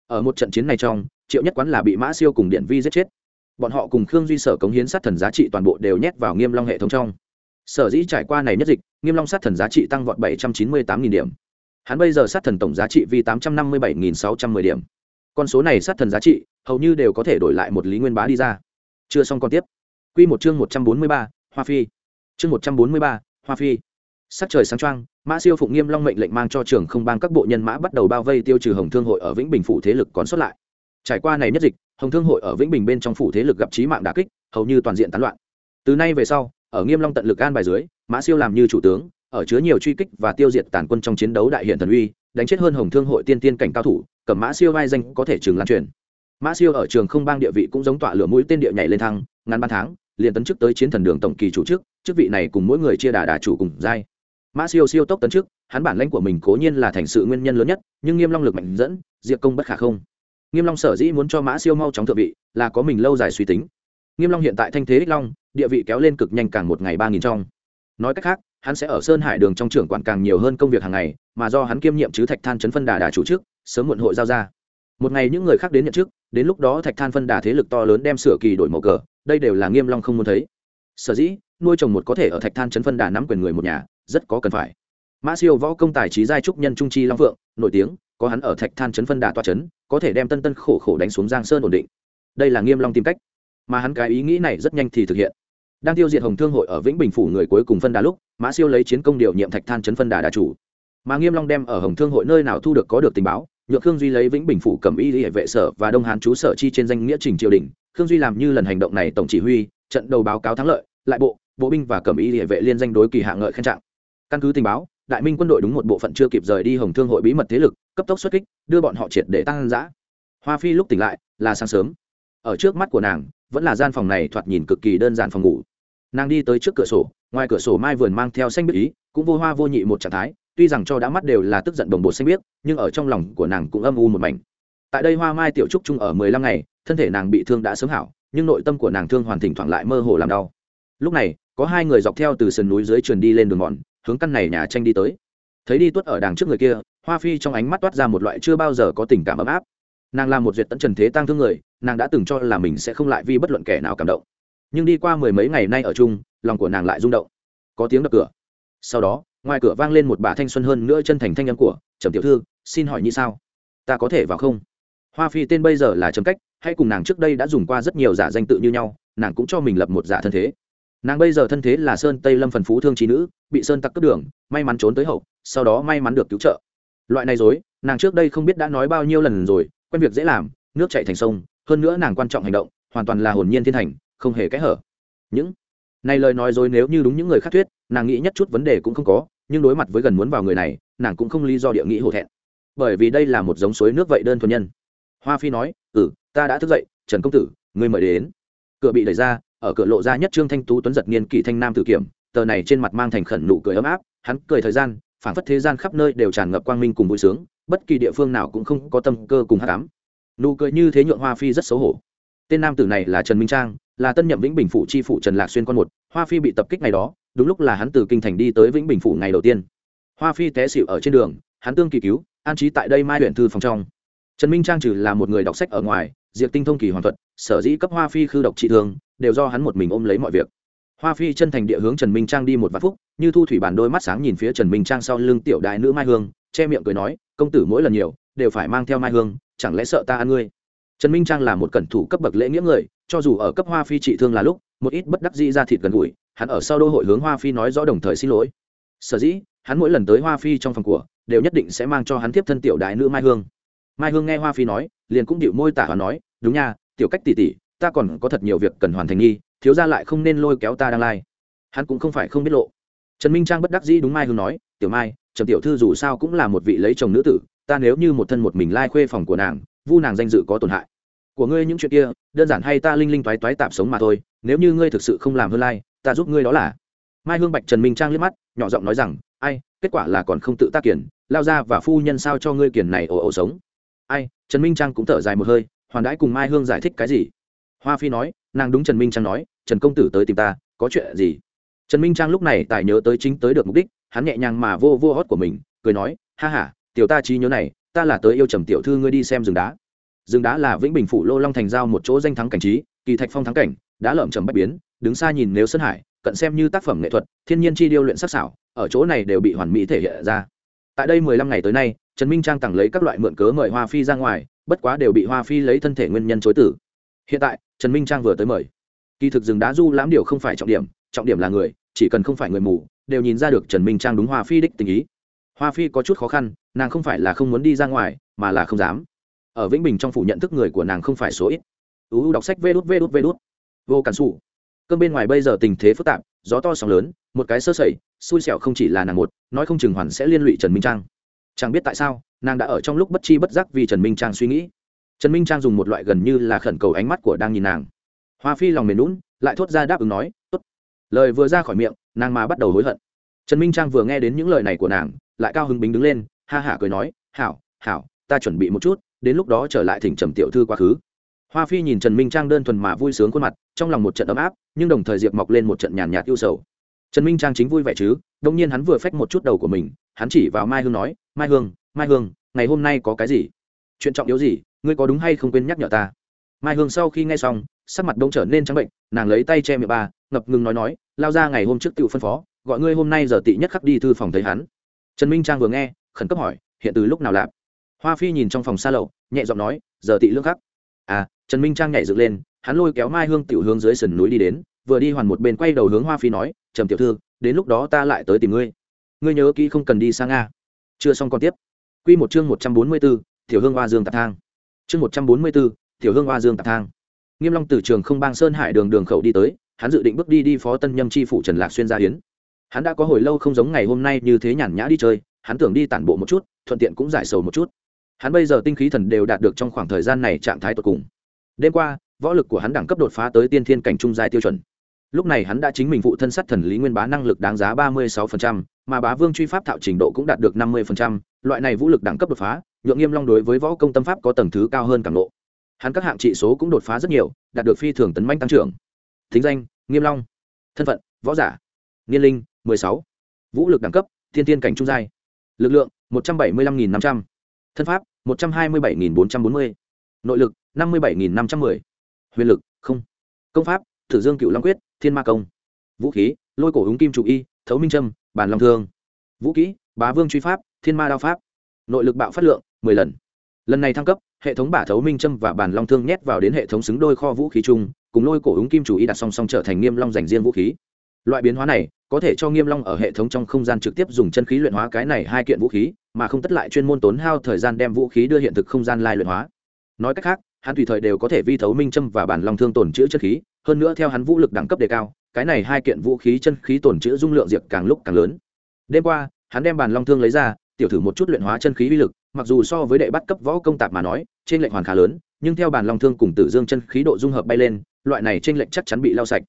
Ở một trận chiến này trong, triệu nhất quán là bị mã siêu cùng điện vi giết chết. Bọn họ cùng khương duy sở cống hiến sát thần giá trị toàn bộ đều nhét vào nghiêm long hệ thống trong. Sở dĩ trải qua này nhất dịch, nghiêm long sát thần giá trị tăng vọt bảy trăm chín mươi tám nghìn điểm. Hắn bây giờ sát thần tổng giá trị vì tám trăm năm mươi bảy nghìn sáu trăm mười điểm. Con số này sát thần giá trị, hầu như đều có thể đổi lại một lý nguyên bá đi ra. Chưa xong còn tiếp. Quy một chương một trăm bốn mươi ba, hoa phi. Chương một trăm bốn mươi ba hoa phi. Sắc trời sáng trăng mã siêu phụng nghiêm long mệnh lệnh mang cho trường không bang các bộ nhân mã bắt đầu bao vây tiêu trừ hồng thương hội ở vĩnh bình phủ thế lực còn xuất lại. Trải qua này nhất dịch, hồng thương hội ở vĩnh bình bên trong phủ thế lực gặp trí mạng đả kích, hầu như toàn diện tán loạn. Từ nay về sau, ở nghiêm long tận lực an bài dưới, mã siêu làm như chủ tướng, ở chứa nhiều truy kích và tiêu diệt tàn quân trong chiến đấu đại hiện thần uy, đánh chết hơn hồng thương hội tiên tiên cảnh cao thủ, cầm mã siêu vai danh có thể trường lan truyền. Mã siêu ở trường không bang địa vị cũng giống tọa lửa mũi tên địa nhảy lên thăng, ngắn ba tháng liền tấn chức tới chiến thần đường tổng kỳ chủ chức chức vị này cùng mỗi người chia đà đà chủ cùng giai. Mã siêu siêu tốc tấn chức, hắn bản lãnh của mình cố nhiên là thành sự nguyên nhân lớn nhất, nhưng nghiêm long lực mạnh dẫn diệt công bất khả không. Nghiêm long sở dĩ muốn cho mã siêu mau chóng thượng vị, là có mình lâu dài suy tính. Nghiêm long hiện tại thanh thế đích long, địa vị kéo lên cực nhanh càng một ngày ba nghìn trong. Nói cách khác, hắn sẽ ở sơn hải đường trong trưởng quản càng nhiều hơn công việc hàng ngày, mà do hắn kiêm nhiệm chứ thạch than chấn phân đà đà chủ chức, sớm muộn hội giao ra. Một ngày những người khác đến nhận chức đến lúc đó thạch than phân đà thế lực to lớn đem sửa kỳ đổi màu cờ, đây đều là nghiêm long không muốn thấy. Sở dĩ, nuôi trồng một có thể ở thạch than chấn phân đà nắm quyền người một nhà, rất có cần phải. Mã siêu võ công tài trí giai trúc nhân trung chi long vượng nổi tiếng, có hắn ở thạch than chấn phân đà toa chấn, có thể đem tân tân khổ khổ đánh xuống giang sơn ổn định. Đây là nghiêm long tìm cách. Mà hắn cái ý nghĩ này rất nhanh thì thực hiện. Đang tiêu diệt hồng thương hội ở vĩnh bình phủ người cuối cùng phân đà lúc, mã siêu lấy chiến công điều nhiệm thạch than chấn phân đà đà chủ. Mà nghiêm long đem ở hồng thương hội nơi nào thu được có được tình báo nhượng khương duy lấy vĩnh bình phủ cầm y hệ vệ sở và đông hán chú sở chi trên danh nghĩa trình triều đình. Khương duy làm như lần hành động này tổng chỉ huy, trận đầu báo cáo thắng lợi, lại bộ bộ binh và cẩm y hệ vệ liên danh đối kỳ hạ ngợi khen trạng. Căn cứ tình báo, đại minh quân đội đúng một bộ phận chưa kịp rời đi hồng thương hội bí mật thế lực, cấp tốc xuất kích, đưa bọn họ triệt để tăng giã hoa phi lúc tỉnh lại, là sáng sớm. Ở trước mắt của nàng, vẫn là gian phòng này thoạt nhìn cực kỳ đơn giản phòng ngủ. Nàng đi tới trước cửa sổ, ngoài cửa sổ mai vườn mang theo xanh biết ý, cũng vô hoa vô nhị một trạng thái tuy rằng cho đã mắt đều là tức giận đồng bộ xanh biết nhưng ở trong lòng của nàng cũng âm u một mảnh. Tại đây hoa mai tiểu trúc chung ở mười lăm ngày, thân thể nàng bị thương đã sớm hảo, nhưng nội tâm của nàng thương hoàn thỉnh thoảng lại mơ hồ làm đau. Lúc này, có hai người dọc theo từ sườn núi dưới truyền đi lên đường mòn, hướng căn này nhà tranh đi tới. Thấy đi tuất ở đằng trước người kia, hoa phi trong ánh mắt toát ra một loại chưa bao giờ có tình cảm ấm áp. Nàng là một duyệt tận trần thế tăng thương người, nàng đã từng cho là mình sẽ không lại vì bất luận kẻ nào cảm động. Nhưng đi qua mười mấy ngày nay ở chung, lòng của nàng lại rung động. Có tiếng đập cửa. Sau đó ngoài cửa vang lên một bà thanh xuân hơn nữa chân thành thanh âm của, trầm tiểu thư, xin hỏi như sao? Ta có thể vào không? Hoa phi tên bây giờ là trầm cách, hay cùng nàng trước đây đã dùng qua rất nhiều giả danh tự như nhau, nàng cũng cho mình lập một giả thân thế. Nàng bây giờ thân thế là sơn tây lâm phần phú thương trí nữ, bị sơn tặc cướp đường, may mắn trốn tới hậu, sau đó may mắn được cứu trợ. Loại này dối, nàng trước đây không biết đã nói bao nhiêu lần rồi, quen việc dễ làm, nước chạy thành sông, hơn nữa nàng quan trọng hành động, hoàn toàn là hồn nhiên thiên thành không hề kẽ hở. Những này lời nói dối nếu như đúng những người khác thuyết, nàng nghĩ nhất chút vấn đề cũng không có, nhưng đối mặt với gần muốn vào người này, nàng cũng không lý do địa nghĩ hổ thẹn. Bởi vì đây là một giống suối nước vậy đơn thuần nhân. Hoa phi nói ừ ta đã thức dậy, trần công tử, ngươi mời đến. Cửa bị đẩy ra, ở cửa lộ ra nhất trương thanh tú tuấn giật niên kỷ thanh nam tử kiểm, tờ này trên mặt mang thành khẩn nụ cười ấm áp, hắn cười thời gian, phảng phất thế gian khắp nơi đều tràn ngập quang minh cùng vui sướng, bất kỳ địa phương nào cũng không có tâm cơ cùng hát cám nụ cười như thế nhượng hoa phi rất xấu hổ. Tên nam tử này là trần minh trang là tân nhậm vĩnh bình phủ chi phủ trần lạc xuyên con một, hoa phi bị tập kích ngày đó, đúng lúc là hắn từ kinh thành đi tới vĩnh bình phủ ngày đầu tiên. Hoa phi té xịu ở trên đường, hắn tương kỳ cứu, an trí tại đây mai huyện thư phòng trong. Trần minh trang trừ là một người đọc sách ở ngoài diệt tinh thông kỳ hoàn thuật, sở dĩ cấp hoa phi khư độc trị thương, đều do hắn một mình ôm lấy mọi việc. Hoa phi chân thành địa hướng trần minh trang đi một vạn phúc, như thu thủy bản đôi mắt sáng nhìn phía trần minh trang sau lưng tiểu đại nữ mai hương, che miệng cười nói, công tử mỗi lần nhiều, đều phải mang theo mai hương, chẳng lẽ sợ ta ăn ngươi? Trần minh trang là một cẩn thủ cấp bậc lễ nghĩa người cho dù ở cấp hoa phi trị thương là lúc, một ít bất đắc dĩ ra thịt gần gũi, hắn ở sau đô hội hướng hoa phi nói rõ đồng thời xin lỗi. Sở dĩ, hắn mỗi lần tới hoa phi trong phòng của, đều nhất định sẽ mang cho hắn tiếp thân tiểu đại nữ mai hương. Mai hương nghe hoa phi nói, liền cũng điệu môi tả và nói, đúng nha, tiểu cách tỉ tỉ ta còn có thật nhiều việc cần hoàn thành nghi, thiếu ra lại không nên lôi kéo ta đang lai. Hắn cũng không phải không biết lộ. Trần minh trang bất đắc dĩ đúng mai hương nói, tiểu mai trầm tiểu thư dù sao cũng là một vị lấy chồng nữ tử, ta nếu như một thân một mình lai khuê phòng của nàng, vu nàng danh dự có tổn hại của ngươi những chuyện kia, đơn giản hay ta linh linh toái toái tạp sống mà thôi, nếu như ngươi thực sự không làm hơn lai, ta giúp ngươi đó là. Mai hương bạch, trần minh trang liếc mắt, nhỏ giọng nói rằng, ai, kết quả là còn không tự tác kiển, lao ra và phu nhân sao cho ngươi kiển này ồ ồ sống? Ai? Trần minh trang cũng thở dài một hơi hoàn đãi cùng mai hương giải thích cái gì? Hoa phi nói, nàng đúng trần minh trang nói, trần công tử tới tìm ta, có chuyện gì? Trần minh trang lúc này tài nhớ tới chính tới được mục đích, hắn nhẹ nhàng mà vô vô hót của mình, cười nói, ha h a tiểu ta trí nhớ này, ta là tới yêu trầm tiểu thư ngươi đi xem rừng đá rừng đá là vĩnh bình phủ lô long thành giao một chỗ danh thắng cảnh trí, kỳ thạch phong thắng cảnh đã lợm chầm bách biến, đứng xa nhìn nếu sơn hải, cận xem như tác phẩm nghệ thuật, thiên nhiên chi điêu luyện sắc xảo ở chỗ này đều bị hoàn mỹ thể hiện ra. Tại đây mười lăm ngày tới nay, trần minh trang tặng lấy các loại mượn cớ mời hoa phi ra ngoài, bất quá đều bị hoa phi lấy thân thể nguyên nhân chối tử. Hiện tại, trần minh trang vừa tới mời. Kỳ thực rừng đá du lãm điều không phải trọng điểm trọng điểm là người, chỉ cần không phải người mù, đều nhìn ra được trần minh trang đúng hoa phi đích tình ý. Hoa phi có chút khó khăn, nàng không phải là không muốn đi ra ngoài, mà là không dám ở vĩnh bình trong phủ nhận thức người của nàng không phải số ít. Uu đọc sách vê đút vê đút vê đút. Vô cản xù cơn bên ngoài bây giờ tình thế phức tạp, gió to sóng lớn, một cái sơ sẩy, xui xẻo không chỉ là nàng một, nói không chừng hoàn sẽ liên lụy trần minh trang. Chẳng biết tại sao, nàng đã ở trong lúc bất chi bất giác vì trần minh trang suy nghĩ. Trần minh trang dùng một loại gần như là khẩn cầu ánh mắt của đang nhìn nàng. Hoa phi lòng mềm lún lại thốt ra đáp ứng nói, tốt. Lời vừa ra khỏi miệng, nàng mà bắt đầu hối hận. Trần minh trang vừa nghe đến những lời này của nàng, lại cao hứng bính đứng lên, ha hả cười nói, hảo hảo, ta chuẩn bị một chút đến lúc đó trở lại thỉnh trầm tiểu thư quá khứ. Hoa phi nhìn trần minh trang đơn thuần mà vui sướng khuôn mặt, trong lòng một trận ấm áp, nhưng đồng thời diệp mọc lên một trận nhàn nhạt yêu sầu. Trần minh trang chính vui vẻ chứ đông nhiên hắn vừa phách một chút đầu của mình, hắn chỉ vào mai hương nói, mai hương mai hương, ngày hôm nay có cái gì? Chuyện trọng yếu gì? Ngươi có đúng hay không quên nhắc nhở ta? Mai hương sau khi nghe xong, sắc mặt đông trở nên trắng bệnh, nàng lấy tay che miệng ba ngập ngừng nói nói, lao ra ngày hôm trước tự phân phó, gọi ngươi hôm nay giờ tị nhất khắc đi thư phòng thấy hắn. Trần minh trang vừa nghe, khẩn cấp hỏi, hiện từ lúc nào lạp hoa phi nhìn trong phòng xa lậu nhẹ giọng nói giờ tị lương khắc. À trần minh trang nhảy dựng lên hắn lôi kéo mai hương tiểu hướng dưới sườn núi đi đến vừa đi hoàn một bên quay đầu hướng hoa phi nói trầm tiểu thư đến lúc đó ta lại tới tìm ngươi. Ngươi nhớ kỹ không cần đi sang nga. Chưa xong còn tiếp. Quy một chương một trăm bốn mươi 144, tiểu hương hoa dương tạp thang. Chương một trăm bốn mươi 144, tiểu hương hoa dương tạp thang. Nghiêm long từ trường không bang sơn hải đường đường khẩu đi tới hắn dự định bước đi đi phó tân nhâm chi phủ trần lạc xuyên gia hiến. Hắn đã có hồi lâu không giống ngày hôm nay như thế nhàn nhã đi chơi hắn tưởng đi tản bộ một chút thuận tiện cũng giải sầu một chút hắn bây giờ tinh khí thần đều đạt được trong khoảng thời gian này trạng thái tột cùng. Đêm qua, võ lực của hắn đẳng cấp đột phá tới tiên thiên cảnh trung giai tiêu chuẩn. Lúc này hắn đã chính mình phụ thân sát thần lý nguyên bá năng lực đáng giá ba mươi sáu mà bá vương truy pháp thạo trình độ cũng đạt được năm mươi loại này vũ lực đẳng cấp đột phá, nhượng nghiêm long đối với võ công tâm pháp có tầng thứ cao hơn càng lộ. Hắn các hạng trị số cũng đột phá rất nhiều, đạt được phi thường tấn manh tăng trưởng. Thính danh, nghiêm long. Thân phận, võ giả. Niên linh, mười sáu. Vũ lực đẳng cấp thiên tiên cảnh trung giai. Lực lượng, một trăm bảy mươi lăm nghìn năm trăm. Thân pháp một trăm hai mươi bảy nghìn bốn trăm bốn mươi. Nội lực, năm mươi bảy nghìn năm trăm mười. Huyền lực, không. Công pháp, thử dương cựu long quyết, thiên ma công. Vũ khí, lôi cổ húng kim chủ y, thấu minh trâm, bản long thương. Vũ kỹ bá vương truy pháp, thiên ma đao pháp. Nội lực bạo phát lượng, mười lần. Lần này thăng cấp, hệ thống bả thấu minh trâm và bản long thương nhét vào đến hệ thống xứng đôi kho vũ khí chung, cùng lôi cổ húng kim chủ y đặt song song trở thành nghiêm long dành riêng vũ khí. Loại biến hóa này, có thể cho nghiêm long ở hệ thống trong không gian trực tiếp dùng chân khí luyện hóa cái này hai kiện vũ khí mà không tất lại chuyên môn tốn hao thời gian đem vũ khí đưa hiện thực không gian lai luyện hóa. Nói cách khác, hắn tùy thời đều có thể vi thấu minh châm và bản long thương tổn chữa chân khí, hơn nữa theo hắn vũ lực đẳng cấp đề cao, cái này hai kiện vũ khí chân khí tổn chữa dung lượng diệt càng lúc càng lớn. Đêm qua, hắn đem bản long thương lấy ra, tiểu thử một chút luyện hóa chân khí uy lực, mặc dù so với đệ bắt cấp võ công tạp mà nói, trên lệnh hoàn khá lớn, nhưng theo bản long thương cùng tử dương chân khí độ dung hợp bay lên, loại này trên lệnh chắc chắn bị lau sạch.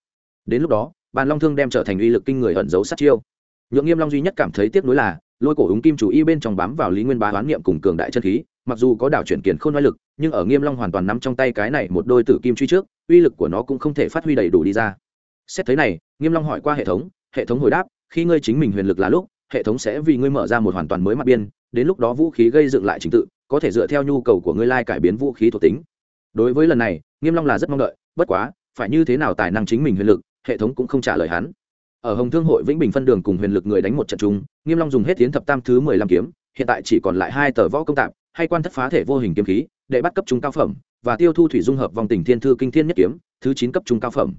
Đến lúc đó, bản long thương đem trở thành uy lực kinh người ẩn giấu sát chiêu. Nhượng nghiêm long duy nhất cảm thấy tiếc nuối là lôi cổ úng kim chủ y bên trong bám vào lý nguyên bá hoán niệm cùng cường đại chân khí, mặc dù có đảo chuyển kiển khôn oai lực, nhưng ở nghiêm long hoàn toàn nắm trong tay cái này một đôi tử kim truy trước, uy lực của nó cũng không thể phát huy đầy đủ đi ra. Xét thấy này, nghiêm long hỏi qua hệ thống hệ thống hồi đáp, khi ngươi chính mình huyền lực là lúc, hệ thống sẽ vì ngươi mở ra một hoàn toàn mới mặt biên, đến lúc đó vũ khí gây dựng lại trình tự, có thể dựa theo nhu cầu của ngươi lai cải biến vũ khí thuộc tính. Đối với lần này, nghiêm long là rất mong đợi, bất quá, phải như thế nào tài năng chính mình huyền lực, hệ thống cũng không trả lời hắn ở hồng thương hội vĩnh bình phân đường cùng huyền lực người đánh một trận chung, nghiêm long dùng hết tiến thập tam thứ mười lăm kiếm, hiện tại chỉ còn lại hai tờ võ công tạm hay quan thất phá thể vô hình kiếm khí để bắt cấp trung cao phẩm, và tiêu thu thủy dung hợp vòng tình thiên thư kinh thiên nhất kiếm, thứ chín cấp trung cao phẩm.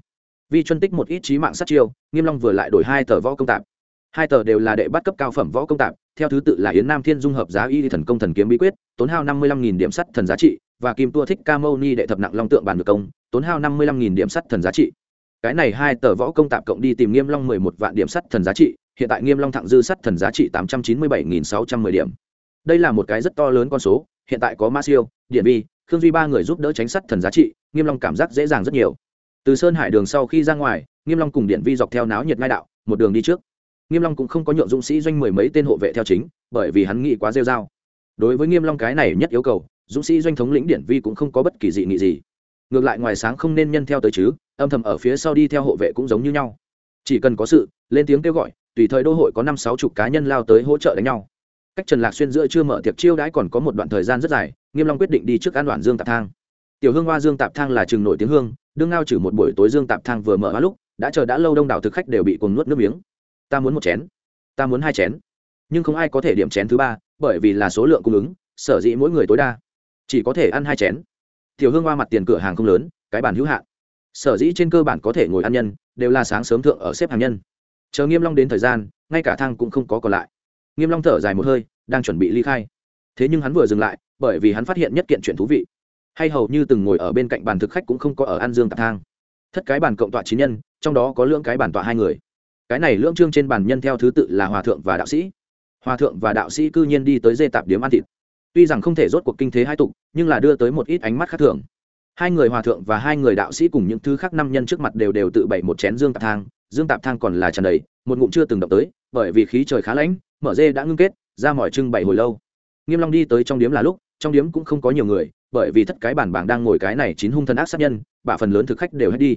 Vì chuyên tích một ít trí mạng sát chiêu, nghiêm long vừa lại đổi hai tờ võ công tạm hai tờ đều là đệ bắt cấp cao phẩm võ công tạm theo thứ tự là yến nam thiên dung hợp giá y thần công thần kiếm bí quyết, tốn hao năm mươi lăm nghìn điểm sắt thần giá trị, và kim tua thích ca mâu ni đệ thập nặng long tượng bản được công, tốn hao năm mươi lăm nghìn điểm sắt thần giá trị cái này hai tờ võ công tạp cộng đi tìm nghiêm long mười một vạn điểm sắt thần giá trị, hiện tại nghiêm long thẳng dư sắt thần giá trị tám trăm chín mươi bảy nghìn sáu trăm mười điểm. Đây là một cái rất to lớn con số, hiện tại có ma siêu, điện vi, khương duy ba người giúp đỡ tránh sắt thần giá trị, nghiêm long cảm giác dễ dàng rất nhiều. Từ sơn hải đường sau khi ra ngoài, nghiêm long cùng điện vi dọc theo náo nhiệt ngai đạo, một đường đi trước. Nghiêm long cũng không có nhượng dũng sĩ doanh mười mấy tên hộ vệ theo chính, bởi vì hắn nghĩ quá rêu rao. Đối với nghiêm long cái này nhất yêu cầu, dũng sĩ doanh thống lĩnh điện vi cũng không có bất kỳ dị nghị gì ngược lại ngoài sáng không nên nhân theo tới chứ, âm thầm ở phía sau đi theo hộ vệ cũng giống như nhau. Chỉ cần có sự, lên tiếng kêu gọi, tùy thời đô hội có năm sáu chục cá nhân lao tới hỗ trợ đánh nhau. Cách trần lạc xuyên giữa chưa mở tiệc chiêu đãi còn có một đoạn thời gian rất dài, nghiêm long quyết định đi trước an đoạn dương tạp thang. Tiểu hương hoa dương tạp thang là trường nổi tiếng hương, đương ngao trừ một buổi tối dương tạp thang vừa mở hóa lúc, đã chờ đã lâu đông đảo thực khách đều bị cuồng nuốt nước miếng. Ta muốn một chén. Ta muốn hai chén. Nhưng không ai có thể điểm chén thứ ba, bởi vì là số lượng cung ứng, sở dĩ mỗi người tối đa chỉ có thể ăn hai chén tiểu hương hoa mặt tiền cửa hàng không lớn, cái bàn hữu hạn. Sở dĩ trên cơ bản có thể ngồi ăn nhân, đều là sáng sớm thượng ở xếp hàng nhân. Chờ nghiêm long đến thời gian, ngay cả thang cũng không có còn lại. Nghiêm long thở dài một hơi, đang chuẩn bị ly khai. Thế nhưng hắn vừa dừng lại, bởi vì hắn phát hiện nhất kiện chuyện thú vị. Hay hầu như từng ngồi ở bên cạnh bàn thực khách cũng không có ở ăn dương tạp thang. Thất cái bàn cộng tọa chín nhân, trong đó có lưỡng cái bàn tọa hai người. Cái này lưỡng trương trên bàn nhân theo thứ tự là hòa thượng và đạo sĩ. Hòa thượng và đạo sĩ cư nhiên đi tới dê tạp điếm ăn thịt tuy rằng không thể rốt cuộc kinh thế hai tục, nhưng là đưa tới một ít ánh mắt khác thường. Hai người hòa thượng và hai người đạo sĩ cùng những thứ khác năm nhân trước mặt đều đều tự bày một chén dương tạp thang, dương tạp thang còn là tràn đầy, một ngụm chưa từng động tới, bởi vì khí trời khá lãnh, mở dê đã ngưng kết, ra mỏi trưng bày hồi lâu. Nghiêm long đi tới trong điếm là lúc, trong điếm cũng không có nhiều người, bởi vì thất cái bản bảng đang ngồi cái này chín hung thần ác sát nhân bả phần lớn thực khách đều hết đi.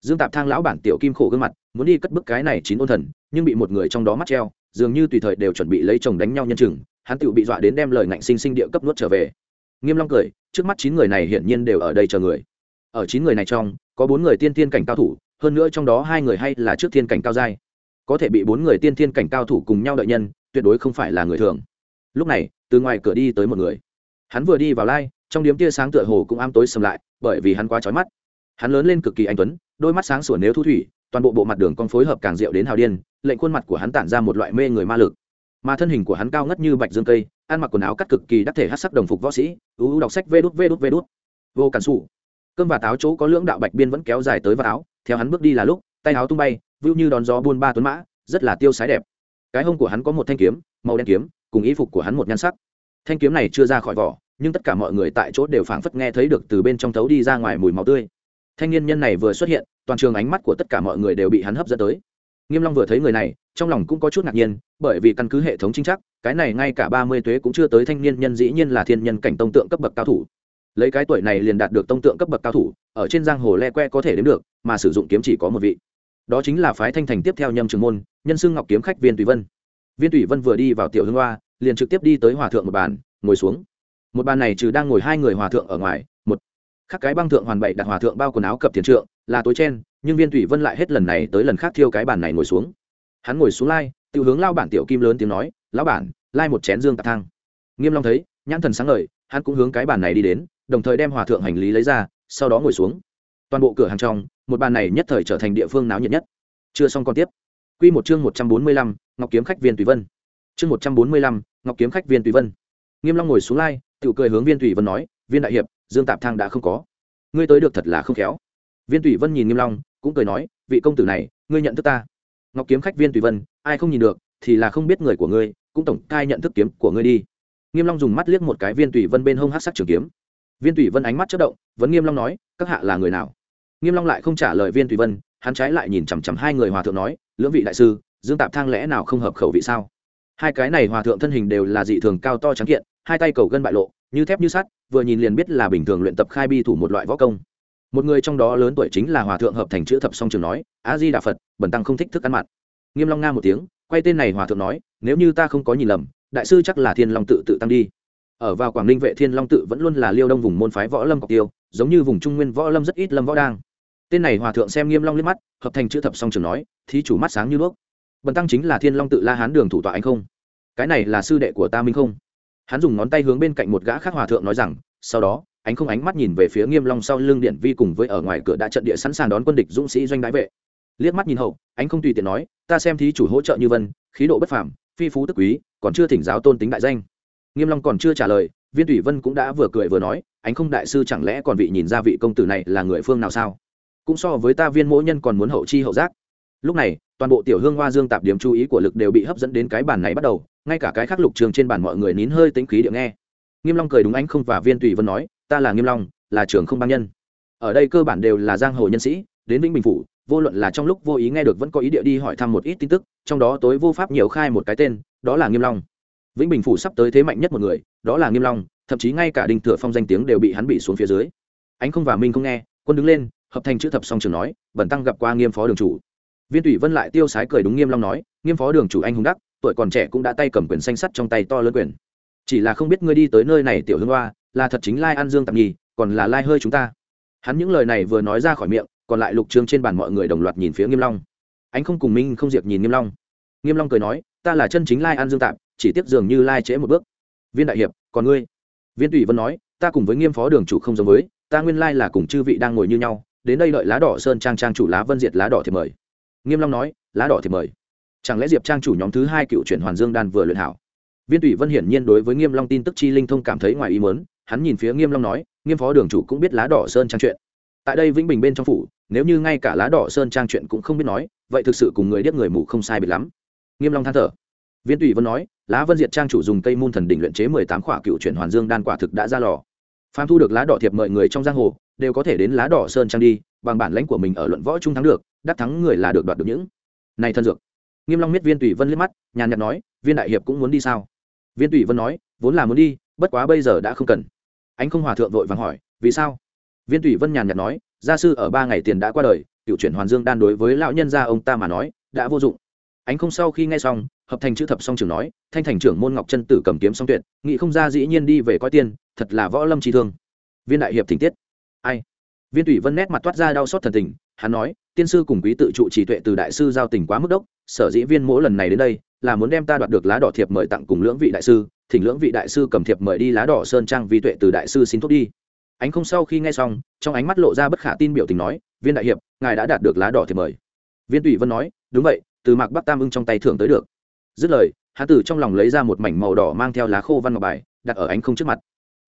Dương tạp thang lão bản tiểu kim khổ gương mặt, muốn đi cất bức cái này chín ôn thần, nhưng bị một người trong đó mắt treo, dường như tùy thời đều chuẩn bị lấy chồng đánh nhau nhân chừng hắn tự bị dọa đến đem lời ngạnh sinh sinh địa cấp nuốt trở về. Nghiêm long cười, trước mắt chín người này hiển nhiên đều ở đây chờ người. Ở chín người này trong, có bốn người tiên thiên cảnh cao thủ, hơn nữa trong đó hai người hay là trước thiên cảnh cao giai. Có thể bị bốn người tiên thiên cảnh cao thủ cùng nhau đợi nhân, tuyệt đối không phải là người thường. Lúc này, từ ngoài cửa đi tới một người. Hắn vừa đi vào lai, trong điếm tia sáng tựa hồ cũng am tối sầm lại, bởi vì hắn quá chói mắt. Hắn lớn lên cực kỳ anh tuấn, đôi mắt sáng sủa nếu thu thủy, toàn bộ bộ mặt đường con phối hợp càng rượu đến hào điên, lệnh khuôn mặt của hắn tản ra một loại mê người ma lực mà thân hình của hắn cao ngất như bạch dương cây, ăn mặc quần áo cắt cực kỳ đắc thể hát sắc đồng phục võ sĩ ưu đọc sách vê đút vê đút vê đút. Vô cản xù cơm và táo chỗ có lưỡng đạo bạch biên vẫn kéo dài tới vào áo, theo hắn bước đi là lúc, tay áo tung bay, vưu như đón gió buôn ba tuấn mã, rất là tiêu sái đẹp. Cái hông của hắn có một thanh kiếm, màu đen kiếm, cùng y phục của hắn một nhan sắc. Thanh kiếm này chưa ra khỏi vỏ, nhưng tất cả mọi người tại chỗ đều phảng phất nghe thấy được từ bên trong thấu đi ra ngoài mùi máu tươi. Thanh niên nhân này vừa xuất hiện, toàn trường ánh mắt của tất cả mọi người đều bị hắn hấp dẫn tới. Nghiêm long vừa thấy người này trong lòng cũng có chút ngạc nhiên, bởi vì căn cứ hệ thống chính chắc, cái này ngay cả ba mươi tuế cũng chưa tới thanh niên nhân dĩ nhiên là thiên nhân cảnh tông tượng cấp bậc cao thủ. Lấy cái tuổi này liền đạt được tông tượng cấp bậc cao thủ, ở trên giang hồ le que có thể đến được, mà sử dụng kiếm chỉ có một vị. Đó chính là phái thanh thành tiếp theo nhâm trường môn, nhân xưng ngọc kiếm khách viên tùy vân. Viên tùy vân vừa đi vào tiểu hương hoa, liền trực tiếp đi tới hòa thượng một bàn, ngồi xuống. Một bàn này trừ đang ngồi hai người hòa thượng ở ngoài, một khác cái băng thượng hoàn bậy đặt hòa thượng bao quần áo cập tiền trượng, là tối chen, nhưng viên tùy vân lại hết lần này tới lần khác thiêu cái bàn này ngồi xuống hắn ngồi xuống lai tự hướng lao bản tiểu kim lớn tiếng nói lão bản lai một chén dương tạp thang. Nghiêm long thấy nhãn thần sáng ngời hắn cũng hướng cái bàn này đi đến đồng thời đem hòa thượng hành lý lấy ra sau đó ngồi xuống. Toàn bộ cửa hàng trong một bàn này nhất thời trở thành địa phương náo nhiệt nhất. Chưa xong còn tiếp. Quy một chương một trăm bốn mươi lăm, ngọc kiếm khách viên tùy vân. Chương một trăm bốn mươi lăm, ngọc kiếm khách viên tùy vân. Nghiêm long ngồi xuống lai tự cười hướng viên tùy vân nói viên đại hiệp dương tạp thang đã không có. Ngươi tới được thật là không khéo. Viên tùy vân nhìn nghiêm long cũng cười nói vị công tử này ngươi nhận thức ta ngọc kiếm khách viên tùy vân, ai không nhìn được, thì là không biết người của ngươi, cũng tổng cai nhận thức kiếm của ngươi đi. Nghiêm long dùng mắt liếc một cái viên tùy vân bên hông hắc sắc trường kiếm. Viên tùy vân ánh mắt chớp động, vẫn nghiêm long nói, các hạ là người nào? Nghiêm long lại không trả lời viên tùy vân, hắn trái lại nhìn chằm chằm hai người hòa thượng nói, lưỡng vị đại sư, dương tạp thang lẽ nào không hợp khẩu vị sao? Hai cái này hòa thượng thân hình đều là dị thường cao to trắng kiện, hai tay cầu gân bại lộ, như thép như sắt, vừa nhìn liền biết là bình thường luyện tập khai bi thủ một loại võ công một người trong đó lớn tuổi chính là hòa thượng hợp thành chữ thập song trường nói, a di đà phật, bần tăng không thích thức ăn mặn. Nghiêm long nga một tiếng, quay tên này hòa thượng nói, nếu như ta không có nhìn lầm, đại sư chắc là thiên long tự tự tăng đi. Ở vào quảng ninh vệ thiên long tự vẫn luôn là liêu đông vùng môn phái võ lâm cọc tiêu, giống như vùng trung nguyên võ lâm rất ít lâm võ đang. Tên này hòa thượng xem nghiêm long liếc mắt, hợp thành chữ thập song trường nói, thí chủ mắt sáng như đuốc. Bần tăng chính là thiên long tự la hán đường thủ tọa anh không? Cái này là sư đệ của ta minh không? Hắn dùng ngón tay hướng bên cạnh một gã khác hòa thượng nói rằng, sau đó anh không ánh mắt nhìn về phía nghiêm long sau lưng điện vi cùng với ở ngoài cửa đã trận địa sẵn sàng đón quân địch dũng sĩ doanh đại vệ. Liếc mắt nhìn hậu anh không tùy tiện nói, ta xem thí chủ hỗ trợ như vân, khí độ bất phàm, phi phú tức quý, còn chưa thỉnh giáo tôn tính đại danh. Nghiêm long còn chưa trả lời, viên thủy vân cũng đã vừa cười vừa nói anh không đại sư chẳng lẽ còn vị nhìn ra vị công tử này là người phương nào sao? Cũng so với ta viên mỗi nhân còn muốn hậu chi hậu giác. Lúc này, toàn bộ tiểu hương hoa dương tạp điểm chú ý của lực đều bị hấp dẫn đến cái bàn này bắt đầu, ngay cả cái khắc lục trường trên bàn mọi người nín hơi tính khí điệu nghe. Nghiêm long cười đúng anh không và viên tùy vân nói ta là nghiêm long, là trưởng không băng nhân. Ở đây cơ bản đều là giang hồ nhân sĩ, đến vĩnh bình phủ, vô luận là trong lúc vô ý nghe được vẫn có ý địa đi hỏi thăm một ít tin tức, trong đó tối vô pháp nhiều khai một cái tên, đó là nghiêm long. Vĩnh bình phủ sắp tới thế mạnh nhất một người, đó là nghiêm long, thậm chí ngay cả đinh thừa phong danh tiếng đều bị hắn bị xuống phía dưới. Ánh không và minh không nghe, quân đứng lên, hợp thành chữ thập song trường nói bẩn tăng gặp qua nghiêm phó đường chủ. Viên thủy vân lại tiêu sái cười đúng nghiêm long nói, nghiêm phó đường chủ anh hùng đắc, tuổi còn trẻ cũng đã tay cầm quyền xanh sắt trong tay to lớn quyền. Chỉ là không biết ngươi đi tới nơi này tiểu hương hoa là thật chính lai an dương tạm nhì còn là lai hơi chúng ta. Hắn những lời này vừa nói ra khỏi miệng, còn lại lục trương trên bàn mọi người đồng loạt nhìn phía nghiêm long. Anh không cùng minh không diệt nhìn nghiêm long. Nghiêm long cười nói, ta là chân chính lai an dương tạm, chỉ tiếp dường như lai trễ một bước. Viên đại hiệp, còn ngươi? Viên tùy vân nói, ta cùng với nghiêm phó đường chủ không giống với, ta nguyên lai là cùng chư vị đang ngồi như nhau, đến đây đợi lá đỏ sơn trang trang chủ lá vân diệt lá đỏ thì mời. Nghiêm long nói, lá đỏ thì mời. Chẳng lẽ diệp trang chủ nhóm thứ hai cựu chuyển hoàn dương đan vừa luyện hảo? Viên tùy vân hiển nhiên đối với nghiêm long tin tức chi linh thông cảm thấy ngoài ý muốn hắn nhìn phía nghiêm long nói, nghiêm phó đường chủ cũng biết lá đỏ sơn trang chuyện. Tại đây vĩnh bình bên trong phủ, nếu như ngay cả lá đỏ sơn trang chuyện cũng không biết nói, vậy thực sự cùng người điếc người mù không sai biệt lắm. Nghiêm long than thở. Viên tùy vân nói, lá vân diệt trang chủ dùng cây môn thần đỉnh luyện chế mười tám khỏa cựu chuyển hoàn dương đan quả thực đã ra lò. Phàm thu được lá đỏ thiệp mời người trong giang hồ, đều có thể đến lá đỏ sơn trang đi, bằng bản lãnh của mình ở luận võ trung thắng được, đắc thắng người là được đoạt được những. Này thân dược. Nghiêm long miết viên tùy vân liếc mắt, nhàn nhạt nói, viên đại hiệp cũng muốn đi sao? Viên tùy vân nói, vốn là muốn đi, bất quá bây giờ đã không cần anh không hòa thượng vội vàng hỏi, vì sao? Viên tùy vân nhàn nhạt nói, gia sư ở ba ngày tiền đã qua đời, cựu chuyển hoàn dương đan đối với lão nhân gia ông ta mà nói, đã vô dụng. Anh không sau khi nghe xong, hợp thành chữ thập song trưởng nói, thanh thành trưởng môn ngọc chân tử cầm kiếm song tuyệt nghị không ra dĩ nhiên đi về coi tiên, thật là võ lâm trí thương. Viên đại hiệp thỉnh tiết. Ai? Viên tùy vân nét mặt toát ra đau xót thần tình, hắn nói, tiên sư cùng quý tự trụ trì tuệ từ đại sư giao tình quá mức đốc, sở dĩ viên mỗi lần này đến đây, là muốn đem ta đoạt được lá đỏ thiệp mời tặng cùng lưỡng vị đại sư thỉnh lưỡng vị đại sư cầm thiệp mời đi lá đỏ sơn trang vi tuệ từ đại sư xin thuốc đi. Ánh không sau khi nghe xong, trong ánh mắt lộ ra bất khả tin biểu tình nói, viên đại hiệp, ngài đã đạt được lá đỏ thiệp mời. Viên tùy vân nói, đúng vậy, từ mạc bắc tam ưng trong tay thưởng tới được. Dứt lời hạ tử trong lòng lấy ra một mảnh màu đỏ mang theo lá khô văn ngọc bài, đặt ở ánh không trước mặt.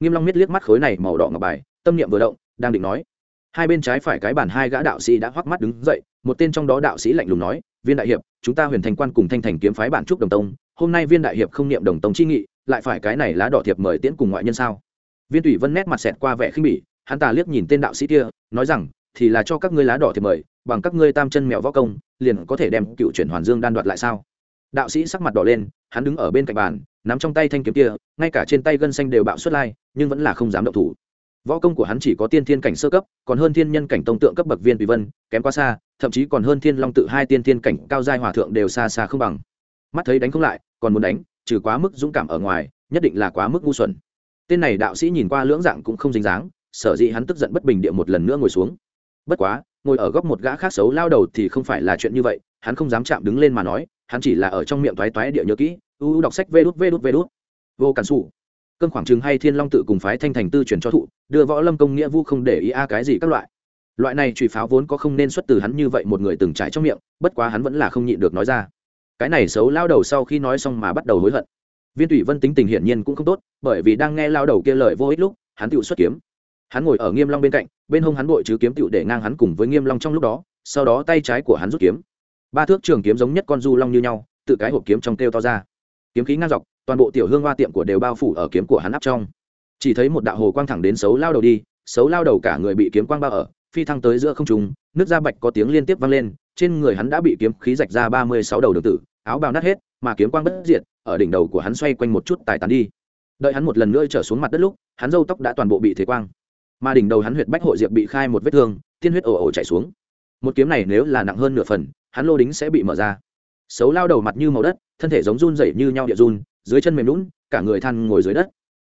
Nghiêm long miết liếc mắt khối này màu đỏ ngọc bài, tâm niệm vừa động, đang định nói, hai bên trái phải cái bản hai gã đạo sĩ đã hoắc mắt đứng dậy, một tên trong đó đạo sĩ lạnh lùng nói, viên đại hiệp, chúng ta huyền thành quan cùng thanh thành kiếm phái bản trúc đồng tông, hôm nay viên đại hiệp không niệm đồng tông chi nghị lại phải cái này lá đỏ thiệp mời tiễn cùng ngoại nhân sao? Viên thủy vân nét mặt xẹt qua vẻ khinh bỉ, hắn ta liếc nhìn tên đạo sĩ kia, nói rằng, thì là cho các ngươi lá đỏ thiệp mời, bằng các ngươi tam chân mèo võ công, liền có thể đem cựu chuyển hoàn dương đan đoạt lại sao? Đạo sĩ sắc mặt đỏ lên, hắn đứng ở bên cạnh bàn, nắm trong tay thanh kiếm kia, ngay cả trên tay gân xanh đều bạo xuất lai, nhưng vẫn là không dám động thủ. Võ công của hắn chỉ có tiên thiên cảnh sơ cấp, còn hơn thiên nhân cảnh tông tượng cấp bậc viên tùy vân, kém quá xa, thậm chí còn hơn thiên long tự hai tiên thiên cảnh cao giai hòa thượng đều xa xa không bằng. Mắt thấy đánh không lại, còn muốn đánh trừ quá mức dũng cảm ở ngoài, nhất định là quá mức ngu xuẩn. Tên này đạo sĩ nhìn qua lưỡng dạng cũng không dính dáng, sở dĩ hắn tức giận bất bình địa một lần nữa ngồi xuống. Bất quá, ngồi ở góc một gã khác xấu lao đầu thì không phải là chuyện như vậy, hắn không dám chạm đứng lên mà nói, hắn chỉ là ở trong miệng toái toái địa nhớ kỹ, u u đọc sách vê đút vê đút vê đút. Vô cản xù cơn khoảng trường hay thiên long tự cùng phái thanh thành tư truyền cho thụ, đưa võ lâm công nghĩa vu không để ý a cái gì các loại. Loại này trùy pháo vốn có không nên xuất từ hắn như vậy một người từng trải trong miệng, bất quá hắn vẫn là không nhịn được nói ra cái này xấu lao đầu sau khi nói xong mà bắt đầu hối hận. Viên thủy vân tính tình hiển nhiên cũng không tốt, bởi vì đang nghe lao đầu kia lời vô ích lúc, hắn tự xuất kiếm. Hắn ngồi ở nghiêm long bên cạnh, bên hông hắn bội chứ kiếm tựu để ngang hắn cùng với nghiêm long trong lúc đó, sau đó tay trái của hắn rút kiếm. Ba thước trường kiếm giống nhất con du long như nhau, tự cái hộp kiếm trong kêu to ra. Kiếm khí ngang dọc, toàn bộ tiểu hương hoa tiệm của đều bao phủ ở kiếm của hắn áp trong. Chỉ thấy một đạo hồ quang thẳng đến xấu lao đầu đi, xấu lao đầu cả người bị kiếm quang bao ở, phi thăng tới giữa không trung, nước da bạch có tiếng liên tiếp vang lên, trên người hắn đã bị kiếm khí rạch ra ba mươi sáu đầu đường tử áo bào nát hết, mà kiếm quang bất diệt, ở đỉnh đầu của hắn xoay quanh một chút tài tán đi. Đợi hắn một lần nữa trở xuống mặt đất lúc, hắn râu tóc đã toàn bộ bị thế quang. Mà đỉnh đầu hắn huyệt bách hội diệp bị khai một vết thương, tiên huyết ồ ồ chảy xuống. Một kiếm này nếu là nặng hơn nửa phần, hắn lô đính sẽ bị mở ra. Xấu lao đầu mặt như màu đất, thân thể giống run rẩy như nhau địa run, dưới chân mềm lún cả người than ngồi dưới đất.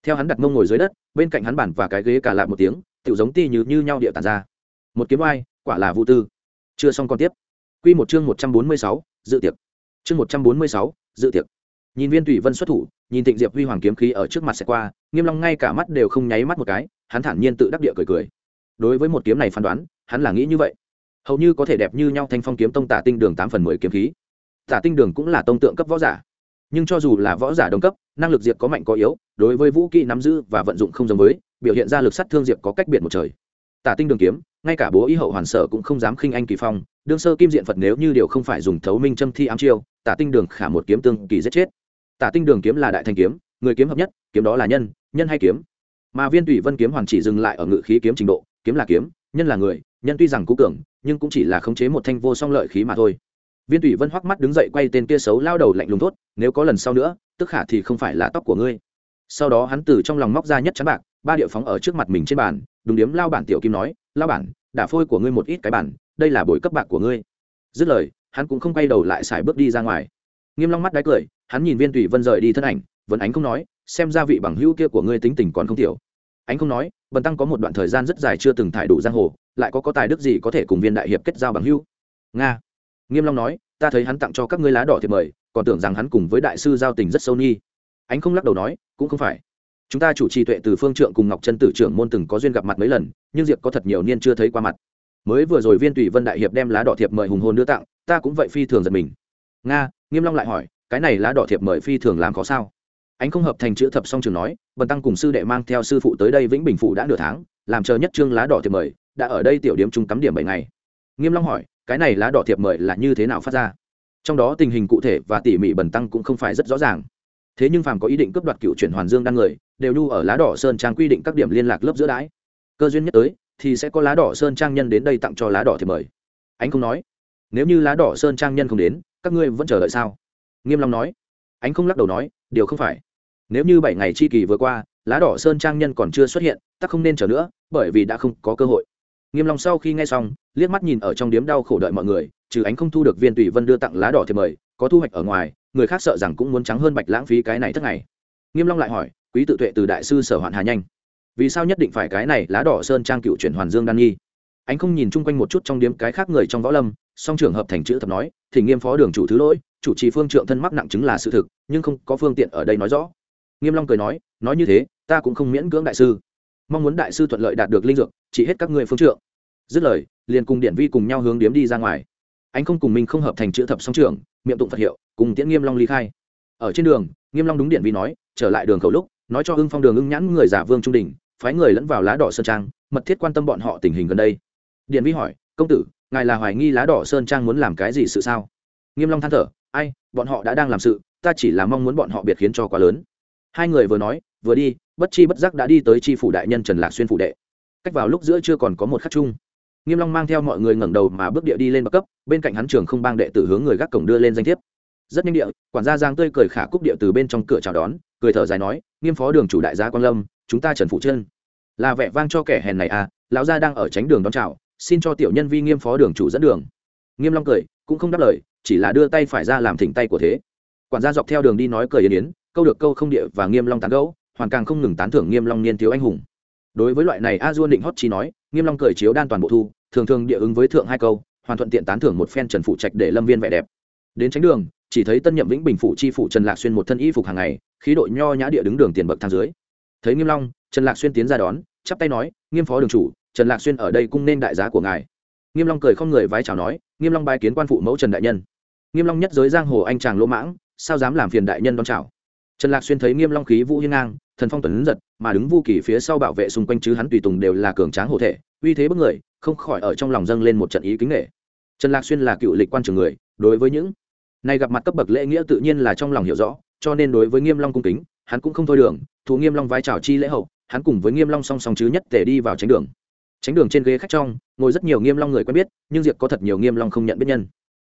Theo hắn đặt mông ngồi dưới đất, bên cạnh hắn bản và cái ghế cả lại một tiếng, tiểu giống ti như như nhau địa tàn ra. Một kiếm oai, quả là vũ tư. Chưa xong còn tiếp. Quy một chương một trăm bốn mươi sáu, dự tiệc chương một trăm bốn mươi sáu, dự tiệc. Nhìn viên tùy vân xuất thủ, nhìn thịnh diệp huy hoàng kiếm khí ở trước mặt sẽ qua, nghiêm long ngay cả mắt đều không nháy mắt một cái, hắn thản nhiên tự đắc địa cười cười. Đối với một kiếm này phán đoán, hắn là nghĩ như vậy. Hầu như có thể đẹp như nhau thanh phong kiếm tông tả tinh đường tám phần mười kiếm khí. Tả tinh đường cũng là tông tượng cấp võ giả. Nhưng cho dù là võ giả đồng cấp, năng lực diệp có mạnh có yếu, đối với vũ kỹ nắm giữ và vận dụng không giống với, biểu hiện ra lực sát thương diệp có cách biệt một trời. Tả tinh đường kiếm ngay cả bố ý hậu hoàn sở cũng không dám khinh anh kỳ phong, đương sơ kim diện phật nếu như điều không phải dùng thấu minh châm thi ám chiêu, tả tinh đường khả một kiếm tương kỳ giết chết. Tả tinh đường kiếm là đại thành kiếm, người kiếm hợp nhất, kiếm đó là nhân nhân hay kiếm. Mà viên tùy vân kiếm hoàn chỉ dừng lại ở ngự khí kiếm trình độ, kiếm là kiếm, nhân là người, nhân tuy rằng cú cường, nhưng cũng chỉ là khống chế một thanh vô song lợi khí mà thôi. Viên tùy vân hoắc mắt đứng dậy quay tên kia xấu lao đầu lạnh lùng thốt, nếu có lần sau nữa, tức khả thì không phải là tóc của ngươi. Sau đó hắn từ trong lòng móc ra nhất chắn bạc, ba điệu phóng ở trước mặt mình trên bàn đúng điếm lao bản tiểu kim nói, lao bản, đả phôi của ngươi một ít cái bản, đây là bồi cấp bạc của ngươi. Dứt lời, hắn cũng không quay đầu lại xài bước đi ra ngoài. Nghiêm long mắt đáy cười, hắn nhìn viên tùy vân rời đi thân ảnh vân ánh không nói, xem ra vị bằng hữu kia của ngươi tính tình còn không tiểu. Ánh không nói, bần tăng có một đoạn thời gian rất dài chưa từng thải đủ giang hồ, lại có có tài đức gì có thể cùng viên đại hiệp kết giao bằng hữu? Nga. Nghiêm long nói, ta thấy hắn tặng cho các ngươi lá đỏ thiệp mời, còn tưởng rằng hắn cùng với đại sư giao tình rất sâu nghi ánh không lắc đầu nói, cũng không phải chúng ta chủ trì tuệ từ phương trượng cùng ngọc chân tử trưởng môn từng có duyên gặp mặt mấy lần, nhưng diệp có thật nhiều niên chưa thấy qua mặt. Mới vừa rồi viên tùy vân đại hiệp đem lá đỏ thiệp mời hùng hồn đưa tặng, ta cũng vậy phi thường giật mình. Nga, nghiêm long lại hỏi, cái này lá đỏ thiệp mời phi thường làm khó sao? Anh không hợp thành chữ thập song trường nói, bần tăng cùng sư đệ mang theo sư phụ tới đây vĩnh bình phụ đã nửa tháng, làm chờ nhất trương lá đỏ thiệp mời, đã ở đây tiểu điểm trung cắm điểm bảy ngày. Nghiêm long hỏi, cái này lá đỏ thiệp mời là như thế nào phát ra? Trong đó tình hình cụ thể và tỉ mỉ bần tăng cũng không phải rất rõ ràng. Thế nhưng phàm có ý định cướp đoạt cựu chuyển hoàn dương đan người đều nhu ở lá đỏ sơn trang quy định các điểm liên lạc lớp giữa đãi. Cơ duyên nhất tới, thì sẽ có lá đỏ sơn trang nhân đến đây tặng cho lá đỏ thì mời. Anh không nói, nếu như lá đỏ sơn trang nhân không đến, các ngươi vẫn chờ đợi sao? Nghiêm long nói. Anh không lắc đầu nói, điều không phải. Nếu như bảy ngày chi kỳ vừa qua, lá đỏ sơn trang nhân còn chưa xuất hiện, ta không nên chờ nữa, bởi vì đã không có cơ hội. Nghiêm long sau khi nghe xong, liếc mắt nhìn ở trong điếm đau khổ đợi mọi người, trừ anh không thu được viên tùy vân đưa tặng lá đỏ thì mời, có thu hoạch ở ngoài, người khác sợ rằng cũng muốn trắng hơn bạch lãng phí cái này thất ngày. Nghiêm long lại hỏi quý tự tuệ từ đại sư sở hoạn hà nhanh. Vì sao nhất định phải cái này lá đỏ sơn trang cựu chuyển hoàn dương đan nhi? Anh không nhìn chung quanh một chút trong điếm cái khác người trong võ lâm, song trường hợp thành chữ thập nói, thì nghiêm phó đường chủ thứ lỗi, chủ trì phương trượng thân mắc nặng chứng là sự thực, nhưng không có phương tiện ở đây nói rõ. Nghiêm long cười nói nói như thế, ta cũng không miễn cưỡng đại sư. Mong muốn đại sư thuận lợi đạt được linh dược, chỉ hết các người phương trượng. Dứt lời, liền cùng điện vi cùng nhau hướng điếm đi ra ngoài. Anh không cùng mình không hợp thành chữ thập song trường miệng tụng phật hiệu, cùng tiễn nghiêm long ly khai. Ở trên đường, nghiêm long đúng điện vi nói, trở lại đường khẩu lúc nói cho ưng phong đường ưng nhãn người giả vương trung đình, phái người lẫn vào lá đỏ sơn trang, mật thiết quan tâm bọn họ tình hình gần đây. Điện vi hỏi, công tử, ngài là hoài nghi lá đỏ sơn trang muốn làm cái gì sự sao? Nghiêm long than thở, ai, bọn họ đã đang làm sự, ta chỉ là mong muốn bọn họ biệt khiến cho quá lớn. Hai người vừa nói, vừa đi, bất chi bất giác đã đi tới tri phủ đại nhân trần lạc xuyên phủ đệ. Cách vào lúc giữa chưa còn có một khắc chung. Nghiêm long mang theo mọi người ngẩng đầu mà bước địa đi lên bậc cấp, bên cạnh hắn trường không bang đệ tử hướng người gác cổng đưa lên danh thiếp rất nhanh địa, quản gia giang tươi cười khả cúc địa từ bên trong cửa chào đón, cười thở dài nói, nghiêm phó đường chủ đại gia quan lâm, chúng ta trần phụ chân là vẻ vang cho kẻ hèn này à lão gia đang ở tránh đường đón chào, xin cho tiểu nhân vi nghiêm phó đường chủ dẫn đường. Nghiêm long cười, cũng không đáp lời, chỉ là đưa tay phải ra làm thỉnh tay của thế. Quản gia dọc theo đường đi nói cười yến yến, câu được câu không địa và nghiêm long tán gẫu, hoàn càng không ngừng tán thưởng nghiêm long niên thiếu anh hùng. Đối với loại này a duôn định hót chi nói, nghiêm long cười chiếu đan toàn bộ thu, thường thường địa ứng với thượng hai câu, hoàn thuận tiện tán thưởng một phen trần phụ trạch để lâm viên vẻ đẹp. Đến tránh đường chỉ thấy tân nhậm vĩnh bình phụ chi phụ trần lạc xuyên một thân y phục hàng ngày, khí độ nho nhã địa đứng đường tiền bậc thang dưới. Thấy nghiêm long, trần lạc xuyên tiến ra đón, chắp tay nói, nghiêm phó đường chủ, trần lạc xuyên ở đây cung nên đại giá của ngài. Nghiêm long cười không người vái chào nói, nghiêm long bái kiến quan phụ mẫu trần đại nhân. Nghiêm long nhất giới giang hồ anh chàng lỗ mãng, sao dám làm phiền đại nhân đón chào? Trần lạc xuyên thấy nghiêm long khí vũ hiên ngang, thần phong tuấn giật, mà đứng vu kỳ phía sau bảo vệ xung quanh chứ hắn tùy tùng đều là cường tráng hộ thể, uy thế bất người, không khỏi ở trong lòng dâng lên một trận ý kính nể. Trần lạc xuyên là cựu lịch quan trường người, đối với những nay gặp mặt cấp bậc lễ nghĩa tự nhiên là trong lòng hiểu rõ, cho nên đối với nghiêm long cung kính, hắn cũng không thôi đường thủ nghiêm long vai chào chi lễ hậu, hắn cùng với nghiêm long song song chứ nhất tề đi vào tránh đường. Tránh đường trên ghế khách trong, ngồi rất nhiều nghiêm long người quen biết, nhưng diệp có thật nhiều nghiêm long không nhận biết nhân.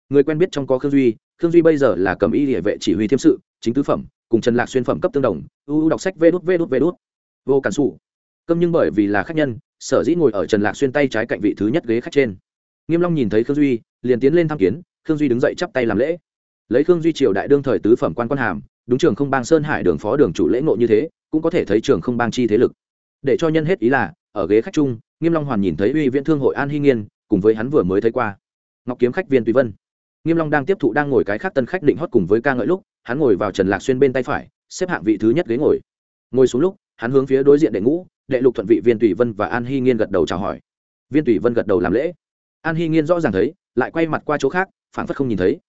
Người quen biết trong có khương duy khương duy bây giờ là cầm y địa vệ chỉ huy thiêm sự, chính tứ phẩm, cùng trần lạc xuyên phẩm cấp tương đồng ưu đọc sách vê đút vê đút vê đút. Vô cản sụ câm nhưng bởi vì là khách nhân, sở dĩ ngồi ở trần lạc xuyên tay trái cạnh vị thứ nhất ghế khách trên. Nghiêm long nhìn thấy khương duy, liền tiến lên tham kiến, khương duy đứng dậy chắp tay làm lễ lấy khương duy triều đại đương thời tứ phẩm quan quan hàm, đúng trường không bang sơn hải đường phó đường chủ lễ ngộ như thế, cũng có thể thấy trường không bang chi thế lực. Để cho nhân hết ý là, ở ghế khách chung nghiêm long hoàn nhìn thấy uy viễn thương hội an hy nghiên, cùng với hắn vừa mới thấy qua. Ngọc kiếm khách viên tùy vân. Nghiêm long đang tiếp thụ đang ngồi cái khác tân khách định hót cùng với ca ngợi lúc, hắn ngồi vào trần lạc xuyên bên tay phải, xếp hạng vị thứ nhất ghế ngồi. Ngồi xuống lúc, hắn hướng phía đối diện đệ ngũ, đệ lục thuận vị viên tùy vân và an hy nghiên gật đầu chào hỏi. Viên tùy vân gật đầu làm lễ. An hy nghiên rõ ràng thấy, lại quay mặt qua chỗ khác phản phất không nhìn thấy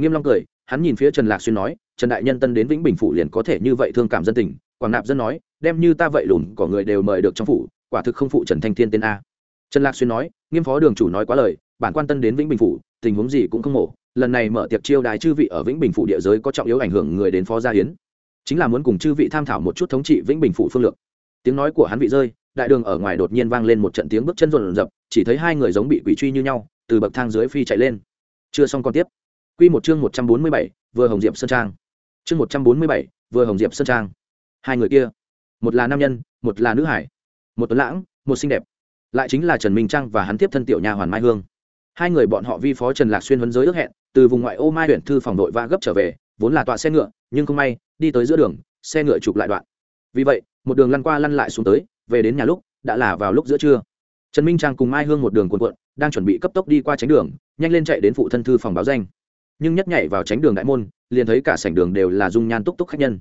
nghiêm long cười, hắn nhìn phía trần lạc xuyên nói, trần đại nhân tân đến vĩnh bình phủ liền có thể như vậy thương cảm dân tình. Quảng nạp dân nói, đem như ta vậy lùn có người đều mời được trong phủ, quả thực không phụ trần thanh thiên tên a. Trần lạc xuyên nói, nghiêm phó đường chủ nói quá lời, bản quan tân đến vĩnh bình phủ, tình huống gì cũng không mổ. Lần này mở tiệc chiêu đài chư vị ở vĩnh bình phủ địa giới có trọng yếu ảnh hưởng người đến phó gia hiến chính là muốn cùng chư vị tham thảo một chút thống trị vĩnh bình phủ phương lược. Tiếng nói của hắn vị rơi, đại đường ở ngoài đột nhiên vang lên một trận tiếng bước chân rộn rập, chỉ thấy hai người giống bị quỷ truy như nhau, từ bậc thang dưới phi chạy lên. Chưa xong còn tiếp quy một chương một trăm bốn mươi bảy, vừa hồng diệp sơn trang. Chương một trăm bốn mươi bảy, vừa hồng diệp sơn trang. Hai người kia, một là nam nhân, một là nữ hải. Một tuấn lãng, một xinh đẹp. Lại chính là trần minh trang và hắn tiếp thân tiểu nhà hoàn mai hương. Hai người bọn họ vi phó trần lạc xuyên huấn giới ước hẹn, từ vùng ngoại ô mai huyện thư phòng đội va gấp trở về, vốn là tọa xe ngựa, nhưng không may, đi tới giữa đường, xe ngựa chụp lại đoạn. Vì vậy, một đường lăn qua lăn lại xuống tới, về đến nhà lúc, đã là vào lúc giữa trưa. Trần minh trang cùng mai hương một đường cuộn cuộn, đang chuẩn bị cấp tốc đi qua tránh đường, nhanh lên chạy đến phụ thân thư phòng báo danh nhưng nhất nhảy vào tránh đường đại môn, liền thấy cả sảnh đường đều là dung nhan túc túc khách nhân.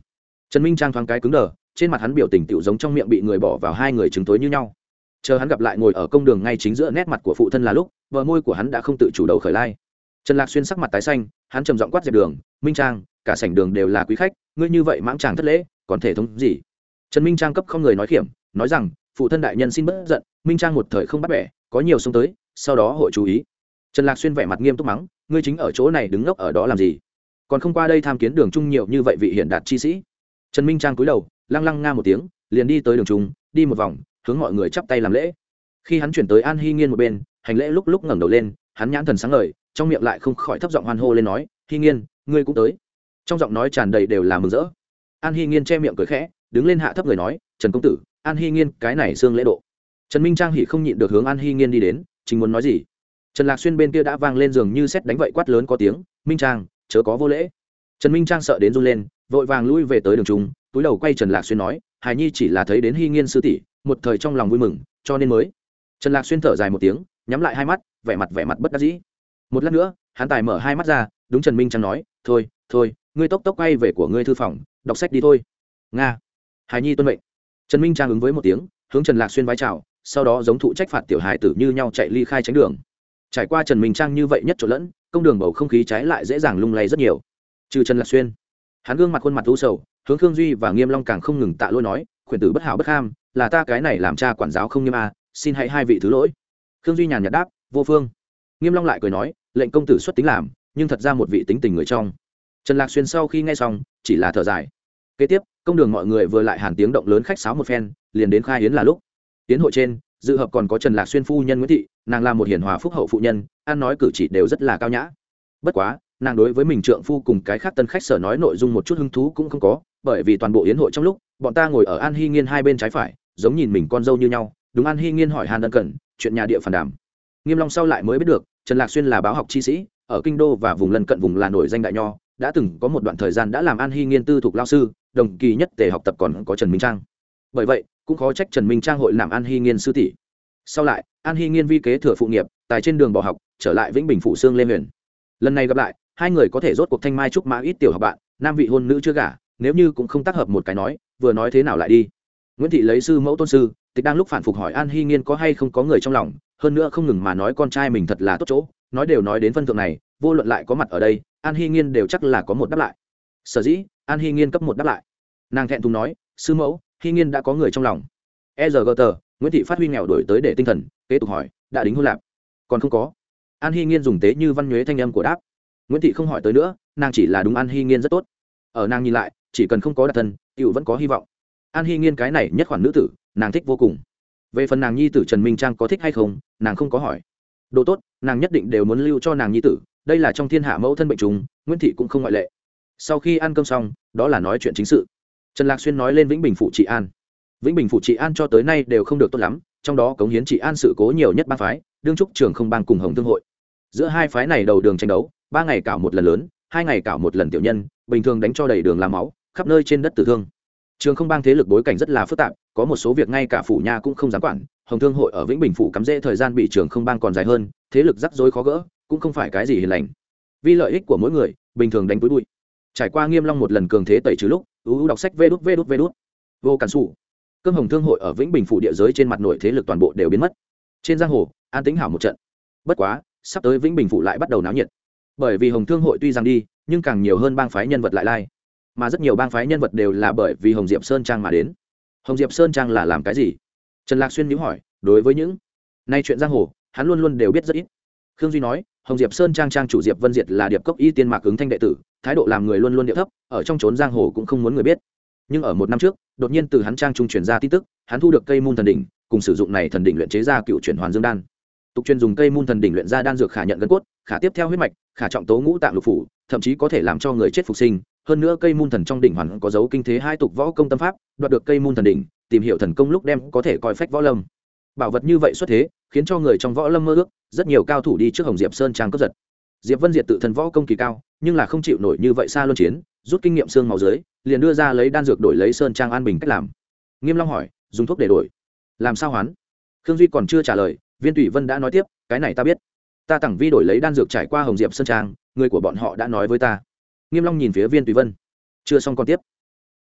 Trần minh trang thoáng cái cứng đờ, trên mặt hắn biểu tình tựu giống trong miệng bị người bỏ vào hai người chứng tối như nhau. Chờ hắn gặp lại ngồi ở công đường ngay chính giữa nét mặt của phụ thân là lúc vợ môi của hắn đã không tự chủ đầu khởi lai. Trần lạc xuyên sắc mặt tái xanh, hắn trầm giọng quát dẹp đường, minh trang, cả sảnh đường đều là quý khách, ngươi như vậy mãng chàng thất lễ, còn thể thống gì? Trần minh trang cấp không người nói khiểm, nói rằng, phụ thân đại nhân xin bất giận, minh trang một thời không bắt bẻ, có nhiều sông tới, sau đó hội chú ý trần lạc xuyên vẻ mặt nghiêm túc mắng, ngươi chính ở chỗ này đứng ngốc ở đó làm gì? Còn không qua đây tham kiến đường trung nhiều như vậy vị hiện đạt chi sĩ. Trần minh trang cúi đầu, lăng lăng nga một tiếng, liền đi tới đường trung, đi một vòng, hướng mọi người chắp tay làm lễ. Khi hắn chuyển tới an hy nghiên một bên, hành lễ lúc lúc ngẩng đầu lên, hắn nhãn thần sáng ngời, trong miệng lại không khỏi thấp giọng hoan hô lên nói hy nghiên, ngươi cũng tới. Trong giọng nói tràn đầy đều là mừng rỡ. An hy nghiên che miệng cười khẽ, đứng lên hạ thấp người nói, trần công tử, an hy nghiên, cái này xương lễ độ. Trần minh trang hỉ không nhịn được hướng an hy nghiên đi đến, chính muốn nói gì? Trần lạc xuyên bên kia đã vang lên giường như xét đánh vậy quát lớn có tiếng minh trang chớ có vô lễ trần minh trang sợ đến run lên vội vàng lui về tới đường trung túi đầu quay trần lạc xuyên nói hài nhi chỉ là thấy đến hy nghiên sư tỷ một thời trong lòng vui mừng cho nên mới trần lạc xuyên thở dài một tiếng nhắm lại hai mắt vẻ mặt vẻ mặt bất đắc dĩ một lát nữa hắn tài mở hai mắt ra đúng trần minh trang nói thôi thôi ngươi tốc tốc quay về của ngươi thư phòng đọc sách đi thôi nga hài nhi tuân mệnh trần minh trang ứng với một tiếng hướng trần lạc xuyên vái chào sau đó giống thụ trách phạt tiểu hài tử như nhau chạy ly khai tránh đường trải qua trần minh trang như vậy nhất chỗ lẫn, công đường bầu không khí trái lại dễ dàng lung lay rất nhiều. Trừ trần lạc xuyên, hắn gương mặt khuôn mặt u sầu, hướng khương duy và nghiêm long càng không ngừng tạ lỗi nói, khuyển tử bất hảo bất ham, là ta cái này làm cha quản giáo không nghiêm a, xin hãy hai vị thứ lỗi. Khương duy nhàn nhạt đáp, vô phương. Nghiêm long lại cười nói, lệnh công tử xuất tính làm, nhưng thật ra một vị tính tình người trong. Trần lạc xuyên sau khi nghe xong, chỉ là thở dài. Kế tiếp, công đường mọi người vừa lại hàn tiếng động lớn khách sáo một phen, liền đến khai yến là lúc. Tiến hội trên dự hợp còn có trần lạc xuyên phu nhân nguyễn thị, nàng là một hiền hòa phúc hậu phụ nhân, ăn nói cử chỉ đều rất là cao nhã. Bất quá, nàng đối với mình trượng phu cùng cái khác tân khách sở nói nội dung một chút hứng thú cũng không có, bởi vì toàn bộ yến hội trong lúc, bọn ta ngồi ở an hy nghiên hai bên trái phải, giống nhìn mình con dâu như nhau, đúng an hy nghiên hỏi hàn ân cẩn, chuyện nhà địa phản đàm. Nghiêm long sau lại mới biết được, trần lạc xuyên là báo học chi sĩ, ở kinh đô và vùng lân cận vùng là nổi danh đại nho, đã từng có một đoạn thời gian đã làm an hy nghiên tư thuộc lao sư, đồng kỳ nhất tề học tập còn có trần minh trang. Bởi vậy cũng khó trách trần minh trang hội làm an hy nghiên sư tỷ. Sau lại, an hy nghiên vi kế thừa phụ nghiệp, tài trên đường bỏ học, trở lại vĩnh bình phụ sương lê huyền. Lần này gặp lại, hai người có thể rốt cuộc thanh mai trúc mã ít tiểu học bạn, nam vị hôn nữ chưa gả, nếu như cũng không tác hợp một cái nói, vừa nói thế nào lại đi. Nguyễn thị lấy sư mẫu tôn sư, tịch đang lúc phản phục hỏi an hy nghiên có hay không có người trong lòng, hơn nữa không ngừng mà nói con trai mình thật là tốt chỗ, nói đều nói đến phân thượng này, vô luận lại có mặt ở đây, an hy nghiên đều chắc là có một đáp lại. Sở dĩ, an hy nghiên cấp một đáp lại. Nàng thẹn thùng nói, sư mẫu hy nghiên đã có người trong lòng. E giờ gờ tờ nguyễn thị phát huy nghèo đổi tới để tinh thần, kế tục hỏi, đã đính hôn lạp còn không có. An hy nghiên dùng tế như văn nhuế thanh âm của đáp. Nguyễn thị không hỏi tới nữa, nàng chỉ là đúng an hy nghiên rất tốt. Ở nàng nhìn lại, chỉ cần không có đặc thân cựu vẫn có hy vọng. An hy nghiên cái này nhất khoản nữ tử, nàng thích vô cùng. Về phần nàng nhi tử trần minh trang có thích hay không, nàng không có hỏi. Đồ tốt, nàng nhất định đều muốn lưu cho nàng nhi tử, đây là trong thiên hạ mẫu thân bệnh trùng, nguyễn thị cũng không ngoại lệ. Sau khi ăn cơm xong, đó là nói chuyện chính sự trần lạc xuyên nói lên vĩnh bình phụ trị an. Vĩnh bình phụ trị an cho tới nay đều không được tốt lắm, trong đó cống hiến trị an sự cố nhiều nhất ba phái, đương trúc trường không bang cùng hồng thương hội. Giữa hai phái này đầu đường tranh đấu, ba ngày cảo một lần lớn, hai ngày cảo một lần tiểu nhân, bình thường đánh cho đầy đường làm máu, khắp nơi trên đất tử thương. Trường không bang thế lực bối cảnh rất là phức tạp, có một số việc ngay cả phủ nha cũng không dám quản, hồng thương hội ở vĩnh bình phủ cắm rễ thời gian bị trường không bang còn dài hơn, thế lực rắc rối khó gỡ, cũng không phải cái gì hiền lành. Vì lợi ích của mỗi người, bình thường đánh túi bụi. Trải qua nghiêm long một lần cường thế tẩy trừ lúc ưu đọc sách vê đút vê đút vê đút. Vô cản Sủ, cơm hồng thương hội ở vĩnh bình phủ địa giới trên mặt nội thế lực toàn bộ đều biến mất. Trên giang hồ an tĩnh hảo một trận. Bất quá sắp tới vĩnh bình phủ lại bắt đầu náo nhiệt. Bởi vì hồng thương hội tuy rằng đi nhưng càng nhiều hơn bang phái nhân vật lại lai. Mà rất nhiều bang phái nhân vật đều là bởi vì hồng diệp sơn trang mà đến. Hồng diệp sơn trang là làm cái gì? Trần lạc xuyên nhữ hỏi đối với những nay chuyện giang hồ hắn luôn luôn đều biết rất ít. Khương duy nói hồng diệp sơn trang trang chủ diệp vân diệt là điệp cốc y tiên mạc ứng thanh đệ tử, thái độ làm người luôn luôn điệu thấp, ở trong trốn giang hồ cũng không muốn người biết. Nhưng ở một năm trước, đột nhiên từ hắn trang trung truyền ra tin tức, hắn thu được cây môn thần đỉnh, cùng sử dụng này thần đỉnh luyện chế ra cựu chuyển hoàn dương đan. Tục chuyên dùng cây môn thần đỉnh luyện ra đan dược khả nhận gân cốt, khả tiếp theo huyết mạch, khả trọng tố ngũ tạng lục phủ, thậm chí có thể làm cho người chết phục sinh. Hơn nữa cây môn thần trong đỉnh hoàn có dấu kinh thế hai tục võ công tâm pháp, đoạt được cây môn thần đỉnh, tìm hiểu thần công lúc đem có thể coi phách võ lâm bảo vật như vậy xuất thế, khiến cho người trong võ lâm mơ ước, rất nhiều cao thủ đi trước hồng diệp sơn trang cướp giật. Diệp vân diệt tự thân võ công kỳ cao, nhưng là không chịu nổi như vậy xa luân chiến, rút kinh nghiệm xương máu dưới, liền đưa ra lấy đan dược đổi lấy sơn trang an bình cách làm. Nghiêm long hỏi, dùng thuốc để đổi. Làm sao hoán khương duy còn chưa trả lời, viên tùy vân đã nói tiếp, cái này ta biết. Ta tặng vi đổi lấy đan dược trải qua hồng diệp sơn trang, người của bọn họ đã nói với ta. Nghiêm long nhìn phía viên tùy vân. Chưa xong còn tiếp.